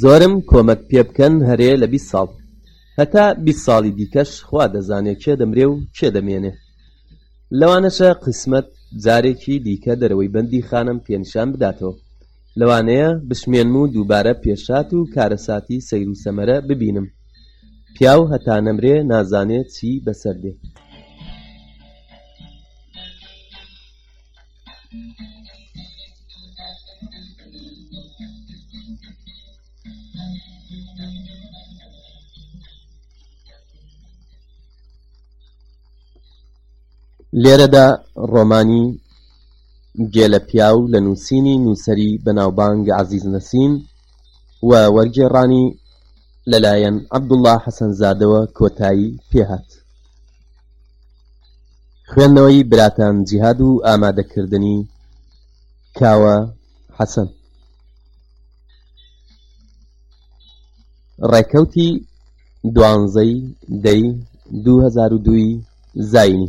زۆرم کۆمەک پێ بکەن هەرێ لە بیست ساڵ هەتا بیست ساڵی دیکەش خوا دەزانێ کێ دەمرێ و کێ دەمێنێ لەوانەشە قیسمەت جارێکی دیکە دەرەوەی بەندی خانم پێ نیشان بداتەوە لەوانەیە بشمێنم و دووبارە پێشهات و کارەساتی سەیر و سەمەرە ببینم پیاو هەتا نەمرێ نازانێ چی بەسەر دێ. لێرەدا ڕۆمانی گێلە پیاو لە نووسینی نووسری بەناوبانگ عزیز نەسیم و وەرگێڕانی لەلایەن عەبدوڵا حەسەنزادەوە کۆتایی پێهات خوێندنەوەی براتان جیهاد و ئامادەکردنی کاوە حەسەن ڕێکەوتی دوانزەی دەی 2002 زینی